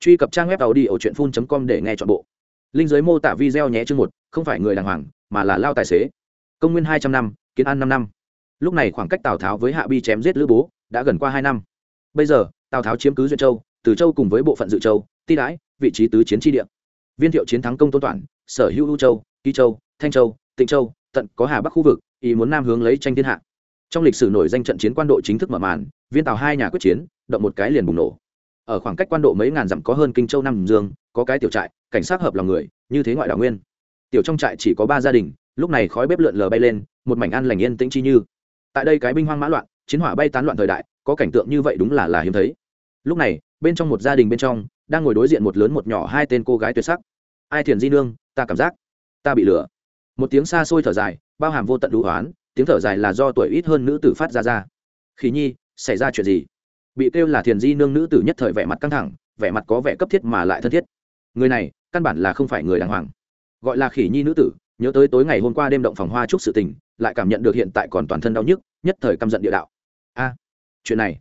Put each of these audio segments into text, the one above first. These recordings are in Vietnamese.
truy cập trang web tàu đi ở truyện phun com để nghe chọn bộ. Linh giới mô tả video nhé chương một, không phải người đàng hoàng, mà là lao tài xế. Công nguyên hai trăm năm, kiến an năm năm. Lúc này khoảng cách tào tháo với hạ bi chém giết lữ bố đã gần qua hai năm. Bây giờ, tào tháo chiếm cứ duyện châu, từ châu cùng với bộ phận dự châu, ti đãi, vị trí tứ chiến tri địa. Viên thiệu chiến thắng công tôn toản, sở hữu lưu châu kỳ châu, thanh châu, tịnh châu, tận có hà bắc khu vực, ý muốn nam hướng lấy tranh thiên hạ. Trong lịch sử nổi danh trận chiến quan độ chính thức mở màn, viên tào hai nhà quyết chiến, động một cái liền bùng nổ ở khoảng cách quan độ mấy ngàn dặm có hơn kinh châu nam dương, có cái tiểu trại, cảnh sát hợp lòng người, như thế ngoại đảo nguyên. Tiểu trong trại chỉ có ba gia đình, lúc này khói bếp lượn lờ bay lên, một mảnh ăn lành yên tĩnh chi như. Tại đây cái binh hoang mã loạn, chiến hỏa bay tán loạn thời đại, có cảnh tượng như vậy đúng là là hiếm thấy. Lúc này, bên trong một gia đình bên trong, đang ngồi đối diện một lớn một nhỏ hai tên cô gái tuyệt sắc. Ai thiền di nương, ta cảm giác, ta bị lừa một tiếng xa xôi thở dài, bao hàm vô tận đủ hoán tiếng thở dài là do tuổi ít hơn nữ tử phát ra ra. Khí nhi, xảy ra chuyện gì? Bị kêu là thiền di nương nữ tử nhất thời vẻ mặt căng thẳng, vẻ mặt có vẻ cấp thiết mà lại thân thiết. Người này, căn bản là không phải người đàng hoàng. Gọi là khỉ nhi nữ tử, nhớ tới tối ngày hôm qua đêm động phòng hoa chúc sự tình, lại cảm nhận được hiện tại còn toàn thân đau nhức, nhất thời căm giận địa đạo. A, chuyện này.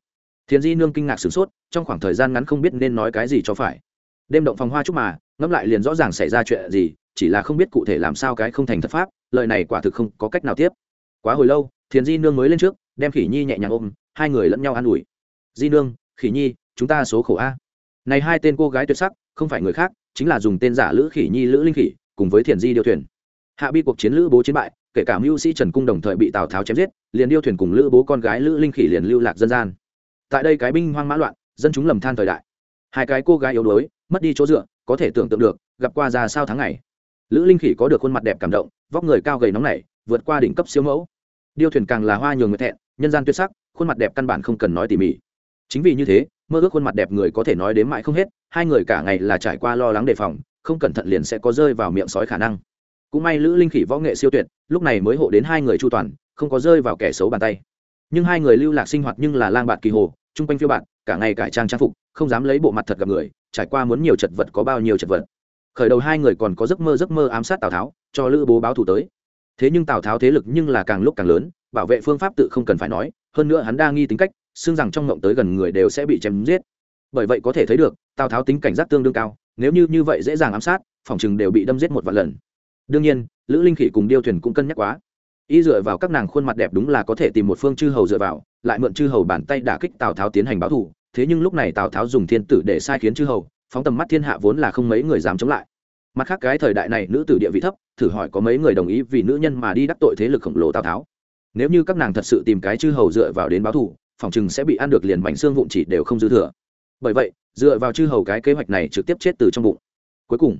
Thiền di nương kinh ngạc sửng sốt, trong khoảng thời gian ngắn không biết nên nói cái gì cho phải. Đêm động phòng hoa chúc mà, ngẫm lại liền rõ ràng xảy ra chuyện gì, chỉ là không biết cụ thể làm sao cái không thành thật pháp, lời này quả thực không có cách nào tiếp. Quá hồi lâu, thiền di nương mới lên trước, đem khỉ nhi nhẹ nhàng ôm, hai người lẫn nhau an ủi di nương, khỉ nhi, chúng ta số khổ a. Này hai tên cô gái tuyệt sắc, không phải người khác, chính là dùng tên giả lữ khỉ nhi, lữ linh khỉ, cùng với thiền di điêu thuyền. Hạ bi cuộc chiến lữ bố chiến bại, kể cả mưu sĩ trần cung đồng thời bị tào tháo chém giết, liền điêu thuyền cùng lữ bố con gái lữ linh khỉ liền lưu lạc dân gian. Tại đây cái binh hoang mã loạn, dân chúng lầm than thời đại. Hai cái cô gái yếu đuối, mất đi chỗ dựa, có thể tưởng tượng được, gặp qua ra sao tháng ngày. Lữ linh khỉ có được khuôn mặt đẹp cảm động, vóc người cao gầy nóng nảy, vượt qua đỉnh cấp siêu mẫu. Điêu thuyền càng là hoa nhường người thẹn, nhân gian tuyệt sắc, khuôn mặt đẹp căn bản không cần nói tỉ mỉ chính vì như thế, mơ ước khuôn mặt đẹp người có thể nói đến mãi không hết, hai người cả ngày là trải qua lo lắng đề phòng, không cẩn thận liền sẽ có rơi vào miệng sói khả năng. Cũng may lữ linh khỉ võ nghệ siêu tuyệt, lúc này mới hộ đến hai người chu toàn, không có rơi vào kẻ xấu bàn tay. Nhưng hai người lưu lạc sinh hoạt nhưng là lang bạt kỳ hồ, chung quanh phiêu bạn cả ngày cải trang trang phục, không dám lấy bộ mặt thật gặp người, trải qua muốn nhiều chật vật có bao nhiêu chật vật. Khởi đầu hai người còn có giấc mơ giấc mơ ám sát tào tháo, cho lữ bố báo thủ tới. Thế nhưng tào tháo thế lực nhưng là càng lúc càng lớn, bảo vệ phương pháp tự không cần phải nói, hơn nữa hắn đa nghi tính cách xưng rằng trong ngộng tới gần người đều sẽ bị chém giết. Bởi vậy có thể thấy được, tào tháo tính cảnh giác tương đương cao, nếu như như vậy dễ dàng ám sát, phòng chừng đều bị đâm giết một vạn lần. Đương nhiên, lữ linh khỉ cùng điêu thuyền cũng cân nhắc quá. Y dựa vào các nàng khuôn mặt đẹp đúng là có thể tìm một phương chư hầu dựa vào, lại mượn chư hầu bàn tay đả kích tào tháo tiến hành báo thù, thế nhưng lúc này tào tháo dùng thiên tử để sai khiến chư hầu, phóng tầm mắt thiên hạ vốn là không mấy người dám chống lại. Mặt khác cái thời đại này nữ tử địa vị thấp, thử hỏi có mấy người đồng ý vì nữ nhân mà đi đắc tội thế lực khổng lồ tào tháo. Nếu như các nàng thật sự tìm cái chư hầu dựa vào đến báo thù phòng chừng sẽ bị ăn được liền mảnh xương vụn chỉ đều không dư thừa. Bởi vậy, dựa vào chư hầu cái kế hoạch này trực tiếp chết từ trong bụng. Cuối cùng,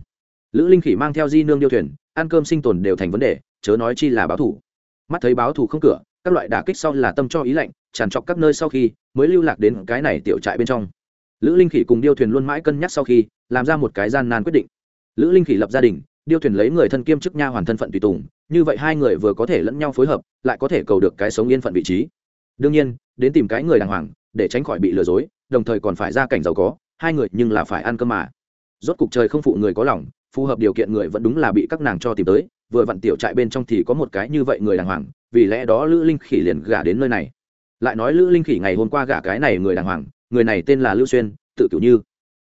lữ linh khỉ mang theo di nương điêu thuyền, ăn cơm sinh tồn đều thành vấn đề, chớ nói chi là báo thủ. Mắt thấy báo thủ không cửa, các loại đả kích sau là tâm cho ý lạnh, tràn trọc các nơi sau khi, mới lưu lạc đến cái này tiểu trại bên trong. Lữ linh khỉ cùng điêu thuyền luôn mãi cân nhắc sau khi, làm ra một cái gian nan quyết định. Lữ linh khỉ lập gia đình, điêu thuyền lấy người thân kiêm chức nha hoàn thân phận tùy tùng, như vậy hai người vừa có thể lẫn nhau phối hợp, lại có thể cầu được cái sống yên phận vị trí đương nhiên, đến tìm cái người đàng hoàng, để tránh khỏi bị lừa dối, đồng thời còn phải ra cảnh giàu có, hai người nhưng là phải ăn cơm mà. Rốt cục trời không phụ người có lòng, phù hợp điều kiện người vẫn đúng là bị các nàng cho tìm tới, vừa vặn tiểu trại bên trong thì có một cái như vậy người đàng hoàng, vì lẽ đó lữ linh khỉ liền gả đến nơi này. Lại nói lữ linh khỉ ngày hôm qua gả cái này người đàng hoàng, người này tên là lưu xuyên, tự cửu như.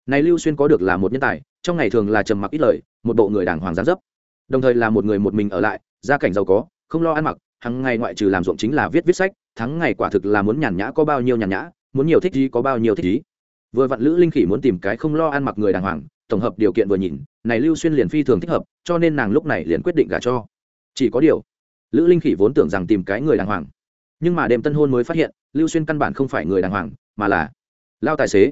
Này lưu xuyên có được là một nhân tài, trong ngày thường là trầm mặc ít lời, một bộ người đàng hoàng gián dấp. Đồng thời là một người một mình ở lại, gia cảnh giàu có, không lo ăn mặc, hằng ngày ngoại trừ làm ruộng chính là viết viết sách thắng ngày quả thực là muốn nhàn nhã có bao nhiêu nhàn nhã, muốn nhiều thích gì có bao nhiêu thích gì vừa vặn lữ linh khỉ muốn tìm cái không lo ăn mặc người đàng hoàng, tổng hợp điều kiện vừa nhìn, này lưu xuyên liền phi thường thích hợp, cho nên nàng lúc này liền quyết định gả cho. Chỉ có điều, lữ linh khỉ vốn tưởng rằng tìm cái người đàng hoàng. Nhưng mà đêm tân hôn mới phát hiện, lưu xuyên căn bản không phải người đàng hoàng, mà là lao tài xế.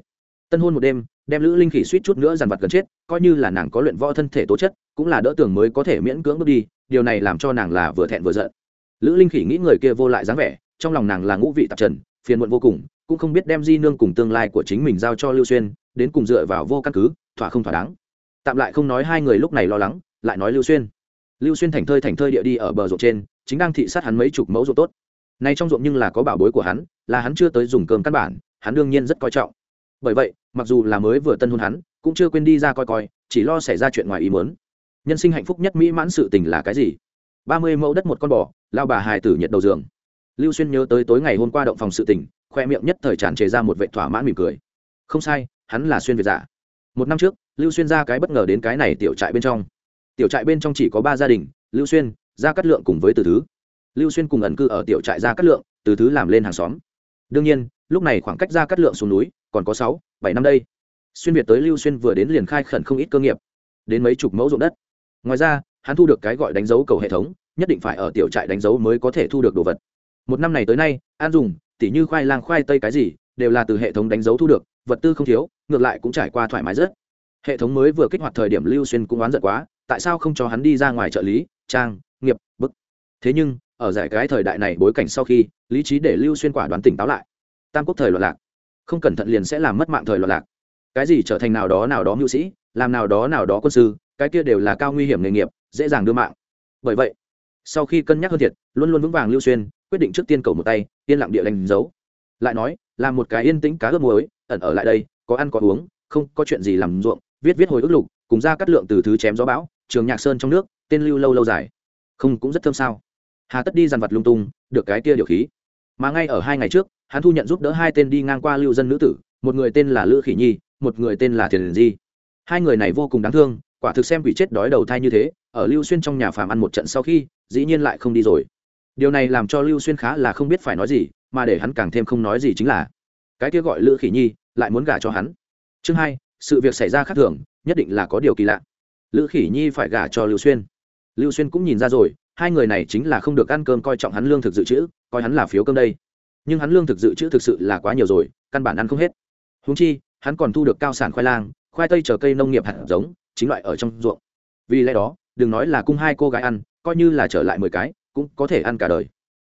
Tân hôn một đêm, đem lữ linh khỉ suýt chút nữa dằn vặt gần chết, coi như là nàng có luyện võ thân thể tố chất, cũng là đỡ tưởng mới có thể miễn cưỡng bước đi, điều này làm cho nàng là vừa thẹn vừa giận. Lữ linh khỉ nghĩ người kia vô lại dáng vẻ trong lòng nàng là ngũ vị tạp trần, phiền muộn vô cùng, cũng không biết đem di nương cùng tương lai của chính mình giao cho lưu xuyên, đến cùng dựa vào vô căn cứ, thỏa không thỏa đáng. Tạm lại không nói hai người lúc này lo lắng, lại nói lưu xuyên. Lưu xuyên thành thơi thành thơi địa đi ở bờ ruộng trên, chính đang thị sát hắn mấy chục mẫu ruộng tốt. Nay trong ruộng nhưng là có bảo bối của hắn, là hắn chưa tới dùng cơm căn bản, hắn đương nhiên rất coi trọng. Bởi vậy, mặc dù là mới vừa tân hôn hắn, cũng chưa quên đi ra coi coi, chỉ lo xảy ra chuyện ngoài ý muốn. Nhân sinh hạnh phúc nhất mỹ mãn sự tình là cái gì? Ba mươi mẫu đất một con bò, lao bà hài tử nhiệt đầu giường lưu xuyên nhớ tới tối ngày hôm qua động phòng sự tình, khoe miệng nhất thời tràn trề ra một vệ thỏa mãn mỉm cười. Không sai, hắn là xuyên việt giả. Một năm trước, lưu xuyên ra cái bất ngờ đến cái này tiểu trại bên trong. Tiểu trại bên trong chỉ có ba gia đình, lưu xuyên, gia cát lượng cùng với từ thứ. Lưu xuyên cùng ẩn cư ở tiểu trại gia cát lượng, từ thứ làm lên hàng xóm. Đương nhiên, lúc này khoảng cách gia cát lượng xuống núi còn có sáu, bảy năm đây. Xuyên việt tới lưu xuyên vừa đến liền khai khẩn không ít cơ nghiệp, đến mấy chục mẫu ruộng đất. Ngoài ra, hắn thu được cái gọi đánh dấu cầu hệ thống, nhất định phải ở tiểu trại đánh dấu mới có thể thu được đồ vật một năm này tới nay, an dùng tỉ như khoai lang khoai tây cái gì, đều là từ hệ thống đánh dấu thu được, vật tư không thiếu, ngược lại cũng trải qua thoải mái rất. Hệ thống mới vừa kích hoạt thời điểm lưu xuyên cũng oán giận quá, tại sao không cho hắn đi ra ngoài trợ lý, trang, nghiệp, bức. Thế nhưng, ở giải cái thời đại này bối cảnh sau khi, lý trí để lưu xuyên quả đoán tỉnh táo lại. Tam quốc thời loạn lạc. Không cẩn thận liền sẽ làm mất mạng thời loạn lạc. Cái gì trở thành nào đó nào đó mưu sĩ, làm nào đó nào đó quân sư, cái kia đều là cao nguy hiểm nghề nghiệp, dễ dàng đưa mạng. Bởi vậy sau khi cân nhắc hơn thiệt, luôn luôn vững vàng lưu xuyên, quyết định trước tiên cầu một tay, yên lặng địa đánh dấu. Lại nói, là một cái yên tĩnh cá ướp muối, ẩn ở lại đây, có ăn có uống, không có chuyện gì làm ruộng, viết viết hồi ức lục, cùng ra cắt lượng từ thứ chém gió bão, trường nhạc sơn trong nước, tên lưu lâu lâu dài. Không cũng rất thơm sao? Hà tất đi dàn vật lung tung, được cái kia điều khí. Mà ngay ở hai ngày trước, hắn thu nhận giúp đỡ hai tên đi ngang qua lưu dân nữ tử, một người tên là lữ khỉ nhi, một người tên là thiền di. Hai người này vô cùng đáng thương quả thực xem quỷ chết đói đầu thai như thế, ở lưu xuyên trong nhà phàm ăn một trận sau khi, dĩ nhiên lại không đi rồi. Điều này làm cho lưu xuyên khá là không biết phải nói gì, mà để hắn càng thêm không nói gì chính là, cái kia gọi lữ khỉ nhi, lại muốn gả cho hắn. Chương hai, sự việc xảy ra khác thường, nhất định là có điều kỳ lạ. Lữ khỉ nhi phải gả cho lưu xuyên. Lưu xuyên cũng nhìn ra rồi, hai người này chính là không được ăn cơm coi trọng hắn lương thực dự trữ, coi hắn là phiếu cơm đây. Nhưng hắn lương thực dự trữ thực sự là quá nhiều rồi, căn bản ăn không hết. Húng chi, hắn còn thu được cao sản khoai lang, khoai tây chờ cây nông nghiệp hạt giống chính loại ở trong ruộng. Vì lẽ đó, đừng nói là cung hai cô gái ăn, coi như là trở lại mười cái, cũng có thể ăn cả đời.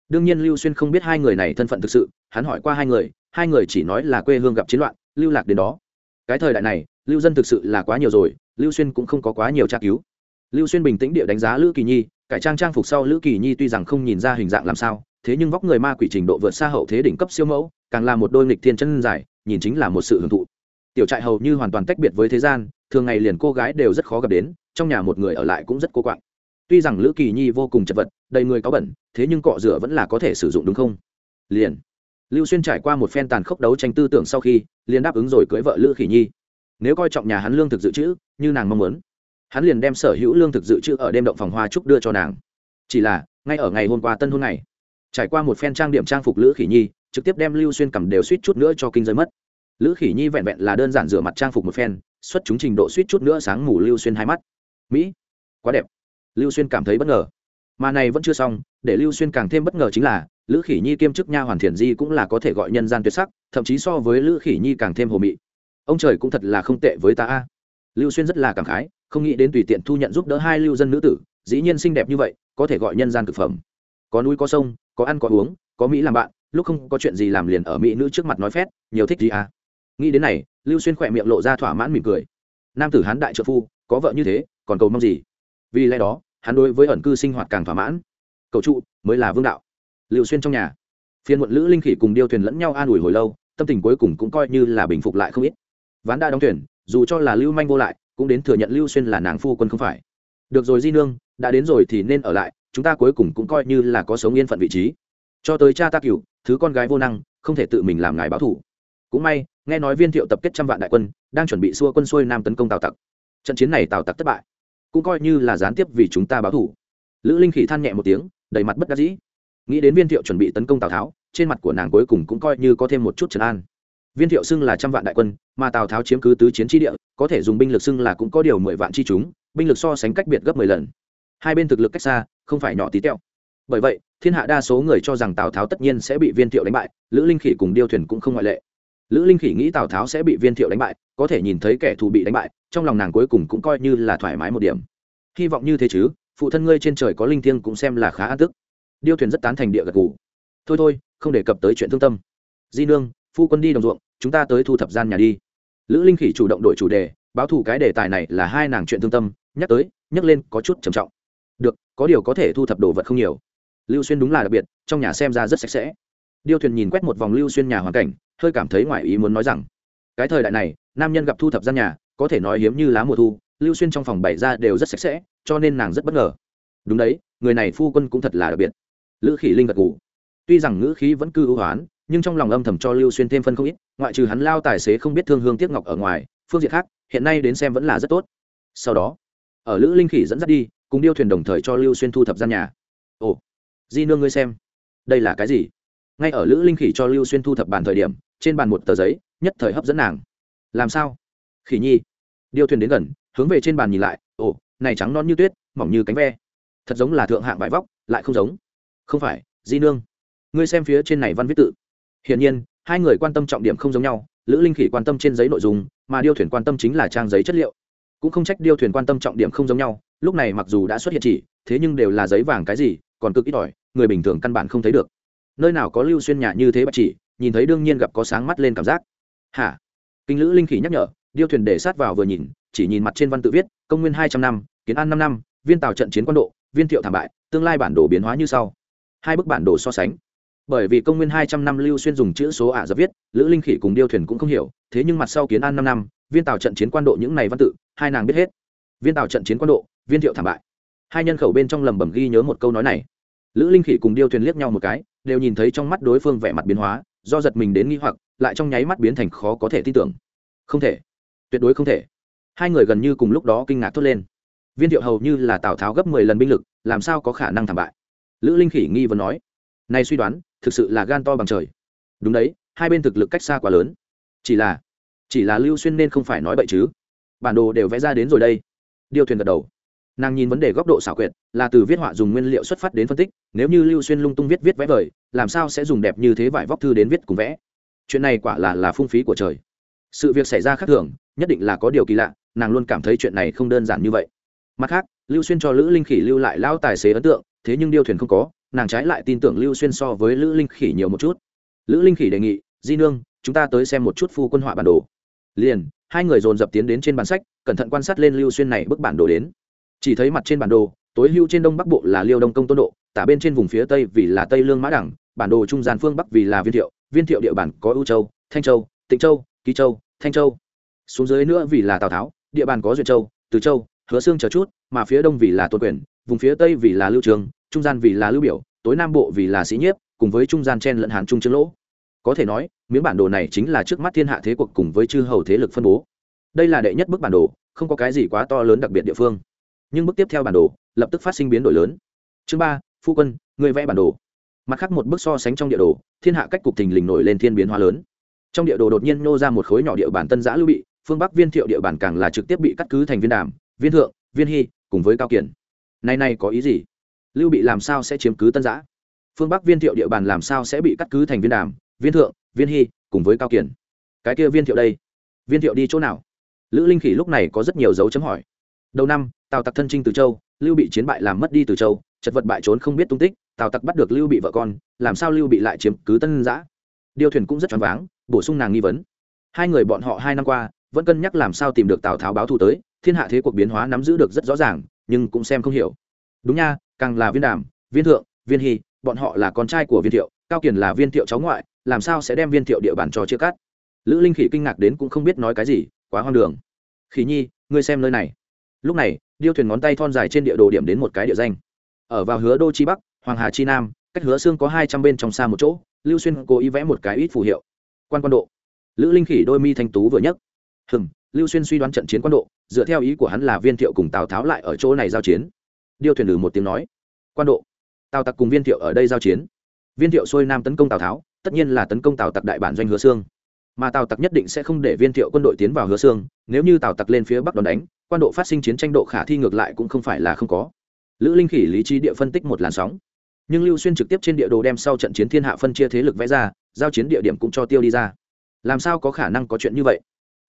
Đương nhiên lưu xuyên không biết hai người này thân phận thực sự, hắn hỏi qua hai người hai người chỉ nói là quê hương gặp chiến loạn, lưu lạc đến đó. Cái thời đại này, lưu dân thực sự là quá nhiều rồi, lưu xuyên cũng không có quá nhiều tra cứu. Lưu xuyên bình tĩnh địa đánh giá lữ kỳ nhi, cải trang trang phục sau lữ kỳ nhi tuy rằng không nhìn ra hình dạng làm sao, thế nhưng vóc người ma quỷ trình độ vượt xa hậu thế đỉnh cấp siêu mẫu, càng là một đôi nghịch thiên chân dài, nhìn chính là một sự hưởng thụ. Tiểu trại hầu như hoàn toàn tách biệt với thế gian thường ngày liền cô gái đều rất khó gặp đến, trong nhà một người ở lại cũng rất cô quạng. Tuy rằng lữ kỳ nhi vô cùng chật vật, đầy người có bẩn, thế nhưng cọ rửa vẫn là có thể sử dụng đúng không? Liền. Lưu xuyên trải qua một phen tàn khốc đấu tranh tư tưởng sau khi, liền đáp ứng rồi cưới vợ lữ kỳ nhi. Nếu coi trọng nhà hắn lương thực dự trữ, như nàng mong muốn, hắn liền đem sở hữu lương thực dự trữ ở đêm động phòng hoa trúc đưa cho nàng. Chỉ là, ngay ở ngày hôm qua tân hôn này trải qua một phen trang điểm trang phục lữ khỉ nhi, trực tiếp đem lưu xuyên cầm đều suýt chút nữa cho kinh giới mất. Lữ khỉ nhi vẹn vẹn là đơn giản rửa mặt trang phục một phen xuất chúng trình độ suýt chút nữa sáng mù lưu xuyên hai mắt. Mỹ, quá đẹp. Lưu xuyên cảm thấy bất ngờ. Mà này vẫn chưa xong, để lưu xuyên càng thêm bất ngờ chính là, lữ khỉ nhi kiêm chức nha hoàn thiền di cũng là có thể gọi nhân gian tuyệt sắc, thậm chí so với lữ khỉ nhi càng thêm hồ mị. Ông trời cũng thật là không tệ với ta a. Lưu xuyên rất là cảm khái, không nghĩ đến tùy tiện thu nhận giúp đỡ hai lưu dân nữ tử, dĩ nhiên xinh đẹp như vậy, có thể gọi nhân gian thực phẩm. Có núi có sông, có ăn có uống, có mỹ làm bạn, lúc không có chuyện gì làm liền ở mỹ nữ trước mặt nói phét, nhiều thích gì à? Nghĩ đến này, lưu xuyên khỏe miệng lộ ra thỏa mãn mỉm cười. Nam tử hán đại trợ phu, có vợ như thế, còn cầu mong gì? Vì lẽ đó, hắn đối với ẩn cư sinh hoạt càng thỏa mãn. Cầu trụ, mới là vương đạo. Lưu xuyên trong nhà. Phiên muộn lữ linh khỉ cùng điêu thuyền lẫn nhau an ủi hồi lâu, tâm tình cuối cùng cũng coi như là bình phục lại không ít. Ván đã đóng thuyền, dù cho là lưu manh vô lại, cũng đến thừa nhận lưu xuyên là nàng phu quân không phải. Được rồi di nương, đã đến rồi thì nên ở lại, chúng ta cuối cùng cũng coi như là có sống yên phận vị trí. Cho tới cha ta cựu thứ con gái vô năng, không thể tự mình làm ngài báo thủ. Cũng may nghe nói viên thiệu tập kết trăm vạn đại quân, đang chuẩn bị xua quân xuôi nam tấn công tào tặc. Trận chiến này tào tặc thất bại, cũng coi như là gián tiếp vì chúng ta báo thủ. Lữ linh khỉ than nhẹ một tiếng, đầy mặt bất đắc dĩ. Nghĩ đến viên thiệu chuẩn bị tấn công tào tháo, trên mặt của nàng cuối cùng cũng coi như có thêm một chút trấn an. Viên thiệu xưng là trăm vạn đại quân, mà tào tháo chiếm cứ tứ chiến tri địa, có thể dùng binh lực xưng là cũng có điều mười vạn chi chúng, binh lực so sánh cách biệt gấp mười lần. Hai bên thực lực cách xa, không phải nhỏ tí teo. Bởi vậy, thiên hạ đa số người cho rằng tào tháo tất nhiên sẽ bị viên thiệu đánh bại, lữ linh khỉ cùng điêu thuyền cũng không ngoại lệ lữ linh khỉ nghĩ tào tháo sẽ bị viên thiệu đánh bại, có thể nhìn thấy kẻ thù bị đánh bại, trong lòng nàng cuối cùng cũng coi như là thoải mái một điểm. Hy vọng như thế chứ, phụ thân ngươi trên trời có linh thiêng cũng xem là khá an tức. Điêu thuyền rất tán thành địa gật gù. Thôi thôi, không đề cập tới chuyện thương tâm. Di nương, phu quân đi đồng ruộng, chúng ta tới thu thập gian nhà đi. Lữ linh khỉ chủ động đổi chủ đề, báo thủ cái đề tài này là hai nàng chuyện thương tâm, nhắc tới, nhắc lên có chút trầm trọng. Được, có điều có thể thu thập đồ vật không nhiều. Lưu xuyên đúng là đặc biệt, trong nhà xem ra rất sạch sẽ điêu thuyền nhìn quét một vòng lưu xuyên nhà hoàn cảnh, hơi cảm thấy ngoài ý muốn nói rằng, cái thời đại này, nam nhân gặp thu thập gian nhà, có thể nói hiếm như lá mùa thu, lưu xuyên trong phòng bày ra đều rất sạch sẽ, cho nên nàng rất bất ngờ. Đúng đấy, người này phu quân cũng thật là đặc biệt. Lữ khỉ linh gật ngủ tuy rằng ngữ khí vẫn cư ưu hoán, nhưng trong lòng âm thầm cho lưu xuyên thêm phân không ít, ngoại trừ hắn lao tài xế không biết thương hương tiếc ngọc ở ngoài, phương diện khác, hiện nay đến xem vẫn là rất tốt. Sau đó, ở lữ linh khỉ dẫn dắt đi, cùng điêu thuyền đồng thời cho lưu xuyên thu thập gian nhà. Ồ, di nương ngươi xem, đây là cái gì? Ngay ở lữ linh khỉ cho lưu xuyên thu thập bàn thời điểm trên bàn một tờ giấy nhất thời hấp dẫn nàng làm sao khỉ nhi điêu thuyền đến gần hướng về trên bàn nhìn lại ồ này trắng non như tuyết mỏng như cánh ve thật giống là thượng hạng vải vóc lại không giống không phải di nương ngươi xem phía trên này văn viết tự hiển nhiên hai người quan tâm trọng điểm không giống nhau lữ linh khỉ quan tâm trên giấy nội dung mà điêu thuyền quan tâm chính là trang giấy chất liệu cũng không trách điêu thuyền quan tâm trọng điểm không giống nhau lúc này mặc dù đã xuất hiện chỉ thế nhưng đều là giấy vàng cái gì còn cực ít ỏi người bình thường căn bản không thấy được nơi nào có lưu xuyên nhà như thế bạch chỉ, nhìn thấy đương nhiên gặp có sáng mắt lên cảm giác. Hả? Kinh lữ linh khỉ nhắc nhở, điêu thuyền để sát vào vừa nhìn, chỉ nhìn mặt trên văn tự viết, công nguyên hai trăm năm, kiến an năm năm, viên tàu trận chiến quân độ, viên thiệu thảm bại, tương lai bản đồ biến hóa như sau. Hai bức bản đồ so sánh. Bởi vì công nguyên hai trăm năm lưu xuyên dùng chữ số ả dập viết, lữ linh khỉ cùng điêu thuyền cũng không hiểu, thế nhưng mặt sau kiến an năm năm, viên tàu trận chiến quan độ những này văn tự, hai nàng biết hết. Viên tàu trận chiến quan độ, viên thiệu thảm bại. Hai nhân khẩu bên trong lầm bầm ghi nhớ một câu nói này. Lữ linh khỉ cùng điêu thuyền liếc nhau một cái đều nhìn thấy trong mắt đối phương vẻ mặt biến hóa, do giật mình đến nghi hoặc, lại trong nháy mắt biến thành khó có thể tin tưởng. Không thể. Tuyệt đối không thể. Hai người gần như cùng lúc đó kinh ngạc thốt lên. Viên thiệu hầu như là tào tháo gấp mười lần binh lực, làm sao có khả năng thảm bại? Lữ linh khỉ nghi vấn nói. Này suy đoán, thực sự là gan to bằng trời. Đúng đấy, hai bên thực lực cách xa quá lớn. Chỉ là chỉ là lưu xuyên nên không phải nói bậy chứ. Bản đồ đều vẽ ra đến rồi đây. Điêu thuyền gật đầu nàng nhìn vấn đề góc độ xảo quyệt, là từ viết họa dùng nguyên liệu xuất phát đến phân tích, nếu như lưu xuyên lung tung viết viết vẽ vời, làm sao sẽ dùng đẹp như thế vải vóc thư đến viết cùng vẽ? Chuyện này quả là là phung phí của trời. Sự việc xảy ra khác thường, nhất định là có điều kỳ lạ, nàng luôn cảm thấy chuyện này không đơn giản như vậy. Mặt khác, lưu xuyên cho lữ linh khỉ lưu lại lao tài xế ấn tượng, thế nhưng điêu thuyền không có, nàng trái lại tin tưởng lưu xuyên so với lữ linh khỉ nhiều một chút. Lữ linh khỉ đề nghị, di nương, chúng ta tới xem một chút phu quân họa bản đồ. Liền, hai người dồn dập tiến đến trên bản sách, cẩn thận quan sát lên lưu xuyên này bức bản đồ đến chỉ thấy mặt trên bản đồ, tối hưu trên đông bắc bộ là liêu đông công tôn độ, tả bên trên vùng phía tây vì là tây lương mã đẳng, bản đồ trung gian phương bắc vì là viên thiệu viên thiệu địa bàn có ưu châu, thanh châu, tịnh châu, ký châu, thanh châu. Xuống dưới nữa vì là tào tháo, địa bàn có duyệt châu, từ châu, hứa xương chờ chút, mà phía đông vì là tôn quyền, vùng phía tây vì là lưu trường, trung gian vì là lưu biểu, tối nam bộ vì là sĩ nhiếp, cùng với trung gian chen lẫn hàn trung trương lỗ. Có thể nói, miếng bản đồ này chính là trước mắt thiên hạ thế cuộc cùng với chư hầu thế lực phân bố. Đây là đệ nhất bức bản đồ, không có cái gì quá to lớn đặc biệt địa phương nhưng bước tiếp theo bản đồ lập tức phát sinh biến đổi lớn. Chương ba, phu quân, người vẽ bản đồ. Mặt khác một bước so sánh trong địa đồ, thiên hạ cách cục thình lình nổi lên thiên biến hóa lớn. Trong địa đồ đột nhiên nô ra một khối nhỏ địa bản tân giã lưu bị, phương bắc viên thiệu địa bản càng là trực tiếp bị cắt cứ thành viên đàm, viên thượng, viên hy, cùng với cao kiển. Này này có ý gì? Lưu bị làm sao sẽ chiếm cứ tân giã? Phương bắc viên thiệu địa bàn làm sao sẽ bị cắt cứ thành viên đàm, viên thượng, viên hy, cùng với cao kiển? Cái kia viên thiệu đây, viên thiệu đi chỗ nào? Lữ linh khỉ lúc này có rất nhiều dấu chấm hỏi đầu năm, tào tặc thân trinh từ châu, lưu bị chiến bại làm mất đi từ châu, chật vật bại trốn không biết tung tích, tào tặc bắt được lưu bị vợ con, làm sao lưu bị lại chiếm cứ tân giã? Điêu thuyền cũng rất choáng váng, bổ sung nàng nghi vấn. Hai người bọn họ hai năm qua, vẫn cân nhắc làm sao tìm được tào tháo báo thù tới, thiên hạ thế cuộc biến hóa nắm giữ được rất rõ ràng, nhưng cũng xem không hiểu. Đúng nha, càng là viên đàm, viên thượng, viên hy, bọn họ là con trai của viên thiệu, cao kiển là viên thiệu cháu ngoại, làm sao sẽ đem viên thiệu địa bàn cho chia cắt? Lữ linh khỉ kinh ngạc đến cũng không biết nói cái gì, quá hoang đường. Khỉ nhi, ngươi xem nơi này lúc này, điêu thuyền ngón tay thon dài trên địa đồ điểm đến một cái địa danh. Ở vào hứa đô chi bắc, hoàng hà chi nam, cách hứa xương có hai trăm bên trong xa một chỗ, lưu xuyên cố ý vẽ một cái ít phù hiệu. Quan quan độ. Lữ linh khỉ đôi mi thanh tú vừa nhấc. Hừng lưu xuyên suy đoán trận chiến quan độ, dựa theo ý của hắn là viên thiệu cùng tào tháo lại ở chỗ này giao chiến. Điêu thuyền lử một tiếng nói. Quan độ. Tào tặc cùng viên thiệu ở đây giao chiến. Viên thiệu xuôi nam tấn công tào tháo, tất nhiên là tấn công tào tặc đại bản doanh hứa xương mà tào tặc nhất định sẽ không để viên thiệu quân đội tiến vào hứa xương, nếu như tào tặc lên phía bắc đòn đánh, quan độ phát sinh chiến tranh độ khả thi ngược lại cũng không phải là không có. Lữ linh khỉ lý trí địa phân tích một làn sóng. Nhưng lưu xuyên trực tiếp trên địa đồ đem sau trận chiến thiên hạ phân chia thế lực vẽ ra, giao chiến địa điểm cũng cho tiêu đi ra. Làm sao có khả năng có chuyện như vậy?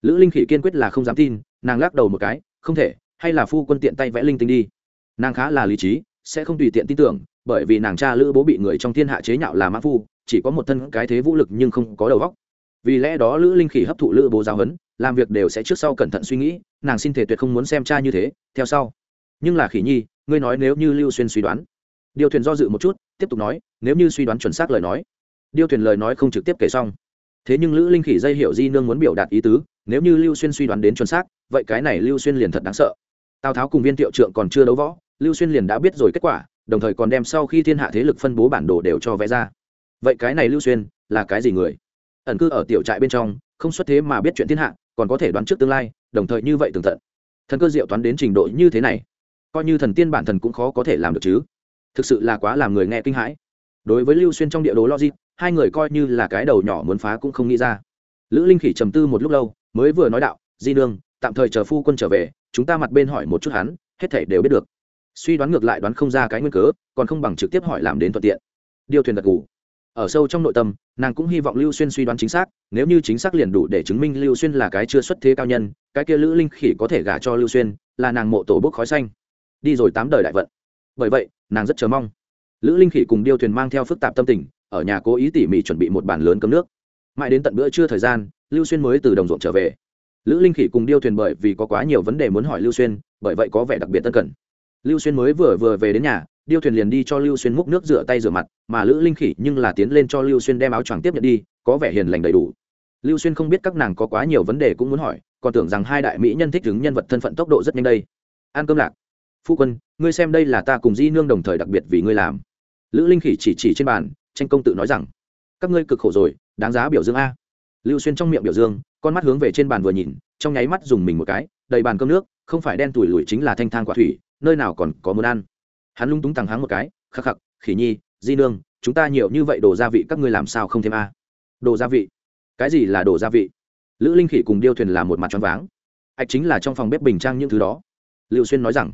Lữ linh khỉ kiên quyết là không dám tin, nàng lắc đầu một cái, không thể, hay là phu quân tiện tay vẽ linh tinh đi. Nàng khá là lý trí, sẽ không tùy tiện tin tưởng, bởi vì nàng cha lữ bố bị người trong thiên hạ chế nhạo là mã phu, chỉ có một thân cái thế vũ lực nhưng không có đầu óc vì lẽ đó lữ linh khỉ hấp thụ lữ bố giáo huấn, làm việc đều sẽ trước sau cẩn thận suy nghĩ, nàng xin thể tuyệt không muốn xem cha như thế, theo sau. Nhưng là khỉ nhi, ngươi nói nếu như lưu xuyên suy đoán. Điều thuyền do dự một chút, tiếp tục nói, nếu như suy đoán chuẩn xác lời nói. Điêu thuyền lời nói không trực tiếp kể xong. Thế nhưng lữ linh khỉ dây hiểu di nương muốn biểu đạt ý tứ, nếu như lưu xuyên suy đoán đến chuẩn xác, vậy cái này lưu xuyên liền thật đáng sợ. Tào tháo cùng viên thiệu trượng còn chưa đấu võ, lưu xuyên liền đã biết rồi kết quả, đồng thời còn đem sau khi thiên hạ thế lực phân bố bản đồ đều cho vẽ ra. Vậy cái này lưu xuyên là cái gì người? Ẩn cư ở tiểu trại bên trong, không xuất thế mà biết chuyện thiên hạ, còn có thể đoán trước tương lai, đồng thời như vậy tường tận. Thần cơ diệu toán đến trình độ như thế này, coi như thần tiên bản thần cũng khó có thể làm được chứ. Thực sự là quá làm người nghe kinh hãi. Đối với lưu xuyên trong địa đồ logic, hai người coi như là cái đầu nhỏ muốn phá cũng không nghĩ ra. Lữ linh khỉ trầm tư một lúc lâu, mới vừa nói đạo, di nương, tạm thời chờ phu quân trở về, chúng ta mặt bên hỏi một chút hắn, hết thể đều biết được. Suy đoán ngược lại đoán không ra cái nguyên cớ, còn không bằng trực tiếp hỏi làm đến thuận tiện. Điều thuyền gật ngủ ở sâu trong nội tâm, nàng cũng hy vọng lưu xuyên suy đoán chính xác, nếu như chính xác liền đủ để chứng minh lưu xuyên là cái chưa xuất thế cao nhân, cái kia lữ linh khỉ có thể gả cho lưu xuyên, là nàng mộ tổ bốc khói xanh. Đi rồi tám đời đại vận. Bởi vậy, nàng rất chờ mong. Lữ linh khỉ cùng điêu thuyền mang theo phức tạp tâm tình, ở nhà cố ý tỉ mỉ chuẩn bị một bàn lớn cấm nước. Mãi đến tận bữa trưa thời gian, lưu xuyên mới từ đồng ruộng trở về. Lữ linh khỉ cùng điêu thuyền bởi vì có quá nhiều vấn đề muốn hỏi lưu xuyên, bởi vậy có vẻ đặc biệt tân cẩn lưu xuyên mới vừa vừa về đến nhà điêu thuyền liền đi cho lưu xuyên múc nước rửa tay rửa mặt, mà lữ linh khỉ nhưng là tiến lên cho lưu xuyên đem áo choàng tiếp nhận đi, có vẻ hiền lành đầy đủ. Lưu xuyên không biết các nàng có quá nhiều vấn đề cũng muốn hỏi, còn tưởng rằng hai đại mỹ nhân thích đứng nhân vật thân phận tốc độ rất nhanh đây. Ăn cơm lạc. Phu quân, ngươi xem đây là ta cùng di nương đồng thời đặc biệt vì ngươi làm. Lữ linh khỉ chỉ chỉ trên bàn, tranh công tự nói rằng, các ngươi cực khổ rồi, đáng giá biểu dương a. Lưu xuyên trong miệng biểu dương, con mắt hướng về trên bàn vừa nhìn, trong nháy mắt dùng mình một cái, đầy bàn cơm nước, không phải đen tủi lủi chính là thanh thang quả thủy, nơi nào còn có muốn ăn hắn lung túng tằng hắn một cái, khắc khắc, khỉ nhi, di nương, chúng ta nhiều như vậy đồ gia vị, các ngươi làm sao không thêm a? Đồ gia vị? Cái gì là đồ gia vị? Lữ linh khỉ cùng điêu thuyền làm một mặt choáng váng. Ạch chính là trong phòng bếp bình trang những thứ đó. Lưu xuyên nói rằng,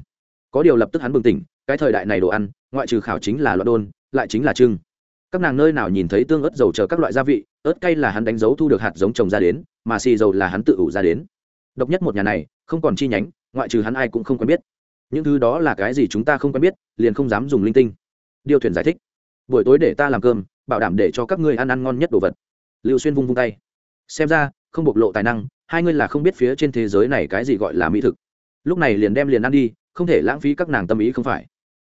có điều lập tức hắn bừng tỉnh, cái thời đại này đồ ăn, ngoại trừ khảo chính là loại đôn, lại chính là trưng. Các nàng nơi nào nhìn thấy tương ớt dầu chờ các loại gia vị, ớt cay là hắn đánh dấu thu được hạt giống trồng ra đến, mà xì dầu là hắn tự ủ ra đến. Độc nhất một nhà này, không còn chi nhánh, ngoại trừ hắn ai cũng không quen biết những thứ đó là cái gì chúng ta không quen biết, liền không dám dùng linh tinh. Điều thuyền giải thích. Buổi tối để ta làm cơm, bảo đảm để cho các ngươi ăn ăn ngon nhất đồ vật. Lưu xuyên vung vung tay. Xem ra, không bộc lộ tài năng, hai ngươi là không biết phía trên thế giới này cái gì gọi là mỹ thực. Lúc này liền đem liền ăn đi, không thể lãng phí các nàng tâm ý không phải.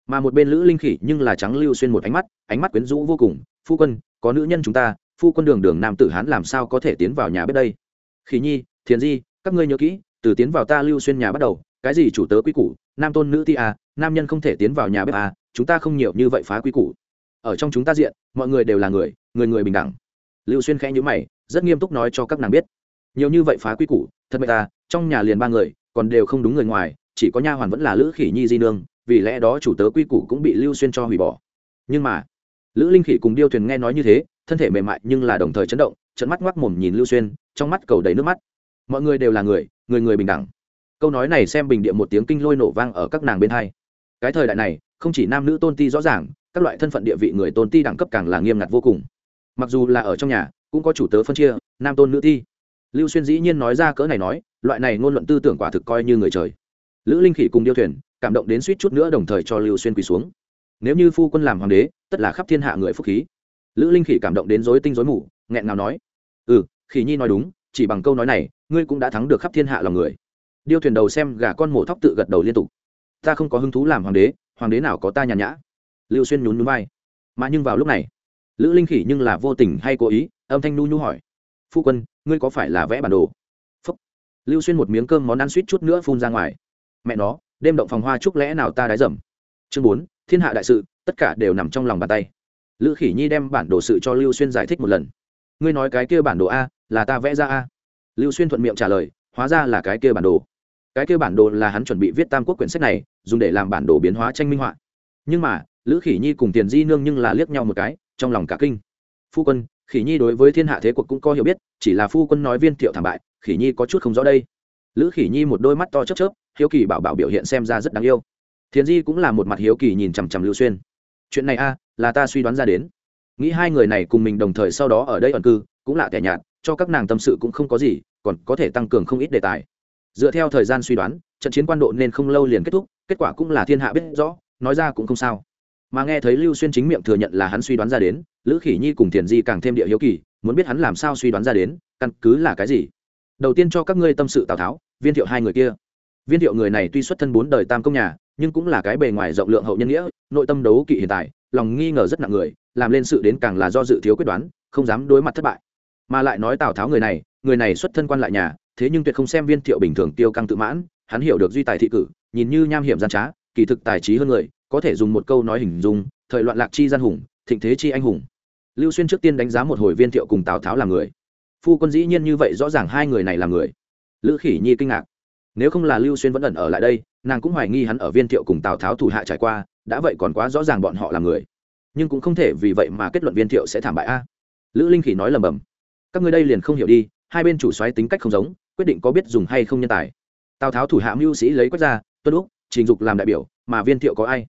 Mà một bên lữ linh khỉ nhưng là trắng lưu xuyên một ánh mắt ánh mắt quyến rũ vô cùng. Phu quân, có nữ nhân chúng ta, phu quân đường đường nam tử hán làm sao có thể tiến vào nhà bếp đây? Khỉ nhi, thiền di, các ngươi nhớ kỹ, từ tiến vào ta lưu xuyên nhà bắt đầu cái gì chủ tớ quy củ nam tôn nữ ti à, nam nhân không thể tiến vào nhà bếp à, chúng ta không nhiều như vậy phá quy củ. Ở trong chúng ta diện mọi người đều là người người người bình đẳng. Lưu xuyên khẽ nhữ mày rất nghiêm túc nói cho các nàng biết. Nhiều như vậy phá quy củ thật mẹ ta à, trong nhà liền ba người còn đều không đúng người ngoài chỉ có nha hoàn vẫn là lữ khỉ nhi di nương vì lẽ đó chủ tớ quy củ cũng bị lưu xuyên cho hủy bỏ. Nhưng mà lữ linh khỉ cùng điêu thuyền nghe nói như thế thân thể mềm mại nhưng là đồng thời chấn động trận mắt ngoắc mồm nhìn lưu xuyên trong mắt cầu đầy nước mắt. Mọi người đều là người người người bình đẳng câu nói này xem bình địa một tiếng kinh lôi nổ vang ở các nàng bên hai. Cái thời đại này, không chỉ nam nữ tôn ti rõ ràng, các loại thân phận địa vị người tôn ti đẳng cấp càng là nghiêm ngặt vô cùng. Mặc dù là ở trong nhà, cũng có chủ tớ phân chia, nam tôn nữ ti. Lưu xuyên dĩ nhiên nói ra cỡ này nói, loại này ngôn luận tư tưởng quả thực coi như người trời. Lữ linh khỉ cùng điêu thuyền, cảm động đến suýt chút nữa đồng thời cho lưu xuyên quỳ xuống. Nếu như phu quân làm hoàng đế, tất là khắp thiên hạ người phúc khí. Lữ linh khỉ cảm động đến dối tinh dối mù, nghẹn nào nói ừ khỉ nhi nói đúng, chỉ bằng câu nói này, ngươi cũng đã thắng được khắp thiên hạ lòng người điêu thuyền đầu xem gà con mổ thóc tự gật đầu liên tục. Ta không có hứng thú làm hoàng đế hoàng đế nào có ta nhàn nhã? Lưu xuyên nhún núi vai. Mà nhưng vào lúc này, lữ linh khỉ nhưng là vô tình hay cố ý, âm thanh nu nhu hỏi. Phu quân, ngươi có phải là vẽ bản đồ? Phúc. lưu xuyên một miếng cơm món ăn suýt chút nữa phun ra ngoài. Mẹ nó, đêm động phòng hoa chúc lẽ nào ta đái dầm? Chương bốn, thiên hạ đại sự, tất cả đều nằm trong lòng bàn tay. Lữ khỉ nhi đem bản đồ sự cho lưu xuyên giải thích một lần. Ngươi nói cái kia bản đồ a, là ta vẽ ra a. Lưu xuyên thuận miệng trả lời hóa ra là cái kia bản đồ. Cái kia bản đồ là hắn chuẩn bị viết tam quốc quyển sách này, dùng để làm bản đồ biến hóa tranh minh họa. Nhưng mà, lữ khỉ nhi cùng tiền di nương nhưng là liếc nhau một cái, trong lòng cả kinh. Phu quân, khỉ nhi đối với thiên hạ thế cuộc cũng có hiểu biết, chỉ là phu quân nói viên thiệu thảm bại, khỉ nhi có chút không rõ đây. Lữ khỉ nhi một đôi mắt to chớp chớp, hiếu kỳ bảo bảo biểu hiện xem ra rất đáng yêu. Thiền di cũng là một mặt hiếu kỳ nhìn chằm chằm lưu xuyên. Chuyện này a, là ta suy đoán ra đến. Nghĩ hai người này cùng mình đồng thời sau đó ở đây ẩn cư, cũng là kẻ nhạt, cho các nàng tâm sự cũng không có gì còn có thể tăng cường không ít đề tài. Dựa theo thời gian suy đoán, trận chiến quan độ nên không lâu liền kết thúc, kết quả cũng là thiên hạ biết rõ, nói ra cũng không sao. Mà nghe thấy lưu xuyên chính miệng thừa nhận là hắn suy đoán ra đến, lữ khỉ nhi cùng thiền di càng thêm địa hiếu kỳ, muốn biết hắn làm sao suy đoán ra đến, căn cứ là cái gì? Đầu tiên cho các ngươi tâm sự tào tháo, viên thiệu hai người kia. Viên thiệu người này tuy xuất thân bốn đời tam công nhà, nhưng cũng là cái bề ngoài rộng lượng hậu nhân nghĩa, nội tâm đấu kỵ hiện tại, lòng nghi ngờ rất nặng người, làm lên sự đến càng là do dự thiếu quyết đoán, không dám đối mặt thất bại. Mà lại nói tào tháo người này người này xuất thân quan lại nhà, thế nhưng tuyệt không xem viên thiệu bình thường tiêu căng tự mãn, hắn hiểu được duy tài thị cử, nhìn như nham hiểm gian trá, kỳ thực tài trí hơn người, có thể dùng một câu nói hình dung, thời loạn lạc chi gian hùng, thịnh thế chi anh hùng. Lưu xuyên trước tiên đánh giá một hồi viên thiệu cùng tào tháo là người. Phu quân dĩ nhiên như vậy rõ ràng hai người này là người. Lữ khỉ nhi kinh ngạc. Nếu không là lưu xuyên vẫn ẩn ở lại đây, nàng cũng hoài nghi hắn ở viên thiệu cùng tào tháo thủ hạ trải qua, đã vậy còn quá rõ ràng bọn họ là người. Nhưng cũng không thể vì vậy mà kết luận viên thiệu sẽ thảm bại a. Lữ linh khỉ nói lầm bầm. Các ngươi đây liền không hiểu đi hai bên chủ xoáy tính cách không giống, quyết định có biết dùng hay không nhân tài. Tào tháo thủ hạ mưu sĩ lấy quách ra tuân úc, trình dục làm đại biểu, mà viên thiệu có ai?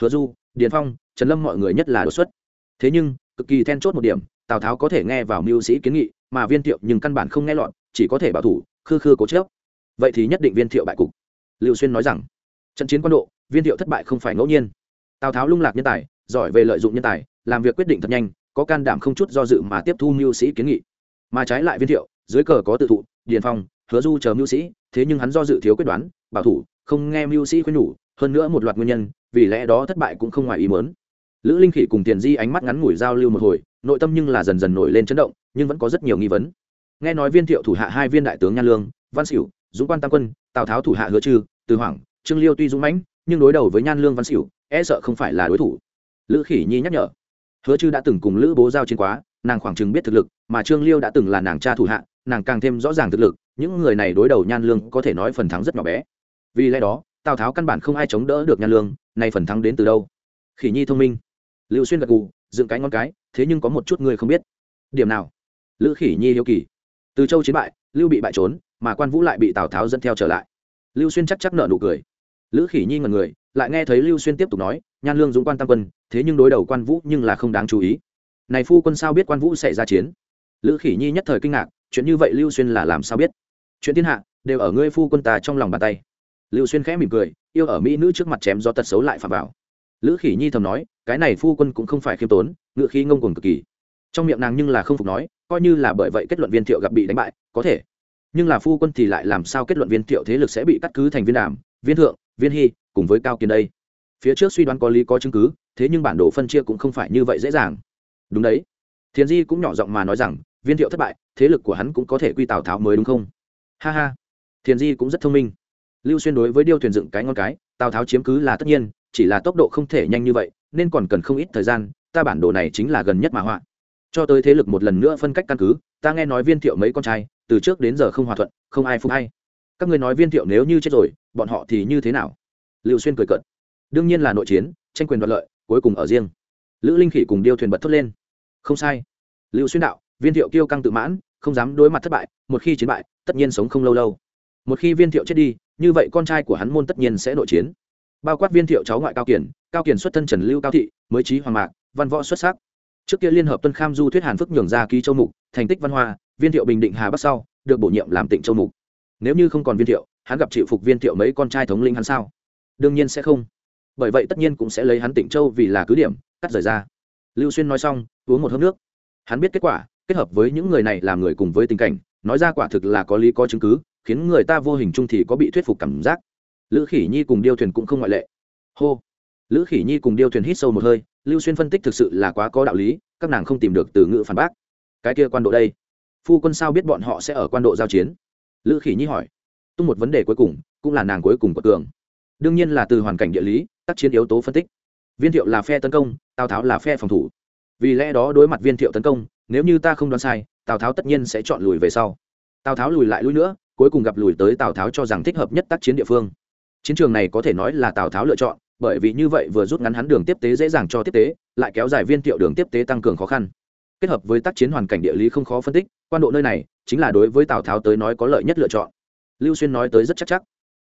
Hứa du, điền phong, trần lâm mọi người nhất là đột xuất. Thế nhưng, cực kỳ then chốt một điểm, tào tháo có thể nghe vào mưu sĩ kiến nghị, mà viên thiệu nhưng căn bản không nghe lọt, chỉ có thể bảo thủ, khư khư cố chớp vậy thì nhất định viên thiệu bại cục. Lưu xuyên nói rằng, trận chiến quân độ, viên thiệu thất bại không phải ngẫu nhiên. Tào tháo lung lạc nhân tài, giỏi về lợi dụng nhân tài, làm việc quyết định thật nhanh, có can đảm không chút do dự mà tiếp thu mưu sĩ kiến nghị. Mà trái lại viên thiệu dưới cờ có tự thụ, điền phong, hứa du chờ mưu sĩ, thế nhưng hắn do dự thiếu quyết đoán, bảo thủ, không nghe mưu sĩ khuyên nhủ, hơn nữa một loạt nguyên nhân, vì lẽ đó thất bại cũng không ngoài ý mớn lữ linh khỉ cùng tiền di ánh mắt ngắn ngủi giao lưu một hồi, nội tâm nhưng là dần dần nổi lên chấn động, nhưng vẫn có rất nhiều nghi vấn. Nghe nói viên thiệu thủ hạ hai viên đại tướng nhan lương, văn xỉu dũng quan tam quân, tào tháo thủ hạ hứa trư, từ hoàng trương liêu tuy dũng mãnh, nhưng đối đầu với nhan lương văn xỉu e sợ không phải là đối thủ. Lữ khỉ nhi nhắc nhở, hứa Trư đã từng cùng lữ bố giao chiến quá, nàng khoảng chừng biết thực lực, mà trương liêu đã từng là nàng cha thủ hạ nàng càng thêm rõ ràng thực lực, những người này đối đầu nhan lương có thể nói phần thắng rất nhỏ bé. Vì lẽ đó, tào tháo căn bản không ai chống đỡ được nhan lương này phần thắng đến từ đâu? Khỉ nhi thông minh. Lưu xuyên gật gù, dựng cái ngón cái, thế nhưng có một chút người không biết. Điểm nào? Lữ khỉ nhi hiếu kỳ. Từ châu chiến bại, lưu bị bại trốn, mà quan vũ lại bị tào tháo dẫn theo trở lại. Lưu xuyên chắc chắc nợ nụ cười. Lữ khỉ nhi ngần người, lại nghe thấy lưu xuyên tiếp tục nói, nhan lương dũng quan tam quân, thế nhưng đối đầu quan vũ nhưng là không đáng chú ý. Này phu quân sao biết quan vũ sẽ ra chiến? Lữ khỉ nhi nhất thời kinh ngạc, chuyện như vậy lưu xuyên là làm sao biết? Chuyện thiên hạ, đều ở ngươi phu quân ta trong lòng bàn tay. Lưu xuyên khẽ mỉm cười, yêu ở mỹ nữ trước mặt chém do tật xấu lại phạm vào. Lữ khỉ nhi thầm nói, cái này phu quân cũng không phải khiêm tốn, ngựa khí ngông cuồng cực kỳ. Trong miệng nàng nhưng là không phục nói, coi như là bởi vậy kết luận viên thiệu gặp bị đánh bại, có thể. Nhưng là phu quân thì lại làm sao kết luận viên thiệu thế lực sẽ bị cắt cứ thành viên đàm, viên thượng, viên hy, cùng với cao kiến đây? Phía trước suy đoán có lý có chứng cứ, thế nhưng bản đồ phân chia cũng không phải như vậy dễ dàng. Đúng đấy. Thiền di cũng nhỏ giọng mà nói rằng viên thiệu thất bại, thế lực của hắn cũng có thể quy tào tháo mới đúng không? Ha ha. Thiền di cũng rất thông minh. Lưu xuyên đối với điêu thuyền dựng cái ngon cái, tào tháo chiếm cứ là tất nhiên, chỉ là tốc độ không thể nhanh như vậy, nên còn cần không ít thời gian, ta bản đồ này chính là gần nhất mà họa. Cho tới thế lực một lần nữa phân cách căn cứ, ta nghe nói viên thiệu mấy con trai, từ trước đến giờ không hòa thuận, không ai phục hay. Các người nói viên thiệu nếu như chết rồi, bọn họ thì như thế nào? Lưu xuyên cười cợt. Đương nhiên là nội chiến, tranh quyền đoạt lợi, cuối cùng ở riêng. Lữ linh khỉ cùng điêu thuyền bật thốt lên. Không sai. Lưu xuyên đạo viên thiệu kiêu căng tự mãn, không dám đối mặt thất bại, một khi chiến bại, tất nhiên sống không lâu lâu. Một khi viên thiệu chết đi, như vậy con trai của hắn môn tất nhiên sẽ nội chiến. Bao quát viên thiệu cháu ngoại cao kiển cao kiển xuất thân trần lưu cao thị, mới trí hoàng mạc, văn võ xuất sắc. Trước kia liên hợp tuân kham du thuyết hàn phức nhường ra ký châu mục, thành tích văn hoa, viên thiệu bình định hà bắc sau, được bổ nhiệm làm tịnh châu mục. Nếu như không còn viên thiệu, hắn gặp chịu phục viên thiệu mấy con trai thống linh hắn sao? Đương nhiên sẽ không. Bởi vậy tất nhiên cũng sẽ lấy hắn tịnh châu vì là cứ điểm, cắt rời ra. Lưu xuyên nói xong, uống một hớp nước. Hắn biết kết quả kết hợp với những người này làm người cùng với tình cảnh, nói ra quả thực là có lý có chứng cứ, khiến người ta vô hình chung thì có bị thuyết phục cảm giác. Lữ khỉ nhi cùng điêu thuyền cũng không ngoại lệ. Hô. Lữ khỉ nhi cùng điêu thuyền hít sâu một hơi, lưu xuyên phân tích thực sự là quá có đạo lý, các nàng không tìm được từ ngữ phản bác. Cái kia quan độ đây. Phu quân sao biết bọn họ sẽ ở quan độ giao chiến? Lữ khỉ nhi hỏi. Tung một vấn đề cuối cùng, cũng là nàng cuối cùng của tường. Đương nhiên là từ hoàn cảnh địa lý, tác chiến yếu tố phân tích. Viên thiệu là phe tấn công, tào tháo là phe phòng thủ. Vì lẽ đó đối mặt viên thiệu tấn công nếu như ta không đoán sai, tào tháo tất nhiên sẽ chọn lùi về sau. Tào tháo lùi lại lùi nữa, cuối cùng gặp lùi tới tào tháo cho rằng thích hợp nhất tác chiến địa phương. Chiến trường này có thể nói là tào tháo lựa chọn, bởi vì như vậy vừa rút ngắn hắn đường tiếp tế dễ dàng cho tiếp tế, lại kéo dài viên thiệu đường tiếp tế tăng cường khó khăn. Kết hợp với tác chiến hoàn cảnh địa lý không khó phân tích, quan độ nơi này chính là đối với tào tháo tới nói có lợi nhất lựa chọn. Lưu xuyên nói tới rất chắc chắc.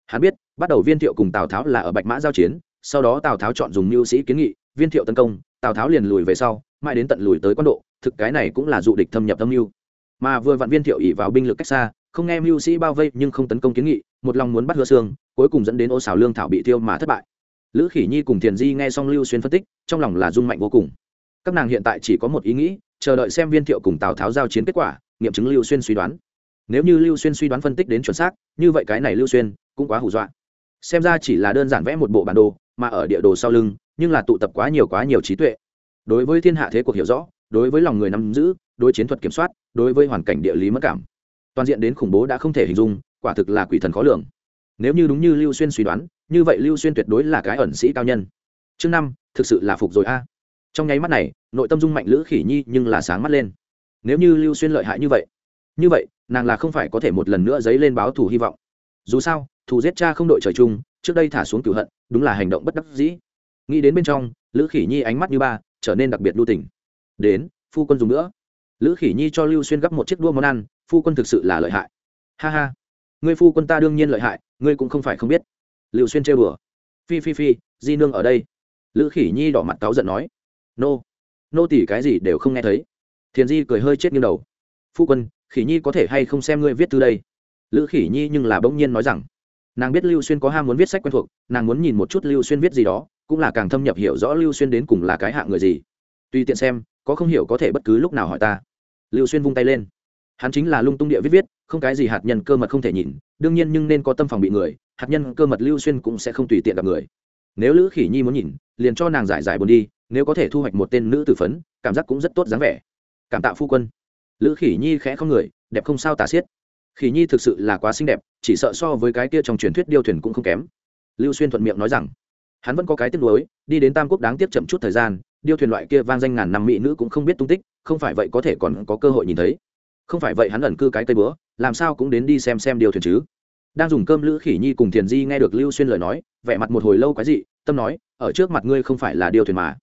Hắn biết, bắt đầu viên thiệu cùng tào tháo là ở bạch mã giao chiến, sau đó tào tháo chọn dùng mưu sĩ kiến nghị, viên thiệu tấn công, tào tháo liền lùi về sau, mãi đến tận lùi tới quan độ thực cái này cũng là dụ địch thâm nhập âm mưu. Mà vừa vạn viên thiệu ỉ vào binh lực cách xa, không nghe mưu sĩ bao vây nhưng không tấn công kiến nghị, một lòng muốn bắt hứa xương cuối cùng dẫn đến ô xào lương thảo bị tiêu mà thất bại. Lữ khỉ nhi cùng thiền di nghe xong lưu xuyên phân tích, trong lòng là rung mạnh vô cùng. Các nàng hiện tại chỉ có một ý nghĩ, chờ đợi xem viên thiệu cùng tào tháo giao chiến kết quả, nghiệm chứng lưu xuyên suy đoán. Nếu như lưu xuyên suy đoán phân tích đến chuẩn xác, như vậy cái này lưu xuyên cũng quá hù dọa. Xem ra chỉ là đơn giản vẽ một bộ bản đồ, mà ở địa đồ sau lưng, nhưng là tụ tập quá nhiều quá nhiều trí tuệ. Đối với thiên hạ thế cuộc hiểu rõ đối với lòng người nắm giữ, đối chiến thuật kiểm soát, đối với hoàn cảnh địa lý mất cảm. Toàn diện đến khủng bố đã không thể hình dung, quả thực là quỷ thần khó lường. Nếu như đúng như lưu xuyên suy đoán, như vậy lưu xuyên tuyệt đối là cái ẩn sĩ cao nhân. Chương năm, thực sự là phục rồi a. Trong nháy mắt này, nội tâm dung mạnh lữ khỉ nhi nhưng là sáng mắt lên. Nếu như lưu xuyên lợi hại như vậy như vậy, nàng là không phải có thể một lần nữa dấy lên báo thù hy vọng. Dù sao, thù giết cha không đội trời chung, trước đây thả xuống cửu hận, đúng là hành động bất đắc dĩ. Nghĩ đến bên trong, lữ khỉ nhi ánh mắt như ba, trở nên đặc biệt lưu tình đến, phu quân dùng nữa. Lữ khỉ nhi cho lưu xuyên gấp một chiếc đua món ăn, phu quân thực sự là lợi hại. Ha ha. Ngươi phu quân ta đương nhiên lợi hại, ngươi cũng không phải không biết. Lưu xuyên trêu đùa. Phi phi phi, di nương ở đây. Lữ khỉ nhi đỏ mặt cáu giận nói. Nô. Nô tỷ cái gì đều không nghe thấy. Thiền di cười hơi chết nghiêng đầu. Phu quân, khỉ nhi có thể hay không xem ngươi viết từ đây? Lữ khỉ nhi nhưng là bỗng nhiên nói rằng. Nàng biết lưu xuyên có ham muốn viết sách quen thuộc, nàng muốn nhìn một chút lưu xuyên viết gì đó, cũng là càng thâm nhập hiểu rõ lưu xuyên đến cùng là cái hạng người gì. Tùy tiện xem có không hiểu có thể bất cứ lúc nào hỏi ta. Lưu xuyên vung tay lên. Hắn chính là lung tung địa viết viết, không cái gì hạt nhân cơ mật không thể nhìn, đương nhiên nhưng nên có tâm phòng bị người, hạt nhân cơ mật lưu xuyên cũng sẽ không tùy tiện gặp người. Nếu lữ khỉ nhi muốn nhìn, liền cho nàng giải giải buồn đi, nếu có thể thu hoạch một tên nữ tử phấn, cảm giác cũng rất tốt dáng vẻ. Cảm tạ phu quân. Lữ khỉ nhi khẽ không người, đẹp không sao tả xiết. Khỉ nhi thực sự là quá xinh đẹp, chỉ sợ so với cái kia trong truyền thuyết điêu thuyền cũng không kém. Lưu xuyên thuận miệng nói rằng, hắn vẫn có cái tiếc nuối, đi đến tam quốc đáng tiếp chậm chút thời gian điêu thuyền loại kia vang danh ngàn năm mỹ nữ cũng không biết tung tích không phải vậy có thể còn có cơ hội nhìn thấy. Không phải vậy hắn ẩn cư cái cây bữa làm sao cũng đến đi xem xem điêu thuyền chứ. Đang dùng cơm lữ khỉ nhi cùng thiền di nghe được lưu xuyên lời nói vẻ mặt một hồi lâu quái dị, tâm nói ở trước mặt ngươi không phải là điêu thuyền mà.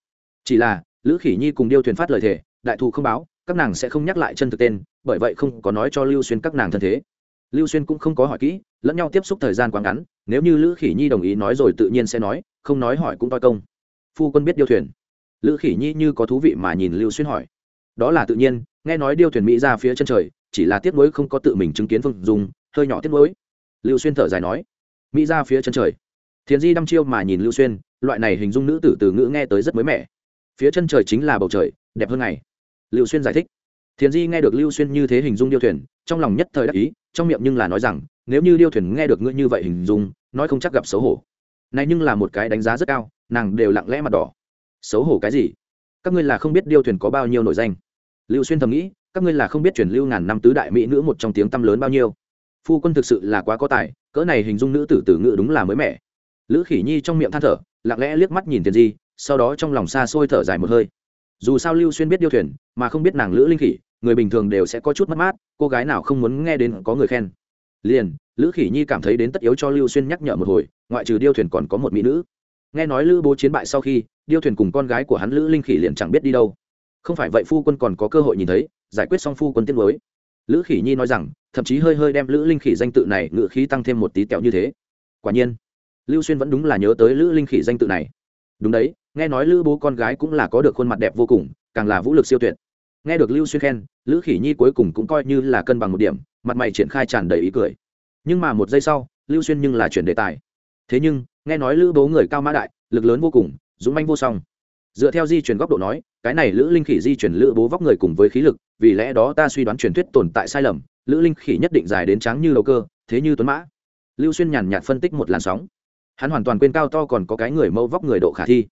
Chỉ là lữ khỉ nhi cùng điêu thuyền phát lời thề đại thù không báo các nàng sẽ không nhắc lại chân thực tên bởi vậy không có nói cho lưu xuyên các nàng thân thế. Lưu xuyên cũng không có hỏi kỹ lẫn nhau tiếp xúc thời gian quá ngắn nếu như lữ khỉ nhi đồng ý nói rồi tự nhiên sẽ nói không nói hỏi cũng toi công. Phu quân biết điêu thuyền lữ khỉ nhi như có thú vị mà nhìn lưu xuyên hỏi. Đó là tự nhiên, nghe nói điêu thuyền mỹ ra phía chân trời, chỉ là tiếc nuối không có tự mình chứng kiến phương dùng hơi nhỏ tiếc nuối. Lưu xuyên thở dài nói, mỹ ra phía chân trời. Thiền di đăm chiêu mà nhìn lưu xuyên, loại này hình dung nữ tử từ ngữ nghe tới rất mới mẻ. Phía chân trời chính là bầu trời, đẹp hơn ngày. Lưu xuyên giải thích. Thiền di nghe được lưu xuyên như thế hình dung điêu thuyền, trong lòng nhất thời đắc ý, trong miệng nhưng là nói rằng, nếu như điêu thuyền nghe được ngươi như vậy hình dung, nói không chắc gặp xấu hổ. Này nhưng là một cái đánh giá rất cao, nàng đều lặng lẽ mặt đỏ xấu hổ cái gì? Các ngươi là không biết điêu thuyền có bao nhiêu nổi danh. Lưu xuyên thầm nghĩ, các ngươi là không biết truyền lưu ngàn năm tứ đại mỹ nữ một trong tiếng tăm lớn bao nhiêu. Phu quân thực sự là quá có tài, cỡ này hình dung nữ tử tử ngữ đúng là mới mẻ. Lữ khỉ nhi trong miệng than thở, lặng lẽ liếc mắt nhìn tiền di, sau đó trong lòng xa xôi thở dài một hơi. Dù sao lưu xuyên biết điêu thuyền, mà không biết nàng lữ linh khỉ, người bình thường đều sẽ có chút mất mát, cô gái nào không muốn nghe đến có người khen. Liền, lữ khỉ nhi cảm thấy đến tất yếu cho lưu xuyên nhắc nhở một hồi, ngoại trừ điêu thuyền còn có một mỹ nữ nghe nói lữ bố chiến bại sau khi, điêu thuyền cùng con gái của hắn lữ linh khỉ liền chẳng biết đi đâu. Không phải vậy phu quân còn có cơ hội nhìn thấy, giải quyết xong phu quân tiết mới lữ khỉ nhi nói rằng, thậm chí hơi hơi đem lữ linh khỉ danh tự này ngự khí tăng thêm một tí kẹo như thế. Quả nhiên, lưu xuyên vẫn đúng là nhớ tới lữ linh khỉ danh tự này. Đúng đấy, nghe nói lữ bố con gái cũng là có được khuôn mặt đẹp vô cùng, càng là vũ lực siêu tuyệt. Nghe được lưu xuyên khen, lữ khỉ nhi cuối cùng cũng coi như là cân bằng một điểm, mặt mày triển khai tràn đầy ý cười. Nhưng mà một giây sau, lưu xuyên nhưng là chuyển đề tài. Thế nhưng nghe nói lữ bố người cao mã đại, lực lớn vô cùng, dũng manh vô song. Dựa theo di chuyển góc độ nói, cái này lữ linh khỉ di chuyển lữ bố vóc người cùng với khí lực, vì lẽ đó ta suy đoán truyền thuyết tồn tại sai lầm, lữ linh khỉ nhất định dài đến trắng như đầu cơ, thế như tuấn mã. Lưu xuyên nhàn nhạt phân tích một làn sóng. Hắn hoàn toàn quên cao to còn có cái người mẫu vóc người độ khả thi.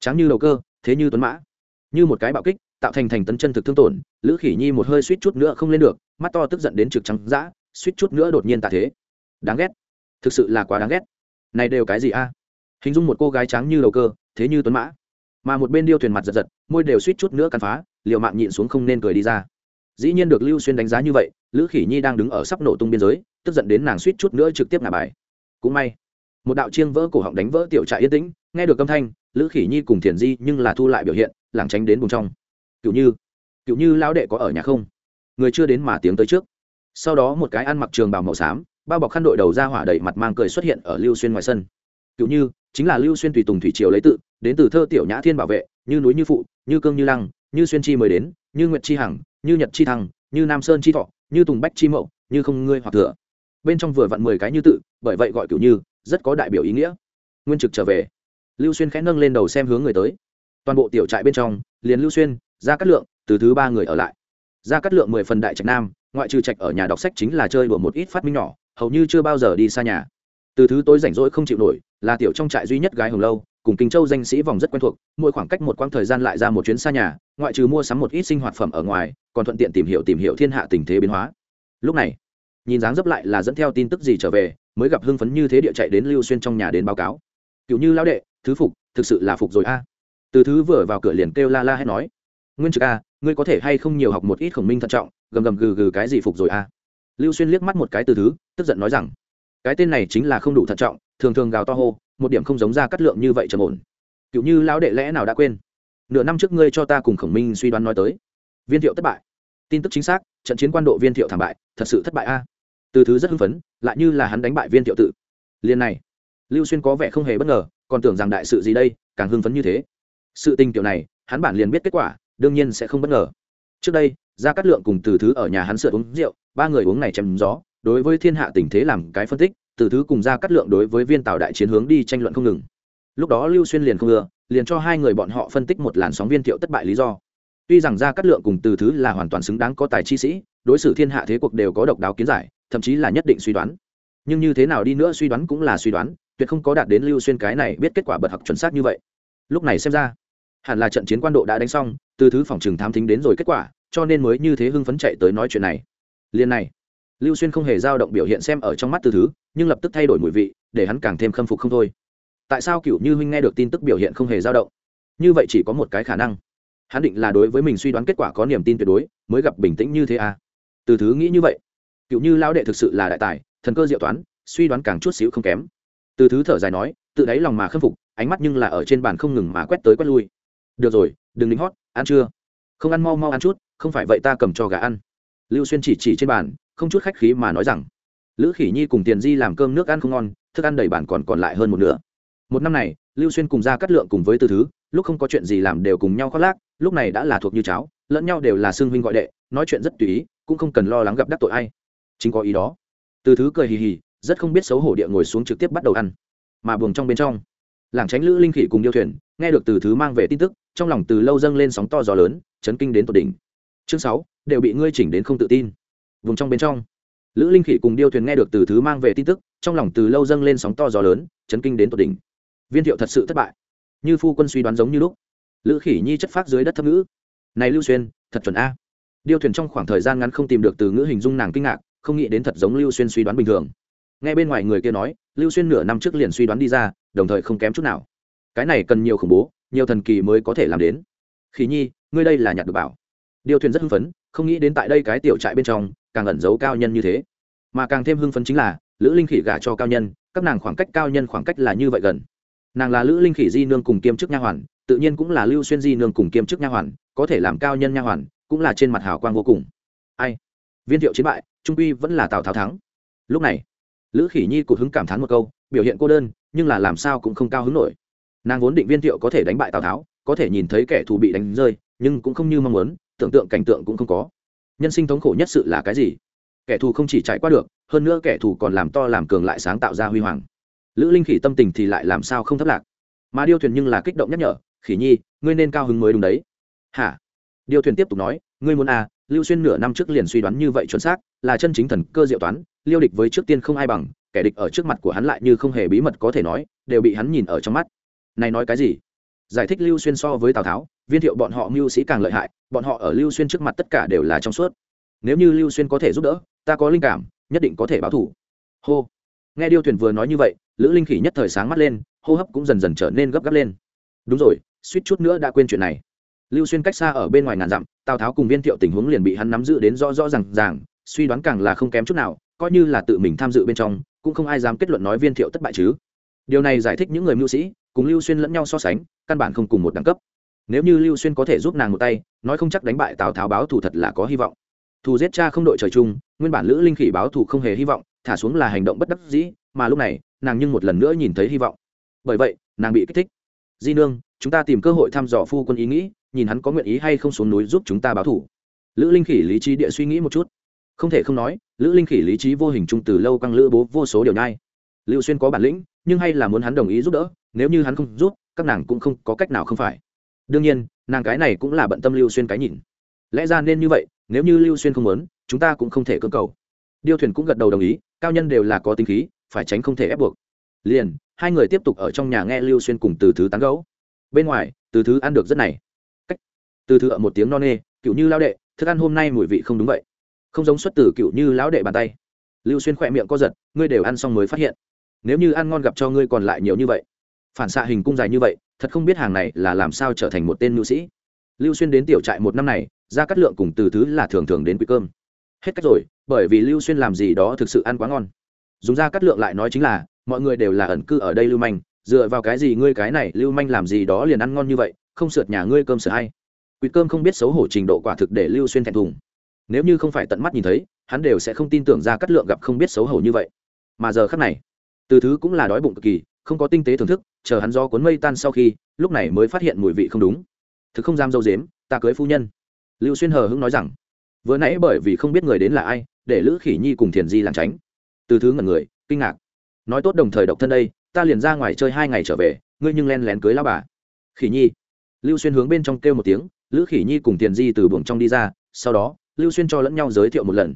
Trắng như đầu cơ, thế như tuấn mã. Như một cái bạo kích, tạo thành thành tấn chân thực thương tổn, lữ khỉ nhi một hơi suýt chút nữa không lên được, mắt to tức giận đến trực trắng dã, suýt chút nữa đột nhiên tạ thế. Đáng ghét. Thực sự là quá đáng ghét này đều cái gì a? Hình dung một cô gái trắng như đầu cơ, thế như tuấn mã. Mà một bên điêu thuyền mặt giật giật, môi đều suýt chút nữa cắn phá liệu mạng nhịn xuống không nên cười đi ra. Dĩ nhiên được lưu xuyên đánh giá như vậy, lữ khỉ nhi đang đứng ở sắp nổ tung biên giới, tức giận đến nàng suýt chút nữa trực tiếp ngả bài. Cũng may, một đạo chiêng vỡ cổ họng đánh vỡ tiểu trại yên tĩnh, nghe được âm thanh, lữ khỉ nhi cùng thiền di nhưng là thu lại biểu hiện, lảng tránh đến vùng trong. Cựu như cựu như lão đệ có ở nhà không? Người chưa đến mà tiếng tới trước. Sau đó một cái ăn mặc trường bào màu xám bao bọc khăn đội đầu ra hỏa đầy mặt mang cười xuất hiện ở lưu xuyên ngoài sân. Cựu như, chính là lưu xuyên tùy tùng thủy triều lấy tự, đến từ thơ tiểu nhã thiên bảo vệ, như núi như phụ, như cương như lăng, như xuyên chi mới đến, như nguyệt chi hằng, như nhật chi thăng, như nam sơn chi thọ, như tùng bách chi mậu, như không ngươi hoặc thừa. Bên trong vừa vặn mười cái như tự, bởi vậy gọi cựu như, rất có đại biểu ý nghĩa. Nguyên trực trở về. Lưu xuyên khẽ nâng lên đầu xem hướng người tới. Toàn bộ tiểu trại bên trong, liền lưu xuyên ra cắt lượng, từ thứ ba người ở lại. Ra cắt lượng mười phần đại trạch nam, ngoại trừ trạch ở nhà đọc sách chính là chơi đùa một ít phát minh nhỏ hầu như chưa bao giờ đi xa nhà. Từ thứ tối rảnh rỗi không chịu nổi, là tiểu trong trại duy nhất gái hồng lâu, cùng kinh châu danh sĩ vòng rất quen thuộc, mỗi khoảng cách một quãng thời gian lại ra một chuyến xa nhà, ngoại trừ mua sắm một ít sinh hoạt phẩm ở ngoài, còn thuận tiện tìm hiểu tìm hiểu thiên hạ tình thế biến hóa. Lúc này, nhìn dáng dấp lại là dẫn theo tin tức gì trở về, mới gặp hưng phấn như thế địa chạy đến lưu xuyên trong nhà đến báo cáo. Cựu như lão đệ, thứ phục, thực sự là phục rồi a. Từ thứ vừa vào cửa liền kêu la la hay nói. Nguyên trực a ngươi có thể hay không nhiều học một ít khổng minh thận trọng, gầm gầm gừ gừ cái gì phục rồi a lưu xuyên liếc mắt một cái từ thứ, tức giận nói rằng, cái tên này chính là không đủ thận trọng, thường thường gào to hô, một điểm không giống ra cắt lượng như vậy trầm ổn. Cựu như lão đệ lẽ nào đã quên? Nửa năm trước ngươi cho ta cùng khổng minh suy đoán nói tới. Viên thiệu thất bại. Tin tức chính xác, trận chiến quan độ viên thiệu thảm bại, thật sự thất bại a. Từ thứ rất hưng phấn, lại như là hắn đánh bại viên thiệu tự. Liên này, lưu xuyên có vẻ không hề bất ngờ, còn tưởng rằng đại sự gì đây, càng hưng phấn như thế. Sự tình tiểu này, hắn bản liền biết kết quả, đương nhiên sẽ không bất ngờ trước đây, gia cát lượng cùng từ thứ ở nhà hắn sửa uống rượu, ba người uống này chém gió, đối với thiên hạ tình thế làm cái phân tích, từ thứ cùng gia cát lượng đối với viên tào đại chiến hướng đi tranh luận không ngừng. Lúc đó lưu xuyên liền không ngừa liền cho hai người bọn họ phân tích một làn sóng viên thiệu thất bại lý do. Tuy rằng gia cát lượng cùng từ thứ là hoàn toàn xứng đáng có tài chi sĩ, đối xử thiên hạ thế cuộc đều có độc đáo kiến giải, thậm chí là nhất định suy đoán. Nhưng như thế nào đi nữa suy đoán cũng là suy đoán, tuyệt không có đạt đến lưu xuyên cái này biết kết quả bật học chuẩn xác như vậy. Lúc này xem ra hẳn là trận chiến quan độ đã đánh xong, từ thứ phòng trừng thám thính đến rồi kết quả, cho nên mới như thế hưng phấn chạy tới nói chuyện này. Liên này, lưu xuyên không hề dao động biểu hiện xem ở trong mắt từ thứ, nhưng lập tức thay đổi mùi vị, để hắn càng thêm khâm phục không thôi. Tại sao cựu như huynh nghe được tin tức biểu hiện không hề dao động? Như vậy chỉ có một cái khả năng. Hắn định là đối với mình suy đoán kết quả có niềm tin tuyệt đối, mới gặp bình tĩnh như thế à? Từ thứ nghĩ như vậy. Cựu như lão đệ thực sự là đại tài, thần cơ diệu toán, suy đoán càng chút xíu không kém. Từ thứ thở dài nói, tự đáy lòng mà khâm phục, ánh mắt nhưng là ở trên bàn không ngừng mà quét tới quét lui được rồi, đừng lính hót, ăn chưa? Không ăn mau mau ăn chút, không phải vậy ta cầm cho gà ăn. Lưu xuyên chỉ chỉ trên bàn, không chút khách khí mà nói rằng, lữ khỉ nhi cùng tiền di làm cơm nước ăn không ngon, thức ăn đầy bàn còn còn lại hơn một nửa. Một năm này, lưu xuyên cùng ra cắt lượng cùng với từ thứ, lúc không có chuyện gì làm đều cùng nhau khoác lác, lúc này đã là thuộc như cháo, lẫn nhau đều là xương huynh gọi đệ, nói chuyện rất tùy ý, cũng không cần lo lắng gặp đắc tội ai. Chính có ý đó. Từ thứ cười hì hì, rất không biết xấu hổ địa ngồi xuống trực tiếp bắt đầu ăn. Mà buồng trong bên trong, làng tránh lữ linh khỉ cùng điêu thuyền, nghe được từ thứ mang về tin tức trong lòng từ lâu dâng lên sóng to gió lớn, chấn kinh đến tột đỉnh. Chương sáu, đều bị ngươi chỉnh đến không tự tin. Vùng trong bên trong, lữ linh khỉ cùng điêu thuyền nghe được từ thứ mang về tin tức, trong lòng từ lâu dâng lên sóng to gió lớn, chấn kinh đến tột đỉnh. Viên thiệu thật sự thất bại. Như phu quân suy đoán giống như lúc. Lữ khỉ nhi chất phát dưới đất thấp ngữ. Này lưu xuyên, thật chuẩn a. Điêu thuyền trong khoảng thời gian ngắn không tìm được từ ngữ hình dung nàng kinh ngạc, không nghĩ đến thật giống lưu xuyên suy đoán bình thường. Nghe bên ngoài người kia nói, lưu xuyên nửa năm trước liền suy đoán đi ra, đồng thời không kém chút nào. Cái này cần nhiều khủng bố nhiều thần kỳ mới có thể làm đến. Khỉ nhi, ngươi đây là nhặt được bảo. Điêu thuyền rất hưng phấn, không nghĩ đến tại đây cái tiểu trại bên trong, càng ẩn giấu cao nhân như thế. Mà càng thêm hưng phấn chính là, lữ linh khỉ gả cho cao nhân, các nàng khoảng cách cao nhân khoảng cách là như vậy gần. Nàng là lữ linh khỉ di nương cùng kiêm chức nha hoàn, tự nhiên cũng là lưu xuyên di nương cùng kiêm chức nha hoàn, có thể làm cao nhân nha hoàn, cũng là trên mặt hào quang vô cùng. Ai? Viên thiệu chiến bại, trung uy vẫn là tào tháo thắng. Lúc này, lữ khỉ nhi cụt hứng cảm thán một câu, biểu hiện cô đơn, nhưng là làm sao cũng không cao hứng nổi nàng vốn định viên thiệu có thể đánh bại tào tháo, có thể nhìn thấy kẻ thù bị đánh rơi, nhưng cũng không như mong muốn, tưởng tượng cảnh tượng cũng không có. Nhân sinh thống khổ nhất sự là cái gì? Kẻ thù không chỉ trải qua được, hơn nữa kẻ thù còn làm to làm cường lại sáng tạo ra huy hoàng. Lữ linh khỉ tâm tình thì lại làm sao không thất lạc? Mà điêu thuyền nhưng là kích động nhắc nhở, khỉ nhi, ngươi nên cao hứng mới đúng đấy. Hả? Điêu thuyền tiếp tục nói, ngươi muốn à lưu xuyên nửa năm trước liền suy đoán như vậy chuẩn xác, là chân chính thần cơ diệu toán, liêu địch với trước tiên không ai bằng, kẻ địch ở trước mặt của hắn lại như không hề bí mật có thể nói, đều bị hắn nhìn ở trong mắt này nói cái gì? Giải thích lưu xuyên so với tào tháo, viên thiệu bọn họ mưu sĩ càng lợi hại, bọn họ ở lưu xuyên trước mặt tất cả đều là trong suốt. Nếu như lưu xuyên có thể giúp đỡ, ta có linh cảm, nhất định có thể báo thủ hô. Nghe điêu thuyền vừa nói như vậy, lữ linh khỉ nhất thời sáng mắt lên, hô hấp cũng dần dần trở nên gấp gáp lên. Đúng rồi, suýt chút nữa đã quên chuyện này. Lưu xuyên cách xa ở bên ngoài ngàn dặm, tào tháo cùng viên thiệu tình huống liền bị hắn nắm giữ đến rõ rõ r à n g ràng, suy đoán càng là không kém chút nào, coi như là tự mình tham dự bên trong, cũng không ai dám kết luận nói viên thiệu thất bại chứ. Điều này giải thích những người mưu sĩ cùng lưu xuyên lẫn nhau so sánh, căn bản không cùng một đẳng cấp. Nếu như lưu xuyên có thể giúp nàng một tay, nói không chắc đánh bại tào tháo báo thù thật là có hy vọng. Thù giết cha không đội trời chung, nguyên bản lữ linh khỉ báo thù không hề hy vọng, thả xuống là hành động bất đắc dĩ, mà lúc này, nàng nhưng một lần nữa nhìn thấy hy vọng. Bởi vậy, nàng bị kích thích. Di nương, chúng ta tìm cơ hội thăm dò phu quân ý nghĩ, nhìn hắn có nguyện ý hay không xuống núi giúp chúng ta báo thù. lữ linh khỉ lý trí địa suy nghĩ một chút. Không thể không nói, lữ linh khỉ lý trí vô hình trung từ lâu căng lữ bố vô số điều nhai. Lưu xuyên có bản lĩnh, nhưng hay là muốn hắn đồng ý giúp đỡ nếu như hắn không giúp, các nàng cũng không có cách nào không phải. Đương nhiên, nàng cái này cũng là bận tâm lưu xuyên cái nhìn. Lẽ ra nên như vậy, nếu như lưu xuyên không muốn, chúng ta cũng không thể cơ cầu. Điêu thuyền cũng gật đầu đồng ý, cao nhân đều là có tính khí, phải tránh không thể ép buộc. Liền, hai người tiếp tục ở trong nhà nghe lưu xuyên cùng từ thứ tán gấu bên ngoài, từ thứ ăn được rất này. Cách. Từ thứ ở một tiếng no nê cựu như lao đệ, thức ăn hôm nay mùi vị không đúng vậy. Không giống xuất từ cựu như lão đệ bàn tay. Lưu xuyên khỏe miệng co giật, ngươi đều ăn xong mới phát hiện. Nếu như ăn ngon gặp cho ngươi còn lại nhiều như vậy phản xạ hình cung dài như vậy, thật không biết hàng này là làm sao trở thành một tên nữ sĩ. Lưu xuyên đến tiểu trại một năm này, ra cắt lượng cùng từ thứ là thường thường đến quý cơm. Hết cách rồi, bởi vì lưu xuyên làm gì đó thực sự ăn quá ngon. Dùng ra cắt lượng lại nói chính là, mọi người đều là ẩn cư ở đây lưu manh, dựa vào cái gì ngươi cái này lưu manh làm gì đó liền ăn ngon như vậy, không sượt nhà ngươi cơm sửa hay. Quỵt cơm không biết xấu hổ trình độ quả thực để lưu xuyên thẹn thùng. Nếu như không phải tận mắt nhìn thấy, hắn đều sẽ không tin tưởng ra cắt lượng gặp không biết xấu hổ như vậy. Mà giờ khắc này, từ thứ cũng là đói bụng cực kỳ, không có tinh tế thưởng thức chờ hắn do cuốn mây tan sau khi, lúc này mới phát hiện mùi vị không đúng. Thực không dám dâu dếm, ta cưới phu nhân. Lưu xuyên hờ hững nói rằng, vừa nãy bởi vì không biết người đến là ai, để lữ khỉ nhi cùng thiền di làm tránh. Từ thứ ngẩn người, kinh ngạc. Nói tốt đồng thời độc thân đây, ta liền ra ngoài chơi hai ngày trở về, ngươi nhưng len lén cưới lao bà. Khỉ nhi. Lưu xuyên hướng bên trong kêu một tiếng, lữ khỉ nhi cùng tiền di từ buồng trong đi ra, sau đó, lưu xuyên cho lẫn nhau giới thiệu một lần.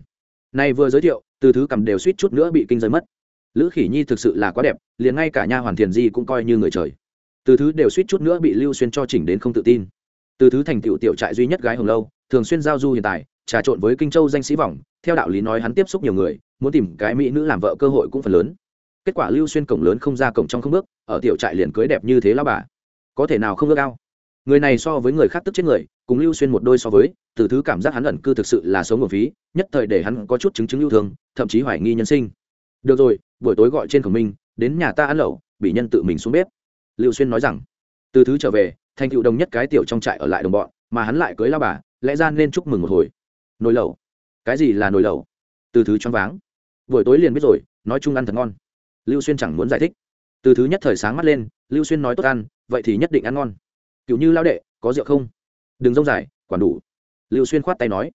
Nay vừa giới thiệu, từ thứ cầm đều suýt chút nữa bị kinh giới mất lữ khỉ nhi thực sự là quá đẹp, liền ngay cả nha hoàn thiền di cũng coi như người trời. Từ thứ đều suýt chút nữa bị lưu xuyên cho chỉnh đến không tự tin. Từ thứ thành tựu tiểu trại duy nhất gái hồng lâu, thường xuyên giao du hiện tại, trà trộn với kinh châu danh sĩ vọng, theo đạo lý nói hắn tiếp xúc nhiều người, muốn tìm cái mỹ nữ làm vợ cơ hội cũng phần lớn. Kết quả lưu xuyên cổng lớn không ra cổng trong không bước, ở tiểu trại liền cưới đẹp như thế lao bà. Có thể nào không ước ao? Người này so với người khác tức chết người, cùng lưu xuyên một đôi so với, từ thứ cảm giác hắn ẩn cư thực sự là sống nguồn phí, nhất thời để hắn có chút chứng chứng yêu thương, thậm chí hoài nghi nhân sinh được rồi, buổi tối gọi trên khổng minh, đến nhà ta ăn lẩu bị nhân tự mình xuống bếp. Lưu xuyên nói rằng, từ thứ trở về, thành cựu đồng nhất cái tiểu trong trại ở lại đồng bọn, mà hắn lại cưới lao bà, lẽ ra nên chúc mừng một hồi. Nồi lẩu. Cái gì là nồi lẩu? Từ thứ choáng váng. Buổi tối liền biết rồi, nói chung ăn thật ngon. Lưu xuyên chẳng muốn giải thích. Từ thứ nhất thời sáng mắt lên, lưu xuyên nói tốt ăn, vậy thì nhất định ăn ngon. Kiểu như lao đệ, có rượu không? Đừng rông dài, quản đủ. Lưu xuyên khoát tay nói,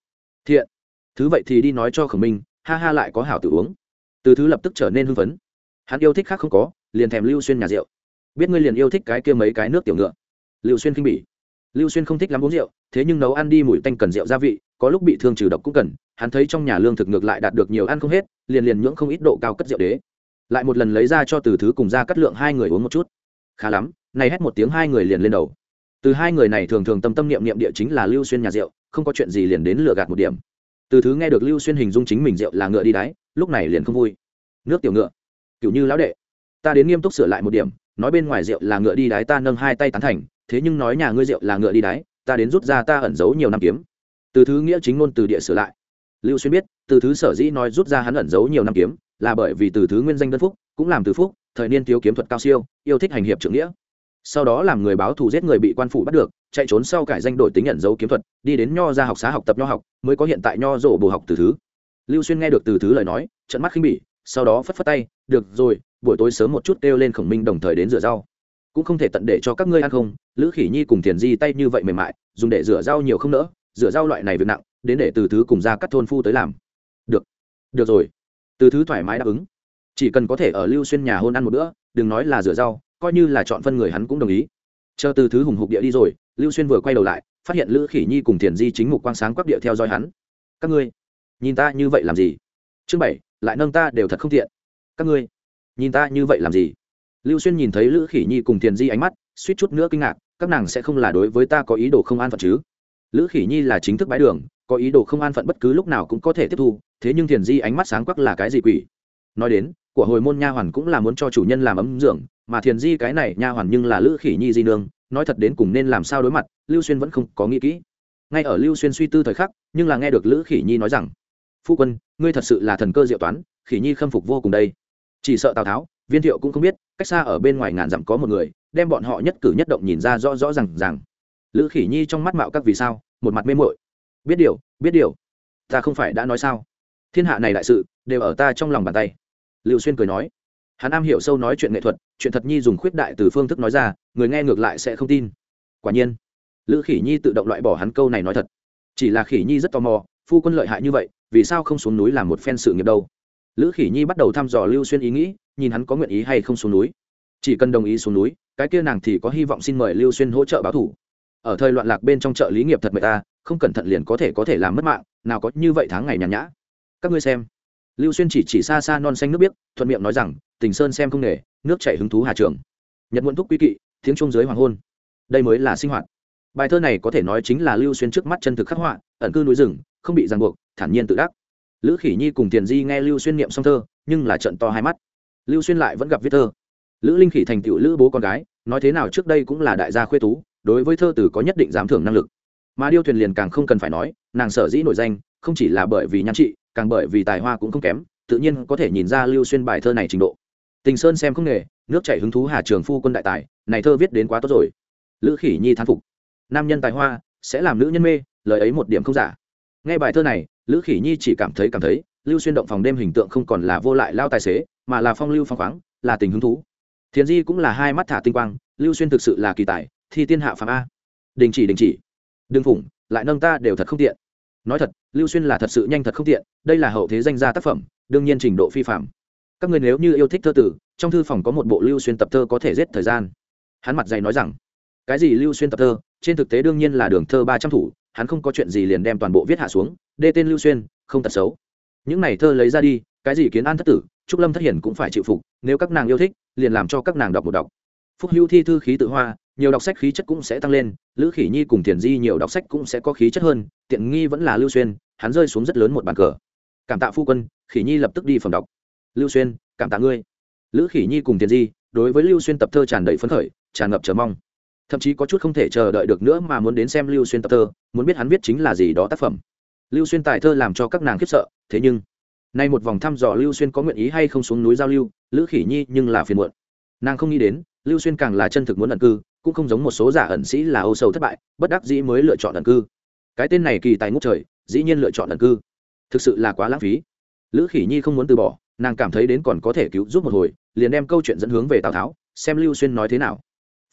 thiện. Thứ vậy thì đi nói cho khổng minh, ha ha lại có hảo tự uống từ thứ lập tức trở nên hưng phấn. Hắn yêu thích khác không có, liền thèm lưu xuyên nhà rượu. Biết ngươi liền yêu thích cái kia mấy cái nước tiểu ngựa. Lưu xuyên khinh bỉ. Lưu xuyên không thích lắm uống rượu, thế nhưng nấu ăn đi mùi tanh cần rượu gia vị, có lúc bị thương trừ độc cũng cần, hắn thấy trong nhà lương thực ngược lại đạt được nhiều ăn không hết, liền liền nhưỡng không ít độ cao cất rượu đế. Lại một lần lấy ra cho từ thứ cùng ra cắt lượng hai người uống một chút. Khá lắm, này hét một tiếng hai người liền lên đầu. Từ hai người này thường thường tâm tâm niệm niệm địa chính là lưu xuyên nhà rượu, không có chuyện gì liền đến lừa gạt một điểm. Từ thứ nghe được lưu xuyên hình dung chính mình rượu là ngựa đi đáy lúc này liền không vui. Nước tiểu ngựa, kiểu như lão đệ, ta đến nghiêm túc sửa lại một điểm, nói bên ngoài rượu là ngựa đi đái ta nâng hai tay tán thành, thế nhưng nói nhà ngươi rượu là ngựa đi đái, ta đến rút ra ta ẩn giấu nhiều năm kiếm. Từ thứ nghĩa chính ngôn từ địa sửa lại. Lưu xuyên biết, từ thứ sở dĩ nói rút ra hắn ẩn giấu nhiều năm kiếm, là bởi vì từ thứ nguyên danh đơn phúc, cũng làm từ phúc, thời niên thiếu kiếm thuật cao siêu, yêu thích hành hiệp trưởng nghĩa. Sau đó làm người báo thù giết người bị quan phủ bắt được, chạy trốn sau cải danh đổi tính nhận dấu kiếm thuật, đi đến nho ra học xá học tập nho học, mới có hiện tại nho rổ bồ học từ thứ lưu xuyên nghe được từ thứ lời nói trận mắt khinh bỉ, sau đó phất phất tay, được rồi, buổi tối sớm một chút kêu lên khổng minh đồng thời đến rửa rau. Cũng không thể tận để cho các ngươi ăn không, lữ khỉ nhi cùng tiền di tay như vậy mềm mại, dùng để rửa rau nhiều không nỡ, rửa rau loại này việc nặng, đến để từ thứ cùng ra các thôn phu tới làm. Được được rồi. Từ thứ thoải mái đáp ứng. Chỉ cần có thể ở lưu xuyên nhà hôn ăn một bữa, đừng nói là rửa rau, coi như là chọn phân người hắn cũng đồng ý. Chờ từ thứ hùng hục địa đi rồi, lưu xuyên vừa quay đầu lại, phát hiện lữ khỉ nhi cùng tiền di chính mục quang sáng quắc địa theo dõi hắn. Các ngươi nhìn ta như vậy làm gì? Chương bảy, lại nâng ta đều thật không thiện các ngươi, nhìn ta như vậy làm gì? Lưu xuyên nhìn thấy lữ khỉ nhi cùng Thiền di ánh mắt, suýt chút nữa kinh ngạc, các nàng sẽ không là đối với ta có ý đồ không an phận chứ? Lữ khỉ nhi là chính thức bãi đường, có ý đồ không an phận bất cứ lúc nào cũng có thể tiếp thu, thế nhưng Thiền di ánh mắt sáng quắc là cái gì quỷ? Nói đến, của hồi môn nha hoàn cũng là muốn cho chủ nhân làm ấm dưỡng mà thiền di cái này nha hoàn nhưng là lữ khỉ nhi di nương, nói thật đến cùng nên làm sao đối mặt, lưu xuyên vẫn không có nghĩ kỹ. Ngay ở lưu xuyên suy tư thời khắc, nhưng là nghe được lữ khỉ nhi nói rằng phu quân, ngươi thật sự là thần cơ diệu toán, khỉ nhi khâm phục vô cùng đây. Chỉ sợ tào tháo, viên thiệu cũng không biết, cách xa ở bên ngoài ngàn dặm có một người, đem bọn họ nhất cử nhất động nhìn ra rõ rõ r à n g rằng lữ khỉ nhi trong mắt mạo các vì sao, một mặt mê mội biết điều biết điều, ta không phải đã nói sao? Thiên hạ này đại sự, đều ở ta trong lòng bàn tay. Liệu xuyên cười nói. Hắn am hiểu sâu nói chuyện nghệ thuật, chuyện thật nhi dùng khuyết đại từ phương thức nói ra, người nghe ngược lại sẽ không tin. Quả nhiên, lữ khỉ nhi tự động loại bỏ hắn câu này nói thật. Chỉ là khỉ nhi rất tò mò phu quân lợi hại như vậy, vì sao không xuống núi làm một phen sự nghiệp đâu? Lữ khỉ nhi bắt đầu thăm dò lưu xuyên ý nghĩ, nhìn hắn có nguyện ý hay không xuống núi. Chỉ cần đồng ý xuống núi, cái kia nàng thì có hy vọng xin mời lưu xuyên hỗ trợ báo thủ. Ở thời loạn lạc bên trong chợ lý nghiệp thật mệt ta, không cẩn thận liền có thể có thể làm mất mạng, nào có như vậy tháng ngày nhàn nhã. Các ngươi xem. Lưu xuyên chỉ chỉ xa xa non xanh nước biếc, thuận miệng nói rằng, tình sơn xem không nghề, nước chảy hứng thú hà trường. Nhật muộn thúc quý kỵ, tiếng trung giới hoàng hôn. Đây mới là sinh hoạt. Bài thơ này có thể nói chính là lưu xuyên trước mắt chân thực khắc họa, ẩn cư núi rừng không bị ràng buộc, thản nhiên tự đắc. Lữ khỉ nhi cùng tiền di nghe lưu xuyên niệm xong thơ, nhưng là trận to hai mắt. Lưu xuyên lại vẫn gặp viết thơ. Lữ linh khỉ thành tựu lữ bố con gái, nói thế nào trước đây cũng là đại gia khuê tú, đối với thơ từ có nhất định giám thưởng năng lực. Mà điêu thuyền liền càng không cần phải nói, nàng sở dĩ nổi danh, không chỉ là bởi vì nhan trị, càng bởi vì tài hoa cũng không kém, tự nhiên có thể nhìn ra lưu xuyên bài thơ này trình độ. Tình sơn xem không nghề, nước chảy hứng thú hà trường phu quân đại tài, này thơ viết đến quá tốt rồi. Lữ khỉ nhi thán phục. Nam nhân tài hoa, sẽ làm nữ nhân mê, lời ấy một điểm không giả nghe bài thơ này, lữ khỉ nhi chỉ cảm thấy cảm thấy lưu xuyên động phòng đêm hình tượng không còn là vô lại lao tài xế, mà là phong lưu phong khoáng, là tình hứng thú. Thiền di cũng là hai mắt thả tinh quang, lưu xuyên thực sự là kỳ tài, thi tiên hạ phạm a. Đình chỉ đình chỉ. Đừng phủng, lại nâng ta đều thật không tiện. Nói thật, lưu xuyên là thật sự nhanh thật không tiện, đây là hậu thế danh gia tác phẩm, đương nhiên trình độ phi phạm các người nếu như yêu thích thơ tử, trong thư phòng có một bộ lưu xuyên tập thơ có thể giết thời gian. Hắn mặt dày nói rằng, cái gì lưu xuyên tập thơ? Trên thực tế đương nhiên là đường thơ ba trăm thủ hắn không có chuyện gì liền đem toàn bộ viết hạ xuống, đê tên lưu xuyên, không tật xấu. Những này thơ lấy ra đi, cái gì kiến an thất tử, trúc lâm thất hiển cũng phải chịu phục, nếu các nàng yêu thích, liền làm cho các nàng đọc một đọc. Phúc hưu thi thư khí tự hoa, nhiều đọc sách khí chất cũng sẽ tăng lên, lữ khỉ nhi cùng thiền di nhiều đọc sách cũng sẽ có khí chất hơn, tiện nghi vẫn là lưu xuyên, hắn rơi xuống rất lớn một bàn cờ. Cảm tạ phu quân, khỉ nhi lập tức đi phòng đọc. Lưu xuyên, cảm tạ ngươi. Lữ khỉ nhi cùng thiền di, đối với lưu xuyên tập thơ tràn đầy phấn khởi, tràn ngập chờ mong thậm chí có chút không thể chờ đợi được nữa mà muốn đến xem lưu xuyên tập thơ, muốn biết hắn viết chính là gì đó tác phẩm. Lưu xuyên tài thơ làm cho các nàng khiếp sợ, thế nhưng, nay một vòng thăm dò lưu xuyên có nguyện ý hay không xuống núi giao lưu, lữ khỉ nhi nhưng là phiền muộn. Nàng không nghĩ đến, lưu xuyên càng là chân thực muốn ẩn cư, cũng không giống một số giả ẩn sĩ là âu sầu thất bại, bất đắc dĩ mới lựa chọn ẩn cư. Cái tên này kỳ tài ngút trời, dĩ nhiên lựa chọn ẩn cư. Thực sự là quá lãng phí. Lữ khỉ nhi không muốn từ bỏ, nàng cảm thấy đến còn có thể cứu giúp một hồi, liền đem câu chuyện dẫn hướng về tào tháo, xem lưu xuyên nói thế nào.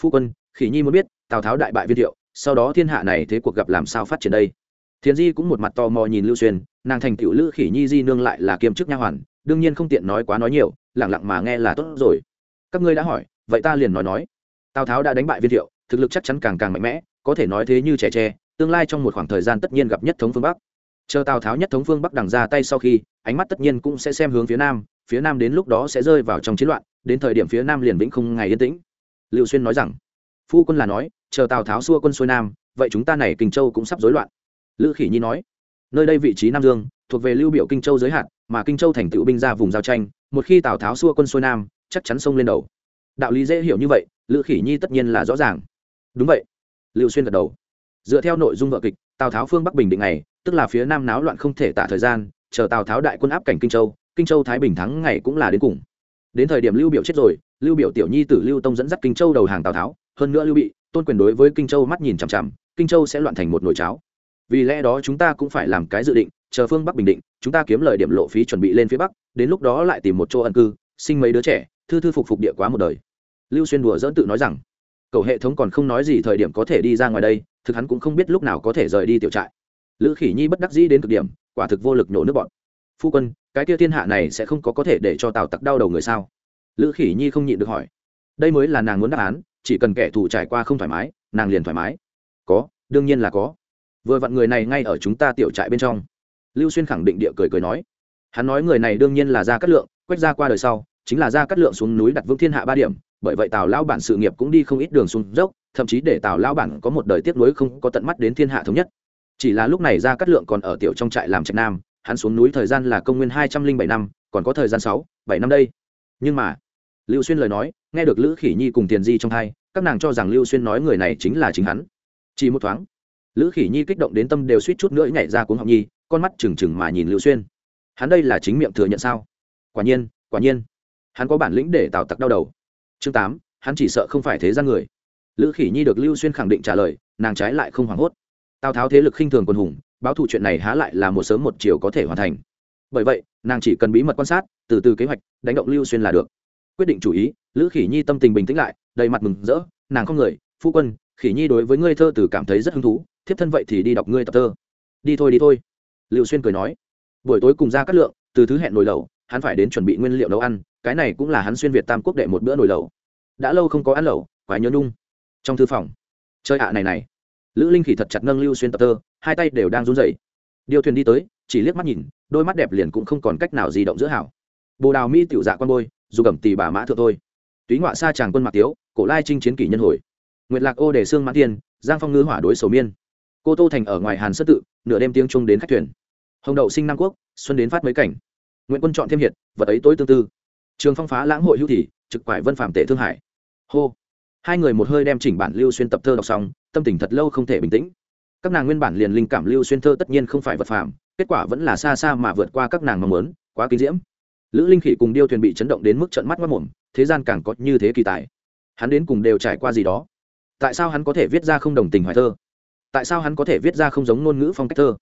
Phu quân khỉ nhi muốn biết, tào tháo đại bại viên thiệu, sau đó thiên hạ này thế cuộc gặp làm sao phát triển đây? Thiền di cũng một mặt tò mò nhìn lưu xuyên, nàng thành tựu lữ khỉ nhi di nương lại là kiêm chức nha hoàn, đương nhiên không tiện nói quá nói nhiều lẳng lặng mà nghe là tốt rồi. Các ngươi đã hỏi, vậy ta liền nói nói. Tào tháo đã đánh bại viên thiệu, thực lực chắc chắn càng càng mạnh mẽ, có thể nói thế như trẻ tre, tương lai trong một khoảng thời gian tất nhiên gặp nhất thống phương bắc. Chờ tào tháo nhất thống phương bắc đằng ra tay sau khi, ánh mắt tất nhiên cũng sẽ xem hướng phía nam phía nam đến lúc đó sẽ rơi vào trong chiến loạn, đến thời điểm phía nam liền vĩnh không ngày yên tĩnh. Liệu xuyên nói rằng phu quân là nói, chờ tào tháo xua quân xuôi nam, vậy chúng ta này kinh châu cũng sắp rối loạn. Lữ khỉ nhi nói, nơi đây vị trí nam dương, thuộc về lưu biểu kinh châu giới hạn, mà kinh châu thành tựu binh ra vùng giao tranh, một khi tào tháo xua quân xuôi nam, chắc chắn xông lên đầu. Đạo lý dễ hiểu như vậy, lữ khỉ nhi tất nhiên là rõ ràng. Đúng vậy. Lưu xuyên gật đầu. Dựa theo nội dung vợ kịch, tào tháo phương bắc bình định này tức là phía nam náo loạn không thể tả thời gian, chờ tào tháo đại quân áp cảnh kinh châu kinh châu thái bình thắng ngày cũng là đến cùng. Đến thời điểm lưu biểu chết rồi, lưu biểu tiểu nhi tử lưu tông dẫn dắt kinh châu đầu hàng tào tháo hơn nữa lưu bị, tôn quyền đối với kinh châu mắt nhìn chằm chằm, kinh châu sẽ loạn thành một nồi cháo. Vì lẽ đó chúng ta cũng phải làm cái dự định, chờ phương bắc bình định, chúng ta kiếm lời điểm lộ phí chuẩn bị lên phía bắc, đến lúc đó lại tìm một chỗ ẩn cư, sinh mấy đứa trẻ, thư thư phục phục địa quá một đời. Lưu xuyên đùa dỡn tự nói rằng, cầu hệ thống còn không nói gì thời điểm có thể đi ra ngoài đây, thực hắn cũng không biết lúc nào có thể rời đi tiểu trại. Lữ khỉ nhi bất đắc dĩ đến cực điểm, quả thực vô lực nhổ nước bọn phu quân, cái kia thiên hạ này sẽ không có có thể để cho tào tặc đau đầu người sao? Lữ khỉ nhi không nhịn được hỏi. Đây mới là nàng muốn đáp án chỉ cần kẻ thù trải qua không thoải mái, nàng liền thoải mái. Có, đương nhiên là có. Vừa vặn người này ngay ở chúng ta tiểu trại bên trong. Lưu xuyên khẳng định địa cười cười nói. Hắn nói người này đương nhiên là gia cát lượng, quét ra qua đời sau, chính là gia cát lượng xuống núi đặt vững thiên hạ ba điểm, bởi vậy tào lão bản sự nghiệp cũng đi không ít đường xuống dốc, thậm chí để tào lão bản có một đời tiếp nối không có tận mắt đến thiên hạ thống nhất. Chỉ là lúc này gia cát lượng còn ở tiểu trong trại làm trạch nam, hắn xuống núi thời gian là công nguyên hai trăm linh bảy năm, còn có thời gian sáu, bảy năm đây. Nhưng mà lưu xuyên lời nói, nghe được lữ khỉ nhi cùng tiền di trong thai, các nàng cho rằng lưu xuyên nói người này chính là chính hắn. Chỉ một thoáng, lữ khỉ nhi kích động đến tâm đều suýt chút nữa nhảy ra cuốn học nhi, con mắt trừng trừng mà nhìn lưu xuyên. Hắn đây là chính miệng thừa nhận sao? Quả nhiên quả nhiên. Hắn có bản lĩnh để tào tặc đau đầu. Chương tám, hắn chỉ sợ không phải thế gian người. Lữ khỉ nhi được lưu xuyên khẳng định trả lời, nàng trái lại không hoảng hốt. Tào tháo thế lực khinh thường quân hùng, báo thù chuyện này há lại là một sớm một chiều có thể hoàn thành. Bởi vậy, nàng chỉ cần bí mật quan sát, từ từ kế hoạch, đánh động lưu xuyên là được quyết định chủ ý, lữ khỉ nhi tâm tình bình tĩnh lại, đầy mặt mừng rỡ, nàng không người, phu quân, khỉ nhi đối với ngươi thơ từ cảm thấy rất hứng thú, thiếp thân vậy thì đi đọc ngươi tập thơ. Đi thôi đi thôi. Lưu xuyên cười nói. Buổi tối cùng ra cắt lượng, từ thứ hẹn nồi lẩu, hắn phải đến chuẩn bị nguyên liệu nấu ăn, cái này cũng là hắn xuyên việt tam quốc đệ một bữa nồi lẩu. Đã lâu không có ăn lẩu, quái nhớ nhung. Trong thư phòng chơi ạ, này này. Lữ linh khỉ thật chặt nâng lưu xuyên tập thơ, hai tay đều đang run rẩy. Điêu thuyền đi tới, chỉ liếc mắt nhìn, đôi mắt đẹp liền cũng không còn cách nào di động giữa hảo bồ đào mi tiểu dạ con bôi dù gầm tì bà mã thượng thôi. Túy ngoại xa tràng quân mạc tiếu, cổ lai trinh chiến kỷ nhân hồi. Nguyệt lạc ô đề xương mãn tiên giang phong ngư hỏa đối sầu miên. Cô tô thành ở ngoài hàn sất tự, nửa đêm tiếng trung đến khách thuyền. Hồng đậu sinh nam quốc, xuân đến phát mấy cảnh. Nguyễn quân chọn thêm hiệt, vật ấy tối tương tư. Trường phong phá lãng hội hữu thị, trực quải vân phạm tể thương hải. Hô. Hai người một hơi đem chỉnh bản lưu xuyên tập thơ đọc xong, tâm tình thật lâu không thể bình tĩnh. Các nàng nguyên bản liền linh cảm lưu xuyên thơ tất nhiên không phải vật phạm kết quả vẫn là xa xa mà vượt qua các nàng mong muốn, quá kinh diễm lữ linh khỉ cùng điêu thuyền bị chấn động đến mức trận mắt mất mồm thế gian càng có như thế kỳ tài. Hắn đến cùng đều trải qua gì đó? Tại sao hắn có thể viết ra không đồng tình hoài thơ? Tại sao hắn có thể viết ra không giống ngôn ngữ phong cách thơ?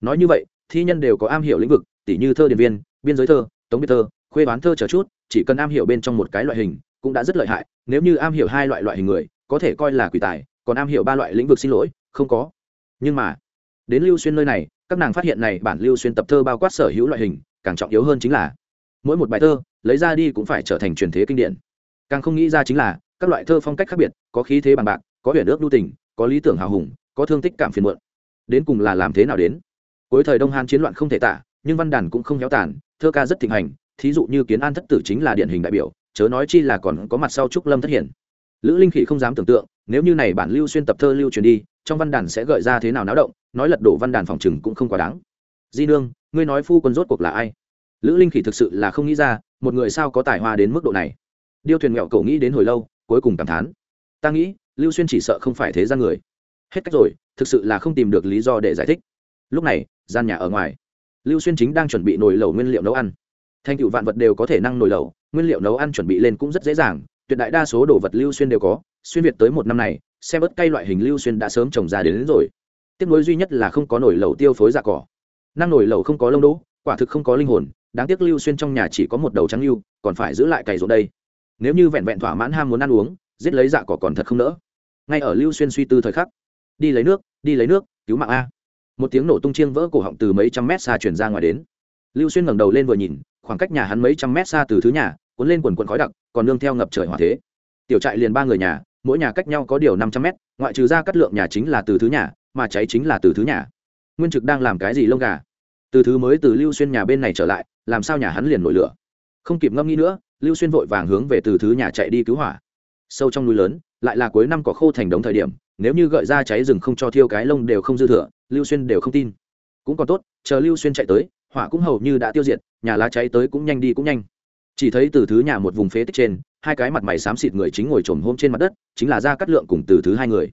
Nói như vậy, thi nhân đều có am hiểu lĩnh vực tỷ như thơ điện viên, biên giới thơ, tống biệt thơ, khuê bán thơ chờ chút, chỉ cần am hiểu bên trong một cái loại hình, cũng đã rất lợi hại. Nếu như am hiểu hai loại loại hình người, có thể coi là quỷ tài, còn am hiểu ba loại lĩnh vực xin lỗi, không có. Nhưng mà, đến lưu xuyên nơi này, các nàng phát hiện này bản lưu xuyên tập thơ bao quát sở hữu loại hình, càng trọng yếu hơn chính là mỗi một bài thơ lấy ra đi cũng phải trở thành truyền thế kinh điển. Càng không nghĩ ra chính là, các loại thơ phong cách khác biệt, có khí thế bằng bạc, có huyền ước lưu tình, có lý tưởng hào hùng, có thương tích cảm phiền muộn. Đến cùng là làm thế nào đến? Cuối thời đông han chiến loạn không thể tả, nhưng văn đàn cũng không héo tàn, thơ ca rất thịnh hành, thí dụ như kiến an thất tử chính là điển hình đại biểu, chớ nói chi là còn có mặt sau trúc lâm thất hiển. Lữ linh khỉ không dám tưởng tượng, nếu như này bản lưu xuyên tập thơ lưu truyền đi, trong văn đàn sẽ gợi ra thế nào náo động, nói lật đổ văn đàn phòng chừng cũng không quá đáng. Di nương, ngươi nói phu quân rốt cuộc là ai? Lữ linh khỉ thực sự là không nghĩ ra một người sao có tài hoa đến mức độ này. Điêu thuyền nghẹo cậu nghĩ đến hồi lâu cuối cùng cảm thán. Ta nghĩ lưu xuyên chỉ sợ không phải thế gian người. Hết cách rồi thực sự là không tìm được lý do để giải thích. Lúc này gian nhà ở ngoài. Lưu xuyên chính đang chuẩn bị nồi lẩu nguyên liệu nấu ăn. Thành tựu vạn vật đều có thể năng nồi lẩu nguyên liệu nấu ăn chuẩn bị lên cũng rất dễ dàng tuyệt đại đa số đồ vật lưu xuyên đều có. Xuyên việt tới một năm này xe bớt cây loại hình lưu xuyên đã sớm trồng ra đến, đến rồi. Tiếc nối duy nhất là không có nồi lẩu tiêu phối dạ cỏ. Năng nồi lẩu không có lông đỗ quả thực không có linh hồn đáng tiếc lưu xuyên trong nhà chỉ có một đầu trắng lưu còn phải giữ lại cày ruộng đây. Nếu như vẹn vẹn thỏa mãn ham muốn ăn uống, giết lấy dạ cỏ còn thật không nỡ. Ngay ở lưu xuyên suy tư thời khắc, đi lấy nước, đi lấy nước, cứu mạng a. Một tiếng nổ tung chiêng vỡ cổ họng từ mấy trăm mét xa chuyển ra ngoài đến. Lưu xuyên ngẩng đầu lên vừa nhìn, khoảng cách nhà hắn mấy trăm mét xa từ thứ nhà, cuốn lên quần quần khói đặc, còn nương theo ngập trời hỏa thế. Tiểu trại liền ba người nhà, mỗi nhà cách nhau có điều năm trăm mét, ngoại trừ ra cắt lượng nhà chính là từ thứ nhà, mà cháy chính là từ thứ nhà. Nguyên trực đang làm cái gì lông gà? Từ thứ mới từ lưu xuyên nhà bên này trở lại làm sao nhà hắn liền nổi lửa? Không kịp ngâm nghĩ nữa, lưu xuyên vội vàng hướng về từ thứ nhà chạy đi cứu hỏa. Sâu trong núi lớn, lại là cuối năm có khô thành đống thời điểm, nếu như gợi ra cháy rừng không cho thiêu cái lông đều không dư thừa, lưu xuyên đều không tin. Cũng còn tốt, chờ lưu xuyên chạy tới, hỏa cũng hầu như đã tiêu diệt, nhà lá cháy tới cũng nhanh đi cũng nhanh. Chỉ thấy từ thứ nhà một vùng phế tích trên, hai cái mặt mày xám xịt người chính ngồi trồm hôm trên mặt đất, chính là gia cát lượng cùng từ thứ hai người.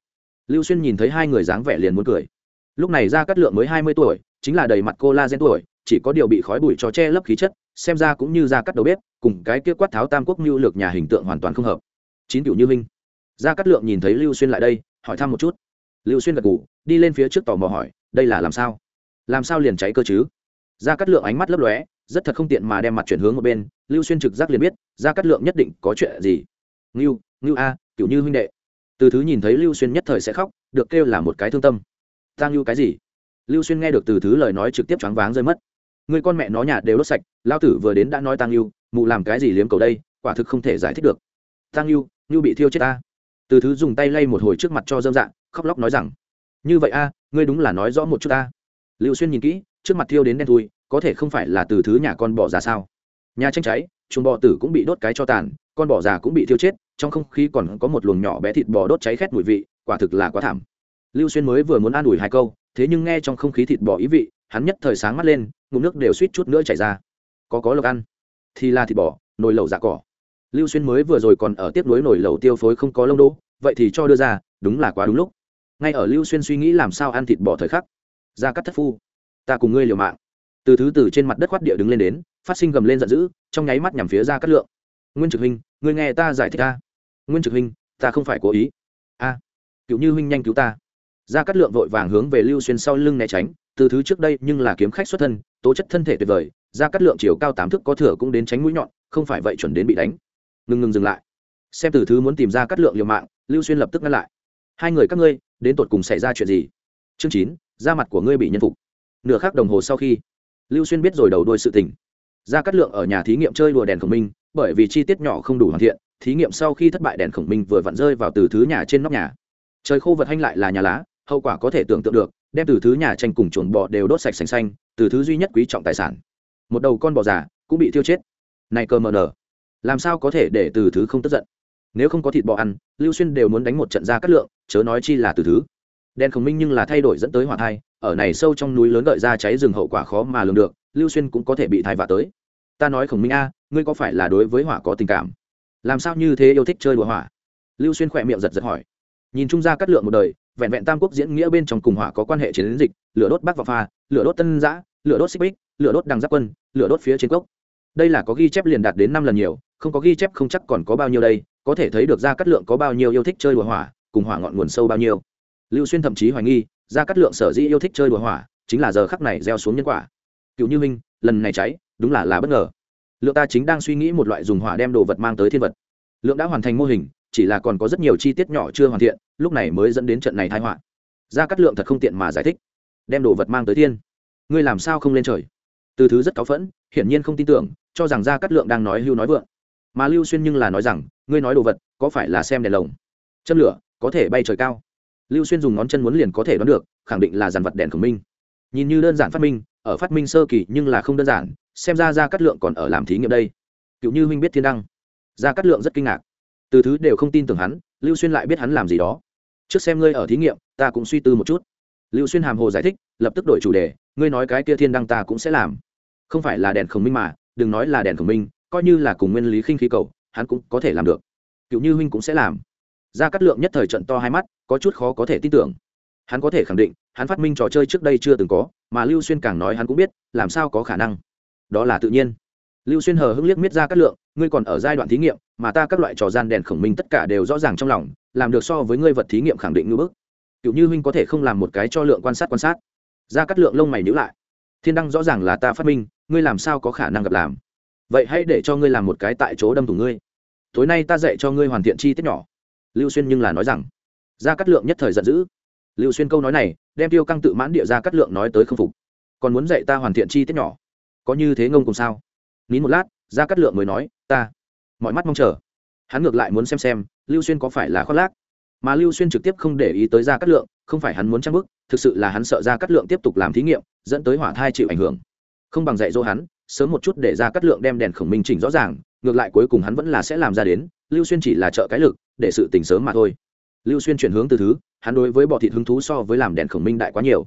Lưu xuyên nhìn thấy hai người dáng vẻ liền muốn cười. Lúc này gia cát lượng mới hai mươi tuổi, chính là đầy mặt cô la gen tuổi chỉ có điều bị khói bụi cho che lấp khí chất, xem ra cũng như ra cắt đầu bếp, cùng cái kia quát tháo tam quốc mưu lược nhà hình tượng hoàn toàn không hợp. Chín cựu như minh ra cắt lượng nhìn thấy lưu xuyên lại đây, hỏi thăm một chút. Lưu xuyên gật ngủ đi lên phía trước tò mò hỏi, đây là làm sao? Làm sao liền cháy cơ chứ? Ra cắt lượng ánh mắt lấp lóe, rất thật không tiện mà đem mặt chuyển hướng một bên, lưu xuyên trực giác liền biết ra cắt lượng nhất định có chuyện gì. Ngưu ngưu a cựu như huynh đệ. Từ thứ nhìn thấy lưu xuyên nhất thời sẽ khóc, được kêu là một cái thương tâm. Ta ngưu cái gì? Lưu xuyên nghe được từ thứ lời nói trực tiếp choáng váng rơi mất người con mẹ nó nhà đều đốt sạch lao tử vừa đến đã nói tăng yêu mụ làm cái gì liếm cầu đây, quả thực không thể giải thích được. Tăng yêu như bị thiêu chết ta. Từ thứ dùng tay lay một hồi trước mặt cho dâm dạng khóc lóc nói rằng, như vậy a, ngươi đúng là nói rõ một chút ta. Lưu xuyên nhìn kỹ, trước mặt thiêu đến đen thui, có thể không phải là từ thứ nhà con bò già sao? Nhà tranh cháy, chuồng bò tử cũng bị đốt cái cho tàn, con bò già cũng bị thiêu chết, trong không khí còn có một luồng nhỏ bé thịt bò đốt cháy khét mùi vị, quả thực là quá thảm. Lưu xuyên mới vừa muốn an ủi hai câu, thế nhưng nghe trong không khí thịt bò ý vị, hắn nhất thời sáng mắt lên ngụm nước đều suýt chút nữa chảy ra. Có có lộc ăn. Thì là thịt bò nồi lẩu dạ cỏ. Lưu xuyên mới vừa rồi còn ở tiếp nối nồi lẩu tiêu phối không có lông đỗ vậy thì cho đưa ra đúng là quá đúng lúc. Ngay ở lưu xuyên suy nghĩ làm sao ăn thịt bò thời khắc ra cắt thất phu. Ta cùng ngươi liều mạng. Từ thứ từ trên mặt đất khoát địa đứng lên đến phát sinh gầm lên giận dữ trong nháy mắt nhằm phía ra cắt lượng. Nguyên trực huynh ngươi nghe ta giải thích ta nguyên trực huynh ta không phải cố ý. A à, cựu như huynh nhanh cứu ta. Ra cắt lượng vội vàng hướng về lưu xuyên sau lưng né tránh từ thứ trước đây nhưng là kiếm khách xuất thân, tố chất thân thể tuyệt vời ra cắt lượng chiều cao tám thước có thừa cũng đến tránh mũi nhọn, không phải vậy chuẩn đến bị đánh. Ngừng ngừng dừng lại. Xem từ thứ muốn tìm ra cắt lượng liều mạng, lưu xuyên lập tức ngăn lại. Hai người các ngươi, đến tột cùng xảy ra chuyện gì? Chương chín, da mặt của ngươi bị nhân phục. Nửa khắc đồng hồ sau khi, lưu xuyên biết rồi đầu đôi sự tình. Ra cắt lượng ở nhà thí nghiệm chơi đùa đèn khổng minh, bởi vì chi tiết nhỏ không đủ hoàn thiện, thí nghiệm sau khi thất bại đèn khổng minh vừa vặn rơi vào từ thứ nhà trên nóc nhà. Trời khô vật hanh lại là nhà lá, hậu quả có thể tưởng tượng được đem từ thứ nhà tranh cùng chuồng bò đều đốt sạch sành xanh, từ thứ duy nhất quý trọng tài sản. Một đầu con bò già cũng bị thiêu chết. Này cơ mờ nở. Làm sao có thể để từ thứ không tức giận? Nếu không có thịt bò ăn, lưu xuyên đều muốn đánh một trận ra cắt lượng, chớ nói chi là từ thứ. Đen khổng minh nhưng là thay đổi dẫn tới hỏa thai, ở này sâu trong núi lớn gợi ra cháy rừng hậu quả khó mà lường được, lưu xuyên cũng có thể bị thai vạ tới. Ta nói khổng minh a, ngươi có phải là đối với hỏa có tình cảm? Làm sao như thế yêu thích chơi đùa hỏa? Lưu xuyên khỏe miệng giật giật hỏi. Nhìn trung gia cắt lượng một đời vẹn vẹn tam quốc diễn nghĩa bên trong cùng hỏa có quan hệ chiến dịch, lửa đốt bắc và pha, lửa đốt tân giã, lửa đốt xích bích, lửa đốt đằng giáp quân, lửa đốt phía trên cốc đây là có ghi chép liền đạt đến năm lần nhiều, không có ghi chép không chắc còn có bao nhiêu đây, có thể thấy được ra cắt lượng có bao nhiêu yêu thích chơi đùa hỏa, cùng hỏa ngọn nguồn sâu bao nhiêu. Lưu xuyên thậm chí hoài nghi ra cắt lượng sở dĩ yêu thích chơi đùa hỏa, chính là giờ khắc này gieo xuống nhân quả. Cựu như minh, lần này cháy, đúng là là bất ngờ. Lượng ta chính đang suy nghĩ một loại dùng hỏa đem đồ vật mang tới thiên vật. Lượng đã hoàn thành mô hình chỉ là còn có rất nhiều chi tiết nhỏ chưa hoàn thiện, lúc này mới dẫn đến trận này thái họa. Ra cắt lượng thật không tiện mà giải thích. Đem đồ vật mang tới thiên. Ngươi làm sao không lên trời? Từ thứ rất cáu phẫn, hiển nhiên không tin tưởng, cho rằng ra cắt lượng đang nói hưu nói vượng. Mà lưu xuyên nhưng là nói rằng, ngươi nói đồ vật, có phải là xem đèn lồng? Châm lửa, có thể bay trời cao. Lưu xuyên dùng ngón chân muốn liền có thể đoán được, khẳng định là dàn vật đèn khổng minh nhìn như đơn giản phát minh, ở phát minh sơ kỳ nhưng là không đơn giản, xem ra ra cắt lượng còn ở làm thí nghiệm đây. Cựu như huynh biết thiên đăng. Ra cắt lượng rất kinh ngạc từ thứ đều không tin tưởng hắn, lưu xuyên lại biết hắn làm gì đó. Trước xem ngươi ở thí nghiệm, ta cũng suy tư một chút. Lưu xuyên hàm hồ giải thích, lập tức đổi chủ đề, ngươi nói cái kia thiên đăng ta cũng sẽ làm. Không phải là đèn khổng minh mà, đừng nói là đèn khổng minh, coi như là cùng nguyên lý khinh khí cầu, hắn cũng có thể làm được. Cựu như huynh cũng sẽ làm. Ra cắt lượng nhất thời trận to hai mắt, có chút khó có thể tin tưởng. Hắn có thể khẳng định, hắn phát minh trò chơi trước đây chưa từng có, mà lưu xuyên càng nói hắn cũng biết, làm sao có khả năng. Đó là tự nhiên. Lưu xuyên hờ hững liếc miết ra cắt lượng ngươi còn ở giai đoạn thí nghiệm, mà ta các loại trò gian đèn khổng minh tất cả đều rõ ràng trong lòng, làm được so với ngươi vật thí nghiệm khẳng định ngưỡng bức. Cựu như huynh có thể không làm một cái cho lượng quan sát quan sát. Ra cắt lượng lông mày nhữ lại. Thiên đăng rõ ràng là ta phát minh, ngươi làm sao có khả năng gặp làm? Vậy hãy để cho ngươi làm một cái tại chỗ đâm thủng ngươi. Tối nay ta dạy cho ngươi hoàn thiện chi tiết nhỏ. Lưu xuyên nhưng là nói rằng, ra cắt lượng nhất thời giận dữ. Lưu xuyên câu nói này, đem tiêu căng tự mãn địa ra cắt lượng nói tới không phục. Còn muốn dạy ta hoàn thiện chi tiết nhỏ? Có như thế ngông cùng sao? Nín một lát ra cắt lượng mới nói, ta. Mọi mắt mong chờ. Hắn ngược lại muốn xem xem lưu xuyên có phải là khoác lác. Mà lưu xuyên trực tiếp không để ý tới ra cắt lượng, không phải hắn muốn trang bức thực sự là hắn sợ ra cắt lượng tiếp tục làm thí nghiệm, dẫn tới hỏa thai chịu ảnh hưởng. Không bằng dạy dỗ hắn, sớm một chút để ra cắt lượng đem đèn khổng minh chỉnh rõ ràng, ngược lại cuối cùng hắn vẫn là sẽ làm ra đến, lưu xuyên chỉ là trợ cái lực, để sự tình sớm mà thôi. Lưu xuyên chuyển hướng từ thứ, hắn đối với bọ thịt hứng thú so với làm đèn khổng minh đại quá nhiều.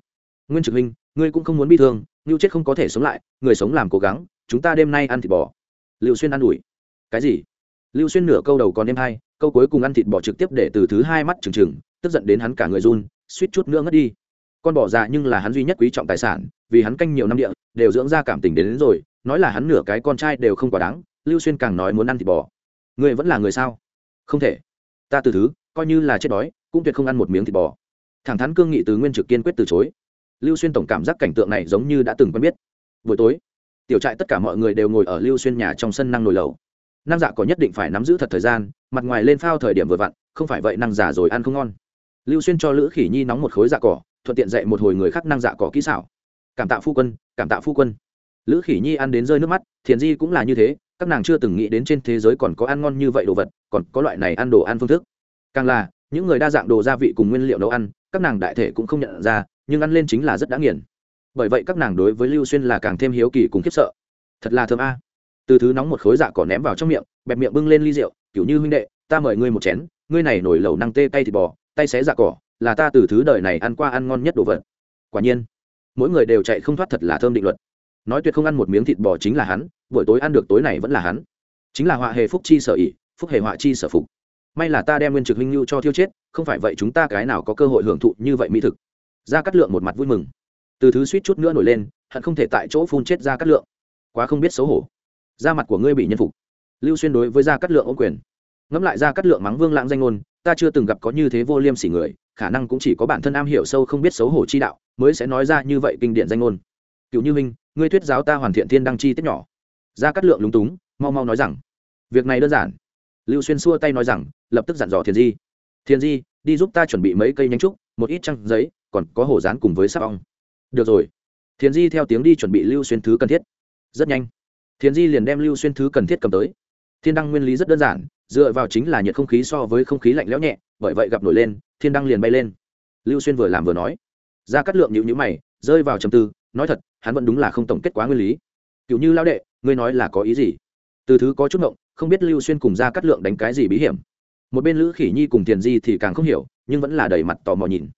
Nguyên trực minh ngươi cũng không muốn bi thương ngưu chết không có thể sống lại, người sống làm cố gắng, chúng ta đêm nay ăn thịt bò lưu xuyên ăn ủi. Cái gì? Lưu xuyên nửa câu đầu còn đêm hai câu cuối cùng ăn thịt bò trực tiếp để từ thứ hai mắt trừng trừng tức giận đến hắn cả người run suýt chút nữa ngất đi. Con bỏ già nhưng là hắn duy nhất quý trọng tài sản vì hắn canh nhiều năm địa đều dưỡng ra cảm tình đến, đến rồi nói là hắn nửa cái con trai đều không quá đáng lưu xuyên càng nói muốn ăn thịt bò. Người vẫn là người sao? Không thể. Ta từ thứ coi như là chết đói cũng tuyệt không ăn một miếng thịt bò. Thẳng thắn cương nghị từ nguyên trực kiên quyết từ chối. Lưu xuyên tổng cảm giác cảnh tượng này giống như đã từng quen biết. Buổi tối tiểu trại tất cả mọi người đều ngồi ở lưu xuyên nhà trong sân năng nồi lầu năng dạ có nhất định phải nắm giữ thật thời gian, mặt ngoài lên phao thời điểm vừa vặn, không phải vậy năng giả rồi ăn không ngon. Lưu xuyên cho lữ khỉ nhi nóng một khối dạ cỏ, thuận tiện dạy một hồi người khác năng dạ cỏ kỹ xảo. Cảm tạ phu quân, cảm tạ phu quân. Lữ khỉ nhi ăn đến rơi nước mắt, thiền di cũng là như thế, các nàng chưa từng nghĩ đến trên thế giới còn có ăn ngon như vậy đồ vật, còn có loại này ăn đồ ăn phương thức. Càng là, những người đa dạng đồ gia vị cùng nguyên liệu nấu ăn, các nàng đại thể cũng không nhận ra, nhưng ăn lên chính là rất đã nghiền bởi vậy các nàng đối với lưu xuyên là càng thêm hiếu kỳ cùng khiếp sợ. Thật là thơm a. Từ thứ nóng một khối dạ cỏ ném vào trong miệng, bẹp miệng bưng lên ly rượu, kiểu như huynh đệ, ta mời ngươi một chén, ngươi này nổi lẩu năng tê tay thịt bò, tay xé dạ cỏ, là ta từ thứ đời này ăn qua ăn ngon nhất đồ vật. Quả nhiên, mỗi người đều chạy không thoát thật là thơm định luật. Nói tuyệt không ăn một miếng thịt bò chính là hắn, buổi tối ăn được tối này vẫn là hắn. Chính là họa hề phúc chi sở ỉ phúc hề họa chi sở phục. May là ta đem nguyên trực huynh lưu cho thiêu chết, không phải vậy chúng ta cái nào có cơ hội hưởng thụ như vậy mỹ thực. Ra cắt lượng một mặt vui mừng từ thứ suýt chút nữa nổi lên, hận không thể tại chỗ phun chết ra cắt lượng. Quá không biết xấu hổ. Da mặt của ngươi bị nhân phục. Lưu xuyên đối với gia cắt lượng ô quyền. Ngẫm lại gia cắt lượng mắng vương lãng danh ngôn, ta chưa từng gặp có như thế vô liêm sỉ người, khả năng cũng chỉ có bản thân am hiểu sâu không biết xấu hổ chi đạo, mới sẽ nói ra như vậy kinh điển danh ngôn. Cựu như minh, ngươi thuyết giáo ta hoàn thiện thiên đăng chi tiết nhỏ. Gia cắt lượng lúng túng, mau mau nói rằng, việc này đơn giản. Lưu xuyên xua tay nói rằng, lập tức dặn dò thiền di. Thiền di, đi giúp ta chuẩn bị mấy cây nhánh trúc, một ít trăng giấy, còn có hổ rán cùng với sáp ong được rồi. Thiền di theo tiếng đi chuẩn bị lưu xuyên thứ cần thiết. Rất nhanh. Thiền di liền đem lưu xuyên thứ cần thiết cầm tới. Thiên đăng nguyên lý rất đơn giản, dựa vào chính là nhiệt không khí so với không khí lạnh lẽo nhẹ, bởi vậy gặp nổi lên, thiên đăng liền bay lên. Lưu xuyên vừa làm vừa nói. Ra cắt lượng nhịu nhữ mày, rơi vào trầm tư, nói thật, hắn vẫn đúng là không tổng kết quá nguyên lý. Cựu như lao đệ, ngươi nói là có ý gì? Từ thứ có chút ngộng, không biết lưu xuyên cùng ra cắt lượng đánh cái gì bí hiểm. Một bên lữ khỉ nhi cùng thiền di thì càng không hiểu, nhưng vẫn là đầy mặt tò mò nhìn.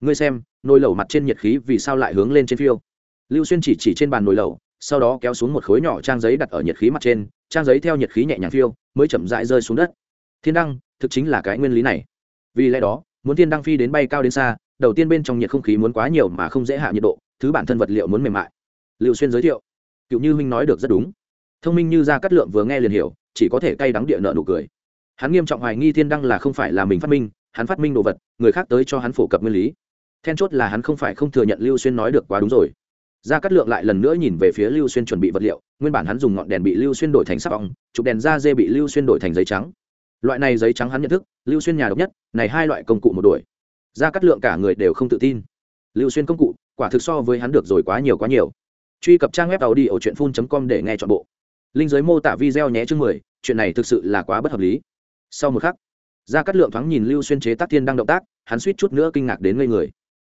Ngươi xem nồi lẩu mặt trên nhiệt khí vì sao lại hướng lên trên phiêu? Lưu xuyên chỉ chỉ trên bàn nồi lẩu, sau đó kéo xuống một khối nhỏ trang giấy đặt ở nhiệt khí mặt trên, trang giấy theo nhiệt khí nhẹ nhàng phiêu, mới chậm rãi rơi xuống đất. Thiên đăng, thực chính là cái nguyên lý này. Vì lẽ đó, muốn thiên đăng phi đến bay cao đến xa, đầu tiên bên trong nhiệt không khí muốn quá nhiều mà không dễ hạ nhiệt độ, thứ bản thân vật liệu muốn mềm mại. Lưu xuyên giới thiệu. Cựu như huynh nói được rất đúng. Thông minh như ra cắt lượng vừa nghe liền hiểu, chỉ có thể cay đắng địa nợ nụ cười. Hắn nghiêm trọng hoài nghi thiên đăng là không phải là mình phát minh, hắn phát minh đồ vật, người khác tới cho hắn phổ cập nguyên lý then chốt là hắn không phải không thừa nhận lưu xuyên nói được quá đúng rồi. Gia cát lượng lại lần nữa nhìn về phía lưu xuyên chuẩn bị vật liệu nguyên bản hắn dùng ngọn đèn bị lưu xuyên đổi thành sắc bóng, chụp đèn da dê bị lưu xuyên đổi thành giấy trắng. Loại này giấy trắng hắn nhận thức lưu xuyên nhà độc nhất này hai loại công cụ một đuổi. Gia cát lượng cả người đều không tự tin. Lưu xuyên công cụ quả thực so với hắn được rồi quá nhiều quá nhiều. Truy cập trang web tàu đi ở truyện phun com để nghe chọn bộ. Linh giới mô tả video nhé chương mười chuyện này thực sự là quá bất hợp lý. Sau một khắc gia cát lượng thoáng nhìn lưu xuyên chế tác thiên đang động tác hắn suýt chút nữa kinh ngạc đến ngây người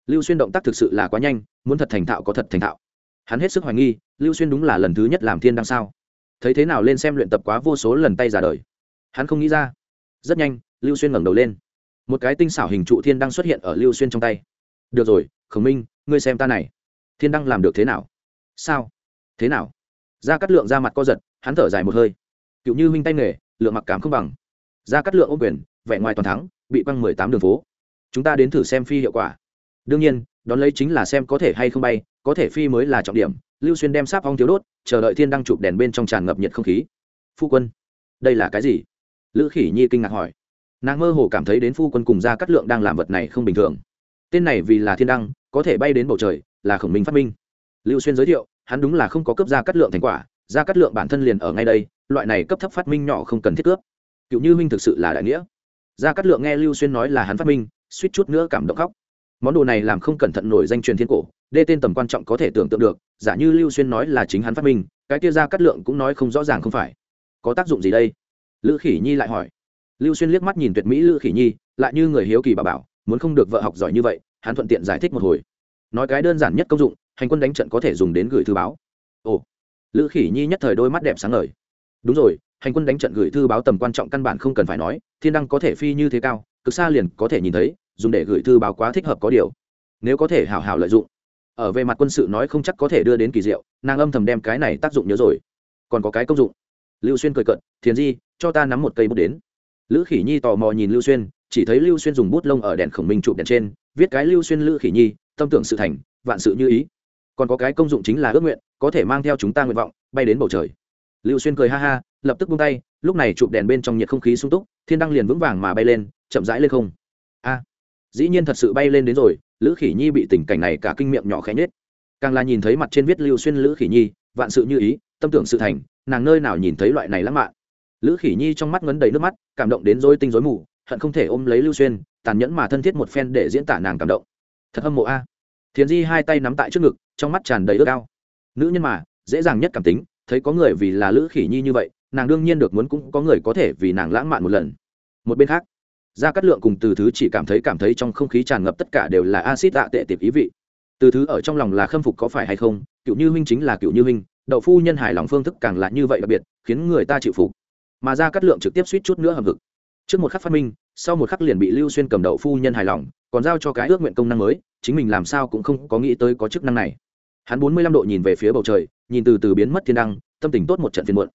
lưu xuyên động tác thực sự là quá nhanh, muốn thật thành thạo có thật thành thạo. Hắn hết sức hoài nghi, lưu xuyên đúng là lần thứ nhất làm thiên đăng sao? Thấy thế nào lên xem luyện tập quá vô số lần tay ra đời. Hắn không nghĩ ra. Rất nhanh, lưu xuyên ngẩng đầu lên. Một cái tinh xảo hình trụ thiên đăng xuất hiện ở lưu xuyên trong tay. Được rồi, khổng minh, ngươi xem ta này. Thiên đăng làm được thế nào? Sao? Thế nào? Ra cắt lượng ra mặt co giật, hắn thở dài một hơi. Cựu như huynh tay nghề, lượng mặc cảm không bằng. Ra cắt lượng ô quyền, vẻ ngoài toàn thắng, bị quăng mười tám đường phố. Chúng ta đến thử xem phi hiệu quả đương nhiên, đón lấy chính là xem có thể hay không bay, có thể phi mới là trọng điểm. Lưu xuyên đem sáp ong thiếu đốt, chờ đợi thiên đăng chụp đèn bên trong tràn ngập nhiệt không khí. Phu quân, đây là cái gì? Lữ khỉ nhi kinh ngạc hỏi. Nàng mơ hồ cảm thấy đến phu quân cùng gia cát lượng đang làm vật này không bình thường. Tên này vì là thiên đăng, có thể bay đến bầu trời, là khổng minh phát minh. Lưu xuyên giới thiệu, hắn đúng là không có cấp gia cát lượng thành quả, gia cát lượng bản thân liền ở ngay đây, loại này cấp thấp phát minh nhỏ không cần thiết cướp. Cựu như huynh thực sự là đại nghĩa. Gia cát lượng nghe lưu xuyên nói là hắn phát minh, suýt chút nữa cảm động khóc món đồ này làm không cẩn thận nổi danh truyền thiên cổ, đê tên tầm quan trọng có thể tưởng tượng được, giả như lưu xuyên nói là chính hắn phát minh, cái kia ra cắt lượng cũng nói không rõ ràng không phải. Có tác dụng gì đây? Lữ khỉ nhi lại hỏi. Lưu xuyên liếc mắt nhìn tuyệt mỹ lữ khỉ nhi, lại như người hiếu kỳ bà bảo, muốn không được vợ học giỏi như vậy, hắn thuận tiện giải thích một hồi. Nói cái đơn giản nhất công dụng, hành quân đánh trận có thể dùng đến gửi thư báo. Ồ. Lữ khỉ nhi nhất thời đôi mắt đẹp sáng ngời. Đúng rồi, hành quân đánh trận gửi thư báo tầm quan trọng căn bản không cần phải nói, thiên đăng có thể phi như thế cao, cực xa liền có thể nhìn thấy dùng để gửi thư báo quá thích hợp có điều. Nếu có thể hảo hảo lợi dụng. Ở về mặt quân sự nói không chắc có thể đưa đến kỳ diệu, nàng âm thầm đem cái này tác dụng nhớ rồi. Còn có cái công dụng. Lưu xuyên cười cận thiền di, cho ta nắm một cây bút đến. Lữ khỉ nhi tò mò nhìn lưu xuyên, chỉ thấy lưu xuyên dùng bút lông ở đèn khổng minh chụp đèn trên, viết cái lưu xuyên lữ khỉ nhi, tâm tưởng sự thành, vạn sự như ý. Còn có cái công dụng chính là ước nguyện, có thể mang theo chúng ta nguyện vọng, bay đến bầu trời. Lưu xuyên cười ha ha, lập tức buông tay, lúc này chụp đèn bên trong nhiệt không khí sung túc, thiên đăng liền vững vàng mà bay lên, chậm rãi lên không dĩ nhiên thật sự bay lên đến rồi, lữ khỉ nhi bị tình cảnh này cả kinh miệng nhỏ khẽ nhết càng là nhìn thấy mặt trên viết lưu xuyên lữ khỉ nhi, vạn sự như ý, tâm tưởng sự thành, nàng nơi nào nhìn thấy loại này lãng mạn. Lữ khỉ nhi trong mắt ngấn đầy nước mắt, cảm động đến dối tinh dối mù, hận không thể ôm lấy lưu xuyên, tàn nhẫn mà thân thiết một phen để diễn tả nàng cảm động. Thật hâm mộ a. Thiền di hai tay nắm tại trước ngực, trong mắt tràn đầy ước ao. Nữ nhân mà, dễ dàng nhất cảm tính, thấy có người vì là lữ khỉ nhi như vậy, nàng đương nhiên được muốn cũng có người có thể vì nàng lãng mạn một lần. Một bên khác gia cát lượng cùng từ thứ chỉ cảm thấy cảm thấy trong không khí tràn ngập tất cả đều là acid tạ tệ tiệp ý vị. Từ thứ ở trong lòng là khâm phục có phải hay không, cựu như huynh chính là cựu như huynh, đậu phu nhân hài lòng phương thức càng là như vậy đặc biệt, khiến người ta chịu phục. Mà gia cát lượng trực tiếp suýt chút nữa hầm vực trước một khắc phát minh, sau một khắc liền bị lưu xuyên cầm đậu phu nhân hài lòng, còn giao cho cái ước nguyện công năng mới, chính mình làm sao cũng không có nghĩ tới có chức năng này. Hắn bốn mươi lăm độ nhìn về phía bầu trời, nhìn từ từ biến mất thiên đăng, tâm tình tốt một trận phiền muộn.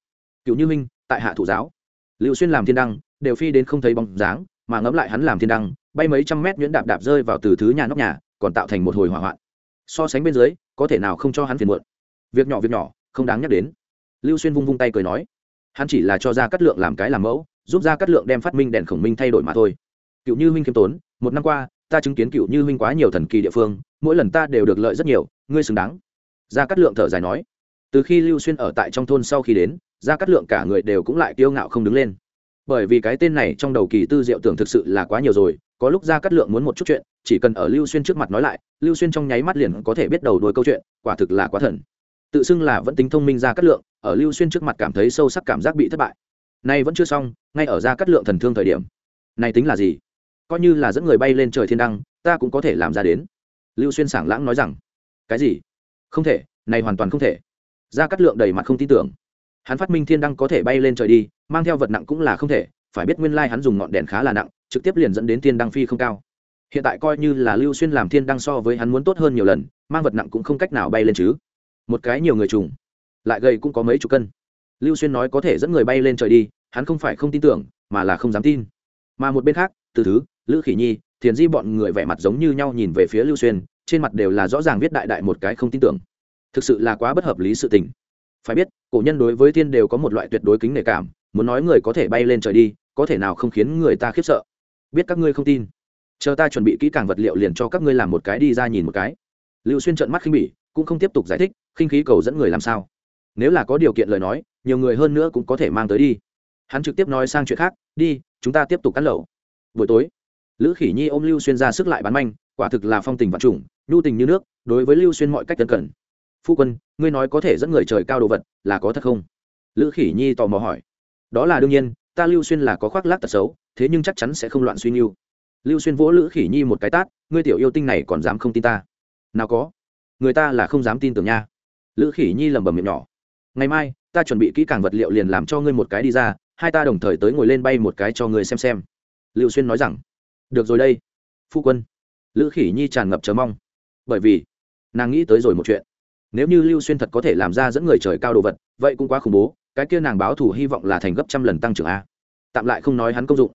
Cựu như huynh, tại hạ thủ giáo. Lưu xuyên làm thiên đăng, đều phi đến không thấy bóng dáng mà ngẫm lại hắn làm thiên đăng, bay mấy trăm mét nhuyễn đạp đạp rơi vào từ thứ nhà nóc nhà, còn tạo thành một hồi hỏa hoạn. So sánh bên dưới, có thể nào không cho hắn phiền muộn? Việc nhỏ việc nhỏ, không đáng nhắc đến. Lưu xuyên vung vung tay cười nói, hắn chỉ là cho ra cắt lượng làm cái làm mẫu, giúp ra cắt lượng đem phát minh đèn khổng minh thay đổi mà thôi. Cựu như huynh khiêm tốn, một năm qua, ta chứng kiến cựu như huynh quá nhiều thần kỳ địa phương, mỗi lần ta đều được lợi rất nhiều, ngươi xứng đáng. Ra cắt lượng thở dài nói. Từ khi lưu xuyên ở tại trong thôn sau khi đến ra cắt lượng cả người đều cũng lại kiêu ngạo không đứng lên bởi vì cái tên này trong đầu kỳ tư diệu tưởng thực sự là quá nhiều rồi, có lúc ra cắt lượng muốn một chút chuyện, chỉ cần ở lưu xuyên trước mặt nói lại, lưu xuyên trong nháy mắt liền có thể biết đầu đuôi câu chuyện, quả thực là quá thần. Tự xưng là vẫn tính thông minh ra cắt lượng, ở lưu xuyên trước mặt cảm thấy sâu sắc cảm giác bị thất bại. Nay vẫn chưa xong, ngay ở ra cắt lượng thần thương thời điểm. Này tính là gì? Coi như là dẫn người bay lên trời thiên đăng, ta cũng có thể làm ra đến. Lưu xuyên sảng lãng nói rằng, cái gì? Không thể, này hoàn toàn không thể. Ra cắt lượng đầy mặt không tin tưởng hắn phát minh thiên đăng có thể bay lên trời đi, mang theo vật nặng cũng là không thể, phải biết nguyên lai hắn dùng ngọn đèn khá là nặng, trực tiếp liền dẫn đến thiên đăng phi không cao. Hiện tại coi như là lưu xuyên làm thiên đăng so với hắn muốn tốt hơn nhiều lần, mang vật nặng cũng không cách nào bay lên chứ. Một cái nhiều người trùng, lại gầy cũng có mấy chục cân. Lưu xuyên nói có thể dẫn người bay lên trời đi, hắn không phải không tin tưởng, mà là không dám tin. Mà một bên khác, từ thứ, lữ khỉ nhi, thiền di bọn người vẻ mặt giống như nhau nhìn về phía lưu xuyên, trên mặt đều là rõ ràng viết đại đại một cái không tin tưởng. Thực sự là quá bất hợp lý sự tình phải biết, cổ nhân đối với thiên đều có một loại tuyệt đối kính nể cảm, muốn nói người có thể bay lên trời đi, có thể nào không khiến người ta khiếp sợ. Biết các ngươi không tin. Chờ ta chuẩn bị kỹ càng vật liệu liền cho các ngươi làm một cái đi ra nhìn một cái. Lưu xuyên trợn mắt khinh bỉ, cũng không tiếp tục giải thích, khinh khí cầu dẫn người làm sao. Nếu là có điều kiện lời nói, nhiều người hơn nữa cũng có thể mang tới đi. Hắn trực tiếp nói sang chuyện khác, đi, chúng ta tiếp tục cắt lẩu. Buổi tối, lữ khỉ nhi ôm lưu xuyên ra sức lại bán manh, quả thực là phong tình vạn trùng, nhu tình như nước, đối với lưu xuyên mọi cách tân cần phu quân, ngươi nói có thể dẫn người trời cao đồ vật, là có thật không? Lữ khỉ nhi tò mò hỏi. Đó là đương nhiên, ta lưu xuyên là có khoác lác tật xấu, thế nhưng chắc chắn sẽ không loạn suy nghiêu lưu xuyên vỗ lữ khỉ nhi một cái tát, ngươi tiểu yêu tinh này còn dám không tin ta? Nào có. Người ta là không dám tin tưởng nha. Lữ khỉ nhi lẩm bẩm miệng nhỏ. Ngày mai, ta chuẩn bị kỹ càng vật liệu liền làm cho ngươi một cái đi ra, hai ta đồng thời tới ngồi lên bay một cái cho ngươi xem xem. Lưu xuyên nói rằng. Được rồi đây. Phu quân. Lữ khỉ nhi tràn ngập chờ mong. Bởi vì, nàng nghĩ tới rồi một chuyện nếu như lưu xuyên thật có thể làm ra dẫn người trời cao đồ vật, vậy cũng quá khủng bố, cái kia nàng báo thủ hy vọng là thành gấp trăm lần tăng trưởng a. Tạm lại không nói hắn công dụng.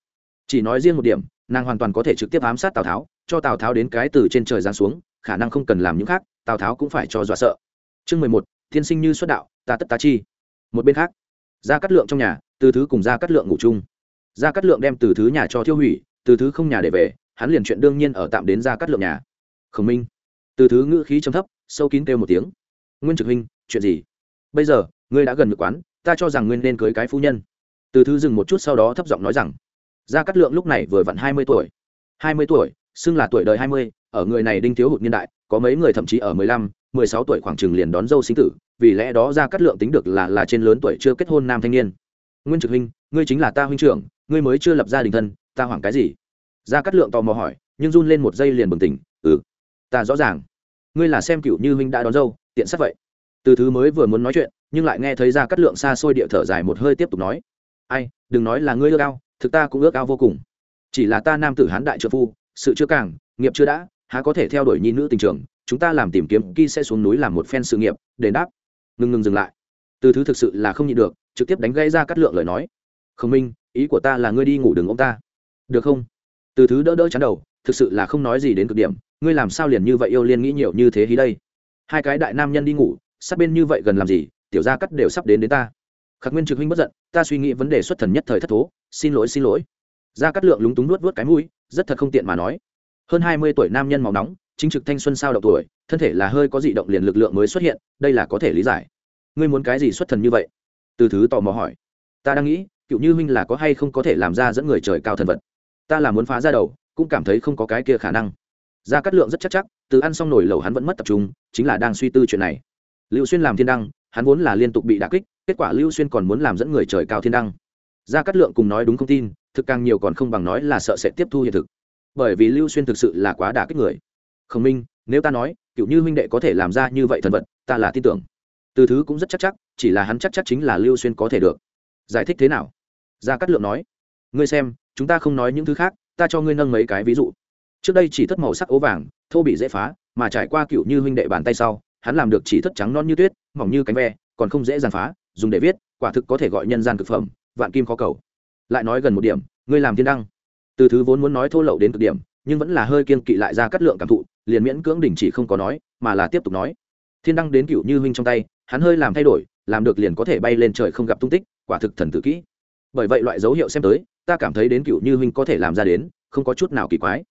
Chỉ nói riêng một điểm, nàng hoàn toàn có thể trực tiếp ám sát tào tháo, cho tào tháo đến cái từ trên trời giáng xuống, khả năng không cần làm những khác, tào tháo cũng phải cho dọa sợ. Chương mười một, thiên sinh như xuất đạo, ta tất ta chi. Một bên khác ra cắt lượng trong nhà, từ thứ cùng ra cắt lượng ngủ chung. Ra cắt lượng đem từ thứ nhà cho thiêu hủy, từ thứ không nhà để về, hắn liền chuyện đương nhiên ở tạm đến ra cắt lượng nhà. Khổng minh, từ thứ ngữ khí trầm thấp, sâu kín kêu một tiếng nguyên trực huynh, chuyện gì? Bây giờ, ngươi đã gần được quán, ta cho rằng ngươi nên cưới cái phu nhân. Từ thứ dừng một chút sau đó thấp giọng nói rằng, gia cát lượng lúc này vừa vặn hai mươi tuổi. hai mươi tuổi, xưng là tuổi đời hai mươi, ở người này đinh thiếu hụt niên đại, có mấy người thậm chí ở mười lăm, mười sáu tuổi khoảng chừng liền đón dâu sinh tử, vì lẽ đó gia cát lượng tính được là là trên lớn tuổi chưa kết hôn nam thanh niên. Nguyên trực huynh, ngươi chính là ta huynh trưởng, ngươi mới chưa lập gia đình thân, ta hoảng cái gì? Gia cát lượng tò mò hỏi, nhưng run lên một giây liền bừng tỉnh ừ ta rõ ràng. Ngươi là xem cựu như huynh đã đón dâu tiện sát vậy. Từ thứ mới vừa muốn nói chuyện, nhưng lại nghe thấy ra cắt lượng xa xôi địa thở dài một hơi tiếp tục nói, ai, đừng nói là ngươi ước ao, thực ta cũng ước ao vô cùng. Chỉ là ta nam tử hán đại trợ phu, sự chưa càng, nghiệp chưa đã, há có thể theo đuổi nhi nữ tình trường, chúng ta làm tìm kiếm khi sẽ xuống núi làm một phen sự nghiệp, để đáp. Ngừng ngừng dừng lại. Từ thứ thực sự là không nhịn được, trực tiếp đánh gây ra cắt lượng lời nói, không minh, ý của ta là ngươi đi ngủ đừng ông ta. Được không? Từ thứ đỡ đỡ chán đầu, thực sự là không nói gì đến cực điểm, ngươi làm sao liền như vậy yêu liên nghĩ nhiều như thế hí đây? Hai cái đại nam nhân đi ngủ, sát bên như vậy gần làm gì, tiểu gia cắt đều sắp đến đến ta. Khắc nguyên trực huynh bất giận, ta suy nghĩ vấn đề xuất thần nhất thời thất thố, xin lỗi xin lỗi. Gia cắt lượng lúng túng nuốt vớt cái mũi, rất thật không tiện mà nói. Hơn hai mươi tuổi nam nhân màu nóng, chính trực thanh xuân sao đậu tuổi, thân thể là hơi có dị động liền lực lượng mới xuất hiện, đây là có thể lý giải. Ngươi muốn cái gì xuất thần như vậy? Từ thứ tò mò hỏi. Ta đang nghĩ, cựu như huynh là có hay không có thể làm ra dẫn người trời cao thần vật? Ta là muốn phá ra đầu, cũng cảm thấy không có cái kia khả năng gia cát lượng rất chắc chắc, từ ăn xong nổi lẩu hắn vẫn mất tập trung, chính là đang suy tư chuyện này. Lưu xuyên làm thiên đăng, hắn vốn là liên tục bị đả kích, kết quả lưu xuyên còn muốn làm dẫn người trời cao thiên đăng. Gia cát lượng cùng nói đúng không tin, thực càng nhiều còn không bằng nói là sợ sẽ tiếp thu hiện thực. Bởi vì lưu xuyên thực sự là quá đả kích người. Khổng minh, nếu ta nói cựu như huynh đệ có thể làm ra như vậy thần vật, ta là tin tưởng. Từ thứ cũng rất chắc chắc, chỉ là hắn chắc chắc chính là lưu xuyên có thể được. Giải thích thế nào? Gia cát lượng nói, ngươi xem, chúng ta không nói những thứ khác, ta cho ngươi nâng mấy cái ví dụ trước đây chỉ thất màu sắc ố vàng, thô bị dễ phá, mà trải qua cựu như huynh đệ bàn tay sau, hắn làm được chỉ thất trắng non như tuyết, mỏng như cánh ve, còn không dễ dàng phá, dùng để viết, quả thực có thể gọi nhân gian thực phẩm, vạn kim khó cầu. Lại nói gần một điểm, ngươi làm thiên đăng. Từ thứ vốn muốn nói thô lậu đến cực điểm, nhưng vẫn là hơi kiên kỵ lại ra cắt lượng cảm thụ, liền miễn cưỡng đình chỉ không có nói, mà là tiếp tục nói. Thiên đăng đến cựu như huynh trong tay, hắn hơi làm thay đổi, làm được liền có thể bay lên trời không gặp tung tích, quả thực thần tự kỹ. Bởi vậy loại dấu hiệu xem tới, ta cảm thấy đến cựu như huynh có thể làm ra đến, không có chút nào kỳ quái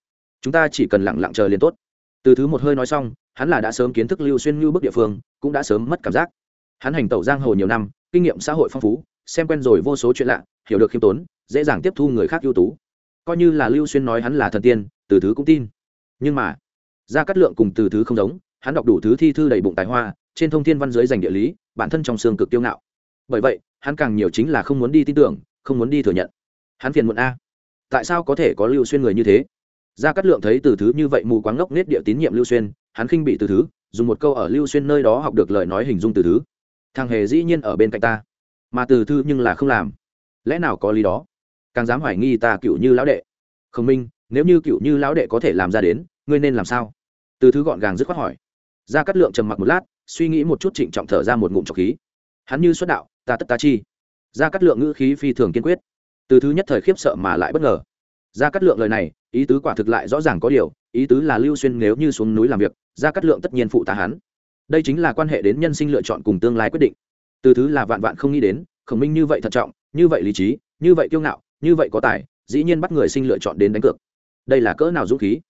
chúng ta chỉ cần lặng lặng chờ liền tốt. Từ thứ một hơi nói xong, hắn là đã sớm kiến thức lưu xuyên như bước địa phương, cũng đã sớm mất cảm giác. Hắn hành tẩu giang hồ nhiều năm, kinh nghiệm xã hội phong phú, xem quen rồi vô số chuyện lạ, hiểu được khiêm tốn, dễ dàng tiếp thu người khác ưu tú. Coi như là lưu xuyên nói hắn là thần tiên, từ thứ cũng tin. Nhưng mà ra cắt lượng cùng từ thứ không giống, hắn đọc đủ thứ thi thư đầy bụng tài hoa, trên thông thiên văn giới dành địa lý, bản thân trong xương cực tiêu ngạo. Bởi vậy, hắn càng nhiều chính là không muốn đi tin tưởng, không muốn đi thừa nhận. Hắn phiền muộn a. Tại sao có thể có lưu xuyên người như thế? Gia cát lượng thấy từ thứ như vậy mù quáng ngốc nết địa tín nhiệm lưu xuyên, hắn khinh bị từ thứ, dùng một câu ở lưu xuyên nơi đó học được lời nói hình dung từ thứ. Thằng hề dĩ nhiên ở bên cạnh ta, mà từ thư nhưng là không làm. Lẽ nào có lý đó? Càng dám hoài nghi ta cựu như lão đệ. Khổng minh, nếu như cựu như lão đệ có thể làm ra đến, ngươi nên làm sao? Từ thứ gọn gàng dứt khoát hỏi. Gia cát lượng trầm mặc một lát, suy nghĩ một chút trịnh trọng thở ra một ngụm trọc khí. Hắn như xuất đạo, ta tất ta chi. Gia cát lượng ngữ khí phi thường kiên quyết. Từ thứ nhất thời khiếp sợ mà lại bất ngờ. Gia cát lượng lời này ý tứ quả thực lại rõ ràng có điều, ý tứ là lưu xuyên nếu như xuống núi làm việc ra cát lượng tất nhiên phụ tá hắn. Đây chính là quan hệ đến nhân sinh lựa chọn cùng tương lai quyết định. Từ thứ là vạn vạn không nghĩ đến, khổng minh như vậy thận trọng, như vậy lý trí, như vậy kiêu ngạo, như vậy có tài, dĩ nhiên bắt người sinh lựa chọn đến đánh cược. Đây là cỡ nào dũng khí?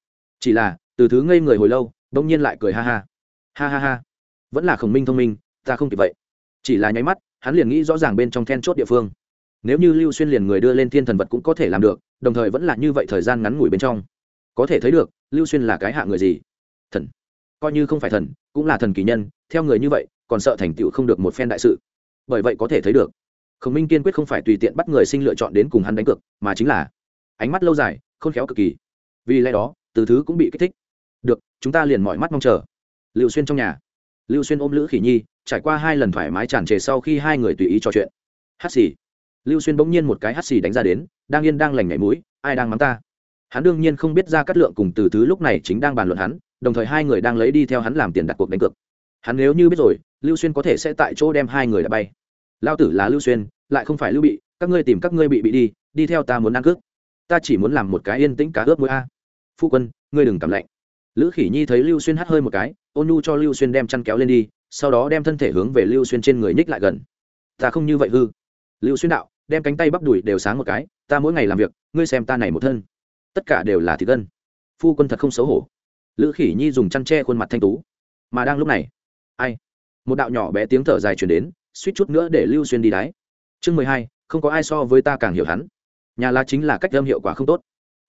Chỉ là, từ thứ ngây người hồi lâu, bỗng nhiên lại cười ha ha. Ha ha ha. Vẫn là khổng minh thông minh, ta không kịp vậy. Chỉ là nháy mắt, hắn liền nghĩ rõ ràng bên trong then chốt địa phương nếu như lưu xuyên liền người đưa lên thiên thần vật cũng có thể làm được, đồng thời vẫn là như vậy thời gian ngắn ngủi bên trong. Có thể thấy được, lưu xuyên là cái hạ người gì? Thần. Coi như không phải thần, cũng là thần kỳ nhân, theo người như vậy, còn sợ thành tựu không được một phen đại sự. Bởi vậy có thể thấy được, khổng minh kiên quyết không phải tùy tiện bắt người sinh lựa chọn đến cùng hắn đánh cược, mà chính là ánh mắt lâu dài, khôn khéo cực kỳ. Vì lẽ đó, từ thứ cũng bị kích thích. Được, chúng ta liền mọi mắt mong chờ. Lưu xuyên trong nhà. Lưu xuyên ôm lữ khỉ nhi, trải qua hai lần thoải mái tràn trề sau khi hai người tùy ý trò chuyện. Hát xì lưu xuyên bỗng nhiên một cái hắt xì đánh ra đến, đang yên đang lành nhảy mũi, ai đang mắng ta? Hắn đương nhiên không biết ra cắt lượng cùng từ thứ lúc này chính đang bàn luận hắn, đồng thời hai người đang lấy đi theo hắn làm tiền đặt cuộc đánh cược. Hắn nếu như biết rồi, lưu xuyên có thể sẽ tại chỗ đem hai người đã bay. Lao tử là lưu xuyên, lại không phải lưu bị, các ngươi tìm các ngươi bị bị đi đi theo ta muốn ăn cướp. Ta chỉ muốn làm một cái yên tĩnh cá ướp mũi a. Phu quân, ngươi đừng cảm lạnh. Lữ khỉ nhi thấy lưu xuyên hắt hơi một cái, ôn nhu cho lưu xuyên đem chăn kéo lên đi, sau đó đem thân thể hướng về lưu xuyên trên người nhích lại gần. Ta không như vậy hư. Lưu xuyên đạo đem cánh tay bắp đùi đều sáng một cái, ta mỗi ngày làm việc, ngươi xem ta này một thân. Tất cả đều là thịt gân. Phu quân thật không xấu hổ. Lữ khỉ nhi dùng chăn tre khuôn mặt thanh tú. Mà đang lúc này, ai? Một đạo nhỏ bé tiếng thở dài chuyển đến, suýt chút nữa để lưu xuyên đi đáy chương mười hai, không có ai so với ta càng hiểu hắn. Nhà lá chính là cách âm hiệu quả không tốt.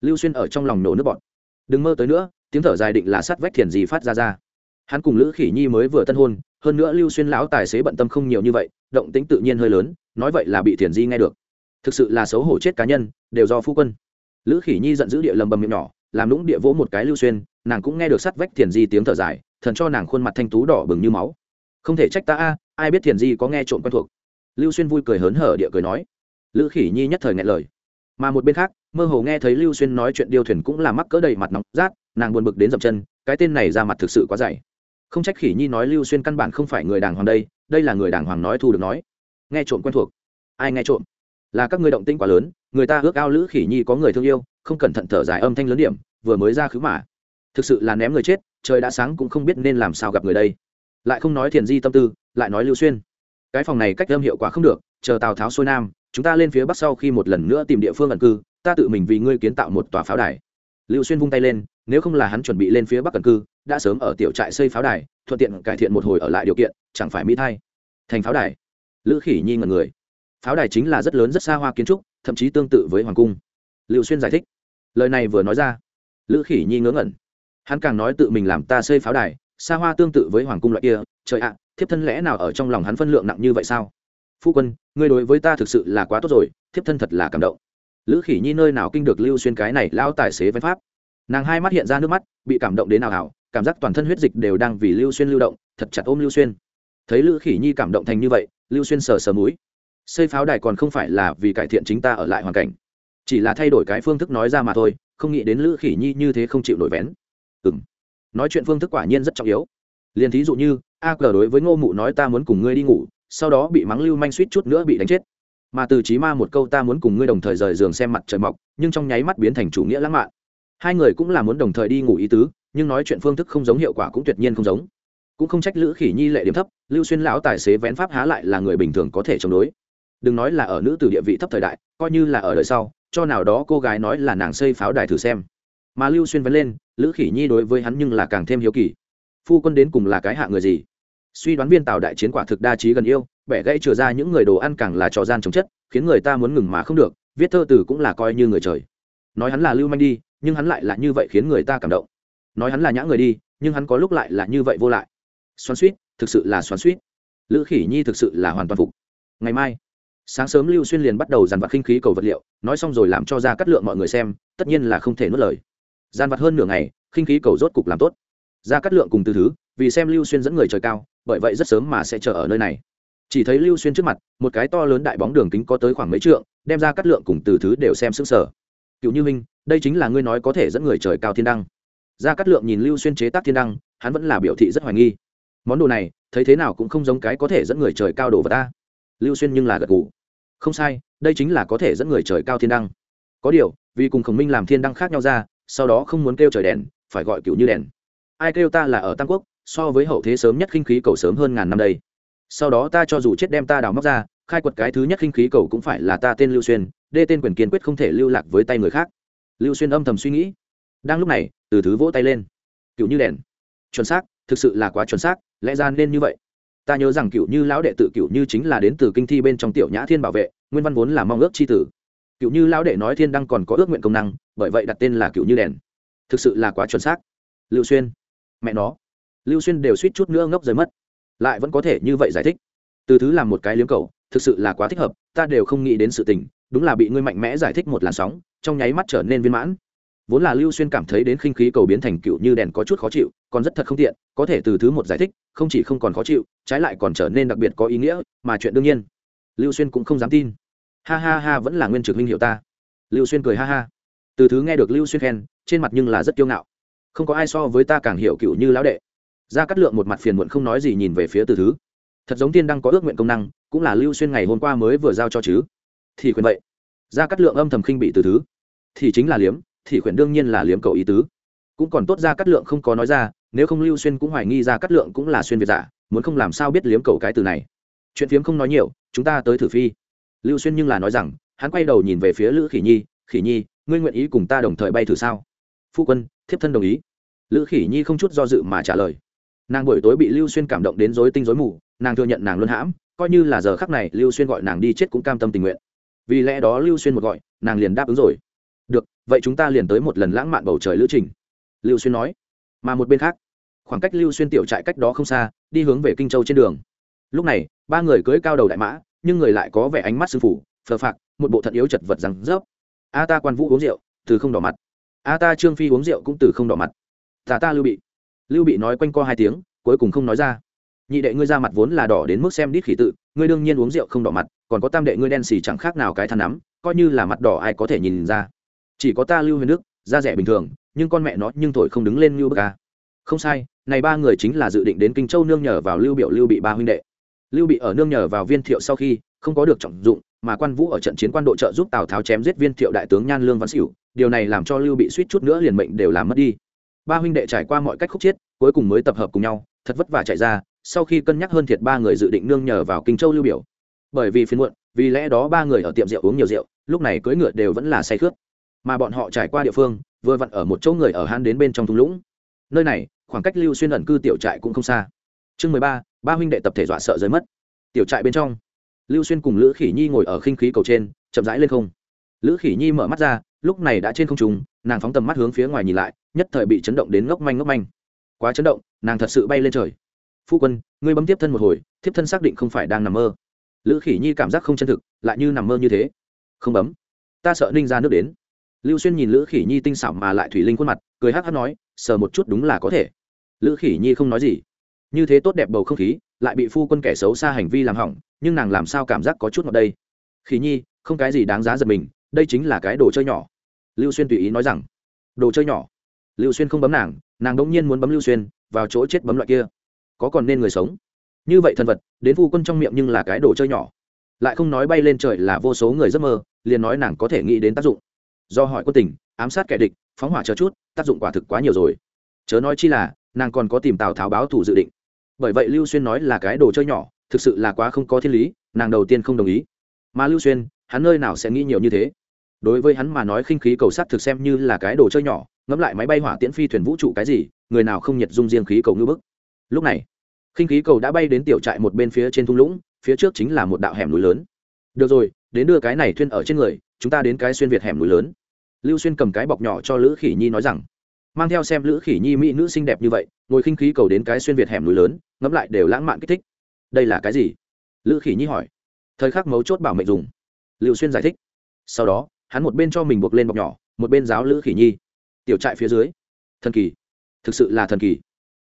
Lưu xuyên ở trong lòng nổ nước bọn đừng mơ tới nữa, tiếng thở dài định là sắt vách thiền gì phát ra ra. Hắn cùng lữ khỉ nhi mới vừa tân hôn, hơn nữa lưu xuyên lão tài xế bận tâm không nhiều như vậy, động tính tự nhiên hơi lớn nói vậy là bị thiền di nghe được. Thực sự là xấu hổ chết cá nhân, đều do phu quân. Lữ khỉ nhi giận dữ địa lầm bầm miệng nhỏ, làm lũng địa vỗ một cái lưu xuyên, nàng cũng nghe được sắt vách thiền di tiếng thở dài, thần cho nàng khuôn mặt thanh tú đỏ bừng như máu. Không thể trách ta a, ai biết thiền di có nghe trộm quen thuộc. Lưu xuyên vui cười hớn hở địa cười nói. Lữ khỉ nhi nhất thời ngại lời. Mà một bên khác, mơ hồ nghe thấy lưu xuyên nói chuyện điêu thuyền cũng là mắc cỡ đầy mặt nóng rát, nàng buồn bực đến dậm chân, cái tên này ra mặt thực sự quá dày. Không trách khỉ nhi nói lưu xuyên căn bản không phải người đàng hoàng đây đây là người đàng hoàng nói thu được nói nghe trộm quen thuộc. Ai nghe trộm? Là các ngươi động tinh quá lớn, người ta ước ao lữ khỉ nhi có người thương yêu, không cẩn thận thở dài âm thanh lớn điểm, vừa mới ra khứ mà. Thực sự là ném người chết, trời đã sáng cũng không biết nên làm sao gặp người đây. Lại không nói thiền di tâm tư, lại nói lưu xuyên. Cái phòng này cách âm hiệu quả không được, chờ tào tháo xuôi nam, chúng ta lên phía bắc sau khi một lần nữa tìm địa phương ẩn cư, ta tự mình vì ngươi kiến tạo một tòa pháo đài. Lưu xuyên vung tay lên, nếu không là hắn chuẩn bị lên phía bắc ẩn cư, đã sớm ở tiểu trại xây pháo đài, thuận tiện cải thiện một hồi ở lại điều kiện, chẳng phải mỹ thay. Thành pháo đài lữ khỉ nhi ngần người. Pháo đài chính là rất lớn rất xa hoa kiến trúc, thậm chí tương tự với hoàng cung. Lưu xuyên giải thích. Lời này vừa nói ra, lữ khỉ nhi ngớ ngẩn. Hắn càng nói tự mình làm ta xây pháo đài, xa hoa tương tự với hoàng cung loại kia, trời ạ, thiếp thân lẽ nào ở trong lòng hắn phân lượng nặng như vậy sao? Phu quân, ngươi đối với ta thực sự là quá tốt rồi, thiếp thân thật là cảm động. Lữ khỉ nhi nơi nào kinh được lưu xuyên cái này lao tài xế văn pháp. Nàng hai mắt hiện ra nước mắt, bị cảm động đến nào hảo cảm giác toàn thân huyết dịch đều đang vì lưu xuyên lưu động, thật chặt ôm lưu xuyên. Thấy lữ khỉ nhi cảm động thành như vậy lưu xuyên sờ sờ mũi. Xây pháo đài còn không phải là vì cải thiện chính ta ở lại hoàn cảnh. Chỉ là thay đổi cái phương thức nói ra mà thôi, không nghĩ đến lữ khỉ nhi như thế không chịu nổi vén. Ừ m nói chuyện phương thức quả nhiên rất trọng yếu. Liền thí dụ như, a cờ đối với ngô mụ nói ta muốn cùng ngươi đi ngủ, sau đó bị mắng lưu manh suýt chút nữa bị đánh chết. Mà từ trí ma một câu ta muốn cùng ngươi đồng thời rời giường xem mặt trời mọc, nhưng trong nháy mắt biến thành chủ nghĩa lãng mạn. Hai người cũng là muốn đồng thời đi ngủ ý tứ, nhưng nói chuyện phương thức không giống hiệu quả cũng tuyệt nhiên không giống cũng không trách lữ khỉ nhi lệ điểm thấp, lưu xuyên lão tài xế vén pháp há lại là người bình thường có thể chống đối. Đừng nói là ở nữ từ địa vị thấp thời đại, coi như là ở đời sau, cho nào đó cô gái nói là nàng xây pháo đài thử xem. Mà lưu xuyên vén lên, lữ khỉ nhi đối với hắn nhưng là càng thêm hiếu kỳ. Phu quân đến cùng là cái hạ người gì? Suy đoán viên tàu đại chiến quả thực đa trí gần yêu, bẻ gãy trừ ra những người đồ ăn càng là trò gian chống chất, khiến người ta muốn ngừng mà không được, viết thơ từ cũng là coi như người trời. Nói hắn là lưu manh đi, nhưng hắn lại là như vậy khiến người ta cảm động. Nói hắn là nhã người đi, nhưng hắn có lúc lại là như vậy vô lại xoắn suýt, thực sự là xoắn suýt. Lữ khỉ nhi thực sự là hoàn toàn phục. Ngày mai, sáng sớm lưu xuyên liền bắt đầu dàn vặt khinh khí cầu vật liệu, nói xong rồi làm cho ra cắt lượng mọi người xem, tất nhiên là không thể nuốt lời. Gian vặt hơn nửa ngày, khinh khí cầu rốt cục làm tốt. Ra cắt lượng cùng từ thứ, vì xem lưu xuyên dẫn người trời cao, bởi vậy rất sớm mà sẽ chờ ở nơi này. Chỉ thấy lưu xuyên trước mặt, một cái to lớn đại bóng đường kính có tới khoảng mấy trượng, đem ra cắt lượng cùng từ thứ đều xem sững sờ. Cựu như minh, đây chính là ngươi nói có thể dẫn người trời cao thiên đăng. Ra cắt lượng nhìn lưu xuyên chế tác thiên đăng, hắn vẫn là biểu thị rất hoài nghi món đồ này thấy thế nào cũng không giống cái có thể dẫn người trời cao đồ vào ta. Lưu xuyên nhưng là gật gù. Không sai, đây chính là có thể dẫn người trời cao thiên đăng. Có điều, vì cùng khổng minh làm thiên đăng khác nhau ra, sau đó không muốn kêu trời đèn, phải gọi cựu như đèn. Ai kêu ta là ở tam quốc, so với hậu thế sớm nhất khinh khí cầu sớm hơn ngàn năm đây. Sau đó ta cho dù chết đem ta đào móc ra, khai quật cái thứ nhất khinh khí cầu cũng phải là ta tên lưu xuyên, đê tên quyền kiên quyết không thể lưu lạc với tay người khác. Lưu xuyên âm thầm suy nghĩ. Đang lúc này, từ thứ vỗ tay lên. Cựu như đèn. Chuẩn xác, thực sự là quá chuẩn xác lẽ ra nên như vậy? Ta nhớ rằng cựu như lão đệ tự cựu như chính là đến từ kinh thi bên trong tiểu nhã thiên bảo vệ, nguyên văn vốn là mong ước c h i tử. Cựu như lão đệ nói thiên đăng còn có ước nguyện công năng, bởi vậy đặt tên là cựu như đèn. Thực sự là quá chuẩn xác. Lưu xuyên. Mẹ nó. Lưu xuyên đều suýt chút nữa ngốc rời mất. Lại vẫn có thể như vậy giải thích. Từ thứ làm một cái liếm cầu thực sự là quá thích hợp, ta đều không nghĩ đến sự tình, đúng là bị ngươi mạnh mẽ giải thích một làn sóng, trong nháy mắt trở nên viên mãn. Vốn là lưu xuyên cảm thấy đến khinh khí cầu biến thành cựu như đèn có chút khó chịu, còn rất thật không tiện, có thể từ thứ một giải thích không chỉ không còn khó chịu, trái lại còn trở nên đặc biệt có ý nghĩa, mà chuyện đương nhiên, lưu xuyên cũng không dám tin. Ha ha ha, vẫn là nguyên trực huynh hiệu ta. Lưu xuyên cười ha ha. Từ thứ nghe được lưu xuyên khen, trên mặt nhưng là rất kiêu ngạo. Không có ai so với ta càng hiểu cựu như lão đệ. Ra cắt lượng một mặt phiền muộn không nói gì nhìn về phía từ thứ. Thật giống tiên đang có ước nguyện công năng, cũng là lưu xuyên ngày hôm qua mới vừa giao cho chứ. Thì Quyền vậy. Ra cắt lượng âm thầm khinh bị từ thứ. Thì chính là liếm, thì Quyền đương nhiên là liếm cầu ý tứ. Cũng còn tốt ra cắt lượng không có nói ra nếu không lưu xuyên cũng hoài nghi ra cắt lượng cũng là xuyên việt giả, muốn không làm sao biết liếm cầu cái từ này. Chuyện phiếm không nói nhiều, chúng ta tới thử phi. Lưu xuyên nhưng là nói rằng, hắn quay đầu nhìn về phía lữ khỉ nhi khỉ nhi, ngươi nguyện ý cùng ta đồng thời bay thử sao? Phu quân, thiếp thân đồng ý. Lữ khỉ nhi không chút do dự mà trả lời. Nàng buổi tối bị lưu xuyên cảm động đến dối tinh dối mù, nàng thừa nhận nàng luân hãm, coi như là giờ khắc này lưu xuyên gọi nàng đi chết cũng cam tâm tình nguyện. Vì lẽ đó lưu xuyên một gọi, nàng liền đáp ứng rồi. Được, vậy chúng ta liền tới một lần lãng mạn bầu trời lữ trình. Lưu xuyên nói. Mà một bên khác khoảng cách lưu xuyên tiểu trại cách đó không xa, đi hướng về kinh châu trên đường. Lúc này, ba người cưỡi cao đầu đại mã, nhưng người lại có vẻ ánh mắt sư phủ phờ phạc, một bộ thận yếu chật vật rằng rớp a ta quan vũ uống rượu, từ không đỏ mặt. A ta trương phi uống rượu cũng từ không đỏ mặt. Ta ta lưu bị. Lưu bị nói quanh co hai tiếng, cuối cùng không nói ra. Nhị đệ ngươi ra mặt vốn là đỏ đến mức xem đít khỉ tự, ngươi đương nhiên uống rượu không đỏ mặt, còn có tam đệ ngươi đen xì chẳng khác nào cái than nắm, coi như là mặt đỏ ai có thể nhìn ra. Chỉ có ta lưu huyền đức, da rẻ bình thường, nhưng con mẹ nó nhưng thổi không đứng lên như bức ca không sai, này ba người chính là dự định đến kinh châu nương nhờ vào lưu biểu lưu bị ba huynh đệ. Lưu bị ở nương nhờ vào viên thiệu sau khi, không có được trọng dụng, mà quan vũ ở trận chiến quan độ trợ giúp tào tháo chém giết viên thiệu đại tướng nhan lương văn xỉu điều này làm cho lưu bị suýt chút nữa liền mệnh đều làm mất đi. Ba huynh đệ trải qua mọi cách khúc chiết cuối cùng mới tập hợp cùng nhau, thật vất vả chạy ra, sau khi cân nhắc hơn thiệt ba người dự định nương nhờ vào kinh châu lưu biểu. Bởi vì phiền muộn, vì lẽ đó ba người ở tiệm rượu uống nhiều rượu, lúc này cưỡi ngựa đều vẫn là say khướt. Mà bọn họ trải qua địa phương, vừa vặn ở một chỗ người ở han đến bên trong thung lũng. Nơi này khoảng cách lưu xuyên ẩn cư tiểu trại cũng không xa. Chương mười ba ba huynh đệ tập thể dọa sợ rơi mất. Tiểu trại bên trong, lưu xuyên cùng lữ khỉ nhi ngồi ở khinh khí cầu trên, chậm rãi lên không. Lữ khỉ nhi mở mắt ra, lúc này đã trên không trung, nàng phóng tầm mắt hướng phía ngoài nhìn lại, nhất thời bị chấn động đến ngốc manh ngốc manh. Quá chấn động, nàng thật sự bay lên trời. Phu quân, ngươi bấm tiếp thân một hồi, thiếp thân xác định không phải đang nằm mơ. Lữ khỉ nhi cảm giác không chân thực, lại như nằm mơ như thế. Không bấm, ta sợ ninh ra nước đến. Lưu xuyên nhìn lữ khỉ nhi tinh xảo mà lại thủy linh khuôn mặt, cười hắc hắc nói, sờ một chút đúng là có thể lữ khỉ nhi không nói gì. Như thế tốt đẹp bầu không khí, lại bị phu quân kẻ xấu xa hành vi làm hỏng, nhưng nàng làm sao cảm giác có chút ngọt đây? Khỉ nhi, không cái gì đáng giá giật mình, đây chính là cái đồ chơi nhỏ. Lưu xuyên tùy ý nói rằng, đồ chơi nhỏ. Lưu xuyên không bấm nàng nàng đỗng nhiên muốn bấm lưu xuyên, vào chỗ chết bấm loại kia. Có còn nên người sống? Như vậy thần vật, đến phu quân trong miệng nhưng là cái đồ chơi nhỏ. Lại không nói bay lên trời là vô số người giấc mơ, liền nói nàng có thể nghĩ đến tác dụng. Do hỏi quân tình, ám sát kẻ địch, phóng hỏa chờ chút, tác dụng quả thực quá nhiều rồi. Chớ nói chi là nàng còn có tìm tào tháo báo thủ dự định. Bởi vậy lưu xuyên nói là cái đồ chơi nhỏ, thực sự là quá không có thiên lý, nàng đầu tiên không đồng ý. Mà lưu xuyên, hắn nơi nào sẽ nghĩ nhiều như thế? Đối với hắn mà nói khinh khí cầu sắt thực xem như là cái đồ chơi nhỏ, ngẫm lại máy bay hỏa tiễn phi thuyền vũ trụ cái gì, người nào không nhiệt dung riêng khí cầu ngư bức. Lúc này, khinh khí cầu đã bay đến tiểu trại một bên phía trên thung lũng, phía trước chính là một đạo hẻm núi lớn. Được rồi, đến đưa cái này thuyên ở trên người, chúng ta đến cái xuyên việt hẻm núi lớn. Lưu xuyên cầm cái bọc nhỏ cho lữ khỉ nhi nói rằng mang theo xem lữ khỉ nhi mỹ nữ xinh đẹp như vậy, ngồi khinh khí cầu đến cái xuyên việt hẻm núi lớn, ngẫm lại đều lãng mạn kích thích. Đây là cái gì? Lữ khỉ nhi hỏi. Thời khắc mấu chốt bảo mệnh dùng. Liệu xuyên giải thích. Sau đó, hắn một bên cho mình buộc lên bọc nhỏ, một bên giáo lữ khỉ nhi. Tiểu trại phía dưới. Thần kỳ. Thực sự là thần kỳ.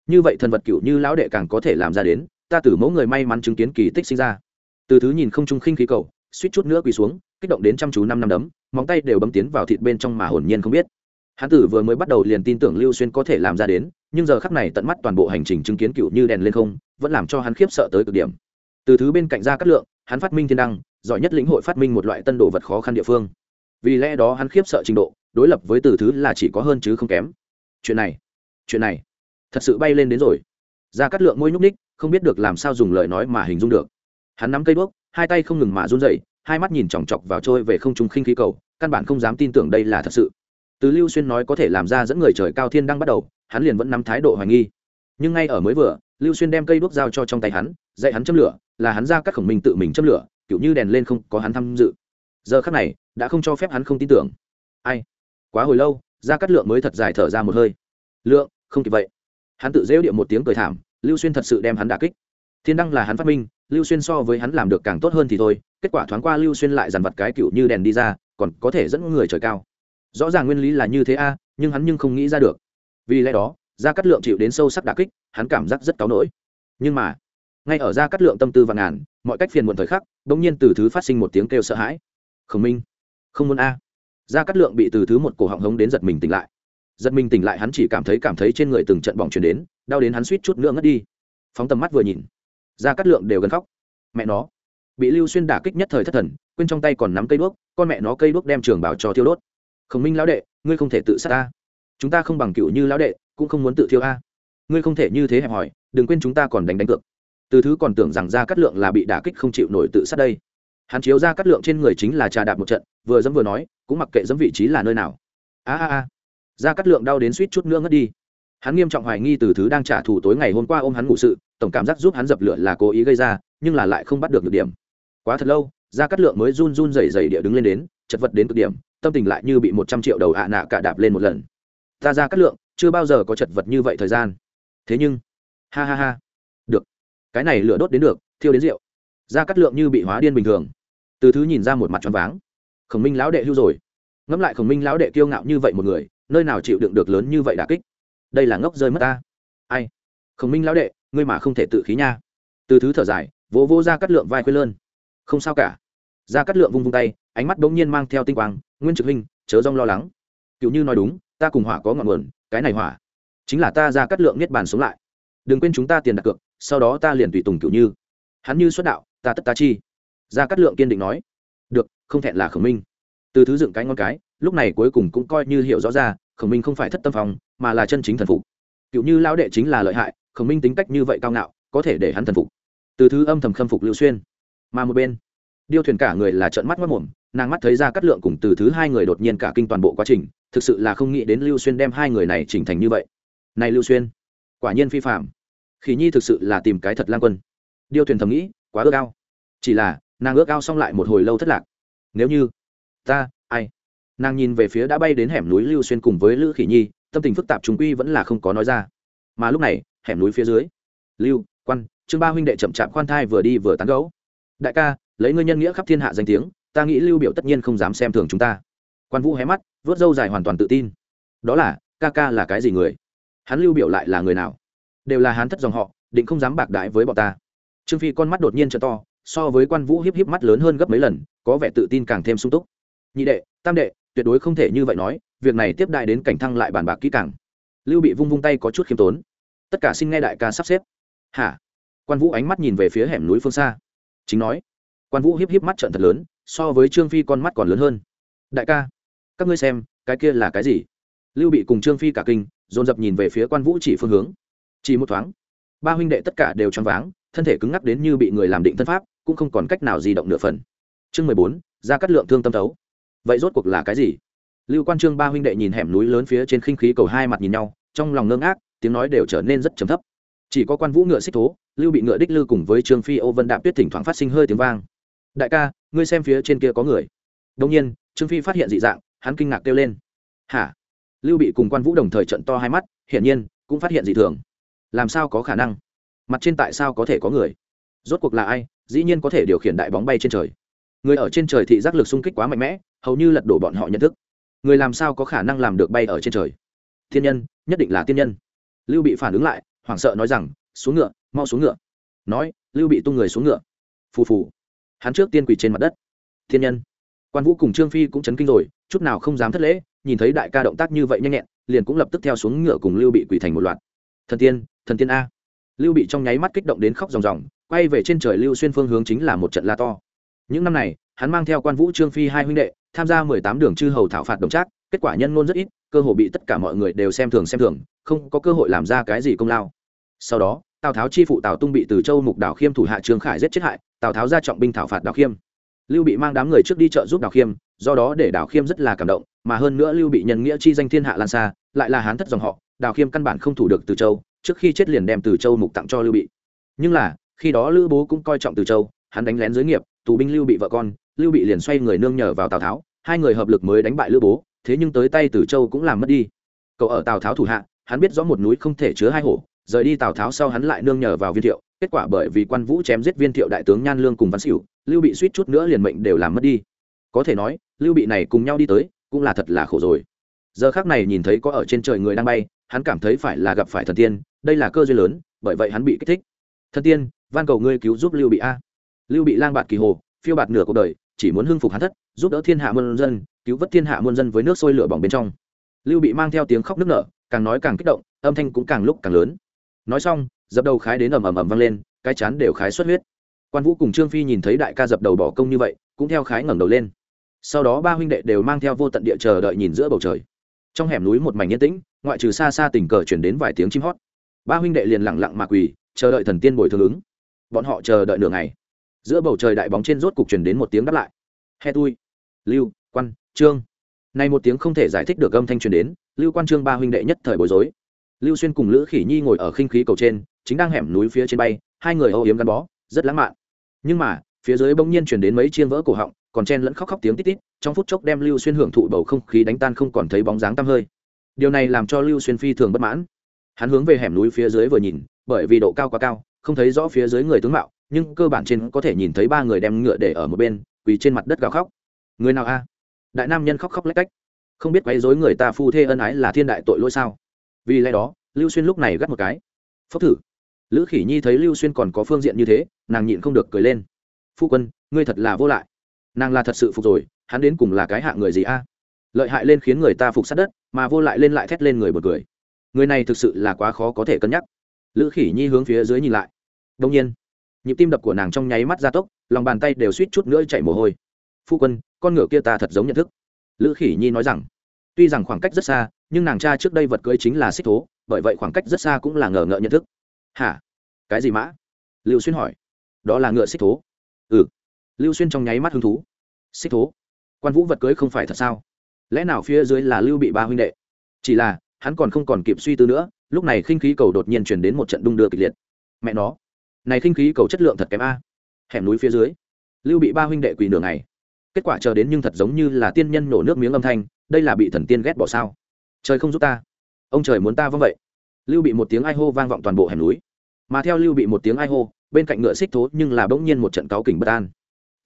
Như vậy thần vật cựu như lão đệ càng có thể làm ra đến, ta tử mẫu người may mắn chứng kiến kỳ tích sinh ra. Từ thứ nhìn không trung khinh khí cầu, suýt chút nữa quỳ xuống, kích động đến chăm chú năm năm đấm, móng tay đều bấm tiến vào thịt bên trong mà hồn nhiên không biết hán tử vừa mới bắt đầu liền tin tưởng lưu xuyên có thể làm ra đến, nhưng giờ khắc này tận mắt toàn bộ hành trình chứng kiến cựu như đèn lên không, vẫn làm cho hắn khiếp sợ tới cực điểm. Từ thứ bên cạnh ra cát lượng, hắn phát minh thiên đăng, giỏi nhất lĩnh hội phát minh một loại tân đồ vật khó khăn địa phương. Vì lẽ đó hắn khiếp sợ trình độ, đối lập với từ thứ là chỉ có hơn chứ không kém. Chuyện này chuyện này, thật sự bay lên đến rồi. Ra cát lượng môi nhúc ních không biết được làm sao dùng lời nói mà hình dung được. Hắn nắm cây đuốc, hai tay không ngừng mà run rẩy, hai mắt nhìn chòng chọc vào trôi về không trung khinh khí cầu, căn bản không dám tin tưởng đây là thật sự từ lưu xuyên nói có thể làm ra dẫn người trời cao thiên đang bắt đầu, hắn liền vẫn nắm thái độ hoài nghi. Nhưng ngay ở mới vừa, lưu xuyên đem cây đuốc dao cho trong tay hắn, dạy hắn châm lửa, là hắn ra các khổng minh tự mình châm lửa, kiểu như đèn lên không có hắn tham dự. Giờ khắc này, đã không cho phép hắn không tin tưởng. Ai? Quá hồi lâu ra cắt lượng mới thật dài thở ra một hơi. Lượng, không kịp vậy. Hắn tự rêu điệu một tiếng cười thảm, lưu xuyên thật sự đem hắn đả kích. Thiên đăng là hắn phát minh, lưu xuyên so với hắn làm được càng tốt hơn thì thôi, kết quả thoáng qua lưu xuyên lại dằn vặt cái cựu như đèn đi ra, còn có thể dẫn người trời cao rõ ràng nguyên lý là như thế a, nhưng hắn nhưng không nghĩ ra được. Vì lẽ đó, gia cát lượng chịu đến sâu sắc đà kích, hắn cảm giác rất cáu nỗi nhưng mà, ngay ở gia cát lượng tâm tư và ngàn, mọi cách phiền muộn thời khắc đ ỗ n g nhiên từ thứ phát sinh một tiếng kêu sợ hãi. Khổng minh, không muốn a. Gia cát lượng bị từ thứ một cổ họng hống đến giật mình tỉnh lại. Giật mình tỉnh lại hắn chỉ cảm thấy cảm thấy trên người từng trận bỏng chuyển đến, đau đến hắn suýt chút nữa ngất đi. Phóng tầm mắt vừa nhìn, gia cát lượng đều gần khóc. Mẹ nó. Bị lưu xuyên đả kích nhất thời thất thần, quên trong tay còn nắm cây đuốc, con mẹ nó cây đuốc đem trường bảo cho thiêu đốt khổng minh lão đệ, ngươi không thể tự sát ta. Chúng ta không bằng cựu như lão đệ, cũng không muốn tự thiêu a. Ngươi không thể như thế hẹp hỏi đừng quên chúng ta còn đánh đánh cược. Từ thứ còn tưởng rằng ra cắt lượng là bị đả kích không chịu nổi tự sát đây. Hắn chiếu ra cắt lượng trên người chính là trà đạp một trận, vừa dẫm vừa nói, cũng mặc kệ dẫm vị trí là nơi nào. A a a. Ra cắt lượng đau đến suýt chút nữa ngất đi. Hắn nghiêm trọng hoài nghi từ thứ đang trả thù tối ngày hôm qua ôm hắn ngủ sự, tổng cảm giác giúp hắn dập lửa là cố ý gây ra, nhưng là lại không bắt được được điểm. Quá thật lâu ra cắt lượng mới run run rẩy rẩy địa đứng lên đến, chật vật đến cực điểm tâm tình lại như bị một trăm triệu đầu ạ nạ cả đạp lên một lần. Ta ra cắt lượng, chưa bao giờ có chật vật như vậy thời gian. Thế nhưng, ha ha ha. Được. Cái này lửa đốt đến được, thiêu đến rượu. Ra cắt lượng như bị hóa điên bình thường. Từ thứ nhìn ra một mặt tròn váng. Khổng minh lão đệ hưu rồi. Ngẫm lại khổng minh lão đệ kiêu ngạo như vậy một người, nơi nào chịu đựng được lớn như vậy đà kích? Đây là ngốc rơi mất ta. Ai? Khổng minh lão đệ, ngươi mà không thể tự khí nha. Từ thứ thở dài, vỗ vỗ ra cắt lượng vai quê lơn. Không sao cả. Ra cắt lượng vung vung tay, ánh mắt bỗng nhiên mang theo tinh quang nguyên trực huynh, chớ rong lo lắng. Cựu như nói đúng ta cùng hỏa có ngọn nguồn cái này hỏa chính là ta ra cắt lượng niết bàn sống lại. Đừng quên chúng ta tiền đặt cược sau đó ta liền tùy tùng cựu như. Hắn như xuất đạo ta tất ta chi. Ra cắt lượng kiên định nói. Được không thẹn là khổng minh. Từ thứ dựng cái ngon cái lúc này cuối cùng cũng coi như hiểu rõ ra khổng minh không phải thất tâm phòng mà là chân chính thần phục. Cựu như lão đệ chính là lợi hại khổng minh tính cách như vậy cao ngạo có thể để hắn thần phục. Từ thứ âm thầm khâm phục lưu xuyên. Mà một bên điêu thuyền cả người là trợn mắt mất mồm nàng mắt thấy ra cắt lượng cùng từ thứ hai người đột nhiên cả kinh toàn bộ quá trình, thực sự là không nghĩ đến lưu xuyên đem hai người này chỉnh thành như vậy. Này lưu xuyên, quả nhiên phi phạm khỉ nhi thực sự là tìm cái thật lang quân. Điêu thuyền thầm nghĩ, quá ước ao. Chỉ là, nàng ước ao xong lại một hồi lâu thất lạc. Nếu như ta, ai? Nàng nhìn về phía đã bay đến hẻm núi lưu xuyên cùng với lữ khỉ nhi, tâm tình phức tạp chúng quy vẫn là không có nói ra. Mà lúc này, hẻm núi phía dưới, lưu, quan, trương ba huynh đệ chậm chạp khoan thai vừa đi vừa tán gấu đại ca, lấy ngươi nhân nghĩa khắp thiên hạ danh tiếng ta nghĩ lưu biểu tất nhiên không dám xem thường chúng ta. Quan vũ hé mắt, vớt râu dài hoàn toàn tự tin. Đó là, ca ca là cái gì người? Hắn lưu biểu lại là người nào? Đều là hắn thất dòng họ, định không dám bạc đại với bọn ta. Trương phi con mắt đột nhiên trở to, so với quan vũ hiếp hiếp mắt lớn hơn gấp mấy lần, có vẻ tự tin càng thêm sung túc. Nhị đệ, tam đệ, tuyệt đối không thể như vậy nói, việc này tiếp đại đến cảnh thăng lại bàn bạc kỹ càng. Lưu bị vung vung tay có chút khiêm tốn. Tất cả xin nghe đại ca sắp xếp. Hả? Quan vũ ánh mắt nhìn về phía hẻm núi phương xa. Chính nói. Quan vũ hiếp hiếp mắt trận thật lớn so với trương phi con mắt còn lớn hơn. Đại ca, các ngươi xem, cái kia là cái gì? Lưu bị cùng trương phi cả kinh, dồn dập nhìn về phía quan vũ chỉ phương hướng. Chỉ một thoáng, ba huynh đệ tất cả đều choáng váng, thân thể cứng ngắc đến như bị người làm định thân pháp, cũng không còn cách nào di động nửa phần. Chương mười bốn, ra cắt lượng thương tâm thấu vậy rốt cuộc là cái gì? Lưu quan trương ba huynh đệ nhìn hẻm núi lớn phía trên khinh khí cầu hai mặt nhìn nhau, trong lòng ngơ ngác, tiếng nói đều trở nên rất trầm thấp. Chỉ có quan vũ ngựa xích thố, lưu bị ngựa đích lư cùng với trương phi ô vân đạm tuyết thỉnh thoảng phát sinh hơi tiếng vang đại ca, ngươi xem phía trên kia có người. Đông nhiên, trương phi phát hiện dị dạng, hắn kinh ngạc kêu lên. Hả? Lưu bị cùng quan vũ đồng thời trận to hai mắt, hiển nhiên, cũng phát hiện dị thường. Làm sao có khả năng? Mặt trên tại sao có thể có người? Rốt cuộc là ai, dĩ nhiên có thể điều khiển đại bóng bay trên trời. Người ở trên trời thị giác lực xung kích quá mạnh mẽ, hầu như lật đổ bọn họ nhận thức. Người làm sao có khả năng làm được bay ở trên trời? Thiên nhân, nhất định là tiên nhân. Lưu bị phản ứng lại, hoảng sợ nói rằng, xuống ngựa, mau xuống ngựa. Nói, lưu bị tung người xuống ngựa. Phù phù hắn trước tiên quỳ trên mặt đất. Thiên nhân, quan vũ cùng trương phi cũng chấn kinh rồi, chút nào không dám thất lễ, nhìn thấy đại ca động tác như vậy nhanh nhẹn, liền cũng lập tức theo xuống ngựa cùng lưu bị quỳ thành một loạt. Thần tiên thần tiên a. Lưu bị trong nháy mắt kích động đến khóc ròng ròng, quay về trên trời lưu xuyên phương hướng chính là một trận la to. Những năm này, hắn mang theo quan vũ, trương phi hai huynh đệ, tham gia mười tám đường chư hầu thảo phạt đồng trác, kết quả nhân ngôn rất ít, cơ hội bị tất cả mọi người đều xem thường xem thường, không có cơ hội làm ra cái gì công lao. Sau đó, tào tháo chi phụ tào tung bị từ châu mục đảo khiêm thủ hạ trương khải giết chết hại tào tháo ra trọng binh thảo phạt Đào khiêm lưu bị mang đám người trước đi trợ giúp Đào khiêm do đó để Đào khiêm rất là cảm động mà hơn nữa lưu bị nhân nghĩa chi danh thiên hạ lan xa lại là hán thất dòng họ Đào khiêm căn bản không thủ được từ châu trước khi chết liền đem từ châu mục tặng cho lưu bị nhưng là khi đó lữ bố cũng coi trọng từ châu hắn đánh lén giới nghiệp tù binh lưu bị vợ con lưu bị liền xoay người nương nhờ vào tào tháo hai người hợp lực mới đánh bại lữ bố thế nhưng tới tay từ châu cũng làm mất đi cậu ở tào tháo thủ hạ hắn biết rõ một núi không thể chứa hai hổ rời đi tào tháo sau hắn lại nương nhờ vào viên thiệu kết quả bởi vì quan vũ chém giết viên thiệu đại tướng nhan lương cùng văn xỉu lưu bị suýt chút nữa liền mệnh đều làm mất đi có thể nói lưu bị này cùng nhau đi tới cũng là thật là khổ rồi giờ khác này nhìn thấy có ở trên trời người đang bay hắn cảm thấy phải là gặp phải thần tiên đây là cơ duyên lớn bởi vậy hắn bị kích thích thần tiên van cầu ngươi cứu giúp lưu bị a lưu bị lang bạt kỳ hồ phiêu bạt nửa cuộc đời chỉ muốn hưng phục hắn thất giúp đỡ thiên hạ muôn dân cứu vớt thiên hạ muôn dân với nước sôi lửa bỏng bên trong lưu bị mang theo tiếng khóc nức nở càng nói càng kích động âm thanh cũng càng lúc càng lớn nói xong, dập đầu khái đến ầm ầm ầm vang lên, cái chán đều khái xuất huyết. Quan vũ cùng trương phi nhìn thấy đại ca dập đầu bỏ công như vậy, cũng theo khái ngẩng đầu lên. Sau đó ba huynh đệ đều mang theo vô tận địa chờ đợi nhìn giữa bầu trời. Trong hẻm núi một mảnh yên tĩnh, ngoại trừ xa xa tình cờ chuyển đến vài tiếng chim hót. Ba huynh đệ liền lặng lặng mà quỳ, chờ đợi thần tiên bồi thường ứng. Bọn họ chờ đợi nửa ngày. Giữa bầu trời đại bóng trên rốt cục chuyển đến một tiếng đáp lại. He tui. Lưu, quan, trương. Này một tiếng không thể giải thích được âm thanh truyền đến, lưu quan trương ba huynh đệ nhất thời bối rối lưu xuyên cùng lữ khỉ nhi ngồi ở khinh khí cầu trên, chính đang hẻm núi phía trên bay, hai người âu yếm gắn bó, rất lãng mạn. Nhưng mà, phía dưới bỗng nhiên chuyển đến mấy chiên vỡ cổ họng, còn chen lẫn khóc khóc tiếng tít tít, trong phút chốc đem lưu xuyên hưởng thụ bầu không khí đánh tan không còn thấy bóng dáng tăm hơi. Điều này làm cho lưu xuyên phi thường bất mãn. Hắn hướng về hẻm núi phía dưới vừa nhìn, bởi vì độ cao quá cao, không thấy rõ phía dưới người tướng mạo, nhưng cơ bản trên có thể nhìn thấy ba người đem ngựa để ở một bên, quỳ trên mặt đất gào khóc. Người nào a? Đại nam nhân khóc khóc lách cách. Không biết quấy dối người ta phu thê ân ái là thiên đại tội lỗi sao? Vì lẽ đó, lưu xuyên lúc này gắt một cái. Phốc thử. Lữ khỉ nhi thấy lưu xuyên còn có phương diện như thế, nàng nhịn không được cười lên. Phu quân, ngươi thật là vô lại. Nàng là thật sự phục rồi, hắn đến cùng là cái hạ người gì a? Lợi hại lên khiến người ta phục sát đất, mà vô lại lên lại thét lên người bật cười. Người này thực sự là quá khó có thể cân nhắc. Lữ khỉ nhi hướng phía dưới nhìn lại. Đông nhiên, nhịp tim đập của nàng trong nháy mắt gia tốc, lòng bàn tay đều suýt chút nữa chạy mồ hôi. Phu quân, con ngựa kia ta thật giống nhận thức. Lữ khỉ nhi nói rằng tuy rằng khoảng cách rất xa, nhưng nàng cha trước đây vật cưới chính là xích thố, bởi vậy khoảng cách rất xa cũng là ngờ ngợ nhận thức. Hả? Cái gì mã? Lưu xuyên hỏi. Đó là ngựa xích thố. Ừ. Lưu xuyên trong nháy mắt hứng thú. Xích thố? Quan vũ vật cưới không phải thật sao? Lẽ nào phía dưới là lưu bị ba huynh đệ? Chỉ là, hắn còn không còn kịp suy tư nữa, lúc này khinh khí cầu đột nhiên chuyển đến một trận đung đưa kịch liệt. Mẹ nó. Này khinh khí cầu chất lượng thật kém a. Hẻm núi phía dưới. Lưu bị ba huynh đệ quỳ nửa ngày. Kết quả chờ đến nhưng thật giống như là tiên nhân nổ nước miếng âm thanh đây là bị thần tiên ghét bỏ sao? Trời không giúp ta. Ông trời muốn ta vâng vậy. Lưu bị một tiếng ai hô vang vọng toàn bộ hẻm núi. Mà theo lưu bị một tiếng ai hô, bên cạnh ngựa xích thố nhưng là bỗng nhiên một trận cáo kỉnh bất an.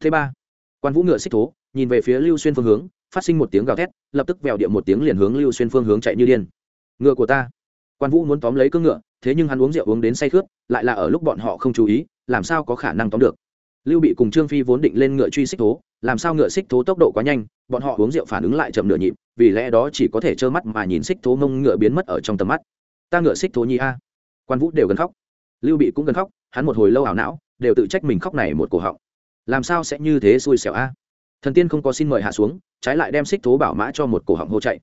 Thứ ba, quan vũ ngựa xích thố, nhìn về phía lưu xuyên phương hướng, phát sinh một tiếng gào thét, lập tức vèo điện một tiếng liền hướng lưu xuyên phương hướng chạy như điên. Ngựa của ta. Quan vũ muốn tóm lấy cưỡng ngựa, thế nhưng hắn uống rượu uống đến say khướt, lại là ở lúc bọn họ không chú ý, làm sao có khả năng tóm được? Lưu bị cùng trương phi vốn định lên ngựa truy xích thố làm sao ngựa xích thố tốc độ quá nhanh, bọn họ uống rượu phản ứng lại chậm nửa nhịp, vì lẽ đó chỉ có thể trơ mắt mà nhìn xích thố mông ngựa biến mất ở trong tầm mắt. Ta ngựa xích thố nhi a. Quan vũ đều gần khóc. Lưu bị cũng gần khóc, hắn một hồi lâu ảo não, đều tự trách mình khóc này một cổ họng. Làm sao sẽ như thế xui xẻo a? Thần tiên không có xin mời hạ xuống, trái lại đem xích thố bảo mã cho một cổ họng hô chạy.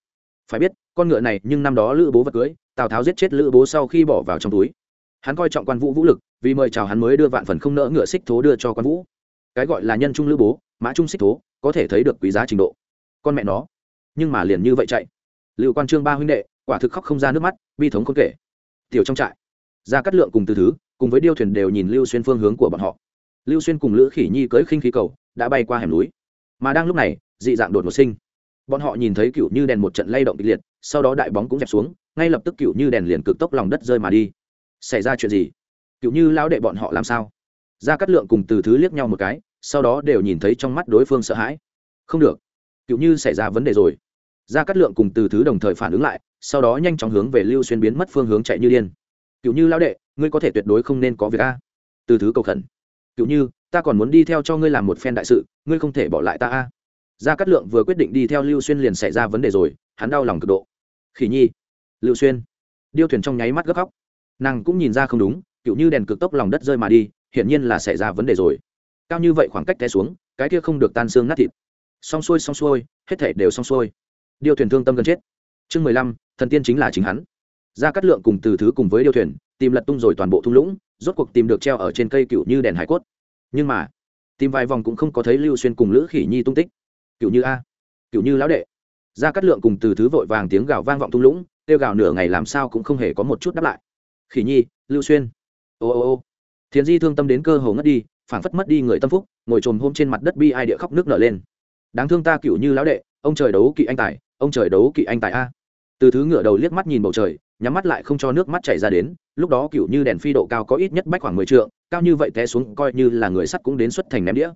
Phải biết, con ngựa này nhưng năm đó lữ bố vật cưới, tào tháo giết chết lữ bố sau khi bỏ vào trong túi. Hắn coi trọng quan vũ vũ lực, vì mời chào hắn mới đưa vạn phần không nỡ ngựa xích thố đưa cho quan vũ cái gọi là nhân trung lữ bố, mã trung xích thố, có thể thấy được quý giá trình độ. Con mẹ nó. Nhưng mà liền như vậy chạy. Lưu quan trương ba huynh đệ, quả thực khóc không ra nước mắt, bi thống không kể. Tiểu trong trại. Ra cắt lượng cùng từ thứ, cùng với điêu thuyền đều nhìn lưu xuyên phương hướng của bọn họ. Lưu xuyên cùng lữ khỉ nhi cưới khinh khí cầu, đã bay qua hẻm núi. Mà đang lúc này, dị dạng đột ngột sinh. Bọn họ nhìn thấy cựu như đèn một trận lay động kịch liệt, sau đó đại bóng cũng dẹp xuống, ngay lập tức cựu như đèn liền cực tốc lòng đất rơi mà đi. Xảy ra chuyện gì? Cựu như lão đệ bọn họ làm sao? Ra cắt lượng cùng từ thứ liếc nhau một cái, sau đó đều nhìn thấy trong mắt đối phương sợ hãi. Không được cựu như xảy ra vấn đề rồi. Ra cắt lượng cùng từ thứ đồng thời phản ứng lại, sau đó nhanh chóng hướng về lưu xuyên biến mất phương hướng chạy như điên. Cựu như, lão đệ, ngươi có thể tuyệt đối không nên có việc a. Từ thứ cầu khẩn. Cựu như, ta còn muốn đi theo cho ngươi làm một phen đại sự, ngươi không thể bỏ lại ta a. Gia cát lượng vừa quyết định đi theo lưu xuyên liền xảy ra vấn đề rồi, hắn đau lòng cực độ. Khỉ nhi. Lưu xuyên. Điêu thuyền trong nháy mắt gấp khóc. Nàng cũng nhìn ra không đúng cựu như đèn cực tốc lòng đất rơi mà đi hiển nhiên là xảy ra vấn đề rồi. Cao như vậy khoảng cách té xuống, cái kia không được tan xương nát thịt. Xong xuôi xong xuôi, hết thể đều xong xuôi. Điêu thuyền thương tâm gần chết. Chương mười lăm, thần tiên chính là chính hắn. Gia cát lượng cùng từ thứ cùng với điêu thuyền, tìm lật tung rồi toàn bộ thung lũng, rốt cuộc tìm được treo ở trên cây cựu như đèn hải cốt. Nhưng mà, tìm vài vòng cũng không có thấy lưu xuyên cùng lữ khỉ nhi tung tích. Cựu như a, cựu như lão đệ. Ra cắt lượng cùng từ thứ vội vàng tiếng gào vang vọng thung lũng, kêu gào nửa ngày làm sao cũng không hề có một chút đáp lại. Khỉ nhi, lưu xuyên. Ô ô ô thiền di thương tâm đến cơ hồ ngất đi, phảng phất mất đi người tâm phúc, ngồi trồm hôm trên mặt đất bi ai địa khóc nước nở lên. Đáng thương ta cựu như lão đệ, ông trời đấu kỵ anh tài, ông trời đấu kỵ anh tài a. Từ thứ ngửa đầu liếc mắt nhìn bầu trời, nhắm mắt lại không cho nước mắt chảy ra đến, lúc đó cựu như đèn phi độ cao có ít nhất bách khoảng mười t cao như vậy té xuống coi như là người sắt cũng đến xuất thành ném đĩa.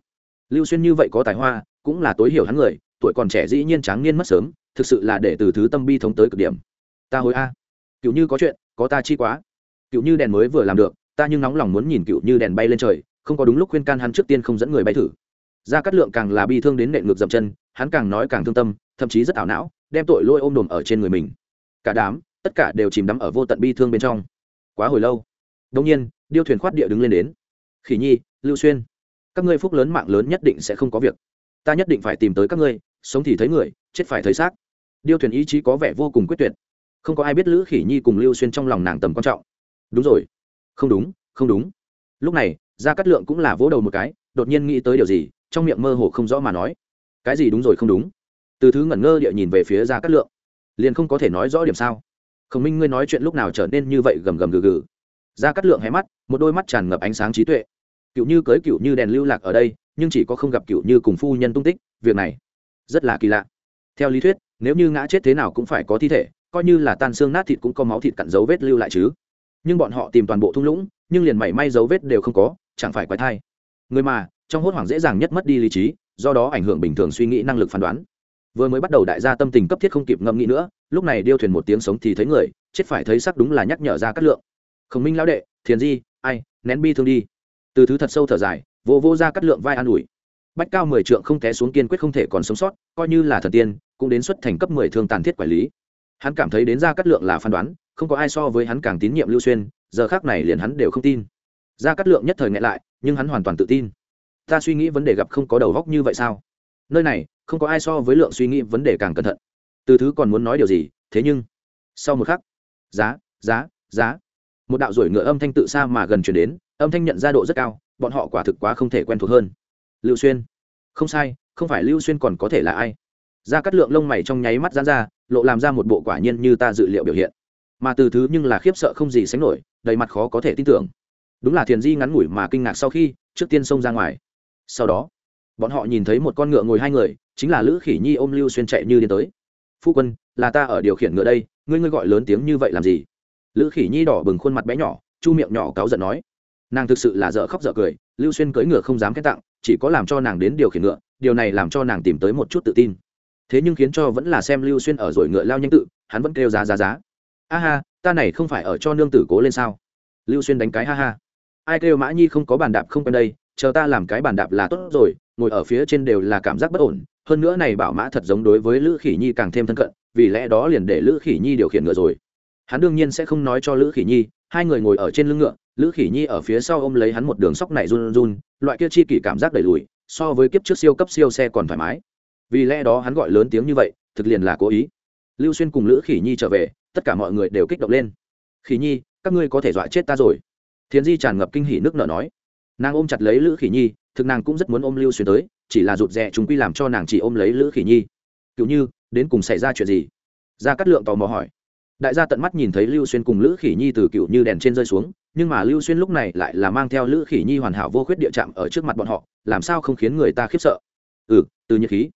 Lưu xuyên như vậy có tài hoa, cũng là tối hiểu hắn người, tuổi còn trẻ dĩ nhiên tráng niên mất sớm, thực sự là để từ thứ tâm bi thống tới cực điểm. Ta hối a. Cựu như có chuyện, có ta chi quá. Cựu như đèn mới vừa làm được ta nhưng nóng lòng muốn nhìn cựu như đèn bay lên trời, không có đúng lúc khuyên can hắn trước tiên không dẫn người bay thử. Ra cắt lượng càng là bi thương đến nện ngược dậm chân, hắn càng nói càng thương tâm, thậm chí rất ảo não, đem tội lôi ôm đồm ở trên người mình. Cả đám, tất cả đều chìm đắm ở vô tận bi thương bên trong. Quá hồi lâu đông nhiên, điêu thuyền khoát địa đứng lên đến. Khỉ nhi, lưu xuyên, các ngươi phúc lớn mạng lớn nhất định sẽ không có việc. Ta nhất định phải tìm tới các ngươi, sống thì thấy người, chết phải thấy xác. Điêu thuyền ý chí có vẻ vô cùng quyết tuyệt. Không có ai biết lữ khỉ nhi cùng lưu xuyên trong lòng nàng tầm quan trọng. Đúng rồi không đúng không đúng. Lúc này, gia cát lượng cũng là vỗ đầu một cái, đột nhiên nghĩ tới điều gì, trong miệng mơ hồ không rõ mà nói. Cái gì đúng rồi không đúng? Từ thứ ngẩn ngơ địa nhìn về phía gia cát lượng. Liền không có thể nói rõ điểm sao? Khổng minh ngươi nói chuyện lúc nào trở nên như vậy gầm gầm gừ gừ? Gia cát lượng hé mắt, một đôi mắt tràn ngập ánh sáng trí tuệ. Cựu như cưới cựu như đèn lưu lạc ở đây, nhưng chỉ có không gặp cựu như cùng phu nhân tung tích, việc này rất là kỳ lạ. Theo lý thuyết, nếu như ngã chết thế nào cũng phải có thi thể, coi như là tan xương nát thịt cũng có máu thịt cặn dấu vết lưu lại chứ nhưng bọn họ tìm toàn bộ thung lũng, nhưng liền mảy may dấu vết đều không có, chẳng phải quái thai. Người mà, trong hốt hoảng dễ dàng nhất mất đi lý trí, do đó ảnh hưởng bình thường suy nghĩ năng lực phán đoán. Vừa mới bắt đầu đại gia tâm tình cấp thiết không kịp ngẫm nghĩ nữa, lúc này điêu thuyền một tiếng sống thì thấy người, chết phải thấy sắc đúng là nhắc nhở ra cát lượng. Khổng minh lão đệ, thiền di, ai, nén bi thương đi. Từ thứ thật sâu thở dài vô vô ra cát lượng vai an ủi. Bách cao mười trượng không té xuống kiên quyết không thể còn sống sót, coi như là thần tiên, cũng đến xuất thành cấp mười thương tàn thiết quản lý. Hắn cảm thấy đến ra cát lượng là phán đoán không có ai so với hắn càng tín nhiệm lưu xuyên, giờ khác này liền hắn đều không tin. Ra cát lượng nhất thời ngại lại, nhưng hắn hoàn toàn tự tin. Ta suy nghĩ vấn đề gặp không có đầu góc như vậy sao? Nơi này, không có ai so với lượng suy nghĩ vấn đề càng cẩn thận. Từ thứ còn muốn nói điều gì, thế nhưng, sau một khắc, giá giá giá, một đạo rủi ngựa âm thanh tự xa mà gần chuyển đến, âm thanh nhận ra độ rất cao, bọn họ quả thực quá không thể quen thuộc hơn. Lưu xuyên, không sai, không phải lưu xuyên còn có thể là ai? Ra cắt lượng lông mày trong nháy mắt dán ra, lộ làm ra một bộ quả nhiên như ta dự liệu biểu hiện mà từ thứ nhưng là khiếp sợ không gì sánh nổi, đầy mặt khó có thể tin tưởng. Đúng là thiền di ngắn ngủi mà kinh ngạc sau khi, trước tiên xông ra ngoài. Sau đó, bọn họ nhìn thấy một con ngựa ngồi hai người, chính là lữ khỉ nhi ôm lưu xuyên chạy như điên tới. Phu quân, là ta ở điều khiển ngựa đây, ngươi ngươi gọi lớn tiếng như vậy làm gì? Lữ khỉ nhi đỏ bừng khuôn mặt bé nhỏ, chu miệng nhỏ cáu giận nói. Nàng thực sự là dở khóc dở cười, lưu xuyên cưỡi ngựa không dám khen tặng, chỉ có làm cho nàng đến điều khiển ngựa, điều này làm cho nàng tìm tới một chút tự tin. Thế nhưng khiến cho vẫn là xem lưu xuyên ở rồi ngựa lao nhanh tự, hắn vẫn kêu giá giá giá a ha, ta này không phải ở cho nương tử cố lên sao? Lưu xuyên đánh cái ha ha. Ai kêu mã nhi không có bàn đạp không quen đây, chờ ta làm cái bàn đạp là tốt rồi, ngồi ở phía trên đều là cảm giác bất ổn. Hơn nữa này bảo mã thật giống đối với lữ khỉ nhi càng thêm thân cận, vì lẽ đó liền để lữ khỉ nhi điều khiển ngựa rồi. Hắn đương nhiên sẽ không nói cho lữ khỉ nhi, hai người ngồi ở trên lưng ngựa, lữ khỉ nhi ở phía sau ôm lấy hắn một đường sóc này run run, loại kia chi kỷ cảm giác đẩy lùi, so với kiếp trước siêu cấp siêu xe còn thoải mái. Vì lẽ đó hắn gọi lớn tiếng như vậy, thực liền là cố ý. Lưu xuyên cùng lữ khỉ nhi trở về tất cả mọi người đều kích động lên. Khỉ nhi, các ngươi có thể dọa chết ta rồi. Thiền di tràn ngập kinh hỉ nước nở nói. Nàng ôm chặt lấy lữ khỉ nhi, thực nàng cũng rất muốn ôm lưu xuyên tới, chỉ là rụt rè chúng quy làm cho nàng chỉ ôm lấy lữ khỉ nhi. Cựu như, đến cùng xảy ra chuyện gì? Gia cát lượng tò mò hỏi. Đại gia tận mắt nhìn thấy lưu xuyên cùng lữ khỉ nhi từ cựu như đèn trên rơi xuống, nhưng mà lưu xuyên lúc này lại là mang theo lữ khỉ nhi hoàn hảo vô khuyết địa chạm ở trước mặt bọn họ, làm sao không khiến người ta khiếp sợ? Ừ từ nhiệt khí.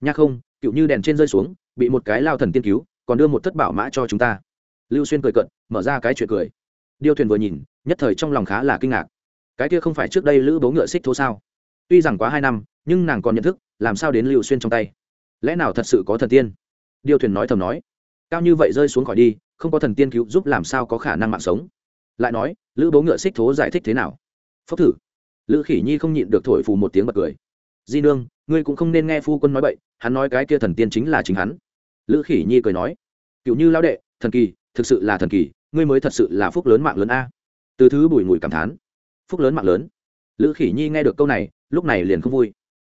Nha không, cựu như đèn trên rơi xuống, bị một cái lao thần tiên cứu còn đưa một thất bảo mã cho chúng ta. Lưu xuyên cười cận mở ra cái chuyện cười. Điêu thuyền vừa nhìn, nhất thời trong lòng khá là kinh ngạc. Cái kia không phải trước đây lữ bố ngựa xích thố sao? Tuy rằng quá hai năm, nhưng nàng còn nhận thức, làm sao đến lưu xuyên trong tay? Lẽ nào thật sự có thần tiên? Điêu thuyền nói thầm nói. Cao như vậy rơi xuống khỏi đi, không có thần tiên cứu giúp làm sao có khả năng mạng sống? Lại nói, lữ bố ngựa xích thố giải thích thế nào? Phốc thử. Lữ khỉ nhi không nhịn được thổi phù một tiếng bật cười. Di nương, ngươi cũng không nên nghe phu quân nói bậy, hắn nói cái kia thần tiên chính là chính hắn lữ khỉ nhi cười nói kiểu như lao đệ, thần kỳ, thực sự là thần kỳ, ngươi mới thật sự là phúc lớn mạng lớn a. Từ thứ bùi ngùi cảm thán, phúc lớn mạng lớn. Lữ khỉ nhi nghe được câu này, lúc này liền không vui.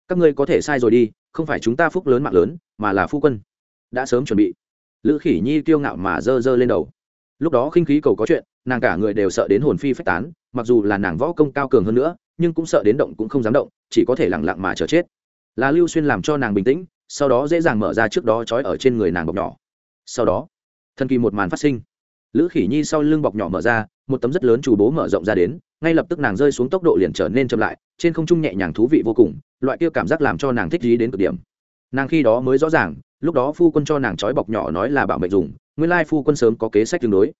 Các ngươi có thể sai rồi đi, không phải chúng ta phúc lớn mạng lớn, mà là phu quân. Đã sớm chuẩn bị. Lữ khỉ nhi kiêu ngạo mà dơ dơ lên đầu. Lúc đó khinh khí cầu có chuyện, nàng cả người đều sợ đến hồn phi phách tán, mặc dù là nàng võ công cao cường hơn nữa, nhưng cũng sợ đến động cũng không dám động, chỉ có thể lẳng lặng mà chờ chết. Là lưu xuyên làm cho nàng bình tĩnh sau đó dễ dàng mở ra trước đó trói ở trên người nàng bọc nhỏ. Sau đó, thần kỳ một màn phát sinh. Lữ khỉ nhi sau lưng bọc nhỏ mở ra, một tấm rất lớn chủ bố mở rộng ra đến, ngay lập tức nàng rơi xuống tốc độ liền trở nên chậm lại, trên không trung nhẹ nhàng thú vị vô cùng, loại kia cảm giác làm cho nàng thích gì đến cực điểm. Nàng khi đó mới rõ ràng, lúc đó phu quân cho nàng trói bọc nhỏ nói là bảo mệnh dùng, nguyên lai phu quân sớm có kế sách tương đối.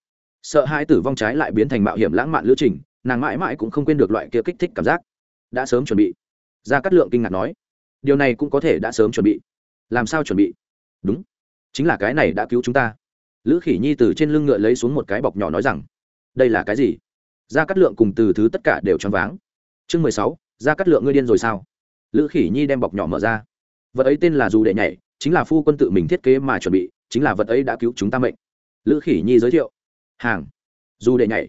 Sợ hai tử vong trái lại biến thành mạo hiểm lãng mạn lữ trình, nàng mãi mãi cũng không quên được loại kia kích thích cảm giác. Đã sớm chuẩn bị. Ra cắt lượng kinh ngạc nói, điều này cũng có thể đã sớm chuẩn bị làm sao chuẩn bị? Đúng. Chính là cái này đã cứu chúng ta. Lữ khỉ nhi từ trên lưng ngựa lấy xuống một cái bọc nhỏ nói rằng, đây là cái gì? Ra cắt lượng cùng từ thứ tất cả đều choáng váng. Chương mười sáu ra cắt lượng ngươi điên rồi sao? Lữ khỉ nhi đem bọc nhỏ mở ra. Vật ấy tên là dù để nhảy, chính là phu quân tự mình thiết kế mà chuẩn bị, chính là vật ấy đã cứu chúng ta mệnh. Lữ khỉ nhi giới thiệu. Hàng, dù để nhảy.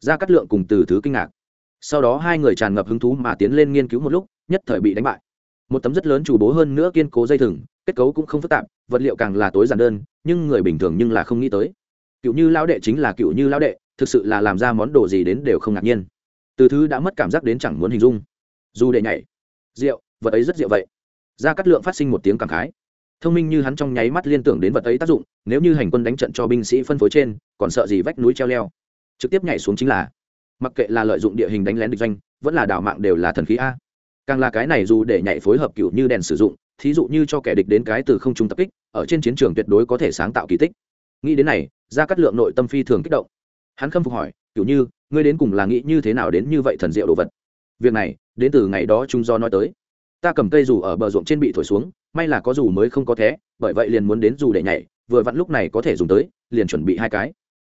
Ra cắt lượng cùng từ thứ kinh ngạc. Sau đó hai người tràn ngập hứng thú mà tiến lên nghiên cứu một lúc, nhất thời bị đánh bại. Một tấm rất lớn chủ bố hơn nữa kiên cố dây thừng kết cấu cũng không phức tạp, vật liệu càng là tối giản đơn, nhưng người bình thường nhưng là không nghĩ tới. Cựu như lão đệ chính là cựu như lão đệ, thực sự là làm ra món đồ gì đến đều không ngạc nhiên. Từ thứ đã mất cảm giác đến chẳng muốn hình dung. Dù đệ nhảy, rượu, vật ấy rất rượu vậy. Ra cắt lượng phát sinh một tiếng cảm khái. Thông minh như hắn trong nháy mắt liên tưởng đến vật ấy tác dụng, nếu như hành quân đánh trận cho binh sĩ phân phối trên, còn sợ gì vách núi treo leo. Trực tiếp nhảy xuống chính là, mặc kệ là lợi dụng địa hình đánh lén địch doanh, vẫn là đảo mạng đều là thần khí a. Càng là cái này dù để nhảy phối hợp cựu như đèn sử dụng thí dụ như cho kẻ địch đến cái từ không trung tập kích, ở trên chiến trường tuyệt đối có thể sáng tạo kỳ tích. Nghĩ đến này ra cắt lượng nội tâm phi thường kích động. Hắn khâm phục hỏi kiểu như, ngươi đến cùng là nghĩ như thế nào đến như vậy thần diệu đồ vật? Việc này, đến từ ngày đó chúng do nói tới. Ta cầm cây dù ở bờ ruộng trên bị thổi xuống, may là có dù mới không có thế, bởi vậy liền muốn đến dù để nhảy, vừa vặn lúc này có thể dùng tới, liền chuẩn bị hai cái.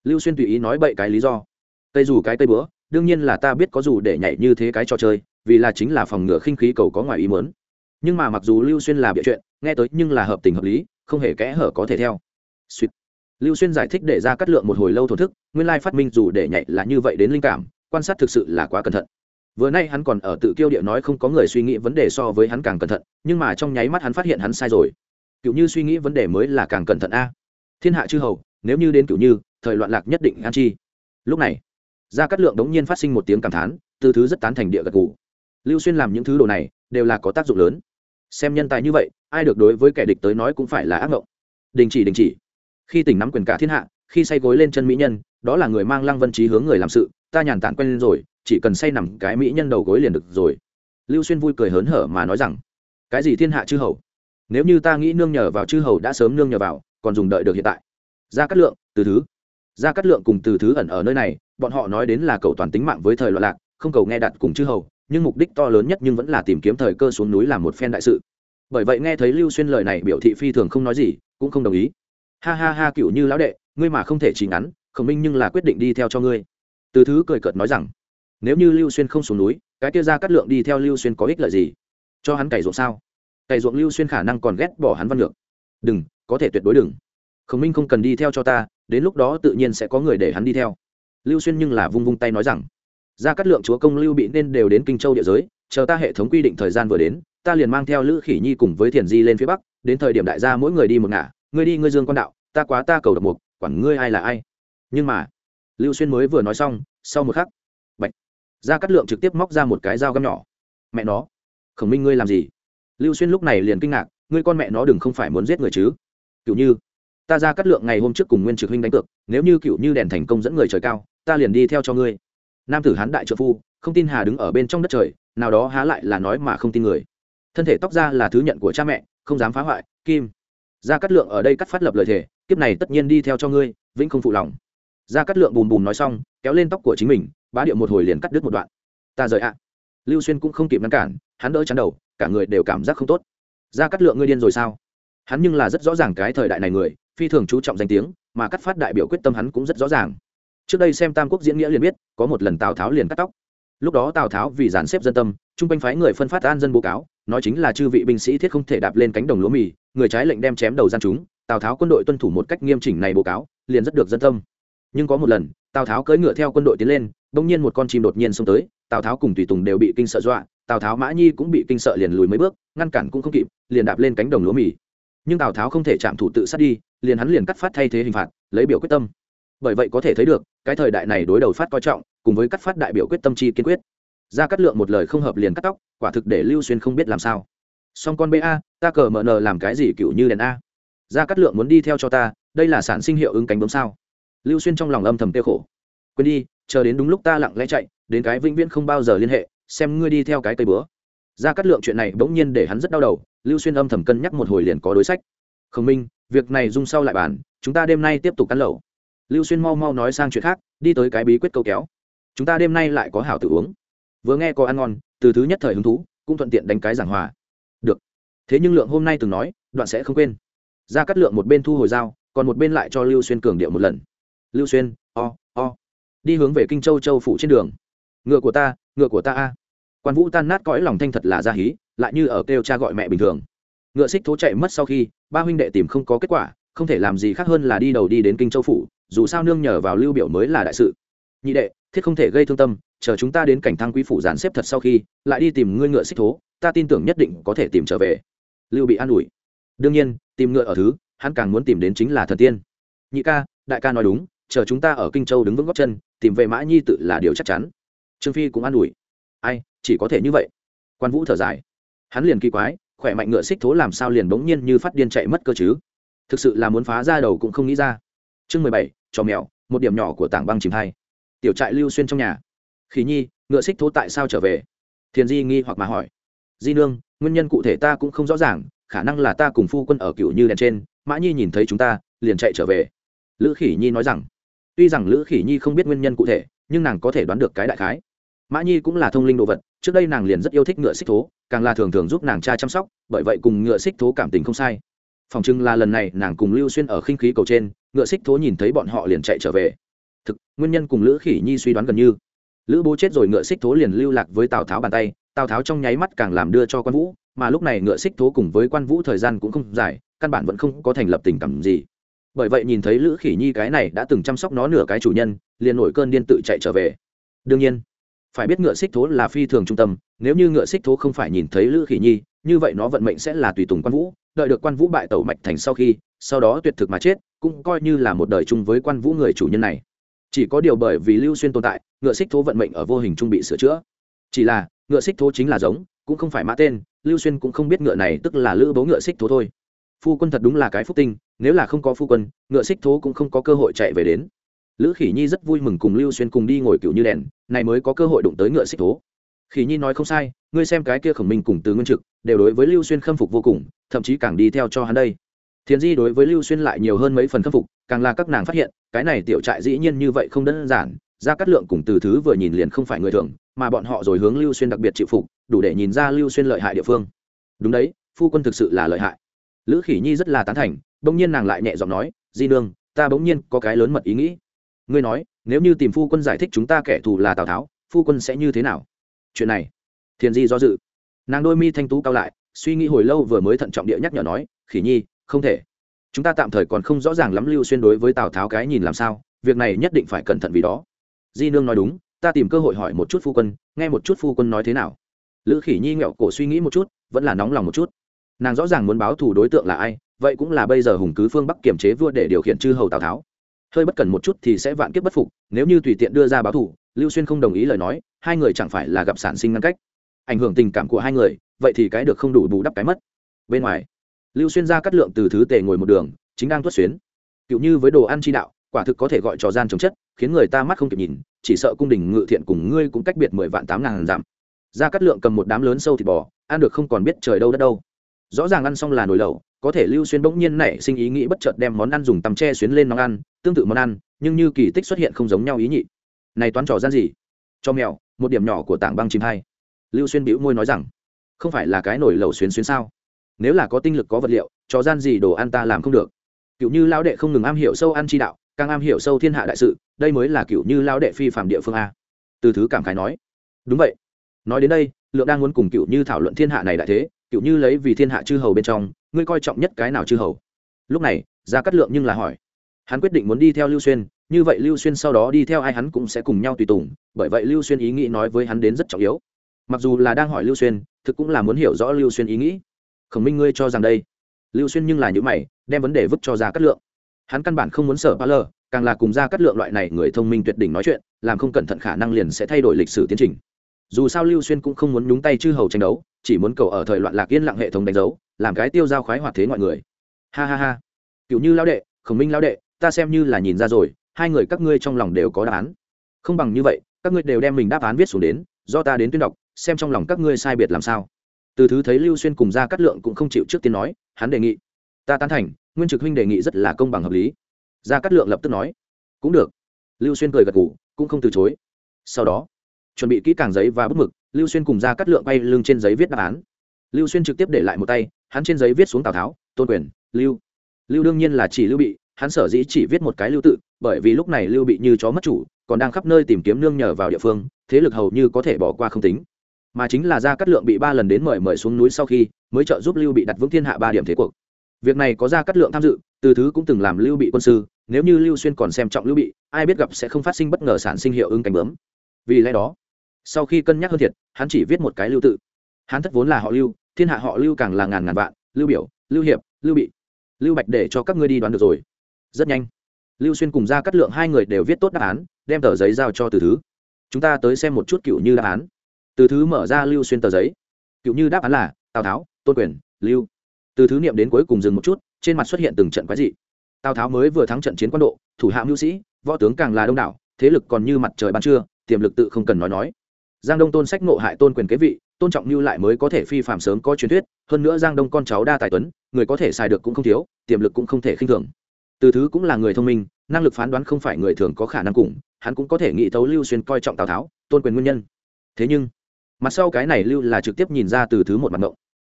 Lưu xuyên tùy ý nói bậy cái lý do. Cây dù cái cây bữa, đương nhiên là ta biết có dù để nhảy như thế cái trò chơi, vì là chính là phòng ngừa khinh khí cầu có ngoài ý mớn nhưng mà mặc dù lưu xuyên là bịa chuyện, nghe tới nhưng là hợp tình hợp lý, không hề kẽ hở có thể theo. Sweet. lưu xuyên giải thích để ra cắt lượng một hồi lâu thổn thức, nguyên lai phát minh dù để nhảy là như vậy đến linh cảm, quan sát thực sự là quá cẩn thận. Vừa nay hắn còn ở tự kiêu địa nói không có người suy nghĩ vấn đề so với hắn càng cẩn thận, nhưng mà trong nháy mắt hắn phát hiện hắn sai rồi. Cựu như suy nghĩ vấn đề mới là càng cẩn thận a. Thiên hạ chư hầu, nếu như đến cựu như, thời loạn lạc nhất định an chi. Lúc này, gia cát lượng đống nhiên phát sinh một tiếng cảm thán, từ thứ rất tán thành địa gật gù. Lưu xuyên làm những thứ đồ này, đều là có tác dụng lớn xem nhân tài như vậy, ai được đối với kẻ địch tới nói cũng phải là ác mộng đình chỉ đình chỉ. Khi tỉnh nắm quyền cả thiên hạ, khi say gối lên chân mỹ nhân, đó là người mang lăng vân trí hướng người làm sự, ta nhàn tản quen lên rồi, chỉ cần say nằm cái mỹ nhân đầu gối liền được rồi. Lưu xuyên vui cười hớn hở mà nói rằng, cái gì thiên hạ chư hầu? Nếu như ta nghĩ nương nhờ vào chư hầu đã sớm nương nhờ vào, còn dùng đợi được hiện tại. Ra cát lượng, từ thứ. Ra cát lượng cùng từ thứ ẩn ở nơi này, bọn họ nói đến là cầu toàn tính mạng với thời loạn lạc, không cầu nghe đặt cùng chư hầu nhưng mục đích to lớn nhất nhưng vẫn là tìm kiếm thời cơ xuống núi làm một phen đại sự. Bởi vậy nghe thấy lưu xuyên lời này biểu thị phi thường không nói gì, cũng không đồng ý. Ha ha ha, cựu như lão đệ, ngươi mà không thể chỉ ngắn, khổng minh nhưng là quyết định đi theo cho ngươi. Từ thứ cười cợt nói rằng, nếu như lưu xuyên không xuống núi, cái kia ra cắt lượng đi theo lưu xuyên có ích lợi gì? Cho hắn cày ruộng sao? Cày ruộng lưu xuyên khả năng còn ghét bỏ hắn văn lượng. đừng, có thể tuyệt đối đừng. Khổng minh không cần đi theo cho ta, đến lúc đó tự nhiên sẽ có người để hắn đi theo. Lưu xuyên nhưng là vung vung tay nói rằng ra cát lượng chúa công lưu bị nên đều đến kinh châu địa giới, chờ ta hệ thống quy định thời gian vừa đến, ta liền mang theo lữ khỉ nhi cùng với thiền di lên phía bắc, đến thời điểm đại gia mỗi người đi một ngả, ngươi đi ngươi dương quan đạo, ta quá ta cầu độc mục, quản ngươi ai là ai. Nhưng mà, lưu xuyên mới vừa nói xong, sau một khắc, bạch, gia cát lượng trực tiếp móc ra một cái dao găm nhỏ. Mẹ nó, khổng minh ngươi làm gì? Lưu xuyên lúc này liền kinh ngạc, ngươi con mẹ nó đừng không phải muốn giết người chứ. Cựu như, ta ra cắt lượng ngày hôm trước cùng nguyên trực huynh đánh cược, nếu như cựu như đèn thành công dẫn người trời cao, ta liền đi theo cho ngươi nam tử hán đại trợ phu, không tin hà đứng ở bên trong đất trời, nào đó há lại là nói mà không tin người. Thân thể tóc ra là thứ nhận của cha mẹ, không dám phá hoại, kim. Gia cát lượng ở đây cắt phát lập lời thề, kiếp này tất nhiên đi theo cho ngươi, vĩnh không phụ lòng. Gia cát lượng bùm bùm nói xong, kéo lên tóc của chính mình, bá điệu một hồi liền cắt đứt một đoạn. Ta rời ạ. Lưu xuyên cũng không kịp ngăn cản, hắn đỡ chắn đầu, cả người đều cảm giác không tốt. Gia cát lượng ngươi điên rồi sao? Hắn nhưng là rất rõ ràng cái thời đại này người, phi thường chú trọng danh tiếng, mà cắt phát đại biểu quyết tâm hắn cũng rất rõ ràng trước đây xem tam quốc diễn nghĩa liền biết, có một lần tào tháo liền cắt tóc. Lúc đó tào tháo vì dàn xếp dân tâm chung quanh phái người phân phát an dân bố cáo, nói chính là chư vị binh sĩ thiết không thể đạp lên cánh đồng lúa mì, người trái lệnh đem chém đầu gian chúng, tào tháo quân đội tuân thủ một cách nghiêm chỉnh này bố cáo, liền rất được dân tâm. Nhưng có một lần, tào tháo cưỡi ngựa theo quân đội tiến lên, bỗng nhiên một con chim đột nhiên xông tới, tào tháo cùng tùy tùng đều bị kinh sợ dọa, tào tháo mã nhi cũng bị kinh sợ liền lùi mấy bước, ngăn cản cũng không kịp, liền đạp lên cánh đồng lúa mì. Nhưng tào tháo không thể chạm thủ tự sát đi, liền hắn liền cắt phát thay thế hình phạt, lấy biểu quyết tâm. Bởi vậy có thể thấy được cái thời đại này đối đầu phát coi trọng, cùng với cắt phát đại biểu quyết tâm chi kiên quyết. Ra cắt lượng một lời không hợp liền cắt tóc, quả thực để lưu xuyên không biết làm sao. Song con ba ta cờ mờ nờ làm cái gì cựu như đèn a. Ra cắt lượng muốn đi theo cho ta, đây là sản sinh hiệu ứng cánh bướm sao? Lưu xuyên trong lòng âm thầm tiêu khổ. Quên đi, chờ đến đúng lúc ta lặng lẽ chạy, đến cái vĩnh viễn không bao giờ liên hệ, xem ngươi đi theo cái cây bữa. Ra cắt lượng chuyện này bỗng nhiên để hắn rất đau đầu, lưu xuyên âm thầm cân nhắc một hồi liền có đối sách. Khổng minh, việc này dung sau lại bàn, chúng ta đêm nay tiếp tục cắn lẩu lưu xuyên mau mau nói sang chuyện khác, đi tới cái bí quyết câu kéo. Chúng ta đêm nay lại có hảo tự uống. Vừa nghe có ăn ngon, từ thứ nhất thời hứng thú, cũng thuận tiện đánh cái giảng hòa. Được. Thế nhưng lượng hôm nay từng nói, đoạn sẽ không quên. Ra cắt lượng một bên thu hồi dao, còn một bên lại cho lưu xuyên cường điệu một lần. Lưu xuyên, o o. Đi hướng về kinh châu châu phủ trên đường. Ngựa của ta, ngựa của ta a. Quan vũ tan nát cõi lòng thanh thật là ra hí, lại như ở kêu cha gọi mẹ bình thường. Ngựa xích thố chạy mất sau khi, ba huynh đệ tìm không có kết quả, không thể làm gì khác hơn là đi đầu đi đến kinh châu phủ dù sao nương nhờ vào lưu biểu mới là đại sự. Nhị đệ, thiết không thể gây thương tâm, chờ chúng ta đến cảnh thăng quý phủ dàn xếp thật sau khi, lại đi tìm ngươi ngựa xích thố, ta tin tưởng nhất định có thể tìm trở về. Lưu bị an ủi. Đương nhiên, tìm ngựa ở thứ, hắn càng muốn tìm đến chính là thần tiên. Nhị ca, đại ca nói đúng, chờ chúng ta ở kinh châu đứng vững góc chân, tìm về mã nhi tự là điều chắc chắn. Trương phi cũng an ủi. Ai, chỉ có thể như vậy. Quan vũ thở dài. Hắn liền kỳ quái, khỏe mạnh ngựa xích thố làm sao liền bỗng nhiên như phát điên chạy mất cơ chứ? Thực sự là muốn phá ra đầu cũng không nghĩ ra. Chương mười bảy trò mèo, một điểm nhỏ của tảng băng chìm hay tiểu trại lưu xuyên trong nhà. Khỉ nhi, ngựa xích thố tại sao trở về? Thiền di nghi hoặc mà hỏi. Di nương, nguyên nhân cụ thể ta cũng không rõ ràng, khả năng là ta cùng phu quân ở cựu như đèn trên, mã nhi nhìn thấy chúng ta, liền chạy trở về. Lữ khỉ nhi nói rằng, tuy rằng lữ khỉ nhi không biết nguyên nhân cụ thể, nhưng nàng có thể đoán được cái đại khái. Mã nhi cũng là thông linh đồ vật, trước đây nàng liền rất yêu thích ngựa xích thố, càng là thường thường giúp nàng cha chăm sóc, bởi vậy cùng ngựa xích thố cảm tình không sai. Phòng trưng là lần này nàng cùng lưu xuyên ở khinh khí cầu trên ngựa xích thố nhìn thấy bọn họ liền chạy trở về. Thực, nguyên nhân cùng lữ khỉ nhi suy đoán gần như. Lữ bố chết rồi ngựa xích thố liền lưu lạc với tào tháo bàn tay, tào tháo trong nháy mắt càng làm đưa cho quan vũ, mà lúc này ngựa xích thố cùng với quan vũ thời gian cũng không dài, căn bản vẫn không có thành lập tình cảm gì. Bởi vậy nhìn thấy lữ khỉ nhi cái này đã từng chăm sóc nó nửa cái chủ nhân, liền nổi cơn điên tự chạy trở về. Đương nhiên, phải biết ngựa xích thố là phi thường trung tâm, nếu như ngựa xích thố không phải nhìn thấy lữ khỉ nhi, như vậy nó vận mệnh sẽ là tùy tùng quan vũ đợi được quan vũ bại tẩu mạch thành sau khi, sau đó tuyệt thực mà chết, cũng coi như là một đời chung với quan vũ người chủ nhân này. Chỉ có điều bởi vì lưu xuyên tồn tại, ngựa xích thố vận mệnh ở vô hình trung bị sửa chữa. Chỉ là, ngựa xích thố chính là giống, cũng không phải mã tên, lưu xuyên cũng không biết ngựa này tức là lữ bố ngựa xích thố thôi. Phu quân thật đúng là cái phúc tinh, nếu là không có phu quân, ngựa xích thố cũng không có cơ hội chạy về đến. Lữ khỉ nhi rất vui mừng cùng lưu xuyên cùng đi ngồi cựu như đèn, này mới có cơ hội đụng tới ngựa xích thố khỉ nhi nói không sai, ngươi xem cái kia khổng minh cùng từ nguyên trực, đều đối với lưu xuyên khâm phục vô cùng, thậm chí càng đi theo cho hắn đây. Thiền di đối với lưu xuyên lại nhiều hơn mấy phần khâm phục, càng là các nàng phát hiện, cái này tiểu trại dĩ nhiên như vậy không đơn giản ra cắt lượng cùng từ thứ vừa nhìn liền không phải người thường, mà bọn họ rồi hướng lưu xuyên đặc biệt chịu phục, đủ để nhìn ra lưu xuyên lợi hại địa phương. Đúng đấy, phu quân thực sự là lợi hại. Lữ khỉ nhi rất là tán thành, bỗng nhiên nàng lại nhẹ giọng nói, di nương, ta bỗng nhiên có cái lớn mật ý nghĩ. Ngươi nói, nếu như tìm phu quân giải thích chúng ta kẻ thù là tào tháo, phu quân sẽ như thế nào? Chuyện này. Thiền di do dự. Nàng đôi mi thanh tú cao lại, suy nghĩ hồi lâu vừa mới thận trọng địa nhắc nhở nói, khỉ nhi, không thể. Chúng ta tạm thời còn không rõ ràng lắm lưu xuyên đối với tào tháo cái nhìn làm sao, việc này nhất định phải cẩn thận vì đó. Di nương nói đúng, ta tìm cơ hội hỏi một chút phu quân, nghe một chút phu quân nói thế nào. Lữ khỉ nhi nghẹo cổ suy nghĩ một chút, vẫn là nóng lòng một chút. Nàng rõ ràng muốn báo thù đối tượng là ai, vậy cũng là bây giờ hùng cứ phương bắc kiềm chế vua để điều khiển chư hầu tào tháo. Hơi bất cần một chút thì sẽ vạn kiếp bất phục, nếu như tùy tiện đưa ra báo thù lưu xuyên không đồng ý lời nói, hai người chẳng phải là gặp sản sinh ngăn cách. Ảnh hưởng tình cảm của hai người, vậy thì cái được không đủ bù đắp cái mất. Bên ngoài, lưu xuyên ra cắt lượng từ thứ tề ngồi một đường, chính đang tuất xuyến. Cựu như với đồ ăn chi đạo, quả thực có thể gọi trò gian chống chất, khiến người ta mắt không kịp nhìn, chỉ sợ cung đình ngự thiện cùng ngươi cũng cách biệt mười vạn tám ngàn dặm. Ra cắt lượng cầm một đám lớn sâu thịt bò, ăn được không còn biết trời đâu đất đâu. Rõ ràng ăn xong là nồi lẩu, có thể lưu xuyên bỗng nhiên nảy sinh ý nghĩ bất chợt đem món ăn dùng tầm tre xuyến lên nóng ăn, tương tự món ăn, nhưng như kỳ tích xuất hiện không giống nhau ý nhị này toán trò gian gì? Cho mèo, một điểm nhỏ của tảng băng chìm hai. Lưu xuyên bĩu môi nói rằng, không phải là cái nổi lẩu xuyến xuyến sao? Nếu là có tinh lực có vật liệu, trò gian gì đồ ăn ta làm không được. Cựu như lão đệ không ngừng am hiểu sâu ăn chi đạo, càng am hiểu sâu thiên hạ đại sự, đây mới là cựu như lão đệ phi phạm địa phương a. Từ thứ cảm khái nói. Đúng vậy. Nói đến đây, lượng đang muốn cùng cựu như thảo luận thiên hạ này đại thế, cựu như lấy vì thiên hạ chư hầu bên trong, ngươi coi trọng nhất cái nào chư hầu? Lúc này ra cắt lượng nhưng là hỏi. Hắn quyết định muốn đi theo lưu xuyên như vậy lưu xuyên sau đó đi theo ai hắn cũng sẽ cùng nhau tùy tùng, bởi vậy lưu xuyên ý nghĩ nói với hắn đến rất trọng yếu. Mặc dù là đang hỏi lưu xuyên, thực cũng là muốn hiểu rõ lưu xuyên ý nghĩ. Khổng minh ngươi cho rằng đây. Lưu xuyên nhưng là những mày, đem vấn đề vứt cho ra cắt lượng. Hắn căn bản không muốn sở ba lờ càng là cùng ra cắt lượng loại này người thông minh tuyệt đỉnh nói chuyện, làm không cẩn thận khả năng liền sẽ thay đổi lịch sử tiến trình. Dù sao lưu xuyên cũng không muốn nhúng tay chư hầu tranh đấu, chỉ muốn cầu ở thời loạn lạc yên lặng hệ thống đánh dấu, làm cái tiêu giao khoái hoạt thế mọi người. Ha ha ha. Cựu như lao đệ, khổng minh lao đệ, ta xem như là nhìn ra rồi hai người các ngươi trong lòng đều có đáp án. Không bằng như vậy các ngươi đều đem mình đáp án viết xuống đến do ta đến tuyên đọc xem trong lòng các ngươi sai biệt làm sao. Từ thứ thấy lưu xuyên cùng ra cắt lượng cũng không chịu trước tiên nói hắn đề nghị ta tán thành nguyên trực huynh đề nghị rất là công bằng hợp lý. Ra cắt lượng lập tức nói cũng được. Lưu xuyên cười gật gù, cũng không từ chối. Sau đó chuẩn bị kỹ càng giấy và bút mực lưu xuyên cùng ra cắt lượng bay lưng trên giấy viết đáp án. Lưu xuyên trực tiếp để lại một tay hắn trên giấy viết xuống tào tháo tôn quyền lưu. Lưu đương nhiên là chỉ lưu bị hắn sở dĩ chỉ viết một cái lưu tự, bởi vì lúc này lưu bị như chó mất chủ, còn đang khắp nơi tìm kiếm nương nhờ vào địa phương, thế lực hầu như có thể bỏ qua không tính. Mà chính là gia cát lượng bị ba lần đến mời mời xuống núi sau khi, mới trợ giúp lưu bị đặt vững thiên hạ ba điểm thế cuộc. Việc này có gia cát lượng tham dự, từ thứ cũng từng làm lưu bị quân sư, nếu như lưu xuyên còn xem trọng lưu bị, ai biết gặp sẽ không phát sinh bất ngờ sản sinh hiệu ứng cánh bướm. Vì lẽ đó, sau khi cân nhắc hơn thiệt, hắn chỉ viết một cái lưu tự. Hắn thất vốn là họ lưu, thiên hạ họ lưu càng là ngàn ngàn vạn, lưu biểu, lưu hiệp, lưu bị. Lưu bạch để cho các ngươi đi đoán được rồi rất nhanh. Lưu xuyên cùng ra cắt lượng hai người đều viết tốt đáp án, đem tờ giấy giao cho từ thứ. Chúng ta tới xem một chút cựu như đáp án. Từ thứ mở ra lưu xuyên tờ giấy. Cựu như đáp án là, tào tháo, tôn quyền, lưu. Từ thứ niệm đến cuối cùng dừng một chút, trên mặt xuất hiện từng trận quái dị. Tào tháo mới vừa thắng trận chiến quân độ, thủ hạ mưu sĩ, võ tướng càng là đông đảo, thế lực còn như mặt trời ban trưa, tiềm lực tự không cần nói nói. Giang đông tôn sách ngộ hại tôn quyền kế vị, tôn trọng như lại mới có thể phi phạm sớm có truyền thuyết, hơn nữa giang đông con cháu đa tài tuấn, người có thể xài được cũng không thiếu, tiềm lực cũng không thể khinh thường từ thứ cũng là người thông minh, năng lực phán đoán không phải người thường có khả năng cùng, hắn cũng có thể nghĩ thấu lưu xuyên coi trọng tào tháo, tôn quyền nguyên nhân. Thế nhưng, mặt sau cái này lưu là trực tiếp nhìn ra từ thứ một mặt ngộng.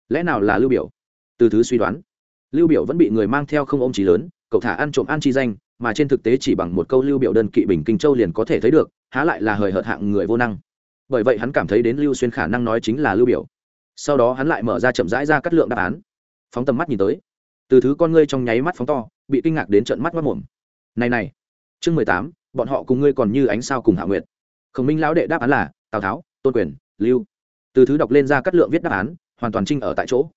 Lẽ nào là lưu biểu? Từ thứ suy đoán. Lưu biểu vẫn bị người mang theo không ôm trí lớn, cậu thả ăn trộm ăn chi danh, mà trên thực tế chỉ bằng một câu lưu biểu đơn kỵ bình kinh châu liền có thể thấy được, há lại là hời hợt hạng người vô năng. Bởi vậy hắn cảm thấy đến lưu xuyên khả năng nói chính là lưu biểu. Sau đó hắn lại mở ra chậm rãi ra cắt lượng đáp án. Phóng tầm mắt nhìn tới. Từ thứ con ngươi trong nháy mắt phóng to bị kinh ngạc đến trận mắt mất mồm. Này này, chương mười tám, bọn họ cùng ngươi còn như ánh sao cùng hạ nguyệt. Khổng minh lão đệ đáp án là, tào tháo, tôn quyền, lưu. Từ thứ đọc lên ra cắt lượng viết đáp án, hoàn toàn trinh ở tại chỗ.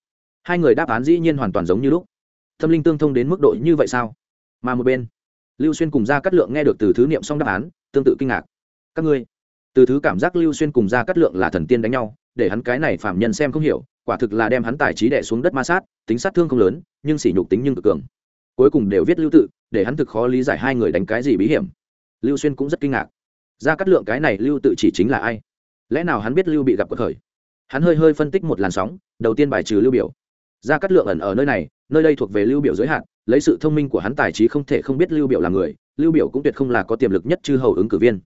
Hai người đáp án dĩ nhiên hoàn toàn giống như lúc. Tâm linh tương thông đến mức độ như vậy sao? Mà một bên, lưu xuyên cùng ra cắt lượng nghe được từ thứ niệm xong đáp án, tương tự kinh ngạc. Các ngươi, từ thứ cảm giác lưu xuyên cùng ra cắt lượng là thần tiên đánh nhau, để hắn cái này phạm nhân xem không hiểu, quả thực là đem hắn tài trí đẻ xuống đất ma sát, tính sát thương không lớn, nhưng sỉ nhục tính nhưng cực cường cuối cùng đều viết lưu tự, để hắn thực khó lý giải hai người đánh cái gì bí hiểm. Lưu xuyên cũng rất kinh ngạc. Ra cắt lượng cái này lưu tự chỉ chính là ai? Lẽ nào hắn biết lưu bị gặp cuộc khởi? Hắn hơi hơi phân tích một làn sóng, đầu tiên bài trừ lưu biểu. Ra cắt lượng ẩn ở nơi này, nơi đây thuộc về lưu biểu giới hạn, lấy sự thông minh của hắn tài trí không thể không biết lưu biểu là người, lưu biểu cũng tuyệt không là có tiềm lực nhất chư hầu ứng cử viên.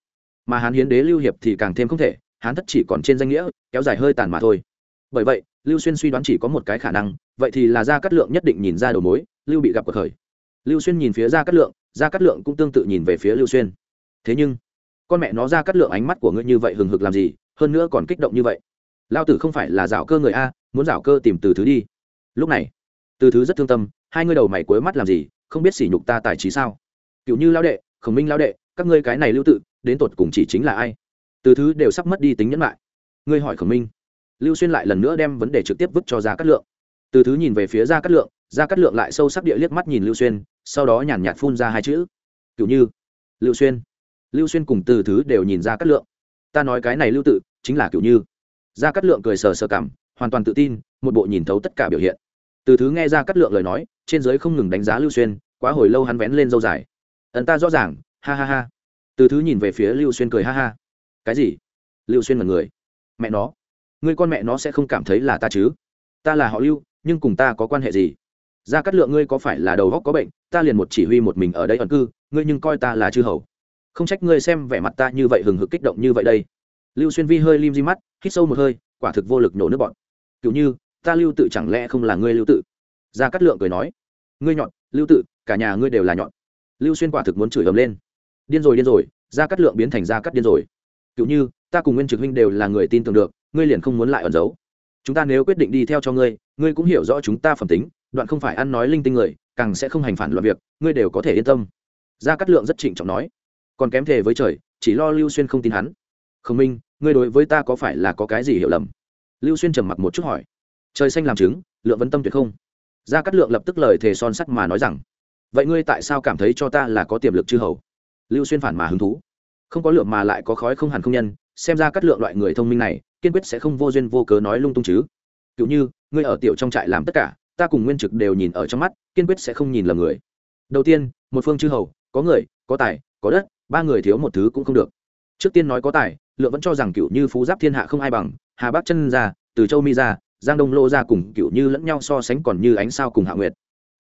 Mà hắn hiến đế lưu hiệp thì càng thêm không thể, hắn thất chỉ còn trên danh nghĩa, kéo dài hơi tàn mà thôi. Bởi vậy, lưu xuyên suy đoán chỉ có một cái khả năng, vậy thì là gia cát lượng nhất định nhìn ra đầu mối lưu bị gặp cuộc khởi. Lưu xuyên nhìn phía ra cát lượng ra cát lượng cũng tương tự nhìn về phía lưu xuyên. Thế nhưng, con mẹ nó ra Cát lượng ánh mắt của ngươi như vậy hừng hực làm gì, hơn nữa còn kích động như vậy. Lao tử không phải là rào cơ người a, muốn rào cơ tìm từ thứ đi. Lúc này, từ thứ rất thương tâm, hai ngươi đầu mày cuối mắt làm gì, không biết sỉ nhục ta tài trí sao? Cựu như lao đệ, khổng minh lao đệ, các ngươi cái này lưu tự, đến tột cùng chỉ chính là ai? Từ thứ đều sắp mất đi tính nhẫn lại. Ngươi hỏi khổng minh. Lưu xuyên lại lần nữa đem vấn đề trực tiếp vứt cho ra cát lượng. Từ thứ nhìn về phía ra cát lượng ra cát lượng lại sâu sắc địa liếc mắt nhìn lưu xuyên, sau đó nhàn nhạt phun ra hai chữ. Cựu như, lưu xuyên. Lưu xuyên cùng từ thứ đều nhìn ra cát lượng. Ta nói cái này lưu tự, chính là cựu như. Ra cát lượng cười sờ sờ cảm, hoàn toàn tự tin, một bộ nhìn thấu tất cả biểu hiện. Từ thứ nghe ra cát lượng lời nói, trên giới không ngừng đánh giá lưu xuyên, quá hồi lâu hắn vén lên dâu dài. Ẩn ta rõ ràng, ha ha ha. Từ thứ nhìn về phía lưu xuyên cười ha ha. Cái gì? Lưu xuyên mật người. Mẹ nó người con mẹ nó sẽ không cảm thấy là ta chứ? Ta là họ lưu, nhưng cùng ta có quan hệ gì? Ra cát lượng, ngươi có phải là đầu góc có bệnh? Ta liền một chỉ huy một mình ở đây ẩn cư, ngươi nhưng coi ta là chư hầu. Không trách ngươi xem vẻ mặt ta như vậy hừng hực kích động như vậy đây. Lưu xuyên vi hơi lim di mắt, hít sâu một hơi, quả thực vô lực nổ nước bọn kiểu như, ta lưu tự chẳng lẽ không là ngươi lưu tự? Gia cát lượng cười nói, ngươi nhọn, lưu tự, cả nhà ngươi đều là nhọn. Lưu xuyên quả thực muốn chửi ấm lên. Điên rồi điên rồi, gia cát lượng biến thành gia cát điên rồi. Kiểu như, ta cùng nguyên trực huynh đều là người tin tưởng được, ngươi liền không muốn lại ẩn giấu. Chúng ta nếu quyết định đi theo cho ngươi ngươi cũng hiểu rõ chúng ta phẩm tính đoạn không phải ăn nói linh tinh người, càng sẽ không hành phản loạn việc, ngươi đều có thể yên tâm. Gia cát lượng rất trịnh trọng nói. Còn kém thề với trời, chỉ lo lưu xuyên không tin hắn. Khổng minh, ngươi đối với ta có phải là có cái gì hiểu lầm? Lưu xuyên trầm mặc một chút hỏi. Trời xanh làm chứng lượng vấn tâm tuyệt không. Gia cát lượng lập tức lời thề son sắt mà nói rằng. Vậy ngươi tại sao cảm thấy cho ta là có tiềm lực chư hầu? Lưu xuyên phản mà hứng thú. Không có lượng mà lại có khói không hẳn không nhân, xem ra Cát lượng loại người thông minh này, kiên quyết sẽ không vô duyên vô cớ nói lung tung chứ. Cựu như, ngươi ở tiểu trong trại làm tất cả ta cùng nguyên trực đều nhìn ở trong mắt, kiên quyết sẽ không nhìn lầm người. Đầu tiên, một phương chư hầu, có người, có tài, có đất, ba người thiếu một thứ cũng không được. Trước tiên nói có tài, lượng vẫn cho rằng cựu như phú giáp thiên hạ không ai bằng, hà bắc chân ra từ châu mi ra giang đông lô ra cùng cựu như lẫn nhau so sánh còn như ánh sao cùng hạ nguyệt.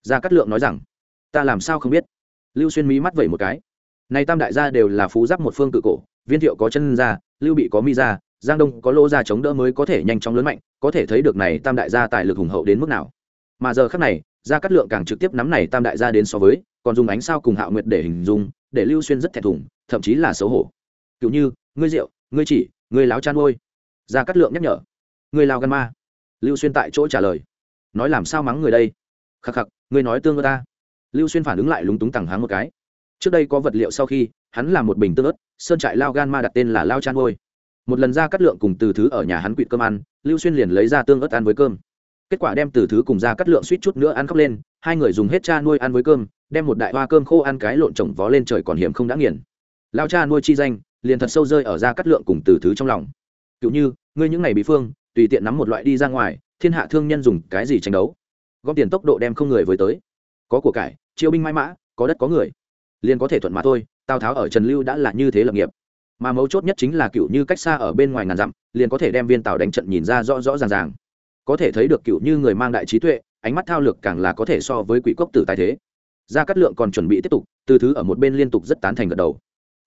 Gia cát lượng nói rằng, ta làm sao không biết? Lưu xuyên mí mắt vẩy một cái. Này tam đại gia đều là phú giáp một phương cự cổ, viên thiệu có chân ra lưu bị có mi ra giang đông có lô ra chống đỡ mới có thể nhanh chóng lớn mạnh, có thể thấy được này tam đại gia tài lực hùng hậu đến mức nào mà giờ khác này, gia cát lượng càng trực tiếp nắm này tam đại gia đến so với, còn dùng ánh sao cùng hạo nguyệt để hình dung, để lưu xuyên rất thẹn thùng, thậm chí là xấu hổ. Cựu như, ngươi rượu, ngươi chỉ, ngươi láo chan ngôi gia cát lượng nhắc nhở. Ngươi lao gan ma. Lưu xuyên tại chỗ trả lời. Nói làm sao mắng người đây? Khắc khắc, ngươi nói tương ớt ta. Lưu xuyên phản ứng lại lúng túng tẳng háng một cái. Trước đây có vật liệu sau khi, hắn làm một bình tương ớt, sơn trại lao gan ma đặt tên là lao chan ngôi một lần ra cắt lượng cùng từ thứ ở nhà hắn quỵt cơm ăn, lưu xuyên liền lấy ra tương ớt ăn với cơm kết quả đem từ thứ cùng ra cắt lượng suýt chút nữa ăn khóc lên, hai người dùng hết cha nuôi ăn với cơm, đem một đại hoa cơm khô ăn cái lộn trồng vó lên trời còn hiểm không đã nghiền. Lao cha nuôi chi danh, liền thật sâu rơi ở ra cắt lượng cùng từ thứ trong lòng. Cựu như, ngươi những ngày bị phương, tùy tiện nắm một loại đi ra ngoài, thiên hạ thương nhân dùng cái gì tranh đấu? Góp tiền tốc độ đem không người với tới. Có của cải, chiêu binh mãi mã, có đất có người. Liền có thể thuận mà thôi, tào tháo ở trần lưu đã là như thế lập nghiệp. Mà mấu chốt nhất chính là cựu như cách xa ở bên ngoài ngàn dặm, liền có thể đem viên tàu đánh trận nhìn ra rõ rõ ràng ràng có thể thấy được cựu như người mang đại trí tuệ, ánh mắt thao lược càng là có thể so với quỷ cốc tử tài thế. Gia cát lượng còn chuẩn bị tiếp tục, từ thứ ở một bên liên tục rất tán thành gật đầu.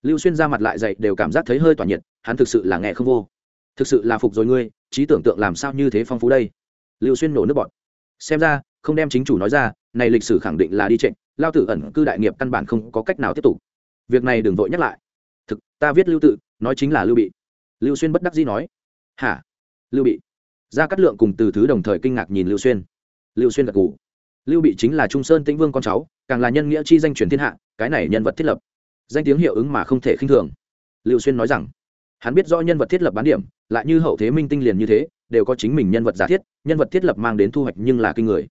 Lưu xuyên ra mặt lại dậy đều cảm giác thấy hơi tỏa nhiệt, hắn thực sự là nghe không vô. Thực sự là phục rồi ngươi, trí tưởng tượng làm sao như thế phong phú đây. Lưu xuyên nổ nước bọt. Xem ra, không đem chính chủ nói ra, này lịch sử khẳng định là đi trịnh lao tử ẩn cư đại nghiệp căn bản không có cách nào tiếp tục. Việc này đừng vội nhắc lại. Thực, ta viết lưu tự nói chính là lưu bị. Lưu xuyên bất đắc dĩ nói. Hả? Lưu bị gia cát lượng cùng từ thứ đồng thời kinh ngạc nhìn lưu xuyên. Lưu xuyên gật gù. Lưu bị chính là trung sơn tĩnh vương con cháu, càng là nhân nghĩa chi danh truyền thiên hạ, cái này nhân vật thiết lập. Danh tiếng hiệu ứng mà không thể khinh thường. Lưu xuyên nói rằng, hắn biết rõ nhân vật thiết lập bán điểm, lại như hậu thế minh tinh liền như thế, đều có chính mình nhân vật giả thiết, nhân vật thiết lập mang đến thu hoạch nhưng là kinh người.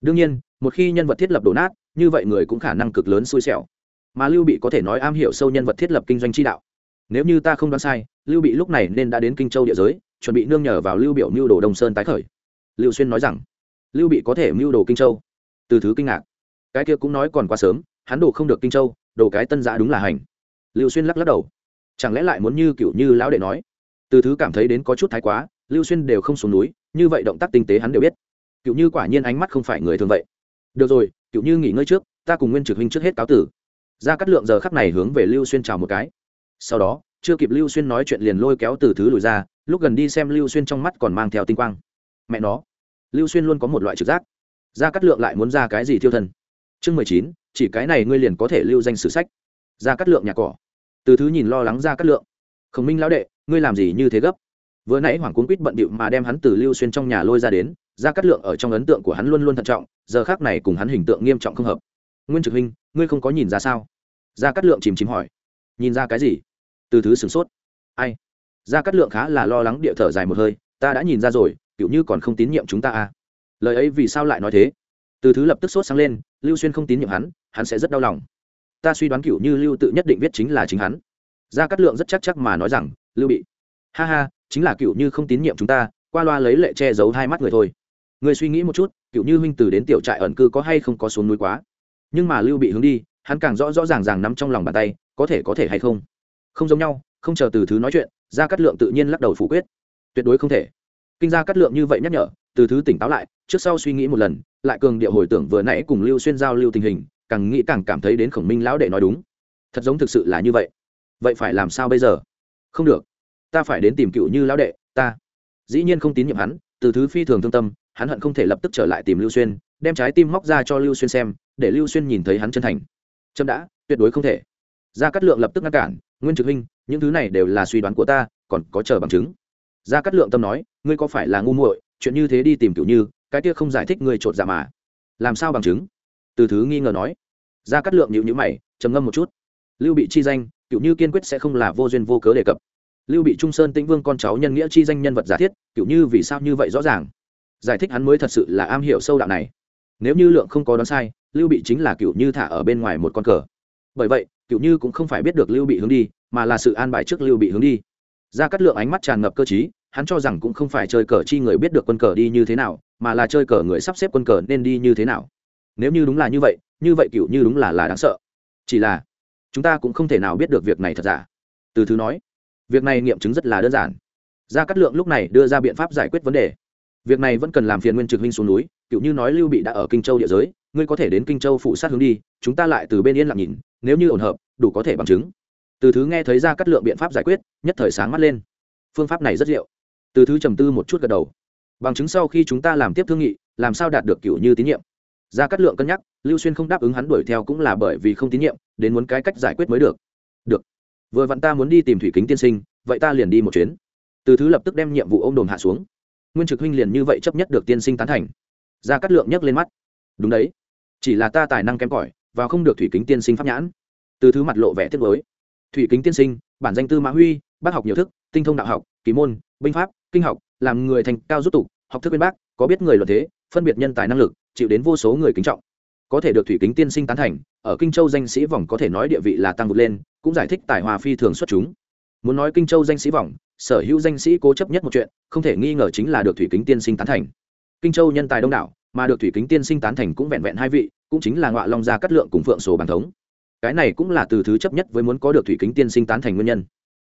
Đương nhiên, một khi nhân vật thiết lập đổ nát, như vậy người cũng khả năng cực lớn xui xẻo. Mà lưu bị có thể nói am hiểu sâu nhân vật thiết lập kinh doanh chi đạo. Nếu như ta không đoán sai, lưu bị lúc này nên đã đến kinh châu địa giới chuẩn bị nương nhờ vào lưu biểu mưu đồ đông sơn tái khởi. Lưu xuyên nói rằng, lưu bị có thể mưu đồ kinh châu. Từ thứ kinh ngạc. Cái kia cũng nói còn quá sớm, hắn đồ không được kinh châu, đồ cái tân giã đúng là hành. Lưu xuyên lắc lắc đầu. Chẳng lẽ lại muốn như kiểu như lão đệ nói? Từ thứ cảm thấy đến có chút thái quá, lưu xuyên đều không xuống núi, như vậy động tác tinh tế hắn đều biết. Cựu như quả nhiên ánh mắt không phải người thường vậy. Được rồi cựu như nghỉ ngơi trước, ta cùng nguyên trực huynh trước hết cáo tử. Ra cắt lượng giờ khắc này hướng về lưu xuyên chào một cái. Sau đó, chưa kịp lưu xuyên nói chuyện liền lôi kéo từ thứ lùi ra lúc gần đi xem lưu xuyên trong mắt còn mang theo tinh quang. Mẹ nó, lưu xuyên luôn có một loại trực giác. Ra cắt lượng lại muốn ra cái gì thiêu thân? Chương mười chín, chỉ cái này ngươi liền có thể lưu danh sử sách. Ra cắt lượng nhà cỏ. Từ thứ nhìn lo lắng ra cắt lượng. Khổng minh lão đệ, ngươi làm gì như thế gấp? Vừa nãy hoàng cuốn quýt bận bịu mà đem hắn từ lưu xuyên trong nhà lôi ra đến ra cắt lượng ở trong ấn tượng của hắn luôn luôn thận trọng, giờ khác này cùng hắn hình tượng nghiêm trọng không hợp. Nguyên trực huynh, ngươi không có nhìn ra sao? Ra cắt lượng chìm chìm hỏi. Nhìn ra cái gì? Từ thứ sửng sốt. Ai? Gia cát lượng khá là lo lắng địa thở dài một hơi, ta đã nhìn ra rồi, kiểu như còn không tín nhiệm chúng ta à? Lời ấy vì sao lại nói thế? Từ thứ lập tức sốt sáng lên, lưu xuyên không tín nhiệm hắn hắn sẽ rất đau lòng. Ta suy đoán kiểu như lưu tự nhất định viết chính là chính hắn. Gia cát lượng rất chắc chắc mà nói rằng, lưu bị, ha ha, chính là cựu như không tín nhiệm chúng ta, qua loa lấy lệ che giấu hai mắt người thôi. Người suy nghĩ một chút cựu như huynh từ đến tiểu trại ẩn cư có hay không có xuống núi quá. Nhưng mà lưu bị hướng đi, hắn càng rõ rõ ràng ràng nắm trong lòng bàn tay, có thể có thể hay không. Không giống nhau, không chờ từ thứ nói chuyện gia cát lượng tự nhiên lắc đầu phủ quyết. Tuyệt đối không thể. Kinh gia cát lượng như vậy nhắc nhở, từ thứ tỉnh táo lại, trước sau suy nghĩ một lần, lại cường điệu hồi tưởng vừa nãy cùng lưu xuyên giao lưu tình hình, càng nghĩ càng cảm thấy đến khổng minh lão đệ nói đúng. Thật giống thực sự là như vậy. Vậy phải làm sao bây giờ? Không được. Ta phải đến tìm cựu như lão đệ, ta. Dĩ nhiên không tín nhiệm hắn, từ thứ phi thường thương tâm, hắn hận không thể lập tức trở lại tìm lưu xuyên, đem trái tim móc ra cho lưu xuyên xem, để lưu xuyên nhìn thấy hắn chân thành. Trâm đã, tuyệt đối không thể. Gia cát lượng lập tức ngăn cản, nguyên trực huynh những thứ này đều là suy đoán của ta, còn có chờ bằng chứng. Gia cát lượng tâm nói, ngươi có phải là ngu muội, chuyện như thế đi tìm cựu như, cái kia không giải thích ngươi trột dạ mà. Làm sao bằng chứng? Từ thứ nghi ngờ nói. Gia cát lượng nhịu nhữ mày, trầm ngâm một chút. Lưu bị chi danh cựu như kiên quyết sẽ không là vô duyên vô cớ đề cập. Lưu bị trung sơn tĩnh vương con cháu nhân nghĩa chi danh nhân vật giả thiết cựu như vì sao như vậy rõ ràng? Giải thích hắn mới thật sự là am hiểu sâu đạo này. Nếu như lượng không có đoán sai, lưu bị chính là cựu như thả ở bên ngoài một con cờ. Bởi vậy cựu như cũng không phải biết được lưu bị hướng đi mà là sự an bài trước lưu bị hướng đi. Ra cắt lượng ánh mắt tràn ngập cơ chí hắn cho rằng cũng không phải chơi cờ chi người biết được quân cờ đi như thế nào, mà là chơi cờ người sắp xếp quân cờ nên đi như thế nào. Nếu như đúng là như vậy như vậy cựu như đúng là là đáng sợ. Chỉ là, chúng ta cũng không thể nào biết được việc này thật giả. Từ thứ nói, việc này nghiệm chứng rất là đơn giản. Gia cát lượng lúc này đưa ra biện pháp giải quyết vấn đề. Việc này vẫn cần làm phiền nguyên trực huynh xuống núi cựu như nói lưu bị đã ở kinh châu địa giới, ngươi có thể đến kinh châu phụ sát hướng đi, chúng ta lại từ bên yên lặng nhìn, nếu như ổn hợp, đủ có thể bằng chứng từ thứ nghe thấy ra cát lượng biện pháp giải quyết, nhất thời sáng mắt lên. Phương pháp này rất diệu từ thứ trầm tư một chút gật đầu. Bằng chứng sau khi chúng ta làm tiếp thương nghị, làm sao đạt được cựu như tín nhiệm? Ra cát lượng cân nhắc, lưu xuyên không đáp ứng hắn đuổi theo cũng là bởi vì không tín nhiệm, đến muốn cái cách giải quyết mới được. Được. Vừa vặn ta muốn đi tìm thủy kính tiên sinh, vậy ta liền đi một chuyến. Từ thứ lập tức đem nhiệm vụ ô m đồn hạ xuống. Nguyên trực huynh liền như vậy chấp nhất được tiên sinh tán thành. Ra cát lượng nhấc lên mắt. Đúng đấy. Chỉ là ta tài năng kém cỏi, và không được thủy kính tiên sinh pháp nhãn. Từ thứ mặt lộ vẻ thiết với thủy kính tiên sinh, bản danh tư mã huy, bác học nhiều thức, tinh thông đạo học, kỳ môn, binh pháp, kinh học, làm người thành cao giúp tục, học thức bên bác, có biết người luận thế, phân biệt nhân tài năng lực, chịu đến vô số người kính trọng. Có thể được thủy kính tiên sinh tán thành, ở kinh châu danh sĩ vòng có thể nói địa vị là tăng vượt lên, cũng giải thích tài hòa phi thường xuất chúng. Muốn nói kinh châu danh sĩ vòng, sở hữu danh sĩ cố chấp nhất một chuyện, không thể nghi ngờ chính là được thủy kính tiên sinh tán thành. Kinh châu nhân tài đông đảo, mà được thủy kính tiên sinh tán thành cũng vẹn vẹn hai vị, cũng chính là ngọa long gia cắt lượng cùng phượng sổ bàn thống cái này cũng là từ thứ chấp nhất với muốn có được thủy kính tiên sinh tán thành nguyên nhân.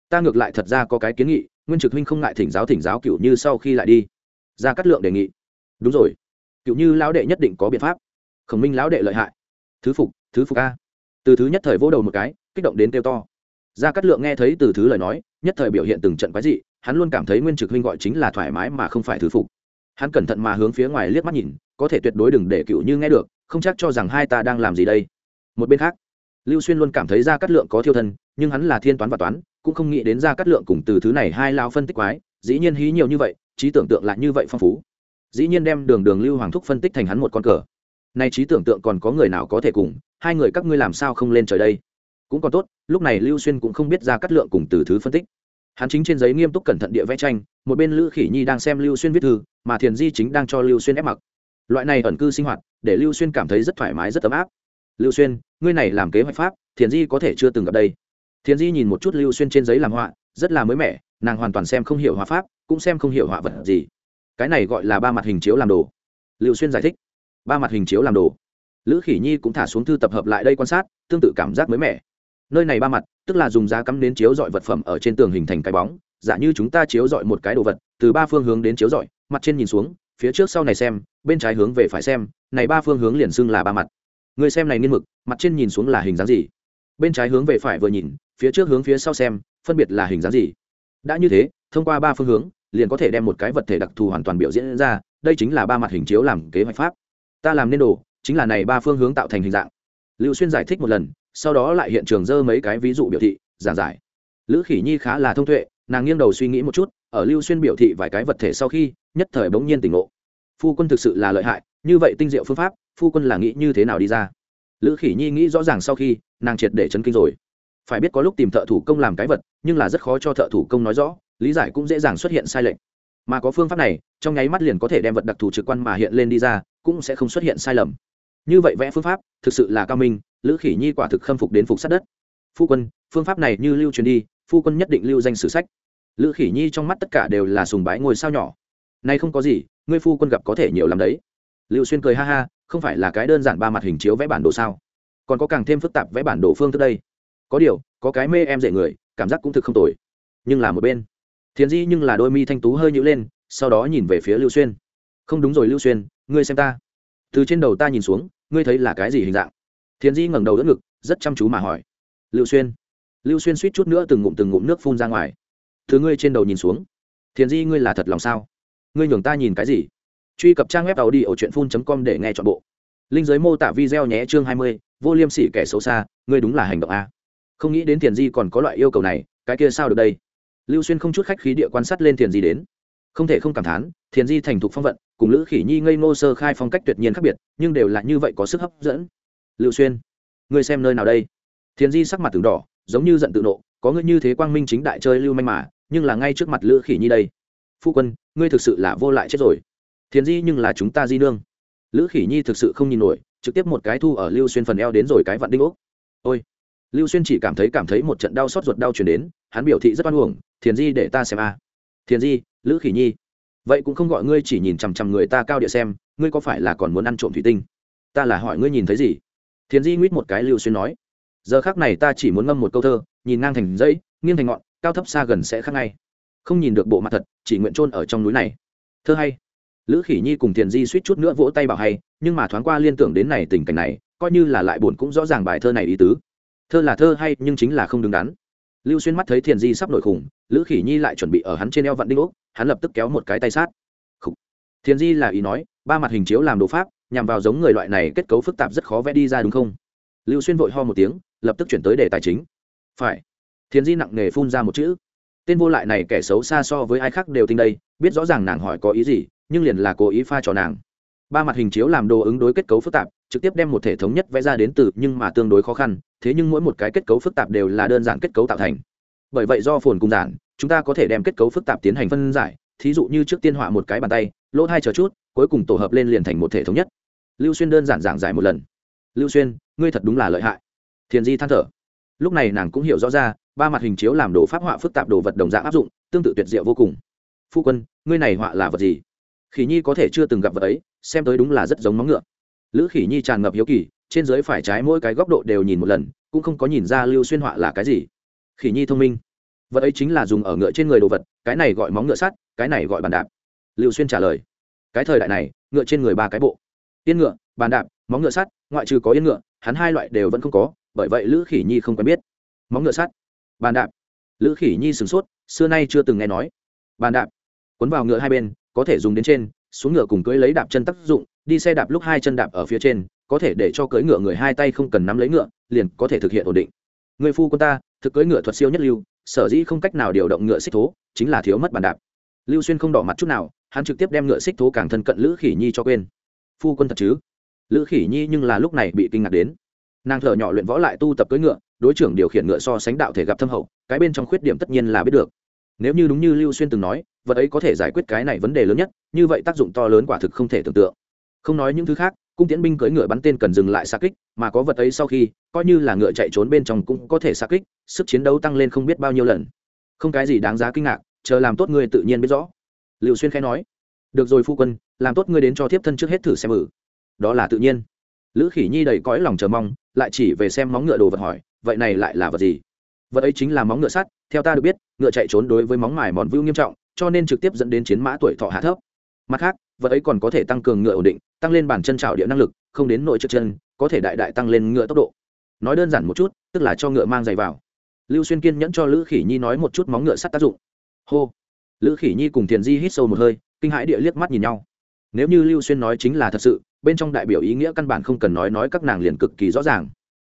Ta ngược lại thật ra có cái kiến nghị, nguyên trực huynh không ngại thỉnh giáo thỉnh giáo cựu như sau khi lại đi. Gia cắt lượng đề nghị. Đúng rồi. Cựu như lão đệ nhất định có biện pháp. Khổng minh lão đệ lợi hại. Thứ phục thứ phục a. Từ thứ nhất thời vỗ đầu một cái, kích động đến kêu to. Gia cát lượng nghe thấy từ thứ lời nói, nhất thời biểu hiện từng trận quái dị, hắn luôn cảm thấy nguyên trực huynh gọi chính là thoải mái mà không phải thứ phục. Hắn cẩn thận mà hướng phía ngoài liếc mắt nhìn, có thể tuyệt đối đừng để cựu như nghe được, không chắc cho rằng hai ta đang làm gì đây. Một bên khác lưu xuyên luôn cảm thấy gia cát lượng có thiêu thân, nhưng hắn là thiên toán và toán, cũng không nghĩ đến gia cát lượng cùng từ thứ này hai lao phân tích quái, dĩ nhiên hí nhiều như vậy, trí tưởng tượng lại như vậy phong phú. Dĩ nhiên đem đường đường lưu hoàng thúc phân tích thành hắn một con cờ. Nay trí tưởng tượng còn có người nào có thể cùng, hai người các ngươi làm sao không lên trời đây? Cũng còn tốt, lúc này lưu xuyên cũng không biết ra cắt lượng cùng từ thứ phân tích. Hắn chính trên giấy nghiêm túc cẩn thận địa vẽ tranh, một bên lữ khỉ nhi đang xem lưu xuyên viết thư, mà thiền di chính đang cho lưu xuyên ép mặc. Loại này ẩn cư sinh hoạt, để lưu xuyên cảm thấy rất thoải mái, rất ấm áp lưu xuyên, ngươi này làm kế hoạch pháp, thiền di có thể chưa từng gặp đây. Thiền di nhìn một chút lưu xuyên trên giấy làm họa, rất là mới mẻ, nàng hoàn toàn xem không hiểu họa pháp, cũng xem không hiểu họa vật gì. Cái này gọi là ba mặt hình chiếu làm đồ. Lưu xuyên giải thích. Ba mặt hình chiếu làm đồ. Lữ khỉ nhi cũng thả xuống thư tập hợp lại đây quan sát, tương tự cảm giác mới mẻ. Nơi này ba mặt, tức là dùng giá cắm đến chiếu dọi vật phẩm ở trên tường hình thành cái bóng. Giả như chúng ta chiếu dọi một cái đồ vật, từ ba phương hướng đến chiếu dọi mặt trên nhìn xuống, phía trước sau này xem, bên trái hướng về phải xem, này ba phương hướng liền xưng là ba mặt người xem này nghiên mực, mặt trên nhìn xuống là hình dáng gì? Bên trái hướng về phải vừa nhìn, phía trước hướng phía sau xem, phân biệt là hình dáng gì? Đã như thế, thông qua ba phương hướng, liền có thể đem một cái vật thể đặc thù hoàn toàn biểu diễn ra, đây chính là ba mặt hình chiếu làm kế hoạch pháp. Ta làm nên đồ, chính là này ba phương hướng tạo thành hình dạng. Lưu xuyên giải thích một lần, sau đó lại hiện trường dơ mấy cái ví dụ biểu thị, giảng giải. Lữ khỉ nhi khá là thông tuệ, nàng nghiêng đầu suy nghĩ một chút, ở lưu xuyên biểu thị vài cái vật thể sau khi, nhất thời bỗng nhiên tỉnh ngộ. Phu quân thực sự là lợi hại, như vậy tinh diệu phương pháp phu quân là nghĩ như thế nào đi ra? Lữ khỉ nhi nghĩ rõ ràng sau khi, nàng triệt để chấn kinh rồi. Phải biết có lúc tìm thợ thủ công làm cái vật, nhưng là rất khó cho thợ thủ công nói rõ, lý giải cũng dễ dàng xuất hiện sai lệch. Mà có phương pháp này, trong nháy mắt liền có thể đem vật đặc thù trực quan mà hiện lên đi ra, cũng sẽ không xuất hiện sai lầm. Như vậy vẽ phương pháp, thực sự là cao minh, lữ khỉ nhi quả thực khâm phục đến phục sát đất. Phu quân, phương pháp này như lưu truyền đi, phu quân nhất định lưu danh sử sách. Lữ khỉ nhi trong mắt tất cả đều là sùng bái ngôi sao nhỏ. Nay không có gì, ngươi phu quân gặp có thể nhiều lắm đấy. Lưu xuyên cười ha ha không phải là cái đơn giản ba mặt hình chiếu vẽ bản đồ sao? Còn có càng thêm phức tạp vẽ bản đồ phương thức đây. Có điều, có cái mê em dễ người, cảm giác cũng thực không tồi. Nhưng là một bên, thiền di nhưng là đôi mi thanh tú hơi nhữ lên, sau đó nhìn về phía lưu xuyên. Không đúng rồi lưu xuyên, ngươi xem ta. Từ trên đầu ta nhìn xuống, ngươi thấy là cái gì hình dạng? Thiền di ngẩng đầu đỡ ngực, rất chăm chú mà hỏi. Lưu xuyên. Lưu xuyên suýt chút nữa từng ngụm từng ngụm nước phun ra ngoài. Thứ ngươi trên đầu nhìn xuống. Thiền di ngươi là thật lòng sao? Ngươi nhường ta nhìn cái gì? Truy cập trang web tàu đi ở truyện com để nghe chọn bộ. Linh giới mô tả video nhé, chương hai mươi, vô liêm sỉ kẻ xấu xa, ngươi đúng là hành động a. Không nghĩ đến thiền di còn có loại yêu cầu này, cái kia sao được đây? Lưu xuyên không chút khách khí địa quan sát lên thiền di đến. Không thể không cảm thán, thiền di thành thục phong vận, cùng lữ khỉ nhi ngây ngô sơ khai phong cách tuyệt nhiên khác biệt, nhưng đều là như vậy có sức hấp dẫn. Lưu xuyên, ngươi xem nơi nào đây? Thiền di sắc mặt từng đỏ, giống như giận tự nộ, có ngươi như thế quang minh chính đại chơi lưu manh mà, nhưng là ngay trước mặt lữ khỉ nhi đây. Phu quân, ngươi thực sự là vô lại chết rồi thiền di nhưng là chúng ta di nương. Lữ khỉ nhi thực sự không nhìn nổi, trực tiếp một cái thu ở lưu xuyên phần eo đến rồi cái vặn đinh ốc. Ôi! Lưu xuyên chỉ cảm thấy cảm thấy một trận đau xót ruột đau chuyển đến, hắn biểu thị rất oan uổng, thiền di để ta xem a. Thiền di, lữ khỉ nhi, vậy cũng không gọi ngươi chỉ nhìn chằm chằm người ta cao địa xem, ngươi có phải là còn muốn ăn trộm thủy tinh? Ta là hỏi ngươi nhìn thấy gì? Thiền di nguyết một cái lưu xuyên nói. Giờ khác này ta chỉ muốn ngâm một câu thơ, nhìn ngang thành dãy, nghiêng thành ngọn, cao thấp xa gần sẽ khác ngay. Không nhìn được bộ mặt thật, chỉ nguyện trôn ở trong núi này. Thơ hay lữ khỉ nhi cùng thiền di suýt chút nữa vỗ tay bảo hay, nhưng mà thoáng qua liên tưởng đến này tình cảnh này, coi như là lại buồn cũng rõ ràng bài thơ này ý tứ. Thơ là thơ hay, nhưng chính là không đứng đắn. Lưu xuyên mắt thấy thiền di sắp nổi khủng, lữ khỉ nhi lại chuẩn bị ở hắn trên eo vặn đinh ốc, hắn lập tức kéo một cái tay sát. Thiền di là ý nói, ba mặt hình chiếu làm đồ pháp, nhằm vào giống người loại này kết cấu phức tạp rất khó vẽ đi ra đúng không? Lưu xuyên vội ho một tiếng, lập tức chuyển tới đề tài chính. Phải. Thiền di nặng nề phun ra một chữ. Tên vô lại này kẻ xấu xa so với ai khác đều tinh đây, biết rõ ràng nàng hỏi có ý gì nhưng liền là cố ý pha trò nàng. Ba mặt hình chiếu làm đồ ứng đối kết cấu phức tạp, trực tiếp đem một thể thống nhất vẽ ra đến từ, nhưng mà tương đối khó khăn, thế nhưng mỗi một cái kết cấu phức tạp đều là đơn giản kết cấu tạo thành. Bởi vậy do phồn cùng giản, chúng ta có thể đem kết cấu phức tạp tiến hành phân giải, thí dụ như trước tiên họa một cái bàn tay, lỗ hai chờ chút, cuối cùng tổ hợp lên liền thành một thể thống nhất. Lưu xuyên đơn giản giảng giải một lần. Lưu xuyên, ngươi thật đúng là lợi hại. Thiền di than thở. Lúc này nàng cũng hiểu rõ ra, ba mặt hình chiếu làm đồ pháp họa phức tạp đồ vật đồng dạng áp dụng, tương tự tuyệt diệu vô cùng. Phu quân, ngươi này họa là vật gì? Khỉ nhi có thể chưa từng gặp vật ấy, xem tới đúng là rất giống móng ngựa. Lữ khỉ nhi tràn ngập hiếu kỳ, trên dưới phải trái mỗi cái góc độ đều nhìn một lần, cũng không có nhìn ra lưu xuyên họa là cái gì. Khỉ nhi thông minh. Vật ấy chính là dùng ở ngựa trên người đồ vật, cái này gọi móng ngựa sắt, cái này gọi bàn đạp. Lưu xuyên trả lời. Cái thời đại này, ngựa trên người ba cái bộ. Yên ngựa, bàn đạp, móng ngựa sắt, ngoại trừ có yên ngựa, hắn hai loại đều vẫn không có, bởi vậy lữ khỉ nhi không quen biết. Móng ngựa sắt, bàn đạp. Lữ khỉ nhi sửng sốt, xưa nay chưa từng nghe nói. Bàn đạp. Cuốn vào ngựa hai bên có thể dùng đến trên, xuống ngựa cùng cưỡi lấy đạp chân tác dụng, đi xe đạp lúc hai chân đạp ở phía trên, có thể để cho cưỡi ngựa người hai tay không cần nắm lấy ngựa, liền có thể thực hiện ổn định. Người phu quân ta, thực cưỡi ngựa thuật siêu nhất lưu, sở dĩ không cách nào điều động ngựa xích thố, chính là thiếu mất bàn đạp. Lưu xuyên không đỏ mặt chút nào, hắn trực tiếp đem ngựa xích thố càng thân cận lữ khỉ nhi cho quên. Phu quân thật chứ? Lữ khỉ nhi nhưng là lúc này bị kinh ngạc đến. Nàng thở nhỏ luyện võ lại tu tập cưỡi ngựa, đối trưởng điều khiển ngựa so sánh đạo thể gặp thâm hậu, cái bên trong khuyết điểm tất nhiên là biết được nếu như đúng như lưu xuyên từng nói, vật ấy có thể giải quyết cái này vấn đề lớn nhất, như vậy tác dụng to lớn quả thực không thể tưởng tượng. Không nói những thứ khác, cung tiễn binh cưỡi ngựa bắn tên cần dừng lại xa kích, mà có vật ấy sau khi, coi như là ngựa chạy trốn bên trong cũng có thể xa kích, sức chiến đấu tăng lên không biết bao nhiêu lần. Không cái gì đáng giá kinh ngạc, chờ làm tốt ngươi tự nhiên biết rõ. Liệu xuyên khẽ nói, được rồi phu quân, làm tốt ngươi đến cho thiếp thân trước hết thử xem ử đó là tự nhiên. Lữ khỉ nhi đầy cõi lòng chờ mong, lại chỉ về xem móng ngựa đồ vật hỏi, vậy này lại là vật gì? Vật ấy chính là móng ngựa sắt theo ta được biết, ngựa chạy trốn đối với móng mài mòn vưu nghiêm trọng, cho nên trực tiếp dẫn đến chiến mã tuổi thọ hạ thấp. Mặt khác, vật ấy còn có thể tăng cường ngựa ổn định, tăng lên bản chân trào địa năng lực, không đến nội trượt chân, có thể đại đại tăng lên ngựa tốc độ. Nói đơn giản một chút, tức là cho ngựa mang giày vào. Lưu xuyên kiên nhẫn cho lữ khỉ nhi nói một chút móng ngựa sắt tác dụng. Hô. Lữ khỉ nhi cùng thiền di hít sâu một hơi, kinh hãi địa liếc mắt nhìn nhau. Nếu như lưu xuyên nói chính là thật sự, bên trong đại biểu ý nghĩa căn bản không cần nói nói các nàng liền cực kỳ rõ ràng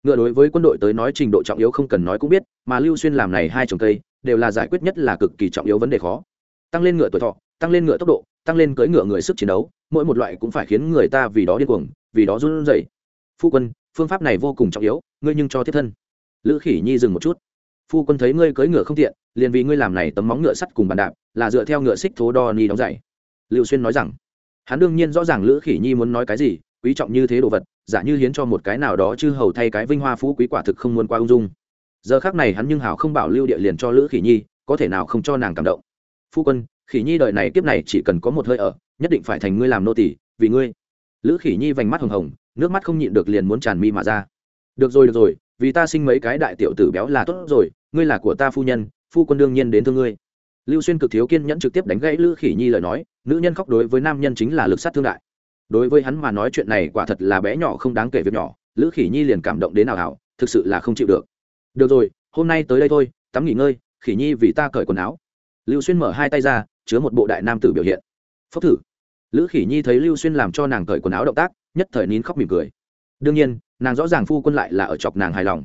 ngựa đối với quân đội tới nói trình độ trọng yếu không cần nói cũng biết, mà lưu xuyên làm này hai trồng cây, đều là giải quyết nhất là cực kỳ trọng yếu vấn đề khó. Tăng lên ngựa tuổi thọ, tăng lên ngựa tốc độ, tăng lên cưỡi ngựa người sức chiến đấu, mỗi một loại cũng phải khiến người ta vì đó điên cuồng, vì đó run rẩy. Phu quân, phương pháp này vô cùng trọng yếu, ngươi nhưng cho thiết thân. Lữ khỉ nhi dừng một chút. Phu quân thấy ngươi cưỡi ngựa không tiện, liền vì ngươi làm này tấm móng ngựa sắt cùng bàn đạp, là dựa theo ngựa xích thố đo ni đóng dày lưu xuyên nói rằng, hắn đương nhiên rõ ràng lữ khỉ nhi muốn nói cái gì, quý trọng như thế đồ vật giả như hiến cho một cái nào đó chư hầu thay cái vinh hoa phú quý quả thực không muốn qua ung dung. Giờ khác này hắn nhưng hảo không bảo lưu địa liền cho lữ khỉ nhi, có thể nào không cho nàng cảm động. Phu quân, khỉ nhi đời này kiếp này chỉ cần có một hơi ở, nhất định phải thành ngươi làm nô tỷ vì ngươi. Lữ khỉ nhi vành mắt hồng hồng, nước mắt không nhịn được liền muốn tràn mi mà ra. Được rồi được rồi, vì ta sinh mấy cái đại tiểu tử béo là tốt rồi, ngươi là của ta phu nhân, phu quân đương nhiên đến thương ngươi. Lưu xuyên cực thiếu kiên nhẫn trực tiếp đánh gãy lữ khỉ nhi lời nói, nữ nhân khóc đối với nam nhân chính là lực sát thương đại đối với hắn mà nói chuyện này quả thật là bé nhỏ không đáng kể việc nhỏ, lữ khỉ nhi liền cảm động đến nào hảo thực sự là không chịu được. Được rồi, hôm nay tới đây thôi, tắm nghỉ ngơi, khỉ nhi vì ta cởi quần áo. Lưu xuyên mở hai tay ra, chứa một bộ đại nam tử biểu hiện. Phốc thử. Lữ khỉ nhi thấy lưu xuyên làm cho nàng cởi quần áo động tác, nhất thời nín khóc mỉm cười. Đương nhiên, nàng rõ ràng phu quân lại là ở chọc nàng hài lòng.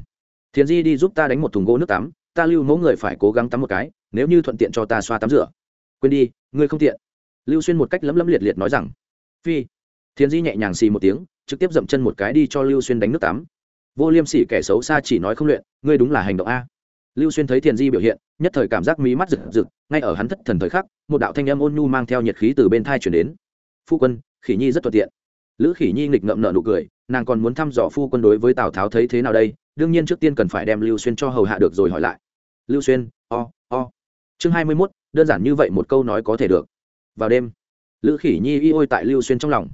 Thiền di đi giúp ta đánh một thùng gỗ nước tắm, ta lưu mẫu người phải cố gắng tắm một cái, nếu như thuận tiện cho ta xoa tắm rửa. Quên đi, ngươi không tiện. Lưu xuyên một cách lấm lấm liệt liệt nói rằng. Phi. Thiên di nhẹ nhàng xì một tiếng trực tiếp dậm chân một cái đi cho lưu xuyên đánh nước tắm. Vô liêm sỉ kẻ xấu xa chỉ nói không luyện ngươi đúng là hành động a. Lưu xuyên thấy thiền di biểu hiện nhất thời cảm giác mí mắt rực rực ngay ở hắn thất thần thời khắc một đạo thanh âm ôn nhu mang theo nhiệt khí từ bên thai chuyển đến. Phu quân khỉ nhi rất thuận tiện. Lữ khỉ nhi nghịch ngậm nợ nụ cười nàng còn muốn thăm dò phu quân đối với tào tháo thấy thế nào đây đương nhiên trước tiên cần phải đem lưu xuyên cho hầu hạ được rồi hỏi lại. Lưu xuyên o, o. chương hai mươi mốt đơn giản như vậy một câu nói có thể được. Vào đêm lữ khỉ nhi y ôi tại lưu xuyên trong lòng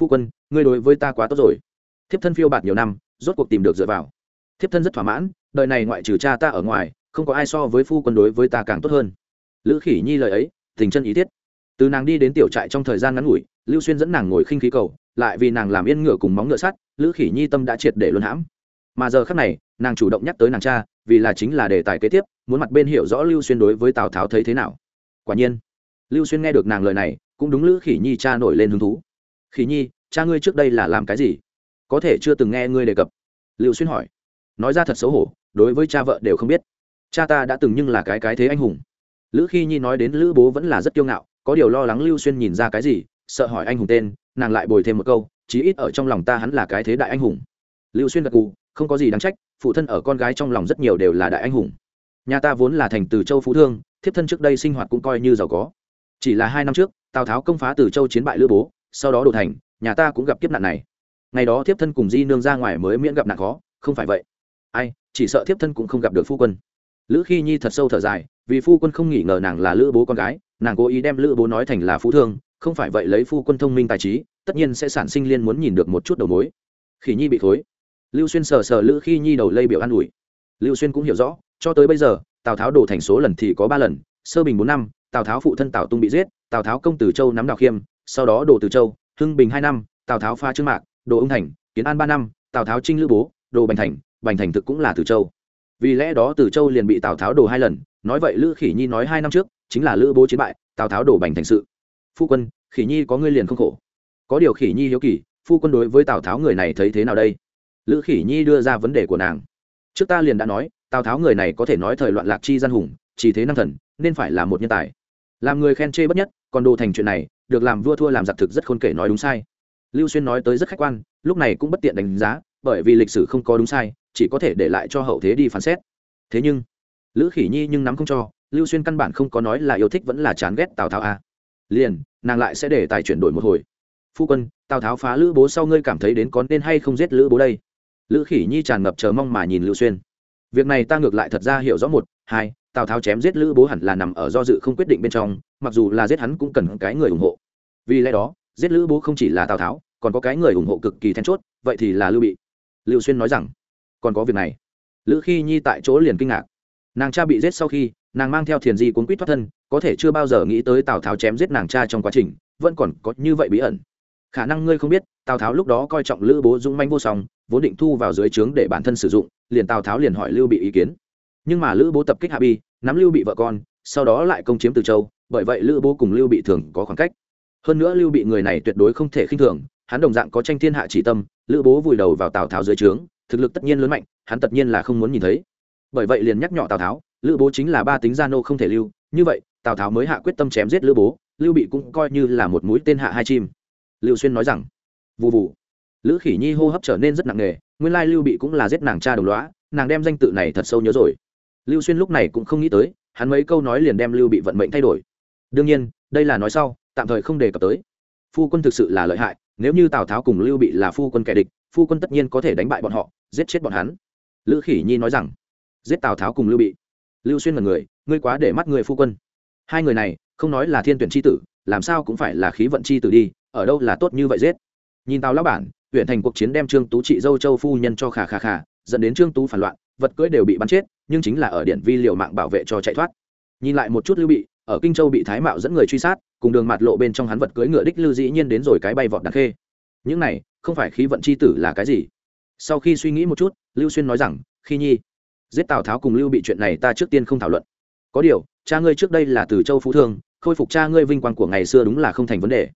phu quân, ngươi đối với ta quá tốt rồi. Thiếp thân phiêu bạt nhiều năm, rốt cuộc tìm được dựa vào. Thiếp thân rất thỏa mãn, đời này ngoại trừ cha ta ở ngoài, không có ai so với phu quân đối với ta càng tốt hơn. Lữ khỉ nhi lời ấy, tình chân ý thiết. Từ nàng đi đến tiểu trại trong thời gian ngắn ngủi, lưu xuyên dẫn nàng ngồi khinh khí cầu, lại vì nàng làm yên ngựa cùng móng ngựa sắt, lữ khỉ nhi tâm đã triệt để luân hãm. Mà giờ khác này, nàng chủ động nhắc tới nàng cha, vì là chính là đề tài kế tiếp, muốn mặt bên hiểu rõ lưu xuyên đối với tào tháo thấy thế nào. Quả nhiên, lưu xuyên nghe được nàng lời này, cũng đúng lữ khỉ nhi cha nổi lên hứng thú khỉ nhi, cha ngươi trước đây là làm cái gì? Có thể chưa từng nghe ngươi đề cập. Lưu xuyên hỏi. Nói ra thật xấu hổ, đối với cha vợ đều không biết. Cha ta đã từng nhưng là cái cái thế anh hùng. Lữ khi nhi nói đến lữ bố vẫn là rất kiêu ngạo, có điều lo lắng lưu xuyên nhìn ra cái gì, sợ hỏi anh hùng tên, nàng lại bồi thêm một câu, chí ít ở trong lòng ta hắn là cái thế đại anh hùng. Lưu xuyên gật cù không có gì đáng trách, phụ thân ở con gái trong lòng rất nhiều đều là đại anh hùng. Nhà ta vốn là thành từ châu phú thương, thiếp thân trước đây sinh hoạt cũng coi như giàu có. Chỉ là hai năm trước, tào tháo công phá từ châu chiến bại lữ bố sau đó đổ thành, nhà ta cũng gặp kiếp nạn này. Ngày đó thiếp thân cùng di nương ra ngoài mới miễn gặp nạn khó, không phải vậy. Ai, chỉ sợ thiếp thân cũng không gặp được phu quân. Lữ khi nhi thật sâu thở dài, vì phu quân không nghĩ ngờ nàng là lữ bố con gái, nàng cố ý đem lữ bố nói thành là phú thương, không phải vậy lấy phu quân thông minh tài trí, tất nhiên sẽ sản sinh liên muốn nhìn được một chút đầu mối. Khỉ nhi bị thối. Lưu xuyên sờ sờ lữ khi nhi đầu lây biểu an ủi. Lưu xuyên cũng hiểu rõ, cho tới bây giờ, tào tháo đổ thành số lần thì có ba lần, sơ bình bốn năm, tào tháo phụ thân tào tung bị giết, tào tháo công tử châu nắm đào khiêm sau đó đổ từ châu, hưng bình hai năm, tào tháo pha trương mạc, đồ ung thành, kiến an ba năm, tào tháo trinh lữ bố, đồ bành thành bành thành thực cũng là từ châu. Vì lẽ đó từ châu liền bị tào tháo đổ hai lần, nói vậy lữ khỉ nhi nói hai năm trước, chính là lữ bố chiến bại, tào tháo đổ bành thành sự. Phu quân, khỉ nhi có ngươi liền không khổ. Có điều khỉ nhi hiếu kỳ, phu quân đối với tào tháo người này thấy thế nào đây? Lữ khỉ nhi đưa ra vấn đề của nàng. Trước ta liền đã nói, tào tháo người này có thể nói thời loạn lạc chi gian hùng, chỉ thế năng thần, nên phải là một nhân tài. Làm người khen chê bất nhất, còn đồ thành chuyện này được làm vua thua làm giặc thực rất khôn kể nói đúng sai. Lưu xuyên nói tới rất khách quan, lúc này cũng bất tiện đánh giá, bởi vì lịch sử không có đúng sai, chỉ có thể để lại cho hậu thế đi phán xét. Thế nhưng, lữ khỉ nhi nhưng nắm không cho, lưu xuyên căn bản không có nói là yêu thích vẫn là chán ghét tào tháo a à. liền, nàng lại sẽ để tài chuyển đổi một hồi. Phu quân, tào tháo phá lữ bố sau ngươi cảm thấy đến có nên hay không giết lữ bố đây? Lữ khỉ nhi tràn ngập chờ mong mà nhìn lưu xuyên. Việc này ta ngược lại thật ra hiểu rõ một, hai tào tháo chém giết lữ bố hẳn là nằm ở do dự không quyết định bên trong, mặc dù là giết hắn cũng cần cái người ủng hộ. Vì lẽ đó, giết lữ bố không chỉ là tào tháo, còn có cái người ủng hộ cực kỳ then chốt, vậy thì là lưu bị. Lưu xuyên nói rằng, còn có việc này. Lữ khi nhi tại chỗ liền kinh ngạc. Nàng cha bị giết sau khi, nàng mang theo thiền di cuốn quýt thoát thân, có thể chưa bao giờ nghĩ tới tào tháo chém giết nàng cha trong quá trình, vẫn còn có như vậy bí ẩn. Khả năng ngươi không biết, tào tháo lúc đó coi trọng lữ bố dũng manh vô song, vốn định thu vào dưới trướng để bản thân sử dụng, liền tào tháo liền hỏi lưu bị ý kiến nhưng mà lữ bố tập kích hạ bi, nắm lưu bị vợ con, sau đó lại công chiếm từ châu, bởi vậy lữ bố cùng lưu bị thường có khoảng cách. Hơn nữa lưu bị người này tuyệt đối không thể khinh thường, hắn đồng dạng có tranh thiên hạ chỉ tâm, lữ bố vùi đầu vào tào tháo dưới trướng, thực lực tất nhiên lớn mạnh, hắn tất nhiên là không muốn nhìn thấy. Bởi vậy liền nhắc nhọ tào tháo, lữ bố chính là ba tính gia nô không thể lưu, như vậy, tào tháo mới hạ quyết tâm chém giết lữ bố, lưu bị cũng coi như là một mũi tên hạ hai chim. Lưu xuyên nói rằng vụ vụ lữ khỉ nhi hô hấp trở nên rất nặng nề, nguyên lai lưu bị cũng là giết nàng cha đồng loá nàng đem danh tự này thật sâu nhớ rồi lưu xuyên lúc này cũng không nghĩ tới, hắn mấy câu nói liền đem lưu bị vận mệnh thay đổi. Đương nhiên, đây là nói sau, tạm thời không đề cập tới. Phu quân thực sự là lợi hại, nếu như tào tháo cùng lưu bị là phu quân kẻ địch, phu quân tất nhiên có thể đánh bại bọn họ, giết chết bọn hắn. Lữ khỉ nhi nói rằng, giết tào tháo cùng lưu bị. Lưu xuyên là người, ngươi quá để mắt người phu quân. Hai người này, không nói là thiên tuyển c h i tử, làm sao cũng phải là khí vận c h i tử đi, ở đâu là tốt như vậy giết. Nhìn tào lão bản, huyện thành cuộc chiến đem trương tú trị dâu châu phu nhân cho khà khà khà, dẫn đến trương tú phản loạn, vật cưỡi đều bị bắn chết nhưng chính là ở điện vi liệu mạng bảo vệ cho chạy thoát. Nhìn lại một chút lưu bị, ở kinh châu bị thái mạo dẫn người truy sát, cùng đường mặt lộ bên trong hắn vật cưỡi ngựa đích lưu dĩ nhiên đến rồi cái bay vọt đặc khê. Những này, không phải khí vận c h i tử là cái gì? Sau khi suy nghĩ một chút, lưu xuyên nói rằng, khi nhi, giết tào tháo cùng lưu bị chuyện này ta trước tiên không thảo luận. Có điều, cha ngươi trước đây là từ châu phú thương, khôi phục cha ngươi vinh quang của ngày xưa đúng là không thành vấn đề.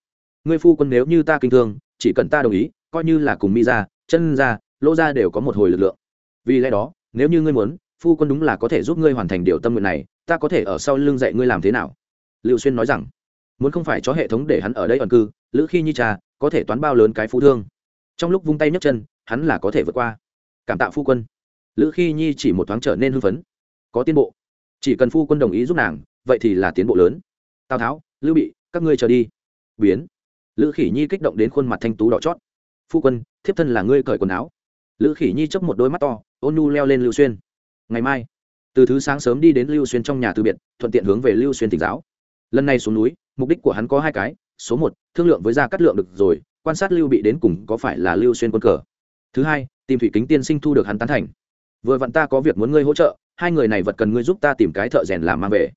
Ngươi phu quân nếu như ta kinh thương, chỉ cần ta đồng ý, coi như là cùng mi ra, chân ra, lỗ ra đều có một hồi lực lượng. Vì lẽ đó, nếu như ngươi muốn phu quân đúng là có thể giúp ngươi hoàn thành điều tâm nguyện này, ta có thể ở sau lưng dạy ngươi làm thế nào? Lưu xuyên nói rằng, muốn không phải cho hệ thống để hắn ở đây ẩn cư, lữ khi nhi cha, có thể toán bao lớn cái phú thương. Trong lúc vung tay nhấc chân, hắn là có thể vượt qua. Cảm tạ phu quân. Lữ khi nhi chỉ một thoáng trở nên hưng phấn. Có tiến bộ. Chỉ cần phu quân đồng ý giúp nàng, vậy thì là tiến bộ lớn. Tào tháo, lưu bị, các ngươi chờ đi. Biến. Lữ khỉ nhi kích động đến khuôn mặt thanh tú đỏ chót. Phu quân, thiếp thân là ngươi cởi quần áo. Lữ khỉ nhi chấp một đôi mắt to, ôn nu leo lên lưu xuyên ngày mai. Từ thứ sáng sớm đi đến lưu xuyên trong nhà từ biệt, thuận tiện hướng về lưu xuyên tỉnh giáo. Lần này xuống núi, mục đích của hắn có hai cái, số một, thương lượng với gia cát lượng được rồi, quan sát lưu bị đến cùng có phải là lưu xuyên quân cờ. Thứ hai, tìm thủy kính tiên sinh thu được hắn tán thành. Vừa vặn ta có việc muốn ngươi hỗ trợ, hai người này vật cần ngươi giúp ta tìm cái thợ rèn làm mang về.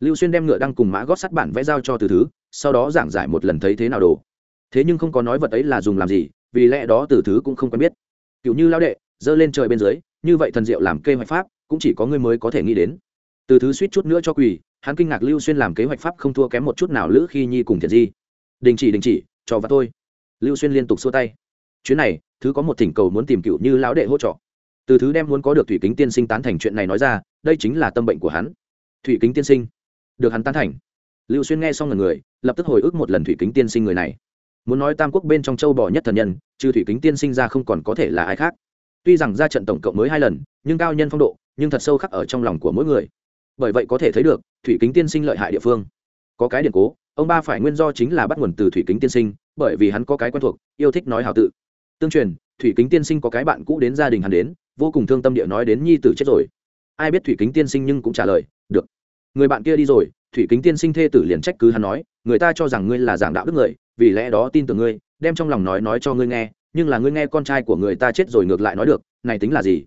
Lưu xuyên đem ngựa đăng cùng mã gót sắt bản vẽ giao cho từ thứ, sau đó giảng giải một lần thấy thế nào đồ. Thế nhưng không có nói vật ấy là dùng làm gì, vì lẽ đó từ thứ cũng không quen biết. Cựu như lao đệ, dơ lên trời bên dưới, như vậy thần diệu làm kế hoạch pháp cũng chỉ có ngươi mới có thể nghĩ đến. Từ thứ suýt chút nữa cho quỳ, hắn kinh ngạc lưu xuyên làm kế hoạch pháp không thua kém một chút nào lữ khi nhi cùng thiện di. Đình chỉ đình chỉ, cho và thôi. Lưu xuyên liên tục xua tay. Chuyến này, thứ có một thỉnh cầu muốn tìm cựu như lão đệ hỗ trợ. Từ thứ đem muốn có được thủy kính tiên sinh tán thành chuyện này nói ra, đây chính là tâm bệnh của hắn. Thủy kính tiên sinh. Được hắn tán thành. Lưu xuyên nghe xong lần người, lập tức hồi ức một lần thủy kính tiên sinh người này. Muốn nói tam quốc bên trong châu bò nhất thần nhân, trừ thủy kính tiên sinh ra không còn có thể là ai khác tuy rằng ra trận tổng cộng mới hai lần, nhưng cao nhân phong độ, nhưng thật sâu khắc ở trong lòng của mỗi người. Bởi vậy có thể thấy được, thủy kính tiên sinh lợi hại địa phương. Có cái điện cố, ông ba phải nguyên do chính là bắt nguồn từ thủy kính tiên sinh, bởi vì hắn có cái quen thuộc, yêu thích nói hào tự. Tương truyền, thủy kính tiên sinh có cái bạn cũ đến gia đình hắn đến, vô cùng thương tâm địa nói đến nhi tử chết rồi. Ai biết thủy kính tiên sinh nhưng cũng trả lời, được, người bạn kia đi rồi. Thủy kính tiên sinh thê tử liền trách cứ hắn nói, người ta cho rằng ngươi là giảng đạo đức người, vì lẽ đó tin tưởng ngươi, đem trong lòng nói nói cho ngươi nghe nhưng là ngươi nghe con trai của người ta chết rồi ngược lại nói được, này tính là gì?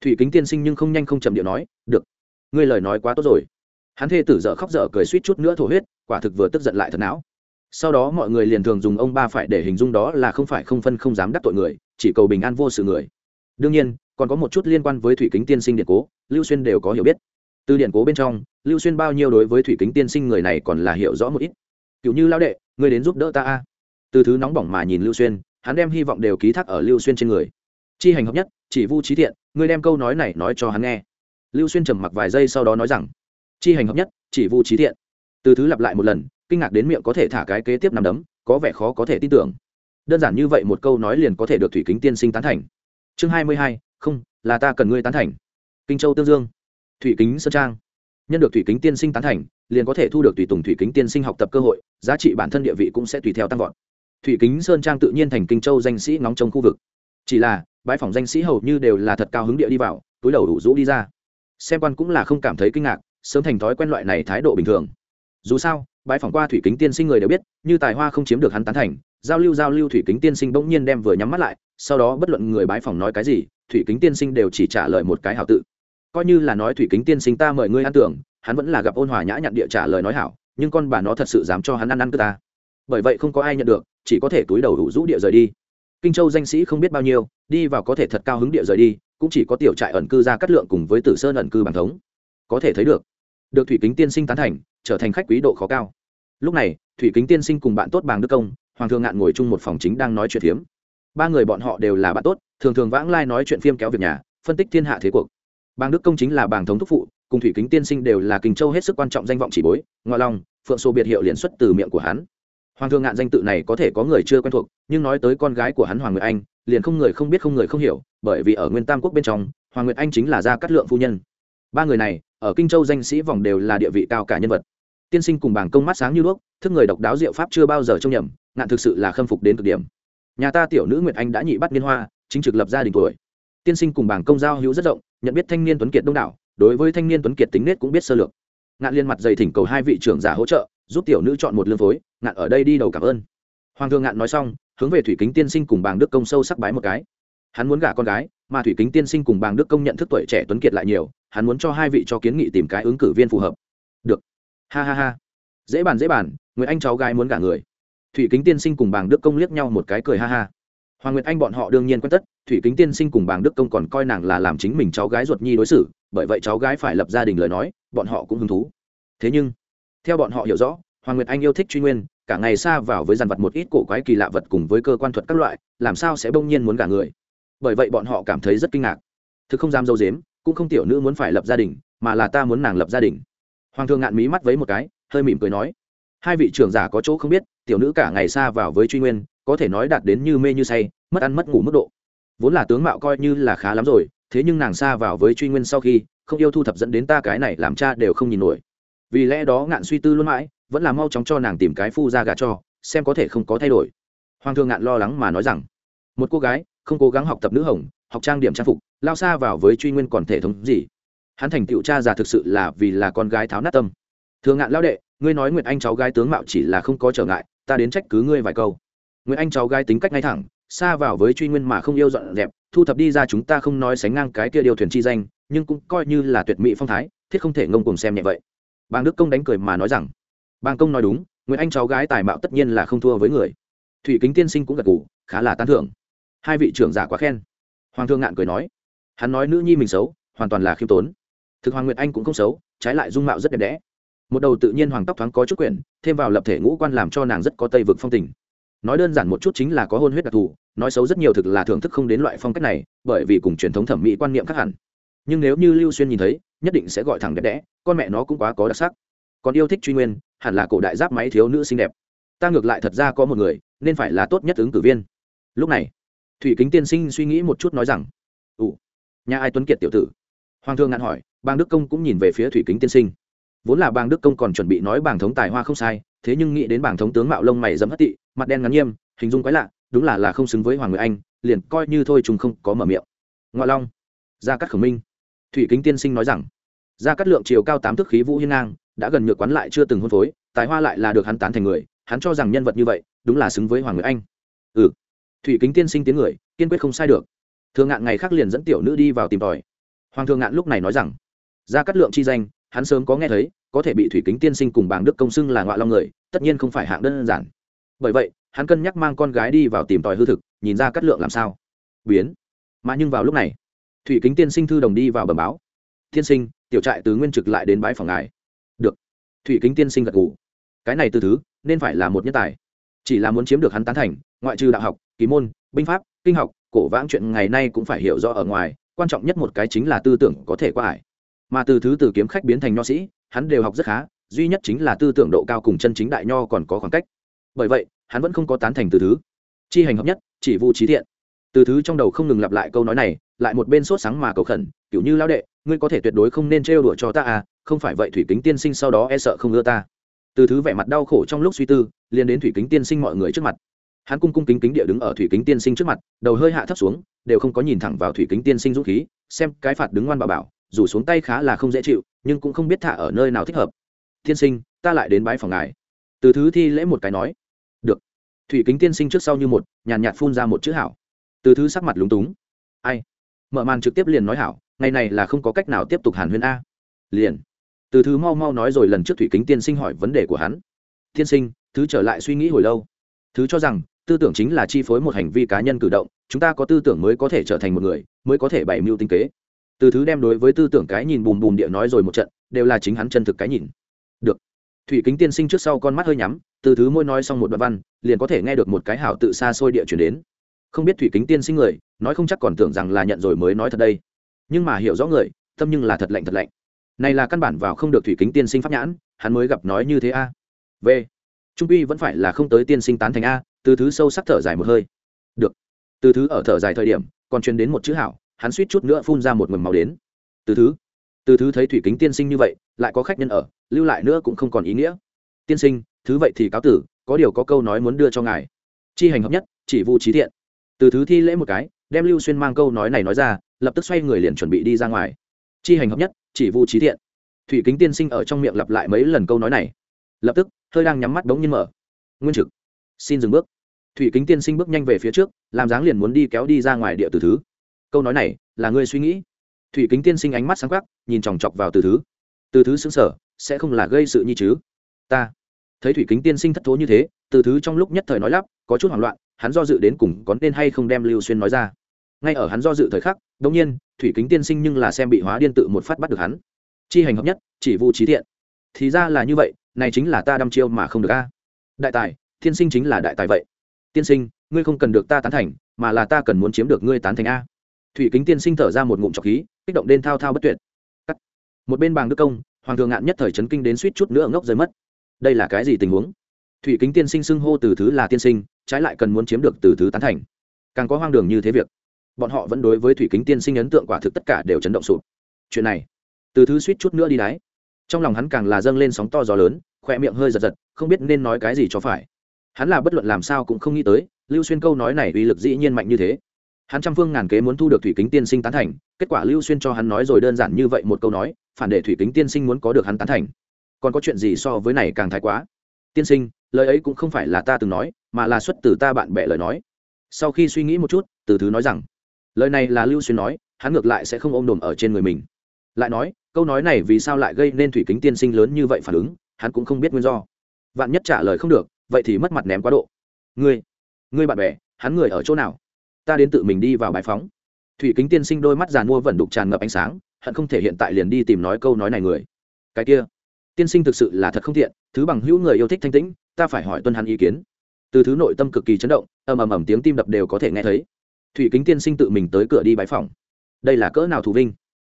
Thủy kính tiên sinh nhưng không nhanh không chậm điệu nói, được, ngươi lời nói quá tốt rồi. Hắn thê tử dở khóc dở cười suýt chút nữa thổ huyết, quả thực vừa tức giận lại thật não. Sau đó mọi người liền thường dùng ông ba phải để hình dung đó là không phải không phân không dám đắc tội người, chỉ cầu bình an vô sự người. Đương nhiên, còn có một chút liên quan với thủy kính tiên sinh điện cố, lưu xuyên đều có hiểu biết. Từ điện cố bên trong, lưu xuyên bao nhiêu đối với thủy kính tiên sinh người này còn là hiểu rõ một ít. Kiểu như lao đệ người đến giúp đỡ ta a. Từ thứ nóng bỏng mà nhìn lưu xuyên hắn đem hy vọng đều ký thác ở lưu xuyên trên người. Chi hành hợp nhất, chỉ vu trí thiện, Ngươi đem câu nói này nói cho hắn nghe. Lưu xuyên trầm mặc vài giây sau đó nói rằng, chi hành hợp nhất, chỉ vu trí thiện. Từ thứ lặp lại một lần, kinh ngạc đến miệng có thể thả cái kế tiếp nằm đấm, có vẻ khó có thể tin tưởng. Đơn giản như vậy một câu nói liền có thể được thủy kính tiên sinh tán thành. Chương hai mươi hai, không, là ta cần ngươi tán thành. Kinh châu tương dương. Thủy kính sơn trang. Nhân được thủy kính tiên sinh tán thành, liền có thể thu được tùy tùng thủy kính tiên sinh học tập cơ hội, giá trị bản thân địa vị cũng sẽ tùy theo tăng vọt thủy kính sơn trang tự nhiên thành kinh châu danh sĩ ngóng trong khu vực. Chỉ là, bãi phòng danh sĩ hầu như đều là thật cao hứng địa đi vào, túi đầu đủ rũ đi ra. Xem quan cũng là không cảm thấy kinh ngạc, sớm thành thói quen loại này thái độ bình thường. Dù sao, bãi phòng qua thủy kính tiên sinh người đều biết, như tài hoa không chiếm được hắn tán thành, giao lưu giao lưu thủy kính tiên sinh bỗng nhiên đem vừa nhắm mắt lại, sau đó bất luận người bãi phòng nói cái gì, thủy kính tiên sinh đều chỉ trả lời một cái hảo tự. Coi như là nói thủy kính tiên sinh ta mời ngươi ăn tưởng, hắn vẫn là gặp ôn hòa nhã nhặn địa trả lời nói hảo, nhưng con bà nó thật sự dám cho hắn ăn ăn cơ ta bởi vậy không có ai nhận được, chỉ có thể túi đầu đủ rũ địa rời đi. Kinh châu danh sĩ không biết bao nhiêu, đi vào có thể thật cao hứng địa rời đi, cũng chỉ có tiểu trại ẩn cư ra cắt lượng cùng với tử sơn ẩn cư bằng thống. Có thể thấy được được thủy kính tiên sinh tán thành, trở thành khách quý độ khó cao. Lúc này, thủy kính tiên sinh cùng bạn tốt bàng đức công, hoàng thượng ngạn ngồi chung một phòng chính đang nói chuyện phiếm. Ba người bọn họ đều là bạn tốt, thường thường vãng lai nói chuyện phim kéo việc nhà, phân tích thiên hạ thế cuộc. Bàng đức công chính là bàng thống thúc phụ, cùng thủy kính tiên sinh đều là kinh châu hết sức quan trọng danh vọng chỉ bối, ngoại long phượng sô biệt hiệu liền xuất từ miệng của hắn hoàng thượng ngạn danh tự này có thể có người chưa quen thuộc, nhưng nói tới con gái của hắn hoàng nguyệt anh, liền không người không biết không người không hiểu, bởi vì ở nguyên tam quốc bên trong, hoàng nguyệt anh chính là gia cát lượng phu nhân. Ba người này, ở kinh châu danh sĩ vòng đều là địa vị cao cả nhân vật. Tiên sinh cùng bảng công mắt sáng như đuốc, thức người độc đáo diệu pháp chưa bao giờ trông nhầm, ngạn thực sự là khâm phục đến cực điểm. Nhà ta tiểu nữ nguyệt anh đã nhị bắt Niên hoa, chính trực lập gia đình tuổi. Tiên sinh cùng bảng công giao hữu rất rộng, nhận biết thanh niên tuấn kiệt đông đảo, đối với thanh niên tuấn kiệt tính nết cũng biết sơ lược. Ngạn liên mặt dày thỉnh cầu hai vị trưởng giả hỗ trợ, giúp tiểu nữ chọn một lương phối ngạn ở đây đi đầu cảm ơn. Hoàng thượng ngạn nói xong, hướng về thủy kính tiên sinh cùng bàng đức công sâu sắc bái một cái. Hắn muốn gả con gái, mà thủy kính tiên sinh cùng bàng đức công nhận thức tuổi trẻ tuấn kiệt lại nhiều, hắn muốn cho hai vị cho kiến nghị tìm cái ứng cử viên phù hợp. Được. Ha ha ha. Dễ bàn dễ bàn người anh cháu gái muốn gả người. Thủy kính tiên sinh cùng bàng đức công liếc nhau một cái cười ha ha. Hoàng nguyệt anh bọn họ đương nhiên quen tất, thủy kính tiên sinh cùng bàng đức công còn coi nàng là làm chính mình cháu gái ruột nhi đối xử, bởi vậy cháu gái phải lập gia đình lời nói, bọn họ cũng hứng thú. Thế nhưng, theo bọn họ hiểu rõ, hoàng nguyệt anh yêu thích truy nguyên cả ngày xa vào với dàn vật một ít cổ quái kỳ lạ vật cùng với cơ quan thuật các loại, làm sao sẽ bỗng nhiên muốn gả người? Bởi vậy bọn họ cảm thấy rất kinh ngạc. Thực không dám dâu dếm cũng không tiểu nữ muốn phải lập gia đình, mà là ta muốn nàng lập gia đình. Hoàng thượng ngạn mí mắt với một cái, hơi mỉm cười nói, hai vị trưởng giả có chỗ không biết, tiểu nữ cả ngày xa vào với truy nguyên, có thể nói đạt đến như mê như say, mất ăn mất ngủ mức độ. Vốn là tướng mạo coi như là khá lắm rồi, thế nhưng nàng xa vào với truy nguyên sau khi, không yêu thu thập dẫn đến ta cái này làm cha đều không nhìn nổi vì lẽ đó ngạn suy tư luôn mãi, vẫn là mau chóng cho nàng tìm cái phu ra gà cho, xem có thể không có thay đổi. Hoàng thương ngạn lo lắng mà nói rằng, một cô gái, không cố gắng học tập nữ hồng, học trang điểm trang phục, lao xa vào với truy nguyên còn thể thống gì? Hắn thành tựu cha già thực sự là vì là con gái tháo nát tâm. Thường ngạn lao đệ, ngươi nói nguyệt anh cháu gái tướng mạo chỉ là không có trở ngại, ta đến trách cứ ngươi vài câu. Nguyệt anh cháu gái tính cách ngay thẳng, xa vào với truy nguyên mà không yêu dọn dẹp, thu thập đi ra chúng ta không nói sánh ngang cái kia điều thuyền chi danh, nhưng cũng coi như là tuyệt mỹ phong thái, thiết không thể ngông cùng xem nhẹ vậy bàng đức công đánh cười mà nói rằng, bàng công nói đúng nguyễn anh cháu gái tài mạo tất nhiên là không thua với người. Thủy kính tiên sinh cũng gật gù, khá là tán thưởng. Hai vị trưởng giả quá khen. Hoàng thương ngạn cười nói, hắn nói nữ nhi mình xấu, hoàn toàn là khiêm tốn. Thực hoàng nguyệt anh cũng không xấu, trái lại dung mạo rất đẹp đẽ. Một đầu tự nhiên hoàng tóc thoáng có chút quyển, thêm vào lập thể ngũ quan làm cho nàng rất có tây vực phong tình. Nói đơn giản một chút chính là có hôn huyết đặc thù, nói xấu rất nhiều thực là thưởng thức không đến loại phong cách này, bởi vì cùng truyền thống thẩm mỹ quan niệm khác hẳn. Nhưng nếu như lưu xuyên nhìn thấy nhất định sẽ gọi thẳng đẹp đẽ, con mẹ nó cũng quá có đặc sắc. Còn yêu thích truy nguyên, hẳn là cổ đại giáp máy thiếu nữ xinh đẹp. Ta ngược lại thật ra có một người, nên phải là tốt nhất ứng cử viên. Lúc này, thủy kính tiên sinh suy nghĩ một chút nói rằng ủ nhà ai tuấn kiệt tiểu tử? Hoàng thương ngạn hỏi bang đức công cũng nhìn về phía thủy kính tiên sinh. Vốn là bang đức công còn chuẩn bị nói bảng thống tài hoa không sai, thế nhưng nghĩ đến bảng thống tướng mạo lông mày dẫm hất tị, mặt đen ngắn nghiêm, hình dung quái lạ, đúng là là không xứng với hoàng người anh, liền coi như thôi chúng không có mở miệng. Ngoại long, gia cát khổng minh. Thủy kính tiên sinh nói rằng gia cát lượng chiều cao tám thước khí vũ hiên ngang, đã gần nhược quán lại chưa từng hôn phối, tài hoa lại là được hắn tán thành người, hắn cho rằng nhân vật như vậy, đúng là xứng với hoàng nguyệt anh. Ừ. Thủy kính tiên sinh tiếng người, kiên quyết không sai được. Thường ngạn ngày khác liền dẫn tiểu nữ đi vào tìm tòi. Hoàng thường ngạn lúc này nói rằng, gia cát lượng chi danh, hắn sớm có nghe thấy, có thể bị thủy kính tiên sinh cùng bảng đức công xưng là ngoại long người, tất nhiên không phải hạng đơn giản. Bởi vậy, hắn cân nhắc mang con gái đi vào tìm tòi hư thực, nhìn ra cát lượng làm sao. Biến. Mà nhưng vào lúc này, thủy kính tiên sinh thư đồng đi vào bẩm báo. Tiên sinh tiểu trại từ nguyên trực lại đến bãi phòng ngài. Được. Thủy kính tiên sinh gật ngủ cái này từ thứ, nên phải là một nhân tài. Chỉ là muốn chiếm được hắn tán thành, ngoại trừ đạo học ký môn, binh pháp, kinh học, cổ vãng chuyện ngày nay cũng phải hiểu rõ ở ngoài, quan trọng nhất một cái chính là tư tưởng có thể qua ải. Mà từ thứ từ kiếm khách biến thành nho sĩ, hắn đều học rất khá, duy nhất chính là tư tưởng độ cao cùng chân chính đại nho còn có khoảng cách. Bởi vậy, hắn vẫn không có tán thành từ thứ. Chi hành hợp nhất, chỉ vu trí thiện từ thứ trong đầu không ngừng lặp lại câu nói này, lại một bên sốt sáng mà cầu khẩn, kiểu như lão đệ, ngươi có thể tuyệt đối không nên trêu đùa cho ta à không phải vậy thủy kính tiên sinh sau đó e sợ không ưa ta. Từ thứ vẻ mặt đau khổ trong lúc suy tư, liền đến thủy kính tiên sinh mọi người trước mặt. Hắn cung cung kính kính địa đứng ở thủy kính tiên sinh trước mặt, đầu hơi hạ thấp xuống, đều không có nhìn thẳng vào thủy kính tiên sinh dũng khí, xem cái phạt đứng ngoan bảo bảo, dù xuống tay khá là không dễ chịu, nhưng cũng không biết thả ở nơi nào thích hợp. Tiên sinh, ta lại đến bãi phòng ngài. Từ thứ thi lễ một cái nói. Được. Thủy kính tiên sinh trước sau như một, nhàn nhạt phun ra một chữ hảo từ thứ sắc mặt lúng túng. Ai? Mở màn trực tiếp liền nói hảo, ngày này là không có cách nào tiếp tục hàn huyên a. Liền. Từ thứ mau mau nói rồi lần trước thủy kính tiên sinh hỏi vấn đề của hắn. Tiên sinh, thứ trở lại suy nghĩ hồi lâu. Thứ cho rằng, tư tưởng chính là chi phối một hành vi cá nhân cử động, chúng ta có tư tưởng mới có thể trở thành một người, mới có thể bày mưu tinh kế. Từ thứ đem đối với tư tưởng cái nhìn bùm bùm địa nói rồi một trận, đều là chính hắn chân thực cái nhìn. Được. Thủy kính tiên sinh trước sau con mắt hơi nhắm, từ thứ môi nói xong một đoạn văn, liền có thể nghe được một cái hảo tự xa xôi địa chuyển đến không biết thủy kính tiên sinh người, nói không chắc còn tưởng rằng là nhận rồi mới nói thật đây. Nhưng mà hiểu rõ người, tâm nhưng là thật lạnh thật lạnh. Này là căn bản vào không được thủy kính tiên sinh pháp nhãn, hắn mới gặp nói như thế a. V. Trung uy vẫn phải là không tới tiên sinh tán thành a, từ thứ sâu sắc thở dài một hơi. Được. Từ thứ ở thở dài thời điểm, còn truyền đến một chữ hảo, hắn suýt chút nữa phun ra một mầm máu đến. Từ thứ. Từ thứ thấy thủy kính tiên sinh như vậy, lại có khách nhân ở, lưu lại nữa cũng không còn ý nghĩa. Tiên sinh, thứ vậy thì cáo tử, có điều có câu nói muốn đưa cho ngài. Chi hành hợp nhất, chỉ vụ trí thiện từ thứ thi lễ một cái, đem lưu xuyên mang câu nói này nói ra, lập tức xoay người liền chuẩn bị đi ra ngoài. Chi hành hợp nhất, chỉ vu trí thiện. Thủy kính tiên sinh ở trong miệng lặp lại mấy lần câu nói này. Lập tức, hơi đang nhắm mắt bỗng nhiên mở. Nguyên trực, xin dừng bước. Thủy kính tiên sinh bước nhanh về phía trước, làm dáng liền muốn đi kéo đi ra ngoài địa từ thứ. Câu nói này, là ngươi suy nghĩ. Thủy kính tiên sinh ánh mắt sáng quắc, nhìn chòng chọc vào từ thứ. Từ thứ xứng sở sẽ không là gây sự như chứ? Ta. Thấy thủy kính tiên sinh thất thố như thế từ thứ trong lúc nhất thời nói lắp, có chút hoảng loạn hắn do dự đến cùng có nên hay không đem lưu xuyên nói ra. Ngay ở hắn do dự thời khắc đ ỗ n g nhiên, thủy kính tiên sinh nhưng là xem bị hóa điên tự một phát bắt được hắn. Chi hành hợp nhất, chỉ vu trí thiện. Thì ra là như vậy, này chính là ta đăm chiêu mà không được a. Đại tài tiên sinh chính là đại tài vậy. Tiên sinh, ngươi không cần được ta tán thành, mà là ta cần muốn chiếm được ngươi tán thành a. Thủy kính tiên sinh thở ra một ngụm trọc khí, kích động đến thao thao bất tuyệt、Cắt. Một bên bàng đức công, hoàng thượng ngạn nhất thời chấn kinh đến suýt chút nữa ngốc rơi mất. Đây là cái gì tình huống? Thủy kính tiên sinh xưng hô từ thứ là tiên sinh, trái lại cần muốn chiếm được từ thứ tán thành. Càng có hoang đường như thế việc, bọn họ vẫn đối với thủy kính tiên sinh ấn tượng quả thực tất cả đều chấn động sụp. Chuyện này, từ thứ suýt chút nữa đi đáy trong lòng hắn càng là dâng lên sóng to gió lớn, khoe miệng hơi giật giật, không biết nên nói cái gì cho phải. Hắn là bất luận làm sao cũng không nghĩ tới, lưu xuyên câu nói này uy lực dĩ nhiên mạnh như thế. Hắn trăm phương ngàn kế muốn thu được thủy kính tiên sinh tán thành, kết quả lưu xuyên cho hắn nói rồi đơn giản như vậy một câu nói, phản để thủy kính tiên sinh muốn có được hắn tán thành. Còn có chuyện gì so với này càng thái quá? Tiên sinh lời ấy cũng không phải là ta từng nói, mà là xuất từ ta bạn bè lời nói. Sau khi suy nghĩ một chút, từ thứ nói rằng, lời này là lưu xuyên nói, hắn ngược lại sẽ không ôm đồm ở trên người mình. Lại nói, câu nói này vì sao lại gây nên thủy kính tiên sinh lớn như vậy phản ứng, hắn cũng không biết nguyên do. Vạn nhất trả lời không được, vậy thì mất mặt ném quá độ. Ngươi ngươi bạn bè, hắn người ở chỗ nào? Ta đến tự mình đi vào bài phóng. Thủy kính tiên sinh đôi mắt giàn mua vẫn đục tràn ngập ánh sáng, hận không thể hiện tại liền đi tìm nói câu nói này người. Cái kia tiên sinh thực sự là thật không thiện thứ bằng hữu người yêu thích thanh tĩnh, ta phải hỏi tuân hắn ý kiến. Từ thứ nội tâm cực kỳ chấn động, ầm ầm ầm tiếng tim đập đều có thể nghe thấy. Thủy kính tiên sinh tự mình tới cửa đi bãi phòng. Đây là cỡ nào thù vinh?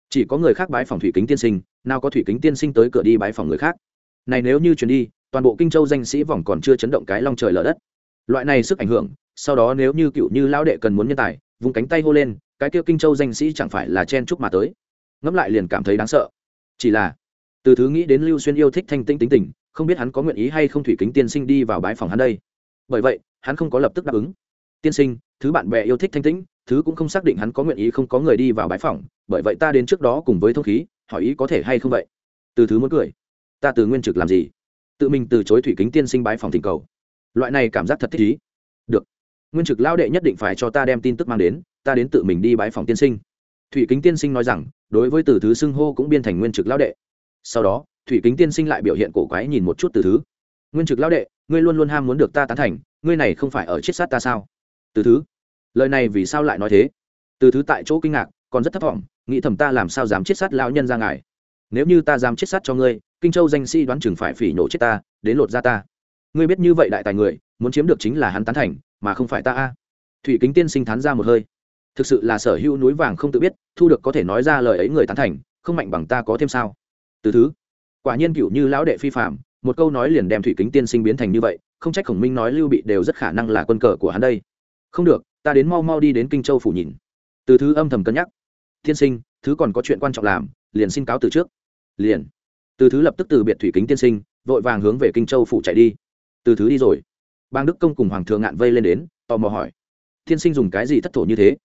Chỉ có người khác bãi phòng thủy kính tiên sinh, nào có thủy kính tiên sinh tới cửa đi bãi phòng người khác. Này nếu như chuyển đi, toàn bộ kinh châu danh sĩ vòng còn chưa chấn động cái long trời lở đất. Loại này sức ảnh hưởng, sau đó nếu như cựu như lão đệ cần muốn nhân tài vùng cánh tay hô lên, cái kia kinh châu danh sĩ chẳng phải là chen chúc mà tới. Ngẫm lại liền cảm thấy đáng sợ. Chỉ là từ thứ nghĩ đến lưu xuyên yêu thích thanh tĩnh tính tình, không biết hắn có nguyện ý hay không thủy kính tiên sinh đi vào bãi phòng hắn đây. Bởi vậy, hắn không có lập tức đáp ứng. Tiên sinh, thứ bạn bè yêu thích thanh tĩnh, thứ cũng không xác định hắn có nguyện ý không có người đi vào bãi phòng, bởi vậy ta đến trước đó cùng với thông khí, hỏi ý có thể hay không vậy? Từ thứ muốn cười. Ta từ nguyên trực làm gì? Tự mình từ chối thủy kính tiên sinh bãi phòng thỉnh cầu. Loại này cảm giác thật thích ý. Được. Nguyên trực lao đệ nhất định phải cho ta đem tin tức mang đến, ta đến tự mình đi bãi phòng tiên sinh. Thủy kính tiên sinh nói rằng, đối với từ thứ xưng hô cũng biên thành nguyên trực lao đệ sau đó, thủy kính tiên sinh lại biểu hiện cổ quái nhìn một chút từ thứ. Nguyên trực lao đệ, ngươi luôn luôn ham muốn được ta tán thành, ngươi này không phải ở chết sát ta sao? Từ thứ. Lời này vì sao lại nói thế? Từ thứ tại chỗ kinh ngạc, còn rất thất vọng. nghĩ thầm ta làm sao dám chết sát lão nhân ra ngài? Nếu như ta dám chết sát cho ngươi, kinh châu danh sĩ đoán chừng phải phỉ nổ chết ta, đến lột ra ta. Ngươi biết như vậy đại tài người, muốn chiếm được chính là hắn tán thành, mà không phải ta a. Thủy kính tiên sinh thán ra một hơi. Thực sự là sở hữu núi vàng không tự biết, thu được có thể nói ra lời ấy người tán thành, không mạnh bằng ta có thêm sao? Từ thứ. Quả nhiên cựu như lão đệ phi phạm một câu nói liền đem thủy kính tiên sinh biến thành như vậy, không trách khổng minh nói lưu bị đều rất khả năng là quân cờ của hắn đây. Không được, ta đến mau mau đi đến kinh châu phủ nhìn. Từ thứ âm thầm cân nhắc. Tiên sinh, thứ còn có chuyện quan trọng làm, liền xin cáo từ trước. Liền. Từ thứ lập tức từ biệt thủy kính tiên sinh, vội vàng hướng về kinh châu phủ chạy đi. Từ thứ đi rồi. Bang đức công cùng hoàng thượng ngạn vây lên đến, tò mò hỏi. Tiên sinh dùng cái gì thất thổ như thế?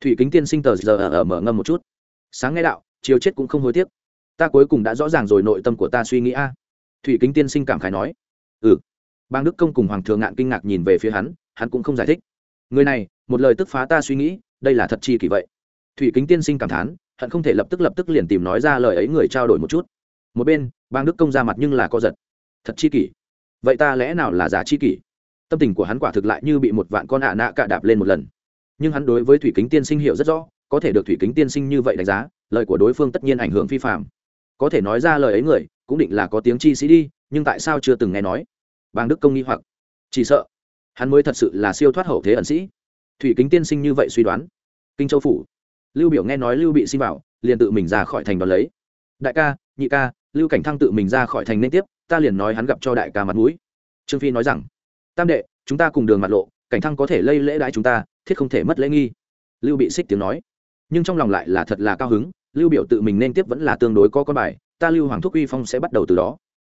Thủy kính tiên sinh tờ giờ ở mở ngâm một chút. Sáng nghe đạo, chiều chết cũng không hối tiếc ta cuối cùng đã rõ ràng rồi nội tâm của ta suy nghĩ a. Thủy kính tiên sinh cảm khái nói. Ừ. Bang đức công cùng hoàng thượng ngạn kinh ngạc nhìn về phía hắn hắn cũng không giải thích. Người này, một lời tức phá ta suy nghĩ, đây là thật chi kỷ vậy. Thủy kính tiên sinh cảm thán hận không thể lập tức lập tức liền tìm nói ra lời ấy người trao đổi một chút. Một bên bang đức công ra mặt nhưng là co giật. Thật chi kỷ? Vậy ta lẽ nào là giả chi kỷ? Tâm tình của hắn quả thực lại như bị một vạn con ạ nạ cạ đạp lên một lần. Nhưng hắn đối với thủy kính tiên sinh hiểu rất rõ, có thể được thủy kính tiên sinh như vậy đánh giá, lời của đối phương tất nhiên ảnh hưởng phi phạm có thể nói ra lời ấy người, cũng định là có tiếng chi sĩ đi, nhưng tại sao chưa từng nghe nói? Bang đức công nghi hoặc. Chỉ sợ, hắn mới thật sự là siêu thoát hậu thế ẩn sĩ. Thủy kính tiên sinh như vậy suy đoán. Kinh châu phủ. Lưu biểu nghe nói lưu bị xin vào, liền tự mình ra khỏi thành đón lấy. Đại ca, nhị ca, lưu cảnh thăng tự mình ra khỏi thành nên tiếp, ta liền nói hắn gặp cho đại ca mặt mũi. Trương phi nói rằng, tam đệ, chúng ta cùng đường mặt lộ, cảnh thăng có thể lây lễ đãi chúng ta, thiết không thể mất lễ nghi. Lưu bị xích tiếng nói. Nhưng trong lòng lại là thật là cao hứng lưu biểu tự mình nên tiếp vẫn là tương đối có con bài, ta lưu hoàng thúc uy phong sẽ bắt đầu từ đó.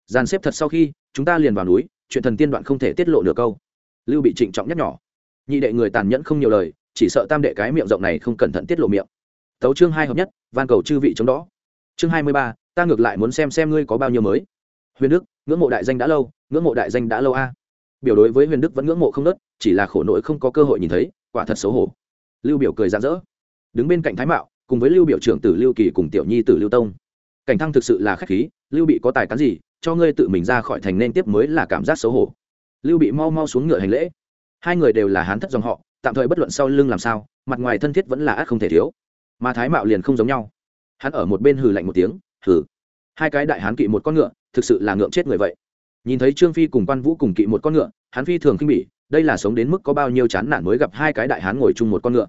Dàn xếp thật sau khi, chúng ta liền vào núi, chuyện thần tiên đoạn không thể tiết lộ nửa câu. Lưu bị trịnh trọng nhắc nhỏ nhị đệ người tàn nhẫn không nhiều lời, chỉ sợ tam đệ cái miệng rộng này không cẩn thận tiết lộ miệng. Tấu chương hai hợp nhất, van cầu chư vị chống đó. Chương hai mươi ba, ta ngược lại muốn xem xem ngươi có bao nhiêu mới. Huyền đức, ngưỡng mộ đại danh đã lâu, ngưỡng mộ đại danh đã lâu a. Biểu đối với huyền đức vẫn ngưỡng mộ không nớt, chỉ là khổ nỗi không có cơ hội nhìn thấy, quả thật xấu hổ. Lưu biểu cười rạng rỡ. Đứng bên cạnh thái mạo cùng với lưu biểu trưởng tử lưu kỳ cùng tiểu nhi tử lưu tông. Cảnh thăng thực sự là khách khí, lưu bị có tài cán gì, cho ngươi tự mình ra khỏi thành nên tiếp mới là cảm giác xấu hổ. Lưu bị mau mau xuống ngựa hành lễ. Hai người đều là hán thất dòng họ, tạm thời bất luận sau lưng làm sao, mặt ngoài thân thiết vẫn là ác không thể thiếu. Mà thái mạo liền không giống nhau. Hắn ở một bên hừ lạnh một tiếng, hừ. Hai cái đại hán kỵ một con ngựa, thực sự là ngượng chết người vậy. Nhìn thấy trương phi cùng quan vũ cùng kỵ một con ngựa hắn phi thường khinh bỉ, đây là sống đến mức có bao nhiêu chán nản mới gặp hai cái đại hán ngồi chung một con ngựa.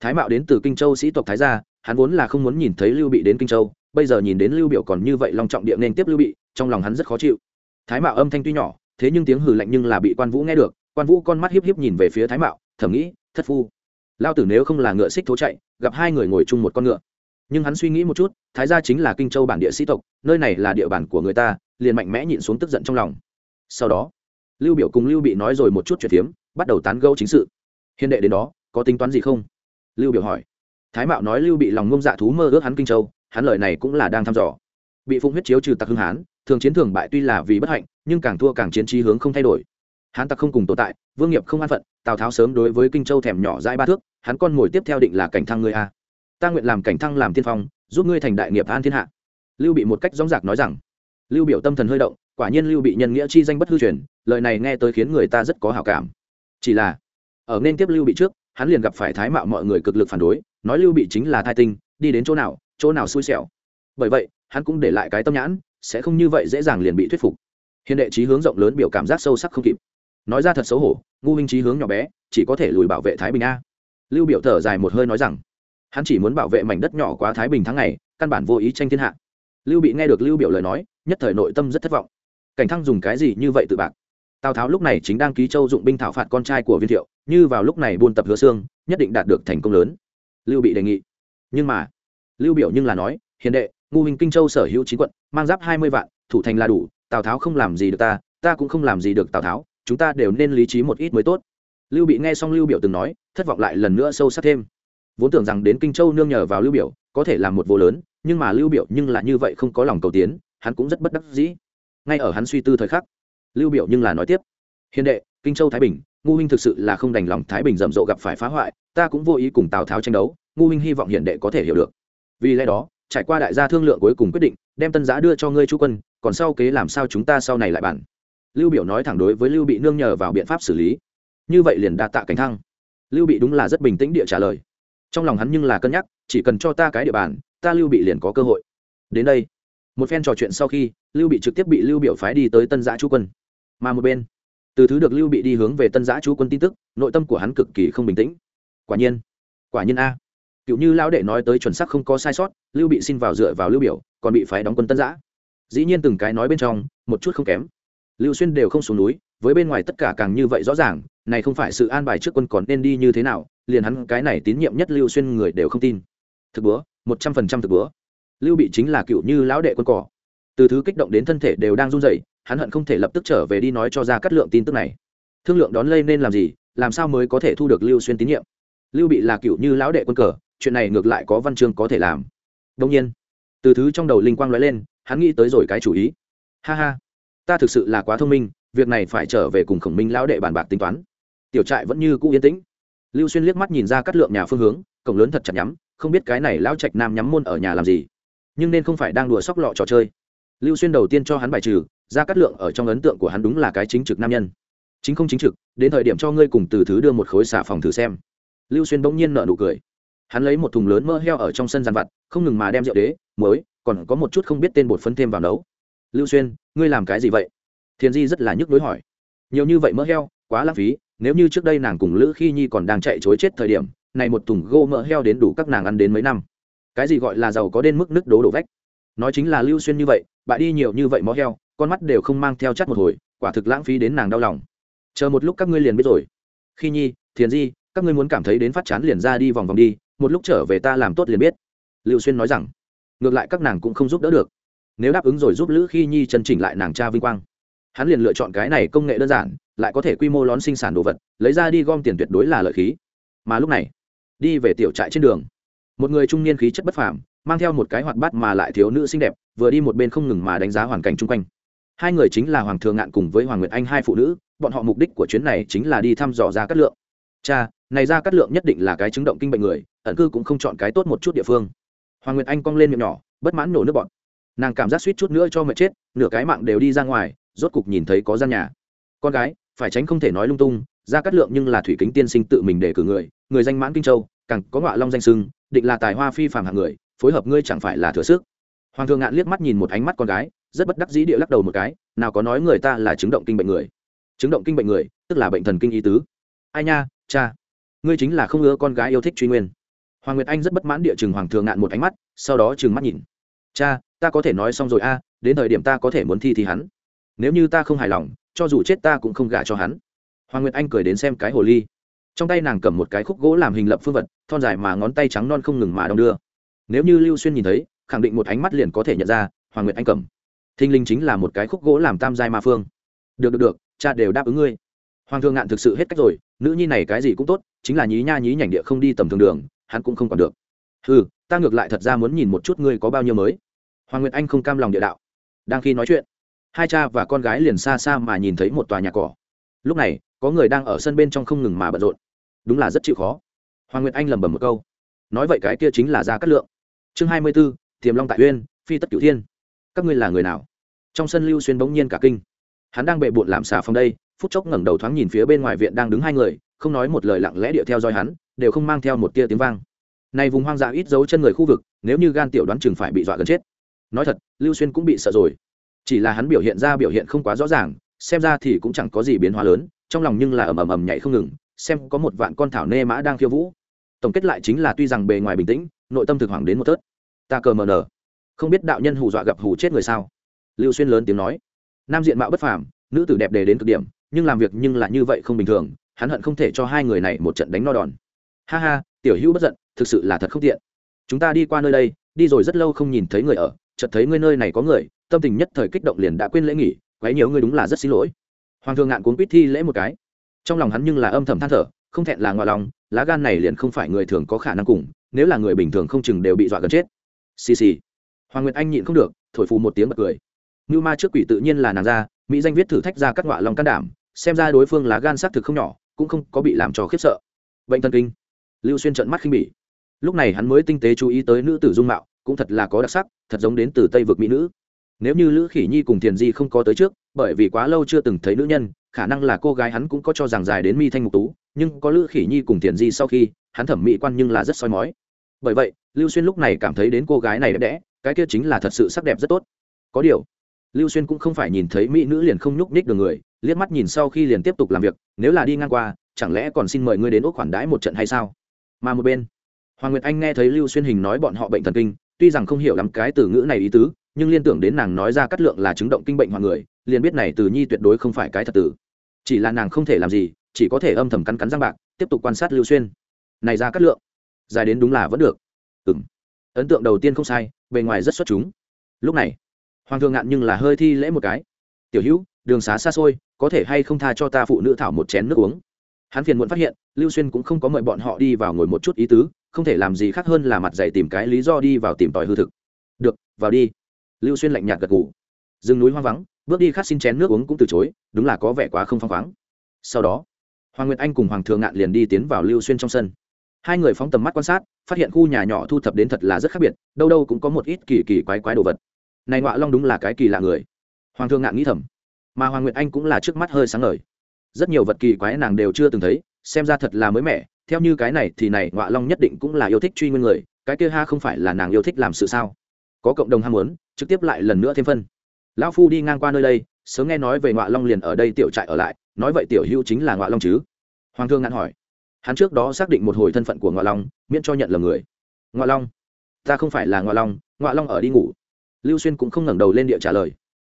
Thái mạo đến từ kinh châu sĩ tộc thái gia hắn vốn là không muốn nhìn thấy lưu bị đến kinh châu, bây giờ nhìn đến lưu biểu còn như vậy long trọng địa nên tiếp lưu bị, trong lòng hắn rất khó chịu. Thái mạo âm thanh tuy nhỏ, thế nhưng tiếng hừ lạnh nhưng là bị quan vũ nghe được, quan vũ con mắt hiếp hiếp nhìn về phía thái mạo, thầm nghĩ, thất phu, lao tử nếu không là ngựa xích thố chạy, gặp hai người ngồi chung một con ngựa. Nhưng hắn suy nghĩ một chút, thái gia chính là kinh châu bản địa sĩ tộc, nơi này là địa bàn của người ta, liền mạnh mẽ nhịn xuống tức giận trong lòng. Sau đó, lưu biểu cùng lưu bị nói rồi một chút chuyện phiếm bắt đầu tán gẫu chính sự. Hiền đệ đến đó, có tính toán gì không? Lưu biểu hỏi thái mạo nói lưu bị lòng ngông dạ thú mơ ước hắn kinh châu, hắn lời này cũng là đang thăm dò. Bị phụng huyết chiếu trừ tặc hưng hán, thường chiến thường bại tuy là vì bất hạnh, nhưng càng thua càng chiến trí hướng không thay đổi. Hán tặc không cùng tồn tại, vương nghiệp không an phận, tào tháo sớm đối với kinh châu thèm nhỏ dãi ba thước, hắn con ngồi tiếp theo định là cảnh thăng ngươi a. Ta nguyện làm cảnh thăng làm tiên phong, giúp ngươi thành đại nghiệp an thiên hạ. Lưu bị một cách dõng dạc nói rằng. Lưu biểu tâm thần hơi động, quả nhiên lưu bị nhân nghĩa chi danh bất hư truyền, lời này nghe tới khiến người ta rất có hảo cảm. Chỉ là, ở nên tiếp lưu bị trước hắn liền gặp phải thái mạo mọi người cực lực phản đối, nói lưu bị chính là thai tinh, đi đến chỗ nào chỗ nào xui xẻo. Bởi vậy, hắn cũng để lại cái tâm nhãn, sẽ không như vậy dễ dàng liền bị thuyết phục. Hiền đệ trí hướng rộng lớn biểu cảm giác sâu sắc không kịp. Nói ra thật xấu hổ, ngu Minh trí hướng nhỏ bé, chỉ có thể lùi bảo vệ thái bình a. Lưu biểu thở dài một hơi nói rằng, hắn chỉ muốn bảo vệ mảnh đất nhỏ quá thái bình tháng ngày, căn bản vô ý tranh thiên hạ. Lưu bị nghe được lưu biểu lời nói, nhất thời nội tâm rất thất vọng. Cảnh thăng dùng cái gì như vậy tự bạc? Tào tháo lúc này chính đang ký châu dụng binh thảo phạt con trai của viên thiệu, như vào lúc này buôn tập hứa xương, nhất định đạt được thành công lớn. Lưu bị đề nghị. Nhưng mà, lưu biểu nhưng là nói, hiền đệ, ngu hình kinh châu sở hữu chín quận, mang giáp hai mươi vạn, thủ thành là đủ, tào tháo không làm gì được ta ta cũng không làm gì được tào tháo, chúng ta đều nên lý trí một ít mới tốt. Lưu bị nghe xong lưu biểu từng nói, thất vọng lại lần nữa sâu sắc thêm. Vốn tưởng rằng đến kinh châu nương nhờ vào lưu biểu, có thể làm một vô lớn, nhưng mà lưu biểu nhưng là như vậy không có lòng cầu tiến, hắn cũng rất bất đắc dĩ. Ngay ở hắn suy tư thời khắc lưu biểu nhưng là nói tiếp. Hiền đệ, kinh châu thái bình ngu huynh thực sự là không đành lòng thái bình rầm rộ gặp phải phá hoại, ta cũng vô ý cùng tào tháo tranh đấu ngu huynh hy vọng hiền đệ có thể hiểu được. Vì lẽ đó, trải qua đại gia thương lượng cuối cùng quyết định, đem tân giã đưa cho ngươi chú quân, còn sau kế làm sao chúng ta sau này lại bàn? Lưu biểu nói thẳng đối với lưu bị nương nhờ vào biện pháp xử lý. Như vậy liền đạt tạ cánh thăng. Lưu bị đúng là rất bình tĩnh địa trả lời. Trong lòng hắn nhưng là cân nhắc, chỉ cần cho ta cái địa bàn, ta lưu bị liền có cơ hội. Đến đây. Một phen trò chuyện sau khi, lưu bị trực tiếp bị lưu biểu phái đi tới tân giã chú quân mà một bên, từ thứ được lưu bị đi hướng về tân giã chú quân tin tức, nội tâm của hắn cực kỳ không bình tĩnh. Quả nhiên quả nhiên a. Cựu như lão đệ nói tới chuẩn xác không có sai sót, lưu bị xin vào dựa vào lưu biểu, còn bị phái đóng quân tân giã. Dĩ nhiên từng cái nói bên trong, một chút không kém. Lưu xuyên đều không xuống núi, với bên ngoài tất cả càng như vậy rõ ràng, này không phải sự an bài trước quân còn nên đi như thế nào, liền hắn cái này tín nhiệm nhất lưu xuyên người đều không tin. Thực búa, một trăm phần trăm thực búa. Lưu bị chính là cựu như lão đệ quân cỏ. Từ thứ kích động đến thân thể đều đang run rẩy hắn hận không thể lập tức trở về đi nói cho ra cắt lượng tin tức này. Thương lượng đón lây nên làm gì, làm sao mới có thể thu được lưu xuyên tín nhiệm? Lưu bị là cựu như lão đệ quân cờ, chuyện này ngược lại có văn chương có thể làm. Đông nhiên, từ thứ trong đầu linh quang nói lên, hắn nghĩ tới rồi cái chủ ý. Ha ha, ta thực sự là quá thông minh, việc này phải trở về cùng khổng minh lão đệ bàn bạc tính toán. Tiểu trại vẫn như cũ yên tĩnh. Lưu xuyên liếc mắt nhìn ra cắt lượng nhà phương hướng, cổng lớn thật chặt nhắm, không biết cái này lão trạch nam nhắm môn ở nhà làm gì. Nhưng nên không phải đang đùa sóc lọ trò chơi. Lưu xuyên đầu tiên cho hắn bài trừ ra cắt lượng ở trong ấn tượng của hắn đúng là cái chính trực nam nhân. Chính không chính trực, đến thời điểm cho ngươi cùng từ thứ đưa một khối xà phòng thử xem. Lưu xuyên bỗng nhiên nợ nụ cười. Hắn lấy một thùng lớn mỡ heo ở trong sân giàn vặt, không ngừng mà đem rượu đế mới còn có một chút không biết tên bột phấn thêm vào nấu. Lưu xuyên, ngươi làm cái gì vậy? Thiền di rất là nhức đối hỏi. Nhiều như vậy mỡ heo, quá lãng phí, nếu như trước đây nàng cùng lữ khi nhi còn đang chạy chối chết thời điểm, này một thùng gô mỡ heo đến đủ các nàng ăn đến mấy năm. Cái gì gọi là giàu có đến mức nước đố đổ vách? Nói chính là lưu xuyên như vậy bạn đi nhiều như vậy mó heo, con mắt đều không mang theo chắt một hồi, quả thực lãng phí đến nàng đau lòng. Chờ một lúc các ngươi liền biết rồi. Khi nhi, thiền di, các ngươi muốn cảm thấy đến phát chán liền ra đi vòng vòng đi, một lúc trở về ta làm tốt liền biết. Lưu xuyên nói rằng, ngược lại các nàng cũng không giúp đỡ được. Nếu đáp ứng rồi giúp lữ khi nhi chân chỉnh lại nàng cha vinh quang, hắn liền lựa chọn cái này công nghệ đơn giản, lại có thể quy mô lón sinh sản đồ vật, lấy ra đi gom tiền tuyệt đối là lợi khí. Mà lúc này, đi về tiểu trại trên đường, một người trung niên khí chất bất phàm mang theo một cái hoạt bát mà lại thiếu nữ xinh đẹp, vừa đi một bên không ngừng mà đánh giá hoàn cảnh chung quanh. Hai người chính là hoàng thượng ngạn cùng với hoàng nguyệt anh hai phụ nữ, bọn họ mục đích của chuyến này chính là đi thăm dò ra cát lượng. Cha, này ra cát lượng nhất định là cái chứng động kinh bệnh người, ẩn cư cũng không chọn cái tốt một chút địa phương. Hoàng nguyệt anh cong lên miệng nhỏ, bất mãn nổ nước bọn nàng cảm giác suýt chút nữa cho mệt chết, nửa cái mạng đều đi ra ngoài, rốt cục nhìn thấy có gian nhà. Con gái, phải tránh không thể nói lung tung ra cát lượng nhưng là thủy kính tiên sinh tự mình để cử người người danh mãn kinh châu, càng có ngọa long danh sưng, định là tài hoa phi phàm hạng người phối hợp ngươi chẳng phải là thừa sức. Hoàng thượng ngạn liếc mắt nhìn một ánh mắt con gái, rất bất đắc dĩ địa lắc đầu một cái, nào có nói người ta là chứng động kinh bệnh người. Chứng động kinh bệnh người, tức là bệnh thần kinh ý tứ. Ai nha, cha, ngươi chính là không ưa con gái yêu thích truy nguyên. Hoàng nguyệt anh rất bất mãn địa chừng hoàng thượng ngạn một ánh mắt, sau đó chừng mắt nhìn. Cha, ta có thể nói xong rồi a, đến thời điểm ta có thể muốn thi thì hắn. Nếu như ta không hài lòng, cho dù chết ta cũng không gả cho hắn. Hoàng nguyệt anh cười đến xem cái hồ ly. Trong tay nàng cầm một cái khúc gỗ làm hình lập phương vật, thon dài mà ngón tay trắng non không ngừng mà đong đưa nếu như lưu xuyên nhìn thấy, khẳng định một ánh mắt liền có thể nhận ra, hoàng nguyệt anh cầm thinh linh chính là một cái khúc gỗ làm tam giai ma phương. Được được được, cha đều đáp ứng ngươi. Hoàng thượng ngạn thực sự hết cách rồi, nữ nhi này cái gì cũng tốt, chính là nhí nha nhí nhảnh địa không đi tầm thường đường, hắn cũng không còn được. Ừ ta ngược lại thật ra muốn nhìn một chút ngươi có bao nhiêu mới. Hoàng nguyệt anh không cam lòng địa đạo. Đang khi nói chuyện, hai cha và con gái liền xa xa mà nhìn thấy một tòa nhà cỏ. Lúc này, có người đang ở sân bên trong không ngừng mà bận rộn. Đúng là rất chịu khó. Hoàng nguyệt anh lẩm bẩm một câu. Nói vậy cái kia chính là gia cát lượng chương hai mươi b ố tiềm long tại uyên, phi tất cửu thiên. Các ngươi là người nào? Trong sân lưu xuyên bỗng nhiên cả kinh. Hắn đang bệ bộn làm xà phòng đây, phút chốc ngẩng đầu thoáng nhìn phía bên ngoài viện đang đứng hai người, không nói một lời lặng lẽ điệu theo dõi hắn, đều không mang theo một tia tiếng vang. Này vùng hoang dã ít dấu chân người khu vực, nếu như gan tiểu đoán chừng phải bị dọa gần chết. Nói thật, lưu xuyên cũng bị sợ rồi. Chỉ là hắn biểu hiện ra biểu hiện không quá rõ ràng, xem ra thì cũng chẳng có gì biến hóa lớn, trong lòng nhưng là ầm ầm ầm nhảy không ngừng, xem có một vạn con thảo nê mã đang khiêu vũ tổng kết lại chính là tuy rằng bề ngoài bình tĩnh, nội tâm thực hoàng đến một tớt ta cờ mờ nở không biết đạo nhân hù dọa gặp hù chết người sao? Lưu xuyên lớn tiếng nói. Nam diện mạo bất phàm, nữ tử đẹp đề đến cực điểm, nhưng làm việc nhưng là như vậy không bình thường, hắn hận không thể cho hai người này một trận đánh no đòn. Ha ha, tiểu hữu bất giận, thực sự là thật không tiện. Chúng ta đi qua nơi đây, đi rồi rất lâu không nhìn thấy người ở, chợt thấy ngươi nơi này có người, tâm tình nhất thời kích động liền đã quên lễ nghỉ, quấy nhiều ngươi đúng là rất xin lỗi. Hoàng thượng ngạn cuốn quýt thi lễ một cái. Trong lòng hắn nhưng là âm thầm than thở không thẹn là ngoại lòng, lá gan này liền không phải người thường có khả năng cùng, nếu là người bình thường không chừng đều bị dọa gần chết. Xì xì. Hoàng nguyệt anh nhịn không được, thổi phù một tiếng bật cười. Như ma trước quỷ tự nhiên là nàng ra, mỹ danh viết thử thách ra các ngoại lòng can đảm, xem ra đối phương lá gan xác thực không nhỏ, cũng không có bị làm cho khiếp sợ. Bệnh thần kinh. Lưu xuyên trận mắt khinh bỉ. Lúc này hắn mới tinh tế chú ý tới nữ tử dung mạo, cũng thật là có đặc sắc, thật giống đến từ tây vực mỹ nữ. Nếu như lữ khỉ nhi cùng thiền di không có tới trước, bởi vì quá lâu chưa từng thấy nữ nhân, khả năng là cô gái hắn cũng có cho rằng dài đến mi thanh mục tú nhưng có lữ khỉ nhi cùng thiền di sau khi, hắn thẩm mỹ quan nhưng là rất soi mói. Bởi vậy, lưu xuyên lúc này cảm thấy đến cô gái này đẹp đẽ, cái kia chính là thật sự sắc đẹp rất tốt. Có điều, lưu xuyên cũng không phải nhìn thấy mỹ nữ liền không nhúc nhích được người, liếc mắt nhìn sau khi liền tiếp tục làm việc, nếu là đi ngang qua, chẳng lẽ còn xin mời ngươi đến ốc khoản đãi một trận hay sao? Mà một bên, hoàng nguyệt anh nghe thấy lưu xuyên hình nói bọn họ bệnh thần kinh, tuy rằng không hiểu lắm cái từ ngữ này ý tứ, nhưng liên tưởng đến nàng nói ra cắt lượng là chứng động kinh bệnh hoặc người, liền biết này từ nhi tuyệt đối không phải cái thật tử chỉ là nàng không thể làm gì chỉ có thể âm thầm cắn cắn răng bạc, tiếp tục quan sát lưu xuyên. Này ra cắt lượng, dài đến đúng là vẫn được. Ừng ấn tượng đầu tiên không sai, bề ngoài rất xuất chúng. Lúc này, hoàng thượng ngạn nhưng là hơi thi lễ một cái. Tiểu hữu, đường xá xa xôi, có thể hay không tha cho ta phụ nữ thảo một chén nước uống? Hắn phiền muộn phát hiện, lưu xuyên cũng không có mời bọn họ đi vào ngồi một chút ý tứ, không thể làm gì khác hơn là mặt dày tìm cái lý do đi vào tìm tòi hư thực. Được, vào đi. Lưu xuyên lạnh nhạt gật ngủ rừng núi hoang vắng, bước đi khát xin chén nước uống cũng từ chối, đúng là có vẻ quá không phăng khoáng. Sau đó hoàng nguyệt anh cùng hoàng thượng ngạn liền đi tiến vào lưu xuyên trong sân. Hai người phóng tầm mắt quan sát, phát hiện khu nhà nhỏ thu thập đến thật là rất khác biệt, đâu đâu cũng có một ít kỳ kỳ quái quái đồ vật. Này ngọa long đúng là cái kỳ lạ người. Hoàng thượng ngạn nghĩ thầm, mà hoàng nguyệt anh cũng là trước mắt hơi sáng ngời. Rất nhiều vật kỳ quái nàng đều chưa từng thấy, xem ra thật là mới mẻ, theo như cái này thì này ngọa long nhất định cũng là yêu thích truy nguyên người, cái kia ha không phải là nàng yêu thích làm sự sao? Có cộng đồng ham muốn, trực tiếp lại lần nữa thêm phân lão phu đi ngang qua nơi đây, sớm nghe nói về ngọa long liền ở đây tiểu trại ở lại, nói vậy tiểu hữu chính là ngọa long chứ? Hoàng thương ngạn hỏi. Hắn trước đó xác định một hồi thân phận của ngọa long, miễn cho nhận là người. Ngọa long, ta không phải là ngọa long ngọa long ở đi ngủ. Lưu xuyên cũng không ngẩng đầu lên địa trả lời.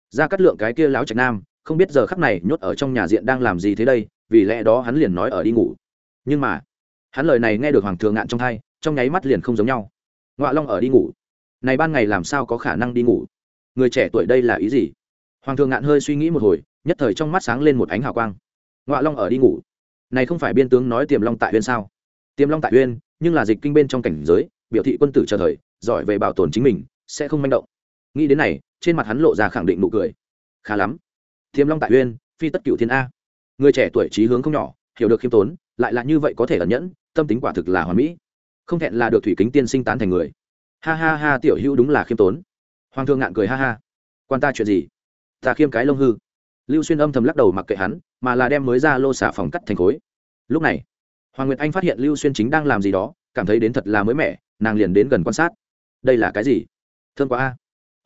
Ra cắt lượng cái kia láo trạch nam, không biết giờ khắc này nhốt ở trong nhà diện đang làm gì thế đây, vì lẽ đó hắn liền nói ở đi ngủ. Nhưng mà, hắn lời này nghe được hoàng thường ngạn trong thai, trong nháy mắt liền không giống nhau. Ngọa long ở đi ngủ. Này ban ngày làm sao có khả năng đi ngủ? Người trẻ tuổi đây là ý gì? Hoàng thường ngạn hơi suy nghĩ một hồi, nhất thời trong mắt sáng lên một ánh hào quang. Ngọa long ở đi ngủ. Này không phải biên tướng nói tiềm long tại huyên sao? Tiềm long tại huyên nhưng là dịch kinh bên trong cảnh giới, biểu thị quân tử chờ thời, giỏi về bảo tồn chính mình, sẽ không manh động. Nghĩ đến này, trên mặt hắn lộ ra khẳng định nụ cười. Khá lắm. Tiềm long tại huyên phi tất cựu thiên a. Người trẻ tuổi trí hướng không nhỏ, hiểu được khiêm tốn, lại là như vậy có thể ẩn nhẫn, tâm tính quả thực là hoàn mỹ. Không thẹn là được thủy kính tiên sinh tán thành người. Ha ha ha, tiểu hữu đúng là khiêm tốn hoàng thương ngạn cười ha ha. Quan ta chuyện gì? Ta khiêm cái lông hư. Lưu xuyên âm thầm lắc đầu mặc kệ hắn, mà là đem mới ra lô xả phòng cắt thành khối. Lúc này, hoàng nguyệt anh phát hiện lưu xuyên chính đang làm gì đó, cảm thấy đến thật là mới mẻ, nàng liền đến gần quan sát. Đây là cái gì? Thương quá a.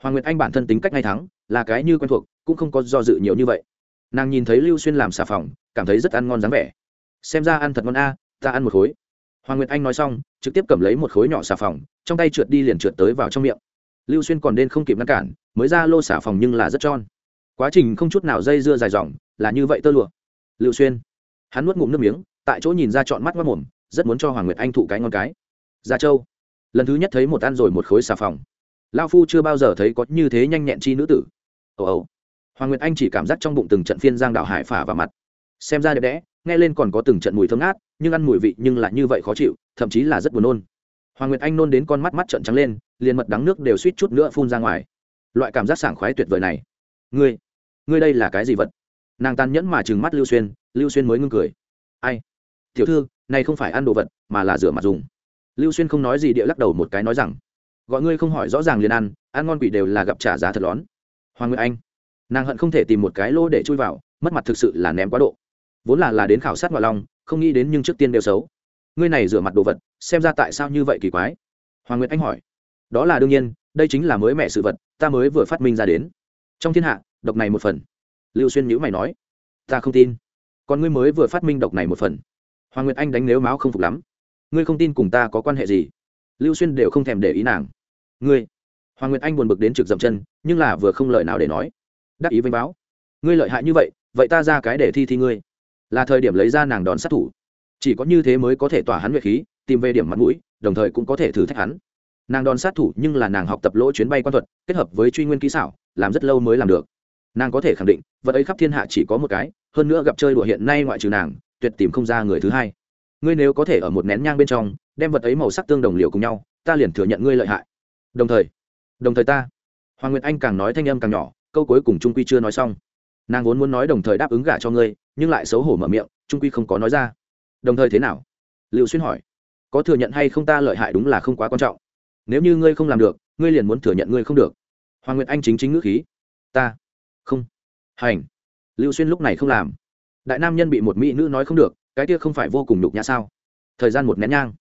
Hoàng nguyệt anh bản thân tính cách ngay thắng, là cái như quen thuộc, cũng không có do dự nhiều như vậy. Nàng nhìn thấy lưu xuyên làm xà phòng, cảm thấy rất ăn ngon dáng vẻ. Xem ra ăn thật ngon a, ta ăn một khối. Hoàng nguyệt anh nói xong, trực tiếp cầm lấy một khối nhỏ xà phòng, trong tay trượt đi liền trượt tới vào trong miệng lưu xuyên còn đen không kịp ngăn cản, mới ra lô xả phòng nhưng là rất tròn. Quá trình không chút nào dây dưa dài dòng, là như vậy tơ lụa. Lưu xuyên, hắn nuốt ngụm nước miếng, tại chỗ nhìn ra chọn mắt mất mồm, rất muốn cho hoàng nguyệt anh thụ cái ngon cái. Gia châu, lần thứ nhất thấy một ăn rồi một khối xà phòng. Lao phu chưa bao giờ thấy có như thế nhanh nhẹn chi nữ tử. Ồ ồ. Hoàng nguyệt anh chỉ cảm giác trong bụng từng trận phiên giang đạo hải phả vào mặt. Xem ra đẹp đẽ, nghe lên còn có từng trận mùi thơm ngát, nhưng ăn mùi vị nhưng lại như vậy khó chịu, thậm chí là rất buồn nôn hoàng nguyệt anh nôn đến con mắt mắt trợn trắng lên, liền mật đắng nước đều suýt chút nữa phun ra ngoài. Loại cảm giác sảng khoái tuyệt vời này. Ngươi ngươi đây là cái gì vật? Nàng tàn nhẫn mà trừng mắt lưu xuyên lưu xuyên mới ngưng cười. Ai? Tiểu thư, này không phải ăn đồ vật, mà là rửa mặt dùng. Lưu xuyên không nói gì địa lắc đầu một cái nói rằng, gọi ngươi không hỏi rõ ràng liền ăn ăn ngon quỷ đều là gặp trả giá thật lón. Hoàng nguyệt anh, nàng hận không thể tìm một cái lô để chui vào, mất mặt thực sự là ném quá độ. Vốn là là đến khảo sát ngoại long, không nghĩ đến nhưng trước tiên đều xấu ngươi này rửa mặt đồ vật, xem ra tại sao như vậy kỳ quái? Hoàng nguyệt anh hỏi. Đó là đương nhiên, đây chính là mới mẹ sự vật, ta mới vừa phát minh ra đến. Trong thiên hạ, độc này một phần. Lưu xuyên nhữ mày nói. Ta không tin. Còn ngươi mới vừa phát minh độc này một phần. Hoàng nguyệt anh đánh nếu máu không phục lắm. Ngươi không tin cùng ta có quan hệ gì? Lưu xuyên đều không thèm để ý nàng. Ngươi. Hoàng nguyệt anh buồn bực đến trực dậm chân, nhưng là vừa không lời nào để nói. Đắc ý Vinh báo. Ngươi lợi hại như vậy vậy ta ra cái để thi thi ngươi. Là thời điểm lấy ra nàng đòn sát thủ chỉ có như thế mới có thể tỏa hắn nguyệt khí, tìm về điểm mặt mũi, đồng thời cũng có thể thử thách hắn. Nàng đòn sát thủ nhưng là nàng học tập lỗ chuyến bay quan thuật, kết hợp với truy nguyên kỹ xảo, làm rất lâu mới làm được. Nàng có thể khẳng định, vật ấy khắp thiên hạ chỉ có một cái, hơn nữa gặp chơi đùa hiện nay ngoại trừ nàng, tuyệt tìm không ra người thứ hai. Ngươi nếu có thể ở một nén nhang bên trong, đem vật ấy màu sắc tương đồng liều cùng nhau, ta liền thừa nhận ngươi lợi hại. Đồng thời đồng thời ta. Hoàng nguyệt anh càng nói thanh âm càng nhỏ, câu cuối cùng trung quy chưa nói xong. Nàng vốn muốn nói đồng thời đáp ứng gả cho ngươi, nhưng lại xấu hổ mở miệng, trung quy không có nói ra đồng thời thế nào? Liệu xuyên hỏi. Có thừa nhận hay không ta lợi hại đúng là không quá quan trọng. Nếu như ngươi không làm được, ngươi liền muốn thừa nhận ngươi không được. Hoàng nguyệt anh chính chính ngữ khí. Ta. Không. Hành. Lưu xuyên lúc này không làm. Đại nam nhân bị một mỹ nữ nói không được, cái kia không phải vô cùng nhục nhã sao? Thời gian một nén nhang.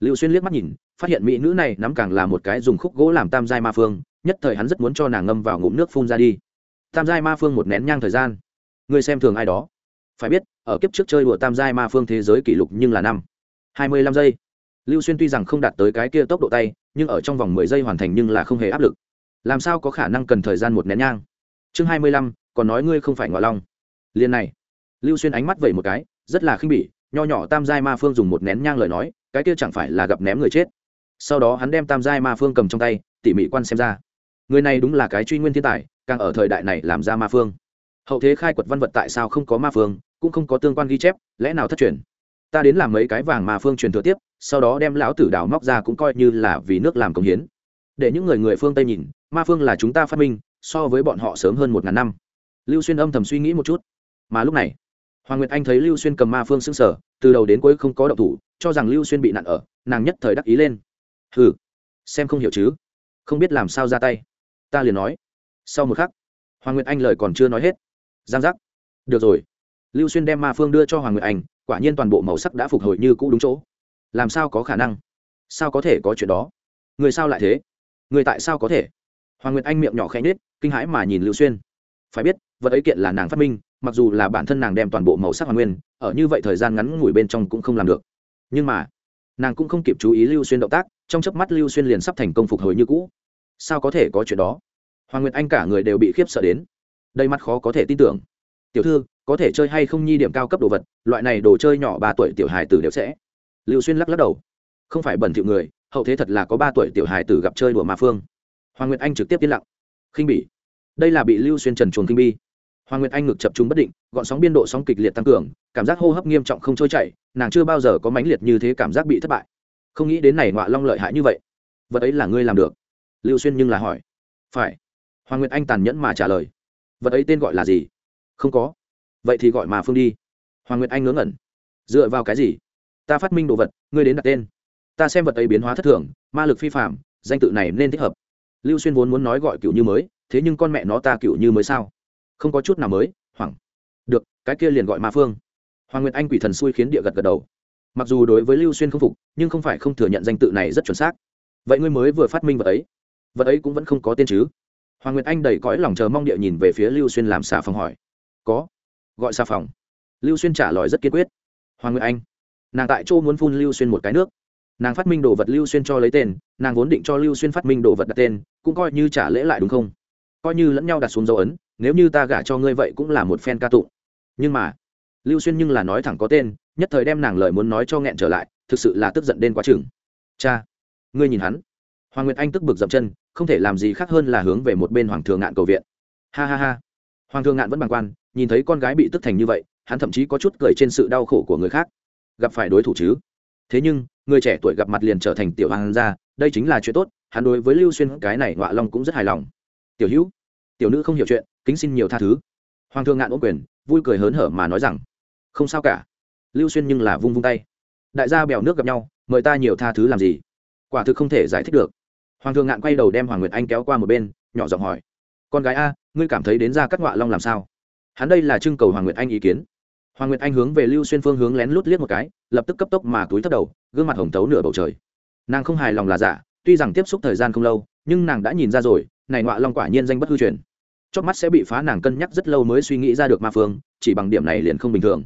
Lưu xuyên liếc mắt nhìn, phát hiện mỹ nữ này nắm càng là một cái dùng khúc gỗ làm tam giai ma phương, nhất thời hắn rất muốn cho nàng ngâm vào ngụm nước phun ra đi. Tam giai ma phương một nén nhang thời gian. Ngươi xem thường ai đó. Phải biết ở kiếp trước chơi đùa tam giai ma phương thế giới kỷ lục nhưng là năm. hai mươi lăm giây. Lưu xuyên tuy rằng không đạt tới cái kia tốc độ tay, nhưng ở trong vòng mười giây hoàn thành nhưng là không hề áp lực. Làm sao có khả năng cần thời gian một nén nhang? Chương hai mươi lăm, còn nói ngươi không phải ngọa long. Liền này. Lưu xuyên ánh mắt vẩy một cái, rất là khinh bỉ, nho nhỏ tam giai ma phương dùng một nén nhang lời nói, cái kia chẳng phải là gặp ném người chết. Sau đó hắn đem tam giai ma phương cầm trong tay, tỉ mỉ quan xem ra. Người này đúng là cái truy nguyên thiên tài, càng ở thời đại này làm ra ma phương hậu thế khai quật văn vật tại sao không có ma phương, cũng không có tương quan ghi chép, lẽ nào thất truyền? Ta đến làm mấy cái vàng ma phương truyền thừa tiếp, sau đó đem lão tử đào móc ra cũng coi như là vì nước làm công hiến. Để những người người phương tây nhìn, ma phương là chúng ta phát minh, so với bọn họ sớm hơn một ngàn năm. Lưu xuyên âm thầm suy nghĩ một chút. Mà lúc này, hoàng nguyệt anh thấy lưu xuyên cầm ma phương xưng sở từ đầu đến cuối không có động thủ, cho rằng lưu xuyên bị nạn ở, nàng nhất thời đắc ý lên. Hừ, xem không hiểu chứ? Không biết làm sao ra tay. Ta liền nói. Sau một khắc, hoàng nguyệt anh lời còn chưa nói hết giang giác. Được rồi. Lưu xuyên đem ma phương đưa cho hoàng nguyệt anh, quả nhiên toàn bộ màu sắc đã phục hồi như cũ đúng chỗ. Làm sao có khả năng? Sao có thể có chuyện đó? Người sao lại thế? Người tại sao có thể? Hoàng nguyệt anh miệng nhỏ khẽ nhết kinh hãi mà nhìn lưu xuyên. Phải biết, vật ấy kiện là nàng phát minh, mặc dù là bản thân nàng đem toàn bộ màu sắc hoàn nguyên, ở như vậy thời gian ngắn ngủi bên trong cũng không làm được. Nhưng mà, nàng cũng không kịp chú ý lưu xuyên động tác, trong chớp mắt lưu xuyên liền sắp thành công phục hồi như cũ. Sao có thể có chuyện đó? Hoàng nguyệt anh cả người đều bị khiếp sợ đến đây mắt khó có thể tin tưởng. Tiểu thư, có thể chơi hay không nhi điểm cao cấp đồ vật, loại này đồ chơi nhỏ ba tuổi tiểu hài tử đều sẽ. Lưu xuyên lắc lắc đầu. Không phải bẩn thiệu người, hậu thế thật là có ba tuổi tiểu hài tử gặp chơi đùa ma phương. Hoàng nguyệt anh trực tiếp yên lặng. Khinh bỉ. Đây là bị lưu xuyên trần chuồng kinh bi. Hoàng nguyệt anh ngực chập chúng bất định, gọn sóng biên độ sóng kịch liệt tăng cường, cảm giác hô hấp nghiêm trọng không trôi chảy, nàng chưa bao giờ có mãnh liệt như thế cảm giác bị thất bại. Không nghĩ đến này ngọa long lợi hại như vậy. Vật ấy là ngươi làm được. Lưu xuyên nhưng là hỏi. Phải. Hoàng nguyệt anh tàn nhẫn mà trả lời vật ấy tên gọi là gì? Không có. Vậy thì gọi mà phương đi. Hoàng nguyệt anh ngớ ngẩn. Dựa vào cái gì? Ta phát minh đồ vật, ngươi đến đặt tên. Ta xem vật ấy biến hóa thất thường, ma lực phi phạm danh tự này nên thích hợp. Lưu xuyên vốn muốn nói gọi cựu như mới, thế nhưng con mẹ nó ta cựu như mới sao? Không có chút nào mới, hoảng. Được, cái kia liền gọi ma phương. Hoàng nguyệt anh quỷ thần xui khiến địa gật gật đầu. Mặc dù đối với lưu xuyên không phục, nhưng không phải không thừa nhận danh tự này rất chuẩn xác. Vậy ngươi mới vừa phát minh vật ấy. Vật ấy cũng vẫn không có tên chứ? Hoàng nguyệt anh đầy cõi lòng chờ mong địa nhìn về phía lưu xuyên làm xà phòng hỏi. Có. Gọi xà phòng. Lưu xuyên trả lời rất kiên quyết. Hoàng nguyệt anh. Nàng tại chỗ muốn phun lưu xuyên một cái nước. Nàng phát minh đồ vật lưu xuyên cho lấy tên, nàng vốn định cho lưu xuyên phát minh đồ vật đặt tên, cũng coi như trả lễ lại đúng không? Coi như lẫn nhau đặt xuống dấu ấn, nếu như ta gả cho ngươi vậy cũng là một phen ca tụng. Nhưng mà, lưu xuyên nhưng là nói thẳng có tên, nhất thời đem nàng lời muốn nói cho nghẹn trở lại, thực sự là tức giận đến quá chừng. Cha, ngươi nhìn hắn hoàng nguyệt anh tức bực dậm chân, không thể làm gì khác hơn là hướng về một bên hoàng thường ngạn cầu viện. Ha ha ha. Hoàng thường ngạn vẫn bàng quan, nhìn thấy con gái bị tức thành như vậy, hắn thậm chí có chút cười trên sự đau khổ của người khác. Gặp phải đối thủ chứ? Thế nhưng, người trẻ tuổi gặp mặt liền trở thành tiểu hoàng gia, đây chính là chuyện tốt, hắn đối với lưu xuyên cái này ngọa long cũng rất hài lòng. Tiểu hữu, tiểu nữ không hiểu chuyện, kính xin nhiều tha thứ. Hoàng thượng ngạn ôm quyền, vui cười hớn hở mà nói rằng, không sao cả. Lưu xuyên nhưng là vung vung tay. Đại gia bèo nước gặp nhau, mời ta nhiều tha thứ làm gì? Quả thực không thể giải thích được hoàng thượng ngạn quay đầu đem hoàng nguyệt anh kéo qua một bên nhỏ giọng hỏi con gái a ngươi cảm thấy đến ra cắt ngọa long làm sao hắn đây là trưng cầu hoàng nguyệt anh ý kiến hoàng nguyệt anh hướng về lưu xuyên phương hướng lén lút liếc một cái lập tức cấp tốc mà túi thất đầu gương mặt hồng tấu nửa bầu trời nàng không hài lòng là giả tuy rằng tiếp xúc thời gian không lâu nhưng nàng đã nhìn ra rồi này ngọa long quả nhiên danh bất hư truyền chót mắt sẽ bị phá nàng cân nhắc rất lâu mới suy nghĩ ra được ma phương chỉ bằng điểm này liền không bình thường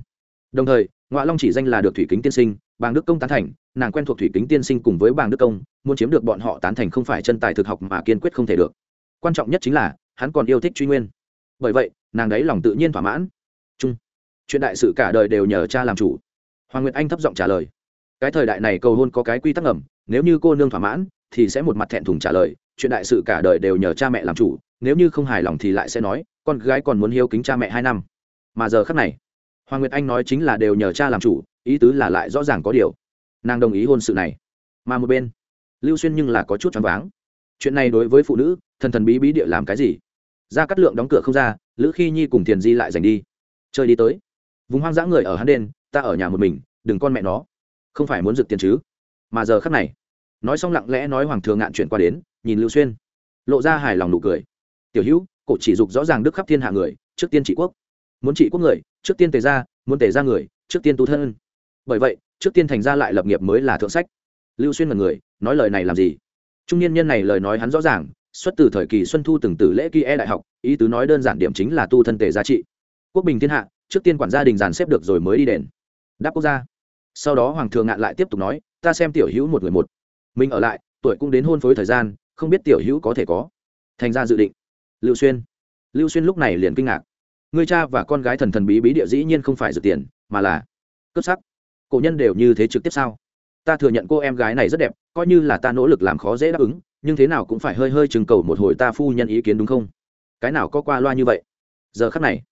đồng thời ngọa long chỉ danh là được thủy kính tiên sinh bàng đức công tán thành nàng quen thuộc thủy kính tiên sinh cùng với bàng đức công, muốn chiếm được bọn họ tán thành không phải chân tài thực học mà kiên quyết không thể được. Quan trọng nhất chính là, hắn còn yêu thích truy nguyên. Bởi vậy, nàng đấy lòng tự nhiên thỏa mãn. Chung, chuyện đại sự cả đời đều nhờ cha làm chủ. Hoàng nguyệt anh thấp giọng trả lời. Cái thời đại này cầu hôn có cái quy tắc ngầm, nếu như cô nương thỏa mãn, thì sẽ một mặt thẹn thùng trả lời, chuyện đại sự cả đời đều nhờ cha mẹ làm chủ, nếu như không hài lòng thì lại sẽ nói, con gái còn muốn hiếu kính cha mẹ hai năm. Mà giờ khắc này, hoàng nguyệt anh nói chính là đều nhờ cha làm chủ, ý tứ là lại rõ ràng có điều nàng đồng ý hôn sự này. Mà một bên, lưu xuyên nhưng là có chút choáng váng. Chuyện này đối với phụ nữ, thần thần bí bí địa làm cái gì? Ra cắt lượng đóng cửa không ra, lữ khi nhi cùng tiền di lại giành đi. Chơi đi tới. Vùng hoang dã người ở hắn đen ta ở nhà một mình, đừng con mẹ nó. Không phải muốn rực tiền chứ? Mà giờ khắc này, nói xong lặng lẽ nói hoàng thường ngạn chuyện qua đến, nhìn lưu xuyên, lộ ra hài lòng nụ cười. Tiểu hữu, cổ chỉ dục rõ ràng đức khắp thiên hạ người, trước tiên trị quốc. Muốn trị quốc người, trước tiên tề ra muốn tề ra người, trước tiên tu thân. Bởi vậy trước tiên thành ra lại lập nghiệp mới là thượng sách. Lưu xuyên mật người, nói lời này làm gì? Trung niên nhân này lời nói hắn rõ ràng, xuất từ thời kỳ xuân thu từng tử lễ kỳ e đại học, ý tứ nói đơn giản điểm chính là tu thân tề giá trị. Quốc bình thiên hạ, trước tiên quản gia đình giàn xếp được rồi mới đi đền. Đáp quốc gia. Sau đó hoàng thượng ngạn lại tiếp tục nói, ta xem tiểu hữu một người một. Mình ở lại, tuổi cũng đến hôn phối thời gian, không biết tiểu hữu có thể có. Thành ra dự định. Lưu xuyên. Lưu xuyên lúc này liền kinh ngạc. Người cha và con gái thần thần bí bí địa dĩ nhiên không phải dự tiền, mà là cướp sắc cổ nhân đều như thế trực tiếp sao? Ta thừa nhận cô em gái này rất đẹp, coi như là ta nỗ lực làm khó dễ đáp ứng, nhưng thế nào cũng phải hơi hơi chừng cầu một hồi ta phu nhân ý kiến đúng không? Cái nào có qua loa như vậy? Giờ khắc này,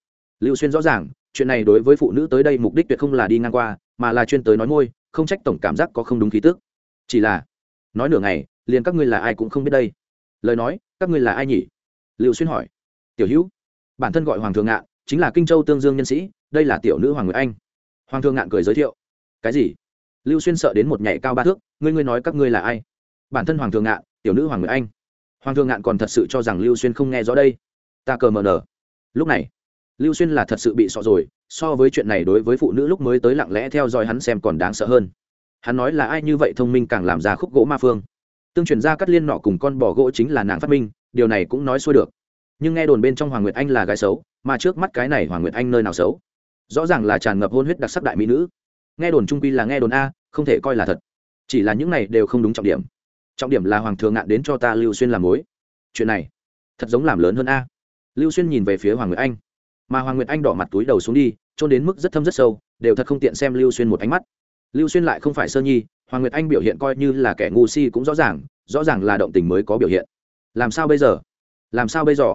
lưu xuyên rõ ràng, chuyện này đối với phụ nữ tới đây mục đích tuyệt không là đi ngang qua, mà là chuyên tới nói môi, không trách tổng cảm giác có không đúng khí tức. Chỉ là, nói nửa ngày, liền các ngươi là ai cũng không biết đây. Lời nói, các ngươi là ai nhỉ? Lưu xuyên hỏi. Tiểu hữu, bản thân gọi hoàng thượng ngạn, chính là kinh châu tương dương nhân sĩ, đây là tiểu nữ hoàng nguyệt anh. Hoàng thượng ngạn cười giới thiệu cái gì? Lưu xuyên sợ đến một nhảy cao ba thước, ngươi ngươi nói các ngươi là ai? Bản thân hoàng thượng ngạn, tiểu nữ hoàng nguyệt anh. Hoàng thượng ngạn còn thật sự cho rằng lưu xuyên không nghe rõ đây. Ta cờ mờ nở lúc này, lưu xuyên là thật sự bị sọ rồi, so với chuyện này đối với phụ nữ lúc mới tới lặng lẽ theo dõi hắn xem còn đáng sợ hơn. Hắn nói là ai như vậy thông minh càng làm ra khúc gỗ ma phương. Tương truyền ra cắt liên nọ cùng con bò gỗ chính là nàng phát minh, điều này cũng nói xuôi được. Nhưng nghe đồn bên trong hoàng nguyệt anh là gái xấu, mà trước mắt cái này hoàng nguyệt anh nơi nào xấu? Rõ ràng là tràn ngập hôn huyết đặc sắc đại mỹ nữ nghe đồn trung quy là nghe đồn a, không thể coi là thật. Chỉ là những này đều không đúng trọng điểm. Trọng điểm là hoàng thượng ngạn đến cho ta lưu xuyên làm mối. Chuyện này, thật giống làm lớn hơn a. Lưu xuyên nhìn về phía hoàng nguyệt anh. Mà hoàng nguyệt anh đỏ mặt túi đầu xuống đi, trôn đến mức rất thâm rất sâu, đều thật không tiện xem lưu xuyên một ánh mắt. Lưu xuyên lại không phải sơ nhi, hoàng nguyệt anh biểu hiện coi như là kẻ ngu si cũng rõ ràng rõ ràng là động tình mới có biểu hiện. Làm sao bây giờ? Làm sao bây giờ?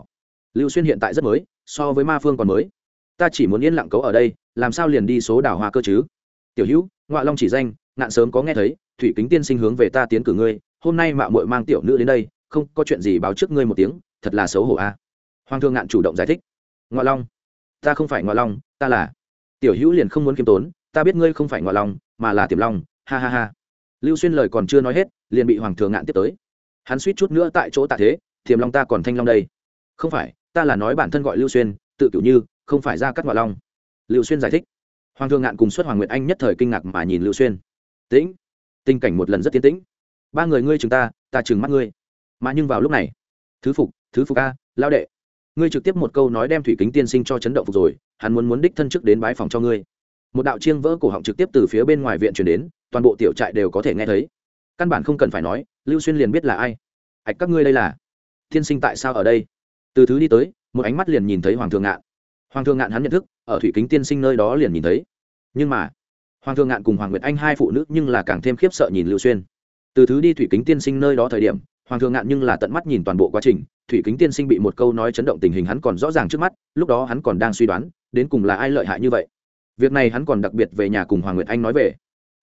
Lưu xuyên hiện tại rất mới, so với ma phương còn mới. Ta chỉ muốn yên lặng cấu ở đây, làm sao liền đi số đảo hoa cơ chứ? Tiểu hữu ngoạ long chỉ danh, ngạn sớm có nghe thấy, thủy kính tiên sinh hướng về ta tiến cử ngươi, hôm nay mạo muội mang tiểu nữ đến đây, không có chuyện gì báo trước ngươi một tiếng, thật là xấu hổ a. Hoàng thương ngạn chủ động giải thích. Ngoạ long, ta không phải ngoại long, ta là. Tiểu hữu liền không muốn kiêm tốn, ta biết ngươi không phải ngoại long, mà là tiềm long, ha ha ha. Lưu xuyên lời còn chưa nói hết, liền bị hoàng thường ngạn tiếp tới. Hắn suýt chút nữa tại chỗ tạ thế, tiềm long ta còn thanh long đây. Không phải, ta là nói bản thân gọi lưu xuyên, tự kiểu như, không phải ra cắt ngoại long. Lưu xuyên giải thích hoàng thương ngạn cùng xuất hoàng nguyệt anh nhất thời kinh ngạc mà nhìn lưu xuyên. Tĩnh, tình cảnh một lần rất tiến tĩnh. Ba người ngươi chừng ta ta chừng mắt ngươi. Mà nhưng vào lúc này, thứ phục thứ phục a lao đệ, ngươi trực tiếp một câu nói đem thủy kính tiên sinh cho chấn động phục rồi, hắn muốn muốn đích thân chức đến bái phòng cho ngươi. Một đạo chiêng vỡ cổ họng trực tiếp từ phía bên ngoài viện chuyển đến, toàn bộ tiểu trại đều có thể nghe thấy. Căn bản không cần phải nói, lưu xuyên liền biết là ai. Hạch các ngươi đây là, tiên sinh tại sao ở đây? Từ thứ đi tới, một ánh mắt liền nhìn thấy hoàng thượng ngạn hoàng thượng ngạn hắn nhận thức, ở thủy kính tiên sinh nơi đó liền nhìn thấy. Nhưng mà, hoàng thượng ngạn cùng hoàng nguyệt anh hai phụ nữ nhưng là càng thêm khiếp sợ nhìn lưu xuyên. Từ thứ đi thủy kính tiên sinh nơi đó thời điểm, hoàng thượng ngạn nhưng là tận mắt nhìn toàn bộ quá trình, thủy kính tiên sinh bị một câu nói chấn động tình hình hắn còn rõ ràng trước mắt, lúc đó hắn còn đang suy đoán, đến cùng là ai lợi hại như vậy. Việc này hắn còn đặc biệt về nhà cùng hoàng nguyệt anh nói về.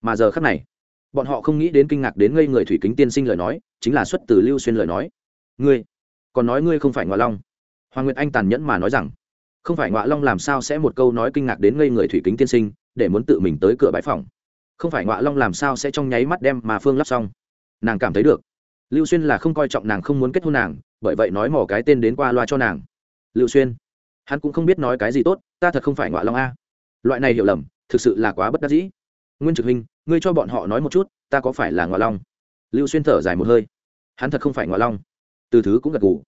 Mà giờ khắc này, bọn họ không nghĩ đến kinh ngạc đến ngây người thủy kính tiên sinh lời nói, chính là xuất từ lưu xuyên lời nói. Ngươi, còn nói ngươi không phải ngoại long. Hoàng nguyệt anh tàn nhẫn mà nói rằng không phải ngọa long làm sao sẽ một câu nói kinh ngạc đến ngây người thủy kính tiên sinh, để muốn tự mình tới cửa bãi phòng không phải ngọa long làm sao sẽ trong nháy mắt đem mà phương lắp xong? Nàng cảm thấy được. Lưu xuyên là không coi trọng nàng, không muốn kết hôn nàng, bởi vậy nói mỏ cái tên đến qua loa cho nàng. Lưu xuyên, hắn cũng không biết nói cái gì tốt, ta thật không phải ngọa long a. Loại này hiểu lầm, thực sự là quá bất đắc dĩ. Nguyên trực hình ngươi cho bọn họ nói một chút, ta có phải là ngọa long? Lưu xuyên thở dài một hơi. Hắn thật không phải ngọa long. Từ thứ cũng gật gù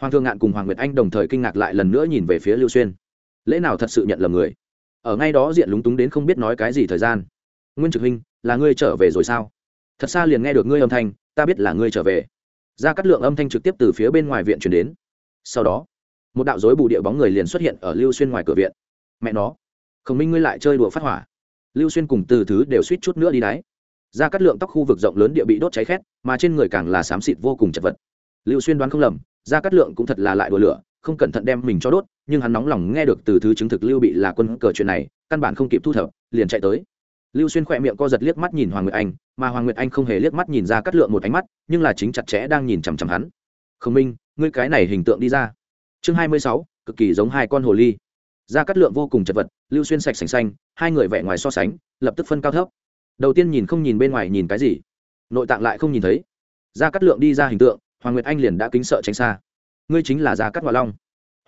hoàng thương ngạn cùng hoàng nguyệt anh đồng thời kinh ngạc lại lần nữa nhìn về phía lưu xuyên. Lễ nào thật sự nhận lầm người? Ở ngay đó diện lúng túng đến không biết nói cái gì thời gian. Nguyên trực huynh, là ngươi trở về rồi sao? Thật xa liền nghe được ngươi âm thanh, ta biết là ngươi trở về. Ra cắt lượng âm thanh trực tiếp từ phía bên ngoài viện chuyển đến. Sau đó, một đạo dối bù địa bóng người liền xuất hiện ở lưu xuyên ngoài cửa viện. Mẹ nó, khổng minh ngươi lại chơi đùa phát hỏa. Lưu xuyên cùng từ thứ đều suýt chút nữa đi đáy. Ra cắt lượng tóc khu vực rộng lớn địa bị đốt cháy khét, mà trên người càng là xám xịt vô cùng chật vật. Lưu xuyên đoán không lầm ra cát lượng cũng thật là lại đùa lửa, không cẩn thận đem mình cho đốt, nhưng hắn nóng lòng nghe được từ thứ chứng thực lưu bị là quân cờ chuyện này, căn bản không kịp thu thập, liền chạy tới. Lưu xuyên khỏe miệng co giật liếc mắt nhìn hoàng nguyệt anh, mà hoàng nguyệt anh không hề liếc mắt nhìn ra cắt lượng một ánh mắt, nhưng là chính chặt chẽ đang nhìn chằm chằm hắn. Khổng minh, ngươi cái này hình tượng đi ra. Chương hai mươi sáu, cực kỳ giống hai con hồ ly. Ra cắt lượng vô cùng chật vật, lưu xuyên sạch sành xanh, hai người vẻ ngoài so sánh, lập tức phân cao thấp. Đầu tiên nhìn không nhìn bên ngoài nhìn cái gì, nội tạng lại không nhìn thấy. Ra cắt lượng đi ra hình tượng hoàng nguyệt anh liền đã kính sợ tránh xa. Ngươi chính là gia cắt hòa long.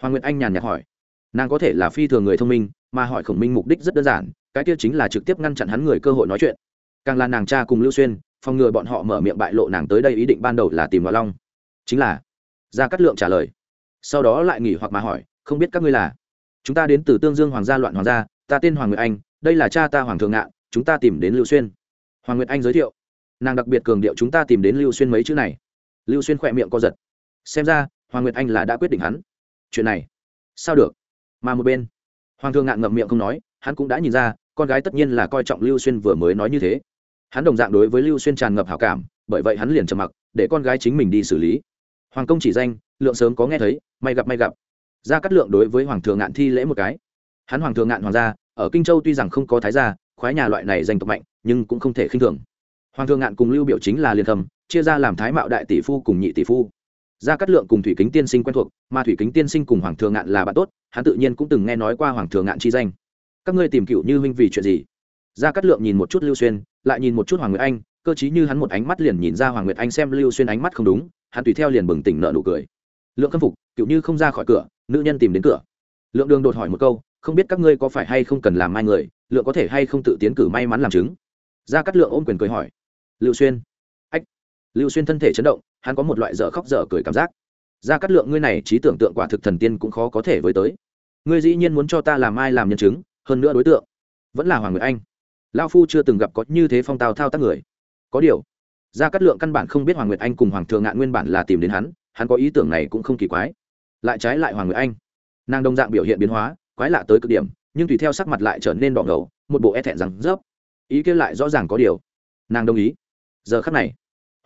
Hoàng nguyệt anh nhàn nhạt hỏi. Nàng có thể là phi thường người thông minh, mà hỏi khổng minh mục đích rất đơn giản, cái kia chính là trực tiếp ngăn chặn hắn người cơ hội nói chuyện. Càng là nàng cha cùng lưu xuyên, phòng ngừa bọn họ mở miệng bại lộ nàng tới đây ý định ban đầu là tìm hòa long. Chính là, gia cắt lượng trả lời. Sau đó lại nghỉ hoặc mà hỏi, không biết các ngươi là? Chúng ta đến từ tương dương hoàng gia loạn hoàng gia, ta tên hoàng nguyệt anh, đây là cha ta hoàng thượng ngạn, chúng ta tìm đến lưu xuyên. Hoàng nguyệt anh giới thiệu. Nàng đặc biệt cường điệu, chúng ta tìm đến lưu xuyên mấy chữ này? Lưu xuyên khỏe miệng co giật. Xem ra, hoàng nguyệt anh là đã quyết định hắn. Chuyện này, sao được? Mà một bên, hoàng thượng ngạn ngậm miệng không nói, hắn cũng đã nhìn ra, con gái tất nhiên là coi trọng lưu xuyên vừa mới nói như thế. Hắn đồng dạng đối với lưu xuyên tràn ngập hảo cảm, bởi vậy hắn liền trầm mặc, để con gái chính mình đi xử lý. Hoàng công chỉ danh, lượng sớm có nghe thấy, may gặp may gặp. Ra cắt lượng đối với hoàng thượng ngạn thi lễ một cái. Hắn hoàng thượng ngạn hoàng gia, ở kinh châu tuy rằng không có thái gia, khoái nhà loại này danh tộc mạnh, nhưng cũng không thể khinh thường hoàng thượng ngạn cùng lưu biểu chính là liên thầm chia ra làm thái mạo đại tỷ phu cùng nhị tỷ phu. Gia cát lượng cùng thủy kính tiên sinh quen thuộc, mà thủy kính tiên sinh cùng hoàng thượng ngạn là bạn tốt, hắn tự nhiên cũng từng nghe nói qua hoàng thượng ngạn chi danh. Các ngươi tìm cựu như huynh vì chuyện gì? Gia cát lượng nhìn một chút lưu xuyên, lại nhìn một chút hoàng nguyệt anh, cơ chí như hắn một ánh mắt liền nhìn ra hoàng nguyệt anh xem lưu xuyên ánh mắt không đúng, hắn tùy theo liền bừng tỉnh nợ nụ cười. Lượng khâm phục, cựu như không ra khỏi cửa, nữ nhân tìm đến cửa. Lượng đường đột hỏi một câu, không biết các ngươi có phải hay không cần làm mai người, lượng có thể hay không tự tiến cử may mắn làm chứng? Gia cát lượng ôm quyền cười hỏi lưu xuyên. Ách. Lưu xuyên thân thể chấn động, hắn có một loại dở khóc dở cười cảm giác. Gia cát lượng ngươi này trí tưởng tượng quả thực thần tiên cũng khó có thể với tới. Ngươi dĩ nhiên muốn cho ta làm ai làm nhân chứng, hơn nữa đối tượng vẫn là hoàng nguyệt anh. Lao phu chưa từng gặp có như thế phong tào thao tác người. Có điều gia cát lượng căn bản không biết hoàng nguyệt anh cùng hoàng thượng ngạn nguyên bản là tìm đến hắn hắn có ý tưởng này cũng không kỳ quái. Lại trái lại hoàng nguyệt anh, nàng đồng dạng biểu hiện biến hóa, quái lạ tới cực điểm, nhưng tùy theo sắc mặt lại trở nên đỏ ngầu, một bộ e thẹn rằng rớp. Ý kia lại rõ ràng có điều. Nàng đồng ý giờ khắc này,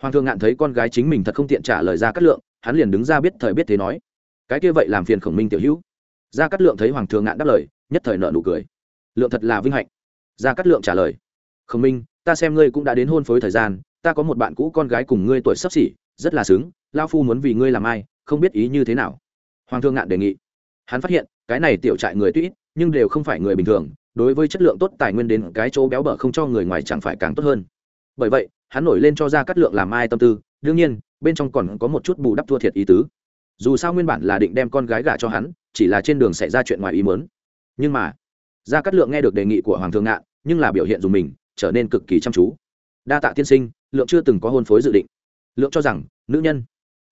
hoàng thượng ngạn thấy con gái chính mình thật không tiện trả lời ra cát lượng, hắn liền đứng ra biết thời biết thế nói. Cái kia vậy làm phiền khổng minh tiểu hữu. Ra cát lượng thấy hoàng thượng ngạn đáp lời, nhất thời nợ nụ cười. Lượng thật là vinh hạnh. Ra cát lượng trả lời. Khổng minh, ta xem ngươi cũng đã đến hôn phối thời gian, ta có một bạn cũ con gái cùng ngươi tuổi sắp xỉ, rất là xứng lao phu muốn vì ngươi làm ai, không biết ý như thế nào. Hoàng thượng ngạn đề nghị. Hắn phát hiện, cái này tiểu trại người tuy ít, nhưng đều không phải người bình thường, đối với chất lượng tốt tài nguyên đến cái chỗ béo bở không cho người ngoài chẳng phải càng tốt hơn bởi vậy, hắn nổi lên cho ra cắt lượng làm ai tâm tư, đương nhiên, bên trong còn có một chút bù đắp thua thiệt ý tứ. Dù sao nguyên bản là định đem con gái gả cho hắn, chỉ là trên đường xảy ra chuyện ngoài ý mớn nhưng mà, ra cắt lượng nghe được đề nghị của hoàng thượng ngạn, nhưng là biểu hiện dùng mình, trở nên cực kỳ chăm chú. Đa tạ tiên sinh, lượng chưa từng có hôn phối dự định. Lượng cho rằng, nữ nhân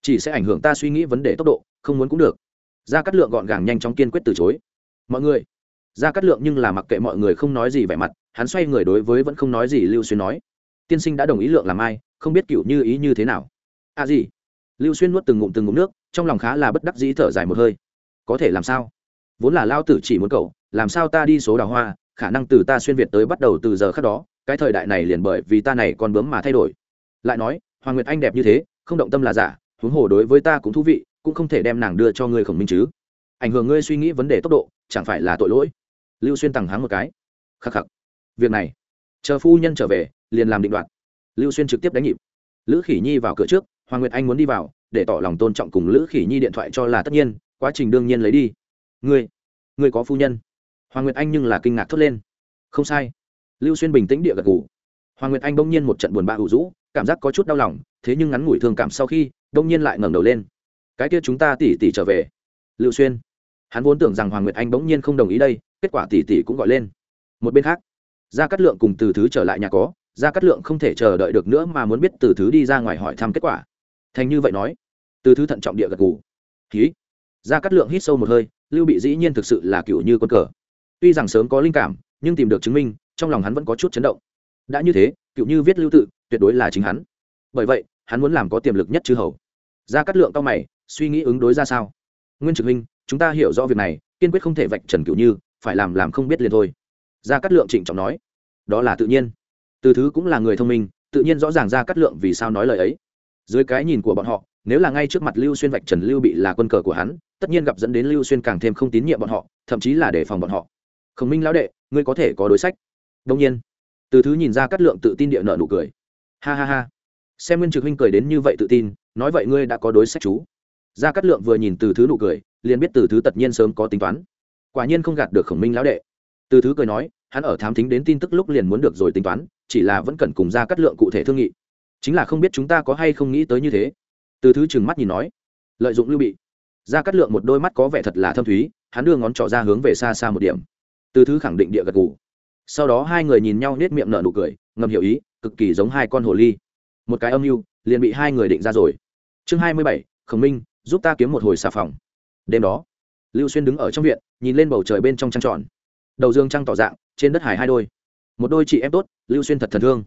chỉ sẽ ảnh hưởng ta suy nghĩ vấn đề tốc độ, không muốn cũng được. Ra cắt lượng gọn gàng nhanh chóng kiên quyết từ chối. Mọi người, ra cắt lượng nhưng là mặc kệ mọi người không nói gì vẻ mặt, hắn xoay người đối với vẫn không nói gì lưu xuyên nói tiên sinh đã đồng ý lượng làm ai, không biết cựu như ý như thế nào. À gì? Lưu xuyên nuốt từng ngụm từng ngụm nước, trong lòng khá là bất đắc dĩ thở dài một hơi. Có thể làm sao? Vốn là lao tử chỉ muốn cậu, làm sao ta đi số đào hoa, khả năng từ ta xuyên việt tới bắt đầu từ giờ khác đó, cái thời đại này liền bởi vì ta này còn bướm mà thay đổi. Lại nói, hoàng nguyệt anh đẹp như thế, không động tâm là giả, huống hồ đối với ta cũng thú vị, cũng không thể đem nàng đưa cho ngươi khổng minh chứ. Ảnh hưởng ngươi suy nghĩ vấn đề tốc độ, chẳng phải là tội lỗi? Lưu xuyên tằng háng một cái. Khắc khắc. Việc này. Chờ phu nhân trở về liền làm định đoạt. Lưu xuyên trực tiếp đánh nhịp. Lữ khỉ nhi vào cửa trước, hoàng nguyệt anh muốn đi vào, để tỏ lòng tôn trọng cùng lữ khỉ nhi điện thoại cho là tất nhiên, quá trình đương nhiên lấy đi. Ngươi ngươi có phu nhân? Hoàng nguyệt anh nhưng là kinh ngạc thốt lên. Không sai. Lưu xuyên bình tĩnh địa gật gù. Hoàng nguyệt anh bỗng nhiên một trận buồn bã hữu rũ, cảm giác có chút đau lòng, thế nhưng ngắn ngủi thương cảm sau khi đông nhiên lại ngẩng đầu lên. Cái kia chúng ta tỉ tỉ trở về. Lưu xuyên. Hắn vốn tưởng rằng hoàng nguyệt anh bỗng nhiên không đồng ý đây, kết quả tỉ tỉ cũng gọi lên. Một bên khác, gia cát lượng cùng từ thứ trở lại nhà có gia cát lượng không thể chờ đợi được nữa mà muốn biết từ thứ đi ra ngoài hỏi thăm kết quả. Thành như vậy nói, từ thứ thận trọng địa gật gù. Khí gia cát lượng hít sâu một hơi, lưu bị dĩ nhiên thực sự là cựu như quân cờ. Tuy rằng sớm có linh cảm, nhưng tìm được chứng minh, trong lòng hắn vẫn có chút chấn động. Đã như thế cựu như viết lưu tự, tuyệt đối là chính hắn. Bởi vậy, hắn muốn làm có tiềm lực nhất chư hầu. Gia cát lượng cao mày, suy nghĩ ứng đối ra sao? Nguyên trực huynh chúng ta hiểu rõ việc này, kiên quyết không thể vạch trần cựu như, phải làm làm không biết liền thôi. Gia cát lượng trịnh trọng nói, đó là tự nhiên từ thứ cũng là người thông minh, tự nhiên rõ ràng ra cát lượng vì sao nói lời ấy. Dưới cái nhìn của bọn họ, nếu là ngay trước mặt lưu xuyên vạch trần lưu bị là quân cờ của hắn, tất nhiên gặp dẫn đến lưu xuyên càng thêm không tín nhiệm bọn họ, thậm chí là đề phòng bọn họ. Khổng minh lão đệ, ngươi có thể có đối sách. Đông nhiên, từ thứ nhìn ra cát lượng tự tin địa nợ nụ cười. Ha ha ha. Xem nguyên trực huynh cười đến như vậy tự tin, nói vậy ngươi đã có đối sách chú. Gia cát lượng vừa nhìn từ thứ nụ cười, liền biết từ thứ tất nhiên sớm có tính toán. Quả nhiên không gạt được khổng minh lão đệ. Từ thứ cười nói hắn ở thám thính đến tin tức lúc liền muốn được rồi tính toán, chỉ là vẫn cần cùng ra cắt lượng cụ thể thương nghị. Chính là không biết chúng ta có hay không nghĩ tới như thế. Từ thứ chừng mắt nhìn nói, lợi dụng lưu bị. Ra cắt lượng một đôi mắt có vẻ thật là thâm thúy, hắn đưa ngón trỏ ra hướng về xa xa một điểm. Từ thứ khẳng định địa gật gù. Sau đó hai người nhìn nhau nết miệng nở nụ cười, ngầm hiểu ý, cực kỳ giống hai con hồ ly. Một cái âm mưu, liền bị hai người định ra rồi. Chương hai mươi bảy, khổng minh, giúp ta kiếm một hồi xà phòng. Đêm đó, lưu xuyên đứng ở trong viện, nhìn lên bầu trời bên trong trăng tròn. Đầu dương trăng tỏ dạng trên đất hải hai đôi. Một đôi chị em tốt, lưu xuyên thật thần thương.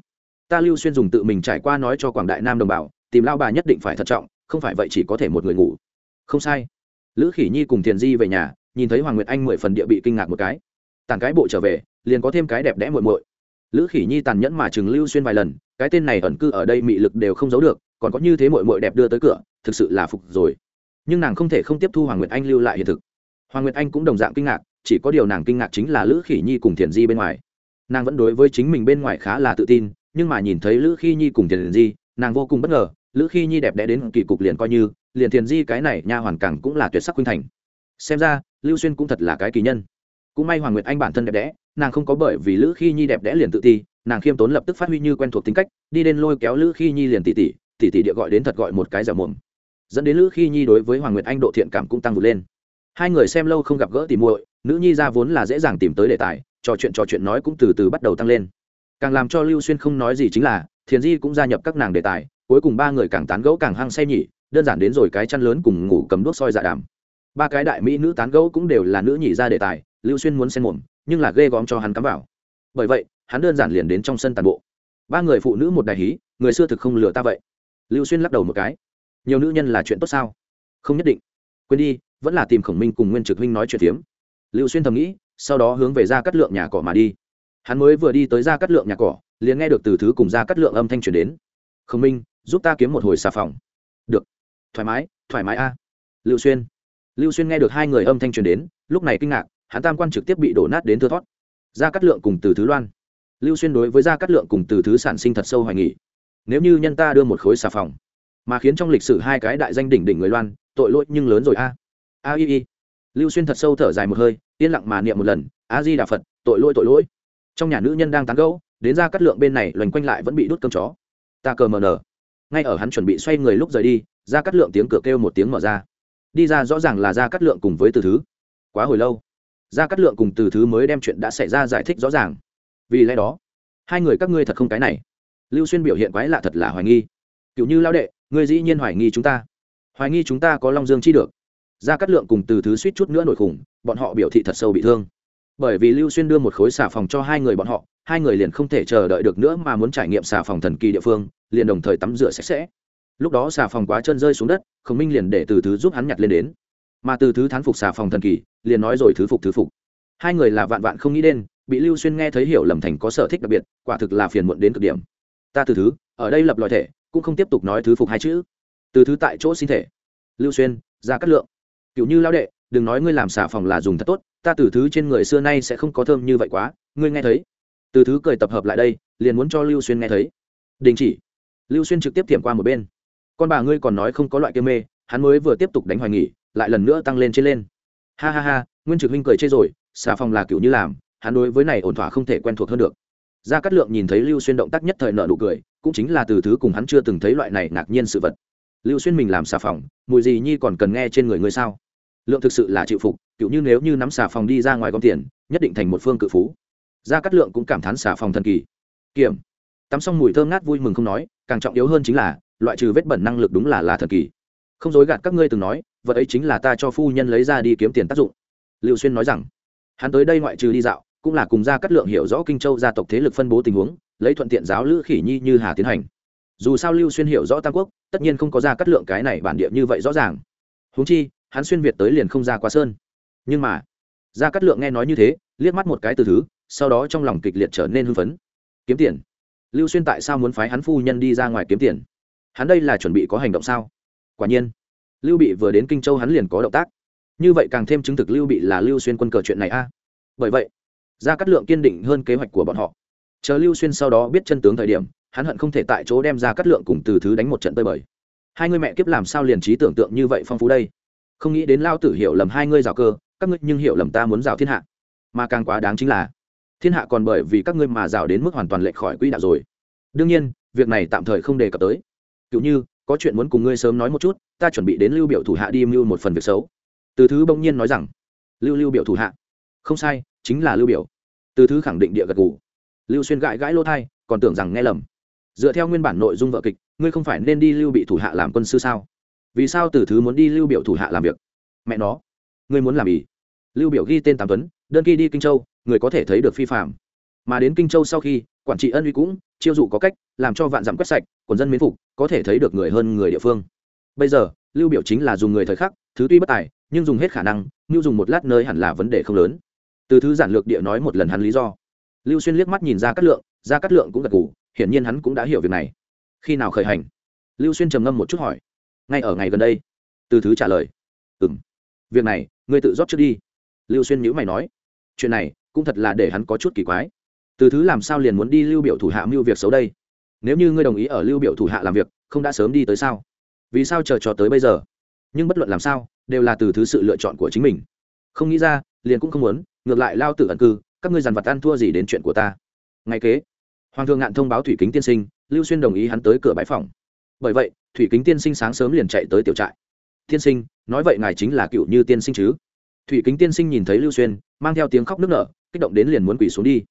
Ta lưu xuyên dùng tự mình trải qua nói cho quảng đại nam đồng bào, tìm lao bà nhất định phải thận trọng, không phải vậy chỉ có thể một người ngủ. Không sai. Lữ khỉ nhi cùng thiền di về nhà, nhìn thấy hoàng nguyệt anh mười phần địa bị kinh ngạc một cái. Tàn cái bộ trở về, liền có thêm cái đẹp đẽ muội muội. Lữ khỉ nhi tàn nhẫn mà chừng lưu xuyên vài lần, cái tên này ẩn cư ở đây mị lực đều không giấu được, còn có như thế muội muội đẹp đưa tới cửa, thực sự là phục rồi. Nhưng nàng không thể không tiếp thu hoàng nguyệt anh lưu lại hiện thực. Hoàng nguyệt anh cũng đồng dạng kinh ngạc chỉ có điều nàng kinh ngạc chính là lữ khỉ nhi cùng thiền di bên ngoài. Nàng vẫn đối với chính mình bên ngoài khá là tự tin, nhưng mà nhìn thấy lữ khi nhi cùng thiền di, nàng vô cùng bất ngờ, lữ khi nhi đẹp đẽ đến kỳ cục liền coi như, liền thiền di cái này nha hoàn càng cũng là tuyệt sắc khuynh thành. Xem ra, lưu xuyên cũng thật là cái kỳ nhân. Cũng may hoàng nguyệt anh bản thân đẹp đẽ, nàng không có bởi vì lữ khi nhi đẹp đẽ liền tự ti, nàng khiêm tốn lập tức phát huy như quen thuộc tính cách, đi đến lôi kéo lữ khi nhi liền tỉ tỉ tỉ tỉ địa gọi đến thật gọi một cái giả mồm. Dẫn đến lữ khi nhi đối với hoàng nguyệt anh độ thiện cảm cũng tăng vượt lên. Hai người xem lâu không gặp gỡ tỉ muội nữ nhi ra vốn là dễ dàng tìm tới đề tài, trò chuyện trò chuyện nói cũng từ từ bắt đầu tăng lên. Càng làm cho lưu xuyên không nói gì chính là, thiền di cũng gia nhập các nàng đề tài, cuối cùng ba người càng tán gẫu càng hăng say nhỉ, đơn giản đến rồi cái chăn lớn cùng ngủ cầm đuốc soi dạ đàm. Ba cái đại mỹ nữ tán gẫu cũng đều là nữ nhị ra đề tài, lưu xuyên muốn xen mồm, nhưng là ghê góm cho hắn cắm vào. Bởi vậy, hắn đơn giản liền đến trong sân tàn bộ. Ba người phụ nữ một đại hí, người xưa thực không lừa ta vậy. Lưu xuyên lắc đầu một cái. Nhiều nữ nhân là chuyện tốt sao? Không nhất định. Quên đi, vẫn là tìm khổng minh cùng nguyên trực huynh nói chuyện phiếm lưu xuyên thầm nghĩ, sau đó hướng về ra cắt lượng nhà cỏ mà đi. Hắn mới vừa đi tới ra cắt lượng nhà cỏ, liền nghe được từ thứ cùng ra cắt lượng âm thanh truyền đến. Khổng minh, giúp ta kiếm một hồi xà phòng. Được. Thoải mái thoải mái a. Lưu xuyên. Lưu xuyên nghe được hai người âm thanh truyền đến, lúc này kinh ngạc, hắn tam quan trực tiếp bị đổ nát đến thưa thót. Ra cát lượng cùng từ thứ loan. Lưu xuyên đối với Ra cát lượng cùng từ thứ sản sinh thật sâu hoài nghi. nếu như nhân ta đưa một khối xà phòng, mà khiến trong lịch sử hai cái đại danh đỉnh đỉnh người loan, tội lỗi nhưng lớn rồi a. A i i lưu xuyên thật sâu thở dài một hơi, yên lặng mà niệm một lần a di đà phật tội lỗi tội lỗi. Trong nhà nữ nhân đang tán gẫu, đến ra cắt lượng bên này, loành quanh lại vẫn bị đút cơm chó. Ta cờ mờ nở ngay ở hắn chuẩn bị xoay người lúc rời đi, ra cắt lượng tiếng cửa kêu một tiếng mở ra. Đi ra rõ ràng là ra cắt lượng cùng với từ thứ. Quá hồi lâu. Ra cắt lượng cùng từ thứ mới đem chuyện đã xảy ra giải thích rõ ràng. Vì lẽ đó, hai người các ngươi thật không cái này. Lưu xuyên biểu hiện quái lạ thật là hoài nghi. Cựu như lao đệ, ngươi dĩ nhiên hoài nghi chúng ta. Hoài nghi chúng ta có long dương chi được ra cắt lượng cùng từ thứ suýt chút nữa nổi khủng, bọn họ biểu thị thật sâu bị thương. Bởi vì lưu xuyên đưa một khối xà phòng cho hai người bọn họ, hai người liền không thể chờ đợi được nữa mà muốn trải nghiệm xà phòng thần kỳ địa phương, liền đồng thời tắm rửa sạch sẽ. Lúc đó xà phòng quá chân rơi xuống đất, khổng minh liền để từ thứ giúp hắn nhặt lên đến. Mà từ thứ thán phục xà phòng thần kỳ, liền nói rồi thứ phục thứ phục. Hai người là vạn vạn không nghĩ đến, bị lưu xuyên nghe thấy hiểu lầm thành có sở thích đặc biệt, quả thực là phiền muộn đến cực điểm. Ta từ thứ, ở đây lập loại thể, cũng không tiếp tục nói thứ phục hai chữ. Từ thứ tại chỗ sinh thể. Lưu xuyên, ra cắt lượng cựu như lao đệ, đừng nói ngươi làm xà phòng là dùng thật tốt, ta từ thứ trên người xưa nay sẽ không có thơm như vậy quá, ngươi nghe thấy. Từ thứ cười tập hợp lại đây, liền muốn cho lưu xuyên nghe thấy. Đình chỉ. Lưu xuyên trực tiếp tiệm qua một bên. Con bà ngươi còn nói không có loại kia mê, hắn mới vừa tiếp tục đánh hoài nghỉ, lại lần nữa tăng lên trên lên. Ha ha ha, nguyên trực huynh cười chê rồi, xà phòng là kiểu như làm, hắn đối với này ổn thỏa không thể quen thuộc hơn được. Gia cát lượng nhìn thấy lưu xuyên động tác nhất thời nợ nụ cười, cũng chính là từ thứ cùng hắn chưa từng thấy loại này ngạc nhiên sự vật. Lưu xuyên mình làm xà phòng, mùi gì nhi còn cần nghe trên người ngươi sao? Lượng thực sự là chịu phục kiểu như nếu như nắm xà phòng đi ra ngoài gom tiền, nhất định thành một phương cự phú. Gia cát lượng cũng cảm thán xà phòng thần kỳ. Kiểm. Tắm xong mùi thơm ngát vui mừng không nói, càng trọng yếu hơn chính là, loại trừ vết bẩn năng lực đúng là là thần kỳ. Không dối gạt các ngươi từng nói, vật ấy chính là ta cho phu nhân lấy ra đi kiếm tiền tác dụng. Lưu xuyên nói rằng, hắn tới đây ngoại trừ đi dạo, cũng là cùng gia cát lượng hiểu rõ kinh châu gia tộc thế lực phân bố tình huống, lấy thuận tiện giáo lữ khỉ nhi như hà tiến hành. Dù sao lưu xuyên hiểu rõ tam quốc, tất nhiên không có gia cát lượng cái này bản địa như vậy rõ ràng. Huống chi hắn xuyên việt tới liền không ra quá sơn. Nhưng mà, gia cát lượng nghe nói như thế, liếc mắt một cái từ thứ, sau đó trong lòng kịch liệt trở nên hưng phấn. Kiếm tiền. Lưu xuyên tại sao muốn phái hắn phu nhân đi ra ngoài kiếm tiền? Hắn đây là chuẩn bị có hành động sao? Quả nhiên, lưu bị vừa đến kinh châu hắn liền có động tác. Như vậy càng thêm chứng thực lưu bị là lưu xuyên quân cờ chuyện này a. Bởi vậy, gia cát lượng kiên định hơn kế hoạch của bọn họ. Chờ lưu xuyên sau đó biết chân tướng thời điểm, hắn hận không thể tại chỗ đem ra cát lượng cùng từ thứ đánh một trận tơi bời. Hai người mẹ kiếp làm sao liền trí tưởng tượng như vậy phong phú đây? Không nghĩ đến lao tử hiểu lầm hai ngươi rào cơ, các ngươi nhưng hiểu lầm ta muốn rào thiên hạ. Mà càng quá đáng chính là, thiên hạ còn bởi vì các ngươi mà rào đến mức hoàn toàn lệch khỏi quỹ đạo rồi. Đương nhiên, việc này tạm thời không đề cập tới. Cựu như, có chuyện muốn cùng ngươi sớm nói một chút, ta chuẩn bị đến lưu biểu thủ hạ đi mưu một phần việc xấu. Từ thứ bỗng nhiên nói rằng, lưu lưu biểu thủ hạ. Không sai, chính là lưu biểu. Từ thứ khẳng định địa gật gù. Lưu xuyên gãi gãi lỗ thai, còn tưởng rằng nghe lầm. Dựa theo nguyên bản nội dung vợ kịch, ngươi không phải nên đi lưu bị thủ hạ làm quân sư sao? Vì sao từ thứ muốn đi lưu biểu thủ hạ làm việc? Mẹ nó, ngươi muốn làm gì? Lưu biểu ghi tên tam tuấn, đơn khi đi kinh châu, người có thể thấy được phi phạm mà đến kinh châu sau khi, quản trị ân uy cũng, chiêu dụ có cách, làm cho vạn dặm quét sạch, quần dân miến phục, có thể thấy được người hơn người địa phương. Bây giờ, lưu biểu chính là dùng người thời khắc, thứ tuy bất tài, nhưng dùng hết khả năng, như dùng một lát nơi hẳn là vấn đề không lớn. Từ thứ giản lược địa nói một lần hắn lý do. Lưu xuyên liếc mắt nhìn ra cát lượng ra cát lượng cũng gật gù, hiển nhiên hắn cũng đã hiểu việc này. Khi nào khởi hành? Lưu xuyên trầm ngâm một chút hỏi ngay ở ngày gần đây. Từ thứ trả lời. Ừ m việc này, ngươi tự rót trước đi. Lưu xuyên nhữ mày nói. Chuyện này, cũng thật là để hắn có chút kỳ quái. Từ thứ làm sao liền muốn đi lưu biểu thủ hạ mưu việc xấu đây? Nếu như ngươi đồng ý ở lưu biểu thủ hạ làm việc, không đã sớm đi tới sao? Vì sao chờ cho tới bây giờ? Nhưng bất luận làm sao, đều là từ thứ sự lựa chọn của chính mình. Không nghĩ ra, liền cũng không muốn, ngược lại lao tử ẩn cư, các ngươi dằn vặt ăn thua gì đến chuyện của ta. Ngay kế, hoàng thượng ngạn thông báo thủy kính tiên sinh, lưu xuyên đồng ý hắn tới cửa bãi phòng. Bởi vậy thủy kính tiên sinh sáng sớm liền chạy tới tiểu trại. Tiên sinh, nói vậy ngài chính là cựu như tiên sinh chứ? Thủy kính tiên sinh nhìn thấy lưu xuyên, mang theo tiếng khóc nức nở, kích động đến liền muốn quỳ xuống đi.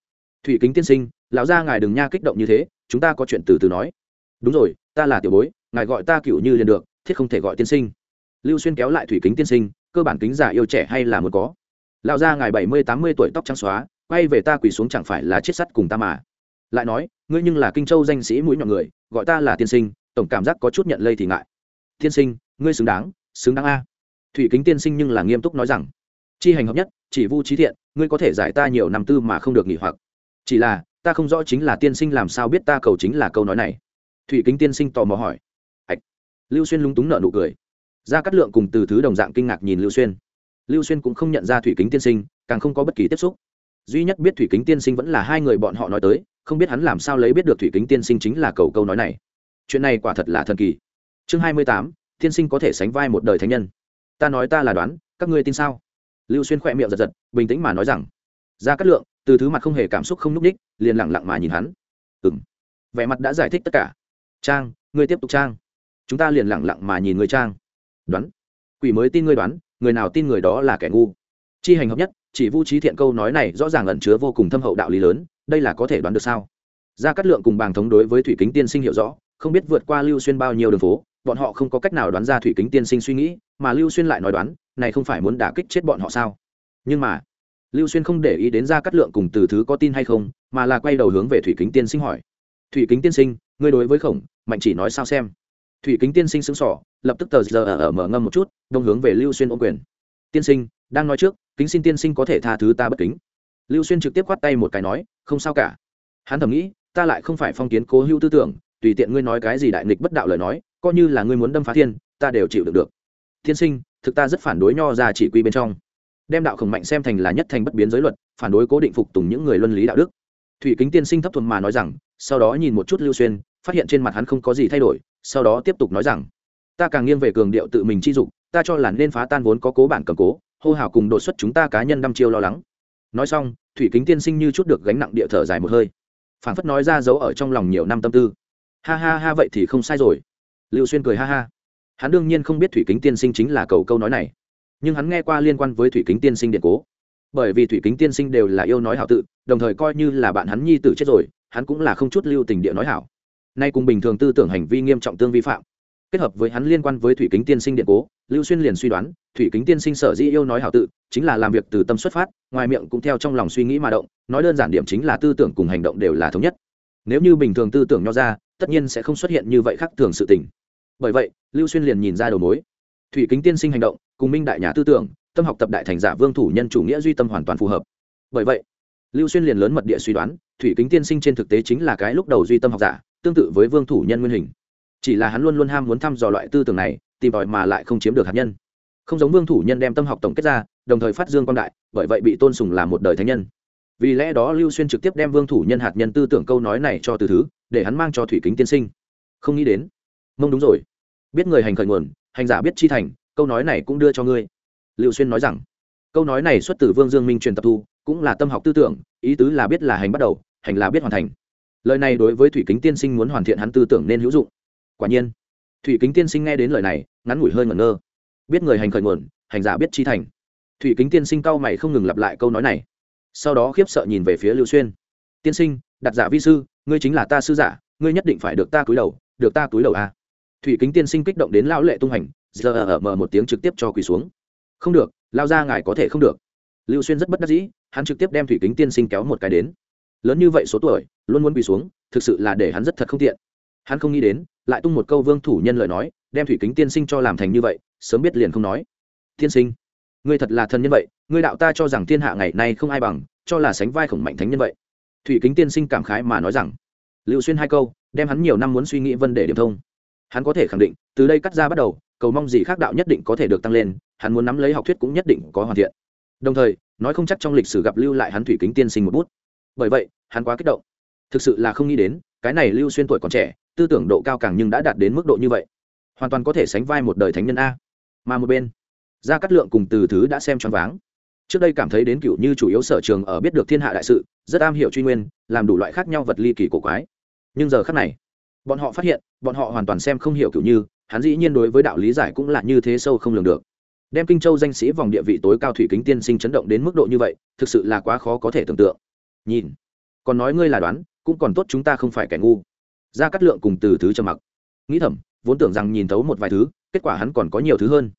Thủy kính tiên sinh, lão gia ngài đừng nha kích động như thế, chúng ta có chuyện từ từ nói. Đúng rồi, ta là tiểu bối, ngài gọi ta cựu như liền được, thiết không thể gọi tiên sinh. Lưu xuyên kéo lại thủy kính tiên sinh, cơ bản kính giả yêu trẻ hay là một có. Lão gia ngài bảy mươi tám mươi tuổi tóc trắng xóa, quay về ta quỳ xuống chẳng phải là chết sắt cùng ta mà. Lại nói, ngươi nhưng là kinh châu danh sĩ mũi nhọn người, gọi ta là tiên sinh tổng cảm giác có chút nhận lây thì ngại. Tiên sinh, ngươi xứng đáng xứng đáng a. Thủy kính tiên sinh nhưng là nghiêm túc nói rằng, chi hành hợp nhất, chỉ vu trí thiện, ngươi có thể giải ta nhiều năm tư mà không được nghỉ hoặc. Chỉ là, ta không rõ chính là tiên sinh làm sao biết ta cầu chính là câu nói này. Thủy kính tiên sinh tò mò hỏi. Ạch. Lưu xuyên lúng túng nợ nụ cười. Ra cắt lượng cùng từ thứ đồng dạng kinh ngạc nhìn lưu xuyên. Lưu xuyên cũng không nhận ra thủy kính tiên sinh, càng không có bất kỳ tiếp xúc. Duy nhất biết thủy kính tiên sinh vẫn là hai người bọn họ nói tới, không biết hắn làm sao lấy biết được thủy kính tiên sinh chính là cầu câu nói này chuyện này quả thật là thần kỳ. Chương hai mươi tám, tiên sinh có thể sánh vai một đời thánh nhân. Ta nói ta là đoán, các ngươi tin sao? Lưu xuyên khỏe miệng giật giật, bình tĩnh mà nói rằng ra cát lượng, từ thứ mặt không hề cảm xúc không núp ních liền lẳng lặng mà nhìn hắn. Ừng vẻ mặt đã giải thích tất cả. Trang, ngươi tiếp tục trang. Chúng ta liền lẳng lặng mà nhìn người trang. Đoán. Quỷ mới tin ngươi đoán, người nào tin người đó là kẻ ngu. Chi hành hợp nhất, chỉ vu trí thiện câu nói này rõ ràng ẩn chứa vô cùng thâm hậu đạo lý lớn, đây là có thể đoán được sao? Gia cát lượng cùng bàng thống đối với thủy kính tiên sinh hiểu rõ không biết vượt qua lưu xuyên bao nhiêu đường phố, bọn họ không có cách nào đoán ra thủy kính tiên sinh suy nghĩ, mà lưu xuyên lại nói đoán, này không phải muốn đả kích chết bọn họ sao? Nhưng mà, lưu xuyên không để ý đến gia cát lượng cùng từ thứ có tin hay không, mà là quay đầu hướng về thủy kính tiên sinh hỏi. Thủy kính tiên sinh, ngươi đối với khổng, mạnh chỉ nói sao xem? Thủy kính tiên sinh xứng sỏ lập tức tờ giờ ở mở ngâm một chút, đông hướng về lưu xuyên ô quyền. Tiên sinh, đang nói trước, kính xin tiên sinh có thể tha thứ ta bất kính. Lưu xuyên trực tiếp khoát tay một cái nói, không sao cả. Hắn thầm nghĩ, ta lại không phải phong kiến cố hữu tư tưởng tùy tiện ngươi nói cái gì đại nghịch bất đạo lời nói, coi như là ngươi muốn đâm phá thiên, ta đều chịu được được. Thiên sinh, thực ta rất phản đối nho ra chỉ quy bên trong. Đem đạo khổng mạnh xem thành là nhất thành bất biến giới luật, phản đối cố định phục tùng những người luân lý đạo đức. Thủy kính tiên sinh thấp thuần mà nói rằng, sau đó nhìn một chút lưu xuyên, phát hiện trên mặt hắn không có gì thay đổi, sau đó tiếp tục nói rằng, ta càng nghiêng về cường điệu tự mình chi dục, ta cho là nên phá tan vốn có cố bản cầm cố, hô hào cùng đột xuất chúng ta cá nhân đăm chiêu lo lắng. Nói xong, thủy kính tiên sinh như chút được gánh nặng địa thở dài một hơi. Phảng phất nói ra giấu ở trong lòng nhiều năm tâm tư ha ha ha vậy thì không sai rồi. Lưu xuyên cười ha ha. Hắn đương nhiên không biết thủy kính tiên sinh chính là cầu câu nói này. Nhưng hắn nghe qua liên quan với thủy kính tiên sinh điện cố. Bởi vì thủy kính tiên sinh đều là yêu nói hảo tự, đồng thời coi như là bạn hắn nhi tử chết rồi, hắn cũng là không chút lưu tình địa nói hảo. Nay cùng bình thường tư tưởng hành vi nghiêm trọng tương vi phạm. Kết hợp với hắn liên quan với thủy kính tiên sinh điện cố, lưu xuyên liền suy đoán, thủy kính tiên sinh sở dĩ yêu nói hảo tự, chính là làm việc từ tâm xuất phát, ngoài miệng cũng theo trong lòng suy nghĩ mà động, nói đơn giản điểm chính là tư tưởng cùng hành động đều là thống nhất. Nếu như bình thường tư tưởng nho ra tất nhiên sẽ không xuất hiện như vậy khác thường sự tình. Bởi vậy, lưu xuyên liền nhìn ra đầu mối. Thủy kính tiên sinh hành động, cùng minh đại nhà tư tưởng, tâm học tập đại thành giả vương thủ nhân chủ nghĩa duy tâm hoàn toàn phù hợp. Bởi vậy, lưu xuyên liền lớn mật địa suy đoán, thủy kính tiên sinh trên thực tế chính là cái lúc đầu duy tâm học giả, tương tự với vương thủ nhân nguyên hình. Chỉ là hắn luôn luôn ham muốn thăm dò loại tư tưởng này, tìm tòi mà lại không chiếm được hạt nhân. Không giống vương thủ nhân đem tâm học tổng kết ra, đồng thời phát dương quan đại, bởi vậy bị tôn sùng làm một đời thánh nhân vì lẽ đó lưu xuyên trực tiếp đem vương thủ nhân hạt nhân tư tưởng câu nói này cho từ thứ, để hắn mang cho thủy kính tiên sinh. Không nghĩ đến. Mông đúng rồi. Biết người hành khởi nguồn, hành giả biết chi thành, câu nói này cũng đưa cho ngươi. Lưu xuyên nói rằng. Câu nói này xuất từ vương dương minh truyền tập thu, cũng là tâm học tư tưởng, ý tứ là biết là hành bắt đầu, hành là biết hoàn thành. Lời này đối với thủy kính tiên sinh muốn hoàn thiện hắn tư tưởng nên hữu dụng. Quả nhiên, thủy kính tiên sinh nghe đến lời này, ngắn ngủi hơi ngẩn ngơ. Biết người hành khởi nguồn, hành giả biết chi thành. Thủy kính tiên sinh cau mày không ngừng lặp lại câu nói này sau đó khiếp sợ nhìn về phía lưu xuyên. Tiên sinh đặt giả vi sư, ngươi chính là ta sư giả, ngươi nhất định phải được ta cúi đầu, được ta cúi đầu à. thủy kính tiên sinh kích động đến lão lệ tung hành, giờ ở mở một tiếng trực tiếp cho quỳ xuống. Không được lao ra ngài có thể không được. Lưu xuyên rất bất đắc dĩ, hắn trực tiếp đem thủy kính tiên sinh kéo một cái đến. Lớn như vậy số tuổi, luôn muốn quỳ xuống, thực sự là để hắn rất thật không tiện. Hắn không nghĩ đến, lại tung một câu vương thủ nhân lời nói, đem thủy kính tiên sinh cho làm thành như vậy, sớm biết liền không nói. Tiên sinh, ngươi thật là thân nhân vậy ngươi đạo ta cho rằng thiên hạ ngày nay không ai bằng, cho là sánh vai khổng mạnh thánh nhân vậy. Thủy kính tiên sinh cảm khái mà nói rằng, lưu xuyên hai câu, đem hắn nhiều năm muốn suy nghĩ vấn đề điểm thông. Hắn có thể khẳng định, từ đây cắt ra bắt đầu, cầu mong gì khác đạo nhất định có thể được tăng lên, hắn muốn nắm lấy học thuyết cũng nhất định có hoàn thiện. Đồng thời, nói không chắc trong lịch sử gặp lưu lại hắn thủy kính tiên sinh một bút. Bởi vậy, hắn quá kích động. Thực sự là không nghĩ đến, cái này lưu xuyên tuổi còn trẻ, tư tưởng độ cao càng nhưng đã đạt đến mức độ như vậy. Hoàn toàn có thể sánh vai một đời thánh nhân a. Mà một bên, gia cát lượng cùng từ thứ đã xem choáng váng trước đây cảm thấy đến cựu như chủ yếu sở trường ở biết được thiên hạ đại sự, rất am hiểu truy nguyên, làm đủ loại khác nhau vật ly kỳ cổ quái. Nhưng giờ khác này, bọn họ phát hiện, bọn họ hoàn toàn xem không hiểu cựu như, hắn dĩ nhiên đối với đạo lý giải cũng là như thế sâu không lường được. Đem kinh châu danh sĩ vòng địa vị tối cao thủy kính tiên sinh chấn động đến mức độ như vậy, thực sự là quá khó có thể tưởng tượng. Nhìn, còn nói ngươi là đoán, cũng còn tốt chúng ta không phải kẻ ngu. Ra cắt lượng cùng từ thứ trầm mặc. Nghĩ thầm, vốn tưởng rằng nhìn thấu một vài thứ, kết quả hắn còn có nhiều thứ hơn.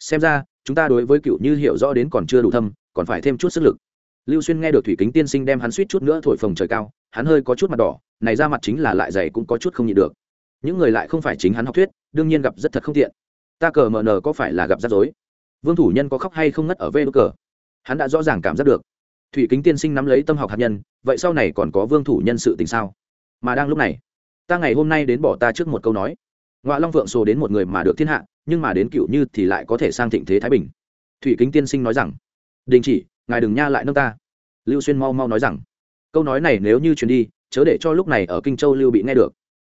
Xem ra, chúng ta đối với cựu như hiểu rõ đến còn chưa đủ thâm còn phải thêm chút sức lực. Lưu xuyên nghe được thủy kính tiên sinh đem hắn suýt chút nữa thổi phồng trời cao, hắn hơi có chút mặt đỏ, này ra mặt chính là lại dày cũng có chút không nhịn được. Những người lại không phải chính hắn học thuyết, đương nhiên gặp rất thật không tiện. Ta cờ mờ nờ có phải là gặp rắc rối? Vương thủ nhân có khóc hay không ngất ở vê đ cờ? Hắn đã rõ ràng cảm giác được. Thủy kính tiên sinh nắm lấy tâm học hạt nhân, vậy sau này còn có vương thủ nhân sự tình sao? Mà đang lúc này, ta ngày hôm nay đến bỏ ta trước một câu nói. Ngoại long vượng sồ đến một người mà được thiên hạ, nhưng mà đến cựu như thì lại có thể sang thịnh thế thái bình. Thủy kính tiên sinh nói rằng đình chỉ, ngài đừng nha lại nâng ta. Lưu xuyên mau mau nói rằng, câu nói này nếu như truyền đi, chớ để cho lúc này ở kinh châu lưu bị nghe được.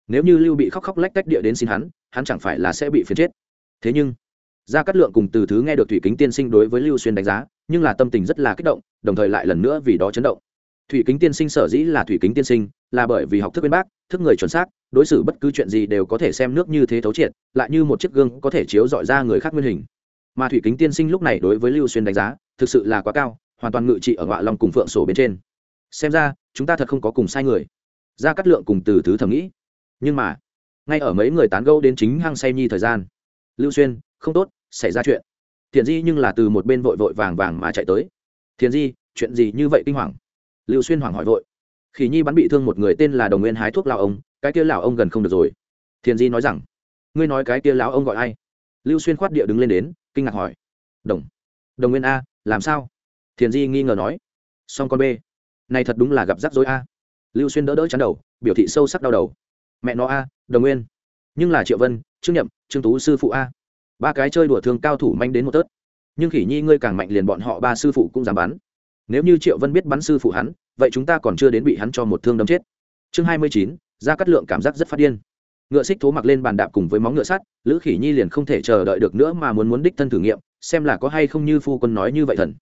Nếu như lưu bị khóc khóc lách tách địa đến xin hắn hắn chẳng phải là sẽ bị phiền chết. Thế nhưng, gia cát lượng cùng từ thứ nghe được thủy kính tiên sinh đối với lưu xuyên đánh giá, nhưng là tâm tình rất là kích động, đồng thời lại lần nữa vì đó chấn động. Thủy kính tiên sinh sở dĩ là thủy kính tiên sinh, là bởi vì học thức bên bác, thức người chuẩn xác, đối xử bất cứ chuyện gì đều có thể xem nước như thế thấu triệt, lại như một chiếc gương có thể chiếu dọi ra người khác nguyên hình mà thủy kính tiên sinh lúc này đối với lưu xuyên đánh giá thực sự là quá cao, hoàn toàn ngự trị ở ngọa long cùng phượng sổ bên trên. Xem ra, chúng ta thật không có cùng sai người. Ra cắt lượng cùng từ thứ thầm nghĩ. Nhưng mà, ngay ở mấy người tán gẫu đến chính hăng say nhi thời gian, lưu xuyên, không tốt, xảy ra chuyện. Thiền di nhưng là từ một bên vội vội vàng vàng mà chạy tới. Thiền di, chuyện gì như vậy kinh hoàng? Lưu xuyên hoảng hỏi vội. Khỉ nhi bắn bị thương một người tên là đồng nguyên hái thuốc lão ông, cái kia lão ông gần không được rồi. Thiền di nói rằng, ngươi nói cái kia lão ông gọi ai? Lưu xuyên khoát địa đứng lên đến kinh ngạc hỏi. Đồng. Đồng nguyên a, làm sao? Thiền di nghi ngờ nói. Song con b này thật đúng là gặp rắc rối a. Lưu xuyên đỡ đỡ chắn đầu, biểu thị sâu sắc đau đầu. Mẹ nó a, đồng nguyên. Nhưng là triệu vân, trương nhậm, trương tú sư phụ a. Ba cái chơi đùa thương cao thủ manh đến một tớt. Nhưng khỉ nhi ngươi càng mạnh liền bọn họ ba sư phụ cũng dám bắn. Nếu như triệu vân biết bắn sư phụ hắn, vậy chúng ta còn chưa đến bị hắn cho một thương đâm chết. Chương hai mươi chín ra cắt lượng cảm giác rất phát điên ngựa xích thố mặc lên bàn đạp cùng với móng ngựa sắt, lữ khỉ nhi liền không thể chờ đợi được nữa mà muốn muốn đích thân thử nghiệm, xem là có hay không như phu quân nói như vậy thần.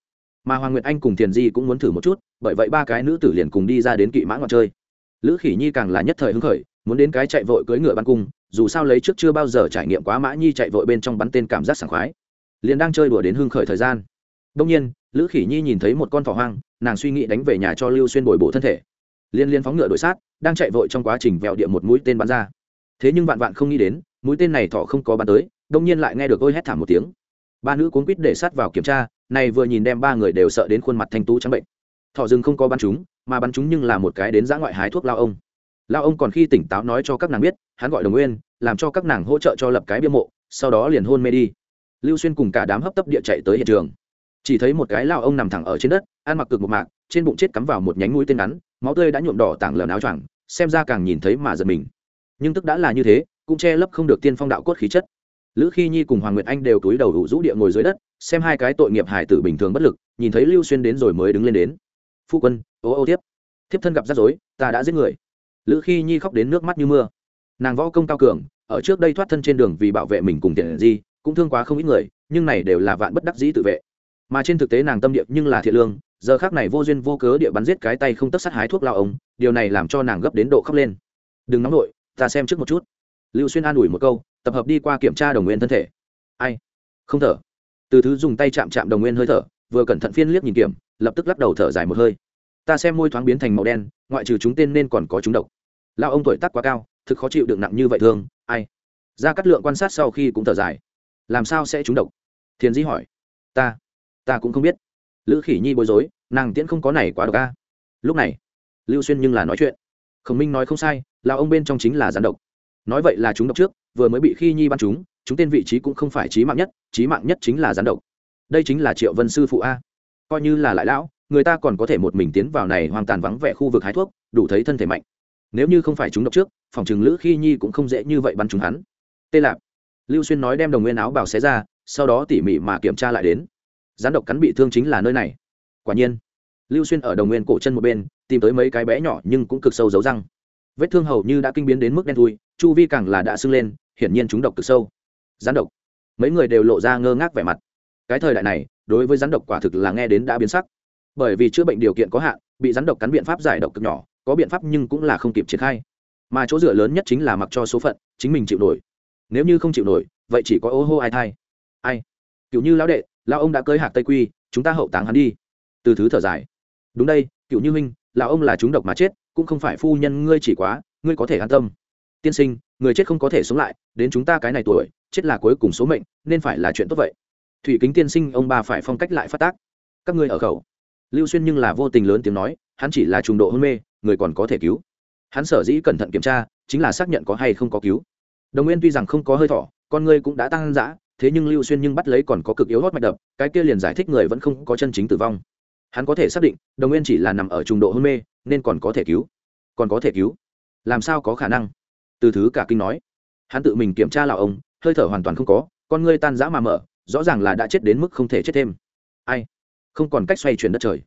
Mà hoàng nguyệt anh cùng thiền di cũng muốn thử một chút, bởi vậy ba cái nữ tử liền cùng đi ra đến kỵ mã ngọn chơi. Lữ khỉ nhi càng là nhất thời hứng khởi, muốn đến cái chạy vội cưỡi ngựa bắn cung, dù sao lấy trước chưa bao giờ trải nghiệm quá mã nhi chạy vội bên trong bắn tên cảm giác sảng khoái. Liền đang chơi đùa đến hưng khởi thời gian. Đông nhiên, lữ khỉ nhi nhìn thấy một con thỏ hoang, nàng suy nghĩ đánh về nhà cho lưu xuyên bồi bổ thân thể. Liên liên phóng ngựa đổi sát, đang chạy vội trong quá trình vẹo địa một mũi tên bắn ra thế nhưng vạn vạn không nghĩ đến, mũi tên này thọ không có bắn tới, đông nhiên lại nghe được ôi hét thảm một tiếng. Ba nữ cuốn quýt để sát vào kiểm tra, này vừa nhìn đem ba người đều sợ đến khuôn mặt thanh tú trắng bệnh. Thọ rừng không có bắn chúng, mà bắn chúng nhưng là một cái đến giã ngoại hái thuốc lao ông. Lao ông còn khi tỉnh táo nói cho các nàng biết, hắn gọi đồng nguyên, làm cho các nàng hỗ trợ cho lập cái bia mộ, sau đó liền hôn mê đi. Lưu xuyên cùng cả đám hấp tấp địa chạy tới hiện trường. Chỉ thấy một cái lao ông nằm thẳng ở trên đất, ăn mặc cực một mạc, trên bụng chết cắm vào một nhánh mũi tên ngắn, máu tươi đã nhuộm đỏ tảng lờ áo choàng, xem ra càng nhìn thấy mà giật mình nhưng tức đã là như thế, cũng che lấp không được tiên phong đạo cốt khí chất. Lữ khi nhi cùng hoàng nguyệt anh đều túi đầu đủ rũ địa ngồi dưới đất, xem hai cái tội nghiệp hải tử bình thường bất lực, nhìn thấy lưu xuyên đến rồi mới đứng lên đến. Phu quân, ô ô tiếp thiếp thân gặp rắc rối, ta đã giết người. Lữ khi nhi khóc đến nước mắt như mưa. Nàng võ công cao cường, ở trước đây thoát thân trên đường vì bảo vệ mình cùng tiện di, cũng thương quá không ít người, nhưng này đều là vạn bất đắc dĩ tự vệ. Mà trên thực tế nàng tâm địa nhưng là thiện lương, giờ khác này vô duyên vô cớ địa bắn giết cái tay không tất sát hái thuốc lao ông, điều này làm cho nàng gấp đến độ khóc lên. Đừng nóng nổi ta xem trước một chút. Lưu xuyên an ủi một câu, tập hợp đi qua kiểm tra đồng nguyên thân thể. Ai? Không thở. Từ thứ dùng tay chạm chạm đồng nguyên hơi thở, vừa cẩn thận phiên liếc nhìn kiểm, lập tức lắc đầu thở dài một hơi. Ta xem môi thoáng biến thành màu đen, ngoại trừ chúng tên nên còn có chúng độc. Lao ông tuổi tác quá cao, thực khó chịu được nặng như vậy thương, ai? Ra cắt lượng quan sát sau khi cũng thở dài. Làm sao sẽ chúng độc? Thiền di hỏi. Ta ta cũng không biết. Lữ khỉ nhi bối rối, nàng tiễn không có này quá độc ca lúc này, lưu xuyên nhưng là nói chuyện khổng minh nói không sai là ông bên trong chính là gián độc. Nói vậy là chúng độc trước, vừa mới bị khi nhi bắn chúng chúng tên vị trí cũng không phải trí mạng nhất trí mạng nhất chính là gián độc. Đây chính là triệu vân sư phụ a. Coi như là lại lão, người ta còn có thể một mình tiến vào này hoàn toàn vắng vẻ khu vực hái thuốc, đủ thấy thân thể mạnh. Nếu như không phải chúng độc trước, phòng chừng lữ khi nhi cũng không dễ như vậy bắn chúng hắn. Tê lạp. Lưu xuyên nói đem đồng nguyên áo bào xé ra, sau đó tỉ mỉ mà kiểm tra lại đến. Gián độc cắn bị thương chính là nơi này. Quả nhiên lưu xuyên ở đồng nguyên cổ chân một bên, tìm tới mấy cái bé nhỏ nhưng cũng cực sâu dấu răng. Vết thương hầu như đã kinh biến đến mức đen thui, chu vi càng là đã sưng lên, hiển nhiên chúng độc cực sâu. Rắn độc. Mấy người đều lộ ra ngơ ngác vẻ mặt. Cái thời đại này, đối với rắn độc quả thực là nghe đến đã biến sắc. Bởi vì chữa bệnh điều kiện có hạn, bị rắn độc cắn biện pháp giải độc cực nhỏ, có biện pháp nhưng cũng là không kịp triển khai. Mà chỗ dựa lớn nhất chính là mặc cho số phận, chính mình chịu nổi. Nếu như không chịu nổi, vậy chỉ có ô hô ai thai. Ai? Kiểu như lão đệ, lão ông đã cơi hạc tây quy, chúng ta hậu táng hắn đi. Từ thứ thở dài đúng đây, cựu như minh lão ông là chúng độc mà chết, cũng không phải phu nhân ngươi chỉ quá, ngươi có thể an tâm. Tiên sinh, người chết không có thể sống lại, đến chúng ta cái này tuổi, chết là cuối cùng số mệnh, nên phải là chuyện tốt vậy. Thủy kính tiên sinh, ông bà phải phong cách lại phát tác. Các ngươi ở khẩu. Lưu xuyên nhưng là vô tình lớn tiếng nói, hắn chỉ là trùng độ hôn mê, người còn có thể cứu. Hắn sở dĩ cẩn thận kiểm tra, chính là xác nhận có hay không có cứu. Đồng nguyên tuy rằng không có hơi thỏ con ngươi cũng đã tăng dã, thế nhưng lưu xuyên nhưng bắt lấy còn có cực yếu hót mạch đập, cái kia liền giải thích người vẫn không có chân chính tử vong hắn có thể xác định đồng nguyên chỉ là nằm ở trung độ hôn mê nên còn có thể cứu còn có thể cứu làm sao có khả năng từ thứ cả kinh nói hắn tự mình kiểm tra là ông hơi thở hoàn toàn không có con ngươi tan rã mà mở rõ ràng là đã chết đến mức không thể chết thêm ai không còn cách xoay chuyển đất trời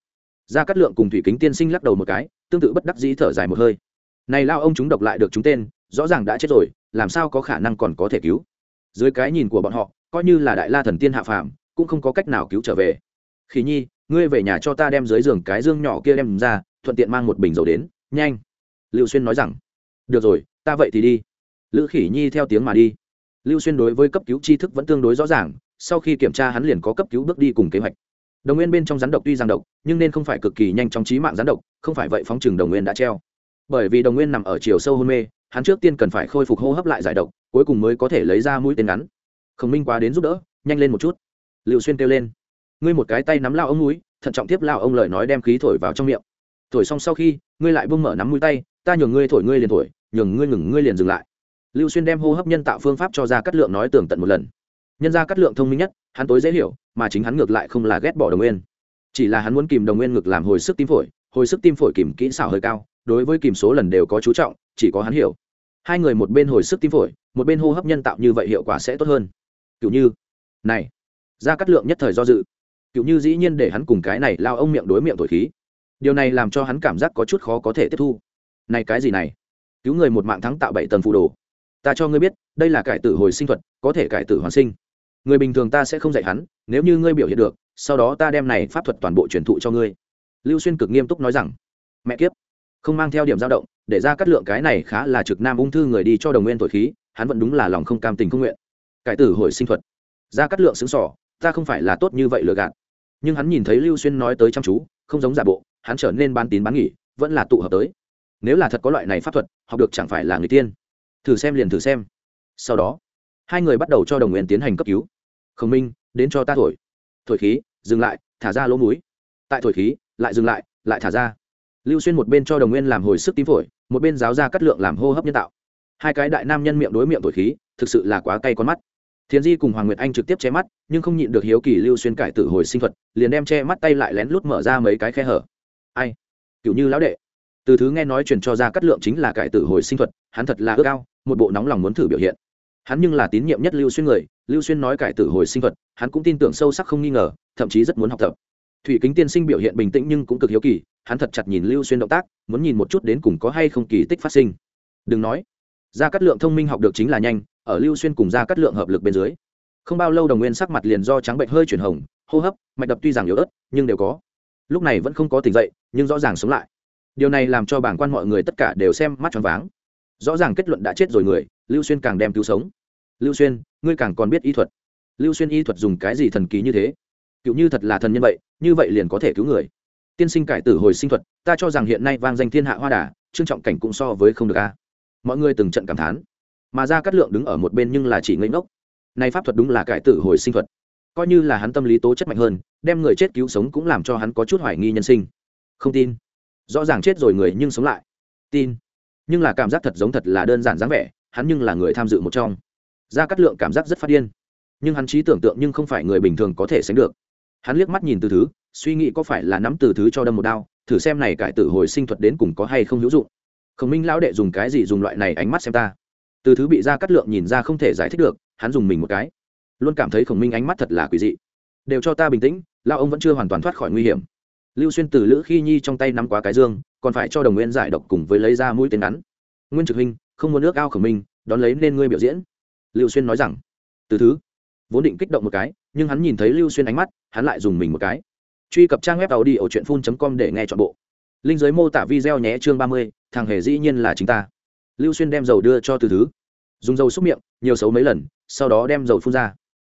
ra cắt lượng cùng thủy kính tiên sinh lắc đầu một cái tương tự bất đắc dĩ thở dài một hơi này lao ông chúng độc lại được chúng tên rõ ràng đã chết rồi làm sao có khả năng còn có thể cứu dưới cái nhìn của bọn họ coi như là đại la thần tiên hạ phàm cũng không có cách nào cứu trở về khỉ nhi ngươi về nhà cho ta đem dưới giường cái dương nhỏ kia đem ra, thuận tiện mang một bình dầu đến, nhanh. Lưu xuyên nói rằng. Được rồi, ta vậy thì đi. Lữ khỉ nhi theo tiếng mà đi. Lưu xuyên đối với cấp cứu tri thức vẫn tương đối rõ ràng, sau khi kiểm tra hắn liền có cấp cứu bước đi cùng kế hoạch. Đồng nguyên bên trong rắn độc tuy giang độc, nhưng nên không phải cực kỳ nhanh trong trí mạng rắn độc, không phải vậy phóng chừng đồng nguyên đã treo. Bởi vì đồng nguyên nằm ở chiều sâu hôn mê, hắn trước tiên cần phải khôi phục hô hấp lại giải độc, cuối cùng mới có thể lấy ra mũi tên ngắn. Khổng minh quá đến giúp đỡ, nhanh lên một chút. Liệu xuyên kêu lên ngươi một cái tay nắm lao ông núi, thận trọng tiếp lao ông lời nói đem khí thổi vào trong miệng. Thổi xong sau khi, ngươi lại bông mở nắm mũi tay, ta nhường ngươi thổi ngươi liền thổi, nhường ngươi ngừng ngươi liền dừng lại. Lưu xuyên đem hô hấp nhân tạo phương pháp cho ra cắt lượng nói tường tận một lần. Nhân ra cắt lượng thông minh nhất, hắn tối dễ hiểu, mà chính hắn ngược lại không là ghét bỏ đồng nguyên. Chỉ là hắn muốn kìm đồng nguyên ngực làm hồi sức tim phổi, hồi sức tim phổi kìm kỹ xảo hơi cao, đối với kìm số lần đều có chú trọng, chỉ có hắn hiểu. Hai người một bên hồi sức tim phổi, một bên hô hấp nhân tạo như vậy hiệu quả sẽ tốt hơn. Kiểu như, này ra cắt lượng nhất thời do dự cựu như dĩ nhiên để hắn cùng cái này lao ông miệng đối miệng thổi khí. Điều này làm cho hắn cảm giác có chút khó có thể tiếp thu. Này cái gì này? Cứu người một mạng thắng tạo bảy tầng phù đồ. Ta cho ngươi biết, đây là cải tử hồi sinh thuật, có thể cải tử hoàn sinh. Người bình thường ta sẽ không dạy hắn, nếu như ngươi biểu hiện được, sau đó ta đem này pháp thuật toàn bộ truyền thụ cho ngươi. Lưu xuyên cực nghiêm túc nói rằng. Mẹ kiếp. Không mang theo điểm dao động, để ra cắt lượng cái này khá là trực nam ung thư người đi cho đồng nguyên thổi khí, hắn vẫn đúng là lòng không cam tình không nguyện. Cải tử hồi sinh thuật. Ra cắt lượng xứng sỏ, ta không phải là tốt như vậy lừa gạt nhưng hắn nhìn thấy lưu xuyên nói tới chăm chú, không giống giả bộ, hắn trở nên bán tín bán nghỉ vẫn là tụ hợp tới. Nếu là thật có loại này pháp thuật, học được chẳng phải là người tiên. Thử xem liền thử xem. Sau đó, hai người bắt đầu cho đồng nguyên tiến hành cấp cứu. Khổng minh, đến cho ta thổi. Thổi khí, dừng lại, thả ra lỗ múi tại thổi khí, lại dừng lại lại thả ra. Lưu xuyên một bên cho đồng nguyên làm hồi sức tím phổi, một bên giáo ra cắt lượng làm hô hấp nhân tạo. Hai cái đại nam nhân miệng đối miệng thổi khí, thực sự là quá cay con mắt thiền di cùng hoàng nguyệt anh trực tiếp che mắt, nhưng không nhịn được hiếu kỳ lưu xuyên cải tử hồi sinh thuật, liền đem che mắt tay lại lén lút mở ra mấy cái khe hở. Ai? Kiểu như lão đệ. Từ thứ nghe nói truyền cho ra cắt lượng chính là cải tử hồi sinh thuật, hắn thật là ước ao, một bộ nóng lòng muốn thử biểu hiện. Hắn nhưng là tín nhiệm nhất lưu xuyên người, lưu xuyên nói cải tử hồi sinh thuật, hắn cũng tin tưởng sâu sắc không nghi ngờ, thậm chí rất muốn học tập. Thủy kính tiên sinh biểu hiện bình tĩnh nhưng cũng cực hiếu kỳ, hắn thật chặt nhìn lưu xuyên động tác, muốn nhìn một chút đến cùng có hay không kỳ tích phát sinh. Đừng nói. Ra cắt lượng thông minh học được chính là nhanh ở lưu xuyên cùng ra cắt lượng hợp lực bên dưới. Không bao lâu đồng nguyên sắc mặt liền do trắng bệnh hơi chuyển hồng, hô hấp, mạch đập tuy rằng yếu ớt, nhưng đều có. Lúc này vẫn không có tỉnh dậy, nhưng rõ ràng sống lại. Điều này làm cho bảng quan mọi người tất cả đều xem mắt tròn váng. Rõ ràng kết luận đã chết rồi người, lưu xuyên càng đem cứu sống. Lưu xuyên, ngươi càng còn biết y thuật. Lưu xuyên y thuật dùng cái gì thần kỳ như thế? Cựu như thật là thần nhân vậy, như vậy liền có thể cứu người. Tiên sinh cải tử hồi sinh thuật, ta cho rằng hiện nay vang danh thiên hạ hoa đà, trương trọng cảnh cũng so với không được a. Mọi người từng trận cảm thán mà ra cát lượng đứng ở một bên nhưng là chỉ ngây ngốc. Nay pháp thuật đúng là cải tử hồi sinh thuật. Coi như là hắn tâm lý tố chất mạnh hơn, đem người chết cứu sống cũng làm cho hắn có chút hoài nghi nhân sinh. Không tin. Rõ ràng chết rồi người nhưng sống lại. Tin. Nhưng là cảm giác thật giống thật là đơn giản dáng vẻ, hắn nhưng là người tham dự một trong. Gia cát lượng cảm giác rất phát điên. Nhưng hắn trí tưởng tượng nhưng không phải người bình thường có thể sánh được. Hắn liếc mắt nhìn từ thứ, suy nghĩ có phải là nắm từ thứ cho đâm một đao, thử xem này cải tử hồi sinh thuật đến cùng có hay không hữu dụng. Khổng minh lão đệ dùng cái gì dùng loại này ánh mắt xem ta? Từ thứ bị ra cắt lượng nhìn ra không thể giải thích được, hắn dùng mình một cái. Luôn cảm thấy khổng minh ánh mắt thật là quỷ dị. Đều cho ta bình tĩnh lao ông vẫn chưa hoàn toàn thoát khỏi nguy hiểm. Lưu xuyên từ lữ khi nhi trong tay nắm quá cái dương, còn phải cho đồng nguyên giải độc cùng với lấy ra mũi tên ngắn. Nguyên trực huynh, không muốn nước ao khổng minh, đón lấy nên ngươi biểu diễn. Lưu xuyên nói rằng, từ thứ. Vốn định kích động một cái, nhưng hắn nhìn thấy lưu xuyên ánh mắt, hắn lại dùng mình một cái. Truy cập trang web tàu đi ở truyện phun com để nghe chọn bộ. Linh giới mô tả video nhé, chương ba mươi, thằng hề dĩ nhiên là chính ta lưu xuyên đem dầu đưa cho từ thứ. Dùng dầu xúc miệng, nhiều xấu mấy lần, sau đó đem dầu phun ra.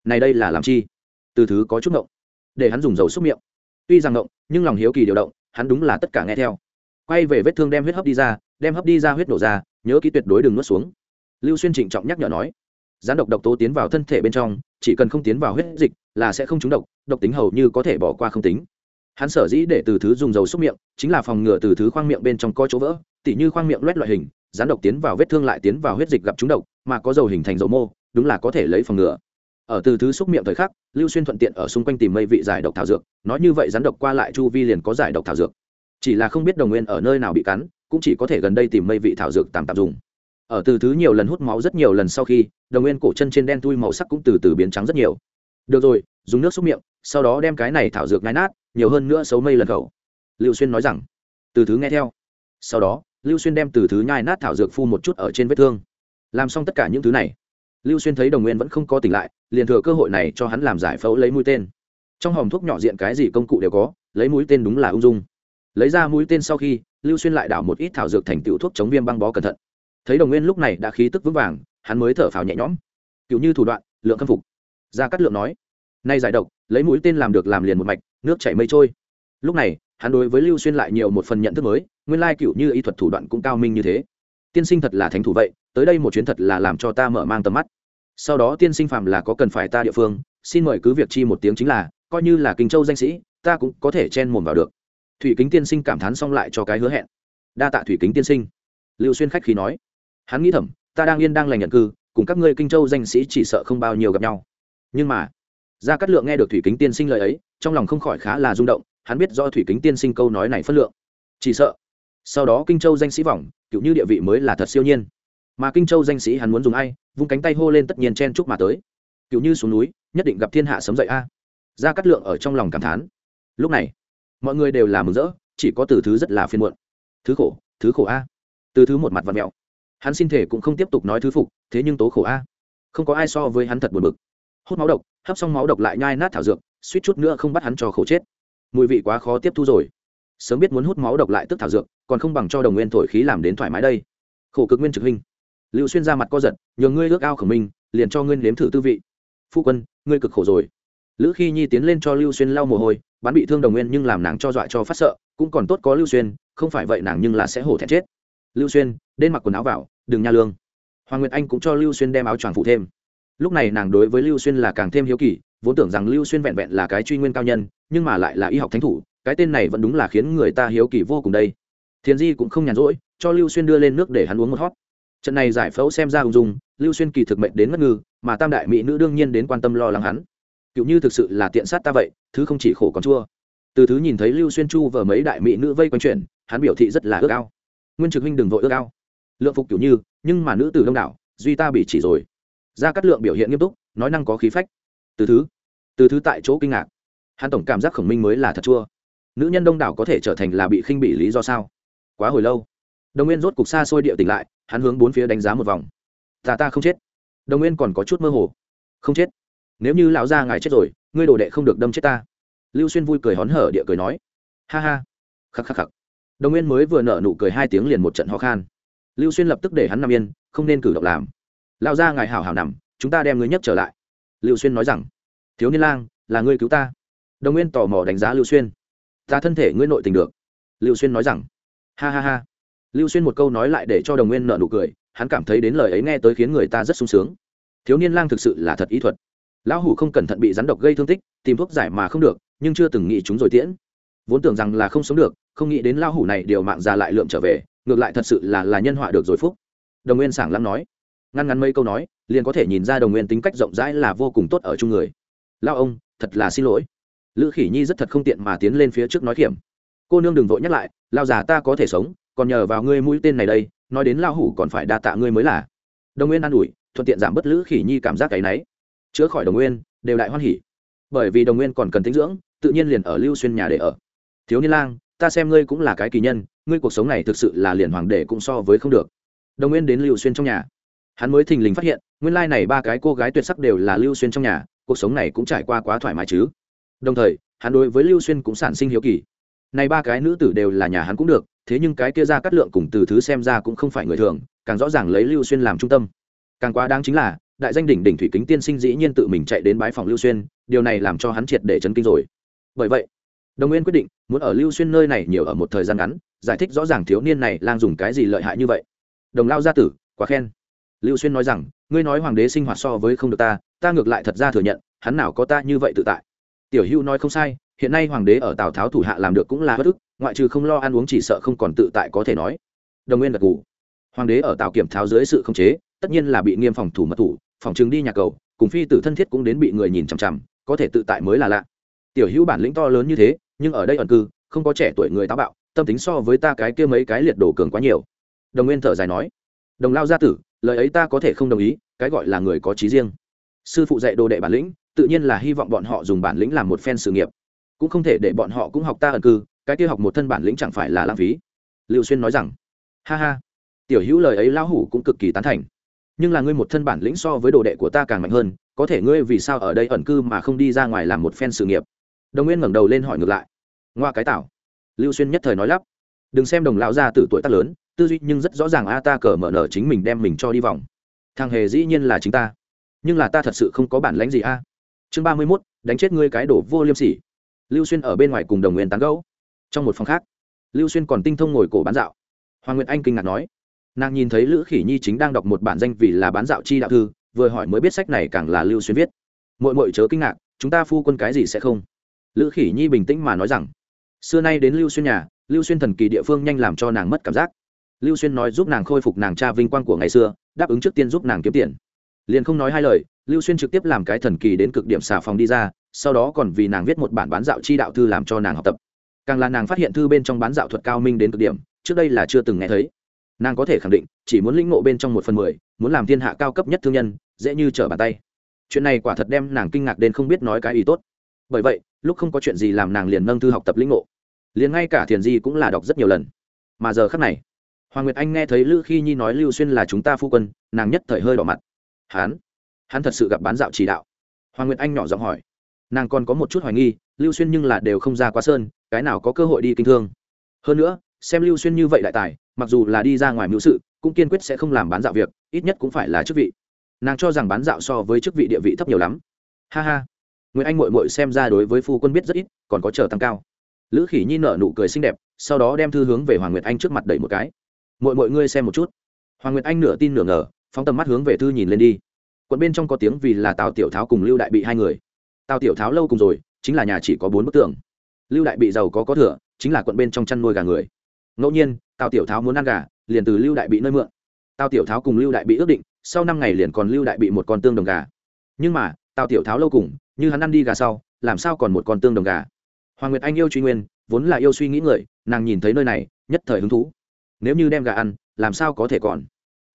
Này đây là làm chi? Từ thứ có chút ngộng. Để hắn dùng dầu xúc miệng. Tuy rằng ngộng, nhưng lòng hiếu kỳ điều động, hắn đúng là tất cả nghe theo. Quay về vết thương đem huyết hấp đi ra, đem hấp đi ra huyết đổ ra, nhớ kỹ tuyệt đối đừng nuốt xuống. Lưu xuyên trịnh trọng nhắc nhở nói. Rán độc độc tố tiến vào thân thể bên trong, chỉ cần không tiến vào huyết dịch là sẽ không trúng độc độc tính hầu như có thể bỏ qua không tính. Hắn sở dĩ để từ thứ dùng dầu xúc miệng, chính là phòng ngừa từ thứ khoang miệng bên trong có chỗ vỡ, tỉ như khoang miệng loét loại hình rán độc tiến vào vết thương lại tiến vào huyết dịch gặp trúng độc, mà có dầu hình thành dầu mô, đúng là có thể lấy phòng ngừa. Ở từ thứ xúc miệng thời khắc, lưu xuyên thuận tiện ở xung quanh tìm mây vị giải độc thảo dược, nói như vậy rắn độc qua lại chu vi liền có giải độc thảo dược. Chỉ là không biết đồng nguyên ở nơi nào bị cắn, cũng chỉ có thể gần đây tìm mây vị thảo dược tạm tạm dùng. Ở từ thứ nhiều lần hút máu rất nhiều lần sau khi, đồng nguyên cổ chân trên đen tui màu sắc cũng từ từ biến trắng rất nhiều. Được rồi, dùng nước xúc miệng, sau đó đem cái này thảo dược ngai nát, nhiều hơn nữa xấu mây lần khẩu. Lưu xuyên nói rằng, từ thứ nghe theo. Sau đó lưu xuyên đem từ thứ nhai nát thảo dược phu một chút ở trên vết thương. Làm xong tất cả những thứ này, lưu xuyên thấy đồng nguyên vẫn không có tỉnh lại, liền thừa cơ hội này cho hắn làm giải phẫu lấy mũi tên. Trong hòm thuốc nhỏ diện cái gì công cụ đều có, lấy mũi tên đúng là ung dung. Lấy ra mũi tên sau khi, lưu xuyên lại đảo một ít thảo dược thành tựu thuốc chống viêm băng bó cẩn thận. Thấy đồng nguyên lúc này đã khí tức vững vàng, hắn mới thở phào nhẹ nhõm. Cựu như thủ đoạn, lượng khâm phục. Gia cát lượng nói, nay giải độc, lấy mũi tên làm được làm liền một mạch, nước chảy mây trôi. Lúc này, hắn đối với lưu xuyên lại nhiều một phần nhận thức mới nguyên lai cựu như y thuật thủ đoạn cũng cao minh như thế. Tiên sinh thật là thánh thủ vậy, tới đây một chuyến thật là làm cho ta mở mang tầm mắt. Sau đó tiên sinh phạm là có cần phải ta địa phương, xin mời cứ việc chi một tiếng chính là, coi như là kinh châu danh sĩ, ta cũng có thể chen mồm vào được. Thủy kính tiên sinh cảm thán xong lại cho cái hứa hẹn. Đa tạ thủy kính tiên sinh. Lưu xuyên khách khí nói. Hắn nghĩ thầm, ta đang yên đang lành nhận cư, cùng các ngươi kinh châu danh sĩ chỉ sợ không bao nhiêu gặp nhau. Nhưng mà, gia cát lượng nghe được thủy kính tiên sinh lời ấy, trong lòng không khỏi khá là rung động, hắn biết do thủy kính tiên sinh câu nói này phất lượng. Chỉ sợ sau đó kinh châu danh sĩ vọng cựu như địa vị mới là thật siêu nhiên. Mà kinh châu danh sĩ hắn muốn dùng ai, vung cánh tay hô lên tất nhiên chen chúc mà tới. Cựu như xuống núi, nhất định gặp thiên hạ sấm dậy a. Ra cát lượng ở trong lòng cảm thán. Lúc này, mọi người đều là mừng rỡ, chỉ có từ thứ rất là phiên muộn. Thứ khổ thứ khổ a. Từ thứ một mặt vật mẹo hắn xin thể cũng không tiếp tục nói thứ phục, thế nhưng tố khổ a. Không có ai so với hắn thật buồn bực. Hút máu độc, hấp xong máu độc lại nhai nát thảo dược, suýt chút nữa không bắt hắn cho khổ chết. Mùi vị quá khó tiếp thu rồi sớm biết muốn hút máu độc lại tức thảo dược, còn không bằng cho đồng nguyên thổi khí làm đến thoải mái đây. Khổ cực nguyên trực huynh lưu xuyên ra mặt co giật nhờ ngươi ước ao khẩu minh, liền cho ngươi nếm thử tư vị. Phu quân, ngươi cực khổ rồi. Lữ khi nhi tiến lên cho lưu xuyên lau mồ hôi, bắn bị thương đồng nguyên nhưng làm nàng cho dọa cho phát sợ, cũng còn tốt có lưu xuyên, không phải vậy nàng nhưng là sẽ hổ thẹn chết. Lưu xuyên đến mặc quần áo vào, đừng nha lương. Hoàng nguyệt anh cũng cho lưu xuyên đem áo choàng phụ thêm. Lúc này nàng đối với lưu xuyên là càng thêm hiếu kỳ, vốn tưởng rằng lưu xuyên vẹn vẹn là cái truy nguyên cao nhân, nhưng mà lại là y học thánh thủ cái tên này vẫn đúng là khiến người ta hiếu kỳ vô cùng đây. Thiền di cũng không nhàn rỗi, cho lưu xuyên đưa lên nước để hắn uống một hót trận này giải phẫu xem ra ung dung, lưu xuyên kỳ thực mệnh đến ngất ngư, mà tam đại mỹ nữ đương nhiên đến quan tâm lo lắng hắn. Cựu như thực sự là tiện sát ta vậy, thứ không chỉ khổ còn chua. Từ thứ nhìn thấy lưu xuyên chu vờ mấy đại mỹ nữ vây quanh chuyện, hắn biểu thị rất là ước ao. Nguyên trực huynh đừng vội ước ao. Lượng phục cựu như, nhưng mà nữ tử đông đảo, duy ta bị chỉ rồi. Ra cắt lượng biểu hiện nghiêm túc, nói năng có khí phách. Từ thứ từ thứ tại chỗ kinh ngạc. Hắn tổng cảm giác khổng minh mới là thật chua nữ nhân đông đảo có thể trở thành là bị khinh bị lý do sao? Quá hồi lâu. Đồng nguyên rốt cục xa xôi địa tỉnh lại, hắn hướng bốn phía đánh giá một vòng. Ta ta không chết. Đồng nguyên còn có chút mơ hồ. Không chết. Nếu như lão gia ngài chết rồi, ngươi đồ đệ không được đâm chết ta. Lưu xuyên vui cười hón hở địa cười nói. Ha ha. Khắc khắc khắc. Đồng nguyên mới vừa nở nụ cười hai tiếng liền một trận ho khan. Lưu xuyên lập tức để hắn nằm yên, không nên cử động làm. Lão gia ngài hảo hảo nằm, chúng ta đem ngươi nhấc trở lại. Lưu xuyên nói rằng. Thiếu niên lang, là ngươi cứu ta. Đồng nguyên tò mò đánh giá lưu xuyên ta thân thể ngươi nội tình được. Lưu xuyên nói rằng, ha ha ha. Lưu xuyên một câu nói lại để cho đồng nguyên nợ nụ cười, hắn cảm thấy đến lời ấy nghe tới khiến người ta rất sung sướng. Thiếu niên lang thực sự là thật ý thuật. Lão hủ không cẩn thận bị rắn độc gây thương tích, tìm thuốc giải mà không được, nhưng chưa từng nghĩ chúng rồi tiễn. Vốn tưởng rằng là không sống được, không nghĩ đến lão hủ này điều mạng ra lại lượm trở về, ngược lại thật sự là là nhân họa được rồi phúc. Đồng nguyên sảng lắm nói, ngăn ngắn mấy câu nói, liền có thể nhìn ra đồng nguyên tính cách rộng rãi là vô cùng tốt ở chung người. Lao ông, thật là xin lỗi lữ khỉ nhi rất thật không tiện mà tiến lên phía trước nói kiểm cô nương đừng vội nhắc lại, lao già ta có thể sống, còn nhờ vào ngươi mũi tên này đây, nói đến lao hủ còn phải đa tạ ngươi mới là. Đồng nguyên an ủi, thuận tiện giảm bớt lữ khỉ nhi cảm giác cái náy. Chữa khỏi đồng nguyên, đều đại hoan hỉ. Bởi vì đồng nguyên còn cần tính dưỡng, tự nhiên liền ở lưu xuyên nhà để ở. Thiếu niên lang, ta xem ngươi cũng là cái kỳ nhân, ngươi cuộc sống này thực sự là liền hoàng đệ cũng so với không được. Đồng nguyên đến lưu xuyên trong nhà. Hắn mới thình lình phát hiện, nguyên lai này ba cái cô gái tuyệt sắc đều là lưu xuyên trong nhà, cuộc sống này cũng trải qua quá thoải mái chứ đồng thời, hắn đối với lưu xuyên cũng sản sinh hiếu kỳ. Này ba cái nữ tử đều là nhà hắn cũng được, thế nhưng cái kia ra cắt lượng cùng từ thứ xem ra cũng không phải người thường, càng rõ ràng lấy lưu xuyên làm trung tâm. Càng quá đáng chính là, đại danh đỉnh đỉnh thủy kính tiên sinh dĩ nhiên tự mình chạy đến bái phòng lưu xuyên, điều này làm cho hắn triệt để chấn kinh rồi. Bởi vậy, đồng nguyên quyết định, muốn ở lưu xuyên nơi này nhiều ở một thời gian ngắn, giải thích rõ ràng thiếu niên này lang dùng cái gì lợi hại như vậy. Đồng lao gia tử, quá khen. Lưu xuyên nói rằng, ngươi nói hoàng đế sinh hoạt so với không được ta ta ngược lại thật ra thừa nhận, hắn nào có ta như vậy tự tại tiểu hữu nói không sai, hiện nay hoàng đế ở tào tháo thủ hạ làm được cũng là bất ức, ngoại trừ không lo ăn uống chỉ sợ không còn tự tại có thể nói. Đồng nguyên gật gù. Hoàng đế ở tào kiểm tháo dưới sự khống chế, tất nhiên là bị nghiêm phòng thủ mật thủ, phòng chứng đi nhà cầu, cùng phi tử thân thiết cũng đến bị người nhìn chằm chằm, có thể tự tại mới là lạ. Tiểu hữu bản lĩnh to lớn như thế, nhưng ở đây ẩn cư, không có trẻ tuổi người táo bạo, tâm tính so với ta cái kia mấy cái liệt đổ cường quá nhiều. Đồng nguyên thở dài nói, đồng lao gia tử, lời ấy ta có thể không đồng ý, cái gọi là người có trí riêng. Sư phụ dạy đồ đệ bản lĩnh tự nhiên là hy vọng bọn họ dùng bản lĩnh làm một phen sự nghiệp. Cũng không thể để bọn họ cũng học ta ẩn cư, cái kia học một thân bản lĩnh chẳng phải là lãng phí. Lưu xuyên nói rằng, ha ha, tiểu hữu lời ấy lão hủ cũng cực kỳ tán thành. Nhưng là ngươi một thân bản lĩnh so với đồ đệ của ta càng mạnh hơn, có thể ngươi vì sao ở đây ẩn cư mà không đi ra ngoài làm một phen sự nghiệp? Đồng nguyên ngẩng đầu lên hỏi ngược lại, ngoa cái tảo. Lưu xuyên nhất thời nói lắp, đừng xem đồng lão gia từ tuổi tác lớn, tư duy nhưng rất rõ ràng a, ta cờ mở nở chính mình đem mình cho đi vòng. Thằng hề dĩ nhiên là chính ta, nhưng là ta thật sự không có bản lãnh gì a chương ba mươi mốt, đánh chết ngươi cái đổ vô liêm sỉ. Lưu xuyên ở bên ngoài cùng đồng nguyên tán gẫu. Trong một phòng khác, lưu xuyên còn tinh thông ngồi cổ bán dạo. Hoàng nguyệt anh kinh ngạc nói, nàng nhìn thấy lữ khỉ nhi chính đang đọc một bản danh vì là bán dạo chi đạo thư, vừa hỏi mới biết sách này càng là lưu xuyên viết. Mội mội chớ kinh ngạc, chúng ta phu quân cái gì sẽ không? Lữ khỉ nhi bình tĩnh mà nói rằng, xưa nay đến lưu xuyên nhà, lưu xuyên thần kỳ địa phương nhanh làm cho nàng mất cảm giác. Lưu xuyên nói giúp nàng khôi phục nàng cha vinh quang của ngày xưa, đáp ứng trước tiên giúp nàng kiếm tiền. Liền không nói hai lời lưu xuyên trực tiếp làm cái thần kỳ đến cực điểm xà phòng đi ra, sau đó còn vì nàng viết một bản bán dạo chi đạo thư làm cho nàng học tập. Càng là nàng phát hiện thư bên trong bán dạo thuật cao minh đến cực điểm, trước đây là chưa từng nghe thấy. Nàng có thể khẳng định, chỉ muốn lĩnh ngộ bên trong một phần mười, muốn làm thiên hạ cao cấp nhất thương nhân, dễ như trở bàn tay. Chuyện này quả thật đem nàng kinh ngạc đến không biết nói cái ý tốt. Bởi vậy, lúc không có chuyện gì làm nàng liền nâng thư học tập lĩnh ngộ. Liền ngay cả thiền di cũng là đọc rất nhiều lần. Mà giờ khắc này, hoàng nguyệt anh nghe thấy lữ khi nhi nói lưu xuyên là chúng ta phu quân, nàng nhất thời hơi đỏ mặt. Hán hắn thật sự gặp bán dạo chỉ đạo. Hoàng nguyệt anh nhỏ giọng hỏi. Nàng còn có một chút hoài nghi, lưu xuyên nhưng là đều không ra quá sơn, cái nào có cơ hội đi kinh thương. Hơn nữa, xem lưu xuyên như vậy đại tài, mặc dù là đi ra ngoài mưu sự, cũng kiên quyết sẽ không làm bán dạo việc, ít nhất cũng phải là chức vị. Nàng cho rằng bán dạo so với chức vị địa vị thấp nhiều lắm. Ha ha. Nguyễn anh mội mội xem ra đối với phu quân biết rất ít, còn có chờ tăng cao. Lữ khỉ nhi nở nụ cười xinh đẹp, sau đó đem thư hướng về hoàng nguyệt anh trước mặt đẩy một cái. Mội mội ngươi xem một chút. Hoàng nguyệt anh nửa tin nửa ngờ, phóng tầm mắt hướng về thư nhìn lên đi quận bên trong có tiếng vì là tào tiểu tháo cùng lưu đại bị hai người. Tào tiểu tháo lâu cùng rồi, chính là nhà chỉ có bốn bức tường. Lưu đại bị giàu có có thừa, chính là quận bên trong chăn nuôi gà người. Ngẫu nhiên, tào tiểu tháo muốn ăn gà, liền từ lưu đại bị nơi mượn. Tào tiểu tháo cùng lưu đại bị ước định, sau năm ngày liền còn lưu đại bị một con tương đồng gà. Nhưng mà, tào tiểu tháo lâu cùng, như hắn ăn đi gà sau, làm sao còn một con tương đồng gà? Hoàng nguyệt anh yêu truy nguyên, vốn là yêu suy nghĩ người, nàng nhìn thấy nơi này, nhất thời hứng thú. Nếu như đem gà ăn, làm sao có thể còn?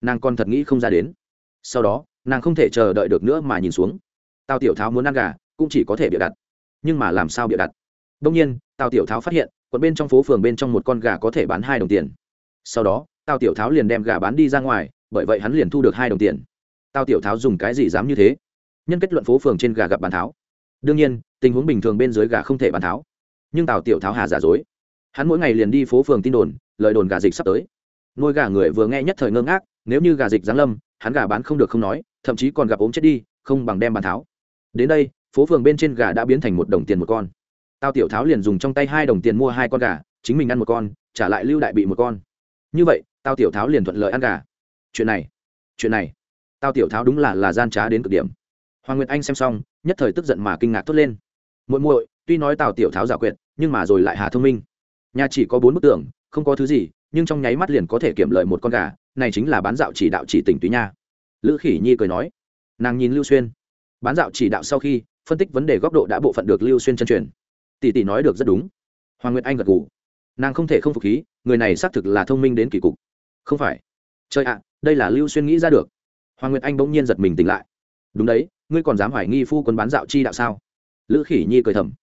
Nàng còn thật nghĩ không ra đến. Sau đó nàng không thể chờ đợi được nữa mà nhìn xuống. Tào tiểu tháo muốn ăn gà, cũng chỉ có thể bịa đặt. Nhưng mà làm sao bịa đặt? Đông nhiên, tào tiểu tháo phát hiện, quận bên trong phố phường bên trong một con gà có thể bán hai đồng tiền. Sau đó, tào tiểu tháo liền đem gà bán đi ra ngoài, bởi vậy hắn liền thu được hai đồng tiền. Tào tiểu tháo dùng cái gì dám như thế? Nhân kết luận phố phường trên gà gặp bán tháo. Đương nhiên, tình huống bình thường bên dưới gà không thể bán tháo. Nhưng tào tiểu tháo hà giả dối. Hắn mỗi ngày liền đi phố phường tin đồn, lời đồn gà dịch sắp tới. Nuôi gà người vừa nghe nhất thời ngơ ngác, nếu như gà dịch giáng lâm hắn gà bán không được không nói, thậm chí còn gặp ốm chết đi, không bằng đem bán tháo. Đến đây, phố phường bên trên gà đã biến thành một đồng tiền một con. Tao tiểu tháo liền dùng trong tay hai đồng tiền mua hai con gà, chính mình ăn một con, trả lại lưu đại bị một con. Như vậy, tao tiểu tháo liền thuận lợi ăn gà. Chuyện này chuyện này. Tao tiểu tháo đúng là là gian trá đến cực điểm. Hoàng nguyệt anh xem xong, nhất thời tức giận mà kinh ngạc thốt lên. Muội muội, tuy nói tào tiểu tháo giả quyệt, nhưng mà rồi lại hà thông minh. Nhà chỉ có bốn bức tường, không có thứ gì nhưng trong nháy mắt liền có thể kiểm lợi một con gà, này chính là bán dạo chỉ đạo chỉ tỉnh túy nha. Lữ khỉ nhi cười nói, nàng nhìn lưu xuyên. Bán dạo chỉ đạo sau khi, phân tích vấn đề góc độ đã bộ phận được lưu xuyên chân truyền. Tỷ tỷ nói được rất đúng. Hoàng nguyệt anh gật gù. Nàng không thể không phục khí, người này xác thực là thông minh đến kỳ cục. Không phải. Trời ạ, đây là lưu xuyên nghĩ ra được. Hoàng nguyệt anh bỗng nhiên giật mình tỉnh lại. Đúng đấy, ngươi còn dám hoài nghi phu quân bán dạo chi đạo sao? Lữ khỉ nhi cười thầm.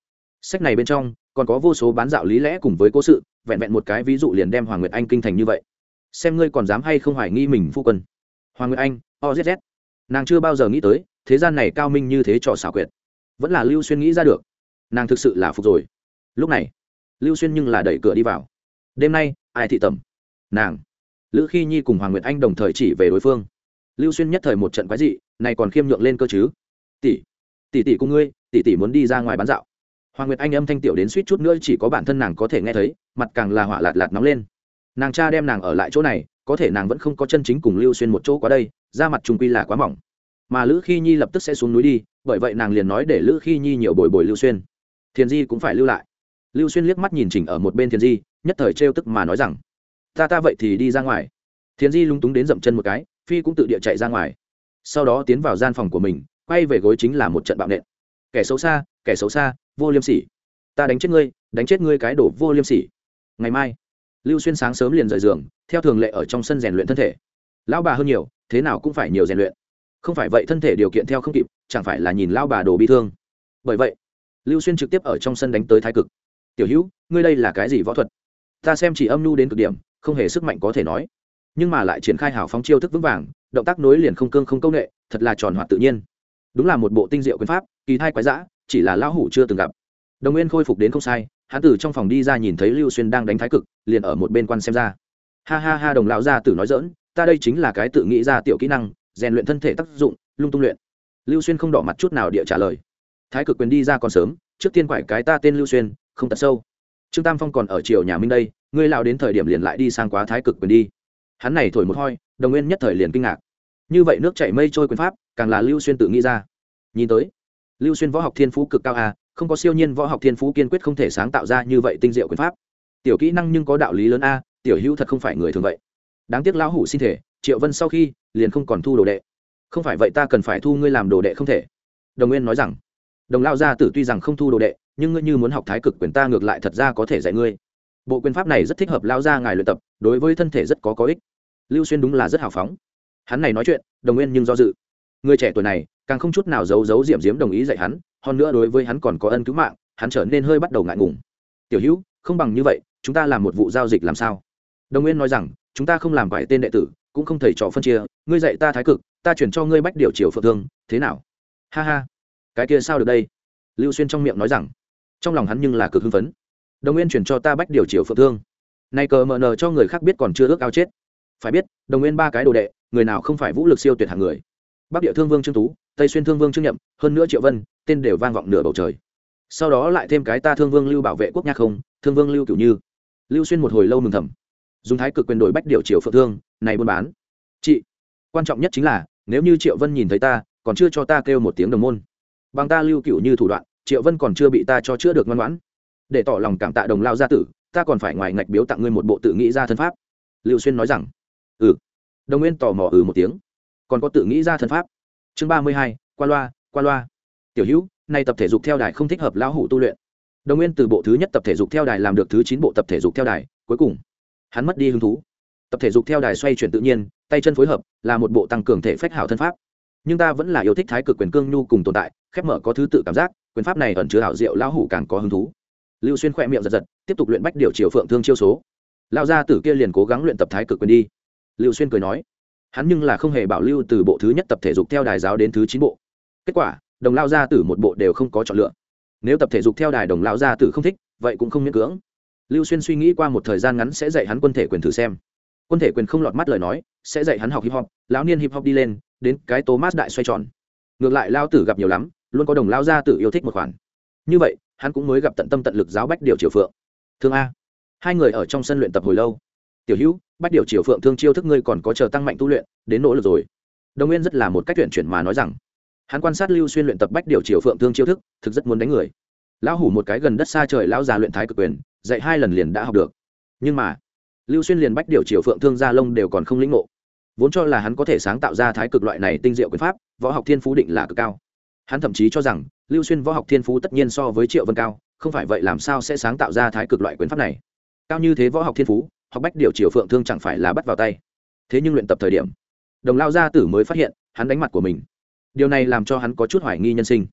Sách này bên trong còn có vô số bán dạo lý lẽ cùng với cố sự, vẹn vẹn một cái ví dụ liền đem hoàng nguyệt anh kinh thành như vậy. Xem ngươi còn dám hay không hoài nghi mình phu quân. Hoàng nguyệt anh ozz nàng chưa bao giờ nghĩ tới, thế gian này cao minh như thế trò xảo quyệt. Vẫn là lưu xuyên nghĩ ra được. Nàng thực sự là phục rồi. Lúc này, lưu xuyên nhưng là đẩy cửa đi vào. Đêm nay, ai thị tẩm? Nàng. Lữ khi nhi cùng hoàng nguyệt anh đồng thời chỉ về đối phương. Lưu xuyên nhất thời một trận quái dị, này còn khiêm nhượng lên cơ chứ? Tỷ tỷ tỷ cùng ngươi, tỷ tỷ muốn đi ra ngoài bán dạo hoàng nguyệt anh âm thanh tiểu đến suýt chút nữa chỉ có bản thân nàng có thể nghe thấy, mặt càng là hỏa lạt lạt nóng lên. Nàng cha đem nàng ở lại chỗ này, có thể nàng vẫn không có chân chính cùng lưu xuyên một chỗ qua đây ra mặt trung quy là quá mỏng. Mà lữ khi nhi lập tức sẽ xuống núi đi, bởi vậy nàng liền nói để lữ khi nhi nhiều bồi bồi lưu xuyên. Thiền di cũng phải lưu lại. Lưu xuyên liếc mắt nhìn chỉnh ở một bên thiền di, nhất thời trêu tức mà nói rằng, ta ta vậy thì đi ra ngoài. Thiền di lúng túng đến dậm chân một cái, phi cũng tự địa chạy ra ngoài. Sau đó tiến vào gian phòng của mình, quay về gối chính là một trận bạo nện. Kẻ xấu xa, kẻ xấu xa vô liêm sỉ. Ta đánh chết ngươi, đánh chết ngươi cái đổ vô liêm sỉ. Ngày mai, lưu xuyên sáng sớm liền rời giường, theo thường lệ ở trong sân rèn luyện thân thể. Lão bà hơn nhiều, thế nào cũng phải nhiều rèn luyện. Không phải vậy thân thể điều kiện theo không kịp, chẳng phải là nhìn lão bà đồ bị thương. Bởi vậy, lưu xuyên trực tiếp ở trong sân đánh tới thái cực. Tiểu hữu, ngươi đây là cái gì võ thuật? Ta xem chỉ âm nhu đến cực điểm, không hề sức mạnh có thể nói. Nhưng mà lại triển khai hào phóng chiêu thức vững vàng, động tác nối liền không cương không công nghệ, thật là tròn hoạt tự nhiên. Đúng là một bộ tinh diệu quyền pháp, kỳ thai quái dã chỉ là lão hủ chưa từng gặp. Đồng nguyên khôi phục đến không sai hán tử trong phòng đi ra nhìn thấy lưu xuyên đang đánh thái cực, liền ở một bên quan xem ra. Ha ha ha, đồng lão gia tử nói dỡn ta đây chính là cái tự nghĩ ra tiểu kỹ năng, rèn luyện thân thể tác dụng, lung tung luyện. Lưu xuyên không đỏ mặt chút nào địa trả lời. Thái cực quyền đi ra còn sớm, trước tiên quải cái ta tên lưu xuyên, không tật sâu. Trương tam phong còn ở triều nhà minh đây, ngươi lao đến thời điểm liền lại đi sang quá thái cực quyền đi. Hắn này thổi một hoi, đồng nguyên nhất thời liền kinh ngạc. Như vậy nước chảy mây trôi quyền pháp, càng là lưu xuyên tự nghĩ ra. Nhìn tới lưu xuyên võ học thiên phú cực cao a không có siêu nhiên võ học thiên phú kiên quyết không thể sáng tạo ra như vậy tinh diệu quyền pháp. Tiểu kỹ năng nhưng có đạo lý lớn a, tiểu hữu thật không phải người thường vậy. Đáng tiếc lão hủ xin thể, triệu vân sau khi, liền không còn thu đồ đệ. Không phải vậy ta cần phải thu ngươi làm đồ đệ không thể. Đồng nguyên nói rằng, đồng lao gia tử tuy rằng không thu đồ đệ, nhưng ngươi như muốn học thái cực quyền ta ngược lại thật ra có thể dạy ngươi. Bộ quyền pháp này rất thích hợp lao gia ngài luyện tập, đối với thân thể rất có có ích. Lưu xuyên đúng là rất hào phóng. Hắn này nói chuyện, đồng nguyên nhưng do dự. Người trẻ tuổi này càng không chút nào giấu giấu diệm diếm đồng ý dạy hắn, hơn nữa đối với hắn còn có ân cứu mạng, hắn trở nên hơi bắt đầu ngại ngùng. Tiểu hữu, không bằng như vậy, chúng ta làm một vụ giao dịch làm sao? Đồng nguyên nói rằng, chúng ta không làm vài tên đệ tử, cũng không thầy trò phân chia, ngươi dạy ta thái cực, ta chuyển cho ngươi bách điều triều phượng thương, thế nào? Ha ha, cái kia sao được đây? Lưu xuyên trong miệng nói rằng, trong lòng hắn nhưng là cực hưng phấn. Đồng nguyên chuyển cho ta bách điều triều phượng thương. Nay cờ mờ nờ cho người khác biết còn chưa ước ao chết. Phải biết, đồng nguyên ba cái đồ đệ, người nào không phải vũ lực siêu tuyệt hạng người? Bắc địa thương vương trương tú tây xuyên thương vương trương nhậm, hơn nữa triệu vân, tên đều vang vọng nửa bầu trời. Sau đó lại thêm cái ta thương vương lưu bảo vệ quốc nhạc không, thương vương lưu cửu như. Lưu xuyên một hồi lâu mừng thầm. Dùng thái cực quyền đổi bách điều triệu phượng thương, này buôn bán. Chị, quan trọng nhất chính là, nếu như triệu vân nhìn thấy ta, còn chưa cho ta kêu một tiếng đồng môn. Bằng ta lưu cửu như thủ đoạn, triệu vân còn chưa bị ta cho chữa được ngoan ngoãn. Để tỏ lòng cảm tạ đồng lao gia tử, ta còn phải ngoài ngạch biếu tặng ngươi một bộ tự nghĩ ra thân pháp. Lưu xuyên nói rằng. Ừ. Đồng nguyên tò mò ừ một tiếng. Còn có tự nghĩ ra thân pháp? Chương ba mươi hai, qua loa qua loa. Tiểu hữu, nay tập thể dục theo đài không thích hợp lão hủ tu luyện. Đồng nguyên từ bộ thứ nhất tập thể dục theo đài làm được thứ chín bộ tập thể dục theo đài, cuối cùng, hắn mất đi hứng thú. Tập thể dục theo đài xoay chuyển tự nhiên, tay chân phối hợp, là một bộ tăng cường thể phách hảo thân pháp. Nhưng ta vẫn là yêu thích thái cực quyền cương nhu cùng tồn tại, khép mở có thứ tự cảm giác, quyền pháp này ẩn chứa hảo diệu, lão hủ càng có hứng thú. Lưu xuyên khỏe miệng giật giật, tiếp tục luyện bách điều chiều phượng thương chiêu số. Lão gia tử kia liền cố gắng luyện tập thái cực quyền đi. Lưu xuyên cười nói hắn nhưng là không hề bảo lưu từ bộ thứ nhất tập thể dục theo đài giáo đến thứ chín bộ. Kết quả, đồng lao gia tử một bộ đều không có chọn lựa. Nếu tập thể dục theo đài đồng lao gia tử không thích, vậy cũng không miễn cưỡng. Lưu xuyên suy nghĩ qua một thời gian ngắn sẽ dạy hắn quân thể quyền thử xem. Quân thể quyền không lọt mắt lời nói, sẽ dạy hắn học hip hop, lão niên hip hop đi lên, đến cái thomas đại xoay tròn. Ngược lại lao tử gặp nhiều lắm, luôn có đồng lao gia tử yêu thích một khoản. Như vậy, hắn cũng mới gặp tận tâm tận lực giáo bách điều triều phượng. Thương a. Hai người ở trong sân luyện tập hồi lâu tiểu hữu, bách điều triều phượng thương chiêu thức ngươi còn có chờ tăng mạnh tu luyện, đến nỗ lực rồi. Đồng nguyên rất là một cách tuyển chuyển mà nói rằng, hắn quan sát lưu xuyên luyện tập bách điều triều phượng thương chiêu thức, thực rất muốn đánh người. Lão hủ một cái gần đất xa trời lão già luyện thái cực quyền, dạy hai lần liền đã học được. Nhưng mà, lưu xuyên liền bách điều triều phượng thương gia lông đều còn không lĩnh ngộ. Vốn cho là hắn có thể sáng tạo ra thái cực loại này tinh diệu quyền pháp, võ học thiên phú định là cực cao. Hắn thậm chí cho rằng, lưu xuyên võ học thiên phú tất nhiên so với triệu vân cao, không phải vậy làm sao sẽ sáng tạo ra thái cực loại quyền pháp này? Cao như thế võ học thiên phú học bách điều triều phượng thương chẳng phải là bắt vào tay. Thế nhưng luyện tập thời điểm, đồng lao gia tử mới phát hiện, hắn đánh mặt của mình. Điều này làm cho hắn có chút hoài nghi nhân sinh.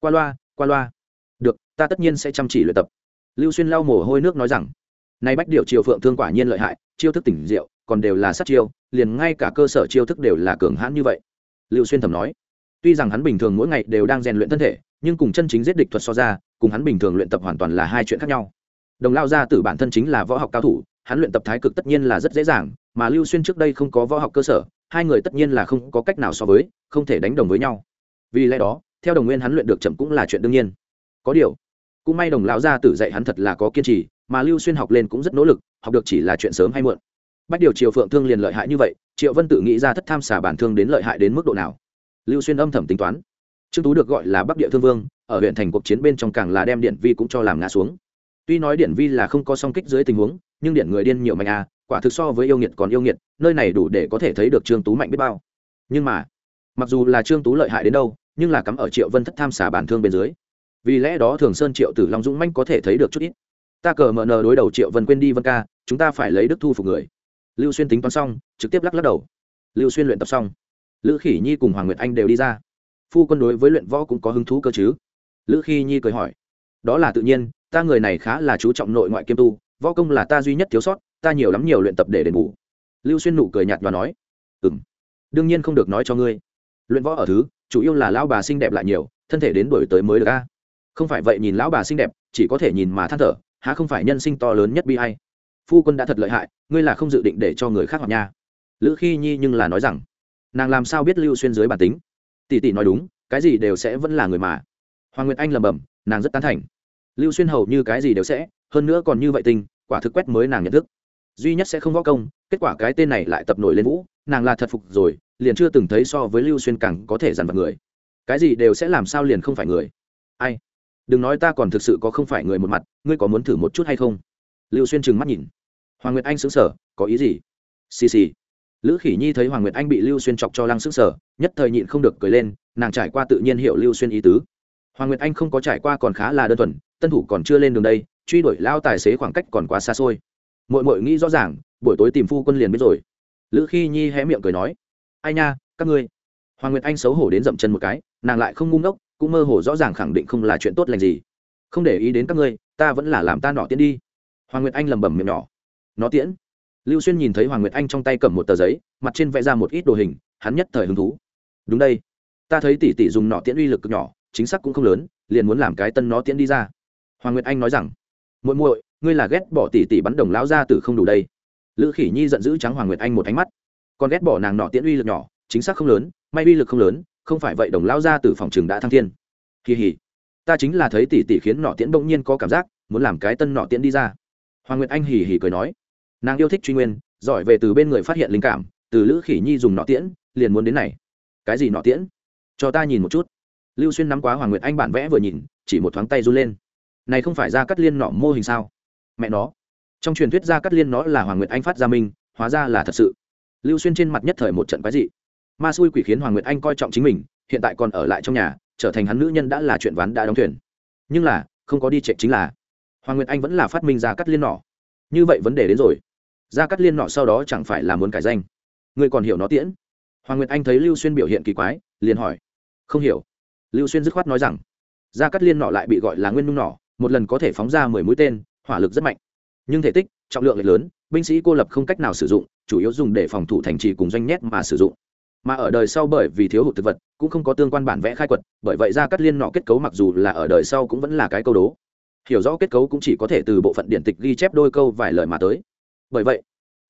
Qua loa qua loa. Được, ta tất nhiên sẽ chăm chỉ luyện tập. Lưu xuyên lau mồ hôi nước nói rằng, nay bách điều triều phượng thương quả nhiên lợi hại, chiêu thức tỉnh diệu, còn đều là sát chiêu, liền ngay cả cơ sở chiêu thức đều là cường hãn như vậy. Lưu xuyên thầm nói, tuy rằng hắn bình thường mỗi ngày đều đang rèn luyện thân thể, nhưng cùng chân chính giết địch thuật so ra, cùng hắn bình thường luyện tập hoàn toàn là hai chuyện khác nhau. Đồng lao gia tử bản thân chính là võ học cao thủ hắn luyện tập thái cực tất nhiên là rất dễ dàng, mà lưu xuyên trước đây không có võ học cơ sở, hai người tất nhiên là không có cách nào so với, không thể đánh đồng với nhau. Vì lẽ đó, theo đồng nguyên hắn luyện được chậm cũng là chuyện đương nhiên. Có điều, cũng may đồng lão gia tử dạy hắn thật là có kiên trì, mà lưu xuyên học lên cũng rất nỗ lực, học được chỉ là chuyện sớm hay muộn. Bách điều triều phượng thương liền lợi hại như vậy, triệu vân tự nghĩ ra thất tham xả bản thương đến lợi hại đến mức độ nào? Lưu xuyên âm thầm tính toán. Trương tú được gọi là bắc địa thương vương, ở huyện thành cuộc chiến bên trong càng là đem điện vi cũng cho làm ngã xuống. Tuy nói điện vi là không có song kích dưới tình huống nhưng điện người điên nhiều mạnh à quả thực so với yêu nghiệt còn yêu nghiệt, nơi này đủ để có thể thấy được trương tú mạnh biết bao. Nhưng mà, mặc dù là trương tú lợi hại đến đâu, nhưng là cắm ở triệu vân thất tham xả bản thương bên dưới. Vì lẽ đó thường sơn triệu tử long dũng manh có thể thấy được chút ít. Ta cờ mờ nờ đối đầu triệu vân quên đi vân ca, chúng ta phải lấy đức thu phục người. Lưu xuyên tính toán xong, trực tiếp lắc lắc đầu. Lưu xuyên luyện tập xong, lữ khỉ nhi cùng hoàng nguyệt anh đều đi ra. Phu quân đối với luyện võ cũng có hứng thú cơ chứ? Lữ khi nhi cười hỏi. Đó là tự nhiên, ta người này khá là chú trọng nội ngoại kiêm tu võ công là ta duy nhất thiếu sót, ta nhiều lắm nhiều luyện tập để đền bù. Lưu xuyên nụ cười nhạt và nói ừ m đương nhiên không được nói cho ngươi. Luyện võ ở thứ, chủ yếu là lão bà xinh đẹp lại nhiều, thân thể đến đổi tới mới được a. Không phải vậy nhìn lão bà xinh đẹp, chỉ có thể nhìn mà than thở, há không phải nhân sinh to lớn nhất bi hay phu quân đã thật lợi hại, ngươi là không dự định để cho người khác hoặc nha. Lữ khi nhi nhưng là nói rằng, nàng làm sao biết lưu xuyên dưới bản tính? Tỷ tỷ nói đúng, cái gì đều sẽ vẫn là người mà. Hoàng nguyệt anh lầm bầm nàng rất tán thành. Lưu xuyên hầu như cái gì đều sẽ, hơn nữa còn như vậy tình quả thực quét mới nàng nhận thức. Duy nhất sẽ không võ công, kết quả cái tên này lại tập nổi lên vũ, nàng là thật phục rồi, liền chưa từng thấy so với lưu xuyên càng có thể dằn vặt người. Cái gì đều sẽ làm sao liền không phải người. Ai? Đừng nói ta còn thực sự có không phải người một mặt, ngươi có muốn thử một chút hay không? Lưu xuyên trừng mắt nhìn. Hoàng nguyệt anh xứng sở có ý gì? Xì xì. Lữ khỉ nhi thấy hoàng nguyệt anh bị lưu xuyên chọc cho lăng xứng sở nhất thời nhịn không được cười lên, nàng trải qua tự nhiên hiểu lưu xuyên ý tứ. Hoàng nguyệt anh không có trải qua còn khá là đơn thuần, tân thủ còn chưa lên đường đây truy đuổi lao tài xế khoảng cách còn quá xa xôi. Mội mội nghĩ rõ ràng, buổi tối tìm phu quân liền biết rồi. Lữ khi nhi hé miệng cười nói, ai nha, các ngươi. Hoàng nguyệt anh xấu hổ đến dậm chân một cái, nàng lại không ngu ngốc, cũng mơ hồ rõ ràng khẳng định không là chuyện tốt lành gì. Không để ý đến các ngươi, ta vẫn là làm ta nọ tiễn đi. Hoàng nguyệt anh lẩm bẩm miệng nhỏ, nó tiễn? Lưu xuyên nhìn thấy hoàng nguyệt anh trong tay cầm một tờ giấy, mặt trên vẽ ra một ít đồ hình, hắn nhất thời hứng thú. Đúng đây, ta thấy tỷ tỷ dùng nọ tiễn uy lực cực nhỏ, chính xác cũng không lớn, liền muốn làm cái tân nó tiễn đi ra. Hoàng nguyệt anh nói rằng muội muội, ngươi là ghét bỏ tỷ tỷ bắn đồng lão ra từ không đủ đây. Lữ khỉ nhi giận dữ trắng hoàng nguyệt anh một ánh mắt. Còn ghét bỏ nàng nọ tiễn uy lực nhỏ, chính xác không lớn, may uy lực không lớn, không phải vậy đồng lão ra từ phòng trường đã thăng thiên. Kỳ hỉ. Ta chính là thấy tỷ tỷ khiến nọ tiễn bỗng nhiên có cảm giác, muốn làm cái tân nọ tiễn đi ra. Hoàng nguyệt anh hỉ hỉ cười nói. Nàng yêu thích truy nguyên, giỏi về từ bên người phát hiện linh cảm, từ lữ khỉ nhi dùng nọ tiễn, liền muốn đến này. Cái gì nọ tiễn? Cho ta nhìn một chút. Lưu xuyên nắm quá hoàng nguyệt anh bản vẽ vừa nhìn, chỉ một thoáng tay run lên này không phải ra cắt liên nọ mô hình sao? Mẹ nó. Trong truyền thuyết ra cắt liên nó là hoàng nguyệt anh phát ra minh, hóa ra là thật sự. Lưu xuyên trên mặt nhất thời một trận quái dị. Ma xui quỷ khiến hoàng nguyệt anh coi trọng chính mình, hiện tại còn ở lại trong nhà, trở thành hắn nữ nhân đã là chuyện ván đã đóng thuyền. Nhưng là, không có đi trệ chính là, hoàng nguyệt anh vẫn là phát minh ra cắt liên nọ. Như vậy vấn đề đến rồi. Ra cắt liên nọ sau đó chẳng phải là muốn cải danh. Ngươi còn hiểu nó tiễn. Hoàng nguyệt anh thấy lưu xuyên biểu hiện kỳ quái, liền hỏi. Không hiểu. Lưu xuyên dứt khoát nói rằng, gia cắt liên nọ lại bị gọi là nguyên nung nọ một lần có thể phóng ra mười mũi tên, hỏa lực rất mạnh. Nhưng thể tích, trọng lượng lại lớn, binh sĩ cô lập không cách nào sử dụng, chủ yếu dùng để phòng thủ thành trì cùng doanh nhét mà sử dụng. Mà ở đời sau bởi vì thiếu hụt thực vật, cũng không có tương quan bản vẽ khai quật, bởi vậy ra cắt liên nọ kết cấu mặc dù là ở đời sau cũng vẫn là cái câu đố. Hiểu rõ kết cấu cũng chỉ có thể từ bộ phận điện tịch ghi chép đôi câu vài lời mà tới. Bởi vậy,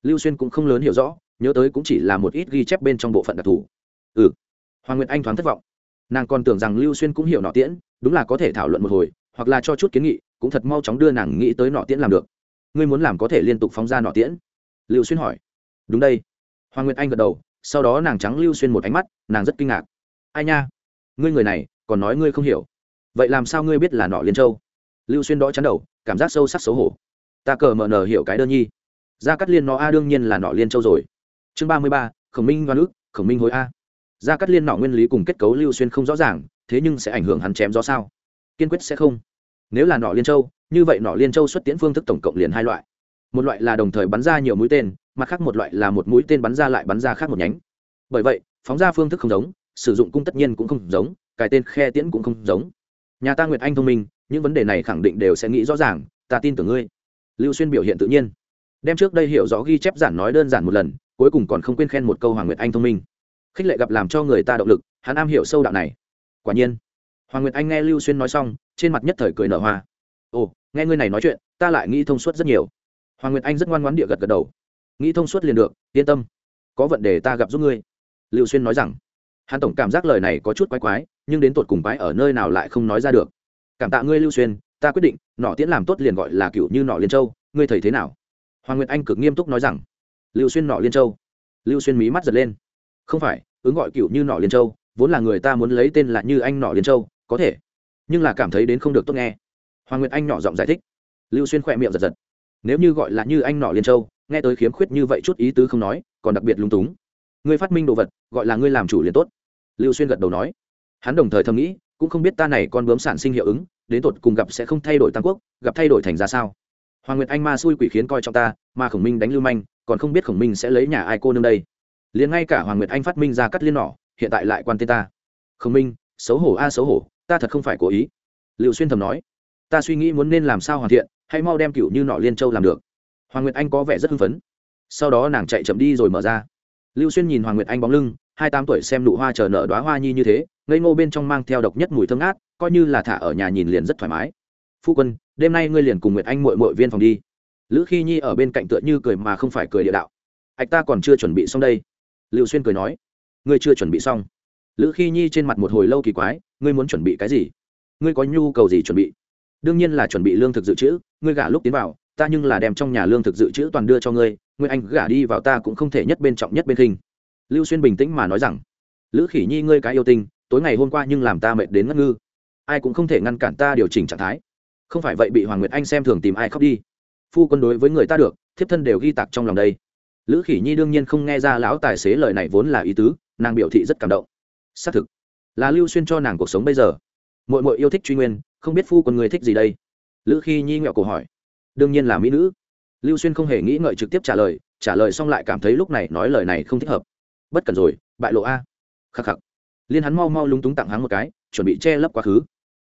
lưu xuyên cũng không lớn hiểu rõ, nhớ tới cũng chỉ là một ít ghi chép bên trong bộ phận đặc thù. Ừ. Hoàng nguyệt anh thoáng thất vọng. Nàng còn tưởng rằng lưu xuyên cũng hiểu nọ tiễn, đúng là có thể thảo luận một hồi hoặc là cho chút kiến nghị, cũng thật mau chóng đưa nàng nghĩ tới nọ tiễn làm được. Ngươi muốn làm có thể liên tục phóng ra nọ tiễn? Lưu xuyên hỏi. Đúng đây. Hoàng nguyệt anh gật đầu, sau đó nàng trắng lưu xuyên một ánh mắt, nàng rất kinh ngạc. Ai nha? Ngươi người này, còn nói ngươi không hiểu. Vậy làm sao ngươi biết là nọ liên châu? Lưu xuyên đó chắn đầu, cảm giác sâu sắc xấu hổ. Ta cờ mờ nờ hiểu cái đơn nhi. Gia cắt liên nó a đương nhiên là nọ liên châu rồi. Chương ba mươi ba, khổng minh đoan ước, khổng minh hối a. Gia cắt liên nọ nguyên lý cùng kết cấu lưu xuyên không rõ ràng, thế nhưng sẽ ảnh hưởng hắn chém gió sao? Kiên quyết sẽ không. Nếu là nọ liên châu, như vậy nọ liên châu xuất tiễn phương thức tổng cộng liền hai loại. Một loại là đồng thời bắn ra nhiều mũi tên, mặt khác một loại là một mũi tên bắn ra lại bắn ra khác một nhánh. Bởi vậy, phóng ra phương thức không giống, sử dụng cung tất nhiên cũng không giống cài tên khe tiễn cũng không giống. Nhà ta nguyệt anh thông minh, những vấn đề này khẳng định đều sẽ nghĩ rõ ràng, ta tin tưởng ngươi. Lưu xuyên biểu hiện tự nhiên. Đem trước đây hiểu rõ ghi chép giản nói đơn giản một lần, cuối cùng còn không quên khen một câu hoàng nguyệt anh thông minh. Khích lệ gặp làm cho người ta động lực, hắn am hiểu sâu đạo này. Quả nhiên hoàng nguyệt anh nghe lưu xuyên nói xong, trên mặt nhất thời cười nở hoa. Ồ, nghe ngươi này nói chuyện, ta lại nghĩ thông suốt rất nhiều. Hoàng nguyệt anh rất ngoan ngoãn địa gật gật đầu. Nghĩ thông suốt liền được, yên tâm. Có vấn đề ta gặp giúp ngươi. Lưu xuyên nói rằng. Hắn tổng cảm giác lời này có chút quái quái, nhưng đến tột cùng quái ở nơi nào lại không nói ra được. Cảm tạ ngươi, lưu xuyên, ta quyết định, nọ tiễn làm tốt liền gọi là cựu như nọ liên châu, ngươi thấy thế nào? Hoàng nguyệt anh cực nghiêm túc nói rằng. Lưu xuyên nọ liên châu. Lưu xuyên mí mắt giật lên. Không phải, ứng gọi cựu như nọ liên châu, vốn là người ta muốn lấy tên là như anh nọ liên châu có thể. Nhưng là cảm thấy đến không được tốt nghe. Hoàng nguyệt anh nhỏ giọng giải thích. Lưu xuyên khỏe miệng giật giật. Nếu như gọi là như anh nọ liên châu, nghe tới khiếm khuyết như vậy chút ý tứ không nói, còn đặc biệt lung túng. Ngươi phát minh đồ vật, gọi là ngươi làm chủ liền tốt. Lưu xuyên gật đầu nói. Hắn đồng thời thầm nghĩ, cũng không biết ta này con bướm sản sinh hiệu ứng, đến tột cùng gặp sẽ không thay đổi tam quốc, gặp thay đổi thành ra sao. Hoàng nguyệt anh ma xui quỷ khiến coi trọng ta, mà khổng minh đánh lưu manh, còn không biết khổng minh sẽ lấy nhà ai cô nương đây. Liền ngay cả hoàng nguyệt anh phát minh ra cắt liên nỏ, hiện tại lại quan tên ta. Khổng minh, xấu hổ a xấu hổ ta thật không phải cố ý. Liệu xuyên thầm nói, ta suy nghĩ muốn nên làm sao hoàn thiện hay mau đem cựu như nọ liên châu làm được. Hoàng nguyệt anh có vẻ rất hưng phấn. Sau đó nàng chạy chậm đi rồi mở ra. Lưu xuyên nhìn hoàng nguyệt anh bóng lưng, hai tám tuổi xem nụ hoa chờ nở đoá hoa nhi như thế, ngây ngô bên trong mang theo độc nhất mùi thơm ngát, coi như là thả ở nhà nhìn liền rất thoải mái. Phu quân, đêm nay ngươi liền cùng nguyệt anh mội mội viên phòng đi. Lữ khi nhi ở bên cạnh tựa như cười mà không phải cười địa đạo. Ạch, ta còn chưa chuẩn bị xong đây. Lưu xuyên cười nói. Ngươi chưa chuẩn bị xong lữ khi nhi trên mặt một hồi lâu kỳ quái, ngươi muốn chuẩn bị cái gì? Ngươi có nhu cầu gì chuẩn bị? Đương nhiên là chuẩn bị lương thực dự trữ, ngươi gả lúc tiến vào, ta nhưng là đem trong nhà lương thực dự trữ toàn đưa cho ngươi ngươi anh gả đi vào ta cũng không thể nhất bên trọng nhất bên khinh. Lưu xuyên bình tĩnh mà nói rằng, lữ khỉ nhi ngươi cái yêu tinh, tối ngày hôm qua nhưng làm ta mệt đến ngất ngư. Ai cũng không thể ngăn cản ta điều chỉnh trạng thái. Không phải vậy bị hoàng nguyệt anh xem thường tìm ai khóc đi. Phu quân đối với người ta được, thiếp thân đều ghi tạc trong lòng đây. Lữ khỉ nhi đương nhiên không nghe ra lão tài xế lời này vốn là ý tứ, nàng biểu thị rất cảm động xác thực. Là lưu xuyên cho nàng cuộc sống bây giờ. Mội mội yêu thích truy nguyên, không biết phu còn người thích gì đây? Lữ khi nhi nghẹo cổ hỏi. Đương nhiên là mỹ nữ. Lưu xuyên không hề nghĩ ngợi trực tiếp trả lời trả lời xong lại cảm thấy lúc này nói lời này không thích hợp. Bất cần rồi, bại lộ a. Khắc khắc. Liên hắn mau mau lúng túng tặng hắn một cái, chuẩn bị che lấp quá khứ.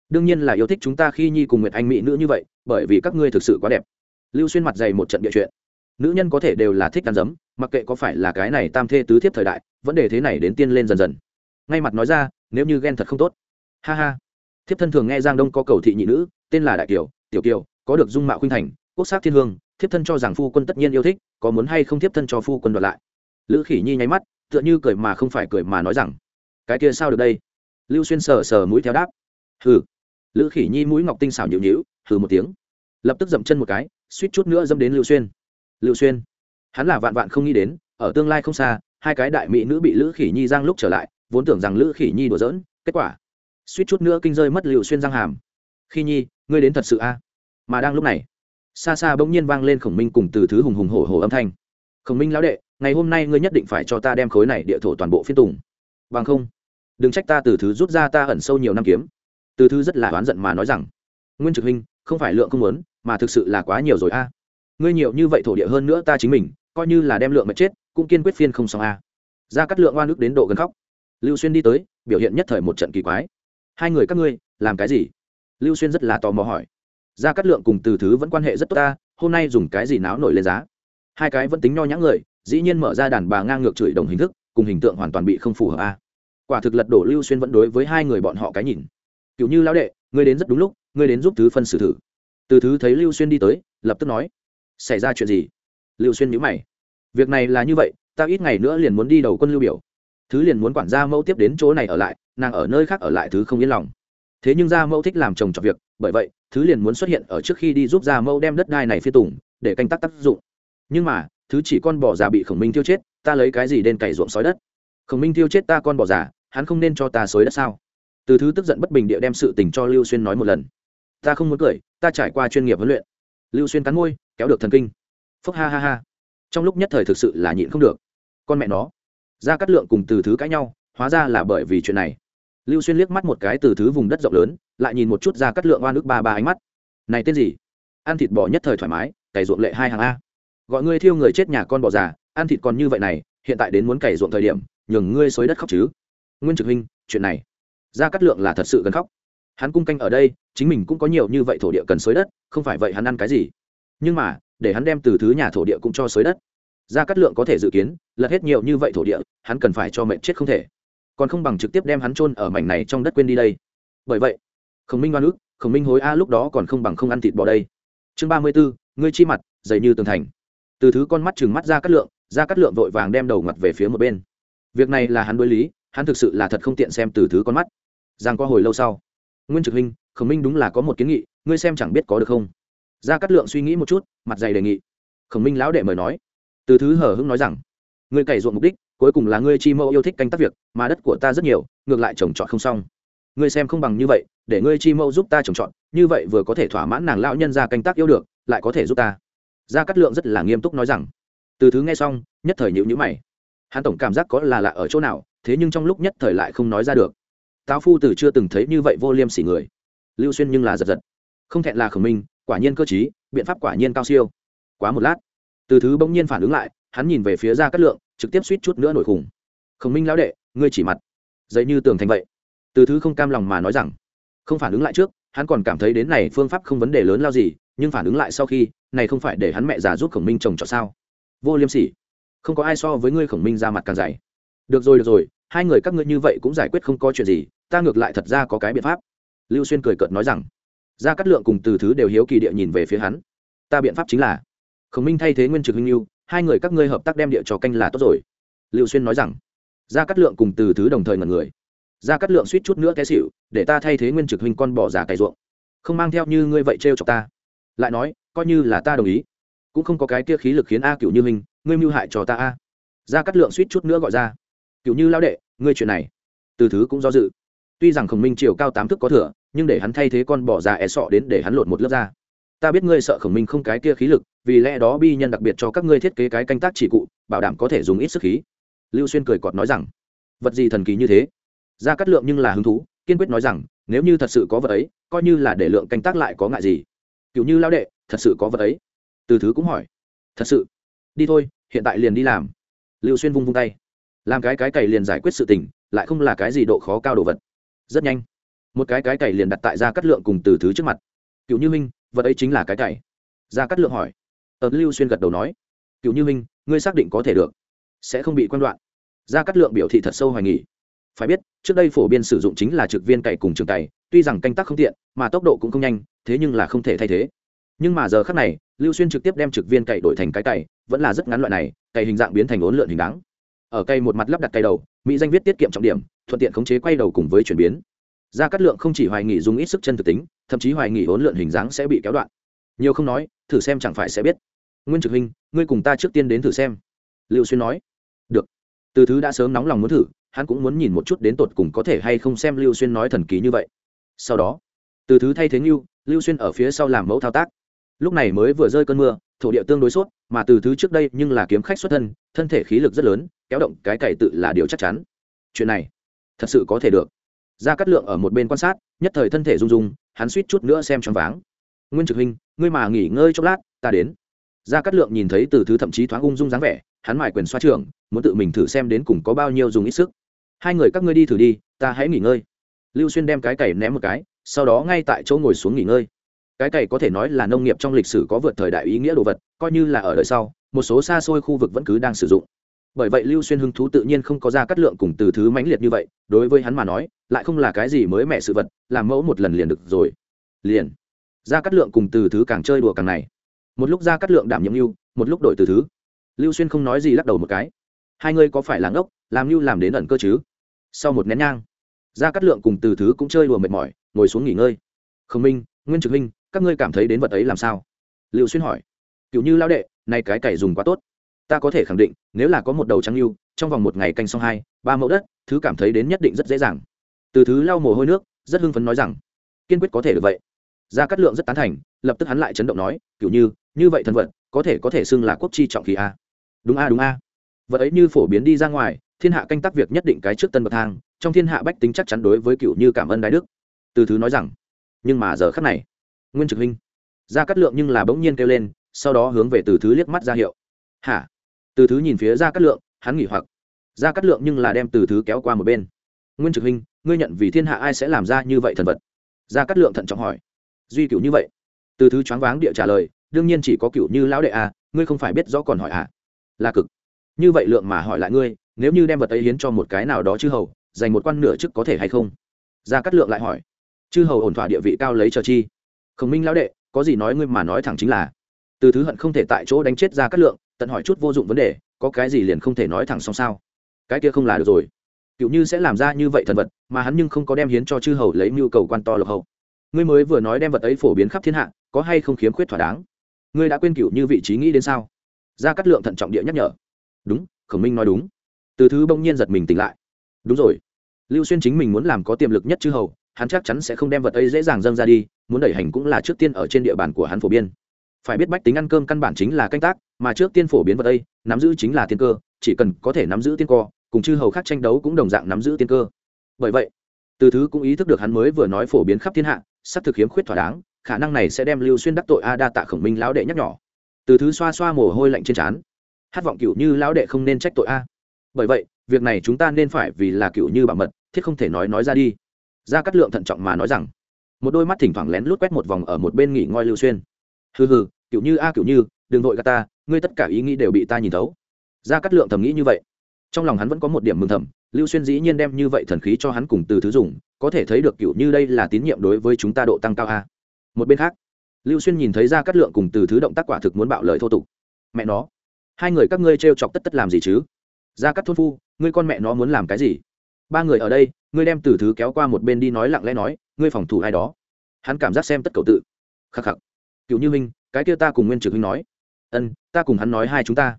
Đương nhiên là yêu thích chúng ta khi nhi cùng nguyệt anh mỹ nữ như vậy, bởi vì các ngươi thực sự quá đẹp. Lưu xuyên mặt dày một trận địa chuyện. Nữ nhân có thể đều là thích ăn dấm mặc kệ có phải là cái này tam thê tứ thiếp thời đại, vấn đề thế này đến tiên lên dần dần ngay mặt nói ra, nếu như ghen thật không tốt. Ha ha. Thiếp thân thường nghe giang đông có cầu thị nhị nữ, tên là đại kiều, tiểu kiều, có được dung mạo khuynh thành, quốc sắc thiên hương, thiếp thân cho rằng phu quân tất nhiên yêu thích, có muốn hay không thiếp thân cho phu quân đoạt lại. Lữ khỉ nhi nháy mắt, tựa như cười mà không phải cười mà nói rằng, cái kia sao được đây? Lưu xuyên sờ sờ mũi theo đáp, hừ. Lữ khỉ nhi mũi ngọc tinh xảo nhịu nhịu hừ một tiếng. Lập tức dậm chân một cái, suýt chút nữa dâm đến lưu xuyên. Lưu xuyên, hắn là vạn vạn không nghĩ đến, ở tương lai không xa, hai cái đại mỹ nữ bị lữ khỉ nhi giang lúc trở lại vốn tưởng rằng lữ khỉ nhi đùa giỡn, kết quả, suýt chút nữa kinh rơi mất liệu xuyên răng hàm. Khi nhi, ngươi đến thật sự a? Mà đang lúc này, xa xa bỗng nhiên vang lên khổng minh cùng từ thứ hùng hùng hổ hổ âm thanh. Khổng minh lão đệ, ngày hôm nay ngươi nhất định phải cho ta đem khối này địa thổ toàn bộ phiên tùng. Bằng không, đừng trách ta từ thứ rút ra ta ẩn sâu nhiều năm kiếm. Từ thứ rất là oán giận mà nói rằng, nguyên trực huynh, không phải lượng không muốn, mà thực sự là quá nhiều rồi a. Ngươi nhiều như vậy thổ địa hơn nữa ta chính mình, coi như là đem lượng mà chết, cũng kiên quyết phiên không xong a. Ra cắt lượng oan ức đến độ gần khóc lưu xuyên đi tới, biểu hiện nhất thời một trận kỳ quái. Hai người các ngươi, làm cái gì? Lưu xuyên rất là tò mò hỏi. Ra cắt lượng cùng từ thứ vẫn quan hệ rất tốt ta, hôm nay dùng cái gì náo nổi lên giá? Hai cái vẫn tính nho nhã người, dĩ nhiên mở ra đàn bà ngang ngược chửi đồng hình thức, cùng hình tượng hoàn toàn bị không phù hợp a. Quả thực lật đổ lưu xuyên vẫn đối với hai người bọn họ cái nhìn. Cựu như lão đệ, ngươi đến rất đúng lúc, ngươi đến giúp thứ phân xử thử. Từ thứ thấy lưu xuyên đi tới, lập tức nói, xảy ra chuyện gì? Lưu xuyên nhữ mày, việc này là như vậy, ta ít ngày nữa liền muốn đi đầu quân lưu biểu thứ liền muốn quản gia mẫu tiếp đến chỗ này ở lại, nàng ở nơi khác ở lại thứ không yên lòng. Thế nhưng gia mẫu thích làm chồng cho việc, bởi vậy, thứ liền muốn xuất hiện ở trước khi đi giúp gia mẫu đem đất đai này phi tùng, để canh tác tác dụng. Nhưng mà, thứ chỉ con bò già bị khổng minh tiêu chết, ta lấy cái gì đen cày ruộng sói đất? Khổng minh tiêu chết ta con bò già, hắn không nên cho ta xối đất sao? Từ thứ tức giận bất bình địa đem sự tình cho lưu xuyên nói một lần. Ta không muốn cười, ta trải qua chuyên nghiệp huấn luyện. Lưu xuyên cắn môi, kéo được thần kinh. Phúc ha ha ha. Trong lúc nhất thời thực sự là nhịn không được. Con mẹ nó ra cắt lượng cùng từ thứ cãi nhau, hóa ra là bởi vì chuyện này. Lưu xuyên liếc mắt một cái từ thứ vùng đất rộng lớn, lại nhìn một chút ra cắt lượng oan ức ba ba ánh mắt. Này tên gì? Ăn thịt bò nhất thời thoải mái, cày ruộng lệ hai hàng a. Gọi ngươi thiêu người chết nhà con bò già, ăn thịt còn như vậy này, hiện tại đến muốn cày ruộng thời điểm, nhường ngươi xối đất khóc chứ. Nguyên trực huynh, chuyện này, ra cắt lượng là thật sự gần khóc. Hắn cung canh ở đây, chính mình cũng có nhiều như vậy thổ địa cần xới đất, không phải vậy hắn ăn cái gì. Nhưng mà, để hắn đem từ thứ nhà thổ địa cũng cho xới đất gia cát lượng có thể dự kiến, lật hết nhiều như vậy thổ địa, hắn cần phải cho mệnh chết không thể. Còn không bằng trực tiếp đem hắn chôn ở mảnh này trong đất quên đi đây. Bởi vậy, khổng minh oan ức, khổng minh hối a lúc đó còn không bằng không ăn thịt bò đây. Chương ba mươi bốn ngươi chi mặt, dày như tường thành. Từ thứ con mắt chừng mắt ra cắt lượng ra cắt lượng vội vàng đem đầu ngặt về phía một bên. Việc này là hắn đối lý, hắn thực sự là thật không tiện xem từ thứ con mắt. Giang qua hồi lâu sau, nguyên trực huynh khổng minh đúng là có một kiến nghị, ngươi xem chẳng biết có được không? Ra cắt lượng suy nghĩ một chút, mặt dày đề nghị. Khổng minh lão đệ mời nói từ thứ hở hưng nói rằng, ngươi cày ruộng mục đích, cuối cùng là ngươi chi mẫu yêu thích canh tác việc, mà đất của ta rất nhiều, ngược lại trồng trọt không xong. Ngươi xem không bằng như vậy, để ngươi chi mẫu giúp ta trồng trọt, như vậy vừa có thể thỏa mãn nàng lão nhân ra canh tác yêu được, lại có thể giúp ta. Gia cát lượng rất là nghiêm túc nói rằng. Từ thứ nghe xong, nhất thời nhịu nhữ mày. Hắn tổng cảm giác có là lạ ở chỗ nào, thế nhưng trong lúc nhất thời lại không nói ra được. Táo phu từ chưa từng thấy như vậy vô liêm sỉ người. Lưu xuyên nhưng là giật giật. Không thẹn là khẩu minh, quả nhiên cơ t biện pháp quả nhiên cao siêu. Quá một lát từ thứ bỗng nhiên phản ứng lại, hắn nhìn về phía ra cát lượng, trực tiếp suýt chút nữa nổi khủng khổng minh lão đệ, ngươi chỉ mặt. Dậy như tường thành vậy. Từ thứ không cam lòng mà nói rằng, không phản ứng lại trước, hắn còn cảm thấy đến này phương pháp không vấn đề lớn lao gì, nhưng phản ứng lại sau khi, này không phải để hắn mẹ già giúp khổng minh trồng trọt sao? Vô liêm sỉ. Không có ai so với ngươi khổng minh ra mặt càng dày. Được rồi được rồi, hai người các ngươi như vậy cũng giải quyết không có chuyện gì, ta ngược lại thật ra có cái biện pháp. Lưu xuyên cười cợt nói rằng. Gia cát lượng cùng từ thứ đều hiếu kỳ địa nhìn về phía hắn. Ta biện pháp chính là khổng minh thay thế nguyên trực huynh lưu hai người các ngươi hợp tác đem địa cho canh là tốt rồi. Lưu xuyên nói rằng gia cát lượng cùng từ thứ đồng thời ngẩn người. Gia cát lượng suýt chút nữa té xỉu, để ta thay thế nguyên trực huynh con bỏ giả cày ruộng. Không mang theo như ngươi vậy trêu cho ta. Lại nói coi như là ta đồng ý cũng không có cái kia khí lực khiến a cựu như mình, ngươi mưu hại cho ta a. Gia cát lượng suýt chút nữa gọi ra cựu như lao đệ ngươi chuyện này từ thứ cũng do dự. Tuy rằng khổng minh chiều cao tám thức có thừa nhưng để hắn thay thế con bỏ ra e sọ đến để hắn lột một lớp ra ta biết ngươi sợ khổng minh không cái kia khí lực, vì lẽ đó bi nhân đặc biệt cho các ngươi thiết kế cái canh tác chỉ cụ, bảo đảm có thể dùng ít sức khí. Lưu xuyên cười cọt nói rằng, vật gì thần kỳ như thế? Ra cắt lượng nhưng là hứng thú, kiên quyết nói rằng, nếu như thật sự có vật ấy, coi như là để lượng canh tác lại có ngại gì. Kiểu như lao đệ, thật sự có vật ấy? Từ thứ cũng hỏi, thật sự? Đi thôi, hiện tại liền đi làm. Lưu xuyên vung vung tay, làm cái cái cày liền giải quyết sự tình, lại không là cái gì độ khó cao đồ vật. Rất nhanh, một cái cái cày liền đặt tại ra cắt lượng cùng từ thứ trước mặt. Cựu như minh vật ấy chính là cái cày. Ra cắt lượng hỏi. Ấn lưu xuyên gật đầu nói. Cựu như minh, ngươi xác định có thể được. Sẽ không bị quan đoạn. Gia cát lượng biểu thị thật sâu hoài nghỉ phải biết, trước đây phổ biến sử dụng chính là trực viên cày cùng trường cày, tuy rằng canh tác không tiện, mà tốc độ cũng không nhanh, thế nhưng là không thể thay thế. Nhưng mà giờ khác này, lưu xuyên trực tiếp đem trực viên cày đổi thành cái cày, vẫn là rất ngắn loại này, cày hình dạng biến thành ốn lượn hình đáng. Ở cây một mặt lắp đặt cây đầu, mỹ danh viết tiết kiệm trọng điểm, thuận tiện khống chế quay đầu cùng với chuyển biến gia cát lượng không chỉ hoài nghỉ dùng ít sức chân thực tính thậm chí hoài nghỉ ốn lượn hình dáng sẽ bị kéo đoạn. Nhiều không nói thử xem chẳng phải sẽ biết. Nguyên trực huynh ngươi cùng ta trước tiên đến thử xem. Lưu xuyên nói. Được. Từ thứ đã sớm nóng lòng muốn thử hắn cũng muốn nhìn một chút đến tột cùng có thể hay không xem lưu xuyên nói thần kỳ như vậy. Sau đó từ thứ thay thế lưu lưu xuyên ở phía sau làm mẫu thao tác. Lúc này mới vừa rơi cơn mưa thổ địa tương đối suốt, mà từ thứ trước đây nhưng là kiếm khách xuất thân thân thể khí lực rất lớn kéo động cái cày tự là điều chắc chắn. Chuyện này thật sự có thể được ra cắt lượng ở một bên quan sát, nhất thời thân thể rung rung, hắn suýt chút nữa xem choáng váng. Nguyên trực huynh, ngươi mà nghỉ ngơi chốc lát, ta đến. Ra cắt lượng nhìn thấy từ thứ thậm chí thoáng ung dung dáng vẻ, hắn mải quyền xoa trường muốn tự mình thử xem đến cùng có bao nhiêu dùng ít sức. Hai người các ngươi đi thử đi, ta hãy nghỉ ngơi. Lưu xuyên đem cái cày ném một cái, sau đó ngay tại chỗ ngồi xuống nghỉ ngơi. Cái cày có thể nói là nông nghiệp trong lịch sử có vượt thời đại ý nghĩa đồ vật, coi như là ở đời sau, một số xa xôi khu vực vẫn cứ đang sử dụng bởi vậy lưu xuyên hứng thú tự nhiên không có ra cắt lượng cùng từ thứ mãnh liệt như vậy, đối với hắn mà nói, lại không là cái gì mới mẻ sự vật, làm mẫu một lần liền được rồi. Liền. Ra cắt lượng cùng từ thứ càng chơi đùa càng này. Một lúc ra cắt lượng đảm nhiệm lưu một lúc đổi từ thứ. Lưu xuyên không nói gì lắc đầu một cái. Hai ngươi có phải là ngốc, làm lưu làm đến ẩn cơ chứ? Sau một nén nhang, ra cắt lượng cùng từ thứ cũng chơi đùa mệt mỏi, ngồi xuống nghỉ ngơi. Khổng minh, nguyên trực minh, các ngươi cảm thấy đến vật ấy làm sao? Lưu xuyên hỏi. Cựu như lao đệ nay cái cày dùng quá tốt ta có thể khẳng định, nếu là có một đầu trắng lưu, trong vòng một ngày canh xong hai, ba mẫu đất, thứ cảm thấy đến nhất định rất dễ dàng. Từ thứ lau mồ hôi nước, rất hưng phấn nói rằng, kiên quyết có thể được vậy. Gia cát lượng rất tán thành, lập tức hắn lại chấn động nói, kiểu như như vậy thần vật, có thể có thể xưng là quốc chi trọng khí a. Đúng a đúng a. Vật ấy như phổ biến đi ra ngoài, thiên hạ canh tác việc nhất định cái trước tân bậc thang, trong thiên hạ bách tính chắc chắn đối với cựu như cảm ơn đái đức. Từ thứ nói rằng, nhưng mà giờ khắc này, nguyên trực huynh, gia cát lượng nhưng là bỗng nhiên kêu lên, sau đó hướng về từ thứ liếc mắt ra hiệu. Hả? Từ thứ nhìn phía ra cát lượng, hắn nghỉ hoặc. Ra cát lượng nhưng là đem từ thứ kéo qua một bên. Nguyên trực huynh ngươi nhận vì thiên hạ ai sẽ làm ra như vậy thần vật? Ra cát lượng thận trọng hỏi. Duy cựu như vậy. Từ thứ choáng váng địa trả lời, đương nhiên chỉ có cựu như lão đệ à ngươi không phải biết rõ còn hỏi à? Là cực. Như vậy lượng mà hỏi lại ngươi, nếu như đem vật ấy hiến cho một cái nào đó chư hầu, dành một quan nửa chức có thể hay không? Ra cát lượng lại hỏi. Chư hầu ổn thỏa địa vị cao lấy chờ chi? Khổng minh lão đệ, có gì nói ngươi mà nói thẳng chính là. Từ thứ hận không thể tại chỗ đánh chết ra cát lượng tận hỏi chút vô dụng vấn đề, có cái gì liền không thể nói thẳng xong sao? Cái kia không là được rồi. Cựu như sẽ làm ra như vậy thần vật, mà hắn nhưng không có đem hiến cho chư hầu lấy mưu cầu quan to lộc hậu. Ngươi mới vừa nói đem vật ấy phổ biến khắp thiên hạ, có hay không khiếm khuyết thỏa đáng? Ngươi đã quên cựu như vị trí nghĩ đến sao? Ra cắt lượng thận trọng địa nhắc nhở. Đúng, khổng minh nói đúng. Từ thứ bỗng nhiên giật mình tỉnh lại. Đúng rồi. Lưu xuyên chính mình muốn làm có tiềm lực nhất chư hầu, hắn chắc chắn sẽ không đem vật ấy dễ dàng dâng ra đi, muốn đẩy hành cũng là trước tiên ở trên địa bàn của hắn phổ biên phải biết bách tính ăn cơm căn bản chính là canh tác, mà trước tiên phổ biến vật đây nắm giữ chính là tiên cơ, chỉ cần có thể nắm giữ tiên co, cùng chư hầu khác tranh đấu cũng đồng dạng nắm giữ tiên cơ. Bởi vậy, từ thứ cũng ý thức được hắn mới vừa nói phổ biến khắp thiên hạ, sắp thực hiếm khuyết thỏa đáng, khả năng này sẽ đem lưu xuyên đắc tội a đa tạ khổng minh lão đệ nhắc nhỏ từ thứ xoa xoa mồ hôi lạnh trên trán. Hát vọng cựu như lão đệ không nên trách tội a. Bởi vậy, việc này chúng ta nên phải vì là cựu như bảo mật, thiết không thể nói nói ra đi. Ra cắt lượng thận trọng mà nói rằng, một đôi mắt thỉnh thoảng lén lút quét một vòng ở một bên nghỉ ngơi lưu xuyên. Hừ hừ kiểu như a, kiểu như, đừng vội gà ta, ngươi tất cả ý nghĩ đều bị ta nhìn thấu. Ra cắt lượng thầm nghĩ như vậy. Trong lòng hắn vẫn có một điểm mừng thầm, lưu xuyên dĩ nhiên đem như vậy thần khí cho hắn cùng từ thứ dùng, có thể thấy được kiểu như đây là tín nhiệm đối với chúng ta độ tăng cao a. Một bên khác, lưu xuyên nhìn thấy ra cắt lượng cùng từ thứ động tác quả thực muốn bạo lời thô tục. Mẹ nó, hai người các ngươi t chọc tất tất làm gì chứ? Ra cắt thôn phu, ngươi con mẹ nó muốn làm cái gì? Ba người ở đây, ngươi đem từ thứ kéo qua một bên đi nói lặng lẽ nói, ngươi phòng thủ ai đó? Hắn cảm giác xem tất cầu tự. Khắc khắc. Cựu như minh cái kia ta cùng nguyên trực huynh nói. Ân, ta cùng hắn nói hai chúng ta.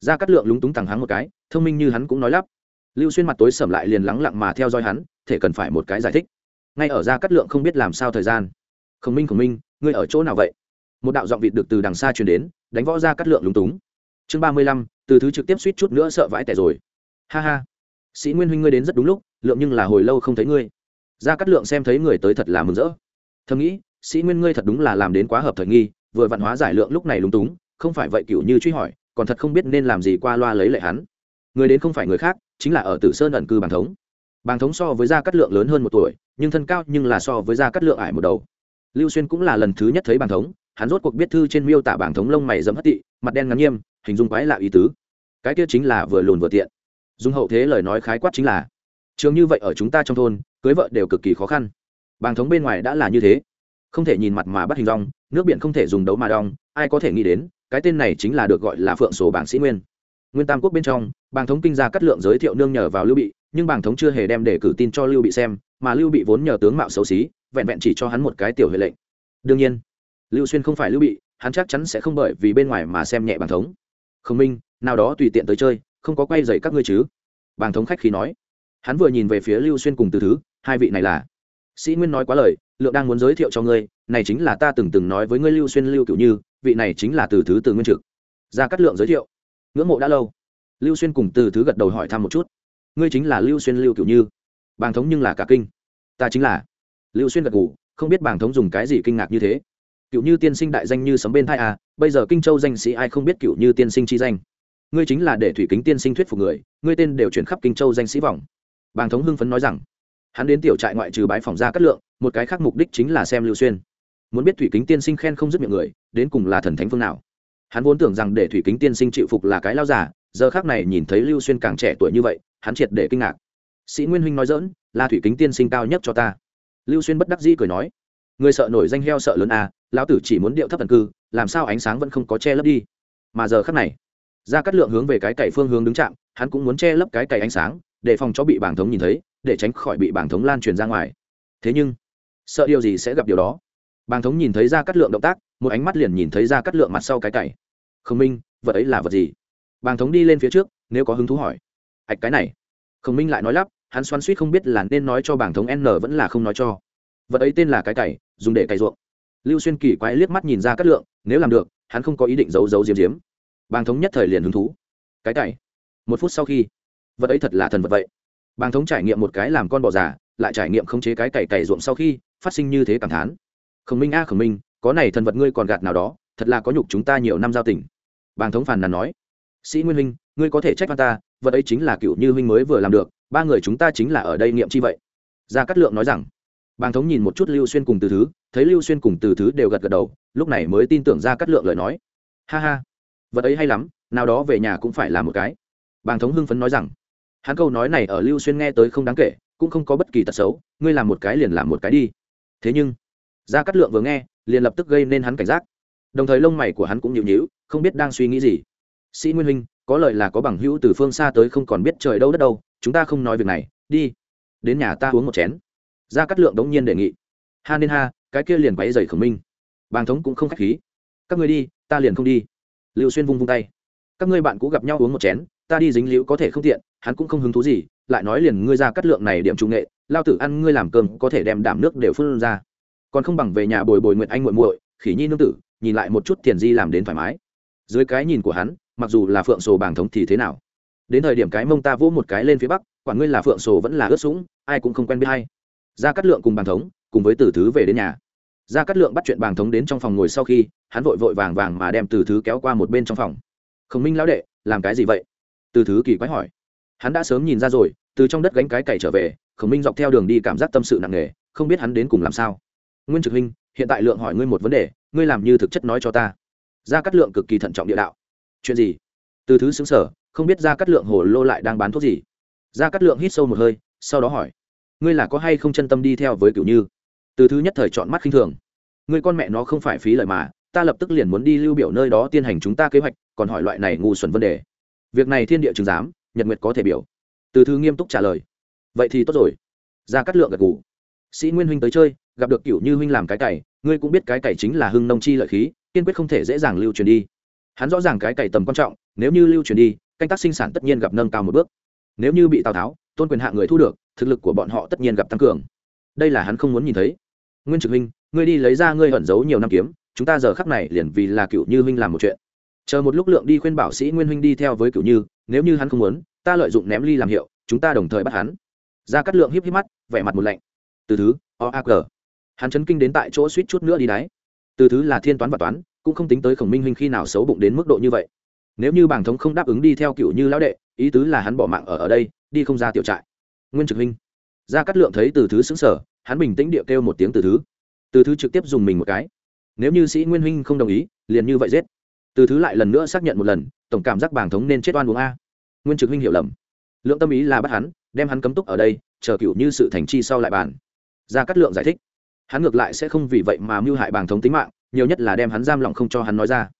Ra cắt lượng lúng túng thẳng hắn một cái, thông minh như hắn cũng nói lắp. Lưu xuyên mặt tối sầm lại liền lắng lặng mà theo dõi hắn, thể cần phải một cái giải thích. Ngay ở ra cắt lượng không biết làm sao thời gian. Khổng minh khổng minh, ngươi ở chỗ nào vậy? Một đạo giọng vịt được từ đằng xa truyền đến, đánh võ ra cắt lượng lúng túng. Chương ba mươi lăm, từ thứ trực tiếp suýt chút nữa sợ vãi tẻ rồi. Ha ha. Sĩ nguyên huynh ngươi đến rất đúng lúc, lượng nhưng là hồi lâu không thấy ngươi. Ra cắt lượng xem thấy người tới thật là mừng rỡ. Thầm nghĩ, sĩ nguyên ngươi thật đúng là làm đến quá hợp thời nghi vừa vạn hóa giải lượng lúc này lúng túng, không phải vậy cựu như truy hỏi, còn thật không biết nên làm gì qua loa lấy lệ hắn. Người đến không phải người khác, chính là ở tử sơn ẩn cư bàng thống. Bàng thống so với gia cát lượng lớn hơn một tuổi, nhưng thân cao nhưng là so với gia cát lượng ải một đầu. Lưu xuyên cũng là lần thứ nhất thấy bàng thống, hắn rốt cuộc biết thư trên miêu tả bàng thống lông mày dẫm hất tị, mặt đen ngắn nghiêm, hình dung quái lạ ý tứ. Cái kia chính là vừa lùn vừa tiện. Dùng hậu thế lời nói khái quát chính là, trường như vậy ở chúng ta trong thôn, cưới vợ đều cực kỳ khó khăn. Bàng thống bên ngoài đã là như thế, không thể nhìn mặt mà bắt hình rong nước biển không thể dùng đấu mà đong, ai có thể nghĩ đến, cái tên này chính là được gọi là phượng sổ bảng sĩ nguyên. Nguyên tam quốc bên trong, bàng thống kinh gia cắt lượng giới thiệu nương nhờ vào lưu bị, nhưng bàng thống chưa hề đem để cử tin cho lưu bị xem, mà lưu bị vốn nhờ tướng mạo xấu xí, vẹn vẹn chỉ cho hắn một cái tiểu huệ lệnh. Đương nhiên, lưu xuyên không phải lưu bị, hắn chắc chắn sẽ không bởi vì bên ngoài mà xem nhẹ bàng thống. Không minh, nào đó tùy tiện tới chơi, không có quay dày các ngươi chứ? Bàng thống khách khí nói. Hắn vừa nhìn về phía lưu xuyên cùng từ thứ, hai vị này là. Sĩ nguyên nói quá lời, lượng đang muốn giới thiệu cho ngươi này chính là ta từng từng nói với ngươi lưu xuyên lưu cựu như, vị này chính là từ thứ từ nguyên trực. Ra cắt lượng giới thiệu. Ngưỡng mộ đã lâu. Lưu xuyên cùng từ thứ gật đầu hỏi thăm một chút. Ngươi chính là lưu xuyên lưu cựu như. Bàng thống nhưng là cả kinh. Ta chính là. Lưu xuyên gật ngủ không biết bàng thống dùng cái gì kinh ngạc như thế. Cựu như tiên sinh đại danh như sấm bên thai à bây giờ kinh châu danh sĩ ai không biết cựu như tiên sinh chi danh. Ngươi chính là để thủy kính tiên sinh thuyết phục người, ngươi tên đều chuyển khắp kinh châu danh sĩ vọng. Bàng thống hưng phấn nói rằng, hắn đến tiểu trại ngoại trừ bái phòng ra cát lượng, một cái khác mục đích chính là xem lưu xuyên muốn biết thủy kính tiên sinh khen không dứt miệng người, đến cùng là thần thánh phương nào. Hắn vốn tưởng rằng để thủy kính tiên sinh chịu phục là cái lao giả giờ khác này nhìn thấy lưu xuyên càng trẻ tuổi như vậy, hắn triệt để kinh ngạc. Sĩ nguyên huynh nói dỡn, là thủy kính tiên sinh cao nhất cho ta. Lưu xuyên bất đắc dĩ cười nói, người sợ nổi danh heo sợ lớn à lão tử chỉ muốn điệu thấp thần cư, làm sao ánh sáng vẫn không có che lấp đi. Mà giờ khắc này ra cắt lượng hướng về cái cày phương hướng đứng chạm, hắn cũng muốn che lấp cái cày ánh sáng, để phòng cho bị bảng thống nhìn thấy, để tránh khỏi bị bảng thống lan truyền ra ngoài. Thế nhưng, sợ điều gì sẽ gặp điều đó? Bàng thống nhìn thấy ra cắt lượng động tác, một ánh mắt liền nhìn thấy ra cắt lượng mặt sau cái cày. Khổng minh, vật ấy là vật gì? Bàng thống đi lên phía trước, nếu có hứng thú hỏi. Ạch cái này. Khổng minh lại nói lắp, hắn xoắn suýt không biết là nên nói cho bàng thống n vẫn là không nói cho. Vật ấy tên là cái cày, dùng để cày ruộng. Lưu xuyên kỳ quái liếc mắt nhìn ra cắt lượng, nếu làm được, hắn không có ý định giấu giấu diếm diếm bàng thống nhất thời liền hứng thú. Cái cày. Một phút sau khi, vật ấy thật là thần vật vậy. Bàng thống trải nghiệm một cái làm con bò già, lại trải nghiệm khống chế cái cày cày ruộng sau khi, phát sinh như thế cảm thán khổng minh a à khổng minh, có này thần vật ngươi còn gạt nào đó, thật là có nhục chúng ta nhiều năm giao tình. Bàng thống phàn nàn nói. Sĩ nguyên huynh, ngươi có thể trách văn ta, vật ấy chính là cựu như huynh mới vừa làm được, ba người chúng ta chính là ở đây nghiệm chi vậy. Gia cát lượng nói rằng. Bàng thống nhìn một chút lưu xuyên cùng từ thứ, thấy lưu xuyên cùng từ thứ đều gật gật đầu, lúc này mới tin tưởng gia cát lượng lời nói. Ha ha, vật ấy hay lắm, nào đó về nhà cũng phải làm một cái. Bàng thống hưng phấn nói rằng. Hắn câu nói này ở lưu xuyên nghe tới không đáng kể, cũng không có bất kỳ tật xấu, ngươi làm một cái liền làm một cái đi. Thế nhưng gia cát lượng vừa nghe, liền lập tức gây nên hắn cảnh giác. Đồng thời lông mày của hắn cũng nhịu nhịu không biết đang suy nghĩ gì. Sĩ nguyên huynh, có lợi là có bằng hữu từ phương xa tới không còn biết trời đâu đất đâu, chúng ta không nói việc này, đi. Đến nhà ta uống một chén. Gia cát lượng đống nhiên đề nghị. Ha nên ha, cái kia liền quấy dày khổng minh. Bàng thống cũng không khách khí. Các ngươi đi, ta liền không đi. Lưu xuyên vung vung tay. Các ngươi bạn cũ gặp nhau uống một chén, ta đi dính liễu có thể không tiện, hắn cũng không hứng thú gì, lại nói liền ngươi ra cắt lượng này điểm trung nghệ, lao tử ăn ngươi làm cơm có thể đem đảm nước đều phun ra còn không bằng về nhà bồi bồi nguyện anh muội muội, khỉ nhi nương tử, nhìn lại một chút tiền di làm đến thoải mái. Dưới cái nhìn của hắn, mặc dù là phượng sổ bảng thống thì thế nào? Đến thời điểm cái mông ta vỗ một cái lên phía bắc quản ngươi là phượng sổ vẫn là ướt sũng, ai cũng không quen biết hay ra cắt lượng cùng bàng thống, cùng với từ thứ về đến nhà. Ra cắt lượng bắt chuyện bàng thống đến trong phòng ngồi sau khi, hắn vội vội vàng vàng mà đem từ thứ kéo qua một bên trong phòng. Khổng minh lão đệ, làm cái gì vậy? Từ thứ kỳ quái hỏi. Hắn đã sớm nhìn ra rồi, từ trong đất gánh cái cày trở về, khổng minh dọc theo đường đi cảm giác tâm sự nặng nề, không biết hắn đến cùng làm sao nguyên trực huynh, hiện tại lượng hỏi ngươi một vấn đề, ngươi làm như thực chất nói cho ta. Gia cát lượng cực kỳ thận trọng địa đạo. Chuyện gì? Từ thứ xứng sở, không biết gia cát lượng hồ lô lại đang bán thuốc gì? Gia cát lượng hít sâu một hơi, sau đó hỏi. Ngươi là có hay không chân tâm đi theo với cửu như? Từ thứ nhất thời chọn mắt khinh thường. Ngươi con mẹ nó không phải phí lời mà, ta lập tức liền muốn đi lưu biểu nơi đó tiên hành chúng ta kế hoạch, còn hỏi loại này ngu xuẩn vấn đề. Việc này thiên địa chứng giám, nhật nguyệt có thể biểu. Từ thư nghiêm túc trả lời. Vậy thì tốt rồi. Ra cát lượng gật gù. sĩ nguyên huynh tới chơi gặp được cựu như huynh làm cái cày, ngươi cũng biết cái cày chính là hưng nông chi lợi khí, kiên quyết không thể dễ dàng lưu truyền đi. Hắn rõ ràng cái cày tầm quan trọng, nếu như lưu truyền đi, canh tác sinh sản tất nhiên gặp nâng cao một bước. Nếu như bị tào tháo, tôn quyền hạ người thu được, thực lực của bọn họ tất nhiên gặp tăng cường. Đây là hắn không muốn nhìn thấy. Nguyên trực huynh, ngươi đi lấy ra ngươi ẩn giấu nhiều năm kiếm, chúng ta giờ khắc này liền vì là cựu như huynh làm một chuyện. Chờ một lúc lượng đi khuyên bảo sĩ nguyên huynh đi theo với cựu như, nếu như hắn không muốn, ta lợi dụng ném ly làm hiệu, chúng ta đồng thời bắt hắn. Ra cắt lượng híp híp mắt, vẻ mặt một lạnh. Từ thứ, o a g hắn chấn kinh đến tại chỗ suýt chút nữa đi đáy. Từ thứ là thiên toán và toán, cũng không tính tới khổng minh huynh khi nào xấu bụng đến mức độ như vậy. Nếu như bảng thống không đáp ứng đi theo cựu như lão đệ, ý tứ là hắn bỏ mạng ở ở đây, đi không ra tiểu trại. Nguyên trực huynh. Ra cắt lượng thấy từ thứ xứng sở hắn bình tĩnh địa kêu một tiếng từ thứ. Từ thứ trực tiếp dùng mình một cái. Nếu như sĩ nguyên huynh không đồng ý, liền như vậy giết. Từ thứ lại lần nữa xác nhận một lần, tổng cảm giác bàng thống nên chết oan uống a. Nguyên trực huynh hiểu lầm. Lượng tâm ý là bắt hắn, đem hắn cấm túc ở đây, chờ cựu như sự thành chi sau lại bàn. Ra cắt lượng giải thích hắn ngược lại sẽ không vì vậy mà mưu hại bàng thống tính mạng, nhiều nhất là đem hắn giam lỏng không cho hắn nói ra.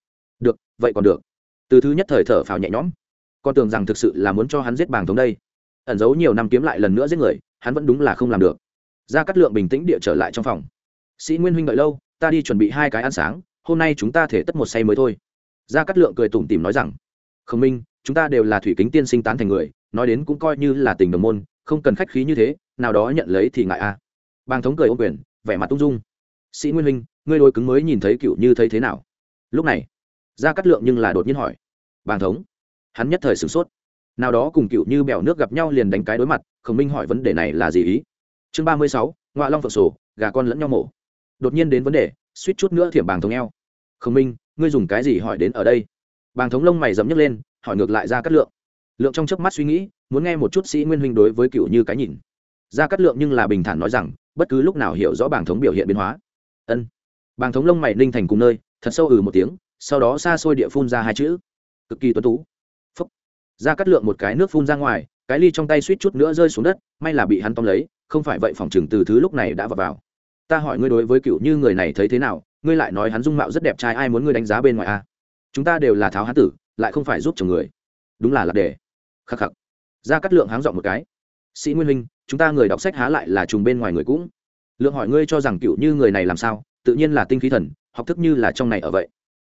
Được, vậy còn được. Từ thứ nhất thời thở phào nhẹ nhõm. Con tưởng rằng thực sự là muốn cho hắn giết bàng thống đây. Ẩn giấu nhiều năm kiếm lại lần nữa giết người, hắn vẫn đúng là không làm được. Ra cắt lượng bình tĩnh địa trở lại trong phòng. Sĩ nguyên huynh đợi lâu, ta đi chuẩn bị hai cái ăn sáng, hôm nay chúng ta thể tất một say mới thôi. Ra cắt lượng cười tủm tỉm nói rằng, khổng minh, chúng ta đều là thủy kính tiên sinh tán thành người, nói đến cũng coi như là tình đồng môn, không cần khách khí như thế, nào đó nhận lấy thì ngại a. À. bàng thống cười ô quyền vẻ mặt tung dung. Sĩ nguyên huynh, ngươi đôi cứng mới nhìn thấy cựu như thấy thế nào? Lúc này ra cắt lượng nhưng là đột nhiên hỏi. Bàng thống. Hắn nhất thời sửng sốt. Nào đó cùng cựu như bèo nước gặp nhau liền đánh cái đối mặt, khổng minh hỏi vấn đề này là gì ý? Chương ba mươi sáu ngoại long phượng sổ, gà con lẫn nhau mổ. Đột nhiên đến vấn đề, suýt chút nữa thiểm bàng thống eo. Khổng minh, ngươi dùng cái gì hỏi đến ở đây? Bàng thống lông mày dấm nhấc lên, hỏi ngược lại ra cắt lượng. Lượng trong chớp mắt suy nghĩ, muốn nghe một chút sĩ nguyên huynh đối với cựu như cái nhìn. Ra cắt lượng nhưng là bình thản nói rằng bất cứ lúc nào hiểu rõ bảng thống biểu hiện biến hóa. Ân. Bảng thống lông mày ninh thành cùng nơi, thật sâu ừ một tiếng, sau đó xa xôi địa phun ra hai chữ. Cực kỳ tuấn tú. Phúc. Ra cắt lượng một cái nước phun ra ngoài, cái ly trong tay suýt chút nữa rơi xuống đất, may là bị hắn tóm lấy, không phải vậy phòng chừng từ thứ lúc này đã vào vào. Ta hỏi ngươi đối với cựu như người này thấy thế nào, ngươi lại nói hắn dung mạo rất đẹp trai, ai muốn ngươi đánh giá bên ngoài a? À? chúng ta đều là tháo hán tử, lại không phải giúp chồng người. Đúng là lạc đề. Khắc khắc. Ra cắt lượng háng dọn một cái. Sĩ nguyên huynh chúng ta người đọc sách há lại là trùng bên ngoài người cũng. Lượng hỏi ngươi cho rằng cựu như người này làm sao, tự nhiên là tinh khí thần, học thức như là trong này ở vậy.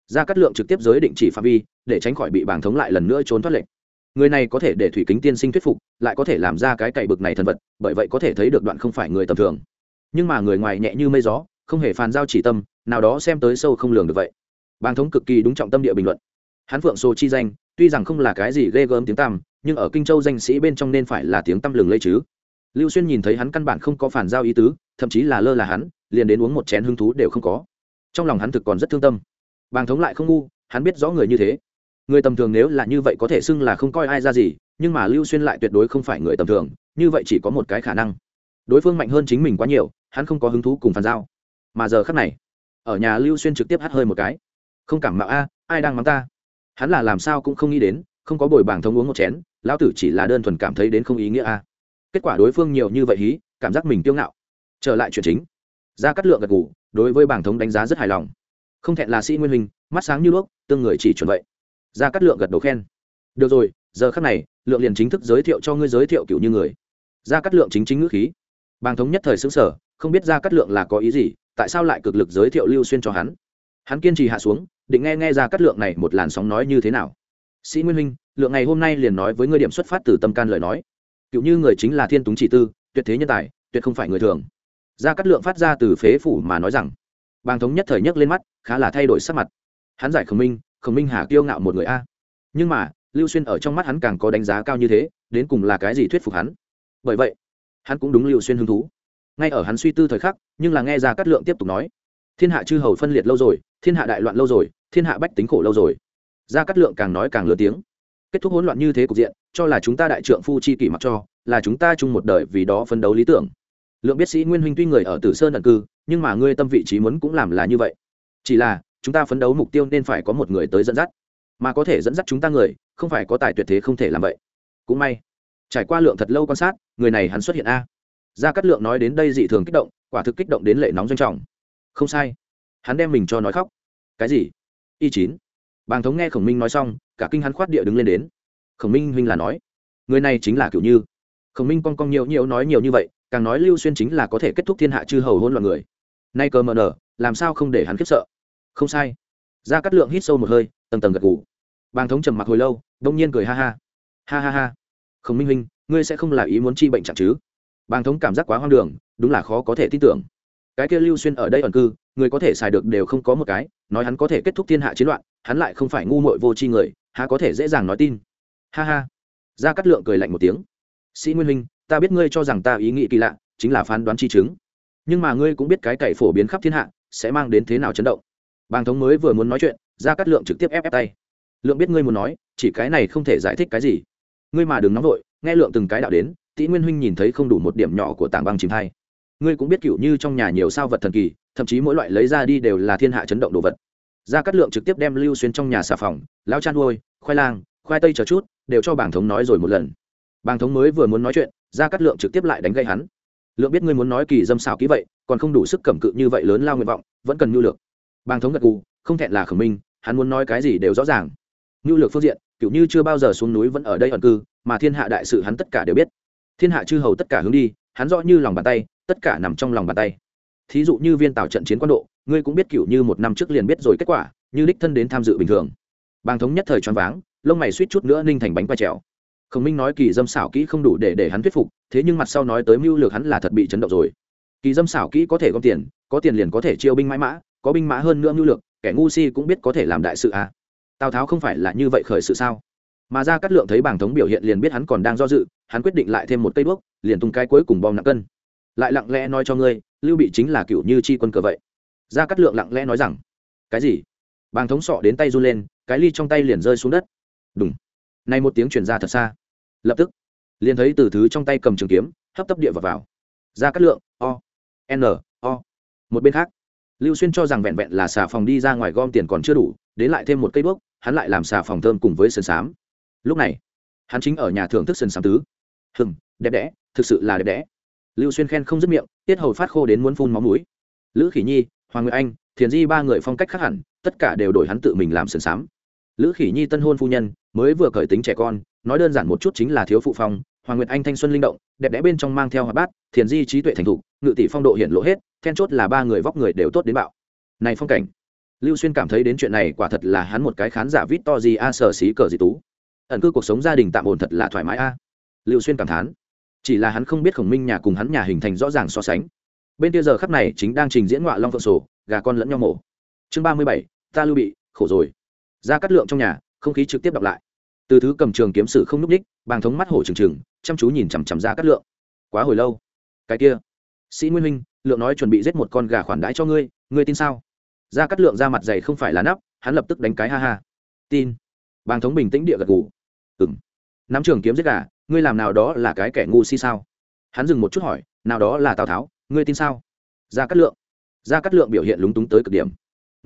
Ra cắt lượng trực tiếp giới định chỉ phạm vi, để tránh khỏi bị bảng thống lại lần nữa trốn thoát lệnh. Người này có thể để thủy kính tiên sinh thuyết phục, lại có thể làm ra cái cậy bực này thần vật, bởi vậy có thể thấy được đoạn không phải người tầm thường. Nhưng mà người ngoài nhẹ như mây gió, không hề phàn giao chỉ tâm, nào đó xem tới sâu không lường được vậy. Bàng thống cực kỳ đúng trọng tâm địa bình luận. Hắn phượng sô chi danh, tuy rằng không là cái gì ghê gớm tiếng tăm, nhưng ở kinh châu danh sĩ bên trong nên phải là tiếng tăm lừng lây chứ lưu xuyên nhìn thấy hắn căn bản không có phản giao ý tứ, thậm chí là lơ là hắn, liền đến uống một chén hứng thú đều không có. Trong lòng hắn thực còn rất thương tâm. Bàng thống lại không ngu, hắn biết rõ người như thế. Người tầm thường nếu là như vậy có thể xưng là không coi ai ra gì, nhưng mà lưu xuyên lại tuyệt đối không phải người tầm thường, như vậy chỉ có một cái khả năng. Đối phương mạnh hơn chính mình quá nhiều, hắn không có hứng thú cùng phản giao. Mà giờ khắc này, ở nhà lưu xuyên trực tiếp hắt hơi một cái. Không cảm mạo a, ai đang mắng ta? Hắn là làm sao cũng không nghĩ đến, không có bồi bảng thống uống một chén, lão tử chỉ là đơn thuần cảm thấy đến không ý nghĩa a kết quả đối phương nhiều như vậy hí cảm giác mình kiêu ngạo. Trở lại chuyện chính. Ra cắt lượng gật ngủ đối với bảng thống đánh giá rất hài lòng. Không thẹn là sĩ nguyên hình mắt sáng như đuốc tương người chỉ chuẩn vậy. Ra cắt lượng gật đầu khen. Được rồi giờ khắc này lượng liền chính thức giới thiệu cho ngươi giới thiệu cựu như người. Ra cắt lượng chính chính ngữ khí. Bàng thống nhất thời xứng sở không biết ra cắt lượng là có ý gì tại sao lại cực lực giới thiệu lưu xuyên cho hắn? Hắn kiên trì hạ xuống định nghe nghe ra cắt lượng này một làn sóng nói như thế nào. Sĩ nguyên huynh, lượng ngày hôm nay liền nói với ngươi điểm xuất phát từ tâm can lời nói cựu như người chính là thiên túng chỉ tư, tuyệt thế nhân tài, tuyệt không phải người thường. Ra cắt lượng phát ra từ phế phủ mà nói rằng, bàng thống nhất thời nhấc lên mắt, khá là thay đổi sắc mặt. Hắn giải khổng minh khổng minh hà kiêu ngạo một người a. Nhưng mà, lưu xuyên ở trong mắt hắn càng có đánh giá cao như thế, đến cùng là cái gì thuyết phục hắn? Bởi vậy, hắn cũng đúng lưu xuyên hứng thú. Ngay ở hắn suy tư thời khắc, nhưng là nghe ra cát lượng tiếp tục nói, thiên hạ chư hầu phân liệt lâu rồi, thiên hạ đại loạn lâu rồi, thiên hạ bách tính khổ lâu rồi. Ra cát lượng càng nói càng lớn tiếng. Kết thúc hỗn loạn như thế cục diện cho là chúng ta đại trượng phu chi kỷ mặc cho, là chúng ta chung một đời vì đó phấn đấu lý tưởng. Lượng biết sĩ nguyên huynh tuy người ở tử sơn ẩn cư, nhưng mà ngươi tâm vị trí muốn cũng làm là như vậy. Chỉ là, chúng ta phấn đấu mục tiêu nên phải có một người tới dẫn dắt. Mà có thể dẫn dắt chúng ta người, không phải có tài tuyệt thế không thể làm vậy. Cũng may, trải qua lượng thật lâu quan sát, người này hắn xuất hiện a. Gia cát lượng nói đến đây dị thường kích động, quả thực kích động đến lệ nóng doanh trọng. Không sai. Hắn đem mình cho nói khóc. Cái gì? Y chín. Bàng thống nghe khổng minh nói xong, cả kinh hắn khoát địa đứng lên đến khổng minh huynh là nói, người này chính là kiểu như, khổng minh con con nhiều nhiều nói nhiều như vậy, càng nói lưu xuyên chính là có thể kết thúc thiên hạ chư hầu hôn loạn người. Nay cờ mờ nở, làm sao không để hắn khiếp sợ? Không sai. Gia cát lượng hít sâu một hơi, tầng tầng gật gù. Bàng thống trầm mặc hồi lâu, đông nhiên cười ha ha. Ha ha ha. Khổng minh huynh, ngươi sẽ không là ý muốn chi bệnh chẳng chứ? Bàng thống cảm giác quá hoang đường, đúng là khó có thể tin tưởng. Cái kia lưu xuyên ở đây ẩn cư, người có thể xài được đều không có một cái, nói hắn có thể kết thúc thiên hạ chiến loạn, hắn lại không phải ngu muội vô tri người, há có thể dễ dàng nói tin ha ha. Gia cát lượng cười lạnh một tiếng. Sĩ nguyên minh ta biết ngươi cho rằng ta ý nghĩ kỳ lạ, chính là phán đoán chi chứng. Nhưng mà ngươi cũng biết cái cậy phổ biến khắp thiên hạ sẽ mang đến thế nào chấn động. Bàng thống mới vừa muốn nói chuyện, gia cát lượng trực tiếp ép ép tay. Lượng biết ngươi muốn nói, chỉ cái này không thể giải thích cái gì. Ngươi mà đừng nóng vội, nghe lượng từng cái đạo đến, tĩ nguyên huynh nhìn thấy không đủ một điểm nhỏ của tảng băng chìm thay ngươi cũng biết cựu như trong nhà nhiều sao vật thần kỳ, thậm chí mỗi loại lấy ra đi đều là thiên hạ chấn động đồ vật. Gia cát lượng trực tiếp đem lưu xuyên trong nhà xà phòng lao chăn nuôi, khoai lang khoai tây chờ chút, đều cho bảng thống nói rồi một lần. Bàng thống mới vừa muốn nói chuyện ra cắt lượng trực tiếp lại đánh gây hắn. Lượng biết ngươi muốn nói kỳ dâm xảo kỹ vậy, còn không đủ sức cẩm cự như vậy lớn lao nguyện vọng, vẫn cần nhu lược. Bàng thống gật gù, không thẹn là khẩn minh, hắn muốn nói cái gì đều rõ ràng. Nhu lược phương diện, kiểu như chưa bao giờ xuống núi vẫn ở đây ẩn cư, mà thiên hạ đại sự hắn tất cả đều biết. Thiên hạ chư hầu tất cả hướng đi, hắn rõ như lòng bàn tay, tất cả nằm trong lòng bàn tay. Thí dụ như viên tạo trận chiến quan độ, ngươi cũng biết kiểu như một năm trước liền biết rồi kết quả, như đích thân đến tham dự bình thường. Bàng thống nhất thời choáng váng lông mày suýt chút nữa ninh thành bánh quay trèo. Khổng minh nói kỳ dâm xảo kỹ không đủ để để hắn thuyết phục, thế nhưng mặt sau nói tới mưu lược hắn là thật bị chấn động rồi. Kỳ dâm xảo kỹ có thể gom tiền, có tiền liền có thể chiêu binh mãi mã, có binh mã hơn nữa mưu lược, kẻ ngu si cũng biết có thể làm đại sự à. tào tháo không phải là như vậy khởi sự sao? Mà ra cát lượng thấy bảng thống biểu hiện liền biết hắn còn đang do dự, hắn quyết định lại thêm một cây đuốc, liền tung cái cuối cùng bom nặng cân. Lại lặng lẽ nói cho ngươi, lưu bị chính là cựu như chi quân cờ vậy. Ra cát lượng lặng lẽ nói rằng, cái gì? Bàng thống sọ đến tay run lên, cái ly trong tay liền rơi xuống đất đúng. Nay một tiếng chuyển ra thật xa. Lập tức, liền thấy từ thứ trong tay cầm trường kiếm, hấp tấp địa vào vào. Ra cắt lượng, o, n, o. Một bên khác, lưu xuyên cho rằng vẹn vẹn là xà phòng đi ra ngoài gom tiền còn chưa đủ, đến lại thêm một cây bước hắn lại làm xà phòng thơm cùng với sườn xám. Lúc này, hắn chính ở nhà thưởng thức sườn xám tứ. Hừng đẹp đẽ, thực sự là đẹp đẽ. Lưu xuyên khen không dứt miệng, tiết hầu phát khô đến muốn phun máu mũi. Lữ khỉ nhi, hoàng nguyệt anh, thiền di ba người phong cách khác hẳn, tất cả đều đổi hắn tự mình làm sườn xám lữ khỉ nhi tân hôn phu nhân, mới vừa cởi tính trẻ con, nói đơn giản một chút chính là thiếu phụ phong, hoàng nguyệt anh thanh xuân linh động, đẹp đẽ bên trong mang theo hoạt bát, thiền di trí tuệ thành thục, ngự tỷ phong độ hiện lộ hết, then chốt là ba người vóc người đều tốt đến bạo. Này phong cảnh, lưu xuyên cảm thấy đến chuyện này quả thật là hắn một cái khán giả vít to gì a sở xí cờ gì tú. Ẩn cư cuộc sống gia đình tạm ổn thật là thoải mái a. Lưu xuyên cảm thán. Chỉ là hắn không biết khổng minh nhà cùng hắn nhà hình thành rõ ràng so sánh. Bên kia giờ khắp này chính đang trình diễn ngọa long phượng sổ, gà con lẫn nhau mổ. Chương ba mươi bảy, ta lưu bị, khổ rồi ra cắt lượng trong nhà, không khí trực tiếp đọc lại. Từ thứ cầm trường kiếm sử không núp ních, bàng thống mắt hổ trừng trừng, chăm chú nhìn chằm chằm ra cắt lượng. Quá hồi lâu. Cái kia. Sĩ nguyên minh, lượng nói chuẩn bị giết một con gà khoản đãi cho ngươi ngươi tin sao? Ra cắt lượng ra mặt dày không phải là nắp, hắn lập tức đánh cái ha ha. Tin. Bàng thống bình tĩnh địa gật gù. Ừng nắm trường kiếm giết gà, ngươi làm nào đó là cái kẻ ngu si sao? Hắn dừng một chút hỏi, nào đó là tào tháo, ngươi tin sao? Ra cắt lượng. Ra cắt lượng biểu hiện lúng túng tới cực điểm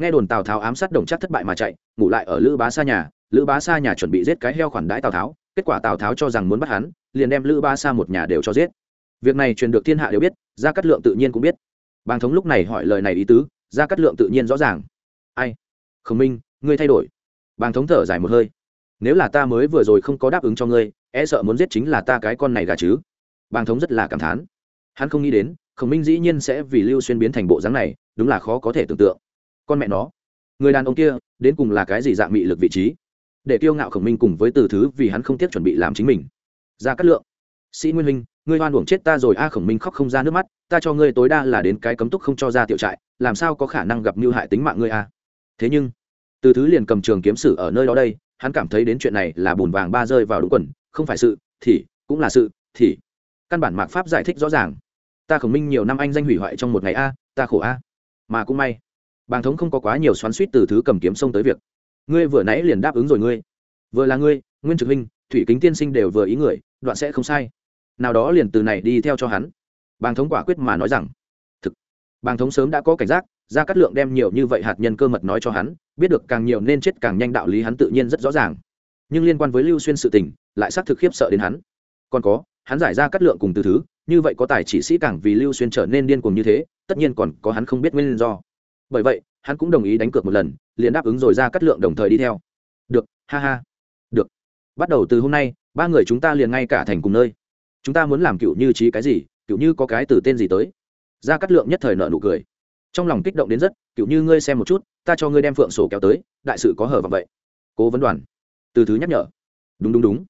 nghe đồn tào tháo ám sát đồng chắc thất bại mà chạy, ngủ lại ở lữ bá xa nhà, lữ bá xa nhà chuẩn bị giết cái heo khoản đãi tào tháo, kết quả tào tháo cho rằng muốn bắt hắn, liền đem lữ bá xa một nhà đều cho giết. Việc này truyền được thiên hạ đều biết, gia cát lượng tự nhiên cũng biết. Bàng thống lúc này hỏi lời này ý tứ, gia cát lượng tự nhiên rõ ràng. Ai? Khổng minh, ngươi thay đổi. Bàng thống thở dài một hơi. Nếu là ta mới vừa rồi không có đáp ứng cho ngươi e sợ muốn giết chính là ta cái con này gà chứ. Bàng thống rất là cảm thán. Hắn không nghĩ đến, khổng minh dĩ nhiên sẽ vì lưu xuyên biến thành bộ dáng này, đúng là khó có thể tưởng tượng con mẹ nó. Người đàn ông kia, đến cùng là cái gì dạng mị lực vị trí? Để kiêu ngạo khổng minh cùng với từ thứ vì hắn không tiếc chuẩn bị làm chính mình. Ra cát lượng. Sĩ nguyên huynh, ngươi hoan uổng chết ta rồi. A, khổng minh khóc không ra nước mắt. Ta cho ngươi tối đa là đến cái cấm túc không cho ra tiểu trại. Làm sao có khả năng gặp mưu hại tính mạng ngươi a? Thế nhưng, từ thứ liền cầm trường kiếm sử ở nơi đó đây. Hắn cảm thấy đến chuyện này là bùn vàng ba rơi vào đúng quần. Không phải sự, thì cũng là sự, thì căn bản mạc pháp giải thích rõ ràng. Ta khổng minh nhiều năm anh danh hủy hoại trong một ngày a, ta khổ a. Mà cũng may bàng thống không có quá nhiều xoắn suýt từ thứ cầm kiếm xông tới việc. Ngươi vừa nãy liền đáp ứng rồi ngươi. Vừa là ngươi, nguyên trực huynh thủy kính tiên sinh đều vừa ý người, đoạn sẽ không sai. Nào đó liền từ này đi theo cho hắn. Bàng thống quả quyết mà nói rằng, thực. Bàng thống sớm đã có cảnh giác ra cắt lượng đem nhiều như vậy hạt nhân cơ mật nói cho hắn, biết được càng nhiều nên chết càng nhanh đạo lý hắn tự nhiên rất rõ ràng. Nhưng liên quan với lưu xuyên sự tình, lại xác thực khiếp sợ đến hắn. Còn có, hắn giải ra cắt lượng cùng từ thứ, như vậy có tài chỉ sĩ càng vì lưu xuyên trở nên điên cuồng như thế, tất nhiên còn có hắn không biết nguyên do bởi vậy, hắn cũng đồng ý đánh cược một lần, liền đáp ứng rồi ra cắt lượng đồng thời đi theo. Được, ha ha. Được. Bắt đầu từ hôm nay, ba người chúng ta liền ngay cả thành cùng nơi. Chúng ta muốn làm cựu như trí cái gì cựu như có cái từ tên gì tới. Ra cắt lượng nhất thời nợ nụ cười. Trong lòng kích động đến rất cựu như ngươi xem một chút, ta cho ngươi đem phượng sổ kéo tới, đại sự có hở và vậy. Cố vấn đoàn. Từ thứ nhắc nhở. Đúng đúng đúng.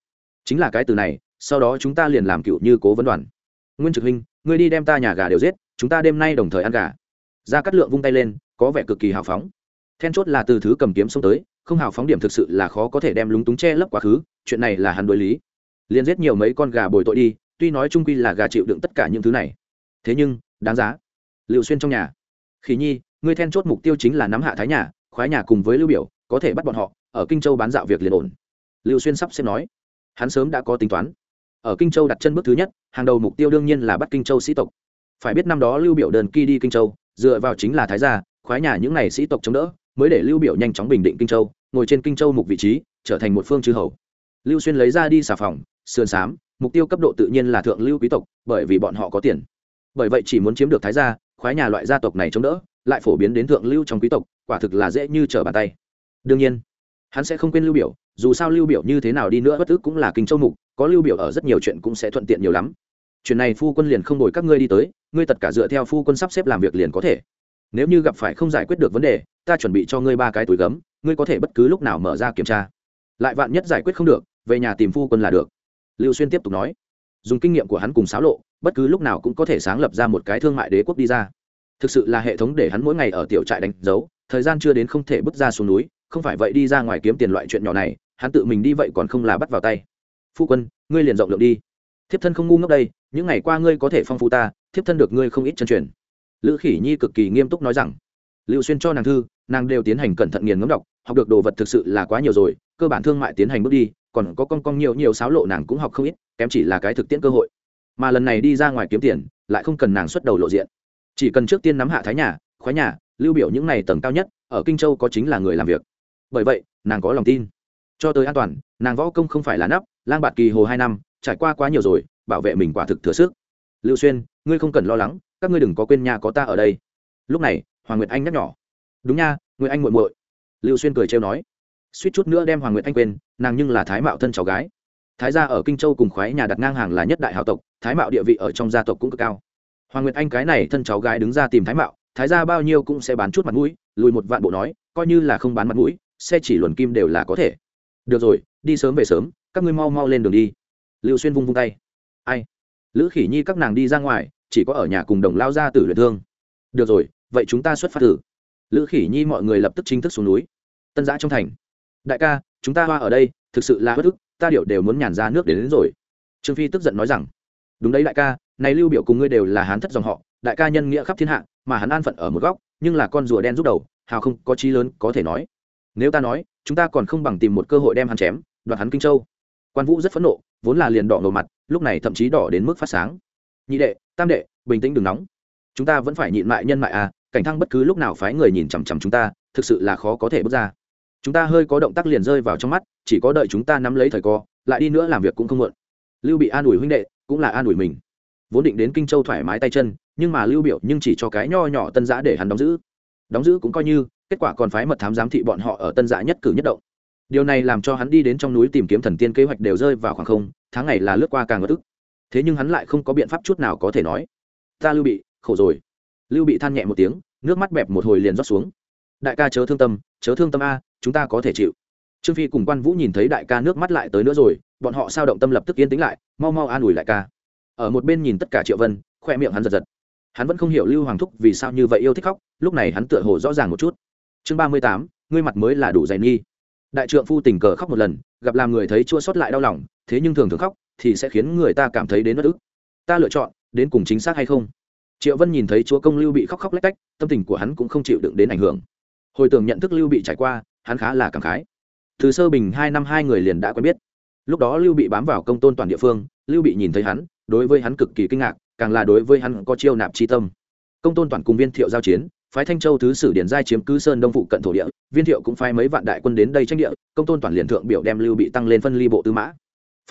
Chính là cái từ này, sau đó chúng ta liền làm cựu như cố vấn đoàn. Nguyên trực huynh, ngươi đi đem ta nhà gà đều giết, chúng ta đêm nay đồng thời ăn gà. Ra cắt lượng vung tay lên có vẻ cực kỳ hào phóng. Then chốt là từ thứ cầm kiếm xông tới, không hào phóng điểm thực sự là khó có thể đem lúng túng che lấp quá khứ, chuyện này là hắn đối lý. Liền giết nhiều mấy con gà bồi tội đi, tuy nói trung quy là gà chịu đựng tất cả những thứ này. Thế nhưng, đáng giá. Liệu xuyên trong nhà. Khỉ nhi, ngươi then chốt mục tiêu chính là nắm hạ thái nhà, khoái nhà cùng với lưu biểu, có thể bắt bọn họ, ở kinh châu bán dạo việc liền ổn. Lưu xuyên sắp xếp nói. Hắn sớm đã có tính toán. Ở kinh châu đặt chân bước thứ nhất, hàng đầu mục tiêu đương nhiên là bắt kinh châu sĩ tộc. Phải biết năm đó lưu biểu đơn kỳ đi kinh châu, dựa vào chính là thái gia khoái nhà những này sĩ tộc chống đỡ, mới để lưu biểu nhanh chóng bình định kinh châu, ngồi trên kinh châu mục vị trí, trở thành một phương chư hầu. Lưu xuyên lấy ra đi xà phòng, sườn xám, mục tiêu cấp độ tự nhiên là thượng lưu quý tộc, bởi vì bọn họ có tiền. Bởi vậy chỉ muốn chiếm được thái gia, khoái nhà loại gia tộc này chống đỡ, lại phổ biến đến thượng lưu trong quý tộc, quả thực là dễ như trở bàn tay. Đương nhiên, hắn sẽ không quên lưu biểu, dù sao lưu biểu như thế nào đi nữa bất ức cũng là kinh châu mục, có lưu biểu ở rất nhiều chuyện cũng sẽ thuận tiện nhiều lắm. Chuyện này phu quân liền không đổi các ngươi đi tới, ngươi tất cả dựa theo phu quân sắp xếp làm việc liền có thể nếu như gặp phải không giải quyết được vấn đề, ta chuẩn bị cho ngươi ba cái túi gấm, ngươi có thể bất cứ lúc nào mở ra kiểm tra. Lại vạn nhất giải quyết không được, về nhà tìm phu quân là được. Lưu xuyên tiếp tục nói. Dùng kinh nghiệm của hắn cùng xáo lộ, bất cứ lúc nào cũng có thể sáng lập ra một cái thương mại đế quốc đi ra. Thực sự là hệ thống để hắn mỗi ngày ở tiểu trại đánh dấu, thời gian chưa đến không thể bước ra xuống núi, không phải vậy đi ra ngoài kiếm tiền loại chuyện nhỏ này, hắn tự mình đi vậy còn không là bắt vào tay. Phu quân, ngươi liền rộng lượng đi. Thiếp thân không ngu ngốc đây, những ngày qua ngươi có thể phong phu ta, thiếp thân được ngươi không ít chân truyền lữ khỉ nhi cực kỳ nghiêm túc nói rằng, lưu xuyên cho nàng thư, nàng đều tiến hành cẩn thận nghiền ngấm đọc, học được đồ vật thực sự là quá nhiều rồi, cơ bản thương mại tiến hành bước đi, còn có con con nhiều nhiều sáo lộ nàng cũng học không ít, kém chỉ là cái thực tiễn cơ hội. Mà lần này đi ra ngoài kiếm tiền, lại không cần nàng xuất đầu lộ diện. Chỉ cần trước tiên nắm hạ thái nhà, khoái nhà, lưu biểu những này tầng cao nhất, ở kinh châu có chính là người làm việc. Bởi vậy, nàng có lòng tin. Cho tới an toàn, nàng võ công không phải là nắp, lang bạt kỳ hồ hai năm, trải qua quá nhiều rồi, bảo vệ mình quả thực thừa sức lưu xuyên, ngươi không cần lo lắng, các ngươi đừng có quên nhà có ta ở đây. Lúc này, hoàng nguyệt anh nhắc nhỏ đúng nha, nguyệt anh muội muội. Lưu xuyên cười trêu nói. Suýt chút nữa đem hoàng nguyệt anh quên, nàng nhưng là thái mạo thân cháu gái. Thái gia ở kinh châu cùng khoái nhà đặt ngang hàng là nhất đại hào tộc, thái mạo địa vị ở trong gia tộc cũng cực cao. Hoàng nguyệt anh cái này thân cháu gái đứng ra tìm thái mạo, thái gia bao nhiêu cũng sẽ bán chút mặt mũi, lùi một vạn bộ nói, coi như là không bán mặt mũi, xe chỉ luồn kim đều là có thể. Được rồi, đi sớm về sớm, các ngươi mau mau lên đường đi. Lưu xuyên vung vung tay. Ai? Lữ khỉ nhi các nàng đi ra ngoài chỉ có ở nhà cùng đồng lao ra tử luyện thương. Được rồi vậy chúng ta xuất phát tử lữ khỉ nhi mọi người lập tức chính thức xuống núi. Tân giã trong thành. Đại ca chúng ta hoa ở đây thực sự là bất ức ta điệu đều muốn nhàn ra nước đến, đến rồi. Trương phi tức giận nói rằng đúng đấy đại ca này lưu biểu cùng ngươi đều là hán thất dòng họ đại ca nhân nghĩa khắp thiên hạ mà hắn an phận ở một góc nhưng là con rùa đen rút đầu hào không có chí lớn có thể nói. Nếu ta nói chúng ta còn không bằng tìm một cơ hội đem hắn chém đoạt hắn kinh châu. Quan vũ rất phẫn nộ vốn là liền đỏ ngầu mặt lúc này thậm chí đỏ đến mức phát sáng. Nhị đệ, tam đệ, bình tĩnh đừng nóng. Chúng ta vẫn phải nhịn mại nhân mại à cảnh thăng bất cứ lúc nào phái người nhìn chằm chằm chúng ta, thực sự là khó có thể bước ra. Chúng ta hơi có động tác liền rơi vào trong mắt, chỉ có đợi chúng ta nắm lấy thời co lại đi nữa làm việc cũng không muộn. Lưu bị an ủi huynh đệ, cũng là an ủi mình. Vốn định đến kinh châu thoải mái tay chân, nhưng mà lưu biểu nhưng chỉ cho cái nho nhỏ tân giã để hắn đóng giữ. Đóng giữ cũng coi như, kết quả còn phái mật thám giám thị bọn họ ở tân giã nhất cử nhất động điều này làm cho hắn đi đến trong núi tìm kiếm thần tiên kế hoạch đều rơi vào khoảng không, tháng ngày là lướt qua càng ngất tức thế nhưng hắn lại không có biện pháp chút nào có thể nói. Ta lưu bị, khổ rồi. Lưu bị than nhẹ một tiếng, nước mắt bẹp một hồi liền rót xuống. Đại ca chớ thương tâm, chớ thương tâm a, chúng ta có thể chịu. Trương phi cùng quan vũ nhìn thấy đại ca nước mắt lại tới nữa rồi, bọn họ sao động tâm lập tức yên tĩnh lại, mau mau an ủi đại ca. Ở một bên nhìn tất cả triệu vân, khoe miệng hắn giật giật. Hắn vẫn không hiểu lưu hoàng thúc vì sao như vậy yêu thích khóc, lúc này hắn tựa hồ rõ ràng một chút. Chương ba mươi tám, ngươi mặt mới là đủ dày nghi đại trượng phu tình cờ khóc một lần, gặp làm người thấy chua sót lại đau lòng, thế nhưng thường thường khóc thì sẽ khiến người ta cảm thấy đến bất ức. Ta lựa chọn, đến cùng chính xác hay không? Triệu vân nhìn thấy chúa công lưu bị khóc khóc lách cách, tâm tình của hắn cũng không chịu đựng đến ảnh hưởng. Hồi tưởng nhận thức lưu bị trải qua, hắn khá là cảm khái. Từ sơ bình hai năm hai người liền đã quen biết. Lúc đó lưu bị bám vào công tôn toàn địa phương, lưu bị nhìn thấy hắn, đối với hắn cực kỳ kinh ngạc, càng là đối với hắn có chiêu nạp chi tâm. Công tôn toàn cùng viên thiệu giao chiến phái thanh châu thứ sử điển giai chiếm cứ sơn đông phụ cận thổ địa viên thiệu cũng phái mấy vạn đại quân đến đây tranh địa công tôn toàn liền thượng biểu đem lưu bị tăng lên phân ly bộ tư mã.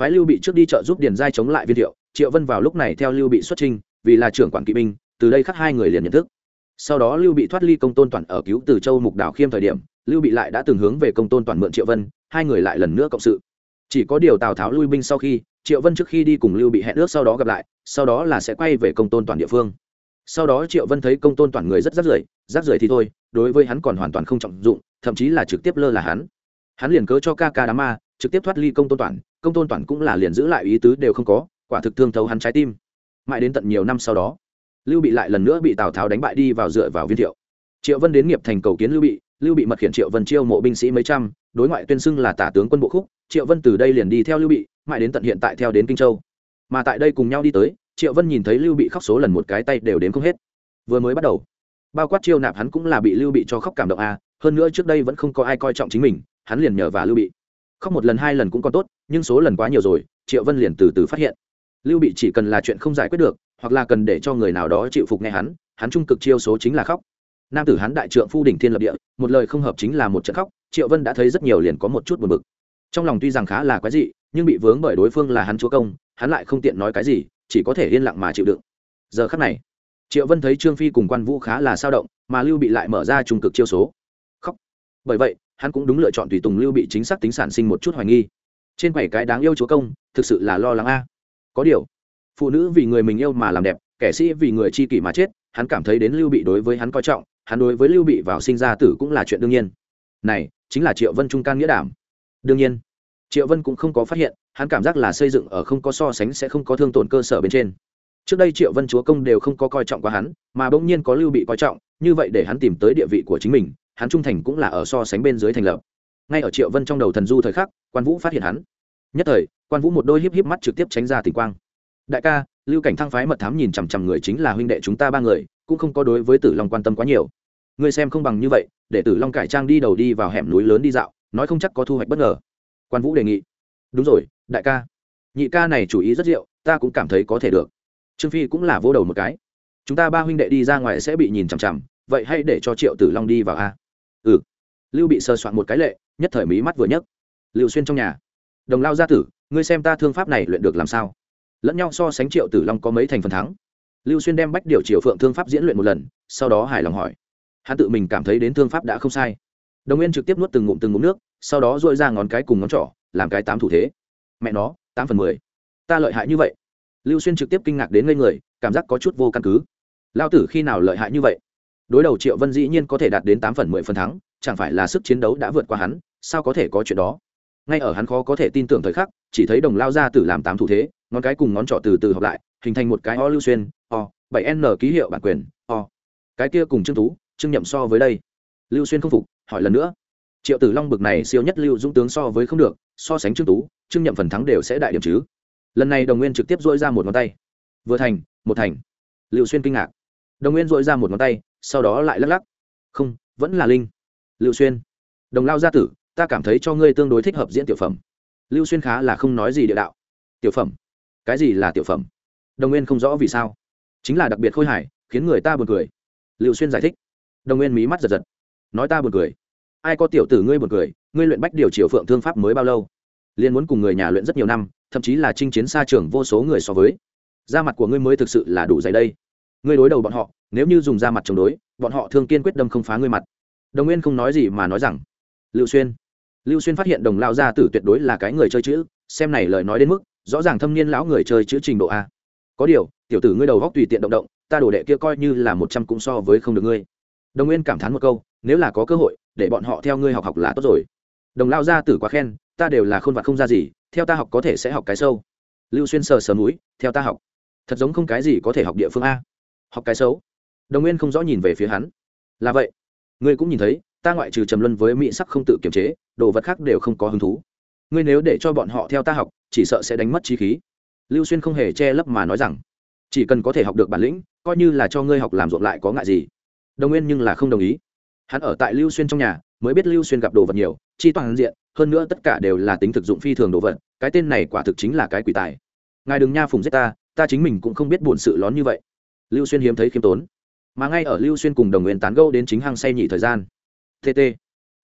Phái lưu bị trước đi trợ giúp điển giai chống lại viên thiệu triệu vân vào lúc này theo lưu bị xuất trình, vì là trưởng quản kỵ binh từ đây khắc hai người liền nhận thức. Sau đó lưu bị thoát ly công tôn toàn ở cứu từ châu mục đảo khiêm thời điểm lưu bị lại đã từng hướng về công tôn toàn mượn triệu vân hai người lại lần nữa cộng sự. Chỉ có điều tào tháo lui binh sau khi triệu vân trước khi đi cùng lưu bị hẹn ước sau đó gặp lại sau đó là sẽ quay về công tôn toàn địa phương sau đó triệu vân thấy công tôn toàn người rất rác rưởi rác rưởi thì thôi, đối với hắn còn hoàn toàn không trọng dụng, thậm chí là trực tiếp lơ là hắn. Hắn liền cớ cho ca ca đám ma, trực tiếp thoát ly công tôn toàn, công tôn toàn cũng là liền giữ lại ý tứ đều không có, quả thực thương thấu hắn trái tim. Mãi đến tận nhiều năm sau đó, lưu bị lại lần nữa bị tào tháo đánh bại đi vào dựa vào viên thiệu. Triệu vân đến nghiệp thành cầu kiến lưu bị lưu bị mật khiển triệu vân chiêu mộ binh sĩ mấy trăm, đối ngoại tuyên xưng là tả tướng quân bộ khúc, triệu vân từ đây liền đi theo lưu bị, mãi đến tận hiện tại theo đến kinh châu. Mà tại đây cùng nhau đi tới triệu vân nhìn thấy lưu bị khóc số lần một cái tay đều đến không hết. Vừa mới bắt đầu, bao quát chiêu nạp hắn cũng là bị lưu bị cho khóc cảm động à hơn nữa trước đây vẫn không có ai coi trọng chính mình, hắn liền nhờ và lưu bị. Khóc một lần hai lần cũng còn tốt, nhưng số lần quá nhiều rồi, triệu vân liền từ từ phát hiện. Lưu bị chỉ cần là chuyện không giải quyết được, hoặc là cần để cho người nào đó chịu phục nghe hắn hắn trung cực chiêu số chính là khóc. Nam tử hắn đại trượng phu đỉnh thiên lập địa, một lời không hợp chính là một trận khóc, triệu vân đã thấy rất nhiều liền có một chút buồn bực. Trong lòng tuy rằng khá là quái dị, nhưng bị vướng bởi đối phương là hắn chúa công, hắn lại không tiện nói cái gì chỉ có thể yên lặng mà chịu đựng. Giờ khắc này, triệu vân thấy trương phi cùng quan vũ khá là sao động, mà lưu bị lại mở ra trung cực chiêu số. Khóc. Bởi vậy, hắn cũng đúng lựa chọn tùy tùng lưu bị chính xác tính sản sinh một chút hoài nghi. Trên bảy cái đáng yêu chúa công, thực sự là lo lắng a. Có điều, phụ nữ vì người mình yêu mà làm đẹp, kẻ sĩ vì người chi kỷ mà chết, hắn cảm thấy đến lưu bị đối với hắn coi trọng, hắn đối với lưu bị vào sinh ra tử cũng là chuyện đương nhiên. Này, chính là triệu vân trung can nghĩa đảm. Đương nhiên, triệu vân cũng không có phát hiện hắn cảm giác là xây dựng ở không có so sánh sẽ không có thương tổn cơ sở bên trên. Trước đây triệu vân chúa công đều không có coi trọng qua hắn, mà bỗng nhiên có lưu bị coi trọng, như vậy để hắn tìm tới địa vị của chính mình, hắn trung thành cũng là ở so sánh bên dưới thành lập. Ngay ở triệu vân trong đầu thần du thời khắc, quan vũ phát hiện hắn. Nhất thời, quan vũ một đôi híp híp mắt trực tiếp tránh ra tình quang. Đại ca, lưu cảnh thăng phái mật thám nhìn chằm chằm người chính là huynh đệ chúng ta ba người, cũng không có đối với tử long quan tâm quá nhiều. Ngươi xem không bằng như vậy, để tử long cải trang đi đầu đi vào hẻm núi lớn đi dạo, nói không chắc có thu hoạch bất ngờ. Quan vũ đề nghị. Đúng rồi đại ca. Nhị ca này chủ ý rất diệu, ta cũng cảm thấy có thể được. Trương phi cũng là vô đầu một cái. Chúng ta ba huynh đệ đi ra ngoài sẽ bị nhìn chằm chằm, vậy hãy để cho triệu tử long đi vào a. Ừ. Lưu bị sơ soạn một cái lệ, nhất thời mí mắt vừa nhấc. Lưu xuyên trong nhà. Đồng lao gia tử, ngươi xem ta thương pháp này luyện được làm sao? Lẫn nhau so sánh triệu tử long có mấy thành phần thắng. Lưu xuyên đem bách điều triều phượng thương pháp diễn luyện một lần, sau đó hài lòng hỏi. Hắn tự mình cảm thấy đến thương pháp đã không sai. Đồng nguyên trực tiếp nuốt từng ngụm từng ngụm nước, sau đó dội ra ngón cái cùng ngón trỏ, làm cái tám thủ thế mẹ nó, tám phần mười. Ta lợi hại như vậy. Lưu xuyên trực tiếp kinh ngạc đến ngây người, cảm giác có chút vô căn cứ. Lao tử khi nào lợi hại như vậy? Đối đầu triệu vân dĩ nhiên có thể đạt đến tám phần mười phần thắng, chẳng phải là sức chiến đấu đã vượt qua hắn, sao có thể có chuyện đó? Ngay ở hắn khó có thể tin tưởng thời khắc, chỉ thấy đồng lao ra tử làm tám thủ thế, ngón cái cùng ngón trỏ từ từ hợp lại, hình thành một cái o lưu xuyên, o, bảy n ký hiệu bản quyền, o. Cái kia cùng trương tú, trương nhậm so với đây. Lưu xuyên không phục, hỏi lần nữa. Triệu tử long bực này siêu nhất lưu dũng tướng so với không được so sánh trương tú, trương nhậm phần thắng đều sẽ đại điểm chứ. Lần này đồng nguyên trực tiếp dỗi ra một ngón tay. Vừa thành, một thành. Lưu xuyên kinh ngạc. Đồng nguyên dội ra một ngón tay, sau đó lại lắc lắc. Không, vẫn là linh. Lưu xuyên. Đồng lao gia tử, ta cảm thấy cho ngươi tương đối thích hợp diễn tiểu phẩm. Lưu xuyên khá là không nói gì địa đạo. Tiểu phẩm? Cái gì là tiểu phẩm? Đồng nguyên không rõ vì sao. Chính là đặc biệt khôi hài, khiến người ta buồn cười. Lưu xuyên giải thích. Đồng nguyên mí mắt giật giật. Nói ta buồn cười. Ai có tiểu tử ngươi buồn cười? Ngươi luyện bách điều triều phượng thương pháp mới bao lâu? Liên muốn cùng người nhà luyện rất nhiều năm, thậm chí là chinh chiến xa trường vô số người so với. Da mặt của ngươi mới thực sự là đủ dày đây. Ngươi đối đầu bọn họ, nếu như dùng da mặt chống đối, bọn họ thường kiên quyết đâm không phá ngươi mặt. Đồng nguyên không nói gì mà nói rằng, lưu xuyên. Lưu xuyên phát hiện đồng lao gia tử tuyệt đối là cái người chơi chữ, xem này lời nói đến mức, rõ ràng thâm niên lão người chơi chữ trình độ a. Có điều, tiểu tử ngươi đầu góc tùy tiện động động, ta đổ đệ kia coi như là một trăm cũng so với không được ngươi. Đồng nguyên cảm thán một câu, nếu là có cơ hội, để bọn họ theo ngươi học học là tốt rồi đồng lao gia tử quá khen, ta đều là khôn vặt không ra gì, theo ta học có thể sẽ học cái sâu. Lưu xuyên sờ sờ núi theo ta học. Thật giống không cái gì có thể học địa phương a. Học cái xấu. Đồng nguyên không rõ nhìn về phía hắn. Là vậy. Ngươi cũng nhìn thấy, ta ngoại trừ trầm luân với mỹ sắc không tự kiềm chế, đồ vật khác đều không có hứng thú. Ngươi nếu để cho bọn họ theo ta học, chỉ sợ sẽ đánh mất trí khí. Lưu xuyên không hề che lấp mà nói rằng, chỉ cần có thể học được bản lĩnh, coi như là cho ngươi học làm ruộng lại có ngại gì. Đồng nguyên nhưng là không đồng ý. Hắn ở tại lưu xuyên trong nhà, mới biết lưu xuyên gặp đồ vật nhiều chi toàn diện, hơn nữa tất cả đều là tính thực dụng phi thường đồ vật, cái tên này quả thực chính là cái quỷ tài. Ngài đừng nha phùng giết ta ta chính mình cũng không biết buồn sự lón như vậy. Lưu xuyên hiếm thấy khiêm tốn. Mà ngay ở lưu xuyên cùng đồng nguyên tán gâu đến chính hăng say nhị thời gian tt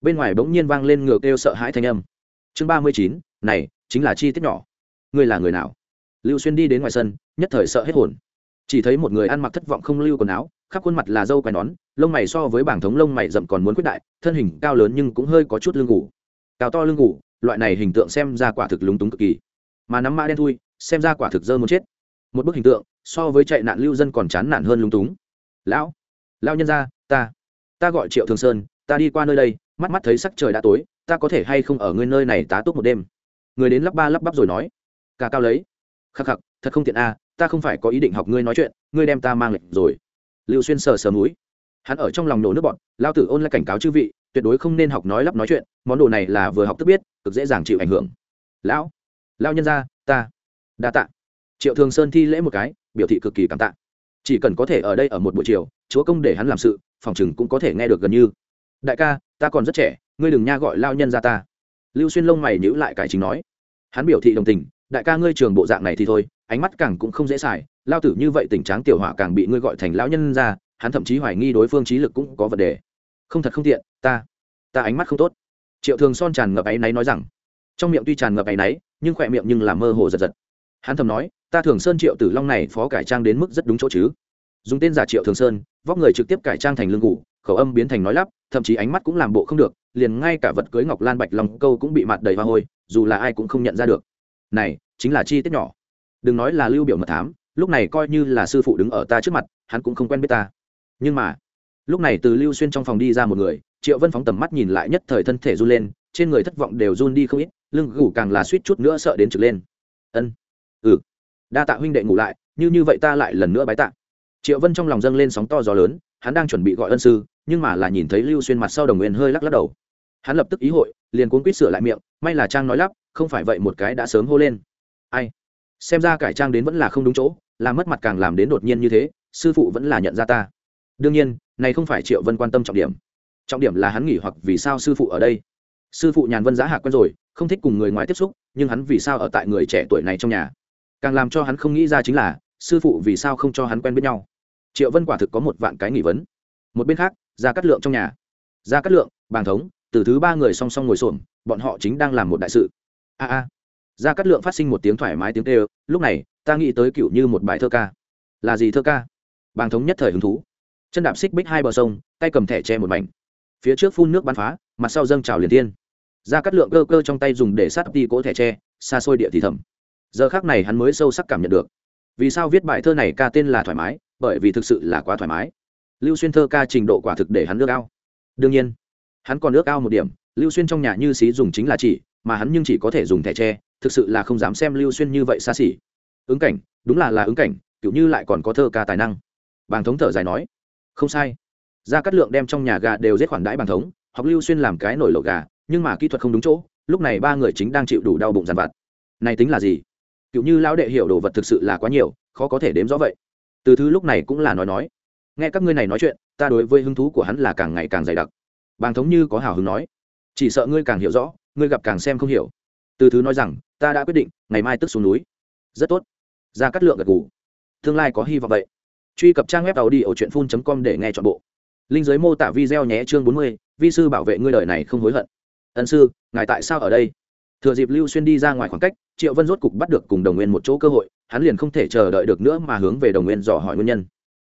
bên ngoài bỗng nhiên vang lên ngược kêu sợ hãi thanh âm. Chương ba mươi chín, này, chính là chi tiết nhỏ. Ngươi là người nào? Lưu xuyên đi đến ngoài sân, nhất thời sợ hết hồn. Chỉ thấy một người ăn mặc thất vọng không lưu quần áo khắp khuôn mặt là dâu quai nón, lông mày so với bảng thống lông mày rậm còn muốn quyết đại, thân hình cao lớn nhưng cũng hơi có chút lưng ngủ cao to lưng ngủ loại này hình tượng xem ra quả thực lúng túng cực kỳ. Mà nắm mã đen thui, xem ra quả thực dơ muốn chết. Một bức hình tượng, so với chạy nạn lưu dân còn chán nản hơn lúng túng. Lão lão nhân gia, ta ta gọi triệu thường sơn, ta đi qua nơi đây, mắt mắt thấy sắc trời đã tối, ta có thể hay không ở ngươi nơi này tá túc một đêm? Người đến lắp ba lắp bắp rồi nói. Cả cao lấy. Khắc khắc, thật không tiện a, ta không phải có ý định học ngươi nói chuyện, ngươi đem ta mang lệnh rồi lưu xuyên sờ sờ núi hắn ở trong lòng nổ nước bọn lao tử ôn lại cảnh cáo chư vị tuyệt đối không nên học nói lắp nói chuyện món đồ này là vừa học tức biết cực dễ dàng chịu ảnh hưởng. Lão lao nhân gia, ta đa tạ. Triệu thường sơn thi lễ một cái biểu thị cực kỳ cảm tạ. Chỉ cần có thể ở đây ở một buổi chiều chúa công để hắn làm sự phòng chừng cũng có thể nghe được gần như. Đại ca ta còn rất trẻ ngươi đừng nha gọi lao nhân ra ta. Lưu xuyên lông mày nhữ lại cải chính nói. Hắn biểu thị đồng tình đại ca ngươi trường bộ dạng này thì thôi ánh mắt càng cũng không dễ xài, lao tử như vậy tình tráng tiểu hỏa càng bị ngươi gọi thành lão nhân ra, hắn thậm chí hoài nghi đối phương trí lực cũng có vấn đề. Không thật không tiện, ta ta ánh mắt không tốt. Triệu thường son tràn ngập áy náy nói rằng, trong miệng tuy tràn ngập áy náy, nhưng khỏe miệng nhưng là mơ hồ giật giật. Hắn thầm nói, ta thường sơn triệu tử long này phó cải trang đến mức rất đúng chỗ chứ. Dùng tên giả triệu thường sơn, vóc người trực tiếp cải trang thành lương ngủ, khẩu âm biến thành nói lắp, thậm chí ánh mắt cũng làm bộ không được, liền ngay cả vật cưới ngọc lan bạch lòng câu cũng bị mặt đầy hoa hôi, dù là ai cũng không nhận ra được. Này, chính là chi tiết nhỏ đừng nói là lưu biểu mật thám, lúc này coi như là sư phụ đứng ở ta trước mặt, hắn cũng không quen biết ta. Nhưng mà, lúc này từ lưu xuyên trong phòng đi ra một người, triệu vân phóng tầm mắt nhìn lại nhất thời thân thể run lên, trên người thất vọng đều run đi không ít, lưng gù càng là suýt chút nữa sợ đến trực lên. Ân ừ. Đa tạ huynh đệ ngủ lại, như như vậy ta lại lần nữa bái tạ. Triệu vân trong lòng dâng lên sóng to gió lớn, hắn đang chuẩn bị gọi ân sư, nhưng mà là nhìn thấy lưu xuyên mặt sau đồng nguyên hơi lắc lắc đầu. Hắn lập tức ý hội, liền cuốn quýt sửa lại miệng, may là trang nói lắp, không phải vậy một cái đã sớm hô lên. Ai? Xem ra cải trang đến vẫn là không đúng chỗ làm mất mặt càng làm đến đột nhiên như thế, sư phụ vẫn là nhận ra ta. Đương nhiên, này không phải triệu vân quan tâm trọng điểm. Trọng điểm là hắn nghỉ hoặc vì sao sư phụ ở đây. Sư phụ nhàn vân giá hạ quen rồi, không thích cùng người ngoài tiếp xúc, nhưng hắn vì sao ở tại người trẻ tuổi này trong nhà? Càng làm cho hắn không nghĩ ra chính là, sư phụ vì sao không cho hắn quen biết nhau? Triệu vân quả thực có một vạn cái nghỉ vấn. Một bên khác ra cắt lượng trong nhà. Ra cắt lượng, bàng thống, từ thứ ba người song song ngồi xổm, bọn họ chính đang làm một đại sự. A a ra cắt lượng phát sinh một tiếng thoải mái tiếng tê lúc này, ta nghĩ tới cựu như một bài thơ ca. Là gì thơ ca? Bàng thống nhất thời hứng thú. Chân đạp xích bích hai bờ sông, tay cầm thẻ che một mảnh. Phía trước phun nước bắn phá, mặt sau dâng trào liền thiên. Ra cắt lượng cơ cơ trong tay dùng để sát đi cỗ thẻ tre xa xôi địa thì thầm. Giờ khác này hắn mới sâu sắc cảm nhận được. Vì sao viết bài thơ này ca tên là thoải mái? Bởi vì thực sự là quá thoải mái. Lưu xuyên thơ ca trình độ quả thực để hắn ước ao. Đương nhiên, hắn còn ước ao một điểm, lưu xuyên trong nhà như xí dùng chính là chỉ, mà hắn nhưng chỉ có thể dùng thẻ tre thực sự là không dám xem lưu xuyên như vậy xa xỉ. Ứng cảnh, đúng là là ứng cảnh, kiểu như lại còn có thơ ca tài năng. Bàng thống thở dài nói, không sai. Gia cát lượng đem trong nhà gà đều giết khoản đãi bàng thống, học lưu xuyên làm cái nổi lộ gà, nhưng mà kỹ thuật không đúng chỗ, lúc này ba người chính đang chịu đủ đau bụng dàn vặt. Này tính là gì? Kiểu như lão đệ hiểu đồ vật thực sự là quá nhiều, khó có thể đếm rõ vậy. Từ thứ lúc này cũng là nói nói. Nghe các ngươi này nói chuyện, ta đối với hứng thú của hắn là càng ngày càng dày đặc. Bàng thống như có hào hứng nói. Chỉ sợ ngươi càng hiểu rõ, ngươi gặp càng xem không hiểu từ thứ nói rằng, ta đã quyết định, ngày mai tức xuống núi. Rất tốt. Ra cắt lượng gật ngủ tương lai có hy vọng vậy. Truy cập trang web tàu đi ở truyện phun com để nghe chọn bộ. Linh giới mô tả video nhé chương bốn mươi, vi sư bảo vệ ngươi đời này không hối hận. Ân sư, ngài tại sao ở đây? Thừa dịp lưu xuyên đi ra ngoài khoảng cách, triệu vân rốt cục bắt được cùng đồng nguyên một chỗ cơ hội, hắn liền không thể chờ đợi được nữa mà hướng về đồng nguyên dò hỏi nguyên nhân.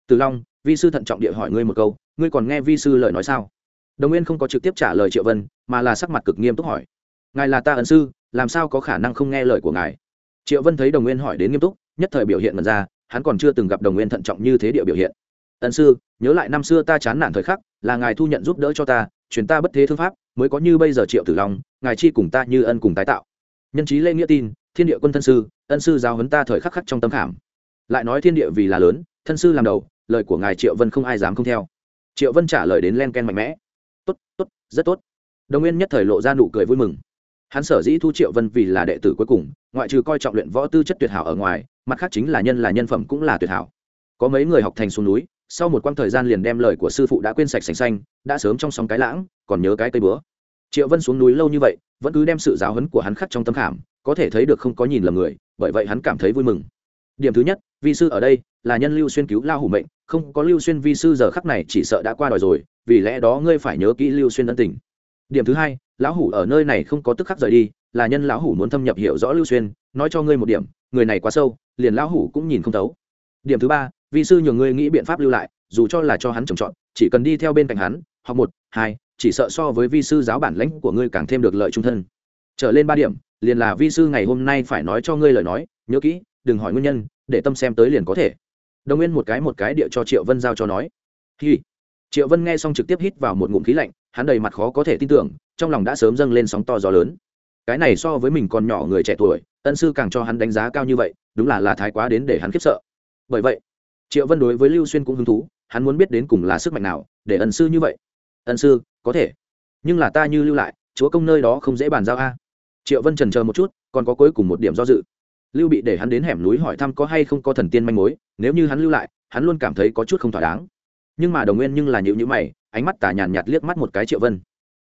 Từ long, vi sư thận trọng địa hỏi ngươi một câu, ngươi còn nghe vi sư lời nói sao? Đồng nguyên không có trực tiếp trả lời triệu vân, mà là sắc mặt cực nghiêm túc hỏi. Ngài là ta ân sư làm sao có khả năng không nghe lời của ngài? Triệu vân thấy đồng nguyên hỏi đến nghiêm túc, nhất thời biểu hiện mật ra, hắn còn chưa từng gặp đồng nguyên thận trọng như thế địa biểu hiện. Ân sư, nhớ lại năm xưa ta chán nản thời khắc, là ngài thu nhận giúp đỡ cho ta, truyền ta bất thế thương pháp, mới có như bây giờ triệu tử long, ngài chi cùng ta như ân cùng tái tạo. Nhân trí lê nghĩa tin, thiên địa quân thân sư, ân sư giáo huấn ta thời khắc khắc trong tâm khảm. Lại nói thiên địa vì là lớn, thân sư làm đầu, lời của ngài triệu vân không ai dám không theo. Triệu vân trả lời đến len ken mạnh mẽ. Tốt tốt, rất tốt. Đồng nguyên nhất thời lộ ra nụ cười vui mừng hắn sở dĩ thu triệu vân vì là đệ tử cuối cùng, ngoại trừ coi trọng luyện võ tư chất tuyệt hảo ở ngoài, mặt khác chính là nhân là nhân phẩm cũng là tuyệt hảo. Có mấy người học thành xuống núi, sau một quãng thời gian liền đem lời của sư phụ đã quên sạch sành xanh, đã sớm trong sóng cái lãng, còn nhớ cái cây bữa triệu vân xuống núi lâu như vậy, vẫn cứ đem sự giáo huấn của hắn khắc trong tâm khảm, có thể thấy được không có nhìn lầm người, bởi vậy hắn cảm thấy vui mừng. Điểm thứ nhất, vi sư ở đây là nhân lưu xuyên cứu lao hủ mệnh, không có lưu xuyên vi sư giờ khắc này chỉ sợ đã qua đòi rồi, vì lẽ đó ngươi phải nhớ kỹ lưu xuyên ân tình. Điểm thứ hai lão hủ ở nơi này không có tức khắc rời đi, là nhân lão hủ muốn thâm nhập hiểu rõ lưu xuyên, nói cho ngươi một điểm, người này quá sâu, liền lão hủ cũng nhìn không thấu. Điểm thứ ba, vi sư nhường ngươi nghĩ biện pháp lưu lại, dù cho là cho hắn trồng trọt, chỉ cần đi theo bên cạnh hắn học một, hai, chỉ sợ so với vi sư giáo bản lãnh của ngươi càng thêm được lợi trung thân. Trở lên ba điểm, liền là vi sư ngày hôm nay phải nói cho ngươi lời nói, nhớ kỹ, đừng hỏi nguyên nhân, để tâm xem tới liền có thể. Đồng nguyên một cái một cái địa cho triệu vân giao cho nói. Hi. Triệu vân nghe xong trực tiếp hít vào một ngụm khí lạnh hắn đầy mặt khó có thể tin tưởng, trong lòng đã sớm dâng lên sóng to gió lớn. Cái này so với mình còn nhỏ người trẻ tuổi, ân sư càng cho hắn đánh giá cao như vậy, đúng là là thái quá đến để hắn khiếp sợ. Bởi vậy, triệu vân đối với lưu xuyên cũng hứng thú, hắn muốn biết đến cùng là sức mạnh nào để ân sư như vậy. Ân sư, có thể, nhưng là ta như lưu lại, chúa công nơi đó không dễ bàn giao a. Triệu vân trần chờ một chút, còn có cuối cùng một điểm do dự. Lưu bị để hắn đến hẻm núi hỏi thăm có hay không có thần tiên manh mối, nếu như hắn lưu lại, hắn luôn cảm thấy có chút không thỏa đáng. Nhưng mà đồng nguyên nhưng là nhịu nhữ mày ánh mắt tà nhàn nhạt liếc mắt một cái triệu vân.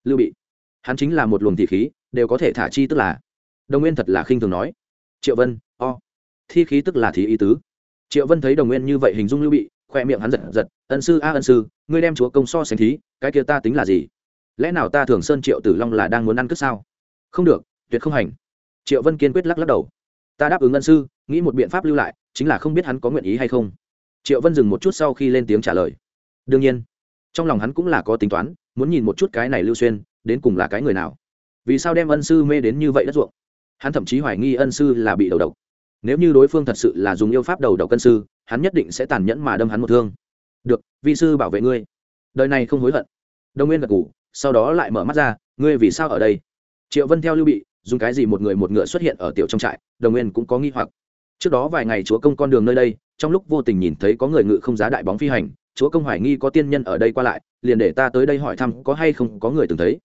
Lưu bị, hắn chính là một luồng thị khí, đều có thể thả chi tức là. Đồng nguyên thật là khinh thường nói. Triệu vân, o、oh. thi khí tức là thí ý tứ. Triệu vân thấy đồng nguyên như vậy hình dung lưu bị, khoe miệng hắn giật giật, ân sư, a ân sư, ngươi đem chúa công so sánh thí, cái kia ta tính là gì? Lẽ nào ta thường sơn triệu tử long là đang muốn ăn cướp sao? Không được, tuyệt không hành. Triệu vân kiên quyết lắc lắc đầu. Ta đáp ứng ân sư, nghĩ một biện pháp lưu lại, chính là không biết hắn có nguyện ý hay không. Triệu vân dừng một chút sau khi lên tiếng trả lời. Đương nhiên trong lòng hắn cũng là có tính toán, muốn nhìn một chút cái này lưu xuyên, đến cùng là cái người nào. Vì sao đem ân sư mê đến như vậy đất ruộng? Hắn thậm chí hoài nghi ân sư là bị đầu độc. Nếu như đối phương thật sự là dùng yêu pháp đầu độc ân sư, hắn nhất định sẽ tàn nhẫn mà đâm hắn một thương. Được, vi sư bảo vệ ngươi. Đời này không hối hận. Đông nguyên gật ngủ sau đó lại mở mắt ra, ngươi vì sao ở đây? Triệu vân theo lưu bị, dùng cái gì một người một ngựa xuất hiện ở tiểu trong trại, đồng nguyên cũng có nghi hoặc. Trước đó vài ngày chúa công con đường nơi đây, trong lúc vô tình nhìn thấy có người ngự không giá đại bóng phi hành chúa công hoài nghi có tiên nhân ở đây qua lại, liền để ta tới đây hỏi thăm có hay không có người từng thấy.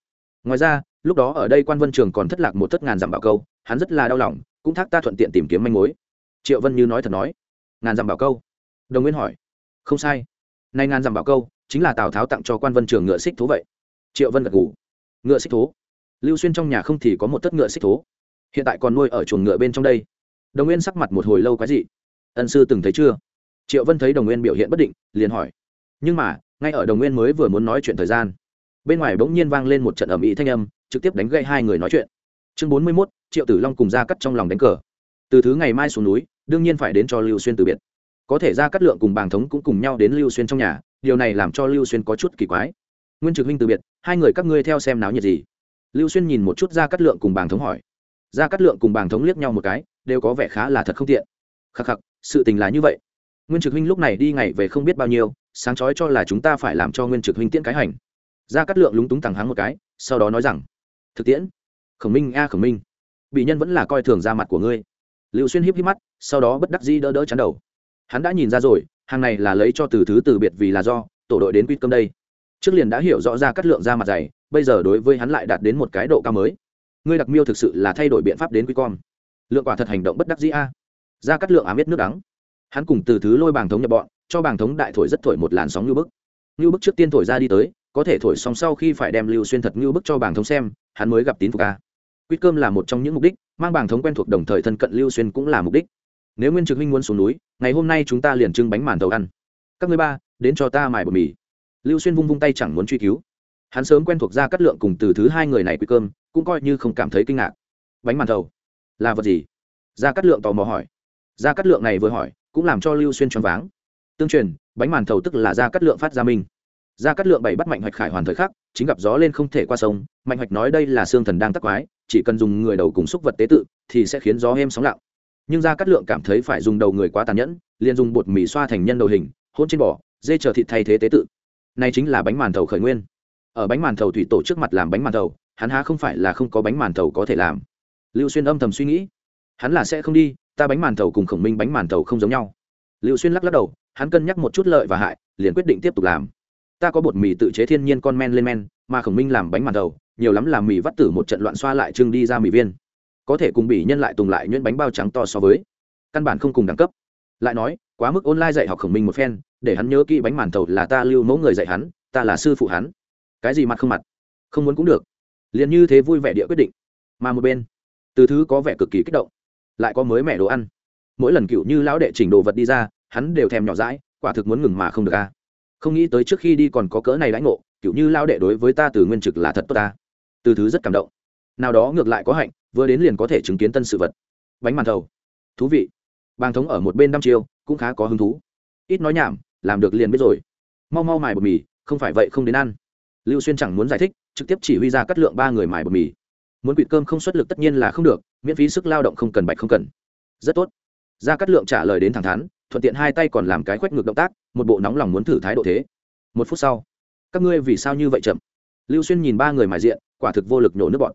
Ngoài ra, lúc đó ở đây quan vân trường còn thất lạc một thất ngàn dặm bảo câu, hắn rất là đau lòng, cũng thác ta thuận tiện tìm kiếm manh mối. Triệu vân như nói thật nói. Ngàn dặm bảo câu? Đồng nguyên hỏi. Không sai. Nay ngàn dặm bảo câu, chính là tào tháo tặng cho quan vân trường ngựa xích thú vậy. Triệu vân gật ngủ ngựa xích thố? Lưu xuyên trong nhà không thì có một tất ngựa xích thố. Hiện tại còn nuôi ở chuồng ngựa bên trong đây. Đồng nguyên sắc mặt một hồi lâu quái dị. ân sư từng thấy chưa? Triệu vân thấy đồng nguyên biểu hiện bất định, liền hỏi nhưng mà, ngay ở đồng nguyên mới vừa muốn nói chuyện thời gian, bên ngoài bỗng nhiên vang lên một trận ẩm ĩ thanh âm, trực tiếp đánh gây hai người nói chuyện. Chương bốn mươi mốt, triệu tử long cùng ra cắt trong lòng đánh cờ. Từ thứ ngày mai xuống núi, đương nhiên phải đến cho lưu xuyên từ biệt. Có thể ra cắt lượng cùng bàng thống cũng cùng nhau đến lưu xuyên trong nhà, điều này làm cho lưu xuyên có chút kỳ quái. Nguyên trực huynh từ biệt, hai người các ngươi theo xem náo nhiệt gì? Lưu xuyên nhìn một chút ra cắt lượng cùng bàng thống hỏi. Ra cắt lượng cùng bàng thống liếc nhau một cái, đều có vẻ khá là thật không tiện. Khắc khắc, sự tình là như vậy. Nguyên trực huynh lúc này đi ngày về không biết bao nhiêu sáng chói cho là chúng ta phải làm cho nguyên trực huynh tiễn cái hành. Ra cắt lượng lúng túng thẳng hắng một cái, sau đó nói rằng, thực tiễn, khổng minh a, khổng minh, bị nhân vẫn là coi thường ra mặt của ngươi. Lưu xuyên híp híp mắt, sau đó bất đắc dĩ đỡ đỡ chắn đầu. Hắn đã nhìn ra rồi, hàng này là lấy cho từ thứ từ biệt vì là do, tổ đội đến quýt cơm đây. Trước liền đã hiểu rõ ra cắt lượng ra mặt dày, bây giờ đối với hắn lại đạt đến một cái độ cao mới. Ngươi đặc miêu thực sự là thay đổi biện pháp đến quy con. Lượng quả thật hành động bất đắc dĩ a. Ra cắt lượng ám biết nước đắng. Hắn cùng từ thứ lôi bàng thống nhập bọn cho bàng thống đại thổi rất thổi một làn sóng như bức. Như bức trước tiên thổi ra đi tới, có thể thổi xong sau khi phải đem lưu xuyên thật như bức cho bàng thống xem, hắn mới gặp tín phục a. Quýt cơm là một trong những mục đích, mang bàng thống quen thuộc đồng thời thân cận lưu xuyên cũng là mục đích. Nếu nguyên trực huynh muốn xuống núi, ngày hôm nay chúng ta liền trưng bánh màn tàu ăn. Các ngươi ba, đến cho ta mài bột mì. Lưu xuyên vung vung tay chẳng muốn truy cứu. Hắn sớm quen thuộc ra cắt lượng cùng từ thứ hai người này quy cơm, cũng coi như không cảm thấy kinh ngạc. Bánh màn thầu, là vật gì? Ra cắt lượng tò mò hỏi. Ra cắt lượng này vừa hỏi, cũng làm cho lưu xuyên choáng váng tương truyền, bánh màn thầu tức là ra cắt lượng phát ra minh ra cắt lượng bảy bắt mạnh hoạch khải hoàn thời khắc, chính gặp gió lên không thể qua sông. Mạnh hoạch nói đây là xương thần đang tắc quái, chỉ cần dùng người đầu cùng xúc vật tế tự, thì sẽ khiến gió êm sóng lặng. Nhưng ra cắt lượng cảm thấy phải dùng đầu người quá tàn nhẫn, liền dùng bột mì xoa thành nhân đầu hình, hôn trên bỏ dê chờ thịt thay thế tế tự. Này chính là bánh màn thầu khởi nguyên. Ở bánh màn thầu thủy tổ trước mặt làm bánh màn thầu, hắn há không phải là không có bánh màn thầu có thể làm. Lưu xuyên âm thầm suy nghĩ. Hắn là sẽ không đi, ta bánh màn thầu cùng khổng minh bánh màn thầu không giống nhau lưu xuyên lắc lắc đầu hắn cân nhắc một chút lợi và hại liền quyết định tiếp tục làm. Ta có bột mì tự chế thiên nhiên con men lên men mà khổng minh làm bánh màn đầu, nhiều lắm làm mì vắt tử một trận loạn xoa lại trưng đi ra mì viên. Có thể cùng bị nhân lại tùng lại nhuyễn bánh bao trắng to so với. Căn bản không cùng đẳng cấp. Lại nói quá mức online dạy học khổng minh một phen để hắn nhớ kỹ bánh màn thầu là ta lưu mẫu người dạy hắn ta là sư phụ hắn. Cái gì mặt không mặt? Không muốn cũng được. Liền như thế vui vẻ địa quyết định. Mà một bên từ thứ có vẻ cực kỳ kích động lại có mới mẻ đồ ăn. Mỗi lần cựu như lão đệ chỉnh đồ vật đi ra hắn đều thèm nhỏ rãi quả thực muốn ngừng mà không được a. Không nghĩ tới trước khi đi còn có cỡ này lãnh ngộ, kiểu như lao đệ đối với ta từ nguyên trực là thật tốt ta. Từ thứ rất cảm động. Nào đó ngược lại có hạnh, vừa đến liền có thể chứng kiến tân sự vật. Bánh màn thầu. Thú vị. Bàng thống ở một bên năm chiêu, cũng khá có hứng thú. Ít nói nhảm, làm được liền biết rồi. Mau mau mài bột mì, không phải vậy không đến ăn. Lưu xuyên chẳng muốn giải thích, trực tiếp chỉ huy ra cắt lượng ba người mài bột mì. Muốn quỵt cơm không xuất lực tất nhiên là không được, miễn phí sức lao động không cần bạch không cần. Rất tốt. Ra cắt lượng trả lời đến thẳng thắn thuận tiện hai tay còn làm cái khoét ngược động tác, một bộ nóng lòng muốn thử thái độ thế. Một phút sau, các ngươi vì sao như vậy chậm? Lưu xuyên nhìn ba người mài diện, quả thực vô lực nhổ nước bọn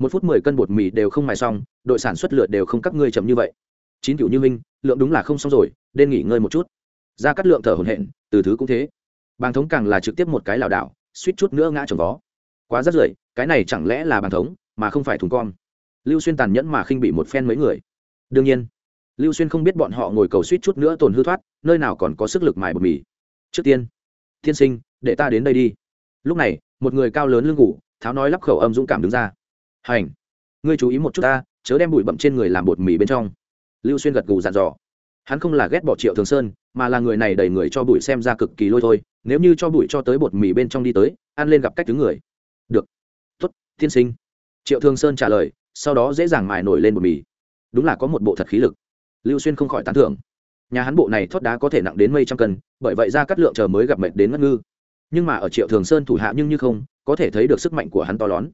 một phút mười cân bột mì đều không mài xong, đội sản xuất lượt đều không các ngươi chậm như vậy. Chín cựu như minh, lượng đúng là không xong rồi, nên nghỉ ngơi một chút. Ra cắt lượng thở hổn hển, từ thứ cũng thế. Bàng thống càng là trực tiếp một cái lảo đảo, suýt chút nữa ngã trồng vó. Quá rất rưởi, cái này chẳng lẽ là bàng thống, mà không phải thùng con. Lưu xuyên tàn nhẫn mà khinh bị một phen mấy người. Đương nhiên lưu xuyên không biết bọn họ ngồi cầu suýt chút nữa tồn hư thoát, nơi nào còn có sức lực mài bột mì. Trước tiên tiên sinh, để ta đến đây đi. Lúc này, một người cao lớn lưng ngủ, tháo nói lắp khẩu âm dũng cảm đứng ra. Hành, ngươi chú ý một chút ta, chớ đem bụi bậm trên người làm bột mì bên trong. Lưu xuyên gật gù dặn dò. Hắn không là ghét bỏ triệu thường sơn, mà là người này đẩy người cho bụi xem ra cực kỳ lôi thôi, nếu như cho bụi cho tới bột mì bên trong đi tới, ăn lên gặp cách thứ người. Được. Tuất tiên sinh. Triệu thường sơn trả lời, sau đó dễ dàng mài nổi lên bột mì. Đúng là có một bộ thật khí lực lưu xuyên không khỏi tán thưởng. Nhà hắn bộ này thoát đá có thể nặng đến mấy trăm cân, bởi vậy ra cắt lượng chờ mới gặp mệt đến ngất ngư. Nhưng mà ở triệu thường sơn thủ hạ nhưng như không, có thể thấy được sức mạnh của hắn to lớn.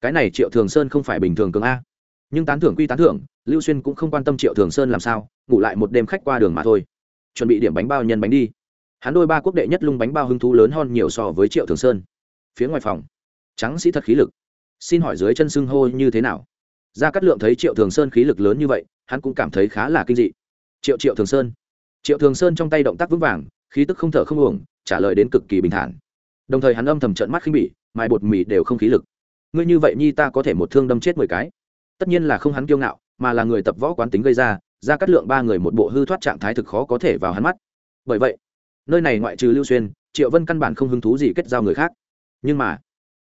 Cái này triệu thường sơn không phải bình thường cường a. Nhưng tán thưởng quy tán thưởng, lưu xuyên cũng không quan tâm triệu thường sơn làm sao, ngủ lại một đêm khách qua đường mà thôi. Chuẩn bị điểm bánh bao nhân bánh đi. Hắn đôi ba quốc đệ nhất lung bánh bao hứng thú lớn hơn nhiều so với triệu thường sơn. Phía ngoài phòng, trắng sĩ thật khí lực. Xin hỏi dưới chân xưng hô như thế nào? Gia cát lượng thấy triệu thường sơn khí lực lớn như vậy hắn cũng cảm thấy khá là kinh dị. Triệu triệu thường sơn. Triệu thường sơn trong tay động tác vững vàng, khí tức không thở không uổng, trả lời đến cực kỳ bình thản. Đồng thời hắn âm thầm trợn mắt khinh bỉ, mài bột mì đều không khí lực. Ngươi như vậy nhi ta có thể một thương đâm chết mười cái. Tất nhiên là không hắn kiêu ngạo, mà là người tập võ quán tính gây ra ra cắt lượng ba người một bộ hư thoát trạng thái thực khó có thể vào hắn mắt. Bởi vậy, nơi này ngoại trừ lưu xuyên, triệu vân căn bản không hứng thú gì kết giao người khác. Nhưng mà,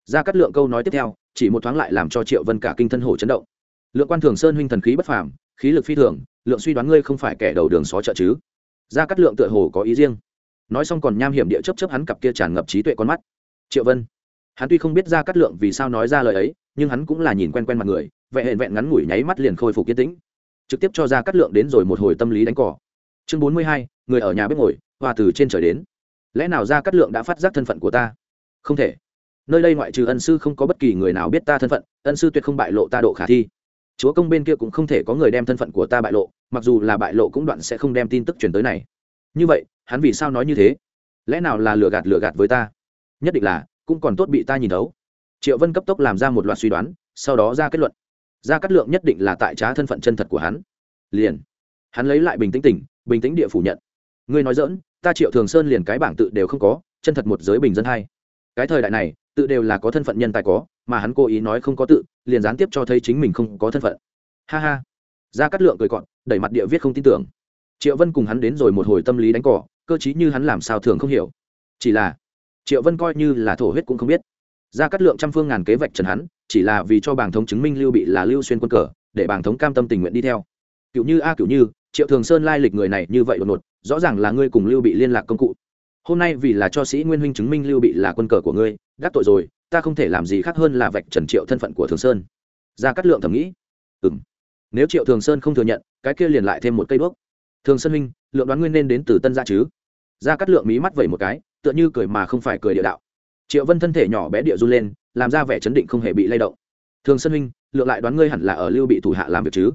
ra cắt lượng câu nói tiếp theo, chỉ một thoáng lại làm cho triệu vân cả kinh thân hồ chấn động. Lượng quan thường sơn huynh thần khí bất phàm khí lực phi thường, lượng suy đoán ngươi không phải kẻ đầu đường xó chợ chứ? Ra cắt lượng tựa hồ có ý riêng. Nói xong còn nham hiểm địa chấp chấp hắn cặp kia tràn ngập trí tuệ con mắt. Triệu vân. Hắn tuy không biết ra cắt lượng vì sao nói ra lời ấy, nhưng hắn cũng là nhìn quen quen mặt người vẹn hẹn vẹn ngắn ngủi nháy mắt liền khôi phục yên tĩnh. Trực tiếp cho ra cắt lượng đến rồi một hồi tâm lý đánh cỏ chương bốn mươi hai, người ở nhà bếp ngồi hòa từ trên trời đến. Lẽ nào ra cắt lượng đã phát giác thân phận của ta? Không thể. Nơi đây ngoại trừ ân sư không có bất kỳ người nào biết ta thân phận, ân sư tuyệt không bại lộ ta độ khả thi chúa công bên kia cũng không thể có người đem thân phận của ta bại lộ, mặc dù là bại lộ cũng đoạn sẽ không đem tin tức truyền tới này. Như vậy, hắn vì sao nói như thế? Lẽ nào là lừa gạt lừa gạt với ta? Nhất định là, cũng còn tốt bị ta nhìn thấu. Triệu vân cấp tốc làm ra một loạt suy đoán, sau đó ra kết luận. Ra cắt lượng nhất định là tại trá thân phận chân thật của hắn. Liền, hắn lấy lại bình tĩnh tỉnh, bình tĩnh địa phủ nhận. Ngươi nói dỡn ta triệu thường sơn liền cái bảng tự đều không có, chân thật một giới bình dân hay cái thời đại này, tự đều là có thân phận nhân tài có mà hắn cố ý nói không có tự, liền gián tiếp cho thấy chính mình không có thân phận. Ha ha. Ra cắt lượng cười cọn đẩy mặt địa viết không tin tưởng. Triệu vân cùng hắn đến rồi một hồi tâm lý đánh cỏ cơ chí như hắn làm sao thường không hiểu. Chỉ là, triệu vân coi như là thổ huyết cũng không biết. Ra cắt lượng trăm phương ngàn kế vạch trần hắn, chỉ là vì cho bảng thống chứng minh lưu bị là lưu xuyên quân cờ, để bảng thống cam tâm tình nguyện đi theo. Cựu như a cựu như, triệu thường sơn lai lịch người này như vậy đột ngột, rõ ràng là ngươi cùng lưu bị liên lạc công cụ. Hôm nay vì là cho sĩ nguyên huynh chứng minh lưu bị là quân cờ của ngươi, đắc tội rồi ta không thể làm gì khác hơn là vạch trần triệu thân phận của thường sơn ra cắt lượng thầm nghĩ ừ m nếu triệu thường sơn không thừa nhận cái kia liền lại thêm một cây đuốc thường sơn huynh lượng đoán nguyên nên đến từ tân gia chứ ra cắt lượng mí mắt vẩy một cái tựa như cười mà không phải cười địa đạo triệu vân thân thể nhỏ bé địa run lên làm ra vẻ chấn định không hề bị lay động thường sơn huynh lượng lại đoán ngươi hẳn là ở lưu bị thủ hạ làm việc chứ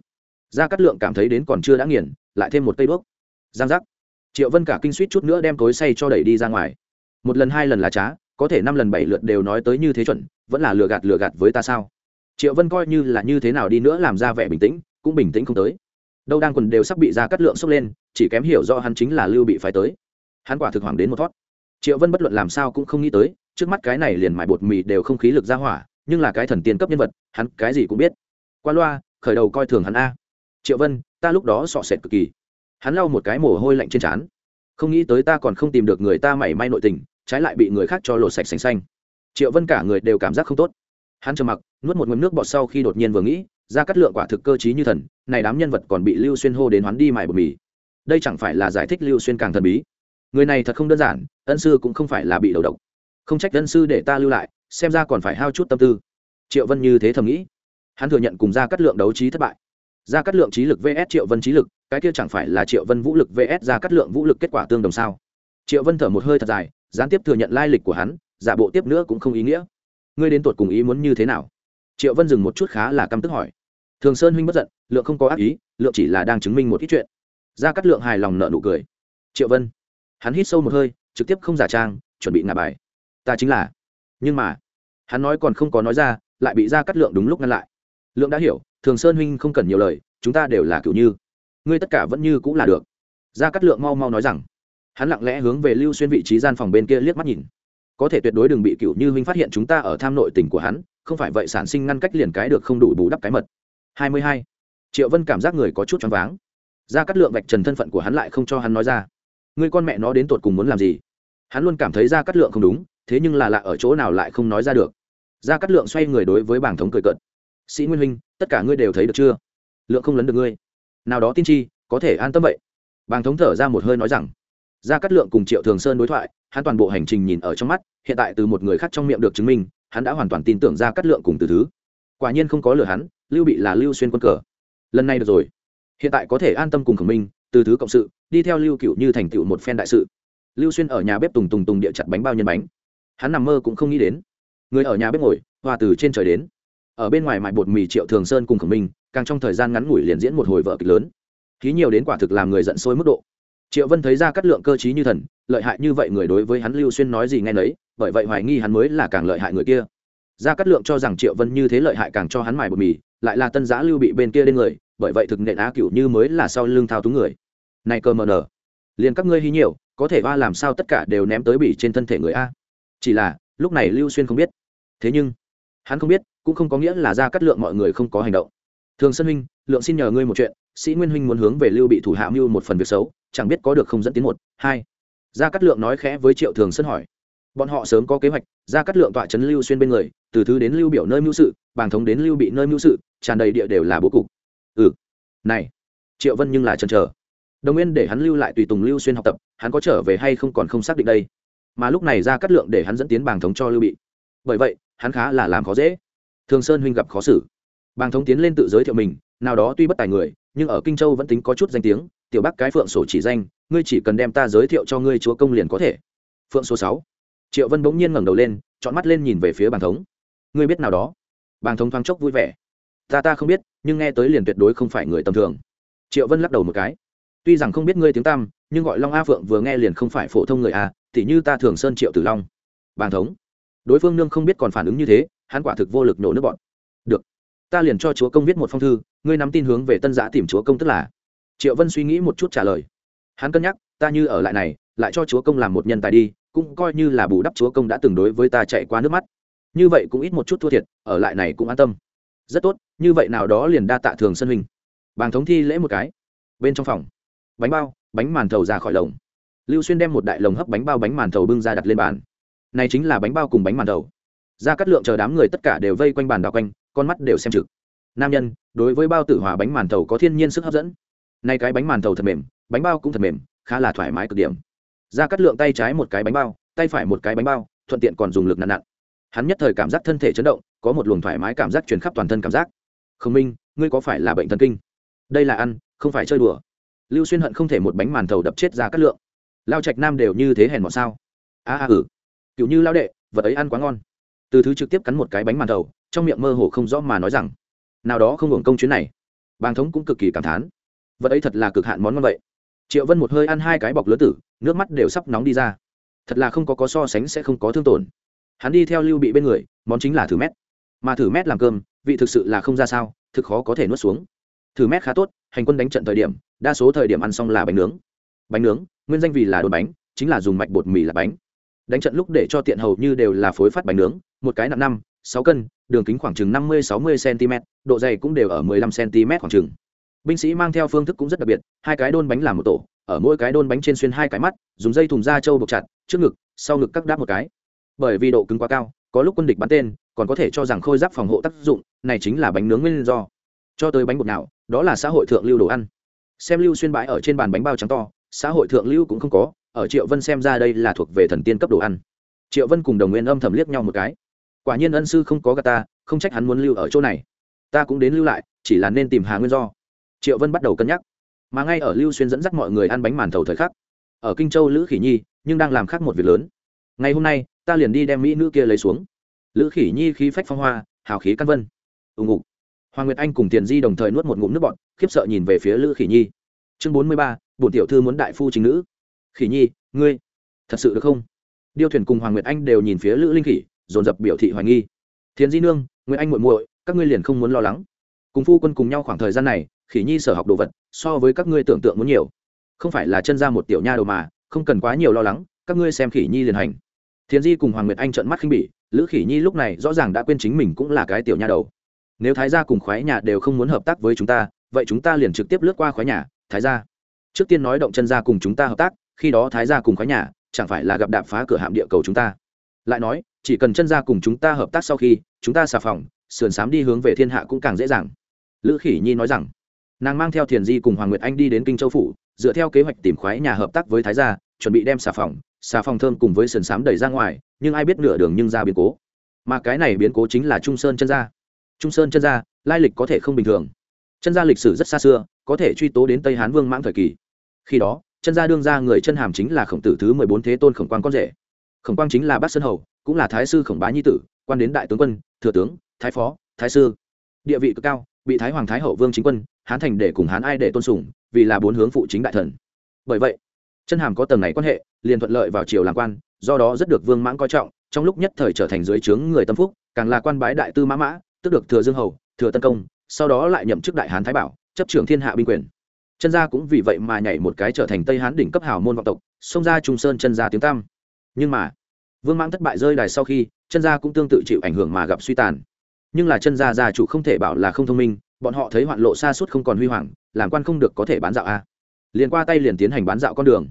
gia cát lượng cảm thấy đến còn chưa đã nghiền lại thêm một cây đuốc giang giác triệu vân cả kinh suýt chút nữa đem cối say cho đẩy đi ra ngoài một lần hai lần là trá có thể năm lần bảy lượt đều nói tới như thế chuẩn, vẫn là lừa gạt lừa gạt với ta sao? Triệu vân coi như là như thế nào đi nữa làm ra vẻ bình tĩnh, cũng bình tĩnh không tới. Đâu đang quần đều sắp bị ra cắt lượng sốc lên, chỉ kém hiểu do hắn chính là lưu bị phái tới. Hắn quả thực hoàng đến một thoát. Triệu vân bất luận làm sao cũng không nghĩ tới, trước mắt cái này liền mải bột mì đều không khí lực ra hỏa, nhưng là cái thần tiên cấp nhân vật, hắn cái gì cũng biết. Qua loa, khởi đầu coi thường hắn a. Triệu vân, ta lúc đó sọ sệt cực kỳ. Hắn lau một cái mồ hôi lạnh trên trán. Không nghĩ tới ta còn không tìm được người ta mảy may nội tình trái lại bị người khác cho lột sạch sành xanh. Triệu vân cả người đều cảm giác không tốt. Hắn trầm mặc, nuốt một ngụm nước bọt sau khi đột nhiên vừa nghĩ, ra cắt lượng quả thực cơ t như thần, này đám nhân vật còn bị lưu xuyên hô đến hoán đi mải bột mì. Đây chẳng phải là giải thích lưu xuyên càng thần bí. Người này thật không đơn giản, ân sư cũng không phải là bị đầu độc. Không trách ân sư để ta lưu lại, xem ra còn phải hao chút tâm tư. Triệu vân như thế thầm nghĩ. Hắn thừa nhận cùng ra cắt lượng đấu trí thất bại. Ra cắt lượng trí lực vs triệu vân trí lực, cái kia chẳng phải là triệu vân vũ lực vs ra cắt lượng vũ lực kết quả tương đồng sao? Triệu vân thở một hơi thật dài gián tiếp thừa nhận lai lịch của hắn, giả bộ tiếp nữa cũng không ý nghĩa. Ngươi đến tuột cùng ý muốn như thế nào? Triệu vân dừng một chút khá là căm tức hỏi. Thường sơn huynh bất giận, lượng không có ác ý, lượng chỉ là đang chứng minh một ít chuyện. Ra cắt lượng hài lòng nợ nụ cười. Triệu vân, hắn hít sâu một hơi, trực tiếp không giả trang, chuẩn bị ngả bài. Ta chính là. Nhưng mà, hắn nói còn không có nói ra, lại bị ra cắt lượng đúng lúc ngăn lại. Lượng đã hiểu, thường sơn huynh không cần nhiều lời, chúng ta đều là cựu như. Ngươi tất cả vẫn như cũng là được. Ra cắt lượng mau mau nói rằng hắn lặng lẽ hướng về lưu xuyên vị trí gian phòng bên kia liếc mắt nhìn. Có thể tuyệt đối đừng bị cựu như huynh phát hiện chúng ta ở tham nội tình của hắn, không phải vậy sản sinh ngăn cách liền cái được không đủ bù đắp cái mật. Hai mươi hai. Triệu vân cảm giác người có chút choáng váng. Ra cắt lượng vạch trần thân phận của hắn lại không cho hắn nói ra. Người con mẹ nó đến tột cùng muốn làm gì? Hắn luôn cảm thấy ra cắt lượng không đúng, thế nhưng là lạ ở chỗ nào lại không nói ra được. Ra cắt lượng xoay người đối với bảng thống cười cận sĩ nguyên huynh, tất cả ngươi đều thấy được chưa? Lượng không lấn được ngươi. Nào đó tin chi, có thể an tâm vậy. Bàng thống thở ra một hơi nói rằng gia cát lượng cùng triệu thường sơn đối thoại, hắn toàn bộ hành trình nhìn ở trong mắt, hiện tại từ một người khác trong miệng được chứng minh, hắn đã hoàn toàn tin tưởng gia cát lượng cùng từ thứ. Quả nhiên không có lừa hắn, lưu bị là lưu xuyên quân cờ. Lần này được rồi. Hiện tại có thể an tâm cùng khổng minh, từ thứ cộng sự, đi theo lưu cựu như thành tựu một phen đại sự. Lưu xuyên ở nhà bếp tùng tùng tùng địa chặt bánh bao nhân bánh. Hắn nằm mơ cũng không nghĩ đến. Người ở nhà bếp ngồi hòa từ trên trời đến. Ở bên ngoài mại bột mì triệu thường sơn cùng khổng minh, càng trong thời gian ngắn ngủi liền diễn một hồi vợ kịch lớn. Khí nhiều đến quả thực làm người giận sôi mức độ triệu vân thấy ra cắt lượng cơ t như thần, lợi hại như vậy người đối với hắn lưu xuyên nói gì nghe nấy, bởi vậy hoài nghi hắn mới là càng lợi hại người kia. Ra cát lượng cho rằng triệu vân như thế lợi hại càng cho hắn mài bột mì, lại là tân giã lưu bị bên kia lên người, bởi vậy thực nện á cựu như mới là sau lưng thao túng người. Này cơ mờ nở liền các ngươi hí nhiều, có thể va làm sao tất cả đều ném tới bỉ trên thân thể người a? Chỉ là, lúc này lưu xuyên không biết. Thế nhưng, hắn không biết, cũng không có nghĩa là ra cắt lượng mọi người không có hành động. Thường sân huynh, lượng xin nhờ ngươi một chuyện, sĩ nguyên huynh muốn hướng về lưu bị thủ hạ mưu một phần việc xấu chẳng biết có được không dẫn tiến một, hai. Gia cát lượng nói khẽ với triệu thường sân hỏi. Bọn họ sớm có kế hoạch, gia cát lượng tọa chấn lưu xuyên bên người, từ thứ đến lưu biểu nơi mưu sự, bàng thống đến lưu bị nơi mưu sự, tràn đầy địa đều là bố cục. Ừ. Này. Triệu vân nhưng là chần chờ. Đồng nguyên để hắn lưu lại tùy tùng lưu xuyên học tập, hắn có trở về hay không còn không xác định đây. Mà lúc này ra cắt lượng để hắn dẫn tiến bàng thống cho lưu bị. Bởi vậy, hắn khá là làm khó dễ. Thường sơn huynh gặp khó xử. Bàng thống tiến lên tự giới thiệu mình, nào đó tuy bất tài người, nhưng ở kinh châu vẫn tính có chút danh tiếng tiểu bác cái phượng sổ chỉ danh, ngươi chỉ cần đem ta giới thiệu cho ngươi chúa công liền có thể. Phượng số sáu. Triệu vân bỗng nhiên ngẩng đầu lên chọn mắt lên nhìn về phía bàn thống. Ngươi biết nào đó? Bàn thống thoáng chốc vui vẻ. Ta ta không biết, nhưng nghe tới liền tuyệt đối không phải người tầm thường. Triệu vân lắc đầu một cái. Tuy rằng không biết ngươi tiếng tam nhưng gọi long a phượng vừa nghe liền không phải phổ thông người a thì như ta thường sơn triệu tử long. Bàn thống. Đối phương nương không biết còn phản ứng như thế, hắn quả thực vô lực nổ nước bọn. Được. Ta liền cho chúa công viết một phong thư, ngươi nắm tin hướng về tân giã tìm chúa công tức là triệu vân suy nghĩ một chút trả lời. Hắn cân nhắc, ta như ở lại này, lại cho chúa công làm một nhân tài đi, cũng coi như là bù đắp chúa công đã từng đối với ta chạy qua nước mắt. Như vậy cũng ít một chút thua thiệt, ở lại này cũng an tâm. Rất tốt, như vậy nào đó liền đa tạ thường sân hình bàng thống thi lễ một cái. Bên trong phòng, bánh bao, bánh màn thầu ra khỏi lồng. Lưu xuyên đem một đại lồng hấp bánh bao bánh màn thầu bưng ra đặt lên bàn. Này chính là bánh bao cùng bánh màn thầu. Ra cắt lượng chờ đám người tất cả đều vây quanh bàn đào quanh, con mắt đều xem trực. Nam nhân, đối với bao tử hòa bánh màn thầu có thiên nhiên sức hấp dẫn nay cái bánh màn thầu thật mềm, bánh bao cũng thật mềm, khá là thoải mái cực điểm. Ra cắt lượng tay trái một cái bánh bao, tay phải một cái bánh bao, thuận tiện còn dùng lực nặn nặn. Hắn nhất thời cảm giác thân thể chấn động, có một luồng thoải mái cảm giác truyền khắp toàn thân cảm giác. Khương minh, ngươi có phải là bệnh thần kinh? Đây là ăn, không phải chơi đùa. Lưu xuyên hận không thể một bánh màn thầu đập chết ra cắt lượng. Lao trạch nam đều như thế hèn mọt sao? A a ừ. Kiểu như lao đệ, vật ấy ăn quá ngon. Từ thứ trực tiếp cắn một cái bánh màn thầu, trong miệng mơ hồ không rõ mà nói rằng, nào đó không hưởng công chuyến này. Bàng thống cũng cực kỳ cảm thán vật ấy thật là cực hạn món ngon vậy. Triệu vân một hơi ăn hai cái bọc lứa tử, nước mắt đều sắp nóng đi ra. Thật là không có có so sánh sẽ không có thương tổn. Hắn đi theo lưu bị bên người, món chính là thử mét. Mà thử mét làm cơm, vị thực sự là không ra sao, thực khó có thể nuốt xuống. Thử mét khá tốt, hành quân đánh trận thời điểm, đa số thời điểm ăn xong là bánh nướng. Bánh nướng, nguyên danh vì là đồn bánh, chính là dùng mạch bột mì là bánh. Đánh trận lúc để cho tiện hầu như đều là phối phát bánh nướng, một cái nặng năm, sáu cân, đường kính khoảng chừng năm mươi, sáu mươi cm độ dày cũng đều ở mười lăm cm khoảng chừng binh sĩ mang theo phương thức cũng rất đặc biệt, hai cái đôn bánh làm một tổ, ở mỗi cái đôn bánh trên xuyên hai cái mắt, dùng dây thùng da trâu buộc chặt, trước ngực, sau ngực cắt đáp một cái. Bởi vì độ cứng quá cao, có lúc quân địch bắn tên, còn có thể cho rằng khôi giáp phòng hộ tác dụng, này chính là bánh nướng nguyên do. Cho tới bánh bột nào, đó là xã hội thượng lưu đồ ăn. Xem lưu xuyên bãi ở trên bàn bánh bao trắng to, xã hội thượng lưu cũng không có, ở triệu vân xem ra đây là thuộc về thần tiên cấp đồ ăn. Triệu vân cùng đồng nguyên âm thầm liếc nhau một cái. Quả nhiên ân sư không có gà ta, không trách hắn muốn lưu ở chỗ này. Ta cũng đến lưu lại, chỉ là nên tìm hà nguyên do triệu vân bắt đầu cân nhắc mà ngay ở lưu xuyên dẫn dắt mọi người ăn bánh màn thầu thời khắc ở kinh châu lữ khỉ nhi nhưng đang làm khác một việc lớn ngày hôm nay ta liền đi đem mỹ nữ kia lấy xuống lữ khỉ nhi khí phách phong hoa hào khí căn vân ùng ục hoàng nguyệt anh cùng tiền di đồng thời nuốt một ngụm nước bọt, khiếp sợ nhìn về phía lữ khỉ nhi chương bốn mươi ba bổn tiểu thư muốn đại phu chính nữ khỉ nhi ngươi thật sự được không điêu thuyền cùng hoàng nguyệt anh đều nhìn phía lữ linh khỉ dồn dập biểu thị hoài nghi thiền di nương nguyễn anh muội muội, các ngươi liền không muốn lo lắng cùng phu quân cùng nhau khoảng thời gian này khỉ nhi sở học đồ vật, so với các ngươi tưởng tượng muốn nhiều. Không phải là chân ra một tiểu nha đầu mà, không cần quá nhiều lo lắng, các ngươi xem khỉ nhi liền hành. Thiền di cùng hoàng nguyệt anh trợn mắt khinh bỉ, lữ khỉ nhi lúc này rõ ràng đã quên chính mình cũng là cái tiểu nha đầu. Nếu thái gia cùng khoái nhà đều không muốn hợp tác với chúng ta, vậy chúng ta liền trực tiếp lướt qua khoái nhà thái gia. Trước tiên nói động chân gia cùng chúng ta hợp tác, khi đó thái gia cùng khoái nhà chẳng phải là gặp đạp phá cửa hạm địa cầu chúng ta. Lại nói, chỉ cần chân gia cùng chúng ta hợp tác sau khi, chúng ta xà phòng, sườn sám đi hướng về thiên hạ cũng càng dễ dàng. Lữ khỉ nhi nói rằng nàng mang theo thiền di cùng hoàng nguyệt anh đi đến kinh châu phủ, dựa theo kế hoạch tìm khoái nhà hợp tác với thái gia, chuẩn bị đem xà phòng xà phòng thơm cùng với sườn xám đẩy ra ngoài, nhưng ai biết nửa đường nhưng ra biến cố. Mà cái này biến cố chính là trung sơn chân gia. Trung sơn chân gia, lai lịch có thể không bình thường. Chân gia lịch sử rất xa xưa, có thể truy tố đến tây hán vương mãng thời kỳ. Khi đó, chân gia đương ra người chân hàm chính là khổng tử thứ mười bốn thế tôn khổng quang con rể. Khổng quang chính là bát sơn hầu, cũng là thái sư khổng bá nhi tử, quan đến đại tướng quân, thừa tướng, thái phó, thái sư. Địa vị cực cao bị thái hoàng thái hậu vương chính quân, hán thành để cùng hán ai để tôn sùng, vì là bốn hướng phụ chính đại thần. Bởi vậy, chân hàm có tầng này quan hệ, liền thuận lợi vào triều làm quan, do đó rất được vương mãng coi trọng, trong lúc nhất thời trở thành dưới trướng người tâm phúc, càng là quan bái đại tư mã mã, tức được thừa dương hầu, thừa tân công, sau đó lại nhậm chức đại hán thái bảo, chấp trưởng thiên hạ binh quyền. Chân gia cũng vì vậy mà nhảy một cái trở thành tây hán đỉnh cấp hào môn vọng tộc, xông ra trung sơn chân gia tiếng tam nhưng mà, vương mãng thất bại rơi đài sau khi, chân gia cũng tương tự chịu ảnh hưởng mà gặp suy tàn nhưng là chân gia gia chủ không thể bảo là không thông minh, bọn họ thấy hoạn lộ xa suốt không còn huy hoàng, làm quan không được có thể bán dạo a. Liền qua tay liền tiến hành bán dạo con đường.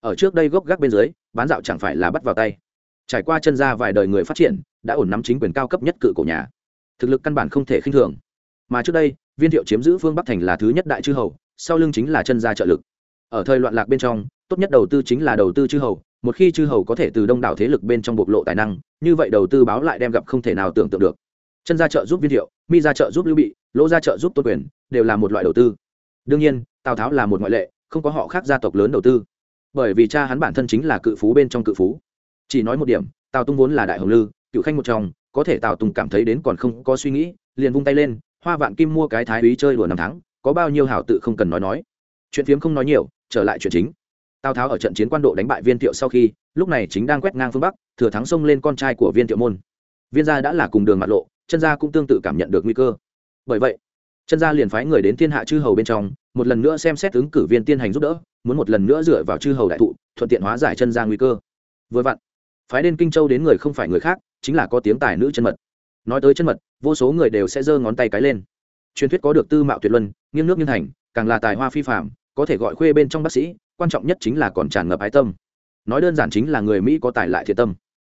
Ở trước đây gốc gác bên dưới, bán dạo chẳng phải là bắt vào tay. Trải qua chân gia vài đời người phát triển, đã ổn nắm chính quyền cao cấp nhất cự cổ nhà. Thực lực căn bản không thể khinh thường. Mà trước đây, viên thiệu chiếm giữ phương bắc thành là thứ nhất đại chư hầu, sau lưng chính là chân gia trợ lực. Ở thời loạn lạc bên trong, tốt nhất đầu tư chính là đầu tư chư hầu, một khi chư hầu có thể từ đông đảo thế lực bên trong bộc lộ tài năng, như vậy đầu tư báo lại đem gặp không thể nào tưởng tượng được chân gia trợ giúp viên thiệu, mi gia trợ giúp lưu bị, lỗ gia trợ giúp tôn quyền, đều là một loại đầu tư. Đương nhiên, tào tháo là một ngoại lệ, không có họ khác gia tộc lớn đầu tư. Bởi vì cha hắn bản thân chính là cự phú bên trong cự phú. Chỉ nói một điểm, tào tung vốn là đại hồng lư, cựu khanh một trong, có thể tào tùng cảm thấy đến còn không có suy nghĩ, liền vung tay lên, hoa vạn kim mua cái thái úy chơi đùa năm tháng, có bao nhiêu hảo tự không cần nói nói. Chuyện phiếm không nói nhiều, trở lại chuyện chính. Tào tháo ở trận chiến quan độ đánh bại viên thiệu sau khi, lúc này chính đang quét ngang phương bắc, thừa thắng xông lên con trai của viên thiệu môn. Viên gia đã là cùng đường mặt lộ chân gia cũng tương tự cảm nhận được nguy cơ. Bởi vậy, chân gia liền phái người đến thiên hạ chư hầu bên trong, một lần nữa xem xét ứng cử viên tiên hành giúp đỡ, muốn một lần nữa dựa vào chư hầu đại thụ, thuận tiện hóa giải chân gia nguy cơ. Vừa vặn, phái đến kinh châu đến người không phải người khác, chính là có tiếng tài nữ chân mật. Nói tới chân mật, vô số người đều sẽ giơ ngón tay cái lên. Truyền thuyết có được tư mạo tuyệt luân, nghiêng nước nghiêng thành càng là tài hoa phi phạm có thể gọi khuê bên trong bác sĩ, quan trọng nhất chính là còn tràn ngập ái tâm. Nói đơn giản chính là người mỹ có tài lại thiệt tâm.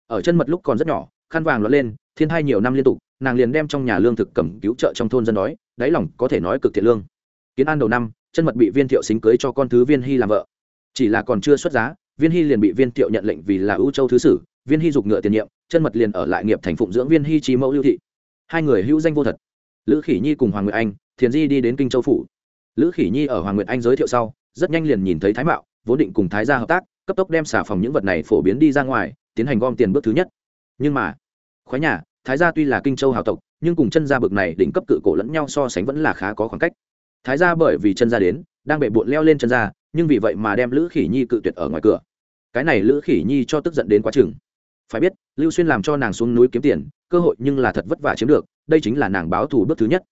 Ở chân mật lúc còn rất nhỏ, khăn vàng lọt lên thiên hai nhiều năm liên tục, nàng liền đem trong nhà lương thực cầm cứu trợ trong thôn dân đói đáy lòng có thể nói cực thiện lương. Kiến an đầu năm, chân mật bị viên thiệu xính cưới cho con thứ viên hy làm vợ. Chỉ là còn chưa xuất giá, viên hy liền bị viên thiệu nhận lệnh vì là ưu châu thứ sử, viên hy giục ngựa tiền nhiệm, chân mật liền ở lại nghiệp thành phụng dưỡng viên hy trí mẫu lưu thị. Hai người hữu danh vô thật. Lữ khỉ nhi cùng hoàng nguyệt anh, thiền di đi đến kinh châu phủ. Lữ khỉ nhi ở hoàng nguyệt anh giới thiệu sau, rất nhanh liền nhìn thấy thái mạo, vốn định cùng thái gia hợp tác, cấp tốc đem xả phòng những vật này phổ biến đi ra ngoài, tiến hành gom tiền bước thứ nhất. Nhưng mà khoái nhà, thái gia tuy là kinh châu hào tộc, nhưng cùng chân gia bực này đỉnh cấp cự cổ lẫn nhau so sánh vẫn là khá có khoảng cách. Thái gia bởi vì chân gia đến, đang bệ bộn leo lên chân gia, nhưng vì vậy mà đem lữ khỉ nhi cự tuyệt ở ngoài cửa. Cái này lữ khỉ nhi cho tức giận đến quá chừng. Phải biết, lưu xuyên làm cho nàng xuống núi kiếm tiền, cơ hội nhưng là thật vất vả chiếm được, đây chính là nàng báo thù bước thứ nhất.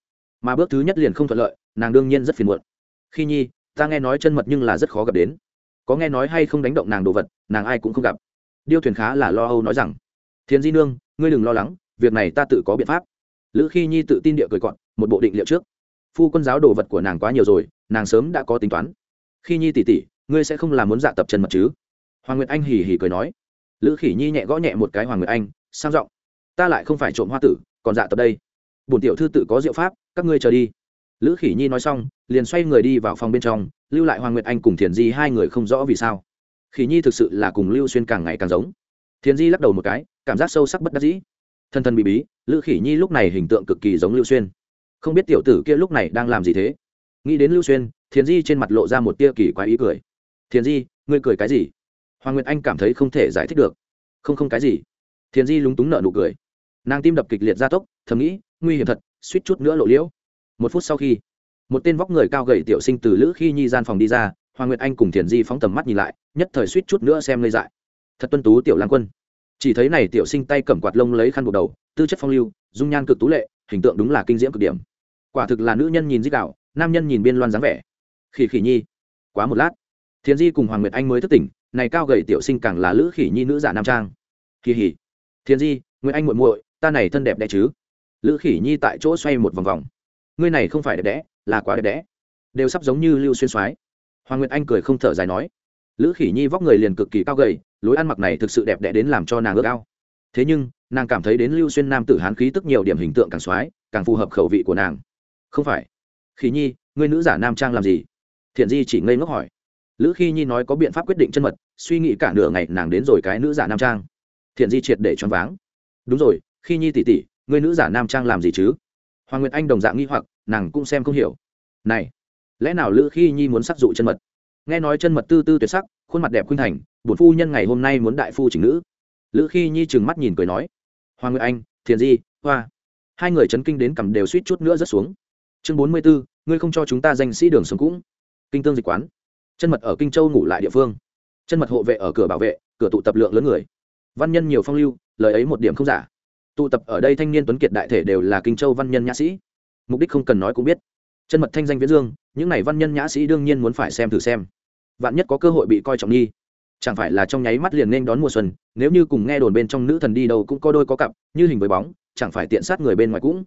Mà bước thứ nhất liền không thuận lợi, nàng đương nhiên rất phiền muộn. Khi nhi, ta nghe nói chân mật nhưng là rất khó gặp đến. Có nghe nói hay không đánh động nàng đồ vật, nàng ai cũng không gặp. Điêu thuyền khá là lo âu nói rằng, thiền di nương ngươi đừng lo lắng, việc này ta tự có biện pháp. Lữ khi nhi tự tin địa cười cọn một bộ định liệu trước. Phu quân giáo đồ vật của nàng quá nhiều rồi, nàng sớm đã có tính toán. Khi nhi tỉ tỉ, ngươi sẽ không làm muốn dạ tập chân mật chứ? Hoàng nguyệt anh hì hì cười nói. Lữ khỉ nhi nhẹ gõ nhẹ một cái hoàng nguyệt anh, sang giọng. Ta lại không phải trộm hoa tử, còn dạ tập đây. Bổn tiểu thư tự có diệu pháp, các ngươi chờ đi. Lữ khỉ nhi nói xong, liền xoay người đi vào phòng bên trong, lưu lại hoàng nguyệt anh cùng thiền di hai người không rõ vì sao. Khỉ nhi thực sự là cùng lưu xuyên càng ngày càng giống thiền di lắc đầu một cái, cảm giác sâu sắc bất đắc dĩ. Thân thân bị bí, lữ khỉ nhi lúc này hình tượng cực kỳ giống lưu xuyên. Không biết tiểu tử kia lúc này đang làm gì thế? Nghĩ đến lưu xuyên thiền di trên mặt lộ ra một tia kỳ quái ý cười. Thiền di, ngươi cười cái gì? Hoàng nguyệt anh cảm thấy không thể giải thích được. Không không cái gì. Thiền di lúng túng nợ nụ cười. Nàng tim đập kịch liệt gia tốc, thầm nghĩ, nguy hiểm thật, suýt chút nữa lộ liễu. Một phút sau khi, một tên vóc người cao gầy tiểu sinh từ lữ khi nhi gian phòng đi ra, hoàng nguyệt anh cùng thiền di phóng tầm mắt nhìn lại, nhất thời suýt chút nữa xem lây dại thật tuân tú tiểu lang quân. Chỉ thấy này tiểu sinh tay cầm quạt lông lấy khăn buộc đầu, tư chất phong lưu, dung nhan cực tú lệ, hình tượng đúng là kinh diễm cực điểm. Quả thực là nữ nhân nhìn dích đạo, nam nhân nhìn biên loan dáng vẻ. Khỉ khỉ nhi, quá một lát. Thiền di cùng hoàng nguyệt anh mới thức tỉnh, này cao gầy tiểu sinh càng là lữ khỉ nhi nữ giả nam trang. Kỳ hỉ thiền di, nguyệt anh muội muội, ta này thân đẹp đẽ chứ? Lữ khỉ nhi tại chỗ xoay một vòng vòng. Ngươi này không phải đẹp đẽ, là quá đẹp đẽ. Đều sắp giống như lưu xuyên soái. Hoàng nguyệt anh cười không thở dài nói lữ khỉ nhi vóc người liền cực kỳ cao gầy, lối ăn mặc này thực sự đẹp đẽ đến làm cho nàng ước ao. Thế nhưng, nàng cảm thấy đến lưu xuyên nam tử hán khí tức nhiều điểm hình tượng càng soái càng phù hợp khẩu vị của nàng. Không phải. Khỉ nhi người nữ giả nam trang làm gì? Thiện di chỉ ngây ngốc hỏi. Lữ khi nhi nói có biện pháp quyết định chân mật, suy nghĩ cả nửa ngày nàng đến rồi cái nữ giả nam trang. Thiện di triệt để choáng váng. Đúng rồi khi nhi tỉ tỉ người nữ giả nam trang làm gì chứ? Hoàng nguyệt anh đồng dạng nghi hoặc, nàng cũng xem không hiểu. Này, lẽ nào lữ khi nhi muốn sắc dụ chân mật? Nghe nói chân mật tư tư tuyệt sắc, khuôn mặt đẹp khuynh thành, bổn phu nhân ngày hôm nay muốn đại phu chỉnh nữ. Lữ khi nhi trừng mắt nhìn cười nói hoàng nguyệt anh, thiền di, hoa. Hai người chấn kinh đến cầm đều suýt chút nữa rất xuống. Chương bốn mươi bốn ngươi không cho chúng ta danh sĩ đường sống cũng. Kinh tương dịch quán. Chân mật ở kinh châu ngủ lại địa phương. Chân mật hộ vệ ở cửa bảo vệ, cửa tụ tập lượng lớn người. Văn nhân nhiều phong lưu, lời ấy một điểm không giả. Tụ tập ở đây thanh niên tuấn kiệt đại thể đều là kinh châu văn nhân nhã sĩ. Mục đích không cần nói cũng biết chân mật thanh danh viễn dương, những n à y văn nhân nhã sĩ đương nhiên muốn phải xem thử xem. Vạn nhất có cơ hội bị coi trọng nghi. Chẳng phải là trong nháy mắt liền nên đón mùa xuân, nếu như cùng nghe đồn bên trong nữ thần đi đâu cũng có đôi có cặp, như hình với bóng, chẳng phải tiện sát người bên ngoài cũng.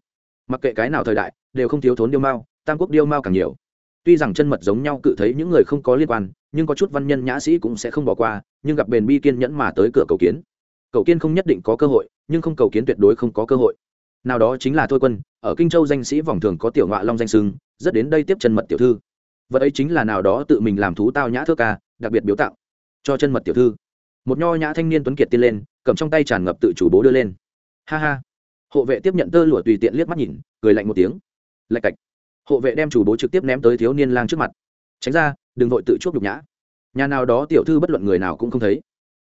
Mặc kệ cái nào thời đại, đều không thiếu thốn điêu mao, tam quốc điêu mao càng nhiều. Tuy rằng chân mật giống nhau cự thấy những người không có liên quan, nhưng có chút văn nhân nhã sĩ cũng sẽ không bỏ qua, nhưng gặp bền bi kiên nhẫn mà tới cửa cầu kiến. Cầu kiên không nhất định có cơ hội, nhưng không cầu kiến tuyệt đối không có cơ hội. Nào đó chính là thôi quân, ở kinh châu danh sĩ vòng thường có tiểu ngọa long danh sưng rất đến đây tiếp chân mật tiểu thư. Vật ấy chính là nào đó tự mình làm thú tao nhã thước ca, đặc biệt biếu tặng cho chân mật tiểu thư. Một nho nhã thanh niên tuấn kiệt tiên lên, cầm trong tay tràn ngập tự chủ bố đưa lên. Ha ha. Hộ vệ tiếp nhận tơ lụa tùy tiện liếc mắt nhìn, cười lạnh một tiếng. Lạch cạch. Hộ vệ đem chủ bố trực tiếp ném tới thiếu niên lang trước mặt. Tránh ra, đừng vội tự chuốc nhục nhã. Nhà nào đó tiểu thư bất luận người nào cũng không thấy.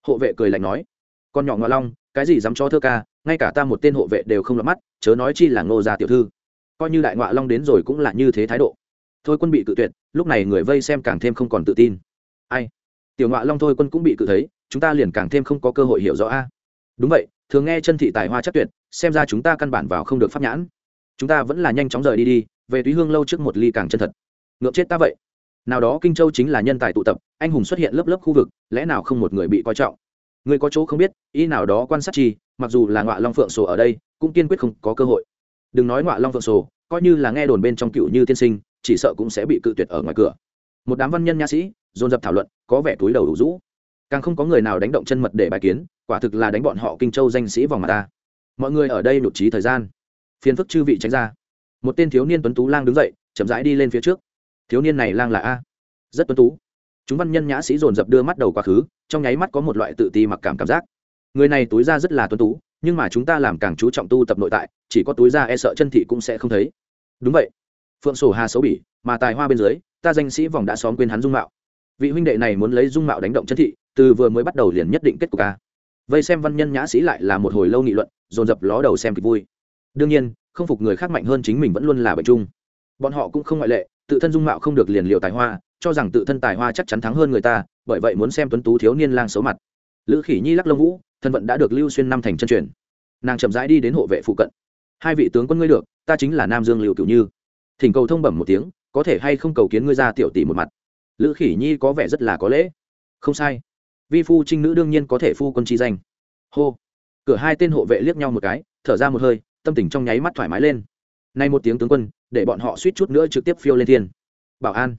Hộ vệ cười lạnh nói. Con nhỏ ngoại long, cái gì dám cho thơ ca, ngay cả ta một tên hộ vệ đều không lọt mắt, chớ nói chi là ngô gia tiểu thư coi như đại ngoại long đến rồi cũng là như thế thái độ. Thôi quân bị cự tuyệt, lúc này người vây xem càng thêm không còn tự tin. Ai? Tiểu ngoại long thôi quân cũng bị cự thấy, chúng ta liền càng thêm không có cơ hội hiểu rõ a. Đúng vậy, thường nghe chân thị tài hoa chắc tuyệt, xem ra chúng ta căn bản vào không được pháp nhãn. Chúng ta vẫn là nhanh chóng rời đi đi, về túy hương lâu trước một ly càng chân thật. Ngượng chết ta vậy. Nào đó kinh châu chính là nhân tài tụ tập, anh hùng xuất hiện lớp lớp khu vực, lẽ nào không một người bị coi trọng? Người có chỗ không biết, ý nào đó quan sát chi, mặc dù là ngọa long phượng sổ ở đây, cũng kiên quyết không có cơ hội đừng nói ngọa long vợ sổ, coi như là nghe đồn bên trong cựu như tiên sinh, chỉ sợ cũng sẽ bị cự tuyệt ở ngoài cửa. Một đám văn nhân nha sĩ, dồn dập thảo luận, có vẻ túi đầu đủ rũ. Càng không có người nào đánh động chân mật để bài kiến, quả thực là đánh bọn họ kinh châu danh sĩ vòng mặt ta. Mọi người ở đây nhụt trí thời gian. Phiền phức chư vị tránh ra. Một tên thiếu niên tuấn tú lang đứng dậy, chậm rãi đi lên phía trước. Thiếu niên này lang là a. Rất tuấn tú. Chúng văn nhân nhã sĩ dồn dập đưa mắt đầu quá khứ, trong nháy mắt có một loại tự ti mặc cảm cảm giác. Người này túi ra rất là tuấn tú nhưng mà chúng ta làm càng chú trọng tu tập nội tại, chỉ có túi ra e sợ chân thị cũng sẽ không thấy. Đúng vậy. Phượng sổ hà xấu bỉ, mà tài hoa bên dưới, ta danh sĩ vòng đã xóm quên hắn dung mạo. Vị huynh đệ này muốn lấy dung mạo đánh động chân thị, từ vừa mới bắt đầu liền nhất định kết cục a. Vây xem văn nhân nhã sĩ lại là một hồi lâu nghị luận, dồn dập ló đầu xem kịch vui. Đương nhiên, không phục người khác mạnh hơn chính mình vẫn luôn là bệnh chung. Bọn họ cũng không ngoại lệ, tự thân dung mạo không được liền liệu tài hoa, cho rằng tự thân tài hoa chắc chắn thắng hơn người ta, bởi vậy muốn xem tuấn tú thiếu niên lang xấu mặt. Lữ khỉ nhi lắc lông vũ thân vận đã được lưu xuyên năm thành chân truyền. Nàng chậm rãi đi đến hộ vệ phụ cận. Hai vị tướng quân ngươi được, ta chính là nam dương liệu cửu như. Thỉnh cầu thông bẩm một tiếng, có thể hay không cầu kiến ngươi ra tiểu tỷ một mặt? Lữ khỉ nhi có vẻ rất là có lễ. Không sai. Vi phu trinh nữ đương nhiên có thể phu quân chi danh. Hô. Cửa hai tên hộ vệ liếc nhau một cái, thở ra một hơi, tâm tình trong nháy mắt thoải mái lên. Nay một tiếng tướng quân, để bọn họ suýt chút nữa trực tiếp phiêu lên thiên. Bảo an.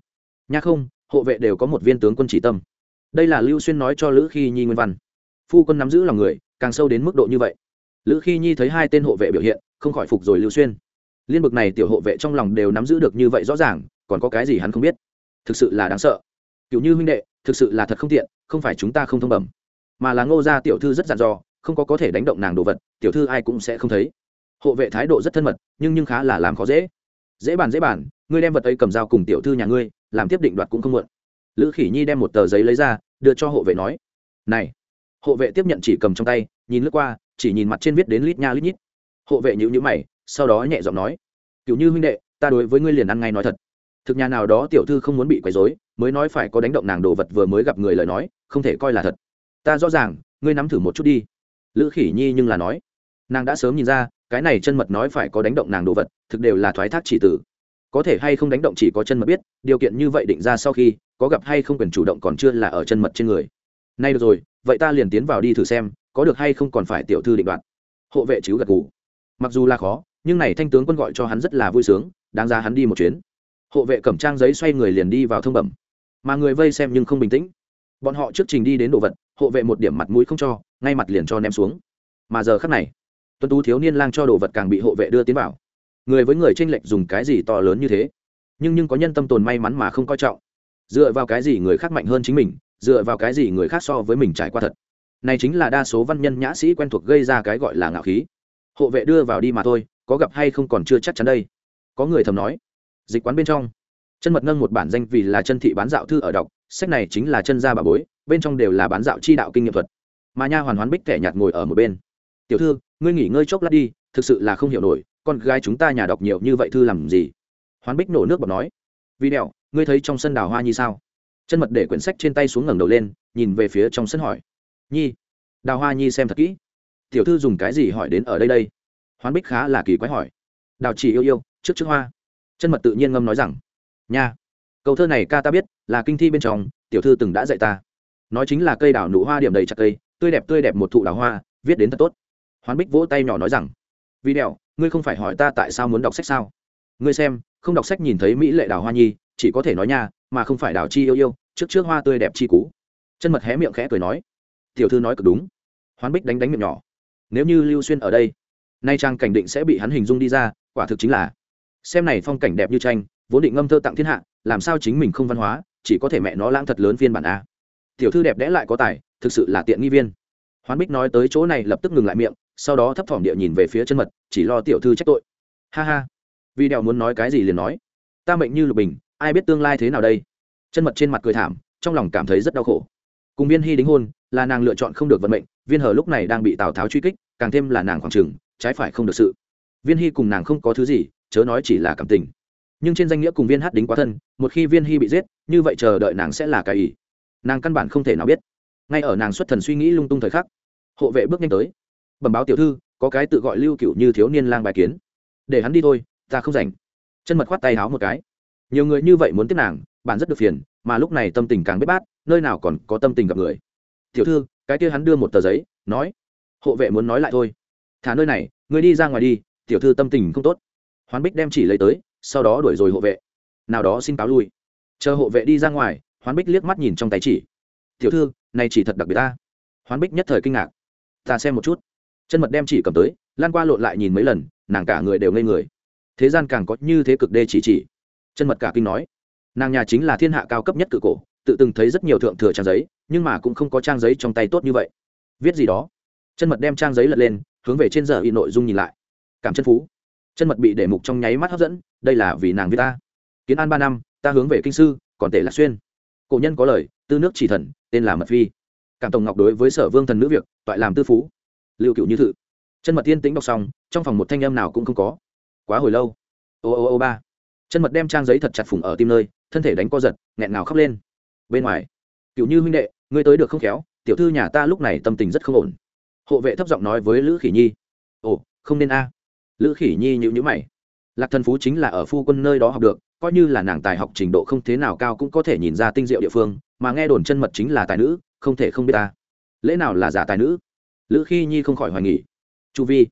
Nha không, hộ vệ đều có một viên tướng quân chỉ tâm. Đây là lưu xuyên nói cho lữ khi nhi nguyên văn phu quân nắm giữ lòng người, càng sâu đến mức độ như vậy. Lữ khi nhi thấy hai tên hộ vệ biểu hiện, không khỏi phục rồi lưu xuyên. Liên bực này tiểu hộ vệ trong lòng đều nắm giữ được như vậy rõ ràng, còn có cái gì hắn không biết? Thực sự là đáng sợ. Kiểu như huynh đệ, thực sự là thật không tiện, không phải chúng ta không thông bẩm. Mà là ngô gia tiểu thư rất dặn dò, không có có thể đánh động nàng đồ vật, tiểu thư ai cũng sẽ không thấy. Hộ vệ thái độ rất thân mật, nhưng nhưng khá là làm khó dễ. Dễ bàn dễ bàn, ngươi đem vật ấy cầm dao cùng tiểu thư nhà ngươi, làm tiếp định đoạt cũng không muộn. Lữ khỉ nhi đem một tờ giấy lấy ra, đưa cho hộ vệ nói, này hộ vệ tiếp nhận chỉ cầm trong tay, nhìn lướt qua, chỉ nhìn mặt trên viết đến lít nha lít nhít. Hộ vệ nhữ nhữ mày, sau đó nhẹ giọng nói cựu như huynh đệ, ta đối với ngươi liền ăn ngay nói thật. Thực nhà nào đó tiểu thư không muốn bị quấy rối, mới nói phải có đánh động nàng đồ vật vừa mới gặp người lời nói, không thể coi là thật. Ta rõ ràng, ngươi nắm thử một chút đi. Lữ khỉ nhi nhưng là nói, nàng đã sớm nhìn ra, cái này chân mật nói phải có đánh động nàng đồ vật, thực đều là thoái thác chỉ tử. Có thể hay không đánh động chỉ có chân mật biết, điều kiện như vậy định ra sau khi, có gặp hay không quyền chủ động còn chưa là ở chân mật trên người. Nay được rồi vậy ta liền tiến vào đi thử xem, có được hay không còn phải tiểu thư định đoạt. Hộ vệ chiếu gật gù. Mặc dù là khó, nhưng này thanh tướng quân gọi cho hắn rất là vui sướng, đáng ra hắn đi một chuyến. Hộ vệ cẩm trang giấy xoay người liền đi vào thông bẩm. Mà người vây xem nhưng không bình tĩnh. Bọn họ trước trình đi đến đồ vật, hộ vệ một điểm mặt mũi không cho, ngay mặt liền cho ném xuống. Mà giờ khắc này tuân tú thiếu niên lang cho đồ vật càng bị hộ vệ đưa tiến vào. Người với người tranh lệch dùng cái gì to lớn như thế? Nhưng nhưng có nhân tâm tồn may mắn mà không coi trọng. Dựa vào cái gì người khác mạnh hơn chính mình dựa vào cái gì người khác so với mình trải qua thật? Này chính là đa số văn nhân nhã sĩ quen thuộc gây ra cái gọi là ngạo khí. Hộ vệ đưa vào đi mà thôi, có gặp hay không còn chưa chắc chắn đây. Có người thầm nói, dịch quán bên trong. Chân mật nâng một bản danh vì là chân thị bán dạo thư ở đọc, sách này chính là chân gia bà bối, bên trong đều là bán dạo chi đạo kinh nghiệm thuật. Mà nha hoàn hoán bích thẻ nhạt ngồi ở một bên. Tiểu thư, ngươi nghỉ ngơi chốc lát đi, thực sự là không hiểu nổi, con gái chúng ta nhà đọc nhiều như vậy thư làm gì? Hoán bích nổ nước bọt nói vì đẹo ngươi thấy trong sân đào hoa như sao? Chân mật để quyển sách trên tay xuống ngẩng đầu lên, nhìn về phía trong sân hỏi. Nhi, đào hoa nhi xem thật kỹ. Tiểu thư dùng cái gì hỏi đến ở đây đây? Hoán bích khá là kỳ quái hỏi. Đào chỉ yêu yêu, trước trước hoa. Chân mật tự nhiên ngâm nói rằng. Nha, câu thơ này ca ta biết, là kinh thi bên trong, tiểu thư từng đã dạy ta. Nói chính là cây đào nụ hoa điểm đầy chặt cây, tươi đẹp tươi đẹp một thụ đào hoa, viết đến thật tốt. Hoán bích vỗ tay nhỏ nói rằng. Vì đèo ngươi không phải hỏi ta tại sao muốn đọc sách sao? Ngươi xem, không đọc sách nhìn thấy mỹ lệ đào hoa nhi, chỉ có thể nói nha mà không phải đào chi yêu yêu, trước trước hoa tươi đẹp chi cú chân mật hé miệng khẽ cười nói, tiểu thư nói cực đúng. Hoán bích đánh đánh miệng nhỏ, nếu như lưu xuyên ở đây, nay trang cảnh định sẽ bị hắn hình dung đi ra, quả thực chính là, xem này phong cảnh đẹp như tranh, vốn định ngâm thơ tặng thiên hạ, làm sao chính mình không văn hóa, chỉ có thể mẹ nó lãng thật lớn phiên bản a. Tiểu thư đẹp đẽ lại có tài, thực sự là tiện nghi viên. Hoán bích nói tới chỗ này lập tức ngừng lại miệng, sau đó thấp thỏm địa nhìn về phía chân mật, chỉ lo tiểu thư trách tội. Ha ha, vì đèo muốn nói cái gì liền nói, ta mệnh như lục bình ai biết tương lai thế nào đây? Chân mật trên mặt cười thảm, trong lòng cảm thấy rất đau khổ. Cùng viên hy đính hôn, là nàng lựa chọn không được vận mệnh, viên hờ lúc này đang bị tào tháo truy kích, càng thêm là nàng khoảng trừng, trái phải không được sự. Viên hy cùng nàng không có thứ gì, chớ nói chỉ là cảm tình. Nhưng trên danh nghĩa cùng viên hát đính quá thân, một khi viên hy bị giết, như vậy chờ đợi nàng sẽ là cái ý. Nàng căn bản không thể nào biết. Ngay ở nàng xuất thần suy nghĩ lung tung thời khắc, hộ vệ bước nhanh tới. Bẩm báo tiểu thư, có cái tự gọi lưu cựu như thiếu niên lang bài kiến. Để hắn đi thôi, ta không rảnh. Chân mật khoát tay háo một cái nhiều người như vậy muốn tiếp nàng, bạn rất được phiền, mà lúc này tâm tình càng bếp bát, nơi nào còn có tâm tình gặp người. Tiểu thư, cái kia hắn đưa một tờ giấy, nói, hộ vệ muốn nói lại thôi. Thả nơi này người đi ra ngoài đi, tiểu thư tâm tình không tốt. Hoán bích đem chỉ lấy tới, sau đó đuổi rồi hộ vệ. Nào đó xin cáo lui. Chờ hộ vệ đi ra ngoài, hoán bích liếc mắt nhìn trong tay chỉ. Tiểu thư, này chỉ thật đặc biệt ta. Hoán bích nhất thời kinh ngạc. Ta xem một chút. Chân mật đem chỉ cầm tới, lan qua lộn lại nhìn mấy lần, nàng cả người đều ngây người. Thế gian càng có như thế cực đê chỉ chỉ chân mật cả kinh nói. Nàng nhà chính là thiên hạ cao cấp nhất cự cổ, tự từng thấy rất nhiều thượng thừa trang giấy, nhưng mà cũng không có trang giấy trong tay tốt như vậy. Viết gì đó. Chân mật đem trang giấy lật lên, hướng về trên giờ y nội dung nhìn lại. Cảm chân phú. Chân mật bị để mục trong nháy mắt hấp dẫn, đây là vì nàng viết ta. Kiến an ba năm, ta hướng về kinh sư, còn tể là xuyên. Cổ nhân có lời, tư nước chỉ thần, tên là mật phi. Cảm tổng ngọc đối với sở vương thần nữ việc, toại làm tư phú. Lưu cựu như thự. Chân mật tiên tĩnh đọc xong, trong phòng một thanh em nào cũng không có. Quá hồi lâu. Ô ô ô ba chân mật đem trang giấy thật chặt phùng ở tim nơi, thân thể đánh co giật, nghẹn ngào khóc lên. Bên ngoài cựu như huynh đệ, ngươi tới được không khéo, tiểu thư nhà ta lúc này tâm tình rất không ổn. Hộ vệ thấp giọng nói với lữ khỉ nhi. Ồ, không nên a. Lữ khỉ nhi nhữ nhữ mày. Lạc thần phú chính là ở phu quân nơi đó học được, coi như là nàng tài học trình độ không thế nào cao cũng có thể nhìn ra tinh diệu địa phương, mà nghe đồn chân mật chính là tài nữ, không thể không biết ta. Lễ nào là giả tài nữ? Lữ khi nhi không khỏi hoài nghỉ chu vi,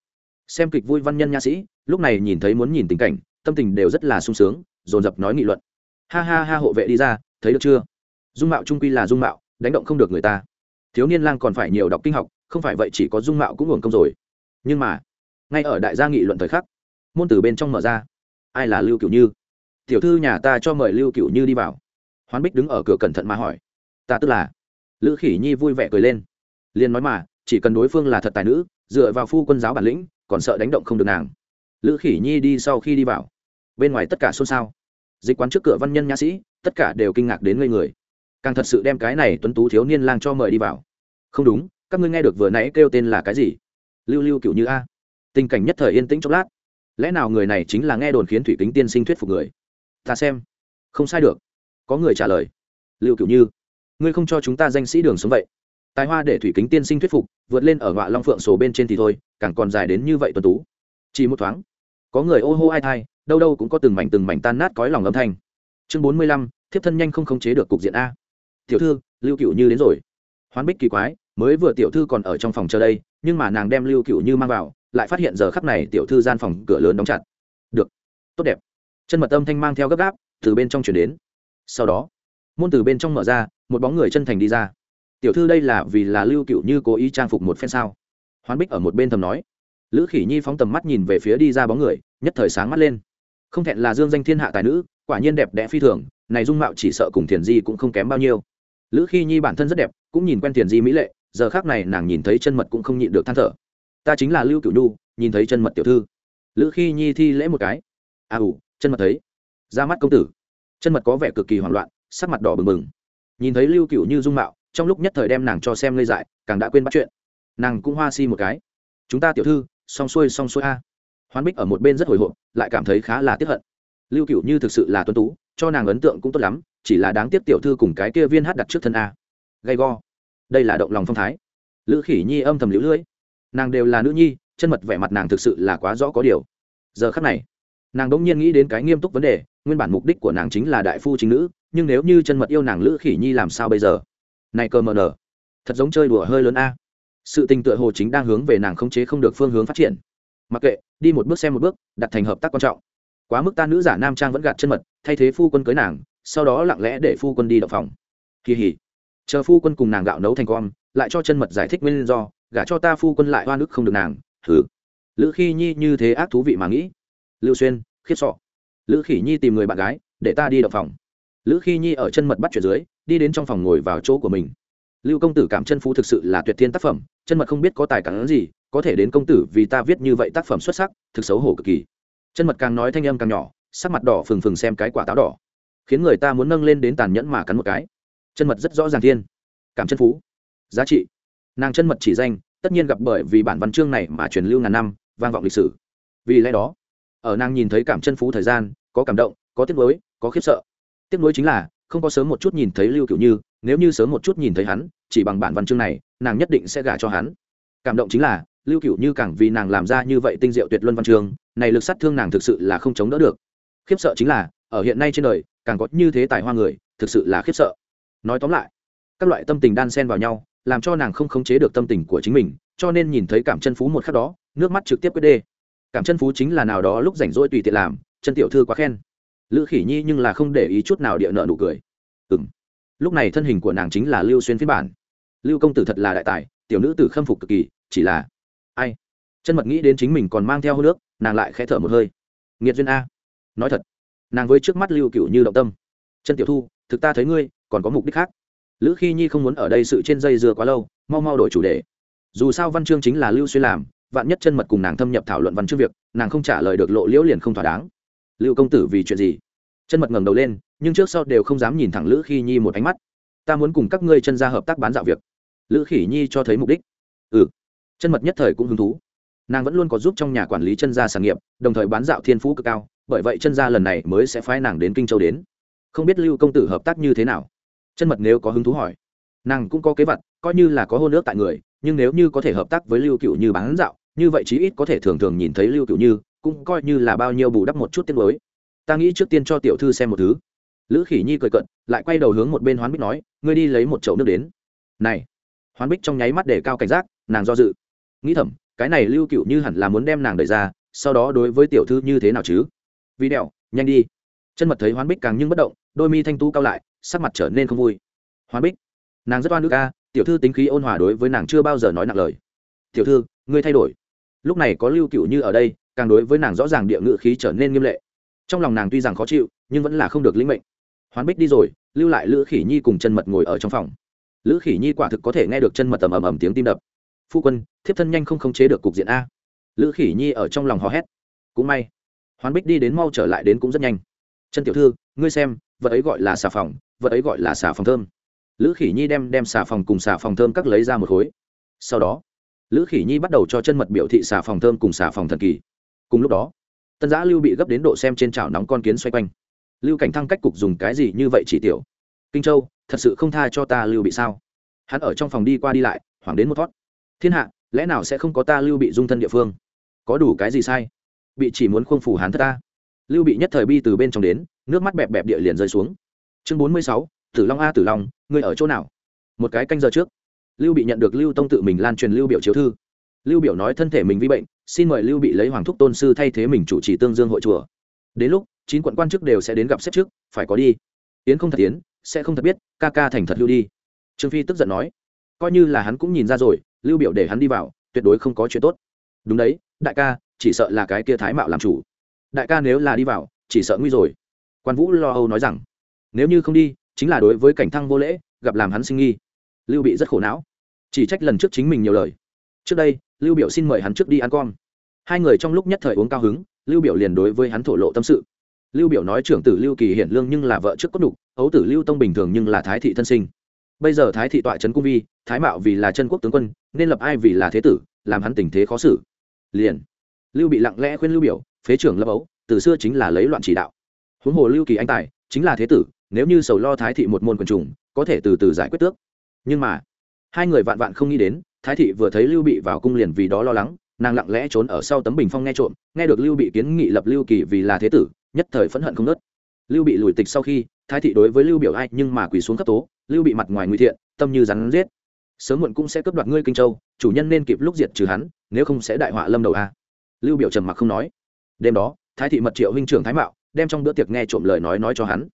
xem kịch vui văn nhân nha sĩ, lúc này nhìn thấy muốn nhìn tình cảnh tâm tình đều rất là sung sướng, dồn dập nói nghị luận. Ha ha ha, hộ vệ đi ra, thấy được chưa? Dung mạo trung quy là dung mạo, đánh động không được người ta. Thiếu niên lang còn phải nhiều đọc kinh học, không phải vậy chỉ có dung mạo cũng hưởng công rồi. Nhưng mà, ngay ở đại gia nghị luận thời khắc, môn từ bên trong mở ra. Ai là lưu cửu như? Tiểu thư nhà ta cho mời lưu cửu như đi vào. Hoán bích đứng ở cửa cẩn thận mà hỏi. Ta tức là. Lữ khỉ nhi vui vẻ cười lên. Liền nói mà, chỉ cần đối phương là thật tài nữ, dựa vào phu quân giáo bản lĩnh, còn sợ đánh động không được nàng. Lữ khỉ nhi đi sau khi đi vào bên ngoài tất cả xôn xao. Dịch quán trước cửa văn nhân nhã sĩ, tất cả đều kinh ngạc đến ngây người. Càng thật sự đem cái này tuấn tú thiếu niên lang cho mời đi vào. Không đúng, các ngươi nghe được vừa nãy kêu tên là cái gì? Lưu lưu cựu như a. Tình cảnh nhất thời yên tĩnh chốc lát. Lẽ nào người này chính là nghe đồn khiến thủy kính tiên sinh thuyết phục người? Ta xem. Không sai được. Có người trả lời. Lưu cựu như. Ngươi không cho chúng ta danh sĩ đường sống vậy. Tài hoa để thủy kính tiên sinh thuyết phục, vượt lên ở ngọa long phượng sổ bên trên thì thôi, càng còn dài đến như vậy tuần tú. Chỉ một thoáng. Có người ô hô ai thai đâu đâu cũng có từng mảnh từng mảnh tan nát cõi lòng âm thanh. Chương bốn mươi lăm, thiếp thân nhanh không khống chế được cục diện a. Tiểu thư, lưu cựu như đến rồi. Hoán bích kỳ quái, mới vừa tiểu thư còn ở trong phòng chờ đây, nhưng mà nàng đem lưu cựu như mang vào, lại phát hiện giờ khắp này tiểu thư gian phòng cửa lớn đóng chặt. Được. Tốt đẹp. Chân mật âm thanh mang theo gấp gáp, từ bên trong chuyển đến. Sau đó, môn từ bên trong mở ra, một bóng người chân thành đi ra. Tiểu thư đây là vì là lưu cựu như cố ý trang phục một phen sao? Hoán bích ở một bên thầm nói. Lữ khỉ nhi phóng tầm mắt nhìn về phía đi ra bóng người, nhất thời sáng mắt lên không thẹn là dương danh thiên hạ tài nữ, quả nhiên đẹp đẽ phi thường, này dung mạo chỉ sợ cùng thiền di cũng không kém bao nhiêu. Lữ khi nhi bản thân rất đẹp, cũng nhìn quen thiền di mỹ lệ, giờ khác này nàng nhìn thấy chân mật cũng không nhịn được than thở. Ta chính là lưu cửu nhu, nhìn thấy chân mật tiểu thư. Lữ khi nhi thi lễ một cái. À ủ, chân mật thấy. Ra mắt công tử. Chân mật có vẻ cực kỳ hoảng loạn, sắc mặt đỏ bừng bừng. Nhìn thấy lưu cửu như dung mạo, trong lúc nhất thời đem nàng cho xem ngây dại, càng đã quên bắt chuyện. Nàng cũng hoa si một cái. Chúng ta tiểu thư, xong xuôi xong xuôi a hoán bích ở một bên rất hồi hộp, lại cảm thấy khá là tiếp hận. Lưu cửu như thực sự là tuân tú, cho nàng ấn tượng cũng tốt lắm, chỉ là đáng tiếc tiểu thư cùng cái kia viên hát đặt trước thân a. Gay go. Đây là động lòng phong thái. Lữ khỉ nhi âm thầm lũ lưỡi. Nàng đều là nữ nhi, chân mật vẻ mặt nàng thực sự là quá rõ có điều. Giờ khắc này, nàng đỗng nhiên nghĩ đến cái nghiêm túc vấn đề, nguyên bản mục đích của nàng chính là đại phu chính nữ, nhưng nếu như chân mật yêu nàng lữ khỉ nhi làm sao bây giờ? Này cơ mờ nở. Thật giống chơi đùa hơi lớn a. Sự tình tựa hồ chính đang hướng về nàng không chế không được phương hướng phát triển mặc kệ, đi một bước xem một bước, đặt thành hợp tác quan trọng. Quá mức ta nữ giả nam trang vẫn gạt chân mật, thay thế phu quân cưới nàng, sau đó lặng lẽ để phu quân đi đậu phòng. Kỳ hỉ. Chờ phu quân cùng nàng gạo nấu thành con lại cho chân mật giải thích nguyên do, gả cho ta phu quân lại hoa nước không được nàng thử lữ khi nhi như thế ác thú vị mà nghĩ. Lưu xuyên, khiếp sọ. Lữ khỉ nhi tìm người bạn gái, để ta đi đậu phòng. Lữ khi nhi ở chân mật bắt chuyển dưới, đi đến trong phòng ngồi vào chỗ của mình. Lưu công tử cảm chân phú thực sự là tuyệt thiên tác phẩm, chân mật không biết có tài cản gì có thể đến công tử vì ta viết như vậy tác phẩm xuất sắc, thực xấu hổ cực kỳ. Chân mật càng nói thanh âm càng nhỏ, sắc mặt đỏ phừng phừng xem cái quả táo đỏ, khiến người ta muốn nâng lên đến tàn nhẫn mà cắn một cái. Chân mật rất rõ ràng thiên, cảm chân phú, giá trị. Nàng chân mật chỉ danh, tất nhiên gặp bởi vì bản văn chương này mà truyền lưu ngàn năm, vang vọng lịch sử. Vì lẽ đó, ở nàng nhìn thấy cảm chân phú thời gian, có cảm động, có tiếc nuối, có khiếp sợ. Tiếc nuối chính là, không có sớm một chút nhìn thấy lưu kiểu như, nếu như sớm một chút nhìn thấy hắn, chỉ bằng bản văn chương này, nàng nhất định sẽ gả cho hắn. Cảm động chính là lưu cựu như càng vì nàng làm ra như vậy tinh diệu tuyệt luân văn trường này lực sát thương nàng thực sự là không chống đỡ được. Khiếp sợ chính là, ở hiện nay trên đời, càng có như thế tài hoa người, thực sự là khiếp sợ. Nói tóm lại, các loại tâm tình đan xen vào nhau, làm cho nàng không khống chế được tâm tình của chính mình, cho nên nhìn thấy cảm chân phú một khắc đó, nước mắt trực tiếp quyết đê. Cảm chân phú chính là nào đó lúc rảnh rỗi tùy tiện làm, chân tiểu thư quá khen. Lữ khỉ nhi nhưng là không để ý chút nào địa nợ nụ cười. Ừ m lúc này thân hình của nàng chính là lưu xuyên phiên bản. Lưu công tử thật là đại tài, tiểu nữ tử khâm phục cực kỳ, chỉ là ai? Chân mật nghĩ đến chính mình còn mang theo hô nước nàng lại khẽ thở một hơi. Nghiệt duyên a. Nói thật, nàng với trước mắt lưu cựu như động tâm. Chân tiểu thu, thực ta thấy ngươi, còn có mục đích khác. Lữ khi nhi không muốn ở đây sự trên dây dưa quá lâu, mau mau đổi chủ đề. Dù sao văn chương chính là lưu xuyên làm, vạn nhất chân mật cùng nàng thâm nhập thảo luận văn chương việc, nàng không trả lời được lộ liễu liền không thỏa đáng. Lưu công tử vì chuyện gì? Chân mật ngẩng đầu lên, nhưng trước sau đều không dám nhìn thẳng lữ khi nhi một ánh mắt. Ta muốn cùng các ngươi chân ra hợp tác bán dạo việc. Lữ khỉ nhi cho thấy mục đích. Ừ chân mật nhất thời cũng hứng thú. Nàng vẫn luôn có giúp trong nhà quản lý chân gia sản nghiệp, đồng thời bán dạo thiên phú cực cao, bởi vậy chân gia lần này mới sẽ phái nàng đến kinh châu đến. Không biết lưu công tử hợp tác như thế nào? Chân mật nếu có hứng thú hỏi. Nàng cũng có kế vật, coi như là có hôn ước tại người, nhưng nếu như có thể hợp tác với lưu cựu như bán dạo, như vậy chí ít có thể thường thường nhìn thấy lưu cựu như, cũng coi như là bao nhiêu bù đắp một chút tiết mới. Ta nghĩ trước tiên cho tiểu thư xem một thứ. Lữ khỉ nhi cười cận lại quay đầu hướng một bên hoán bích nói, ngươi đi lấy một chậu nước đến. Này, hoán bích trong nháy mắt để cao cảnh giác, nàng do dự nghĩ thầm, cái này lưu cựu như hẳn là muốn đem nàng đẩy ra, sau đó đối với tiểu thư như thế nào chứ? Vì đẹo, nhanh đi. Chân mật thấy hoán bích càng nhưng bất động, đôi mi thanh tú cao lại, sắc mặt trở nên không vui. Hoán bích, nàng rất oan nước ca tiểu thư tính khí ôn hòa đối với nàng chưa bao giờ nói nặng lời. Tiểu thư, ngươi thay đổi. Lúc này có lưu cựu như ở đây, càng đối với nàng rõ ràng địa ngự khí trở nên nghiêm lệ. Trong lòng nàng tuy rằng khó chịu, nhưng vẫn là không được linh mệnh. Hoán bích đi rồi, lưu lại lữ khỉ nhi cùng chân mật ngồi ở trong phòng. Lữ khỉ nhi quả thực có thể nghe được chân mật tầm ầm ầm tiếng tim đập phu quân, thiếp thân nhanh không khống chế được cục diện a. Lữ khỉ nhi ở trong lòng hò hét. Cũng may, hoán bích đi đến mau trở lại đến cũng rất nhanh. Chân tiểu thư, ngươi xem, vật ấy gọi là xà phòng, vật ấy gọi là xà phòng thơm. Lữ khỉ nhi đem đem xà phòng cùng xà phòng thơm các lấy ra một khối. Sau đó, lữ khỉ nhi bắt đầu cho chân mật biểu thị xà phòng thơm cùng xà phòng thần kỳ. Cùng lúc đó, tân giã lưu bị gấp đến độ xem trên chảo nóng con kiến xoay quanh. Lưu cảnh thăng cách cục dùng cái gì như vậy chỉ tiểu? Kinh châu, thật sự không tha cho ta lưu bị sao? Hắn ở trong phòng đi qua đi lại, hoảng đến một thoát thiên hạ, lẽ nào sẽ không có ta lưu bị dung thân địa phương? Có đủ cái gì sai? Bị chỉ muốn khuông phủ hắn thất ta. Lưu bị nhất thời bi từ bên trong đến, nước mắt bẹp bẹp địa liền rơi xuống. Chương bốn mươi sáu, tử long a tử long, ngươi ở chỗ nào? Một cái canh giờ trước, lưu bị nhận được lưu tông tự mình lan truyền lưu biểu chiếu thư. Lưu biểu nói thân thể mình vi bệnh, xin mời lưu bị lấy hoàng thúc tôn sư thay thế mình chủ trì tương dương hội chùa. Đến lúc, chín quận quan chức đều sẽ đến gặp xếp trước, phải có đi. Yến không thật yến sẽ không thật biết, ca ca thành thật lưu đi. Trương phi tức giận nói, coi như là hắn cũng nhìn ra rồi lưu biểu để hắn đi vào, tuyệt đối không có chuyện tốt. Đúng đấy, đại ca, chỉ sợ là cái kia thái mạo làm chủ. Đại ca nếu là đi vào, chỉ sợ nguy rồi. Quan vũ lo âu nói rằng, nếu như không đi, chính là đối với cảnh thăng vô lễ, gặp làm hắn sinh nghi. Lưu bị rất khổ não. Chỉ trách lần trước chính mình nhiều lời. Trước đây, lưu biểu xin mời hắn trước đi ăn con hai người trong lúc nhất thời uống cao hứng, lưu biểu liền đối với hắn thổ lộ tâm sự. Lưu biểu nói trưởng tử lưu kỳ hiển lương nhưng là vợ trước cốt đục ấu tử lưu tông bình thường nhưng là thái thị thân sinh bây giờ thái thị tọa trấn cung vi, thái mạo vì là chân quốc tướng quân, nên lập ai vì là thế tử, làm hắn tình thế khó xử. Liền, lưu bị lặng lẽ khuyên lưu biểu, phế trưởng lập ấu, từ xưa chính là lấy loạn chỉ đạo. Huống hồ lưu kỳ anh tài, chính là thế tử, nếu như sầu lo thái thị một môn quần trùng, có thể từ từ giải quyết tước. Nhưng mà, hai người vạn vạn không nghĩ đến, thái thị vừa thấy lưu bị vào cung liền vì đó lo lắng, nàng lặng lẽ trốn ở sau tấm bình phong nghe trộm, nghe được lưu bị kiến nghị lập lưu kỳ vì là thế tử, nhất thời phẫn hận không nớt lưu bị lùi tịch sau khi, thái thị đối với lưu biểu ai nhưng mà quỳ xuống cấp tố lưu bị mặt ngoài nguy thiện, tâm như rắn giết. Sớm muộn cũng sẽ cướp đoạt ngươi kinh châu, chủ nhân nên kịp lúc diệt trừ hắn, nếu không sẽ đại họa lâm đầu a. Lưu biểu trầm mặc không nói. Đêm đó, thái thị mật triệu huynh trưởng thái mạo, đem trong bữa tiệc nghe trộm lời nói nói cho hắn.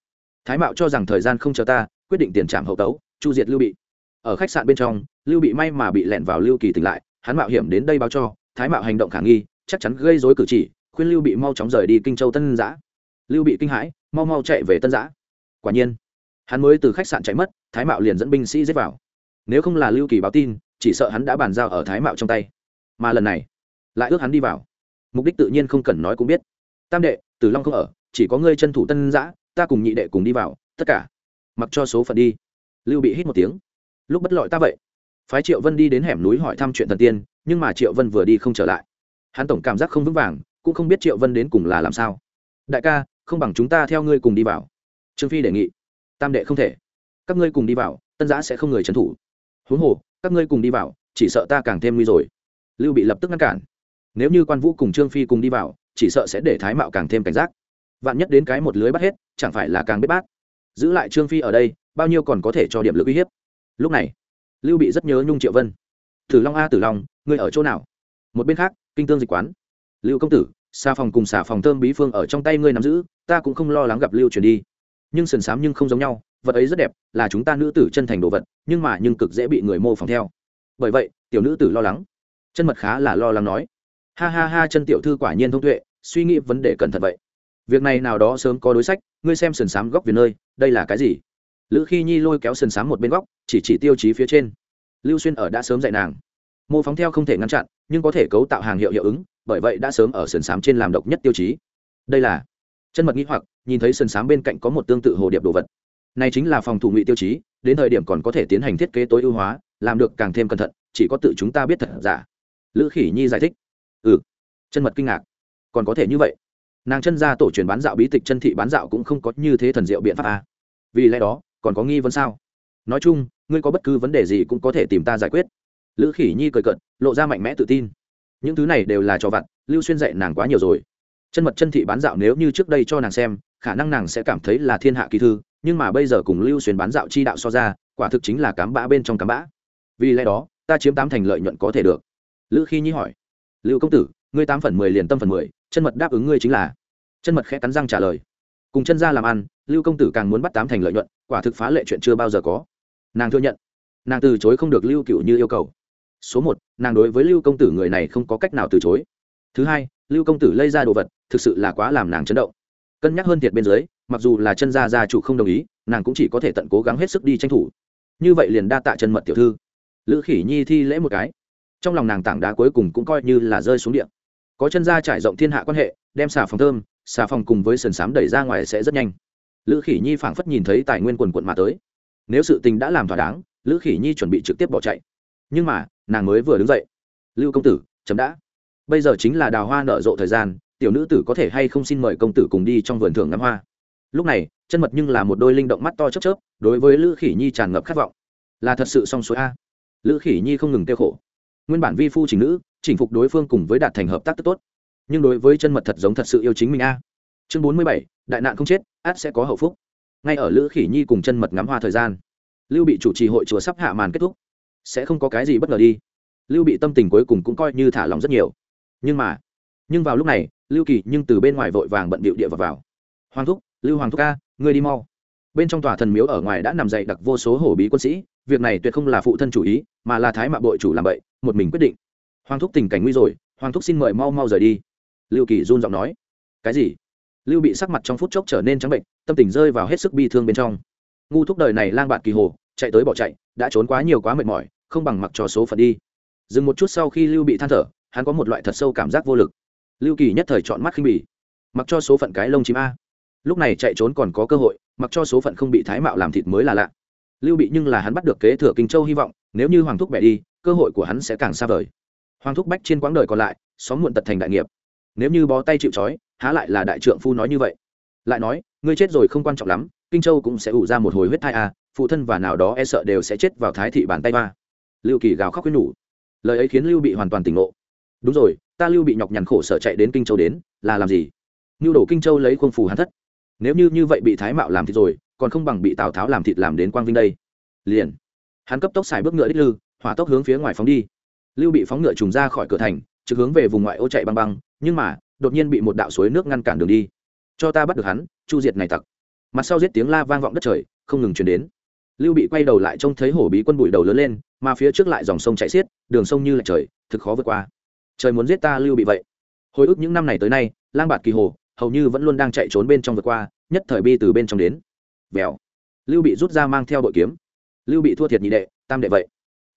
Thái mạo cho rằng thời gian không chờ ta, quyết định tiền trảm hậu tấu, chu diệt lưu bị. Ở khách sạn bên trong, lưu bị may mà bị lẻn vào lưu kỳ tỉnh lại, hắn mạo hiểm đến đây báo cho, thái mạo hành động khả nghi, chắc chắn gây rối cử chỉ, khuyên lưu bị mau chóng rời đi kinh châu tân giã. Lưu bị kinh hãi, mau mau chạy về tân giã. Quả nhiên hắn mới từ khách sạn chạy mất, thái mạo liền dẫn binh sĩ giết vào. Nếu không là lưu kỳ báo tin, chỉ sợ hắn đã bàn giao ở thái mạo trong tay. Mà lần này, lại ước hắn đi vào. Mục đích tự nhiên không cần nói cũng biết. Tam đệ, tử long không ở, chỉ có ngươi chân thủ tân giã ta cùng nhị đệ cùng đi vào, tất cả. Mặc cho số phận đi. Lưu bị hít một tiếng. Lúc bất lọi ta vậy. Phái triệu vân đi đến hẻm núi hỏi thăm chuyện thần tiên, nhưng mà triệu vân vừa đi không trở lại. Hắn tổng cảm giác không vững vàng, cũng không biết triệu vân đến cùng là làm sao. Đại ca, không bằng chúng ta theo ngươi cùng đi vào. Trương phi đề nghị tam đệ không thể. Các ngươi cùng đi vào, tân giã sẽ không người trấn thủ. Huống hồ, các ngươi cùng đi vào, chỉ sợ ta càng thêm nguy rồi. Lưu bị lập tức ngăn cản. Nếu như quan vũ cùng trương phi cùng đi vào, chỉ sợ sẽ để thái mạo càng thêm cảnh giác. Vạn nhất đến cái một lưới bắt hết, chẳng phải là càng biết bát. Giữ lại trương phi ở đây, bao nhiêu còn có thể cho điểm lực uy hiếp. Lúc này, lưu bị rất nhớ nhung triệu vân. Tử long a tử long, ngươi ở chỗ nào? Một bên khác, kinh tương dịch quán. Lưu công tử, xà phòng cùng xà phòng thơm bí phương ở trong tay ngươi nắm giữ, ta cũng không lo lắng gặp lưu chuyển đi nhưng sườn sám nhưng không giống nhau, vật ấy rất đẹp, là chúng ta nữ tử chân thành đồ vật, nhưng mà nhưng cực dễ bị người mô phỏng theo. Bởi vậy, tiểu nữ tử lo lắng. Chân mật khá là lo lắng nói. Ha ha ha, chân tiểu thư quả nhiên thông tuệ, suy nghĩ vấn đề cẩn thận vậy. Việc này nào đó sớm có đối sách, ngươi xem sườn xám góc viền nơi, đây là cái gì? Lữ khi nhi lôi kéo sườn xám một bên góc, chỉ chỉ tiêu chí phía trên. Lưu xuyên ở đã sớm dạy nàng. Mô phóng theo không thể ngăn chặn, nhưng có thể cấu tạo hàng hiệu hiệu ứng, bởi vậy đã sớm ở sườn xám trên làm độc nhất tiêu chí. Đây là chân mật nghĩ hoặc, nhìn thấy sân sám bên cạnh có một tương tự hồ điệp đồ vật. Này chính là phòng thủ ngụy tiêu chí, đến thời điểm còn có thể tiến hành thiết kế tối ưu hóa, làm được càng thêm cẩn thận, chỉ có tự chúng ta biết thật giả. Lữ khỉ nhi giải thích. Ừ. Chân mật kinh ngạc. Còn có thể như vậy. Nàng chân ra tổ truyền bán dạo bí tịch chân thị bán dạo cũng không có như thế thần diệu biện pháp à. vì lẽ đó, còn có nghi vấn sao? Nói chung, ngươi có bất cứ vấn đề gì cũng có thể tìm ta giải quyết. Lữ khỉ nhi cười cận lộ ra mạnh mẽ tự tin. Những thứ này đều là cho vặt, lưu xuyên dạy nàng quá nhiều rồi chân mật chân thị bán dạo nếu như trước đây cho nàng xem, khả năng nàng sẽ cảm thấy là thiên hạ kỳ thư, nhưng mà bây giờ cùng lưu xuyên bán dạo chi đạo so ra, quả thực chính là cám bã bên trong cám bã. Vì lẽ đó, ta chiếm tám thành lợi nhuận có thể được. Lữ khi nhi hỏi. Lưu công tử, ngươi tám phần mười liền tâm phần mười, chân mật đáp ứng ngươi chính là. Chân mật khẽ cắn răng trả lời. Cùng chân ra làm ăn, lưu công tử càng muốn bắt tám thành lợi nhuận, quả thực phá lệ chuyện chưa bao giờ có. Nàng thừa nhận. Nàng từ chối không được lưu cựu như yêu cầu. Số một, nàng đối với lưu công tử người này không có cách nào từ chối. Thứ hai, lưu công tử lây ra đồ vật thực sự là quá làm nàng chấn động. Cân nhắc hơn thiệt bên dưới, mặc dù là chân gia gia chủ không đồng ý, nàng cũng chỉ có thể tận cố gắng hết sức đi tranh thủ. Như vậy liền đa tạ chân mật tiểu thư. Lữ khỉ nhi thi lễ một cái. Trong lòng nàng tảng đá cuối cùng cũng coi như là rơi xuống điện có chân gia trải rộng thiên hạ quan hệ, đem xà phòng thơm, xà phòng cùng với sườn xám đẩy ra ngoài sẽ rất nhanh. Lữ khỉ nhi phảng phất nhìn thấy tài nguyên quần quận mà tới. Nếu sự tình đã làm thỏa đáng, lữ khỉ nhi chuẩn bị trực tiếp bỏ chạy. Nhưng mà, nàng mới vừa đứng dậy. Lưu công tử, chấm đã. Bây giờ chính là đào hoa nở rộ thời gian tiểu nữ tử có thể hay không xin mời công tử cùng đi trong vườn thưởng ngắm hoa. Lúc này, chân mật nhưng là một đôi linh động mắt to chớp chớp, đối với lữ khỉ nhi tràn ngập khát vọng. Là thật sự song suối a. Lữ khỉ nhi không ngừng tiêu khổ. Nguyên bản vi phu chỉnh nữ, chỉnh phục đối phương cùng với đạt thành hợp tác tốt. Nhưng đối với chân mật thật giống thật sự yêu chính mình a. Chương bốn mươi bảy, đại nạn không chết, át sẽ có hậu phúc. Ngay ở lữ khỉ nhi cùng chân mật ngắm hoa thời gian, lưu bị chủ trì hội chùa sắp hạ màn kết thúc. Sẽ không có cái gì bất ngờ đi. Lưu bị tâm tình cuối cùng cũng coi như thả lòng rất nhiều. Nhưng mà, nhưng vào lúc này lưu kỳ nhưng từ bên ngoài vội vàng bận bịu địa vào, vào. hoàng thúc lưu hoàng thúc ca ngươi đi mau. Bên trong tòa thần miếu ở ngoài đã nằm dậy đặc vô số hổ bí quân sĩ việc này tuyệt không là phụ thân chủ ý mà là thái mạ bội chủ làm vậy một mình quyết định. Hoàng thúc tình cảnh nguy rồi hoàng thúc xin mời mau mau rời đi. Lưu kỳ run giọng nói. Cái gì? Lưu bị sắc mặt trong phút chốc trở nên trắng bệnh tâm tình rơi vào hết sức bi thương bên trong. Ngu thúc đời này lang bạt kỳ hồ chạy tới bỏ chạy đã trốn quá nhiều quá mệt mỏi không bằng mặc cho số phận đi. Dừng một chút sau khi lưu bị than thở hắn có một loại thật sâu cảm giác vô lực lưu kỳ nhất thời chọn mắt khinh bỉ. Mặc cho số phận cái lông chim a. Lúc này chạy trốn còn có cơ hội, mặc cho số phận không bị thái mạo làm thịt mới là lạ. Lưu bị nhưng là hắn bắt được kế thừa kinh châu hy vọng, nếu như hoàng thúc bẻ đi, cơ hội của hắn sẽ càng xa vời. Hoàng thúc bách trên quãng đời còn lại, xóm muộn tật thành đại nghiệp. Nếu như bó tay chịu trói, há lại là đại trượng phu nói như vậy. Lại nói, ngươi chết rồi không quan trọng lắm, kinh châu cũng sẽ ủ ra một hồi huyết thai a, phụ thân và nào đó e sợ đều sẽ chết vào thái thị bàn tay ba lưu kỳ gào khóc khuyên nhủ. Lời ấy khiến lưu bị hoàn toàn tỉnh ngộ. Đúng rồi ta lưu bị nhọc nhằn khổ sở chạy đến kinh châu đến, là làm gì? Nhu đổ kinh châu lấy khuôn phù hắn thất. Nếu như như vậy bị thái mạo làm thịt rồi, còn không bằng bị tào tháo làm thịt làm đến quang vinh đây. Liền. Hắn cấp tốc xài bước ngựa đích lư, hỏa tốc hướng phía ngoài phóng đi. Lưu bị phóng ngựa trùng ra khỏi cửa thành, trực hướng về vùng ngoại ô chạy băng băng, nhưng mà, đột nhiên bị một đạo suối nước ngăn cản đường đi. Cho ta bắt được hắn, chu diệt này tặc. Mặt sau giết tiếng la vang vọng đất trời, không ngừng chuyển đến. Lưu bị quay đầu lại trông thấy hổ bí quân bụi đầu lớn lên, mà phía trước lại dòng sông chạy xiết, đường sông như là trời, thực khó vượt qua trời muốn giết ta lưu bị vậy. Hồi ức những năm này tới nay, lang bạt kỳ hồ, hầu như vẫn luôn đang chạy trốn bên trong vượt qua, nhất thời bi từ bên trong đến. Vèo. Lưu bị rút ra mang theo đội kiếm. Lưu bị thua thiệt nhị đệ, tam đệ vậy.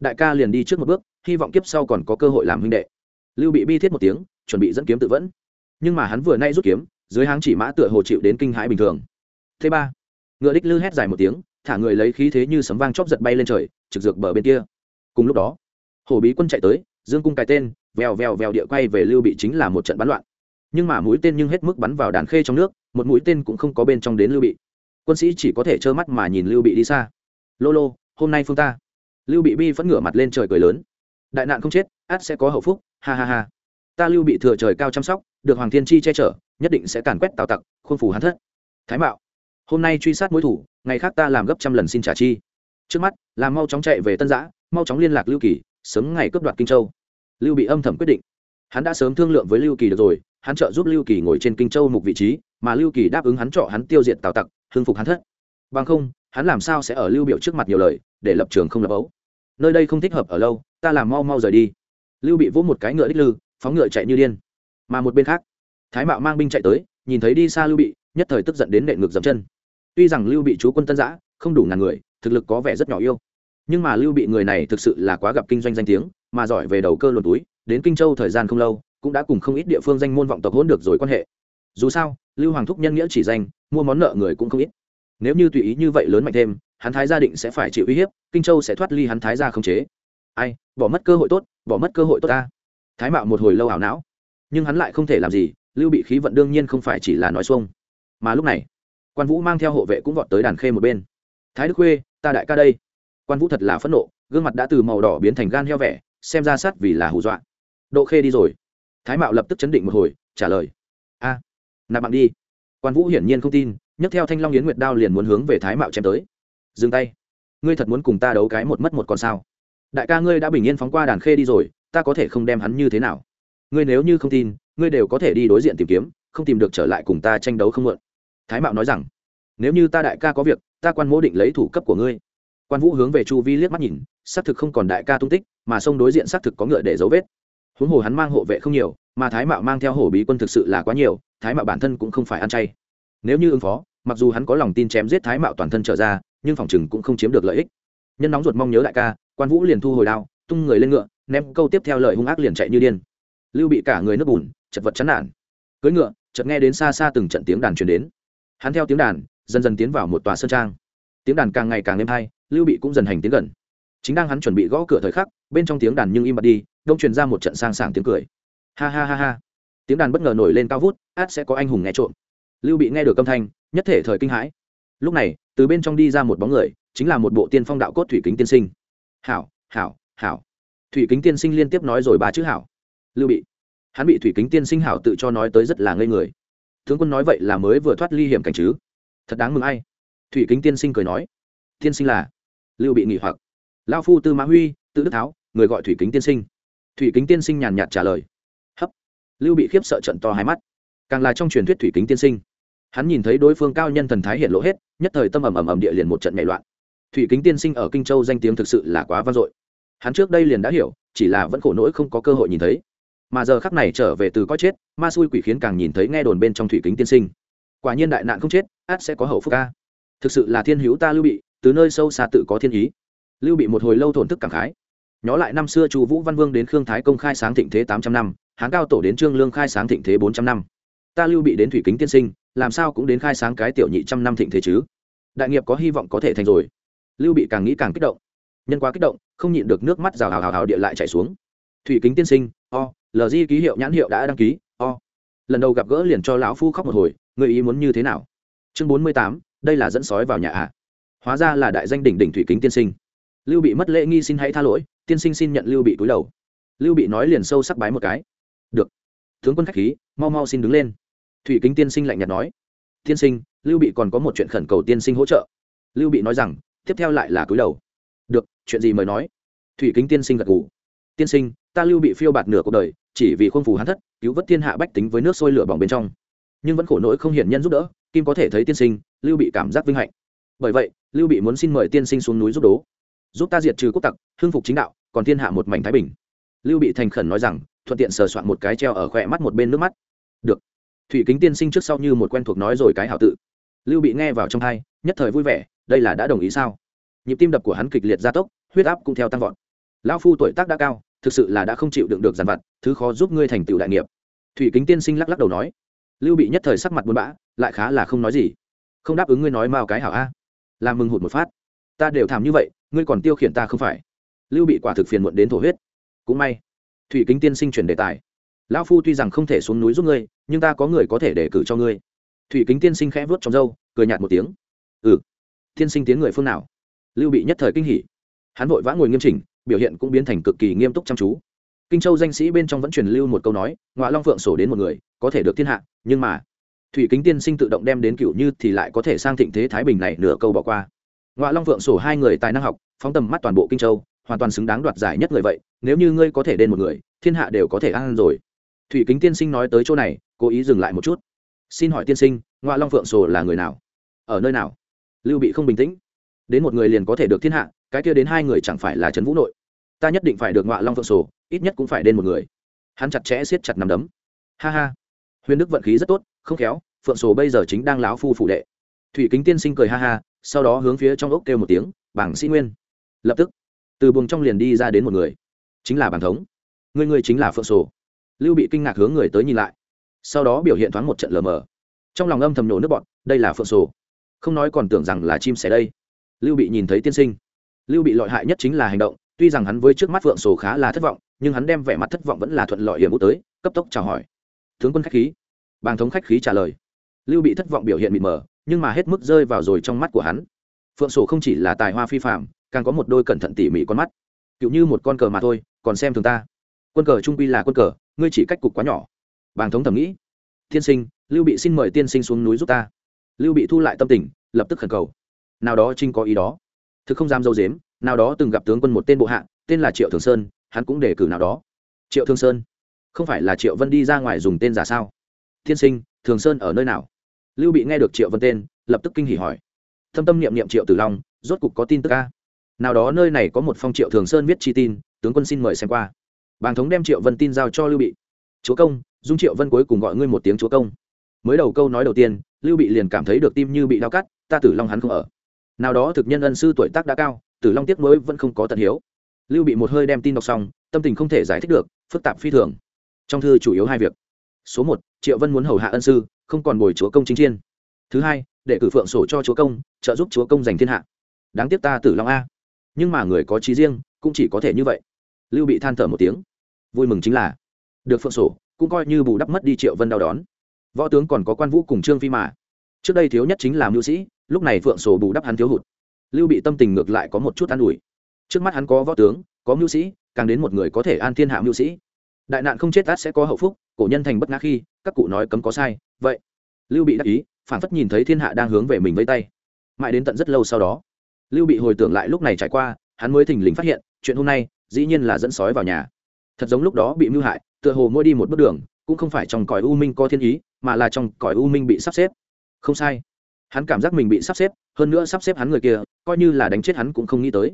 Đại ca liền đi trước một bước, hy vọng kiếp sau còn có cơ hội làm huynh đệ. Lưu bị bi thiết một tiếng, chuẩn bị dẫn kiếm tự vẫn. Nhưng mà hắn vừa nay rút kiếm, dưới háng chỉ mã tựa hồ chịu đến kinh hãi bình thường. Thứ ba. Ngựa đích lư hét dài một tiếng, thả người lấy khí thế như sấm vang chóp giật bay lên trời, trực dược bờ bên kia. Cùng lúc đó hổ bí quân chạy tới, dương cung cái tên vèo vèo vèo địa quay về lưu bị chính là một trận bắn loạn. Nhưng mà mũi tên nhưng hết mức bắn vào đàn khê trong nước, một mũi tên cũng không có bên trong đến lưu bị. Quân sĩ chỉ có thể trơ mắt mà nhìn lưu bị đi xa. Lô lô, hôm nay phương ta. Lưu bị bi vẫn ngửa mặt lên trời cười lớn. Đại nạn không chết át sẽ có hậu phúc, ha ha ha. Ta lưu bị thừa trời cao chăm sóc, được hoàng thiên chi che chở, nhất định sẽ càn quét tào tặc khuôn phủ hắn thất. Thái mạo, hôm nay truy sát mối thủ, ngày khác ta làm gấp trăm lần xin trả chi. Trước mắt làm mau chóng chạy về tân giã, mau chóng liên lạc lưu kỳ, sớm ngày cướp đoạt kinh châu lưu bị âm thầm quyết định. Hắn đã sớm thương lượng với lưu kỳ được rồi, hắn trợ giúp lưu kỳ ngồi trên kinh châu mục vị trí, mà lưu kỳ đáp ứng hắn trọ hắn tiêu diệt tào tặc, hưng phục hắn thất. Bằng không, hắn làm sao sẽ ở lưu biểu trước mặt nhiều lời, để lập trường không lập ấu? Nơi đây không thích hợp ở lâu, ta làm mau mau rời đi. Lưu bị vỗ một cái ngựa đích lư, phóng ngựa chạy như điên. Mà một bên khác, thái mạo mang binh chạy tới, nhìn thấy đi xa lưu bị, nhất thời tức giận đến nệ ngược dầm chân. Tuy rằng lưu bị chú quân tân giã không đủ ngàn người, thực lực có vẻ rất nhỏ yêu. Nhưng mà lưu bị người này thực sự là quá gặp kinh doanh danh tiếng mà giỏi về đầu cơ luồn túi, đến kinh châu thời gian không lâu, cũng đã cùng không ít địa phương danh môn vọng tộc hỗn được rồi quan hệ. Dù sao, lưu hoàng thúc nhân nghĩa chỉ danh, mua món nợ người cũng không ít. Nếu như tùy ý như vậy lớn mạnh thêm, hắn thái gia định sẽ phải chịu uy hiếp, kinh châu sẽ thoát ly hắn thái gia không chế. Ai, bỏ mất cơ hội tốt, bỏ mất cơ hội tốt ta. Thái mạo một hồi lâu ảo não. Nhưng hắn lại không thể làm gì, lưu bị khí vận đương nhiên không phải chỉ là nói xuông. Mà lúc này, quan vũ mang theo hộ vệ cũng vọt tới đàn khê một bên. Thái đức khuê, ta đại ca đây. Quan vũ thật là phẫn nộ, gương mặt đã từ màu đỏ biến thành gan heo vẻ xem ra sát vì là hù dọa. Độ khê đi rồi. Thái mạo lập tức chấn định một hồi trả lời. A à, nạp bạn đi. Quan vũ hiển nhiên không tin nhấc theo thanh long yến nguyệt đao liền muốn hướng về thái mạo chém tới. Dừng tay. Ngươi thật muốn cùng ta đấu cái một mất một con sao? Đại ca ngươi đã bình yên phóng qua đàn khê đi rồi ta có thể không đem hắn như thế nào? Ngươi nếu như không tin ngươi đều có thể đi đối diện tìm kiếm không tìm được trở lại cùng ta tranh đấu không mượn thái mạo nói rằng. Nếu như ta đại ca có việc ta quan mỗ định lấy thủ cấp của ngươi. Quan vũ hướng về chu vi liếc mắt nhìn xác thực không còn đại ca tung tích mà sông đối diện xác thực có ngựa để dấu vết. Huống hồ hắn mang hộ vệ không nhiều, mà thái mạo mang theo hổ bí quân thực sự là quá nhiều, thái mạo bản thân cũng không phải ăn chay. Nếu như ứng phó, mặc dù hắn có lòng tin chém giết thái mạo toàn thân trở ra, nhưng phòng chừng cũng không chiếm được lợi ích. Nhân nóng ruột mong nhớ đại ca, quan vũ liền thu hồi đao, tung người lên ngựa, ném câu tiếp theo lời hung ác liền chạy như điên. Lưu bị cả người nước bùn, chật vật chán nản. Cưỡi ngựa, chợt nghe đến xa xa từng trận tiếng đàn truyền đến. Hắn theo tiếng đàn, dần dần tiến vào một tòa sơn trang. Tiếng đàn càng ngày càng êm hay, lưu bị cũng dần hành tiến gần chính đang hắn chuẩn bị gõ cửa thời khắc, bên trong tiếng đàn nhưng im bặt đi, đông truyền ra một trận sang sảng tiếng cười. Ha ha ha ha. Tiếng đàn bất ngờ nổi lên cao vút, át sẽ có anh hùng nghe trộm. Lưu bị nghe được âm thanh, nhất thể thời kinh hãi. Lúc này, từ bên trong đi ra một bóng người, chính là một bộ tiên phong đạo cốt thủy kính tiên sinh. Hảo hảo hảo. Thủy kính tiên sinh liên tiếp nói rồi ba chữ hảo. Lưu bị. Hắn bị thủy kính tiên sinh hảo tự cho nói tới rất là ngây người. Tướng quân nói vậy là mới vừa thoát ly hiểm cảnh chứ. Thật đáng mừng ai? Thủy kính tiên sinh cười nói. Tiên sinh là? Lưu bị nghỉ hoặc lao phu tư mã huy, tự đức tháo, người gọi thủy kính tiên sinh. Thủy kính tiên sinh nhàn nhạt trả lời. Hấp. Lưu bị khiếp sợ trận to hai mắt. Càng là trong truyền thuyết thủy kính tiên sinh. Hắn nhìn thấy đối phương cao nhân thần thái hiện lộ hết, nhất thời tâm ầm ầm ầm địa liền một trận nhảy loạn. Thủy kính tiên sinh ở kinh châu danh tiếng thực sự là quá vang dội. Hắn trước đây liền đã hiểu, chỉ là vẫn khổ nỗi không có cơ hội nhìn thấy. Mà giờ khắc này trở về từ có chết, ma xui quỷ khiến càng nhìn thấy nghe đồn bên trong thủy kính tiên sinh. Quả nhiên đại nạn không chết, át sẽ có hậu phúc ca. Thực sự là thiên hữu ta lưu bị, từ nơi sâu xa tự có thiên ý lưu bị một hồi lâu thổn thức cảm khái. Nhó lại năm xưa chu vũ văn vương đến khương thái công khai sáng thịnh thế tám trăm năm, hán cao tổ đến trương lương khai sáng thịnh thế bốn trăm năm. Ta lưu bị đến thủy kính tiên sinh, làm sao cũng đến khai sáng cái tiểu nhị trăm năm thịnh thế chứ? Đại nghiệp có hy vọng có thể thành rồi. Lưu bị càng nghĩ càng kích động. Nhân quá kích động, không nhịn được nước mắt rào hào hào hào địa lại chảy xuống. Thủy kính tiên sinh, o lg ký hiệu nhãn hiệu đã đăng ký, o. Lần đầu gặp gỡ liền cho lão phu khóc một hồi, người ý muốn như thế nào? Chương bốn mươi tám, đây là dẫn sói vào nhà ạ à. hóa ra là đại danh đỉnh đỉnh thủy kính tiên sinh lưu bị mất lễ nghi xin hãy tha lỗi, tiên sinh xin nhận lưu bị túi đầu. Lưu bị nói liền sâu sắc bái một cái. Được. Tướng quân khách khí, mau mau xin đứng lên. Thủy kính tiên sinh lạnh nhạt nói. Tiên sinh, lưu bị còn có một chuyện khẩn cầu tiên sinh hỗ trợ. Lưu bị nói rằng, tiếp theo lại là cúi đầu. Được, chuyện gì mời nói. Thủy kính tiên sinh gật ngủ tiên sinh, ta lưu bị phiêu bạt nửa cuộc đời, chỉ vì khuôn phù hắn thất, cứu vớt thiên hạ bách tính với nước sôi lửa bỏng bên trong. Nhưng vẫn khổ nỗi không hiển nhân giúp đỡ, kim có thể thấy tiên sinh, lưu bị cảm giác vinh hạnh. Bởi vậy, lưu bị muốn xin mời tiên sinh xuống núi giúp đố giúp ta diệt trừ quốc tặc, hưng phục chính đạo, còn thiên hạ một mảnh thái bình. Lưu bị thành khẩn nói rằng, thuận tiện sờ soạn một cái treo ở khỏe mắt một bên nước mắt. Được. Thủy kính tiên sinh trước sau như một quen thuộc nói rồi cái hảo tự. Lưu bị nghe vào trong hai, nhất thời vui vẻ, đây là đã đồng ý sao? Nhịp tim đập của hắn kịch liệt gia tốc, huyết áp cũng theo tăng vọt. Lão phu tuổi tác đã cao, thực sự là đã không chịu đựng được dàn vặt, thứ khó giúp ngươi thành tựu đại nghiệp. Thủy kính tiên sinh lắc lắc đầu nói. Lưu bị nhất thời sắc mặt buồn bã, lại khá là không nói gì. Không đáp ứng ngươi nói mao cái hảo a. Làm mừng hụt một phát. Ta đều thảm như vậy ngươi còn tiêu khiển ta không phải? Lưu bị quả thực phiền muộn đến thổ huyết. Cũng may, thủy kính tiên sinh chuyển đề tài. Lão phu tuy rằng không thể xuống núi giúp ngươi, nhưng ta có người có thể đề cử cho ngươi. Thủy kính tiên sinh khẽ vớt trong râu, cười nhạt một tiếng. Ừ. Tiên sinh tiến người phương nào? Lưu bị nhất thời kinh hỉ. Hắn vội vã ngồi nghiêm chỉnh, biểu hiện cũng biến thành cực kỳ nghiêm túc chăm chú. Kinh châu danh sĩ bên trong vẫn truyền lưu một câu nói ngoại long phượng sổ đến một người, có thể được thiên hạ. Nhưng mà, thủy kính tiên sinh tự động đem đến cựu như thì lại có thể sang thịnh thế thái bình này nửa câu bỏ qua ngoại long phượng sổ hai người tài năng học, phóng tầm mắt toàn bộ kinh châu, hoàn toàn xứng đáng đoạt giải nhất người vậy, nếu như ngươi có thể đền một người, thiên hạ đều có thể ăn rồi. Thủy kính tiên sinh nói tới chỗ này, cố ý dừng lại một chút. Xin hỏi tiên sinh ngoại long phượng sổ là người nào? Ở nơi nào? Lưu bị không bình tĩnh. Đến một người liền có thể được thiên hạ, cái kia đến hai người chẳng phải là trấn vũ nội? Ta nhất định phải được ngoại long phượng sổ, ít nhất cũng phải đến một người. Hắn chặt chẽ siết chặt nằm đấm. Ha ha. Huyền đức vận khí rất tốt, không khéo, phượng sổ bây giờ chính đang láo phu phủ đệ. Thủy kính tiên sinh cười ha ha sau đó hướng phía trong ốc kêu một tiếng, bảng sĩ nguyên. Lập tức, từ buồng trong liền đi ra đến một người. Chính là bảng thống. Người người chính là phượng sổ. Lưu bị kinh ngạc hướng người tới nhìn lại. Sau đó biểu hiện thoáng một trận lờ mờ. Trong lòng âm thầm nổ nước bọn đây là phượng sổ. Không nói còn tưởng rằng là chim sẻ đây. Lưu bị nhìn thấy tiên sinh. Lưu bị lọi hại nhất chính là hành động, tuy rằng hắn với trước mắt phượng sổ khá là thất vọng, nhưng hắn đem vẻ mặt thất vọng vẫn là thuận lợi hiểm út tới, cấp tốc chào hỏi. Tướng quân khách khí. Bàng thống khách khí trả lời. Lưu bị thất vọng biểu hiện mịt mờ nhưng mà hết mức rơi vào rồi trong mắt của hắn. Phượng sổ không chỉ là tài hoa phi phạm càng có một đôi cẩn thận tỉ mỉ con mắt. Cựu như một con cờ mà thôi, còn xem thường ta. Quân cờ trung quy là quân cờ, ngươi chỉ cách cục quá nhỏ. Bàng thống thầm nghĩ. Tiên sinh, lưu bị xin mời tiên sinh xuống núi giúp ta. Lưu bị thu lại tâm tình, lập tức khẩn cầu. Nào đó trinh có ý đó. Thực không dám dâu dếm, nào đó từng gặp tướng quân một tên bộ hạ, tên là triệu thường sơn, hắn cũng đề cử nào đó. Triệu thường sơn? Không phải là triệu vân đi ra ngoài dùng tên giả sao? Tiên sinh, thường sơn ở nơi nào? Lưu bị nghe được triệu vân tên, lập tức kinh hỉ hỏi. Thâm tâm niệm niệm triệu tử long, rốt cục có tin tức ca nào đó nơi này có một phong triệu thường sơn viết chi tin, tướng quân xin mời xem qua. Bàng thống đem triệu vân tin giao cho lưu bị. Chúa công, dung triệu vân cuối cùng gọi ngươi một tiếng chúa công. Mới đầu câu nói đầu tiên, lưu bị liền cảm thấy được tim như bị đau cắt, ta tử long hắn không ở. Nào đó thực nhân ân sư tuổi tác đã cao, tử long tiếc mới vẫn không có tận hiếu. Lưu bị một hơi đem tin đọc xong, tâm tình không thể giải thích được, phức tạp phi thường. Trong thư chủ yếu hai việc số một, triệu vân muốn hầu hạ ân sư, không còn bồi chúa công chính chiên. Thứ hai, để cử phượng sổ cho chúa công, trợ giúp chúa công giành thiên hạ. Đáng tiếc ta tử long a. Nhưng mà người có trí riêng, cũng chỉ có thể như vậy. Lưu bị than thở một tiếng. Vui mừng chính là, được phượng sổ, cũng coi như bù đắp mất đi triệu vân đau đón võ tướng còn có quan vũ cùng trương phi mà. Trước đây thiếu nhất chính là mưu sĩ, lúc này phượng sổ bù đắp hắn thiếu hụt. Lưu bị tâm tình ngược lại có một chút an ủi. Trước mắt hắn có võ tướng, có mưu sĩ, càng đến một người có thể an thiên hạ mưu sĩ. Đại nạn không chết át sẽ có hậu phúc cổ nhân thành bất ngã khi các cụ nói cấm có sai, vậy lưu bị đắc ý phản phất nhìn thấy thiên hạ đang hướng về mình với tay. Mãi đến tận rất lâu sau đó, lưu bị hồi tưởng lại lúc này trải qua, hắn mới thình lình phát hiện, chuyện hôm nay dĩ nhiên là dẫn sói vào nhà. Thật giống lúc đó bị mưu hại, tựa hồ mỗi đi một bước đường, cũng không phải trong cõi u minh có thiên ý, mà là trong cõi u minh bị sắp xếp. Không sai. Hắn cảm giác mình bị sắp xếp, hơn nữa sắp xếp hắn người kia, coi như là đánh chết hắn cũng không nghĩ tới.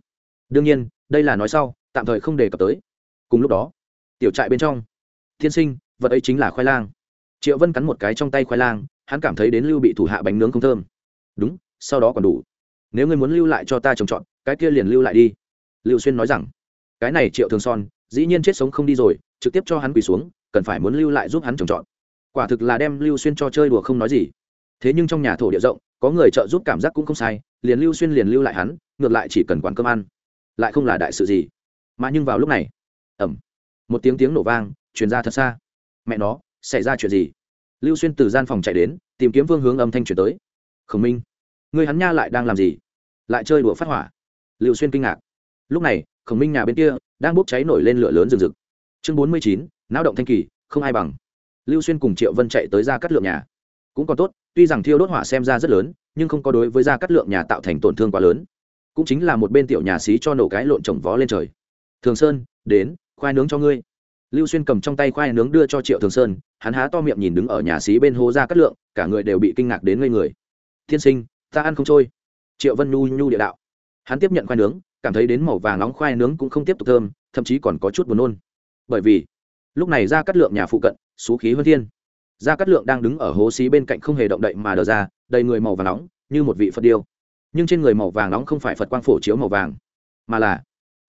Đương nhiên, đây là nói sau, tạm thời không đề cập tới. Cùng lúc đó, tiểu trại bên trong, tiên sinh vật ấy chính là khoai lang. Triệu vân cắn một cái trong tay khoai lang, hắn cảm thấy đến lưu bị thủ hạ bánh nướng không thơm. Đúng, sau đó còn đủ. Nếu ngươi muốn lưu lại cho ta trồng trọt, cái kia liền lưu lại đi. Lưu xuyên nói rằng, cái này triệu thường son, dĩ nhiên chết sống không đi rồi, trực tiếp cho hắn quỳ xuống, cần phải muốn lưu lại giúp hắn trồng trọt. Quả thực là đem lưu xuyên cho chơi đùa không nói gì. Thế nhưng trong nhà thổ địa rộng, có người trợ giúp cảm giác cũng không sai, liền lưu xuyên liền lưu lại hắn, ngược lại chỉ cần quán cơm ăn. Lại không là đại sự gì. Mà nhưng vào lúc này ẩm một tiếng tiếng nổ vang, truyền ra thật xa mẹ nó, xảy ra chuyện gì? Lưu xuyên từ gian phòng chạy đến, tìm kiếm phương hướng âm thanh chuyển tới. Khổng minh, người hắn nha lại đang làm gì? Lại chơi đùa phát hỏa. Lưu xuyên kinh ngạc. Lúc này, khổng minh nhà bên kia đang bốc cháy nổi lên lửa lớn rừng rực. Chương bốn mươi chín não động thanh kỳ, không ai bằng. Lưu xuyên cùng triệu vân chạy tới ra cắt lượng nhà. Cũng còn tốt, tuy rằng thiêu đốt hỏa xem ra rất lớn, nhưng không có đối với ra cắt lượng nhà tạo thành tổn thương quá lớn. Cũng chính là một bên tiểu nhà xí cho nổ cái lộn trồng vó lên trời. Thường sơn, đến, khoai nướng cho ngươi lưu xuyên cầm trong tay khoai nướng đưa cho triệu thường sơn, hắn há to miệng nhìn đứng ở nhà xí bên hố ra cắt lượng, cả người đều bị kinh ngạc đến ngây người. Thiên sinh, ta ăn không trôi. Triệu vân nhu nhu địa đạo. Hắn tiếp nhận khoai nướng, cảm thấy đến màu vàng nóng khoai nướng cũng không tiếp tục thơm, thậm chí còn có chút buồn nôn. Bởi vì, lúc này ra cắt lượng nhà phụ cận, xú khí hơn thiên. Ra cắt lượng đang đứng ở hố xí bên cạnh không hề động đậy mà đờ ra, đầy người màu vàng nóng, như một vị phật điêu. Nhưng trên người màu vàng nóng không phải phật quang phổ chiếu màu vàng, mà là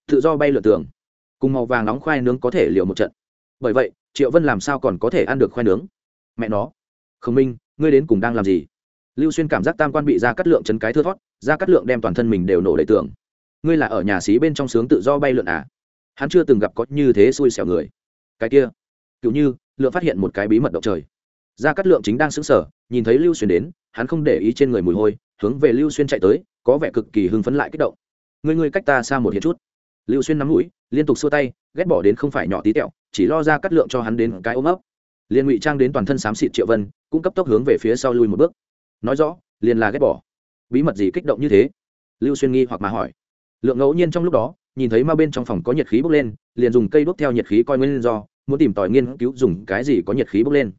tự do bay lượn tường cùng màu vàng nóng khoai nướng có thể liều một trận. Bởi vậy, triệu vân làm sao còn có thể ăn được khoai nướng? Mẹ nó. Khổng minh, ngươi đến cùng đang làm gì? Lưu xuyên cảm giác tam quan bị ra cắt lượng chấn cái thưa thót ra cắt lượng đem toàn thân mình đều nổ đầy tường. Ngươi là ở nhà xí bên trong sướng tự do bay lượn à? Hắn chưa từng gặp có như thế xui xẻo người. Cái kia, kiểu như lượng phát hiện một cái bí mật động trời. Gia cát lượng chính đang sững sờ, nhìn thấy lưu xuyên đến, hắn không để ý trên người mùi hôi, hướng về lưu xuyên chạy tới, có vẻ cực kỳ hưng phấn lại kích động. Ngươi ngươi cách ta xa một hiện chút lưu xuyên nắm mũi liên tục xua tay ghét bỏ đến không phải nhỏ tí tẹo chỉ lo ra cắt lượng cho hắn đến cái ôm ấp. Liên ngụy trang đến toàn thân xám xịt triệu vân cũng cấp tốc hướng về phía sau lui một bước. Nói rõ liền là ghét bỏ. Bí mật gì kích động như thế? Lưu xuyên nghi hoặc mà hỏi. Lượng ngẫu nhiên trong lúc đó nhìn thấy ma bên trong phòng có nhiệt khí bốc lên liền dùng cây đốt theo nhiệt khí coi nguyên do muốn tìm tòi nghiên cứu dùng cái gì có nhiệt khí bốc lên.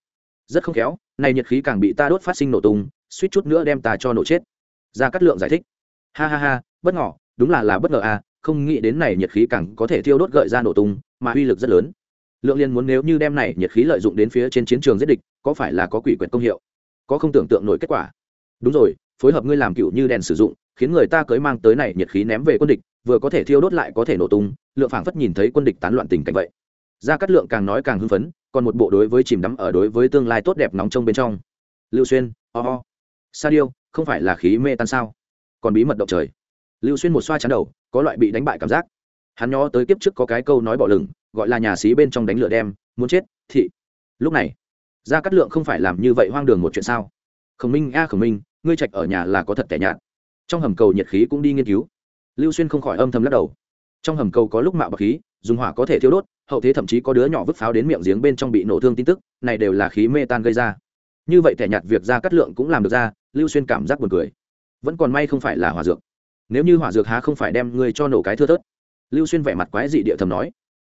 Rất không khéo này nhiệt khí càng bị ta đốt phát sinh nổ tung suýt chút nữa đem ta cho nổ chết. Ra cắt lượng giải thích. Ha ha ha bất ngờ, đúng là là bất ngờ à không nghĩ đến này nhiệt khí càng có thể thiêu đốt gợi ra nổ tung, mà uy lực rất lớn. Lượng liên muốn nếu như đem này nhiệt khí lợi dụng đến phía trên chiến trường giết địch, có phải là có quỷ quyệt công hiệu? Có không tưởng tượng nổi kết quả. Đúng rồi, phối hợp ngươi làm cựu như đèn sử dụng, khiến người ta cưới mang tới này nhiệt khí ném về quân địch, vừa có thể thiêu đốt lại có thể nổ tung, lượng phảng phất nhìn thấy quân địch tán loạn tình cảnh vậy. Gia cát lượng càng nói càng hưng phấn, còn một bộ đối với chìm đắm ở đối với tương lai tốt đẹp nóng trong bên trong. Lưu xuyên oh sa điêu, không phải là khí mê tan sao? Còn bí mật động trời. Lưu xuyên một xoa chắn đầu có loại bị đánh bại cảm giác. Hắn nhó tới kiếp trước có cái câu nói bỏ lửng, gọi là nhà xí bên trong đánh lửa đem, muốn chết, thị. Lúc này, gia cát lượng không phải làm như vậy hoang đường một chuyện sao? Khổng minh, a khổng minh, ngươi trạch ở nhà là có thật tẻ nhạt. Trong hầm cầu nhiệt khí cũng đi nghiên cứu. Lưu xuyên không khỏi âm thầm lắc đầu. Trong hầm cầu có lúc mạo bậc khí, dùng hỏa có thể thiêu đốt, hậu thế thậm chí có đứa nhỏ vứt pháo đến miệng giếng bên trong bị nổ thương tin tức, này đều là khí mê tan gây ra. Như vậy tẻ nhạt việc ra cắt lượng cũng làm được ra, lưu xuyên cảm giác buồn cười. Vẫn còn may không phải là hỏa dược nếu như hỏa dược há không phải đem ngươi cho nổ cái thưa thớt. Lưu xuyên vẻ mặt quái dị địa thầm nói.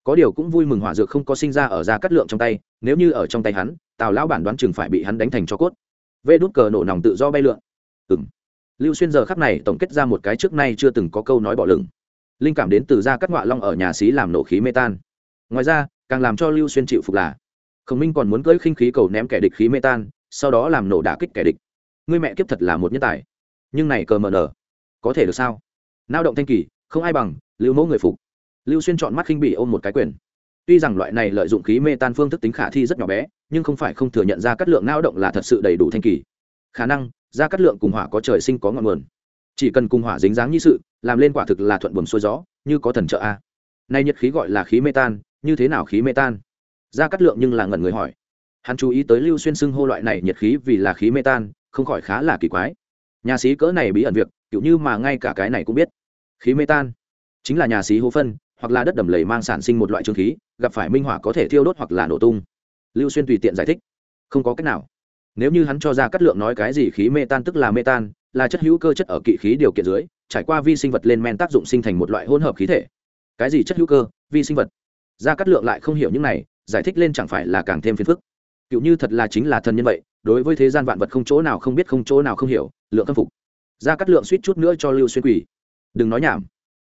Có điều cũng vui mừng hỏa dược không có sinh ra ở ra cắt lượng trong tay, nếu như ở trong tay hắn, tào lão bản đoán chừng phải bị hắn đánh thành cho cốt. Vê đút cờ nổ nòng tự do bay lượn. Ừng lưu xuyên giờ khắc này tổng kết ra một cái trước nay chưa từng có câu nói bỏ lửng. Linh cảm đến từ gia cắt ngoạ long ở nhà xí làm nổ khí mê tan. Ngoài ra, càng làm cho lưu xuyên chịu phục là, khổng minh còn muốn cưỡi khinh khí cầu ném kẻ địch khí mê tan, sau đó làm nổ đả kích kẻ địch. Ngươi mẹ kiếp thật là một nhân tài. Nhưng này cờ mờ nở có thể được sao? Nao động thanh kỳ, không ai bằng, lưu mẫu người phục. Lưu xuyên chọn mắt khinh bị ôm một cái quyền. Tuy rằng loại này lợi dụng khí mê tan phương thức tính khả thi rất nhỏ bé, nhưng không phải không thừa nhận ra cắt lượng nao động là thật sự đầy đủ thanh kỳ. Khả năng, ra cắt lượng cùng hỏa có trời sinh có ngọn nguồn. Chỉ cần cùng hỏa dính dáng như sự, làm lên quả thực là thuận buồm xuôi gió, như có thần trợ a. Nay nhiệt khí gọi là khí mê tan, như thế nào khí mê tan? Ra cắt lượng nhưng là ngẩn người hỏi. Hắn chú ý tới lưu xuyên xưng hô loại này nhiệt khí vì là khí mê tan, không khỏi khá là kỳ quái nhà sĩ cỡ này bí ẩn việc, kiểu như mà ngay cả cái này cũng biết. Khí mê tan. Chính là nhà sĩ hố phân, hoặc là đất đầm lầy mang sản sinh một loại trương khí, gặp phải minh hỏa có thể thiêu đốt hoặc là nổ tung. Lưu xuyên tùy tiện giải thích. Không có cách nào. Nếu như hắn cho ra cắt lượng nói cái gì khí mê tan tức là mê tan, là chất hữu cơ chất ở kỵ khí điều kiện dưới, trải qua vi sinh vật lên men tác dụng sinh thành một loại hỗn hợp khí thể. Cái gì chất hữu cơ? Vi sinh vật. Ra cắt lượng lại không hiểu những này, giải thích lên chẳng phải là càng thêm phiền phức. Cựu như thật là chính là thần nhân vậy, đối với thế gian vạn vật không chỗ nào không biết không chỗ nào không hiểu lượng khâm phục. Ra cắt lượng suýt chút nữa cho lưu xuyên quỷ đừng nói nhảm.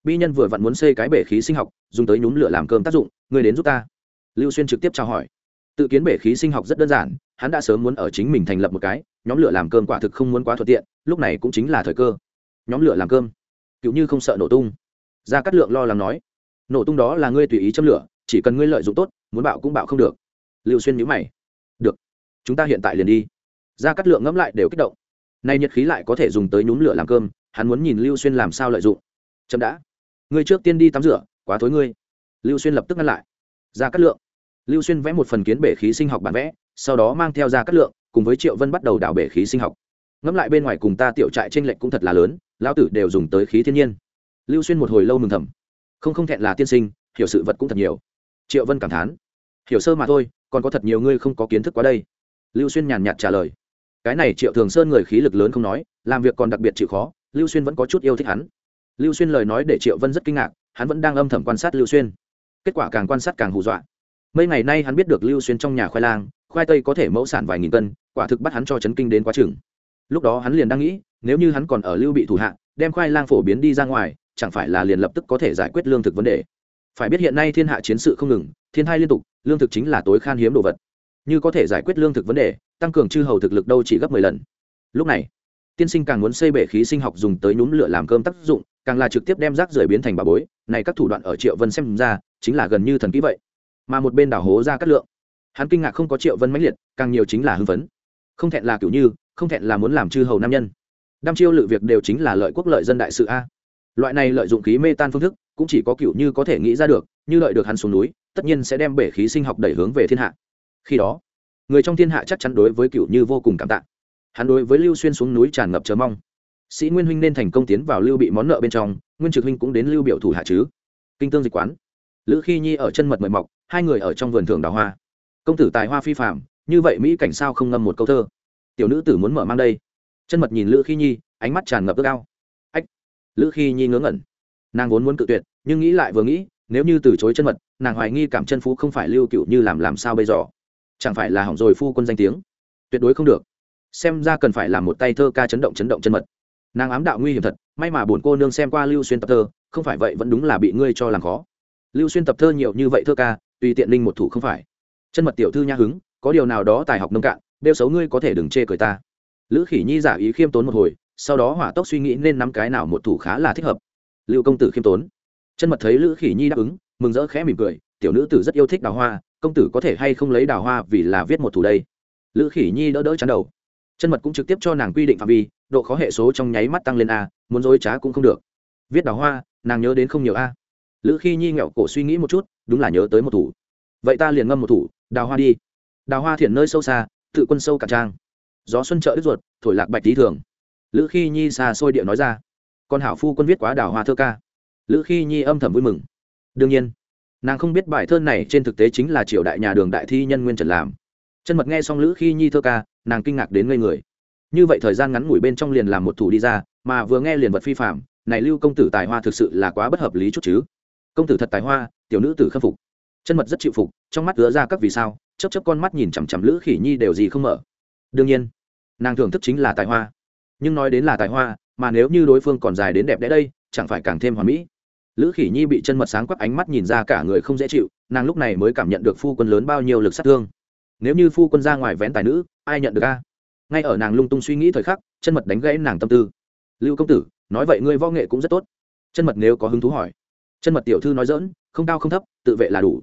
Bi nhân vừa vặn muốn xây cái bể khí sinh học, dùng tới nhúm lửa làm cơm tác dụng, người đến giúp ta. Lưu xuyên trực tiếp chào hỏi. Tự kiến bể khí sinh học rất đơn giản, hắn đã sớm muốn ở chính mình thành lập một cái, nhóm lửa làm cơm quả thực không muốn quá thuận tiện, lúc này cũng chính là thời cơ. Nhóm lửa làm cơm. Cựu như không sợ nổ tung. Ra cắt lượng lo lắng nói, nổ tung đó là ngươi tùy ý châm lửa, chỉ cần ngươi lợi dụng tốt, muốn bạo cũng bạo không được. Lưu xuyên nhữ mày. Được, chúng ta hiện tại liền đi. Ra cắt lượng ngẫm lại đều kích động nay nhiệt khí lại có thể dùng tới nhúm lửa làm cơm, hắn muốn nhìn lưu xuyên làm sao lợi dụng. Chậm đã. Ngươi trước tiên đi tắm rửa, quá thối ngươi. Lưu xuyên lập tức ngăn lại. Ra cát lượng. Lưu xuyên vẽ một phần kiến bể khí sinh học bản vẽ, sau đó mang theo ra cát lượng, cùng với triệu vân bắt đầu đảo bể khí sinh học. Ngẫm lại bên ngoài cùng ta tiểu trại trên lệnh cũng thật là lớn, lão tử đều dùng tới khí thiên nhiên. Lưu xuyên một hồi lâu mừng thầm. Không không thẹn là tiên sinh, hiểu sự vật cũng thật nhiều. Triệu vân cảm thán. Hiểu sơ mà thôi, còn có thật nhiều ngươi không có kiến thức qua đây. Lưu xuyên nhàn nhạt trả lời cái này triệu thường sơn người khí lực lớn không nói, làm việc còn đặc biệt chịu khó, lưu xuyên vẫn có chút yêu thích hắn. Lưu xuyên lời nói để triệu vân rất kinh ngạc, hắn vẫn đang âm thầm quan sát lưu xuyên. Kết quả càng quan sát càng hù dọa. Mấy ngày nay hắn biết được lưu xuyên trong nhà khoai lang, khoai tây có thể mẫu sản vài nghìn cân, quả thực bắt hắn cho chấn kinh đến quá chừng. Lúc đó hắn liền đang nghĩ, nếu như hắn còn ở lưu bị thủ hạ, đem khoai lang phổ biến đi ra ngoài, chẳng phải là liền lập tức có thể giải quyết lương thực vấn đề. Phải biết hiện nay thiên hạ chiến sự không ngừng, thiên thai liên tục, lương thực chính là tối khan hiếm đồ vật như có thể giải quyết lương thực vấn đề, tăng cường chư hầu thực lực đâu chỉ gấp mười lần. Lúc này, tiên sinh càng muốn xây bể khí sinh học dùng tới nhúm lửa làm cơm tác dụng, càng là trực tiếp đem rác rưởi biến thành bà bối, này các thủ đoạn ở triệu vân xem ra, chính là gần như thần kỹ vậy. Mà một bên đảo hố ra cắt lượng. Hắn kinh ngạc không có triệu vân mãnh liệt, càng nhiều chính là hưng phấn. Không thẹn là kiểu như, không thẹn là muốn làm chư hầu nam nhân. Đăm chiêu lự việc đều chính là lợi quốc lợi dân đại sự a. Loại này lợi dụng khí mê tan phương thức, cũng chỉ có kiểu như có thể nghĩ ra được, như lợi được hắn xuống núi, tất nhiên sẽ đem bể khí sinh học đẩy hướng về thiên hạ khi đó, người trong thiên hạ chắc chắn đối với cựu như vô cùng cảm tạ. Hắn đối với lưu xuyên xuống núi tràn ngập chờ mong. Sĩ nguyên huynh nên thành công tiến vào lưu bị món nợ bên trong, nguyên trực huynh cũng đến lưu biểu thủ hạ chứ. Kinh tương dịch quán. Lữ khi nhi ở chân mật mời mọc, hai người ở trong vườn thường đào hoa. Công tử tài hoa phi phạm như vậy mỹ cảnh sao không ngâm một câu thơ? Tiểu nữ tử muốn mở mang đây. Chân mật nhìn lữ khi nhi, ánh mắt tràn ngập ước ao. Ách! Lữ khi nhi ngớ ngẩn. Nàng vốn muốn cự tuyệt, nhưng nghĩ lại vừa nghĩ, nếu như từ chối chân mật, nàng hoài nghi cảm chân phú không phải lưu cựu như làm làm sao bây giờ? Chẳng phải là hỏng rồi phu quân danh tiếng? Tuyệt đối không được. Xem ra cần phải làm một tay thơ ca chấn động chấn động chân mật. Nàng ám đạo nguy hiểm thật, may mà bổn cô nương xem qua lưu xuyên tập thơ, không phải vậy vẫn đúng là bị ngươi cho làm khó. Lưu xuyên tập thơ nhiều như vậy thơ ca, tùy tiện linh một thủ không phải. Chân mật tiểu thư nha hứng, có điều nào đó tài học nông cạn đeo xấu ngươi có thể đừng chê cười ta. Lữ khỉ nhi giả ý khiêm tốn một hồi, sau đó hỏa tốc suy nghĩ nên nắm cái nào một thủ khá là thích hợp. Lưu công tử khiêm tốn. Chân mật thấy lữ khỉ nhi đáp ứng, mừng rỡ khẽ mỉm cười, tiểu nữ tử rất yêu thích đào hoa công tử có thể hay không lấy đào hoa vì là viết một thủ đây? Lữ khỉ nhi đỡ đỡ chắn đầu. Chân mật cũng trực tiếp cho nàng quy định phạm vi, độ khó hệ số trong nháy mắt tăng lên a, muốn dối trá cũng không được. Viết đào hoa, nàng nhớ đến không nhiều a. Lữ khi nhi nghẹo cổ suy nghĩ một chút, đúng là nhớ tới một thủ. Vậy ta liền ngâm một thủ, đào hoa đi. Đào hoa thiện nơi sâu xa, tự quân sâu cả trang. Gió xuân trợ đứt ruột, thổi lạc bạch tí thường. Lữ khi nhi xa xôi điệu nói ra. Con hảo phu quân viết quá đào hoa thơ ca. Lữ khi nhi âm thầm vui mừng. Đương nhiên nàng không biết bài thơ này trên thực tế chính là triều đại nhà đường đại thi nhân nguyên trần làm. Chân mật nghe xong lữ khi nhi thơ ca, nàng kinh ngạc đến ngây người. Như vậy thời gian ngắn ngủi bên trong liền làm một thủ đi ra, mà vừa nghe liền vật phi phạm, này lưu công tử tài hoa thực sự là quá bất hợp lý chút chứ. Công tử thật tài hoa, tiểu nữ tử khâm phục. Chân mật rất chịu phục, trong mắt ứa ra các vì sao chấp chấp con mắt nhìn chằm chằm lữ khỉ nhi đều gì không mở. Đương nhiên, nàng thưởng thức chính là tài hoa. Nhưng nói đến là tài hoa, mà nếu như đối phương còn dài đến đẹp đẽ đây, chẳng phải càng thêm hoàn mỹ lữ khỉ nhi bị chân mật sáng quắc ánh mắt nhìn ra cả người không dễ chịu, nàng lúc này mới cảm nhận được phu quân lớn bao nhiêu lực sát thương. Nếu như phu quân ra ngoài vén tài nữ, ai nhận được a? Ngay ở nàng lung tung suy nghĩ thời khắc, chân mật đánh gãy nàng tâm tư. Lưu công tử, nói vậy ngươi võ nghệ cũng rất tốt. Chân mật nếu có hứng thú hỏi. Chân mật tiểu thư nói dỡn không cao không thấp, tự vệ là đủ.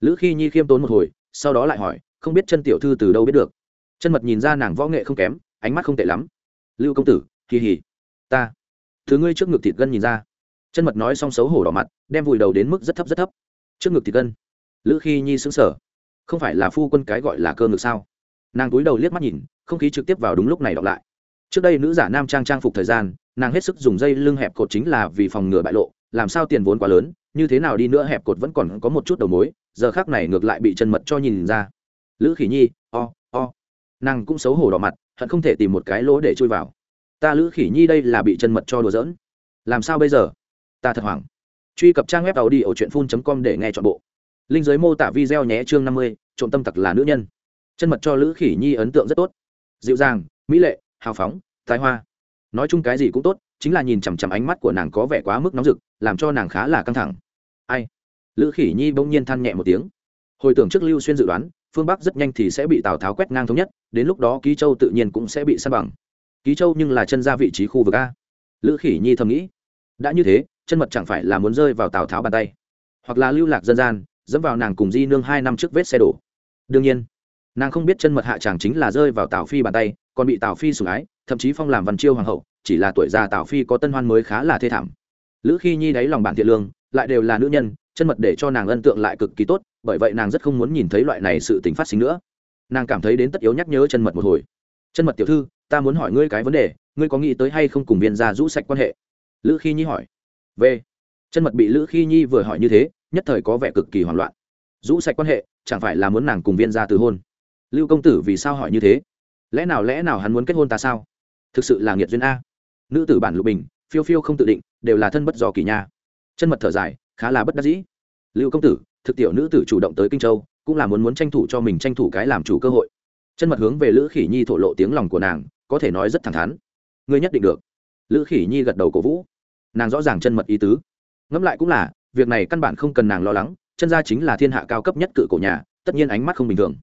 Lữ khi nhi khiêm tốn một hồi, sau đó lại hỏi, không biết chân tiểu thư từ đâu biết được. Chân mật nhìn ra nàng võ nghệ không kém, ánh mắt không tệ lắm. Lưu công tử, kỳ hỉ. Ta. Thứ ngươi trước ngực thịt gân nhìn ra chân mật nói xong xấu hổ đỏ mặt đem vùi đầu đến mức rất thấp rất thấp. Trước ngực thì cân, lữ khi nhi xứng sở không phải là phu quân cái gọi là cơ ngực sao? Nàng túi đầu liếc mắt nhìn không khí trực tiếp vào đúng lúc này đọc lại. Trước đây nữ giả nam trang trang phục thời gian nàng hết sức dùng dây lưng hẹp cột chính là vì phòng ngừa bại lộ làm sao tiền vốn quá lớn như thế nào đi nữa hẹp cột vẫn còn có một chút đầu mối giờ khác này ngược lại bị chân mật cho nhìn ra. Lữ khỉ nhi o o. Nàng cũng xấu hổ đỏ mặt hận không thể tìm một cái lỗ để chui vào. Ta lữ khỉ nhi đây là bị chân mật cho đùa giỡn. Làm sao bây giờ? Ta thật hoảng. Truy cập trang web tàu đi ở truyện phun com để nghe chọn bộ. Linh giới mô tả video nhé, chương năm mươi, trộm tâm tặc là nữ nhân. Chân mật cho lữ khỉ nhi ấn tượng rất tốt. Dịu dàng, mỹ lệ, hào phóng, tài hoa. Nói chung cái gì cũng tốt, chính là nhìn chằm chằm ánh mắt của nàng có vẻ quá mức nóng rực, làm cho nàng khá là căng thẳng. Ai? Lữ khỉ nhi bỗng nhiên than nhẹ một tiếng. Hồi tưởng trước lưu xuyên dự đoán, phương bắc rất nhanh thì sẽ bị tào tháo quét ngang thống nhất, đến lúc đó ký châu tự nhiên cũng sẽ bị săn bằng. Ký châu nhưng là chân ra vị trí khu vực a. Lữ khỉ nhi thầm nghĩ, đã như thế chân mật chẳng phải là muốn rơi vào tào tháo bàn tay, hoặc là lưu lạc dân gian, dẫm vào nàng cùng di nương hai năm trước vết xe đổ. Đương nhiên, nàng không biết chân mật hạ chàng chính là rơi vào tào phi bàn tay, còn bị tào phi sủng ái, thậm chí phong làm văn chiêu hoàng hậu, chỉ là tuổi già tào phi có tân hoan mới khá là thê thảm. Lữ khi nhi đáy lòng bản thiện lương, lại đều là nữ nhân, chân mật để cho nàng ân tượng lại cực kỳ tốt, bởi vậy nàng rất không muốn nhìn thấy loại này sự t phát sinh nữa. Nàng cảm thấy đến tất yếu nhắc nhớ chân mật một hồi. Chân mật tiểu thư, ta muốn hỏi ngươi cái vấn đề, ngươi có nghĩ tới hay không cùng viên gia rũ sạch quan hệ? Lữ khi nhi hỏi v. Chân mật bị lữ khi nhi vừa hỏi như thế, nhất thời có vẻ cực kỳ hoảng loạn. Rũ sạch quan hệ, chẳng phải là muốn nàng cùng viên gia từ hôn? Lưu công tử vì sao hỏi như thế? Lẽ nào lẽ nào hắn muốn kết hôn ta sao? Thực sự là nghiệt duyên a. Nữ tử bản lục bình, phiêu phiêu không tự định, đều là thân bất dò kỳ nha. Chân mật thở dài, khá là bất đắc dĩ. Lưu công tử, thực tiểu nữ tử chủ động tới kinh châu, cũng là muốn muốn tranh thủ cho mình tranh thủ cái làm chủ cơ hội. Chân mật hướng về lữ khỉ nhi thổ lộ tiếng lòng của nàng, có thể nói rất thẳng thắn. Ngươi nhất định được. Lữ khỉ nhi gật đầu cổ vũ nàng rõ ràng chân mật ý tứ. Ngẫm lại cũng là, việc này căn bản không cần nàng lo lắng, chân gia chính là thiên hạ cao cấp nhất cự cổ nhà, tất nhiên ánh mắt không bình thường.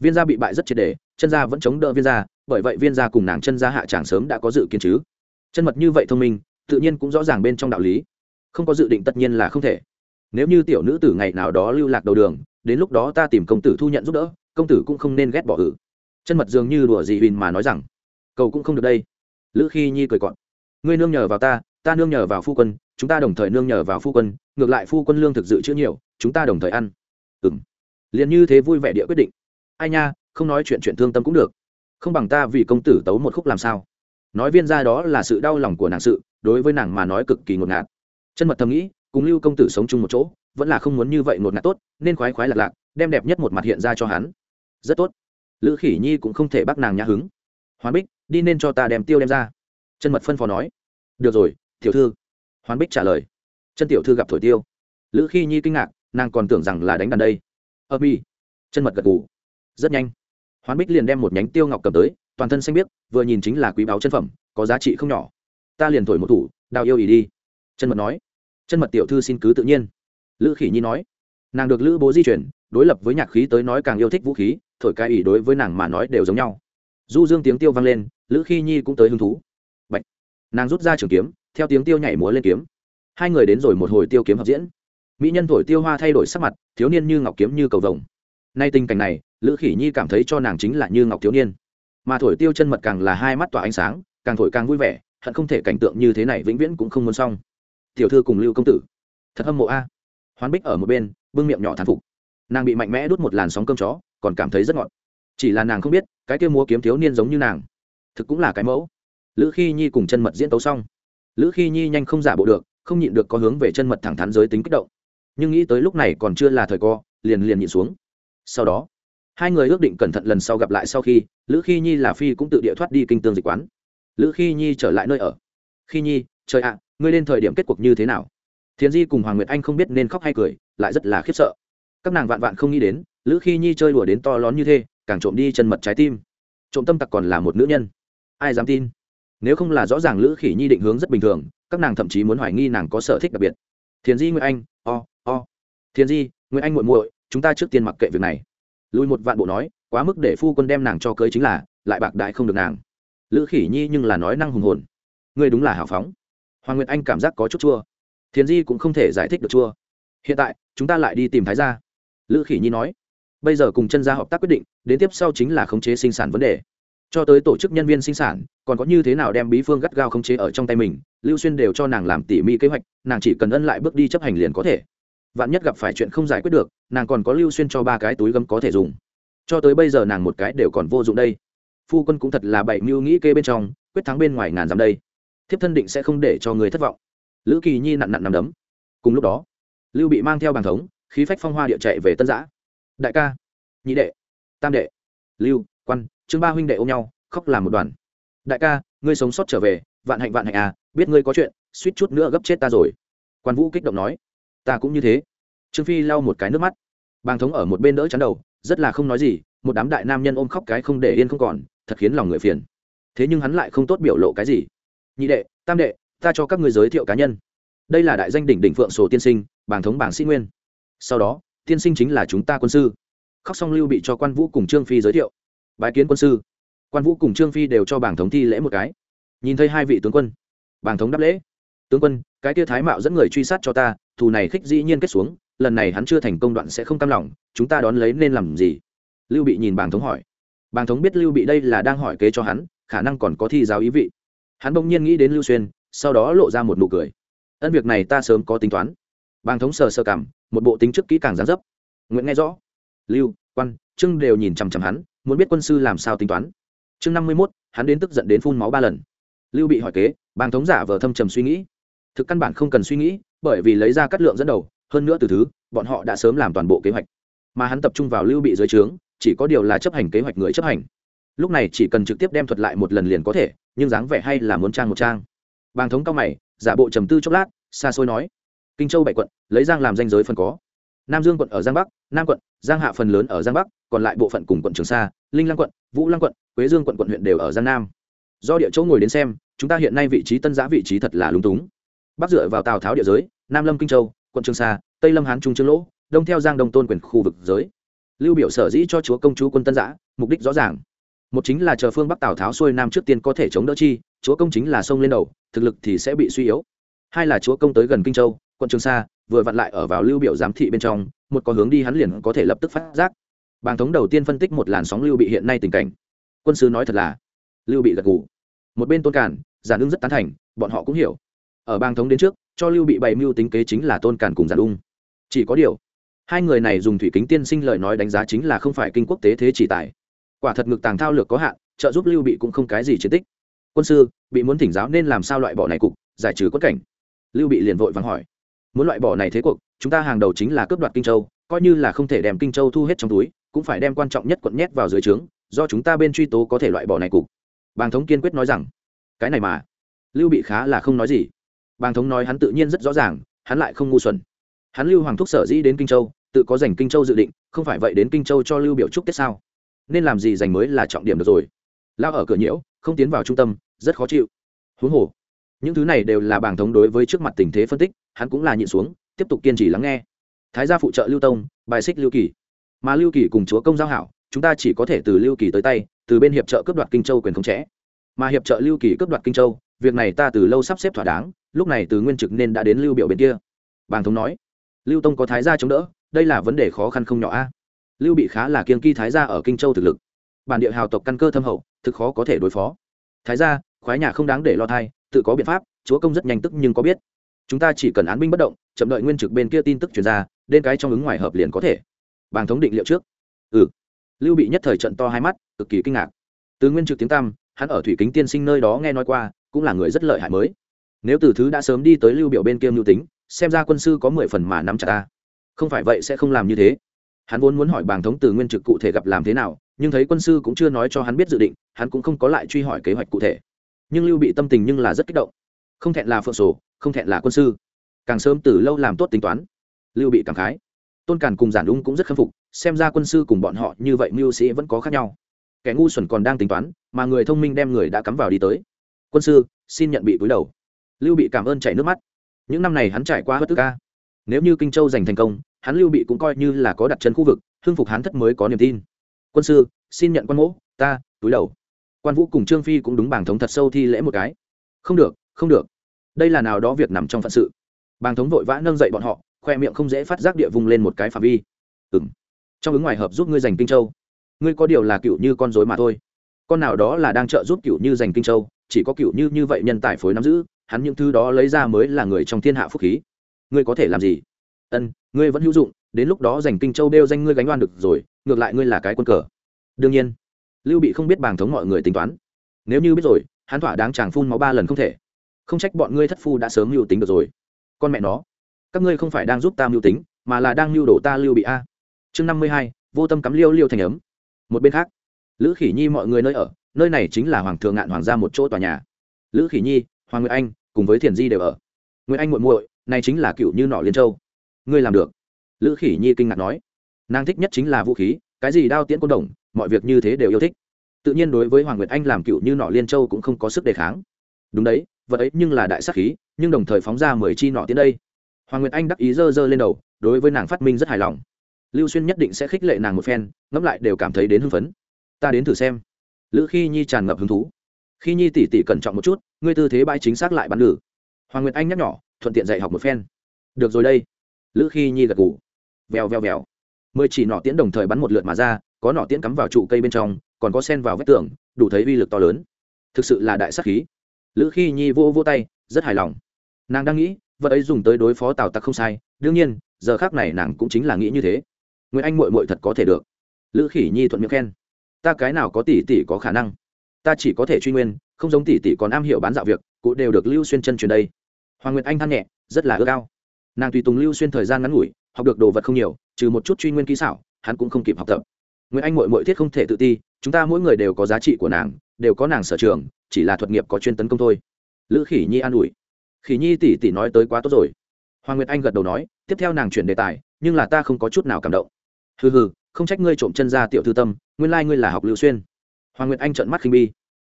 Viên gia bị bại rất triệt đề chân gia vẫn chống đỡ viên gia, bởi vậy viên gia cùng nàng chân gia hạ tràng sớm đã có dự kiến chứ. Chân mật như vậy thông minh, tự nhiên cũng rõ ràng bên trong đạo lý. Không có dự định tất nhiên là không thể. Nếu như tiểu nữ tử ngày nào đó lưu lạc đầu đường, đến lúc đó ta tìm công tử thu nhận giúp đỡ, công tử cũng không nên ghét bỏ ử chân mật dường như đùa gì huỳnh mà nói rằng, cầu cũng không được đây. Lữ khi nhi cười cọn ngươi nương nhờ vào ta ta nương nhờ vào phu quân, chúng ta đồng thời nương nhờ vào phu quân, ngược lại phu quân lương thực dự trữ nhiều, chúng ta đồng thời ăn. Ừ m liền như thế vui vẻ địa quyết định. Ai nha, không nói chuyện chuyện thương tâm cũng được. Không bằng ta vì công tử tấu một khúc làm sao. Nói viên ra đó là sự đau lòng của nàng sự, đối với nàng mà nói cực kỳ ngột ngạt. Chân mật thầm nghĩ, cùng lưu công tử sống chung một chỗ, vẫn là không muốn như vậy ngột ngạt tốt, nên khoái khoái lạc lạc, đem đẹp nhất một mặt hiện ra cho hắn. Rất tốt. Lữ khỉ nhi cũng không thể bắt nàng nhã hứng. Hoán bích, đi nên cho ta đem tiêu đem ra. Chân mật phân phó nói. Được rồi tiểu thư. Hoán bích trả lời. Chân tiểu thư gặp thổi tiêu. Lữ khi nhi kinh ngạc, nàng còn tưởng rằng là đánh đàn đây. Ơ mi. Chân mật gật gù. Rất nhanh. Hoán bích liền đem một nhánh tiêu ngọc cầm tới, toàn thân xanh biếc, vừa nhìn chính là quý báu chân phẩm, có giá trị không nhỏ. Ta liền thổi một thủ, đào yêu ý đi. Chân mật nói. Chân mật tiểu thư xin cứ tự nhiên. Lữ khỉ nhi nói. Nàng được lữ bố di chuyển, đối lập với nhạc khí tới nói càng yêu thích vũ khí, thổi cai ỷ đối với nàng mà nói đều giống nhau. Du dương tiếng tiêu vang lên, lữ khi nhi cũng tới hứng thú. Bạch. nàng rút ra trường kiếm theo tiếng tiêu nhảy múa lên kiếm. Hai người đến rồi một hồi tiêu kiếm hợp diễn. Mỹ nhân thổi tiêu hoa thay đổi sắc mặt, thiếu niên như ngọc kiếm như cầu vồng. Nay tình cảnh này, lữ khỉ nhi cảm thấy cho nàng chính là như ngọc thiếu niên. Mà thổi tiêu chân mật càng là hai mắt tỏa ánh sáng, càng thổi càng vui vẻ, hận không thể cảnh tượng như thế này vĩnh viễn cũng không muốn xong. Tiểu thư cùng lưu công tử. Thật hâm mộ a. Hoán bích ở một bên, bưng miệng nhỏ thán phục. Nàng bị mạnh mẽ đút một làn sóng cơm chó, còn cảm thấy rất ngọt. Chỉ là nàng không biết, cái kia múa kiếm thiếu niên giống như nàng. Thực cũng là cái mẫu. Lữ khi nhi cùng chân mật diễn tấu xong lữ khi nhi nhanh không giả bộ được, không nhịn được có hướng về chân mật thẳng thắn giới tính kích động. Nhưng nghĩ tới lúc này còn chưa là thời co, liền liền nhịn xuống. Sau đó, hai người ước định cẩn thận lần sau gặp lại sau khi, lữ khi nhi là phi cũng tự địa thoát đi kinh tương dịch quán. Lữ khi nhi trở lại nơi ở. Khi nhi, trời ạ, ngươi lên thời điểm kết cuộc như thế nào? Thiền di cùng hoàng nguyệt anh không biết nên khóc hay cười, lại rất là khiếp sợ. Các nàng vạn vạn không nghĩ đến, lữ khi nhi chơi đùa đến to lón như thế, càng trộm đi chân mật trái tim. Trộm tâm tặc còn là một nữ nhân. Ai dám tin? Nếu không là rõ ràng lữ khỉ nhi định hướng rất bình thường các nàng thậm chí muốn hoài nghi nàng có sở thích đặc biệt. Thiền di nguyễn anh o、oh, o、oh. thiền di nguyễn anh muội muội chúng ta trước tiên mặc kệ việc này. Lùi một vạn bộ nói quá mức để phu quân đem nàng cho cưới chính là lại bạc đại không được nàng. Lữ khỉ nhi nhưng là nói năng hùng hồn. Ngươi đúng là hào phóng. Hoàng nguyệt anh cảm giác có chút chua. Thiền di cũng không thể giải thích được chua. Hiện tại chúng ta lại đi tìm thái gia. Lữ khỉ nhi nói bây giờ cùng chân gia hợp tác quyết định đến tiếp sau chính là khống chế sinh sản vấn đề cho tới tổ chức nhân viên sinh sản, còn có như thế nào đem bí phương gắt gao khống chế ở trong tay mình, lưu xuyên đều cho nàng làm tỉ mỉ kế hoạch, nàng chỉ cần ân lại bước đi chấp hành liền có thể. Vạn nhất gặp phải chuyện không giải quyết được, nàng còn có lưu xuyên cho ba cái túi gấm có thể dùng. Cho tới bây giờ nàng một cái đều còn vô dụng đây. Phu quân cũng thật là bảy mưu nghĩ kê bên trong, quyết thắng bên ngoài ngàn dặm đây. Thiếp thân định sẽ không để cho người thất vọng. Lữ kỳ nhi nặn nặn nằm đấm. Cùng lúc đó, lưu bị mang theo bàn thống, khí phách phong hoa địa chạy về tân giã. Đại ca, nhị đệ, tam đệ, lưu, quan chương ba huynh đệ ôm nhau, khóc làm một đoàn. Đại ca, ngươi sống sót trở về, vạn hạnh vạn hạnh à biết ngươi có chuyện, suýt chút nữa gấp chết ta rồi. Quan vũ kích động nói. Ta cũng như thế. Trương phi lau một cái nước mắt. Bàng thống ở một bên đỡ chắn đầu, rất là không nói gì, một đám đại nam nhân ôm khóc cái không để yên không còn, thật khiến lòng người phiền. Thế nhưng hắn lại không tốt biểu lộ cái gì. Nhị đệ, tam đệ, ta cho các người giới thiệu cá nhân. Đây là đại danh đỉnh đỉnh phượng sổ tiên sinh, bàng thống bảng sĩ nguyên. Sau đó, tiên sinh chính là chúng ta quân sư. Khóc song lưu bị cho quan vũ cùng trương phi giới thiệu bài kiến quân sư. Quan vũ cùng trương phi đều cho bảng thống thi lễ một cái. Nhìn thấy hai vị tướng quân, bảng thống đáp lễ. Tướng quân, cái tia thái mạo dẫn người truy sát cho ta, thù này khích dĩ nhiên kết xuống, lần này hắn chưa thành công đoạn sẽ không cam lòng, chúng ta đón lấy nên làm gì? Lưu bị nhìn bảng thống hỏi. Bảng thống biết lưu bị đây là đang hỏi kế cho hắn, khả năng còn có thi giáo ý vị. Hắn bỗng nhiên nghĩ đến lưu xuyên, sau đó lộ ra một nụ cười. Ân việc này ta sớm có tính toán. Bàng thống sờ sơ cảm, một bộ tính trước kỹ càng gián dấp. Nguyễn nghe rõ. Lưu, quan trưng đều nhìn chằm chằm hắn muốn biết quân sư làm sao tính toán. Chương năm mươi mốt, hắn đến tức giận đến phun máu ba lần. Lưu bị hỏi kế, bàng thống giả vờ thâm trầm suy nghĩ. Thực căn bản không cần suy nghĩ, bởi vì lấy ra cắt lượng dẫn đầu, hơn nữa từ thứ, bọn họ đã sớm làm toàn bộ kế hoạch. Mà hắn tập trung vào lưu bị dưới trướng, chỉ có điều là chấp hành kế hoạch người chấp hành. Lúc này chỉ cần trực tiếp đem thuật lại một lần liền có thể, nhưng dáng vẻ hay là muốn trang một trang. Bàng thống cao mày, giả bộ trầm tư chốc lát, xa xôi nói. Kinh châu bảy quận, lấy giang làm danh giới phần có. Nam dương quận ở giang bắc, nam quận, giang hạ phần lớn ở giang bắc còn lại bộ phận cùng quận trường sa, linh lăng quận, vũ lăng quận, quế dương quận quận huyện đều ở giang nam. Do địa chỗ ngồi đến xem, chúng ta hiện nay vị trí tân giã vị trí thật là lúng túng. Bắc dựa vào tào tháo địa giới, nam lâm kinh châu, quận trường sa, tây lâm hán trung trương lỗ, đông theo giang đông tôn quyền khu vực giới. Lưu biểu sở dĩ cho chúa công chúa quân tân giã, mục đích rõ ràng. Một chính là chờ phương bắc tào tháo xuôi nam trước tiên có thể chống đỡ chi, chúa công chính là sông lên đầu, thực lực thì sẽ bị suy yếu. Hai là chúa công tới gần kinh châu, quận trường sa, vừa vặn lại ở vào lưu biểu giám thị bên trong, một có hướng đi hắn liền có thể lập tức phát giác bàng thống đầu tiên phân tích một làn sóng lưu bị hiện nay tình cảnh. Quân sứ nói thật là, lưu bị gật gù. Một bên tôn cản giản ưng rất tán thành, bọn họ cũng hiểu. Ở bang thống đến trước, cho lưu bị bày mưu tính kế chính là tôn cản cùng giản ung chỉ có điều, hai người này dùng thủy kính tiên sinh lời nói đánh giá chính là không phải kinh quốc tế thế chỉ tài. Quả thật ngực tàng thao lược có hạn, trợ giúp lưu bị cũng không cái gì chiến tích. Quân sư, bị muốn thỉnh giáo nên làm sao loại bỏ này cục, giải trừ quất cảnh? Lưu bị liền vội vắng hỏi. Muốn loại bỏ này thế cuộc, chúng ta hàng đầu chính là cướp đoạt kinh châu, coi như là không thể đem kinh châu thu hết trong túi cũng phải đem quan trọng nhất quận nhét vào dưới trướng, do chúng ta bên truy tố có thể loại bỏ này cục. Bàng thống kiên quyết nói rằng, cái này mà, lưu bị khá là không nói gì. Bàng thống nói hắn tự nhiên rất rõ ràng, hắn lại không ngu xuẩn. Hắn lưu hoàng thúc sở dĩ đến kinh châu, tự có dành kinh châu dự định, không phải vậy đến kinh châu cho lưu biểu trúc tết sao? Nên làm gì dành mới là trọng điểm được rồi. Lao ở cửa nhiễu, không tiến vào trung tâm, rất khó chịu. Huống hồ, những thứ này đều là bảng thống đối với trước mặt tình thế phân tích, hắn cũng là nhịn xuống, tiếp tục kiên trì lắng nghe. Thái gia phụ trợ lưu tông, bài xích lưu kỳ mà lưu kỳ cùng chúa công giao hảo, chúng ta chỉ có thể từ lưu kỳ tới tay, từ bên hiệp trợ cướp đoạt kinh châu quyền khống chế. Mà hiệp trợ lưu kỳ cướp đoạt kinh châu, việc này ta từ lâu sắp xếp thỏa đáng, lúc này từ nguyên trực nên đã đến lưu biểu bên kia. Bàng thống nói. Lưu tông có thái gia chống đỡ, đây là vấn đề khó khăn không nhỏ a. Lưu bị khá là kiên kỳ thái gia ở kinh châu thực lực. Bản địa hào tộc căn cơ thâm hậu, thực khó có thể đối phó. Thái gia, khoái nhà không đáng để lo thai, tự có biện pháp, chúa công rất nhanh tức nhưng có biết. Chúng ta chỉ cần án binh bất động, chậm đợi nguyên trực bên kia tin tức truyền ra, đến cái trong ứng ngoài hợp liền có thể bàng thống định liệu trước. Ừ. Lưu bị nhất thời trận to hai mắt, cực kỳ kinh ngạc. Từ nguyên trực tiếng tam hắn ở thủy kính tiên sinh nơi đó nghe nói qua, cũng là người rất lợi hại mới. Nếu từ thứ đã sớm đi tới lưu biểu bên kia mưu tính, xem ra quân sư có mười phần mà nắm chặt ta. Không phải vậy sẽ không làm như thế. Hắn vốn muốn hỏi bàng thống từ nguyên trực cụ thể gặp làm thế nào, nhưng thấy quân sư cũng chưa nói cho hắn biết dự định, hắn cũng không có lại truy hỏi kế hoạch cụ thể. Nhưng lưu bị tâm tình nhưng là rất kích động. Không thẹn là phượng sổ, không thẹn là quân sư. Càng sớm từ lâu làm tốt tính toán, lưu bị cảm khái tôn càn cùng giản ung cũng rất khâm phục, xem ra quân sư cùng bọn họ như vậy mưu sĩ vẫn có khác nhau. Kẻ ngu xuẩn còn đang tính toán, mà người thông minh đem người đã cắm vào đi tới. Quân sư, xin nhận bị cúi đầu. Lưu bị cảm ơn chảy nước mắt. Những năm này hắn trải qua bất tức ca. Nếu như kinh châu giành thành công, hắn lưu bị cũng coi như là có đặt chân khu vực, hưng phục hắn thất mới có niềm tin. Quân sư, xin nhận quan mỗ, ta túi đầu. Quan vũ cùng trương phi cũng đúng bảng thống thật sâu thi lễ một cái. Không được không được. Đây là nào đó việc nằm trong phận sự. Bàng thống vội vã nâng dậy bọn họ khoe miệng không dễ phát giác địa vùng lên một cái phạm vi. Ừng trong ứng ngoài hợp giúp ngươi giành kinh châu. Ngươi có điều là cựu như con dối mà thôi. Con nào đó là đang trợ giúp cựu như giành kinh châu, chỉ có cựu như như vậy nhân tài phối nắm giữ, hắn những thứ đó lấy ra mới là người trong thiên hạ phúc khí. Ngươi có thể làm gì? Ân, ngươi vẫn hữu dụng, đến lúc đó giành kinh châu đeo danh ngươi gánh oan được rồi, ngược lại ngươi là cái quân cờ. Đương nhiên, lưu bị không biết bàng thống mọi người tính toán. Nếu như biết rồi, hắn thỏa đáng chàng phun máu ba lần không thể. Không trách bọn ngươi thất phu đã sớm mưu tính được rồi. Con mẹ nó các ngươi không phải đang giúp ta mưu tính, mà là đang mưu đổ ta lưu bị a. Chương năm mươi hai, vô tâm cắm liêu liêu thành ấm. Một bên khác, lữ khỉ nhi mọi người nơi ở, nơi này chính là hoàng thượng ngạn hoàng gia một chỗ tòa nhà. Lữ khỉ nhi, hoàng nguyệt anh, cùng với thiền di đều ở. Nguyệt anh muội muội, này chính là cựu như nọ liên châu. Ngươi làm được. Lữ khỉ nhi kinh ngạc nói. Nàng thích nhất chính là vũ khí, cái gì đao tiễn côn đồng, mọi việc như thế đều yêu thích. Tự nhiên đối với hoàng nguyệt anh làm cựu như nọ liên châu cũng không có sức đề kháng. Đúng đấy, vật ấy nhưng là đại sắc khí, nhưng đồng thời phóng ra mười chi nọ tiến đây hoàng nguyệt anh đắc ý dơ dơ lên đầu, đối với nàng phát minh rất hài lòng. Lưu xuyên nhất định sẽ khích lệ nàng một phen, ngẫm lại đều cảm thấy đến hưng phấn. Ta đến thử xem. Lữ khi nhi tràn ngập hứng thú. Khi nhi tỉ tỉ cẩn trọng một chút, ngươi tư thế bãi chính xác lại bắn lử. Hoàng nguyệt anh nhắc nhỏ thuận tiện dạy học một phen. Được rồi đây. Lữ khi nhi gật gù. vèo vèo vèo. Mười chỉ nọ tiễn đồng thời bắn một lượt mà ra, có nọ tiễn cắm vào trụ cây bên trong, còn có sen vào vách tường, đủ thấy uy lực to lớn. Thực sự là đại sắc khí. Lữ khi nhi vô vô tay, rất hài lòng. Nàng đang nghĩ vật ấy dùng tới đối phó tào tặc không sai, đương nhiên, giờ khác này nàng cũng chính là nghĩ như thế. Nguyễn anh mội mội thật có thể được. Lữ khỉ nhi thuận miệng khen. Ta cái nào có tỷ tỷ có khả năng? Ta chỉ có thể truy nguyên, không giống tỷ tỷ còn am hiểu bán dạo việc, cụ đều được lưu xuyên chân truyền đây. Hoàng nguyệt anh than nhẹ, rất là ước ao. Nàng tùy tùng lưu xuyên thời gian ngắn ngủi, học được đồ vật không nhiều, trừ một chút truy nguyên kỹ xảo, hắn cũng không kịp học tập. Nguyễn anh mội mội thiết không thể tự ti, chúng ta mỗi người đều có giá trị của nàng, đều có nàng sở trường, chỉ là thuật nghiệp có chuyên tấn công thôi. Lữ khỉ nhi an ủi khỉ nhi tỷ tỷ nói tới quá tốt rồi. Hoàng nguyệt anh gật đầu nói, tiếp theo nàng chuyển đề tài, nhưng là ta không có chút nào cảm động. Hừ hừ, không trách ngươi trộm chân ra tiểu thư tâm, nguyên lai、like、ngươi là học lưu xuyên. Hoàng nguyệt anh trợn mắt khinh bi.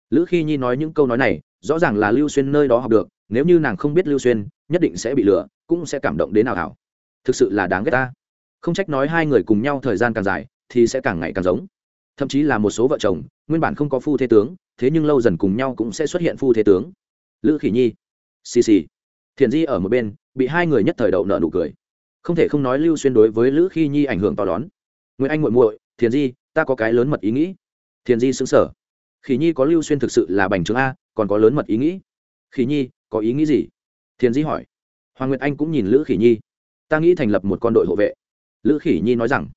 Lữ khi nhi nói những câu nói này, rõ ràng là lưu xuyên nơi đó học được, nếu như nàng không biết lưu xuyên, nhất định sẽ bị lừa, cũng sẽ cảm động đến nào hảo. Thực sự là đáng ghét ta. Không trách nói hai người cùng nhau thời gian càng dài, thì sẽ càng ngày càng giống. Thậm chí là một số vợ chồng, nguyên bản không có phu thế tướng, thế nhưng lâu dần cùng nhau cũng sẽ xuất hiện phu thế tướng. Lữ khỉ nhi xì xì. Thiện di ở một bên, bị hai người nhất thời đậu nợ nụ cười. Không thể không nói lưu xuyên đối với lữ khi nhi ảnh hưởng to lớn nguyễn anh muội muội thiền di, ta có cái lớn mật ý nghĩ. Thiền di xứng sở khỉ nhi có lưu xuyên thực sự là bành trướng a, còn có lớn mật ý nghĩ. Khỉ nhi, có ý nghĩ gì? Thiền di hỏi. Hoàng nguyệt anh cũng nhìn lữ khỉ nhi. Ta nghĩ thành lập một con đội hộ vệ. Lữ khỉ nhi nói rằng.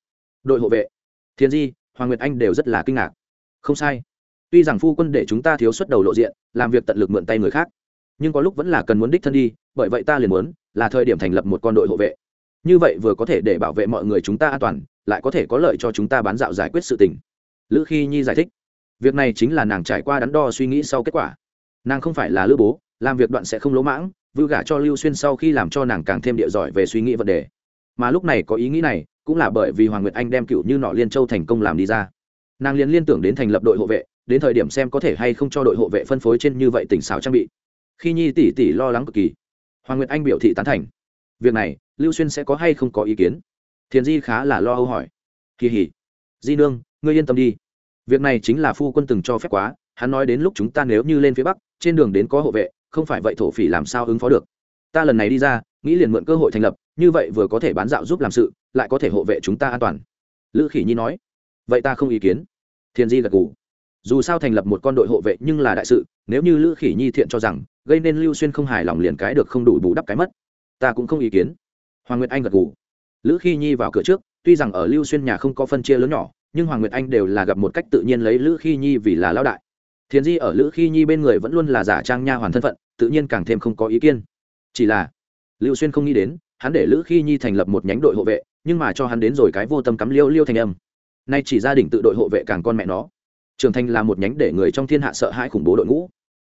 Đội hộ vệ. Thiền di, hoàng nguyệt anh đều rất là kinh ngạc. Không sai. Tuy rằng phu quân để chúng ta thiếu xuất đầu lộ diện, làm việc tận lực mượn tay người khác nhưng có lúc vẫn là cần muốn đích thân đi, bởi vậy ta liền muốn, là thời điểm thành lập một con đội hộ vệ. Như vậy vừa có thể để bảo vệ mọi người chúng ta an toàn, lại có thể có lợi cho chúng ta bán dạo giải quyết sự tình. Lữ khi nhi giải thích, việc này chính là nàng trải qua đắn đo suy nghĩ sau kết quả. Nàng không phải là lữ bố, làm việc đoạn sẽ không lỗ mãng vư gả cho lưu xuyên sau khi làm cho nàng càng thêm địa giỏi về suy nghĩ vấn đề. Mà lúc này có ý nghĩ này, cũng là bởi vì hoàng nguyệt anh đem cựu như nọ liên châu thành công làm đi ra. Nàng liền liên tưởng đến thành lập đội hộ vệ, đến thời điểm xem có thể hay không cho đội hộ vệ phân phối trên như vậy tỉnh xảo trang bị khi nhi tỷ tỷ lo lắng cực kỳ, hoàng nguyệt anh biểu thị tán thành. Việc này, lưu xuyên sẽ có hay không có ý kiến? Thiền di khá là lo âu hỏi. Kỳ hỉ. Di nương, ngươi yên tâm đi. Việc này chính là phu quân từng cho phép quá, hắn nói đến lúc chúng ta nếu như lên phía bắc, trên đường đến có hộ vệ, không phải vậy thổ phỉ làm sao ứng phó được. Ta lần này đi ra, nghĩ liền mượn cơ hội thành lập, như vậy vừa có thể bán dạo giúp làm sự, lại có thể hộ vệ chúng ta an toàn. Lữ khỉ nhi nói. Vậy ta không ý kiến. Thiền di gật g ủ dù sao thành lập một con đội hộ vệ nhưng là đại sự, nếu như lữ khỉ nhi thiện cho rằng gây nên lưu xuyên không hài lòng liền cái được không đủ bù đắp cái mất. Ta cũng không ý kiến. Hoàng nguyệt anh gật g ủ lữ khi nhi vào cửa trước, tuy rằng ở lưu xuyên nhà không có phân chia lớn nhỏ, nhưng hoàng nguyệt anh đều là gặp một cách tự nhiên lấy lữ khi nhi vì là lao đại. Thiền di ở lữ khi nhi bên người vẫn luôn là giả trang nha hoàn thân phận, tự nhiên càng thêm không có ý kiến. Chỉ là, lưu xuyên không nghĩ đến, hắn để lữ khi nhi thành lập một nhánh đội hộ vệ, nhưng mà cho hắn đến rồi cái vô tâm cắm liêu liêu thành âm. Nay chỉ gia đình tự đội hộ vệ càng con mẹ nó. Trưởng thành là một nhánh để người trong thiên hạ sợ hãi khủng bố đội ngũ.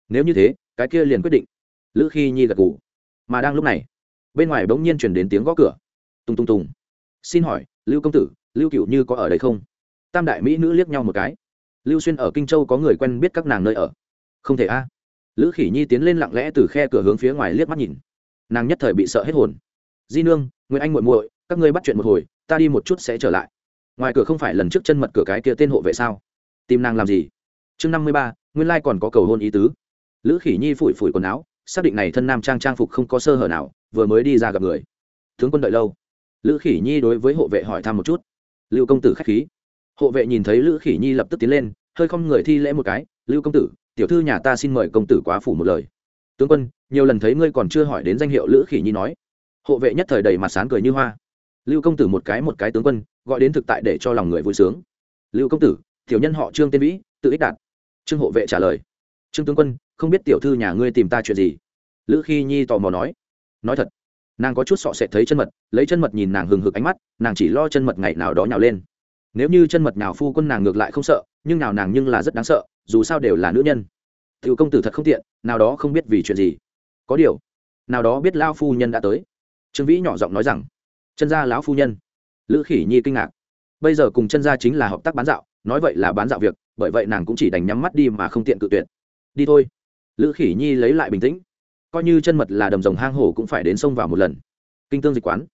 Nếu như thế cái kia liền quyết định. Lữ khi nhi gật ngủ mà đang lúc này, bên ngoài bỗng nhiên chuyển đến tiếng gõ cửa. Tung tung tùng. Xin hỏi, lưu công tử, lưu cựu như có ở đây không? Tam đại mỹ nữ liếc nhau một cái. Lưu xuyên ở kinh châu có người quen biết các nàng nơi ở. Không thể a. Lữ khỉ nhi tiến lên lặng lẽ từ khe cửa hướng phía ngoài liếc mắt nhìn. Nàng nhất thời bị sợ hết hồn. Di nương nguyễn anh muội muội, các ngươi bắt chuyện một hồi, ta đi một chút sẽ trở lại. Ngoài cửa không phải lần trước chân mật cửa cái kia tên hộ vệ sao? Tìm nàng làm gì? Chương năm mươi ba, nguyên lai còn có cầu hôn ý tứ lữ khỉ nhi phủi phủi quần áo, xác định này thân nam trang trang phục không có sơ hở nào, vừa mới đi ra gặp người. Tướng quân đợi lâu. Lữ khỉ nhi đối với hộ vệ hỏi thăm một chút. Lưu công tử k h á c h khí. Hộ vệ nhìn thấy lữ khỉ nhi lập tức tiến lên, hơi không người thi lễ một cái. Lưu công tử, tiểu thư nhà ta xin mời công tử quá phủ một lời. Tướng quân, nhiều lần thấy ngươi còn chưa hỏi đến danh hiệu lữ khỉ nhi nói. Hộ vệ nhất thời đầy mặt sán cười như hoa. Lưu công tử một cái một cái tướng quân, gọi đến thực tại để cho lòng người vui sướng. Lưu công tử, tiểu nhân họ trương tên vĩ, tự ích đạt. Trương hộ vệ trả lời. Trương tướng quân không biết tiểu thư nhà ngươi tìm ta chuyện gì? Lữ khi nhi tò mò nói. Nói thật, nàng có chút sọ sệt thấy chân mật, lấy chân mật nhìn nàng hừng hực ánh mắt, nàng chỉ lo chân mật ngày nào đó nhào lên. Nếu như chân mật nào phu quân nàng ngược lại không sợ, nhưng nào nàng nhưng là rất đáng sợ, dù sao đều là nữ nhân. Tiểu công tử thật không tiện, nào đó không biết vì chuyện gì. Có điều, nào đó biết lao phu nhân đã tới. Trương vĩ nhỏ giọng nói rằng, chân gia lão phu nhân. Lữ khỉ nhi kinh ngạc. Bây giờ cùng chân gia chính là hợp tác bán dạo, nói vậy là bán dạo việc, bởi vậy nàng cũng chỉ đành nhắm mắt đi mà không tiện cự tuyệt. Đi thôi lữ khỉ nhi lấy lại bình tĩnh. Coi như chân mật là đầm rồng hang hổ cũng phải đến sông vào một lần. Kinh tương dịch quán.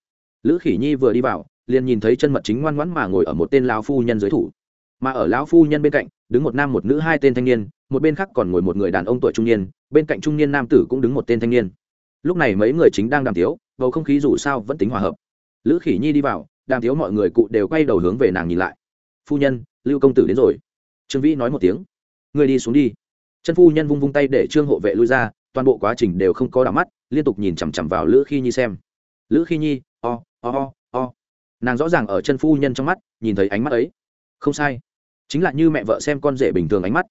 Lữ khỉ nhi vừa đi vào, liền nhìn thấy chân mật chính ngoan ngoãn mà ngồi ở một tên lão phu nhân dưới thủ. Mà ở lão phu nhân bên cạnh, đứng một nam một nữ hai tên thanh niên, một bên khác còn ngồi một người đàn ông tuổi trung niên, bên cạnh trung niên nam tử cũng đứng một tên thanh niên. Lúc này mấy người chính đang đàm tiếu, bầu không khí dù sao vẫn tính hòa hợp. Lữ khỉ nhi đi vào, đàm tiếu mọi người cụ đều quay đầu hướng về nàng nhìn lại. Phu nhân, lưu công tử đến rồi. Trương vĩ nói một tiếng. Người đi xuống đi chân phu nhân vung vung tay để trương hộ vệ lui ra, toàn bộ quá trình đều không có đảo mắt, liên tục nhìn chằm chằm vào lữ khi nhi xem. Lữ khi nhi, o o o o. Nàng rõ ràng ở chân phu nhân trong mắt, nhìn thấy ánh mắt ấy. Không sai. Chính là như mẹ vợ xem con rể bình thường ánh mắt.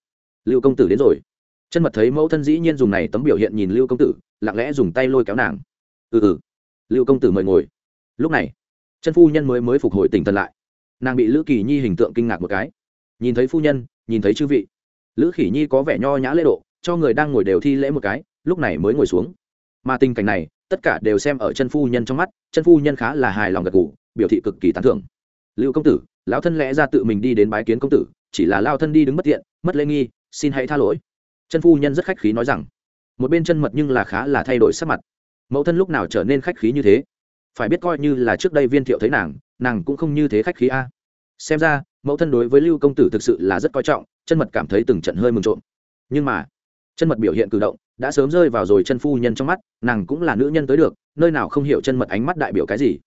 Lưu công tử đến rồi. Chân mật thấy mẫu thân dĩ nhiên dùng này tấm biểu hiện nhìn lưu công tử, lặng lẽ dùng tay lôi kéo nàng. Ừ ừ. Lưu công tử mời ngồi. Lúc này, chân phu nhân mới mới phục hồi tỉnh thần lại. Nàng bị lữ kỳ nhi hình tượng kinh ngạc một cái. Nhìn thấy phu nhân, nhìn thấy chư vị lữ khỉ nhi có vẻ nho nhã lễ độ, cho người đang ngồi đều thi lễ một cái, lúc này mới ngồi xuống. Mà tình cảnh này, tất cả đều xem ở chân phu nhân trong mắt, chân phu nhân khá là hài lòng gật gù, biểu thị cực kỳ tán thưởng. Lưu công tử, lão thân lẽ ra tự mình đi đến bái kiến công tử, chỉ là lao thân đi đứng bất tiện, mất lễ nghi, xin hãy tha lỗi. Chân phu nhân rất khách khí nói rằng, một bên chân mật nhưng là khá là thay đổi sắc mặt. Mẫu thân lúc nào trở nên khách khí như thế? Phải biết coi như là trước đây viên thiệu thấy nàng nàng cũng không như thế khách khí a. Xem ra, mẫu thân đối với lưu công tử thực sự là rất coi trọng chân mật cảm thấy từng trận hơi mừng trộm. Nhưng mà, chân mật biểu hiện cử động đã sớm rơi vào rồi chân phu nhân trong mắt, nàng cũng là nữ nhân tới được, nơi nào không hiểu chân mật ánh mắt đại biểu cái gì.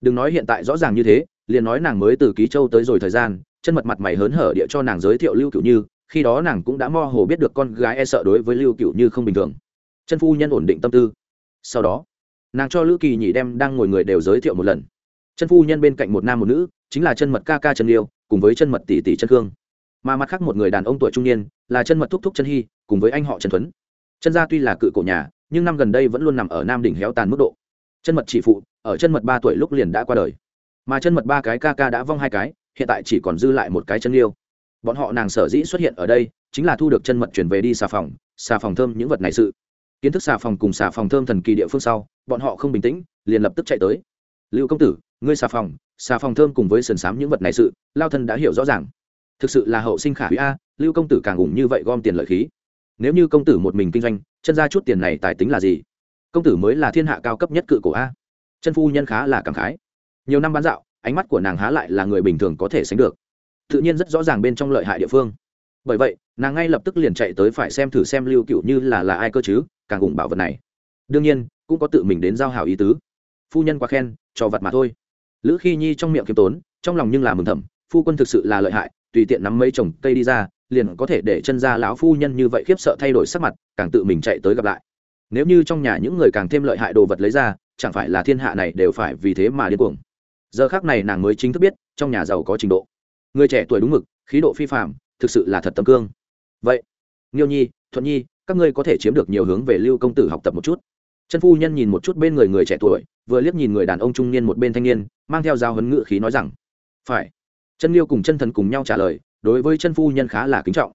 Đừng nói hiện tại rõ ràng như thế, liền nói nàng mới từ ký châu tới rồi thời gian, chân mật mặt mày hớn hở địa cho nàng giới thiệu lưu cựu như, khi đó nàng cũng đã mơ hồ biết được con gái e sợ đối với lưu cựu như không bình thường. Chân phu nhân ổn định tâm tư. Sau đó, nàng cho lữ kỳ nhị đem đang ngồi người đều giới thiệu một lần. Chân phu nhân bên cạnh một nam một nữ, chính là chân mật ca ca chân liêu, cùng với chân mật tỷ tỷ chân khương mà mặt khác một người đàn ông tuổi trung niên là chân mật thúc thúc chân hy cùng với anh họ trần tuấn chân gia tuy là cự cổ nhà nhưng năm gần đây vẫn luôn nằm ở nam đỉnh héo tàn mức độ chân mật chỉ phụ ở chân mật ba tuổi lúc liền đã qua đời mà chân mật ba cái ca ca đã vong hai cái hiện tại chỉ còn dư lại một cái chân liêu bọn họ nàng sở dĩ xuất hiện ở đây chính là thu được chân mật chuyển về đi xà phòng xà phòng thơm những vật này sự kiến thức xà phòng cùng xà phòng thơm thần kỳ địa phương sau bọn họ không bình tĩnh liền lập tức chạy tới lưu công tử ngươi xà phòng xà phòng thơm cùng với sườn xám những vật này sự lao thân đã hiểu rõ ràng thực sự là hậu sinh khả hủy a, lưu công tử càng ủng như vậy gom tiền lợi khí. Nếu như công tử một mình kinh doanh, chân ra chút tiền này tài tính là gì? Công tử mới là thiên hạ cao cấp nhất cự cổ a. Chân phu nhân khá là cảm khái. Nhiều năm bán dạo, ánh mắt của nàng há lại là người bình thường có thể sánh được. Tự nhiên rất rõ ràng bên trong lợi hại địa phương. Bởi vậy, nàng ngay lập tức liền chạy tới phải xem thử xem lưu cựu như là là ai cơ chứ, càng ủng bảo vật này. Đương nhiên, cũng có tự mình đến giao hảo ý tứ. Phu nhân quá khen, cho vật mà thôi. Lữ khi nhi trong miệng kiêm tốn, trong lòng nhưng là mừng thầm, phu quân thực sự là lợi hại tùy tiện nắm mấy chồng cây đi ra, liền có thể để chân ra lão phu nhân như vậy khiếp sợ thay đổi sắc mặt, càng tự mình chạy tới gặp lại. Nếu như trong nhà những người càng thêm lợi hại đồ vật lấy ra, chẳng phải là thiên hạ này đều phải vì thế mà điên cuồng. Giờ khác này nàng mới chính thức biết, trong nhà giàu có trình độ. Người trẻ tuổi đúng mực, khí độ phi phạm thực sự là thật tấm cương vậy, nghiêu nhi, thuận nhi, các ngươi có thể chiếm được nhiều hướng về lưu công tử học tập một chút. Chân phu nhân nhìn một chút bên người người trẻ tuổi, vừa liếc nhìn người đàn ông trung niên một bên thanh niên, mang theo dao hấn ngự khí nói rằng, phải chân liêu cùng chân thần cùng nhau trả lời, đối với chân phu nhân khá là kính trọng.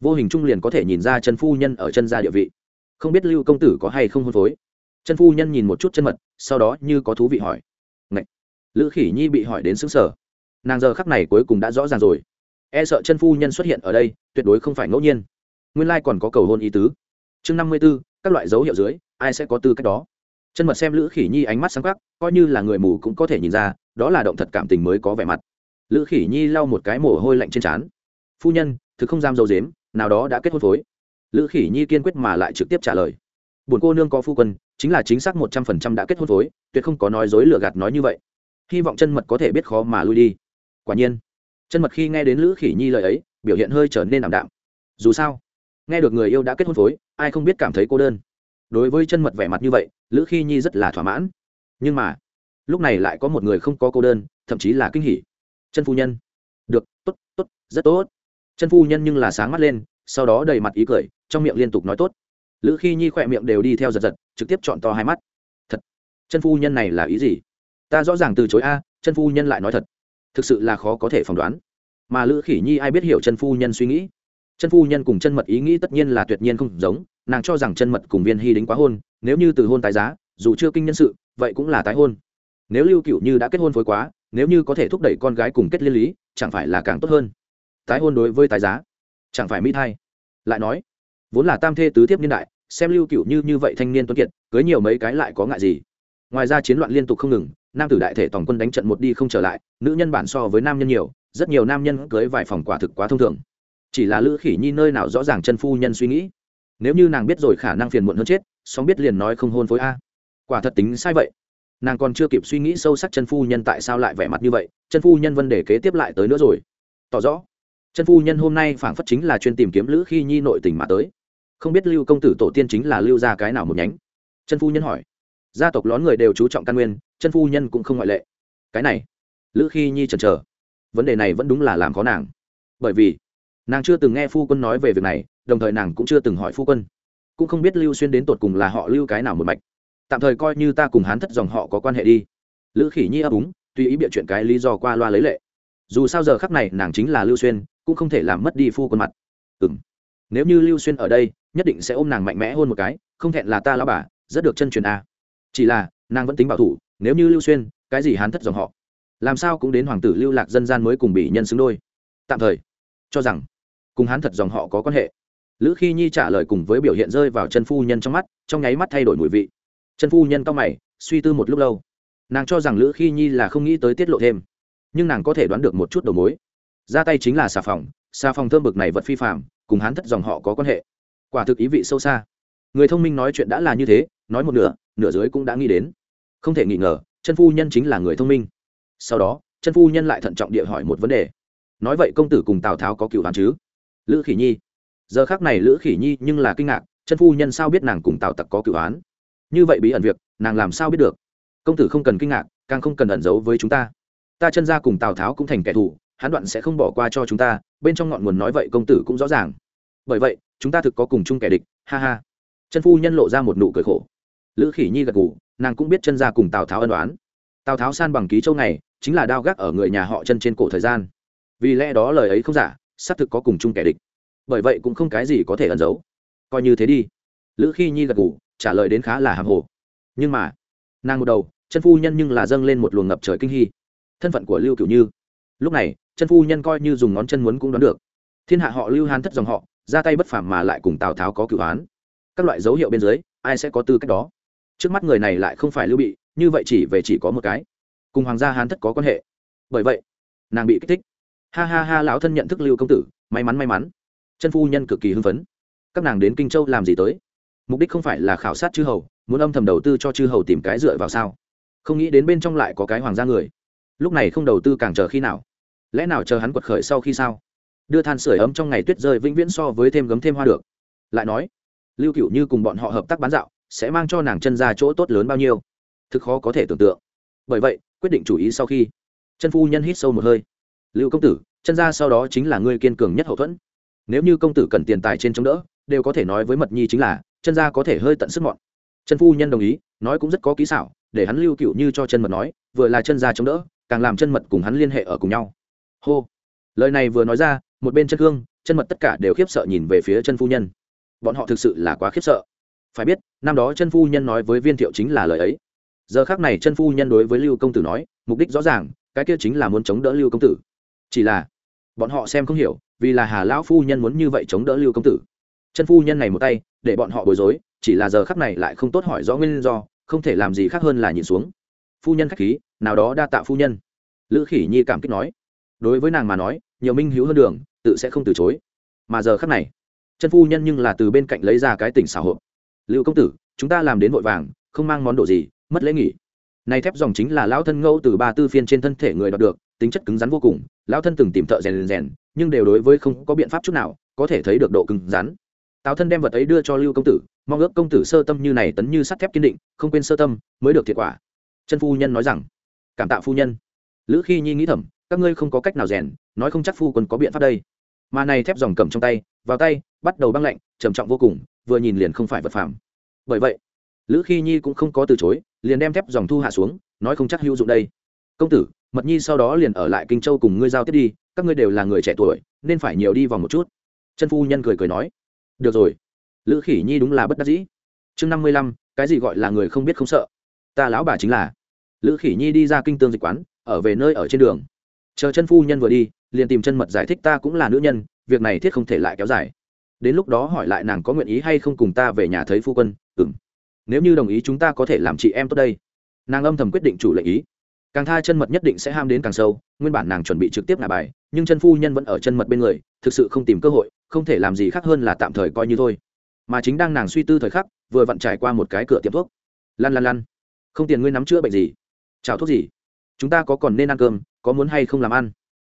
Vô hình trung liền có thể nhìn ra chân phu nhân ở chân gia địa vị. Không biết lưu công tử có hay không hôn phối? Chân phu nhân nhìn một chút chân mật, sau đó như có thú vị hỏi. Ngậy! lữ khỉ nhi bị hỏi đến xứng sở nàng giờ khắc này cuối cùng đã rõ ràng rồi. E sợ chân phu nhân xuất hiện ở đây, tuyệt đối không phải ngẫu nhiên. Nguyên lai còn có cầu hôn ý tứ. Chương năm mươi b ố các loại dấu hiệu dưới, ai sẽ có tư cách đó? Chân mật xem lữ khỉ nhi ánh mắt sáng khắc coi như là người mù cũng có thể nhìn ra, đó là động thật cảm tình mới có vẻ mặt lữ khỉ nhi lau một cái mồ hôi lạnh trên trán. Phu nhân, thực không dám dầu dếm, nào đó đã kết hôn phối. Lữ khỉ nhi kiên quyết mà lại trực tiếp trả lời. Buồn cô nương có phu quân, chính là chính xác một trăm phần trăm đã kết hôn phối, tuyệt không có nói dối lừa gạt nói như vậy. Hy vọng chân mật có thể biết khó mà lui đi. Quả nhiên, chân mật khi nghe đến lữ khỉ nhi lời ấy, biểu hiện hơi trở nên ảm đạm. Dù sao, nghe được người yêu đã kết hôn phối, ai không biết cảm thấy cô đơn. Đối với chân mật vẻ mặt như vậy, lữ khi nhi rất là thỏa mãn. Nhưng mà, lúc này lại có một người không có cô đơn, thậm chí là kinh hỉ chân phu nhân. Được, tốt tốt, rất tốt. Chân phu nhân nhưng là sáng mắt lên, sau đó đầy mặt ý cười, trong miệng liên tục nói tốt. Lữ khi nhi khỏe miệng đều đi theo giật giật, trực tiếp chọn to hai mắt. Thật, chân phu nhân này là ý gì? Ta rõ ràng từ chối a, chân phu nhân lại nói thật. Thực sự là khó có thể phỏng đoán. Mà lữ khỉ nhi ai biết hiểu chân phu nhân suy nghĩ? Chân phu nhân cùng chân mật ý nghĩ tất nhiên là tuyệt nhiên không giống, nàng cho rằng chân mật cùng viên hy đính quá hôn, nếu như từ hôn tái giá, dù chưa kinh nhân sự, vậy cũng là tái hôn. Nếu lưu cựu như đã kết hôn phối quá nếu như có thể thúc đẩy con gái cùng kết liên lý, chẳng phải là càng tốt hơn? Tái hôn đối với tái giá, chẳng phải mỹ thay lại nói, vốn là tam thê tứ tiếp niên đại, xem lưu cựu như như vậy thanh niên tuấn kiệt, cưới nhiều mấy cái lại có ngại gì? Ngoài ra chiến loạn liên tục không ngừng, nam tử đại thể tổng quân đánh trận một đi không trở lại, nữ nhân bản so với nam nhân nhiều, rất nhiều nam nhân cưới vài phòng quả thực quá thông thường. Chỉ là lữ khỉ nhi nơi nào rõ ràng chân phu nhân suy nghĩ. Nếu như nàng biết rồi khả năng phiền muộn hơn chết, song biết liền nói không hôn phối a. Quả thật tính sai vậy nàng còn chưa kịp suy nghĩ sâu sắc chân phu nhân tại sao lại vẻ mặt như vậy, chân phu nhân vấn đề kế tiếp lại tới nữa rồi. Tỏ rõ. Chân phu nhân hôm nay phảng phất chính là chuyên tìm kiếm lữ khi nhi nội tình mà tới. Không biết lưu công tử tổ tiên chính là lưu ra cái nào một nhánh? Chân phu nhân hỏi. Gia tộc lón người đều chú trọng căn nguyên, chân phu nhân cũng không ngoại lệ. Cái này. Lữ khi nhi chần chờ. Vấn đề này vẫn đúng là làm khó nàng. Bởi vì, nàng chưa từng nghe phu quân nói về việc này, đồng thời nàng cũng chưa từng hỏi phu quân. Cũng không biết lưu xuyên đến tột cùng là họ lưu cái nào một mạch tạm thời coi như ta cùng hán thất dòng họ có quan hệ đi. Lữ khỉ nhi ấp úng, tùy ý bịa chuyện cái lý do qua loa lấy lệ. Dù sao giờ khắc này nàng chính là lưu xuyên, cũng không thể làm mất đi phu quân mặt. Ừ m nếu như lưu xuyên ở đây, nhất định sẽ ôm nàng mạnh mẽ hơn một cái, không thẹn là ta lao bà, rất được chân truyền a. Chỉ là, nàng vẫn tính bảo thủ, nếu như lưu xuyên, cái gì hán thất dòng họ? Làm sao cũng đến hoàng tử lưu lạc dân gian mới cùng bị nhân xứng đôi? Tạm thời, cho rằng, cùng hán thật dòng họ có quan hệ. Lữ khi nhi trả lời cùng với biểu hiện rơi vào chân phu nhân trong mắt, trong nháy mắt thay đổi mùi vị chân phu nhân cao mày, suy tư một lúc lâu. Nàng cho rằng lữ khi nhi là không nghĩ tới tiết lộ thêm, nhưng nàng có thể đoán được một chút đầu mối. Ra tay chính là xà phòng xà phòng thơm bực này vật phi phạm cùng hán thất dòng họ có quan hệ. Quả thực ý vị sâu xa. Người thông minh nói chuyện đã là như thế, nói một nửa nửa dưới cũng đã nghĩ đến. Không thể nghi ngờ, chân phu nhân chính là người thông minh. Sau đó, chân phu nhân lại thận trọng địa hỏi một vấn đề. Nói vậy công tử cùng tào tháo có cựu hàn chứ? Lữ khỉ nhi. Giờ khác này lữ khỉ nhi nhưng là kinh ngạc, chân phu nhân sao biết nàng cùng tào tặc có cựu án như vậy bí ẩn việc, nàng làm sao biết được? Công tử không cần kinh ngạc, càng không cần ẩn giấu với chúng ta. Ta chân ra cùng tào tháo cũng thành kẻ thù, hắn đoạn sẽ không bỏ qua cho chúng ta, bên trong ngọn nguồn nói vậy công tử cũng rõ ràng. Bởi vậy, chúng ta thực có cùng chung kẻ địch, ha ha. Chân phu nhân lộ ra một nụ cười khổ. Lữ khỉ nhi gật gù, nàng cũng biết chân ra cùng tào tháo ân đoán tào tháo san bằng ký châu này, chính là đao gác ở người nhà họ chân trên cổ thời gian. Vì lẽ đó lời ấy không giả, xác thực có cùng chung kẻ địch. Bởi vậy cũng không cái gì có thể ẩn giấu. Coi như thế đi. Lữ khi nhi gật ngủ trả lời đến khá là hàm hồ. Nhưng mà, nàng một đầu, chân phu nhân nhưng là dâng lên một luồng ngập trời kinh hy thân phận của lưu cửu như. Lúc này, chân phu nhân coi như dùng ngón chân muốn cũng đoán được. Thiên hạ họ lưu hán thất dòng họ, ra tay bất phàm mà lại cùng tào tháo có cửu hán. Các loại dấu hiệu bên dưới, ai sẽ có tư cách đó? Trước mắt người này lại không phải lưu bị, như vậy chỉ về chỉ có một cái. Cùng hoàng gia hán thất có quan hệ. Bởi vậy, nàng bị kích thích. Ha ha ha, lão thân nhận thức lưu công tử, may mắn may mắn. Chân phu nhân cực kỳ hưng phấn. Các nàng đến kinh châu làm gì tới? Mục đích không phải là khảo sát chư hầu, muốn âm thầm đầu tư cho chư hầu tìm cái dựa vào sao? Không nghĩ đến bên trong lại có cái hoàng gia người. Lúc này không đầu tư càng chờ khi nào? Lẽ nào chờ hắn quật khởi sau khi sao? Đưa than sửa ấm trong ngày tuyết rơi vĩnh viễn so với thêm gấm thêm hoa được. Lại nói, lưu cựu như cùng bọn họ hợp tác bán dạo, sẽ mang cho nàng chân ra chỗ tốt lớn bao nhiêu? Thực khó có thể tưởng tượng. Bởi vậy, quyết định chủ ý sau khi, chân phu nhân hít sâu một hơi. Lưu công tử, chân ra sau đó chính là người kiên cường nhất hậu thuẫn. Nếu như công tử cần tiền tài trên chống đỡ đều có thể nói với mật nhi chính là, chân gia có thể hơi tận sức mọn. Chân phu nhân đồng ý, nói cũng rất có kỹ xảo, để hắn lưu cựu như cho chân mật nói, vừa là chân gia chống đỡ, càng làm chân mật cùng hắn liên hệ ở cùng nhau. Hô. Lời này vừa nói ra, một bên chân hương, chân mật tất cả đều khiếp sợ nhìn về phía chân phu nhân. Bọn họ thực sự là quá khiếp sợ. Phải biết, năm đó chân phu nhân nói với viên thiệu chính là lời ấy. Giờ khác này chân phu nhân đối với lưu công tử nói, mục đích rõ ràng, cái kia chính là muốn chống đỡ lưu công tử. Chỉ là, bọn họ xem không hiểu, vì là hà lão phu nhân muốn như vậy chống đỡ lưu công tử chân phu nhân này một tay, để bọn họ bối rối, chỉ là giờ khắc này lại không tốt hỏi rõ nguyên do, không thể làm gì khác hơn là nhìn xuống. Phu nhân k h á c h khí, nào đó đa tạ phu nhân. Lữ khỉ nhi cảm kích nói. Đối với nàng mà nói, nhiều minh hữu hơn đường, tự sẽ không từ chối. Mà giờ khắc này, chân phu nhân nhưng là từ bên cạnh lấy ra cái tỉnh xào hộp. Lưu công tử, chúng ta làm đến vội vàng, không mang món đồ gì, mất lễ nghỉ. Này thép dòng chính là lão thân ngẫu từ ba tư phiên trên thân thể người đọc được, tính chất cứng rắn vô cùng, lão thân từng tìm thợ rèn rèn, nhưng đều đối với không có biện pháp chút nào, có thể thấy được độ cứng rắn tào thân đem vật ấy đưa cho lưu công tử, mong ước công tử sơ tâm như này tấn như sắt thép kiên định, không quên sơ tâm mới được thiệt quả. Chân phu nhân nói rằng, cảm tạ phu nhân. Lữ khi nhi nghĩ thầm, các ngươi không có cách nào rèn, nói không chắc phu quân có biện pháp đây. Mà này thép dòng cầm trong tay, vào tay, bắt đầu băng lạnh, trầm trọng vô cùng, vừa nhìn liền không phải vật phẩm bởi vậy, lữ khi nhi cũng không có từ chối, liền đem thép dòng thu hạ xuống, nói không chắc hữu dụng đây. Công tử, mật nhi sau đó liền ở lại kinh châu cùng ngươi giao tiếp đi, các ngươi đều là người trẻ tuổi, nên phải nhiều đi vòng một chút. Chân phu nhân cười cười nói được rồi. Lữ khỉ nhi đúng là bất đắc dĩ. Chương năm mươi lăm, cái gì gọi là người không biết không sợ? Ta lão bà chính là. Lữ khỉ nhi đi ra kinh tương dịch quán, ở về nơi ở trên đường. Chờ chân phu nhân vừa đi, liền tìm chân mật giải thích ta cũng là nữ nhân, việc này thiết không thể lại kéo dài. Đến lúc đó hỏi lại nàng có nguyện ý hay không cùng ta về nhà thấy phu quân ừng nếu như đồng ý chúng ta có thể làm chị em tốt đây. Nàng âm thầm quyết định chủ lệnh ý càng tha chân mật nhất định sẽ ham đến càng sâu, nguyên bản nàng chuẩn bị trực tiếp ngả bài, nhưng chân phu nhân vẫn ở chân mật bên người, thực sự không tìm cơ hội, không thể làm gì khác hơn là tạm thời coi như thôi. Mà chính đang nàng suy tư thời khắc, vừa vặn trải qua một cái cửa tiệm thuốc. Lăn lăn lăn không tiền ngươi nắm chữa bệnh gì? Chào thuốc gì? Chúng ta có còn nên ăn cơm, có muốn hay không làm ăn?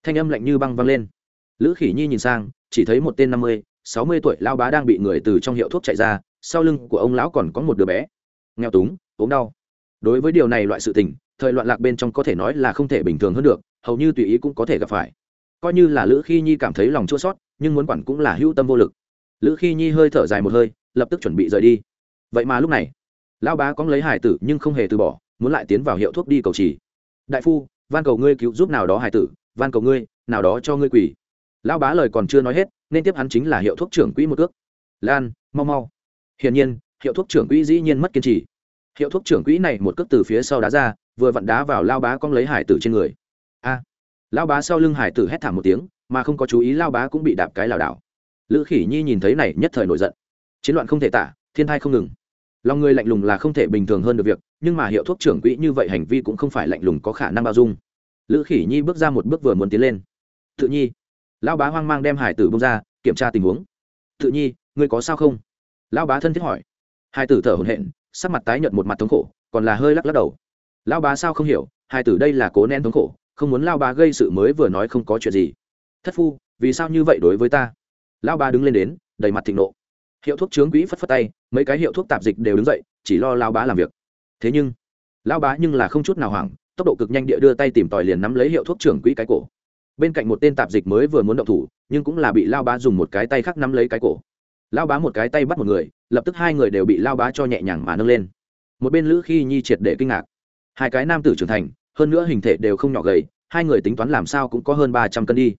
Thanh âm lạnh như băng văng lên. Lữ khỉ nhi nhìn sang, chỉ thấy một tên năm mươi, sáu mươi tuổi lao bá đang bị người từ trong hiệu thuốc chạy ra, sau lưng của ông lão còn có một đứa bé. Nghèo túng, ốm đau đối với điều này loại sự tình, thời loạn lạc bên trong có thể nói là không thể bình thường hơn được, hầu như tùy ý cũng có thể gặp phải. Coi như là lữ khi nhi cảm thấy lòng chua sót nhưng muốn quản cũng là hữu tâm vô lực. Lữ khi nhi hơi thở dài một hơi, lập tức chuẩn bị rời đi. Vậy mà lúc này, lão bá cóng lấy hải tử nhưng không hề từ bỏ, muốn lại tiến vào hiệu thuốc đi cầu trì. Đại phu, van cầu ngươi cứu giúp nào đó hải tử, van cầu ngươi, nào đó cho ngươi quỳ. Lão bá lời còn chưa nói hết, nên tiếp hắn chính là hiệu thuốc trưởng quỹ một cước lan, mau mau. Hiển nhiên, hiệu thuốc trưởng quỹ dĩ nhiên mất kiên trì hiệu thuốc trưởng quỹ này một cước từ phía sau đá ra vừa vặn đá vào lao bá cong lấy hải tử trên người. A. À, lao bá sau lưng hải tử hét thảm một tiếng mà không có chú ý lao bá cũng bị đạp cái lảo đảo. Lữ khỉ nhi nhìn thấy này nhất thời nổi giận. Chiến loạn không thể tả thiên thai không ngừng. Lòng người lạnh lùng là không thể bình thường hơn được việc nhưng mà hiệu thuốc trưởng quỹ như vậy hành vi cũng không phải lạnh lùng có khả năng bao dung. Lữ khỉ nhi bước ra một bước vừa muốn tiến lên. Tự nhi. Lao bá hoang mang đem hải tử bông ra kiểm tra tình huống. Tự nhi ngươi có sao không? Lao bá thân thiết hỏi. Hải tử thở hổn hển sắc mặt tái nhợt một mặt thống khổ, còn là hơi lắc lắc đầu. Lão bá sao không hiểu, hai tử đây là cố nén thống khổ, không muốn lao bá gây sự mới vừa nói không có chuyện gì. Thất phu, vì sao như vậy đối với ta? Lão bá đứng lên đến, đầy mặt thịnh nộ. Hiệu thuốc trướng quỹ phất phất tay, mấy cái hiệu thuốc tạp dịch đều đứng dậy, chỉ lo lao bá làm việc. Thế nhưng, lão bá nhưng là không chút nào hoảng, tốc độ cực nhanh địa đưa tay tìm tòi liền nắm lấy hiệu thuốc trưởng quỹ cái cổ. Bên cạnh một tên tạp dịch mới vừa muốn động thủ, nhưng cũng là bị lao bá dùng một cái tay khác nắm lấy cái cổ. Lao bá một cái tay bắt một người lập tức hai người đều bị lao bá cho nhẹ nhàng mà nâng lên. Một bên lữ khi nhi triệt để kinh ngạc. Hai cái nam tử trưởng thành, hơn nữa hình thể đều không nhỏ gầy, hai người tính toán làm sao cũng có hơn ba trăm cân đi.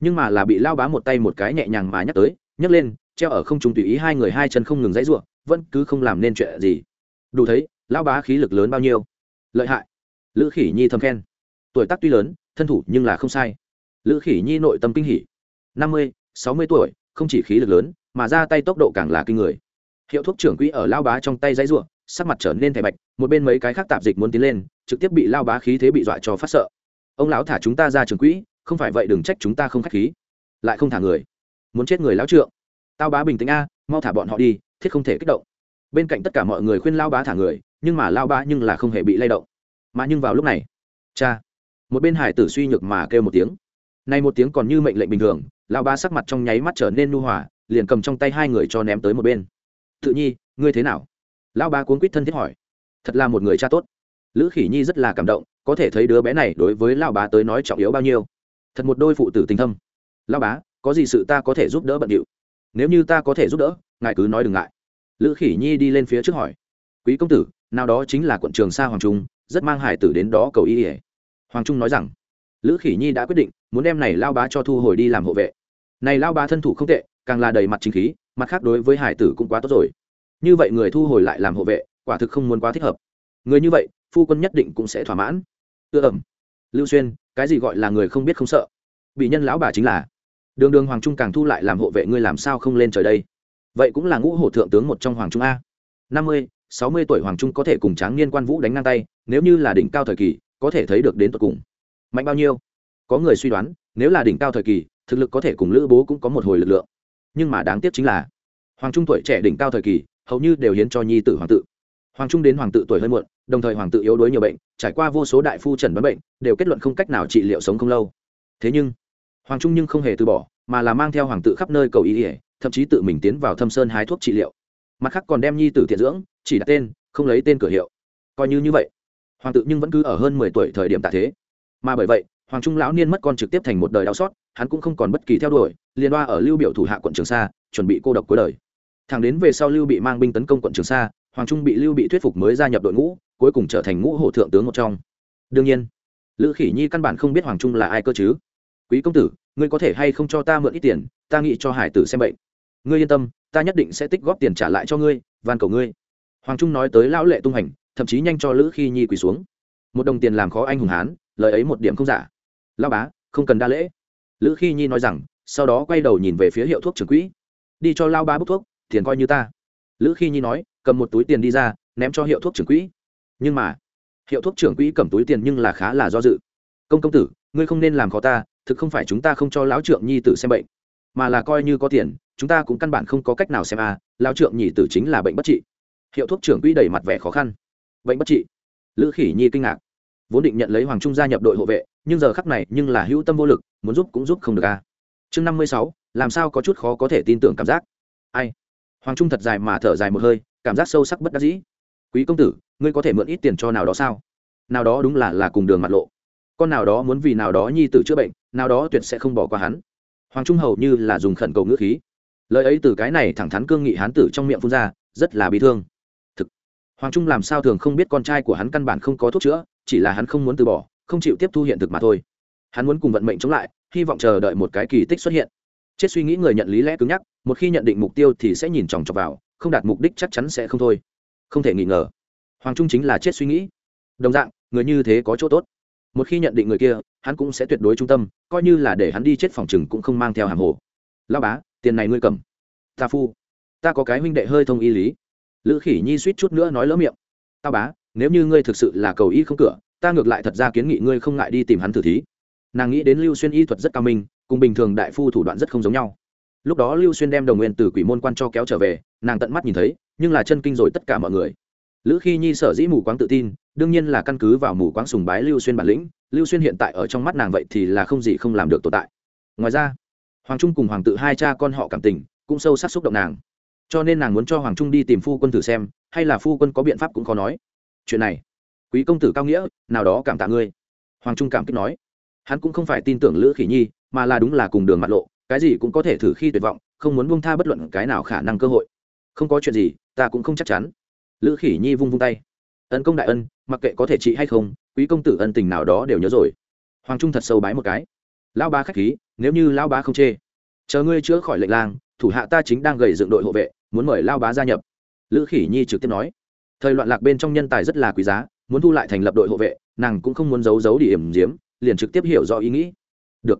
Nhưng mà là bị lao bá một tay một cái nhẹ nhàng mà nhắc tới, nhấc lên, treo ở không trung tùy ý hai người hai chân không ngừng dãy ruộng vẫn cứ không làm nên chuyện gì. Đủ thấy, lao bá khí lực lớn bao nhiêu. Lợi hại. Lữ khỉ nhi thầm khen. Tuổi tác tuy lớn, thân thủ nhưng là không sai. Lữ khỉ nhi nội tâm kinh hỉ. Năm mươi, sáu mươi tuổi, không chỉ khí lực lớn, mà ra tay tốc độ càng là kinh người hiệu thuốc trưởng quỹ ở lao bá trong tay dãy ruộng sắc mặt trở nên thẻ bạch, một bên mấy cái khác tạp dịch muốn tiến lên, trực tiếp bị lao bá khí thế bị dọa cho phát sợ. Ông lão thả chúng ta ra trường quỹ, không phải vậy đừng trách chúng ta không k h á c h khí. Lại không thả người. Muốn chết người lão trượng. Tao bá bình tĩnh a, mau thả bọn họ đi, thiết không thể kích động. Bên cạnh tất cả mọi người khuyên lao bá thả người, nhưng mà lao bá nhưng là không hề bị lay động. Mà nhưng vào lúc này, cha, một bên hải tử suy nhược mà kêu một tiếng. Nay một tiếng còn như mệnh lệnh bình thường, lao bá sắc mặt trong nháy mắt trở nên nu hòa, liền cầm trong tay hai người cho ném tới một bên tự nhi, ngươi thế nào? Lão bá cuốn quýt thân thiết hỏi. Thật là một người cha tốt. Lữ khỉ nhi rất là cảm động, có thể thấy đứa bé này đối với Lão bá tới nói trọng yếu bao nhiêu. Thật một đôi phụ tử tình thâm. Lão bá, có gì sự ta có thể giúp đỡ bận điệu? Nếu như ta có thể giúp đỡ, ngài cứ nói đừng ngại. Lữ khỉ nhi đi lên phía trước hỏi. Quý công tử, nào đó chính là quận trường sa hoàng trung, rất mang hải tử đến đó cầu y ỉa hoàng trung nói rằng, lữ khỉ nhi đã quyết định, muốn đem này lao bá cho thu hồi đi làm hộ vệ. Này lao bá thân thủ không tệ, càng là đầy mặt chính khí mặt khác đối với hải tử cũng quá tốt rồi. Như vậy người thu hồi lại làm hộ vệ, quả thực không muốn quá thích hợp. Người như vậy, phu quân nhất định cũng sẽ thỏa mãn. Ưa ẩm. Lưu xuyên, cái gì gọi là người không biết không sợ? Bị nhân lão bà chính là. Đường đường hoàng trung càng thu lại làm hộ vệ, ngươi làm sao không lên trời đây? Vậy cũng là ngũ hổ thượng tướng một trong hoàng trung a. Năm mươi, sáu mươi tuổi hoàng trung có thể cùng tráng niên quan vũ đánh ngang tay, nếu như là đỉnh cao thời kỳ, có thể thấy được đến tột cùng. Mạnh bao nhiêu? Có người suy đoán, nếu là đỉnh cao thời kỳ, thực lực có thể cùng lữ bố cũng có một hồi lực lượng nhưng mà đáng tiếc chính là hoàng trung tuổi trẻ đỉnh cao thời kỳ, hầu như đều hiến cho nhi tử hoàng tự. Hoàng trung đến hoàng tự tuổi hơi muộn, đồng thời hoàng tự yếu đuối nhiều bệnh, trải qua vô số đại phu trần đoán bệnh, đều kết luận không cách nào trị liệu sống không lâu. Thế nhưng, hoàng trung nhưng không hề từ bỏ, mà là mang theo hoàng tự khắp nơi cầu ý ỉa thậm chí tự mình tiến vào thâm sơn hái thuốc trị liệu. Mặt khác còn đem nhi tử thiện dưỡng, chỉ đặt tên, không lấy tên cửa hiệu. Coi như như vậy, hoàng tự nhưng vẫn cứ ở hơn mười tuổi thời điểm tạ thế. Mà bởi vậy hoàng trung lão niên mất con trực tiếp thành một đời đau xót, hắn cũng không còn bất kỳ theo đuổi liên đoa ở lưu biểu thủ hạ quận trường sa, chuẩn bị cô độc cuối đời. Thẳng đến về sau lưu bị mang binh tấn công quận trường sa, hoàng trung bị lưu bị thuyết phục mới gia nhập đội ngũ, cuối cùng trở thành ngũ hổ thượng tướng một trong. Đương nhiên, lữ khỉ nhi căn bản không biết hoàng trung là ai cơ chứ? Quý công tử, ngươi có thể hay không cho ta mượn ít tiền, ta nghĩ cho hải tử xem bệnh. Ngươi yên tâm, ta nhất định sẽ tích góp tiền trả lại cho ngươi, van cầu ngươi. Hoàng trung nói tới lão lệ tung hành, thậm chí nhanh cho lữ khi nhi quỳ xuống. Một đồng tiền làm khó anh hùng hán, lời ấy một điểm không giả lao bá, không cần đa lễ. Lữ khi nhi nói rằng, sau đó quay đầu nhìn về phía hiệu thuốc trưởng quỹ. Đi cho lao bá bốc thuốc, tiền coi như ta. Lữ khi nhi nói, cầm một túi tiền đi ra, ném cho hiệu thuốc trưởng quỹ. Nhưng mà, hiệu thuốc trưởng quỹ cầm túi tiền nhưng là khá là do dự. Công công tử, ngươi không nên làm khó ta, thực không phải chúng ta không cho lão trượng nhi tử xem bệnh. Mà là coi như có tiền, chúng ta cũng căn bản không có cách nào xem à lão trượng nhi tử chính là bệnh bất trị. Hiệu thuốc trưởng quỹ đầy mặt vẻ khó khăn. Bệnh bất trị. Lữ khỉ nhi kinh ngạc vốn định nhận lấy hoàng trung gia nhập đội hộ vệ, nhưng giờ khắc này nhưng là hữu tâm vô lực, muốn giúp cũng giúp không được à. Chương năm mươi sáu, làm sao có chút khó có thể tin tưởng cảm giác. Ai? Hoàng trung thật dài mà thở dài một hơi, cảm giác sâu sắc bất đắc dĩ. Quý công tử, ngươi có thể mượn ít tiền cho nào đó sao? Nào đó đúng là là cùng đường mặt lộ. Con nào đó muốn vì nào đó nhi tử chữa bệnh, nào đó tuyệt sẽ không bỏ qua hắn. Hoàng trung hầu như là dùng khẩn cầu ngữ khí. Lời ấy từ cái này thẳng thắn cương nghị hán tử trong miệng phun ra, rất là bị thương. Thực, hoàng trung làm sao thường không biết con trai của hắn căn bản không có thuốc chữa chỉ là hắn không muốn từ bỏ, không chịu tiếp thu hiện thực mà thôi. Hắn muốn cùng vận mệnh chống lại, hy vọng chờ đợi một cái kỳ tích xuất hiện. Chết suy nghĩ người nhận lý lẽ cứng nhắc, một khi nhận định mục tiêu thì sẽ nhìn chòng chọc vào, không đạt mục đích chắc chắn sẽ không thôi. Không thể nghi ngờ, hoàng trung chính là chết suy nghĩ. Đồng dạng, người như thế có chỗ tốt. Một khi nhận định người kia, hắn cũng sẽ tuyệt đối trung tâm, coi như là để hắn đi chết phòng chừng cũng không mang theo hàng hồ. Lao bá, tiền này ngươi cầm. Ta phu, ta có cái huynh đệ hơi thông y lý. Lữ khỉ nhi suýt chút nữa nói lỡ miệng. Tao bá nếu như ngươi thực sự là cầu y không cửa, ta ngược lại thật ra kiến nghị ngươi không ngại đi tìm hắn thử thí. Nàng nghĩ đến lưu xuyên y thuật rất cao minh, cùng bình thường đại phu thủ đoạn rất không giống nhau. Lúc đó lưu xuyên đem đồng nguyên từ quỷ môn quan cho kéo trở về, nàng tận mắt nhìn thấy, nhưng là chân kinh rồi tất cả mọi người. Lữ khi nhi sở dĩ mù quáng tự tin, đương nhiên là căn cứ vào mù quáng sùng bái lưu xuyên bản lĩnh, lưu xuyên hiện tại ở trong mắt nàng vậy thì là không gì không làm được tồn tại. Ngoài ra, hoàng trung cùng hoàng tự hai cha con họ cảm tình, cũng sâu sắc xúc động nàng. Cho nên nàng muốn cho hoàng trung đi tìm phu quân thử xem, hay là phu quân có biện pháp cũng khó nói chuyện này. Quý công tử cao nghĩa, nào đó cảm tạ ngươi. Hoàng trung cảm kích nói. Hắn cũng không phải tin tưởng lữ khỉ nhi, mà là đúng là cùng đường mặt lộ, cái gì cũng có thể thử khi tuyệt vọng, không muốn buông tha bất luận cái nào khả năng cơ hội. Không có chuyện gì, ta cũng không chắc chắn. Lữ khỉ nhi vung vung tay. Ân công đại ân, mặc kệ có thể trị hay không, quý công tử ân tình nào đó đều nhớ rồi. Hoàng trung thật sâu bái một cái. Lao ba k h á c h khí, nếu như lao ba không chê, chờ ngươi chữa khỏi lệnh lang, thủ hạ ta chính đang gầy dựng đội hộ vệ, muốn mời lao bá gia nhập. Lữ khỉ nhi trực tiếp nói thời loạn lạc bên trong nhân tài rất là quý giá, muốn thu lại thành lập đội hộ vệ, nàng cũng không muốn giấu giấu đi hiểm diếm liền trực tiếp hiểu rõ ý nghĩ. Được.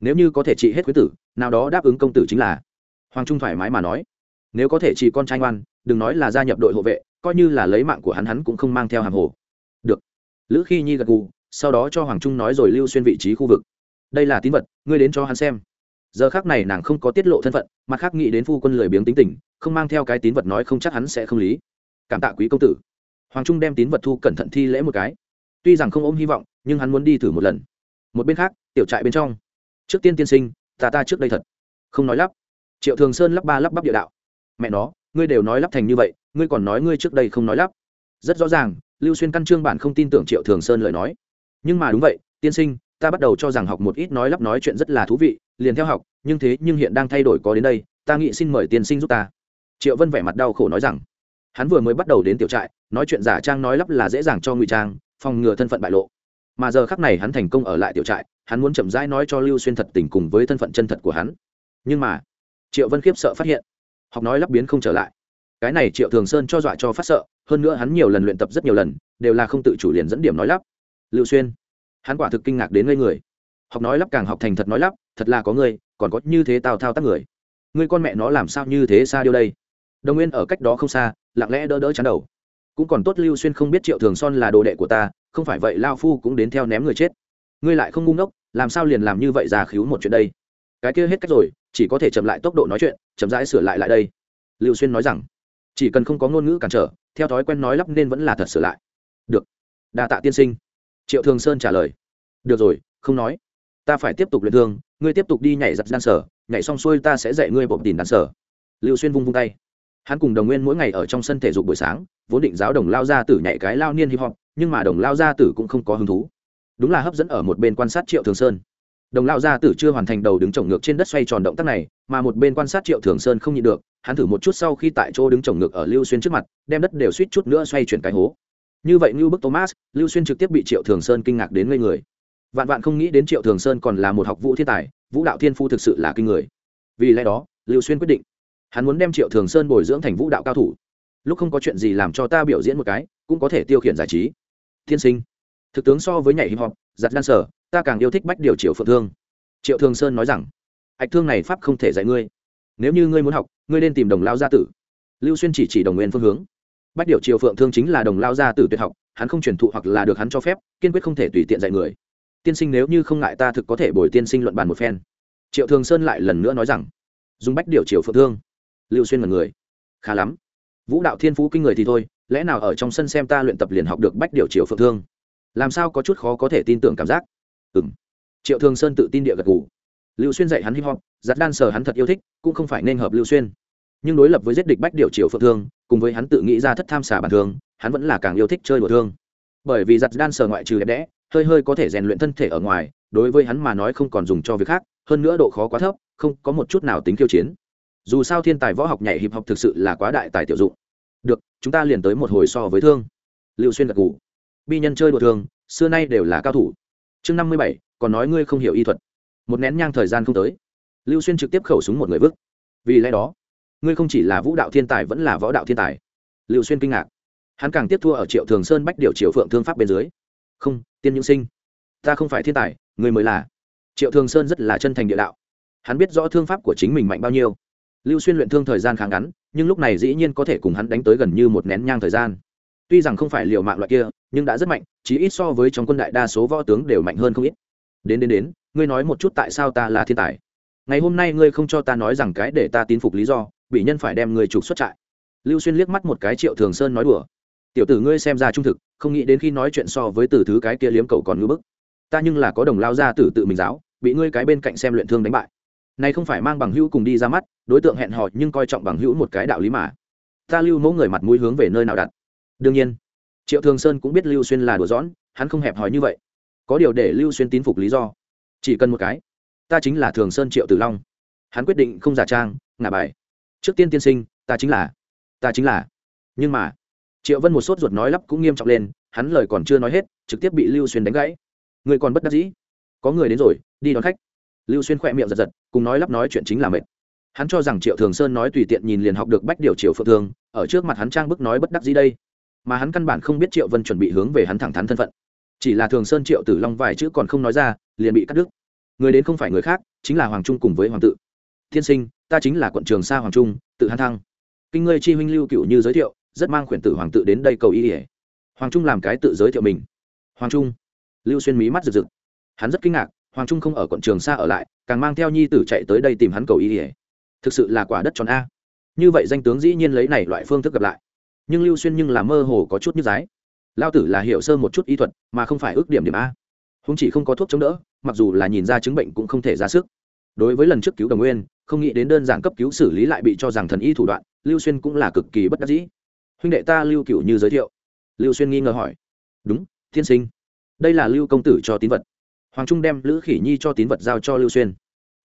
Nếu như có thể trị hết quý tử, nào đó đáp ứng công tử chính là. Hoàng trung thoải mái mà nói. Nếu có thể chỉ con trai ngoan, đừng nói là gia nhập đội hộ vệ, coi như là lấy mạng của hắn hắn cũng không mang theo hàng hồ. Được. Lữ khi nhi gật gù, sau đó cho hoàng trung nói rồi lưu xuyên vị trí khu vực. Đây là tín vật, ngươi đến cho hắn xem. Giờ khác này nàng không có tiết lộ thân phận, mặt khác nghĩ đến phu quân lười biếng tính tình, không mang theo cái tín vật nói không chắc hắn sẽ không lý cảm tạ quý công tử. Hoàng trung đem tín vật thu cẩn thận thi lễ một cái. Tuy rằng không ôm hy vọng, nhưng hắn muốn đi thử một lần. Một bên khác, tiểu trại bên trong. Trước tiên tiên sinh, ta ta trước đây thật. Không nói lắp. Triệu thường sơn lắp ba lắp bắp địa đạo. Mẹ nó, ngươi đều nói lắp thành như vậy, ngươi còn nói ngươi trước đây không nói lắp. Rất rõ ràng, lưu xuyên căn trương bản không tin tưởng triệu thường sơn lời nói. Nhưng mà đúng vậy, tiên sinh, ta bắt đầu cho rằng học một ít nói lắp nói chuyện rất là thú vị, liền theo học, nhưng thế nhưng hiện đang thay đổi có đến đây, ta nghĩ xin mời tiên sinh giúp ta. Triệu vân vẻ mặt đau khổ nói rằng hắn vừa mới bắt đầu đến tiểu trại, nói chuyện giả trang nói lắp là dễ dàng cho ngụy trang, phòng ngừa thân phận bại lộ. Mà giờ khắc này hắn thành công ở lại tiểu trại, hắn muốn chậm rãi nói cho lưu xuyên thật tình cùng với thân phận chân thật của hắn. Nhưng mà, triệu vân khiếp sợ phát hiện, học nói lắp biến không trở lại. Cái này triệu thường sơn cho dọa cho phát sợ, hơn nữa hắn nhiều lần luyện tập rất nhiều lần, đều là không tự chủ liền dẫn điểm nói lắp. Lưu xuyên, hắn quả thực kinh ngạc đến ngây người. Học nói lắp càng học thành thật nói lắp, thật là có người, còn có như thế tào thao tác người. Người con mẹ nó làm sao như thế xa điêu đây? Đồng nguyên ở cách đó không xa lặng lẽ đỡ đỡ chắn đầu. Cũng còn tốt lưu xuyên không biết triệu thường son là đồ đệ của ta, không phải vậy lao phu cũng đến theo ném người chết. Ngươi lại không ngu ngốc, làm sao liền làm như vậy già khíu một chuyện đây? Cái kia hết cách rồi, chỉ có thể chậm lại tốc độ nói chuyện, chậm rãi sửa lại lại đây. Lưu xuyên nói rằng. Chỉ cần không có ngôn ngữ cản trở, theo thói quen nói lắp nên vẫn là thật sửa lại. Được. Đa tạ tiên sinh. Triệu thường sơn trả lời. Được rồi, không nói. Ta phải tiếp tục luyện thương, ngươi tiếp tục đi nhảy giặt đan sở, nhảy xong xuôi ta sẽ dạy ngươi bộp tìm đan sở. Lưu xuyên vung vung tay hắn cùng đồng nguyên mỗi ngày ở trong sân thể dục buổi sáng, vốn định giáo đồng lao gia tử nhảy cái lao niên hip hop, nhưng mà đồng lao gia tử cũng không có hứng thú. Đúng là hấp dẫn ở một bên quan sát triệu thường sơn. Đồng lao gia tử chưa hoàn thành đầu đứng trồng ngược trên đất xoay tròn động tác này, mà một bên quan sát triệu thường sơn không nhịn được, hắn thử một chút sau khi tại chỗ đứng trồng ngược ở lưu xuyên trước mặt, đem đất đều suýt chút nữa xoay chuyển cái hố. Như vậy như bức thomas, lưu xuyên trực tiếp bị triệu thường sơn kinh ngạc đến ngây người. Vạn vạn không nghĩ đến triệu thường sơn còn là một học vũ thiên tài, vũ đạo thiên phu thực sự là kinh người. Vì lẽ đó, lưu xuyên quyết định hắn muốn đem triệu thường sơn bồi dưỡng thành vũ đạo cao thủ. Lúc không có chuyện gì làm cho ta biểu diễn một cái, cũng có thể tiêu khiển giải trí. Thiên sinh. Thực tướng so với nhảy hip hop, giặt đan sở, ta càng yêu thích bách điều triệu phượng thương. Triệu thường sơn nói rằng, hạch thương này pháp không thể dạy ngươi. Nếu như ngươi muốn học, ngươi nên tìm đồng lao gia tử. Lưu xuyên chỉ chỉ đồng nguyên phương hướng. Bách điều triệu phượng thương chính là đồng lao gia tử tuyệt học, hắn không truyền thụ hoặc là được hắn cho phép, kiên quyết không thể tùy tiện dạy người. Tiên sinh nếu như không ngại ta thực có thể bồi tiên sinh luận bàn một phen. Triệu thường sơn lại lần nữa nói rằng, dùng bách điều triệu phượng thương lưu xuyên mật người. Khá lắm. Vũ đạo thiên phú kinh người thì thôi, lẽ nào ở trong sân xem ta luyện tập liền học được bách điều triều phượng thương? Làm sao có chút khó có thể tin tưởng cảm giác? Ừ m triệu thường sơn tự tin địa gật g ủ lưu xuyên dạy hắn hip hop, giặt đan sờ hắn thật yêu thích, cũng không phải nên hợp lưu xuyên. Nhưng đối lập với giết địch bách điều triều phượng thương, cùng với hắn tự nghĩ ra thất tham xả bản thương, hắn vẫn là càng yêu thích chơi đùa thương. Bởi vì giặt đan sờ ngoại trừ đẹp đẽ, hơi hơi có thể rèn luyện thân thể ở ngoài, đối với hắn mà nói không còn dùng cho việc khác, hơn nữa độ khó quá thấp, không có một chút nào tính khiêu chiến dù sao thiên tài võ học nhảy hiệp học thực sự là quá đại tài tiểu dụng. Được, chúng ta liền tới một hồi so với thương. Liệu xuyên gật g ủ bi nhân chơi đùa thương, xưa nay đều là cao thủ. Chương năm mươi bảy, còn nói ngươi không hiểu y thuật. Một nén nhang thời gian không tới. Lưu xuyên trực tiếp khẩu súng một người vứt. Vì lẽ đó, ngươi không chỉ là vũ đạo thiên tài vẫn là võ đạo thiên tài. Lưu xuyên kinh ngạc. Hắn càng tiếp thua ở triệu thường sơn bách điều triệu phượng thương pháp bên dưới. Không, tiên những sinh. Ta không phải thiên tài, ngươi mới là. Triệu thường sơn rất là chân thành địa đạo. Hắn biết rõ thương pháp của chính mình mạnh bao nhiêu lưu xuyên luyện thương thời gian khá ngắn, nhưng lúc này dĩ nhiên có thể cùng hắn đánh tới gần như một nén nhang thời gian. Tuy rằng không phải liều mạng loại kia, nhưng đã rất mạnh chỉ ít so với trong quân đại đa số võ tướng đều mạnh hơn không ít. Đến đến đến, ngươi nói một chút tại sao ta là thiên tài? Ngày hôm nay ngươi không cho ta nói rằng cái để ta tín phục lý do, bị nhân phải đem ngươi trục xuất trại. Lưu xuyên liếc mắt một cái triệu thường sơn nói đùa. Tiểu tử ngươi xem ra trung thực, không nghĩ đến khi nói chuyện so với từ thứ cái kia liếm cầu còn ngưỡng bức. Ta nhưng là có đồng lao ra tử tự mình giáo, bị ngươi cái bên cạnh xem luyện thương đánh bại này không phải mang bằng hữu cùng đi ra mắt, đối tượng hẹn hò nhưng coi trọng bằng hữu một cái đạo lý mà. Ta lưu mẫu người mặt mũi hướng về nơi nào đặt? Đương nhiên, triệu thường sơn cũng biết lưu xuyên là đùa giỡn, hắn không hẹp hòi như vậy. Có điều để lưu xuyên tín phục lý do, chỉ cần một cái, ta chính là thường sơn triệu tử long. Hắn quyết định không giả trang, ngả bài. Trước tiên tiên sinh, ta chính là, ta chính là. Nhưng mà, triệu vân một sốt ruột nói lắp cũng nghiêm trọng lên, hắn lời còn chưa nói hết, trực tiếp bị lưu xuyên đánh gãy. Người còn bất đắc dĩ. Có người đến rồi, đi đón khách lưu xuyên khỏe miệng giật giật, cùng nói lắp nói chuyện chính là mệt. Hắn cho rằng triệu thường sơn nói tùy tiện nhìn liền học được bách điều triệu phượng thường ở trước mặt hắn trang bức nói bất đắc gì đây. Mà hắn căn bản không biết triệu vân chuẩn bị hướng về hắn thẳng thắn thân phận. Chỉ là thường sơn triệu tử long vài chữ còn không nói ra, liền bị cắt đứt. Người đến không phải người khác, chính là hoàng trung cùng với hoàng tự. Thiên sinh, ta chính là quận trường sa hoàng trung, tự hắn thăng. Kinh ngươi chi huynh lưu cựu như giới thiệu, rất mang khuyển tử hoàng tự đến đây cầu ý ỉa hoàng trung làm cái tự giới thiệu mình. Hoàng trung. Lưu xuyên mí mắt rực rực. Hắn rất kinh ngạc hoàng trung không ở quận trường sa ở lại, càng mang theo nhi tử chạy tới đây tìm hắn cầu ý ỉa thực sự là quả đất tròn a. Như vậy danh tướng dĩ nhiên lấy này loại phương thức gặp lại. Nhưng lưu xuyên nhưng là mơ hồ có chút như giái lao tử là hiểu sơ một chút y thuật, mà không phải ước điểm điểm a. Húng chỉ không có thuốc chống đỡ, mặc dù là nhìn ra chứng bệnh cũng không thể ra sức. Đối với lần trước cứu đồng nguyên, không nghĩ đến đơn giản cấp cứu xử lý lại bị cho rằng thần y thủ đoạn, lưu xuyên cũng là cực kỳ bất đắc dĩ. Huynh đệ ta lưu cựu như giới thiệu. Lưu xuyên nghi ngờ hỏi. Đúng thiên sinh. Đây là lưu công tử cho tín vật hoàng trung đem lữ khỉ nhi cho tín vật giao cho lưu xuyên.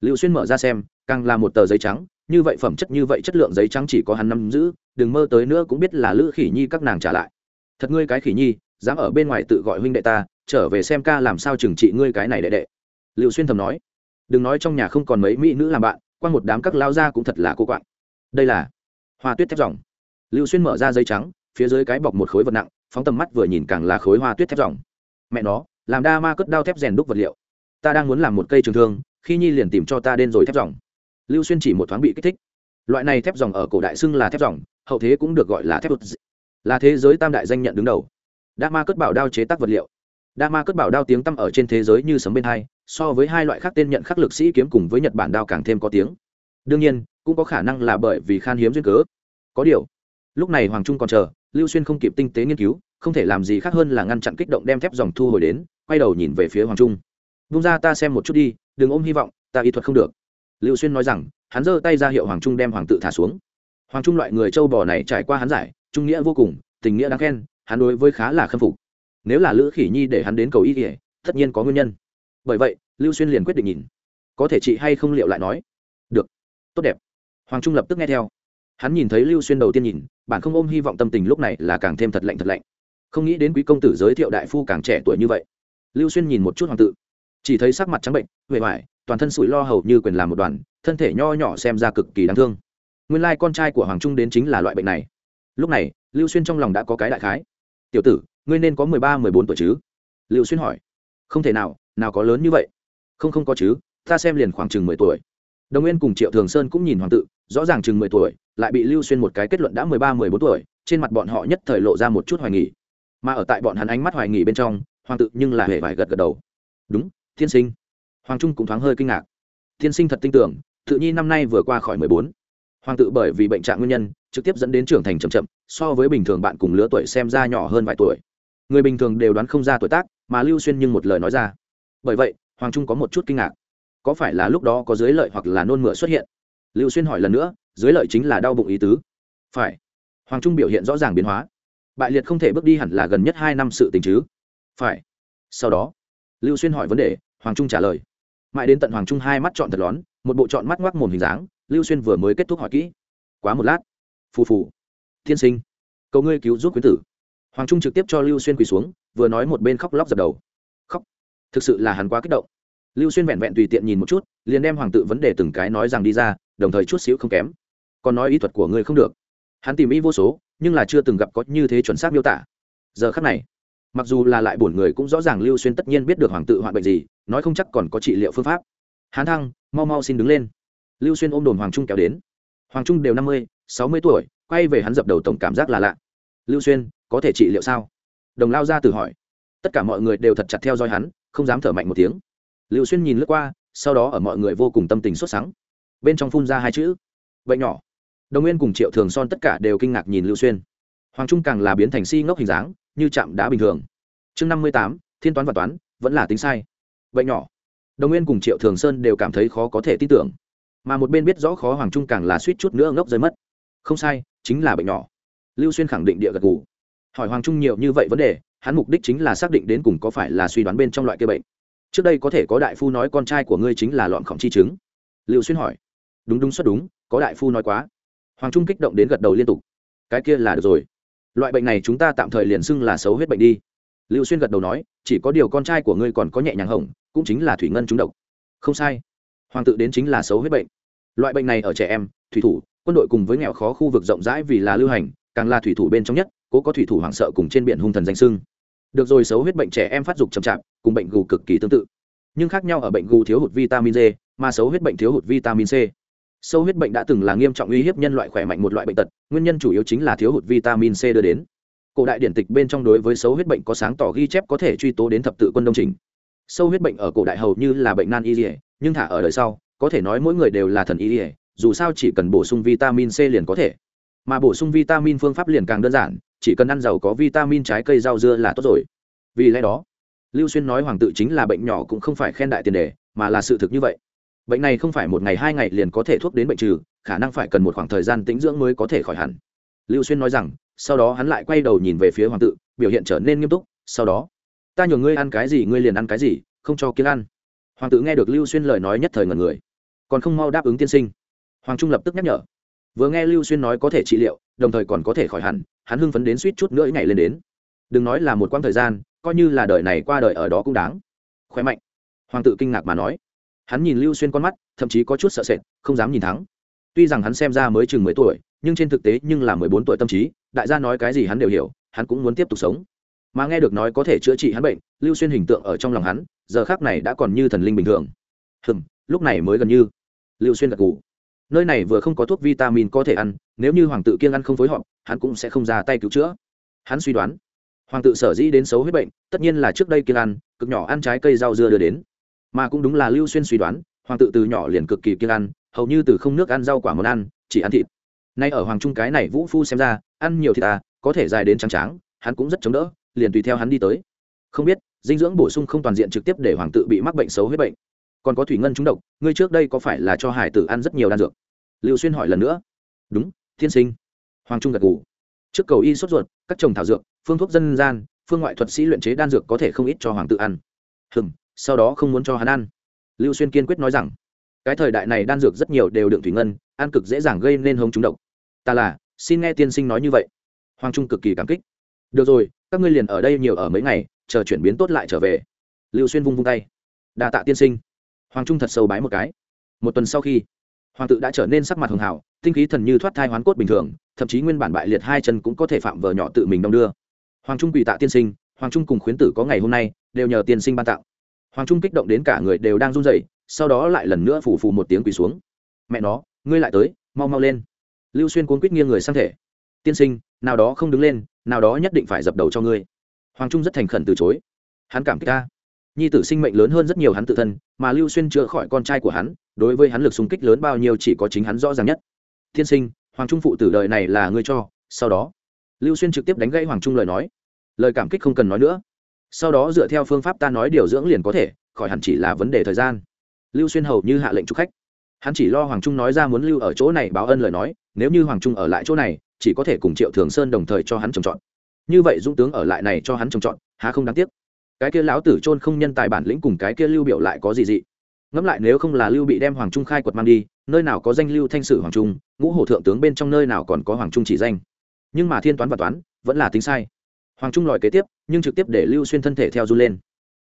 Lưu xuyên mở ra xem, càng là một tờ giấy trắng, như vậy phẩm chất, như vậy chất lượng giấy trắng chỉ có hắn nắm giữ, đừng mơ tới nữa cũng biết là lữ khỉ nhi các nàng trả lại. Thật ngươi cái khỉ nhi, dám ở bên ngoài tự gọi huynh đệ ta, trở về xem ca làm sao trừng trị ngươi cái này đệ đệ. Lưu xuyên thầm nói, đừng nói trong nhà không còn mấy mỹ nữ làm bạn, qua một đám các lao ra cũng thật là cô quạng. Đây là hoa tuyết thép dòng. Lưu xuyên mở ra giấy trắng, phía dưới cái bọc một khối vật nặng, phóng tầm mắt vừa nhìn càng là khối hoa tuyết thép dòng. Mẹ nó làm đa ma cất đao thép rèn đúc vật liệu. Ta đang muốn làm một cây trường thương, khi nhi liền tìm cho ta đen rồi thép dòng. Lưu xuyên chỉ một thoáng bị kích thích. Loại này thép dòng ở cổ đại xưng là thép dòng, hậu thế cũng được gọi là thép đột là thế giới tam đại danh nhận đứng đầu. Đa ma cất bảo đao chế tác vật liệu. Đa ma cất bảo đao tiếng tăm ở trên thế giới như sấm bên hai, so với hai loại khác tên nhận khắc lực sĩ kiếm cùng với nhật bản đao càng thêm có tiếng. Đương nhiên, cũng có khả năng là bởi vì khan hiếm duyên cớ. Có điều, lúc này hoàng trung còn chờ, lưu xuyên không kịp tinh tế nghiên cứu, không thể làm gì khác hơn là ngăn chặn kích động đem thép dòng thu hồi đến quay đầu nhìn về phía hoàng trung. Bung ra ta xem một chút đi, đừng ôm hy vọng, ta y thuật không được. Lưu xuyên nói rằng, hắn giơ tay ra hiệu hoàng trung đem hoàng tự thả xuống. Hoàng trung loại người châu bò này trải qua hắn giải, trung nghĩa vô cùng, tình nghĩa đáng khen, hắn đối với khá là khâm phục. Nếu là lữ khỉ nhi để hắn đến cầu y kỉa tất nhiên có nguyên nhân. Bởi vậy, lưu xuyên liền quyết định nhìn, có thể chị hay không liệu lại nói. Được, tốt đẹp. Hoàng trung lập tức nghe theo. Hắn nhìn thấy lưu xuyên đầu tiên nhìn, bản không ôm hy vọng tâm tình lúc này là càng thêm thật lạnh thật lạnh. Không nghĩ đến quý công tử giới thiệu đại phu càng trẻ tuổi như vậy lưu xuyên nhìn một chút hoàng tự. Chỉ thấy sắc mặt trắng bệnh huệ hoại toàn thân sủi lo hầu như quyền làm một đoàn, thân thể nho nhỏ xem ra cực kỳ đáng thương. Nguyên lai con trai của hoàng trung đến chính là loại bệnh này. Lúc này, lưu xuyên trong lòng đã có cái đại khái. Tiểu tử, ngươi nên có mười ba, mười bốn tuổi chứ? Lưu xuyên hỏi. Không thể nào nào có lớn như vậy. Không không có chứ, ta xem liền khoảng chừng mười tuổi. Đồng nguyên cùng triệu thường sơn cũng nhìn hoàng tự, rõ ràng chừng mười tuổi, lại bị lưu xuyên một cái kết luận đã mười ba, mười bốn tuổi, trên mặt bọn họ nhất thời lộ ra một chút hoài nghỉ mà ở tại bọn hắn ánh mắt hoài nghỉ bên trong hoàng tự nhưng là hề vải gật gật đầu. Đúng tiên sinh. Hoàng trung cũng thoáng hơi kinh ngạc. Tiên sinh thật tin tưởng, tự nhi năm nay vừa qua khỏi mười bốn. Hoàng tự bởi vì bệnh trạng nguyên nhân, trực tiếp dẫn đến trưởng thành chậm chậm, so với bình thường bạn cùng lứa tuổi xem ra nhỏ hơn vài tuổi. Người bình thường đều đoán không ra tuổi tác, mà lưu xuyên nhưng một lời nói ra. Bởi vậy, hoàng trung có một chút kinh ngạc. Có phải là lúc đó có dưới lợi hoặc là nôn mửa xuất hiện? Lưu xuyên hỏi lần nữa, dưới lợi chính là đau bụng ý tứ. Phải. Hoàng trung biểu hiện rõ ràng biến hóa. Bại liệt không thể bước đi hẳn là gần nhất hai năm sự tình chứ phải. Sau đó, lưu xuyên hỏi vấn đề, hoàng trung trả lời. Mãi đến tận hoàng trung hai mắt chọn thật lón, một bộ chọn mắt ngoác mồm hình dáng, lưu xuyên vừa mới kết thúc hỏi kỹ. Quá một lát. Phù phù. Thiên sinh, cầu ngươi cứu giúp quyến tử. Hoàng trung trực tiếp cho lưu xuyên quỳ xuống, vừa nói một bên khóc lóc dập đầu. Khóc. Thực sự là hắn quá kích động. Lưu xuyên vẹn vẹn tùy tiện nhìn một chút, liền đem hoàng tự vấn đề từng cái nói rằng đi ra, đồng thời chút xíu không kém. Còn nói ý thuật của ngươi không được. Hắn tìm ý vô số, nhưng là chưa từng gặp có như thế chuẩn xác miêu tả. Giờ khắc này mặc dù là lại bổn người cũng rõ ràng lưu xuyên tất nhiên biết được hoàng tự hoạn bệnh gì, nói không chắc còn có trị liệu phương pháp. Hán thăng, mau mau xin đứng lên. Lưu xuyên ôm đồn hoàng trung kéo đến. Hoàng trung đều năm mươi, sáu mươi tuổi, quay về hắn dập đầu tổng cảm giác là lạ. Lưu xuyên, có thể trị liệu sao? Đồng lao ra từ hỏi. Tất cả mọi người đều thật chặt theo dõi hắn, không dám thở mạnh một tiếng. Lưu xuyên nhìn lướt qua, sau đó ở mọi người vô cùng tâm tình sốt sắng. Bên trong phun ra hai chữ. Bệnh nhỏ. Đồng nguyên cùng triệu thường son tất cả đều kinh ngạc nhìn lưu xuyên hoàng trung càng là biến thành si ngốc hình dáng, như chạm đá bình thường. Chương năm mươi tám, thiên toán và toán, vẫn là tính sai. Bệnh nhỏ. Đồng nguyên cùng triệu thường sơn đều cảm thấy khó có thể tin tưởng. Mà một bên biết rõ khó hoàng trung càng là suýt chút nữa ngốc rơi mất. Không sai, chính là bệnh nhỏ. Lưu xuyên khẳng định địa gật gù. Hỏi hoàng trung nhiều như vậy vấn đề, hắn mục đích chính là xác định đến cùng có phải là suy đoán bên trong loại kia bệnh. Trước đây có thể có đại phu nói con trai của ngươi chính là lọn khổng chi chứng. Lưu xuyên hỏi. Đúng đúng xuất đúng, có đại phu nói quá. Hoàng trung kích động đến gật đầu liên tục. Cái kia là được rồi loại bệnh này chúng ta tạm thời liền xưng là xấu huyết bệnh đi. Lưu xuyên gật đầu nói, chỉ có điều con trai của ngươi còn có nhẹ nhàng hỏng, cũng chính là thủy ngân trúng độc. Không sai. Hoàng tự đến chính là xấu huyết bệnh. Loại bệnh này ở trẻ em, thủy thủ, quân đội cùng với nghèo khó khu vực rộng rãi vì là lưu hành, càng là thủy thủ bên trong nhất, cố có thủy thủ hoảng sợ cùng trên biển hung thần danh sưng được rồi, xấu huyết bệnh trẻ em phát dục chậm chạp, cùng bệnh gù cực kỳ tương tự. Nhưng khác nhau ở bệnh gù thiếu hụt vitamin d, mà xấu huyết bệnh thiếu hụt vitamin c sâu huyết bệnh đã từng là nghiêm trọng uy hiếp nhân loại khỏe mạnh một loại bệnh tật, nguyên nhân chủ yếu chính là thiếu hụt vitamin c đưa đến. Cổ đại điển tịch bên trong đối với sâu huyết bệnh có sáng tỏ ghi chép có thể truy tố đến thập tự quân đông trình. Sâu huyết bệnh ở cổ đại hầu như là bệnh nan y dỉa nhưng thả ở đời sau, có thể nói mỗi người đều là thần y dỉa dù sao chỉ cần bổ sung vitamin c liền có thể. Mà bổ sung vitamin phương pháp liền càng đơn giản, chỉ cần ăn giàu có vitamin trái cây rau dưa là tốt rồi. Vì lẽ đó, lưu xuyên nói hoàng tự chính là bệnh nhỏ cũng không phải khen đại tiền đề, mà là sự thực như vậy bệnh này không phải một ngày, hai ngày liền có thể thuốc đến bệnh trừ, khả năng phải cần một khoảng thời gian tĩnh dưỡng mới có thể khỏi hẳn. Lưu xuyên nói rằng, sau đó hắn lại quay đầu nhìn về phía hoàng tự biểu hiện trở nên nghiêm túc, sau đó, ta nhường ngươi ăn cái gì, ngươi liền ăn cái gì, không cho kiêng ăn. Hoàng tự nghe được lưu xuyên lời nói nhất thời ngần người, còn không mau đáp ứng tiên sinh. Hoàng trung lập tức nhắc nhở. Vừa nghe lưu xuyên nói có thể trị liệu, đồng thời còn có thể khỏi hẳn, hắn hưng phấn đến suýt chút nữa ngày lên đến. Đừng nói là một quãng thời gian, coi như là đời này qua đời ở đó cũng đáng. Khỏe mạnh. Hoàng tự kinh ngạc mà nói hắn nhìn lưu xuyên con mắt, thậm chí có chút sợ sệt, không dám nhìn thắng tuy rằng hắn xem ra mới chừng mười tuổi, nhưng trên thực tế nhưng là mười bốn tuổi tâm trí, đại gia nói cái gì hắn đều hiểu, hắn cũng muốn tiếp tục sống. Mà nghe được nói có thể chữa trị hắn bệnh, lưu xuyên hình tượng ở trong lòng hắn, giờ khác này đã còn như thần linh bình thường. Hừm, lúc này mới gần như. Lưu xuyên gật ngủ nơi này vừa không có thuốc vitamin có thể ăn, nếu như hoàng tự kiêng ăn không phối hợp, hắn cũng sẽ không ra tay cứu chữa. Hắn suy đoán, hoàng tự sở dĩ đến xấu huyết bệnh, tất nhiên là trước đây kiêng ăn, cực nhỏ ăn trái cây rau dưa đưa đến mà cũng đúng là lưu xuyên suy đoán, hoàng tự từ nhỏ liền cực kỳ kiêng ăn, hầu như từ không nước ăn rau quả món ăn, chỉ ăn thịt. Nay ở hoàng trung cái này vũ phu xem ra, ăn nhiều thịt à có thể dài đến trắng tráng, hắn cũng rất chống đỡ, liền tùy theo hắn đi tới. Không biết, dinh dưỡng bổ sung không toàn diện trực tiếp để hoàng tự bị mắc bệnh xấu huyết bệnh. Còn có thủy ngân trúng độc, ngươi trước đây có phải là cho hải tử ăn rất nhiều đan dược? Lưu xuyên hỏi lần nữa. Đúng, thiên sinh. Hoàng trung gật ngủ trước cầu y sốt ruột, các trồng thảo dược, phương thuốc dân gian, phương ngoại thuật sĩ luyện chế đan dược có thể không ít cho hoàng tự ăn. Hừng sau đó không muốn cho hắn ăn. Lưu xuyên kiên quyết nói rằng, cái thời đại này đan dược rất nhiều đều đựng thủy ngân, ăn cực dễ dàng gây nên hống trúng độc. Ta là, xin nghe tiên sinh nói như vậy. Hoàng trung cực kỳ cảm kích. Được rồi, các ngươi liền ở đây nhiều ở mấy ngày, chờ chuyển biến tốt lại trở về. Lưu xuyên vung vung tay. Đa tạ tiên sinh. Hoàng trung thật sâu bái một cái. Một tuần sau khi, hoàng tự đã trở nên sắc mặt hường hảo tinh khí thần như thoát thai hoán cốt bình thường, thậm chí nguyên bản bại liệt hai chân cũng có thể phạm vờ nhỏ tự mình đong đưa. Hoàng trung quỳ tạ tiên sinh, hoàng trung cùng khuyến tử có ngày hôm nay, đều nhờ tiên sinh ban tặng hoàng trung kích động đến cả người đều đang run rẩy, sau đó lại lần nữa phủ phù một tiếng quỳ xuống. Mẹ nó, ngươi lại tới, mau mau lên. Lưu xuyên cuốn quýt nghiêng người sang thể. Tiên sinh, nào đó không đứng lên, nào đó nhất định phải dập đầu cho ngươi. Hoàng trung rất thành khẩn từ chối. Hắn cảm kích ta. Nhi tử sinh mệnh lớn hơn rất nhiều hắn tự thân, mà lưu xuyên chữa khỏi con trai của hắn, đối với hắn lực xung kích lớn bao nhiêu chỉ có chính hắn rõ ràng nhất. Thiên sinh, hoàng trung phụ tử đời này là ngươi cho, sau đó. Lưu xuyên trực tiếp đánh gãy hoàng trung lời nói. Lời cảm kích không cần nói nữa sau đó dựa theo phương pháp ta nói điều dưỡng liền có thể, khỏi hẳn chỉ là vấn đề thời gian. Lưu xuyên hầu như hạ lệnh chụp khách. Hắn chỉ lo hoàng trung nói ra muốn lưu ở chỗ này báo ân lời nói, nếu như hoàng trung ở lại chỗ này, chỉ có thể cùng triệu thường sơn đồng thời cho hắn trồng trọt. Như vậy dũng tướng ở lại này cho hắn trồng trọt, há không đáng tiếc. Cái kia lão tử trôn không nhân tài bản lĩnh cùng cái kia lưu biểu lại có gì dị? Ngẫm lại nếu không là lưu bị đem hoàng trung khai quật mang đi, nơi nào có danh lưu thanh sử hoàng trung, ngũ hổ thượng tướng bên trong nơi nào còn có hoàng trung chỉ danh? Nhưng mà thiên toán và toán, vẫn là tính sai hoàng trung lòi kế tiếp, nhưng trực tiếp để lưu xuyên thân thể theo du lên.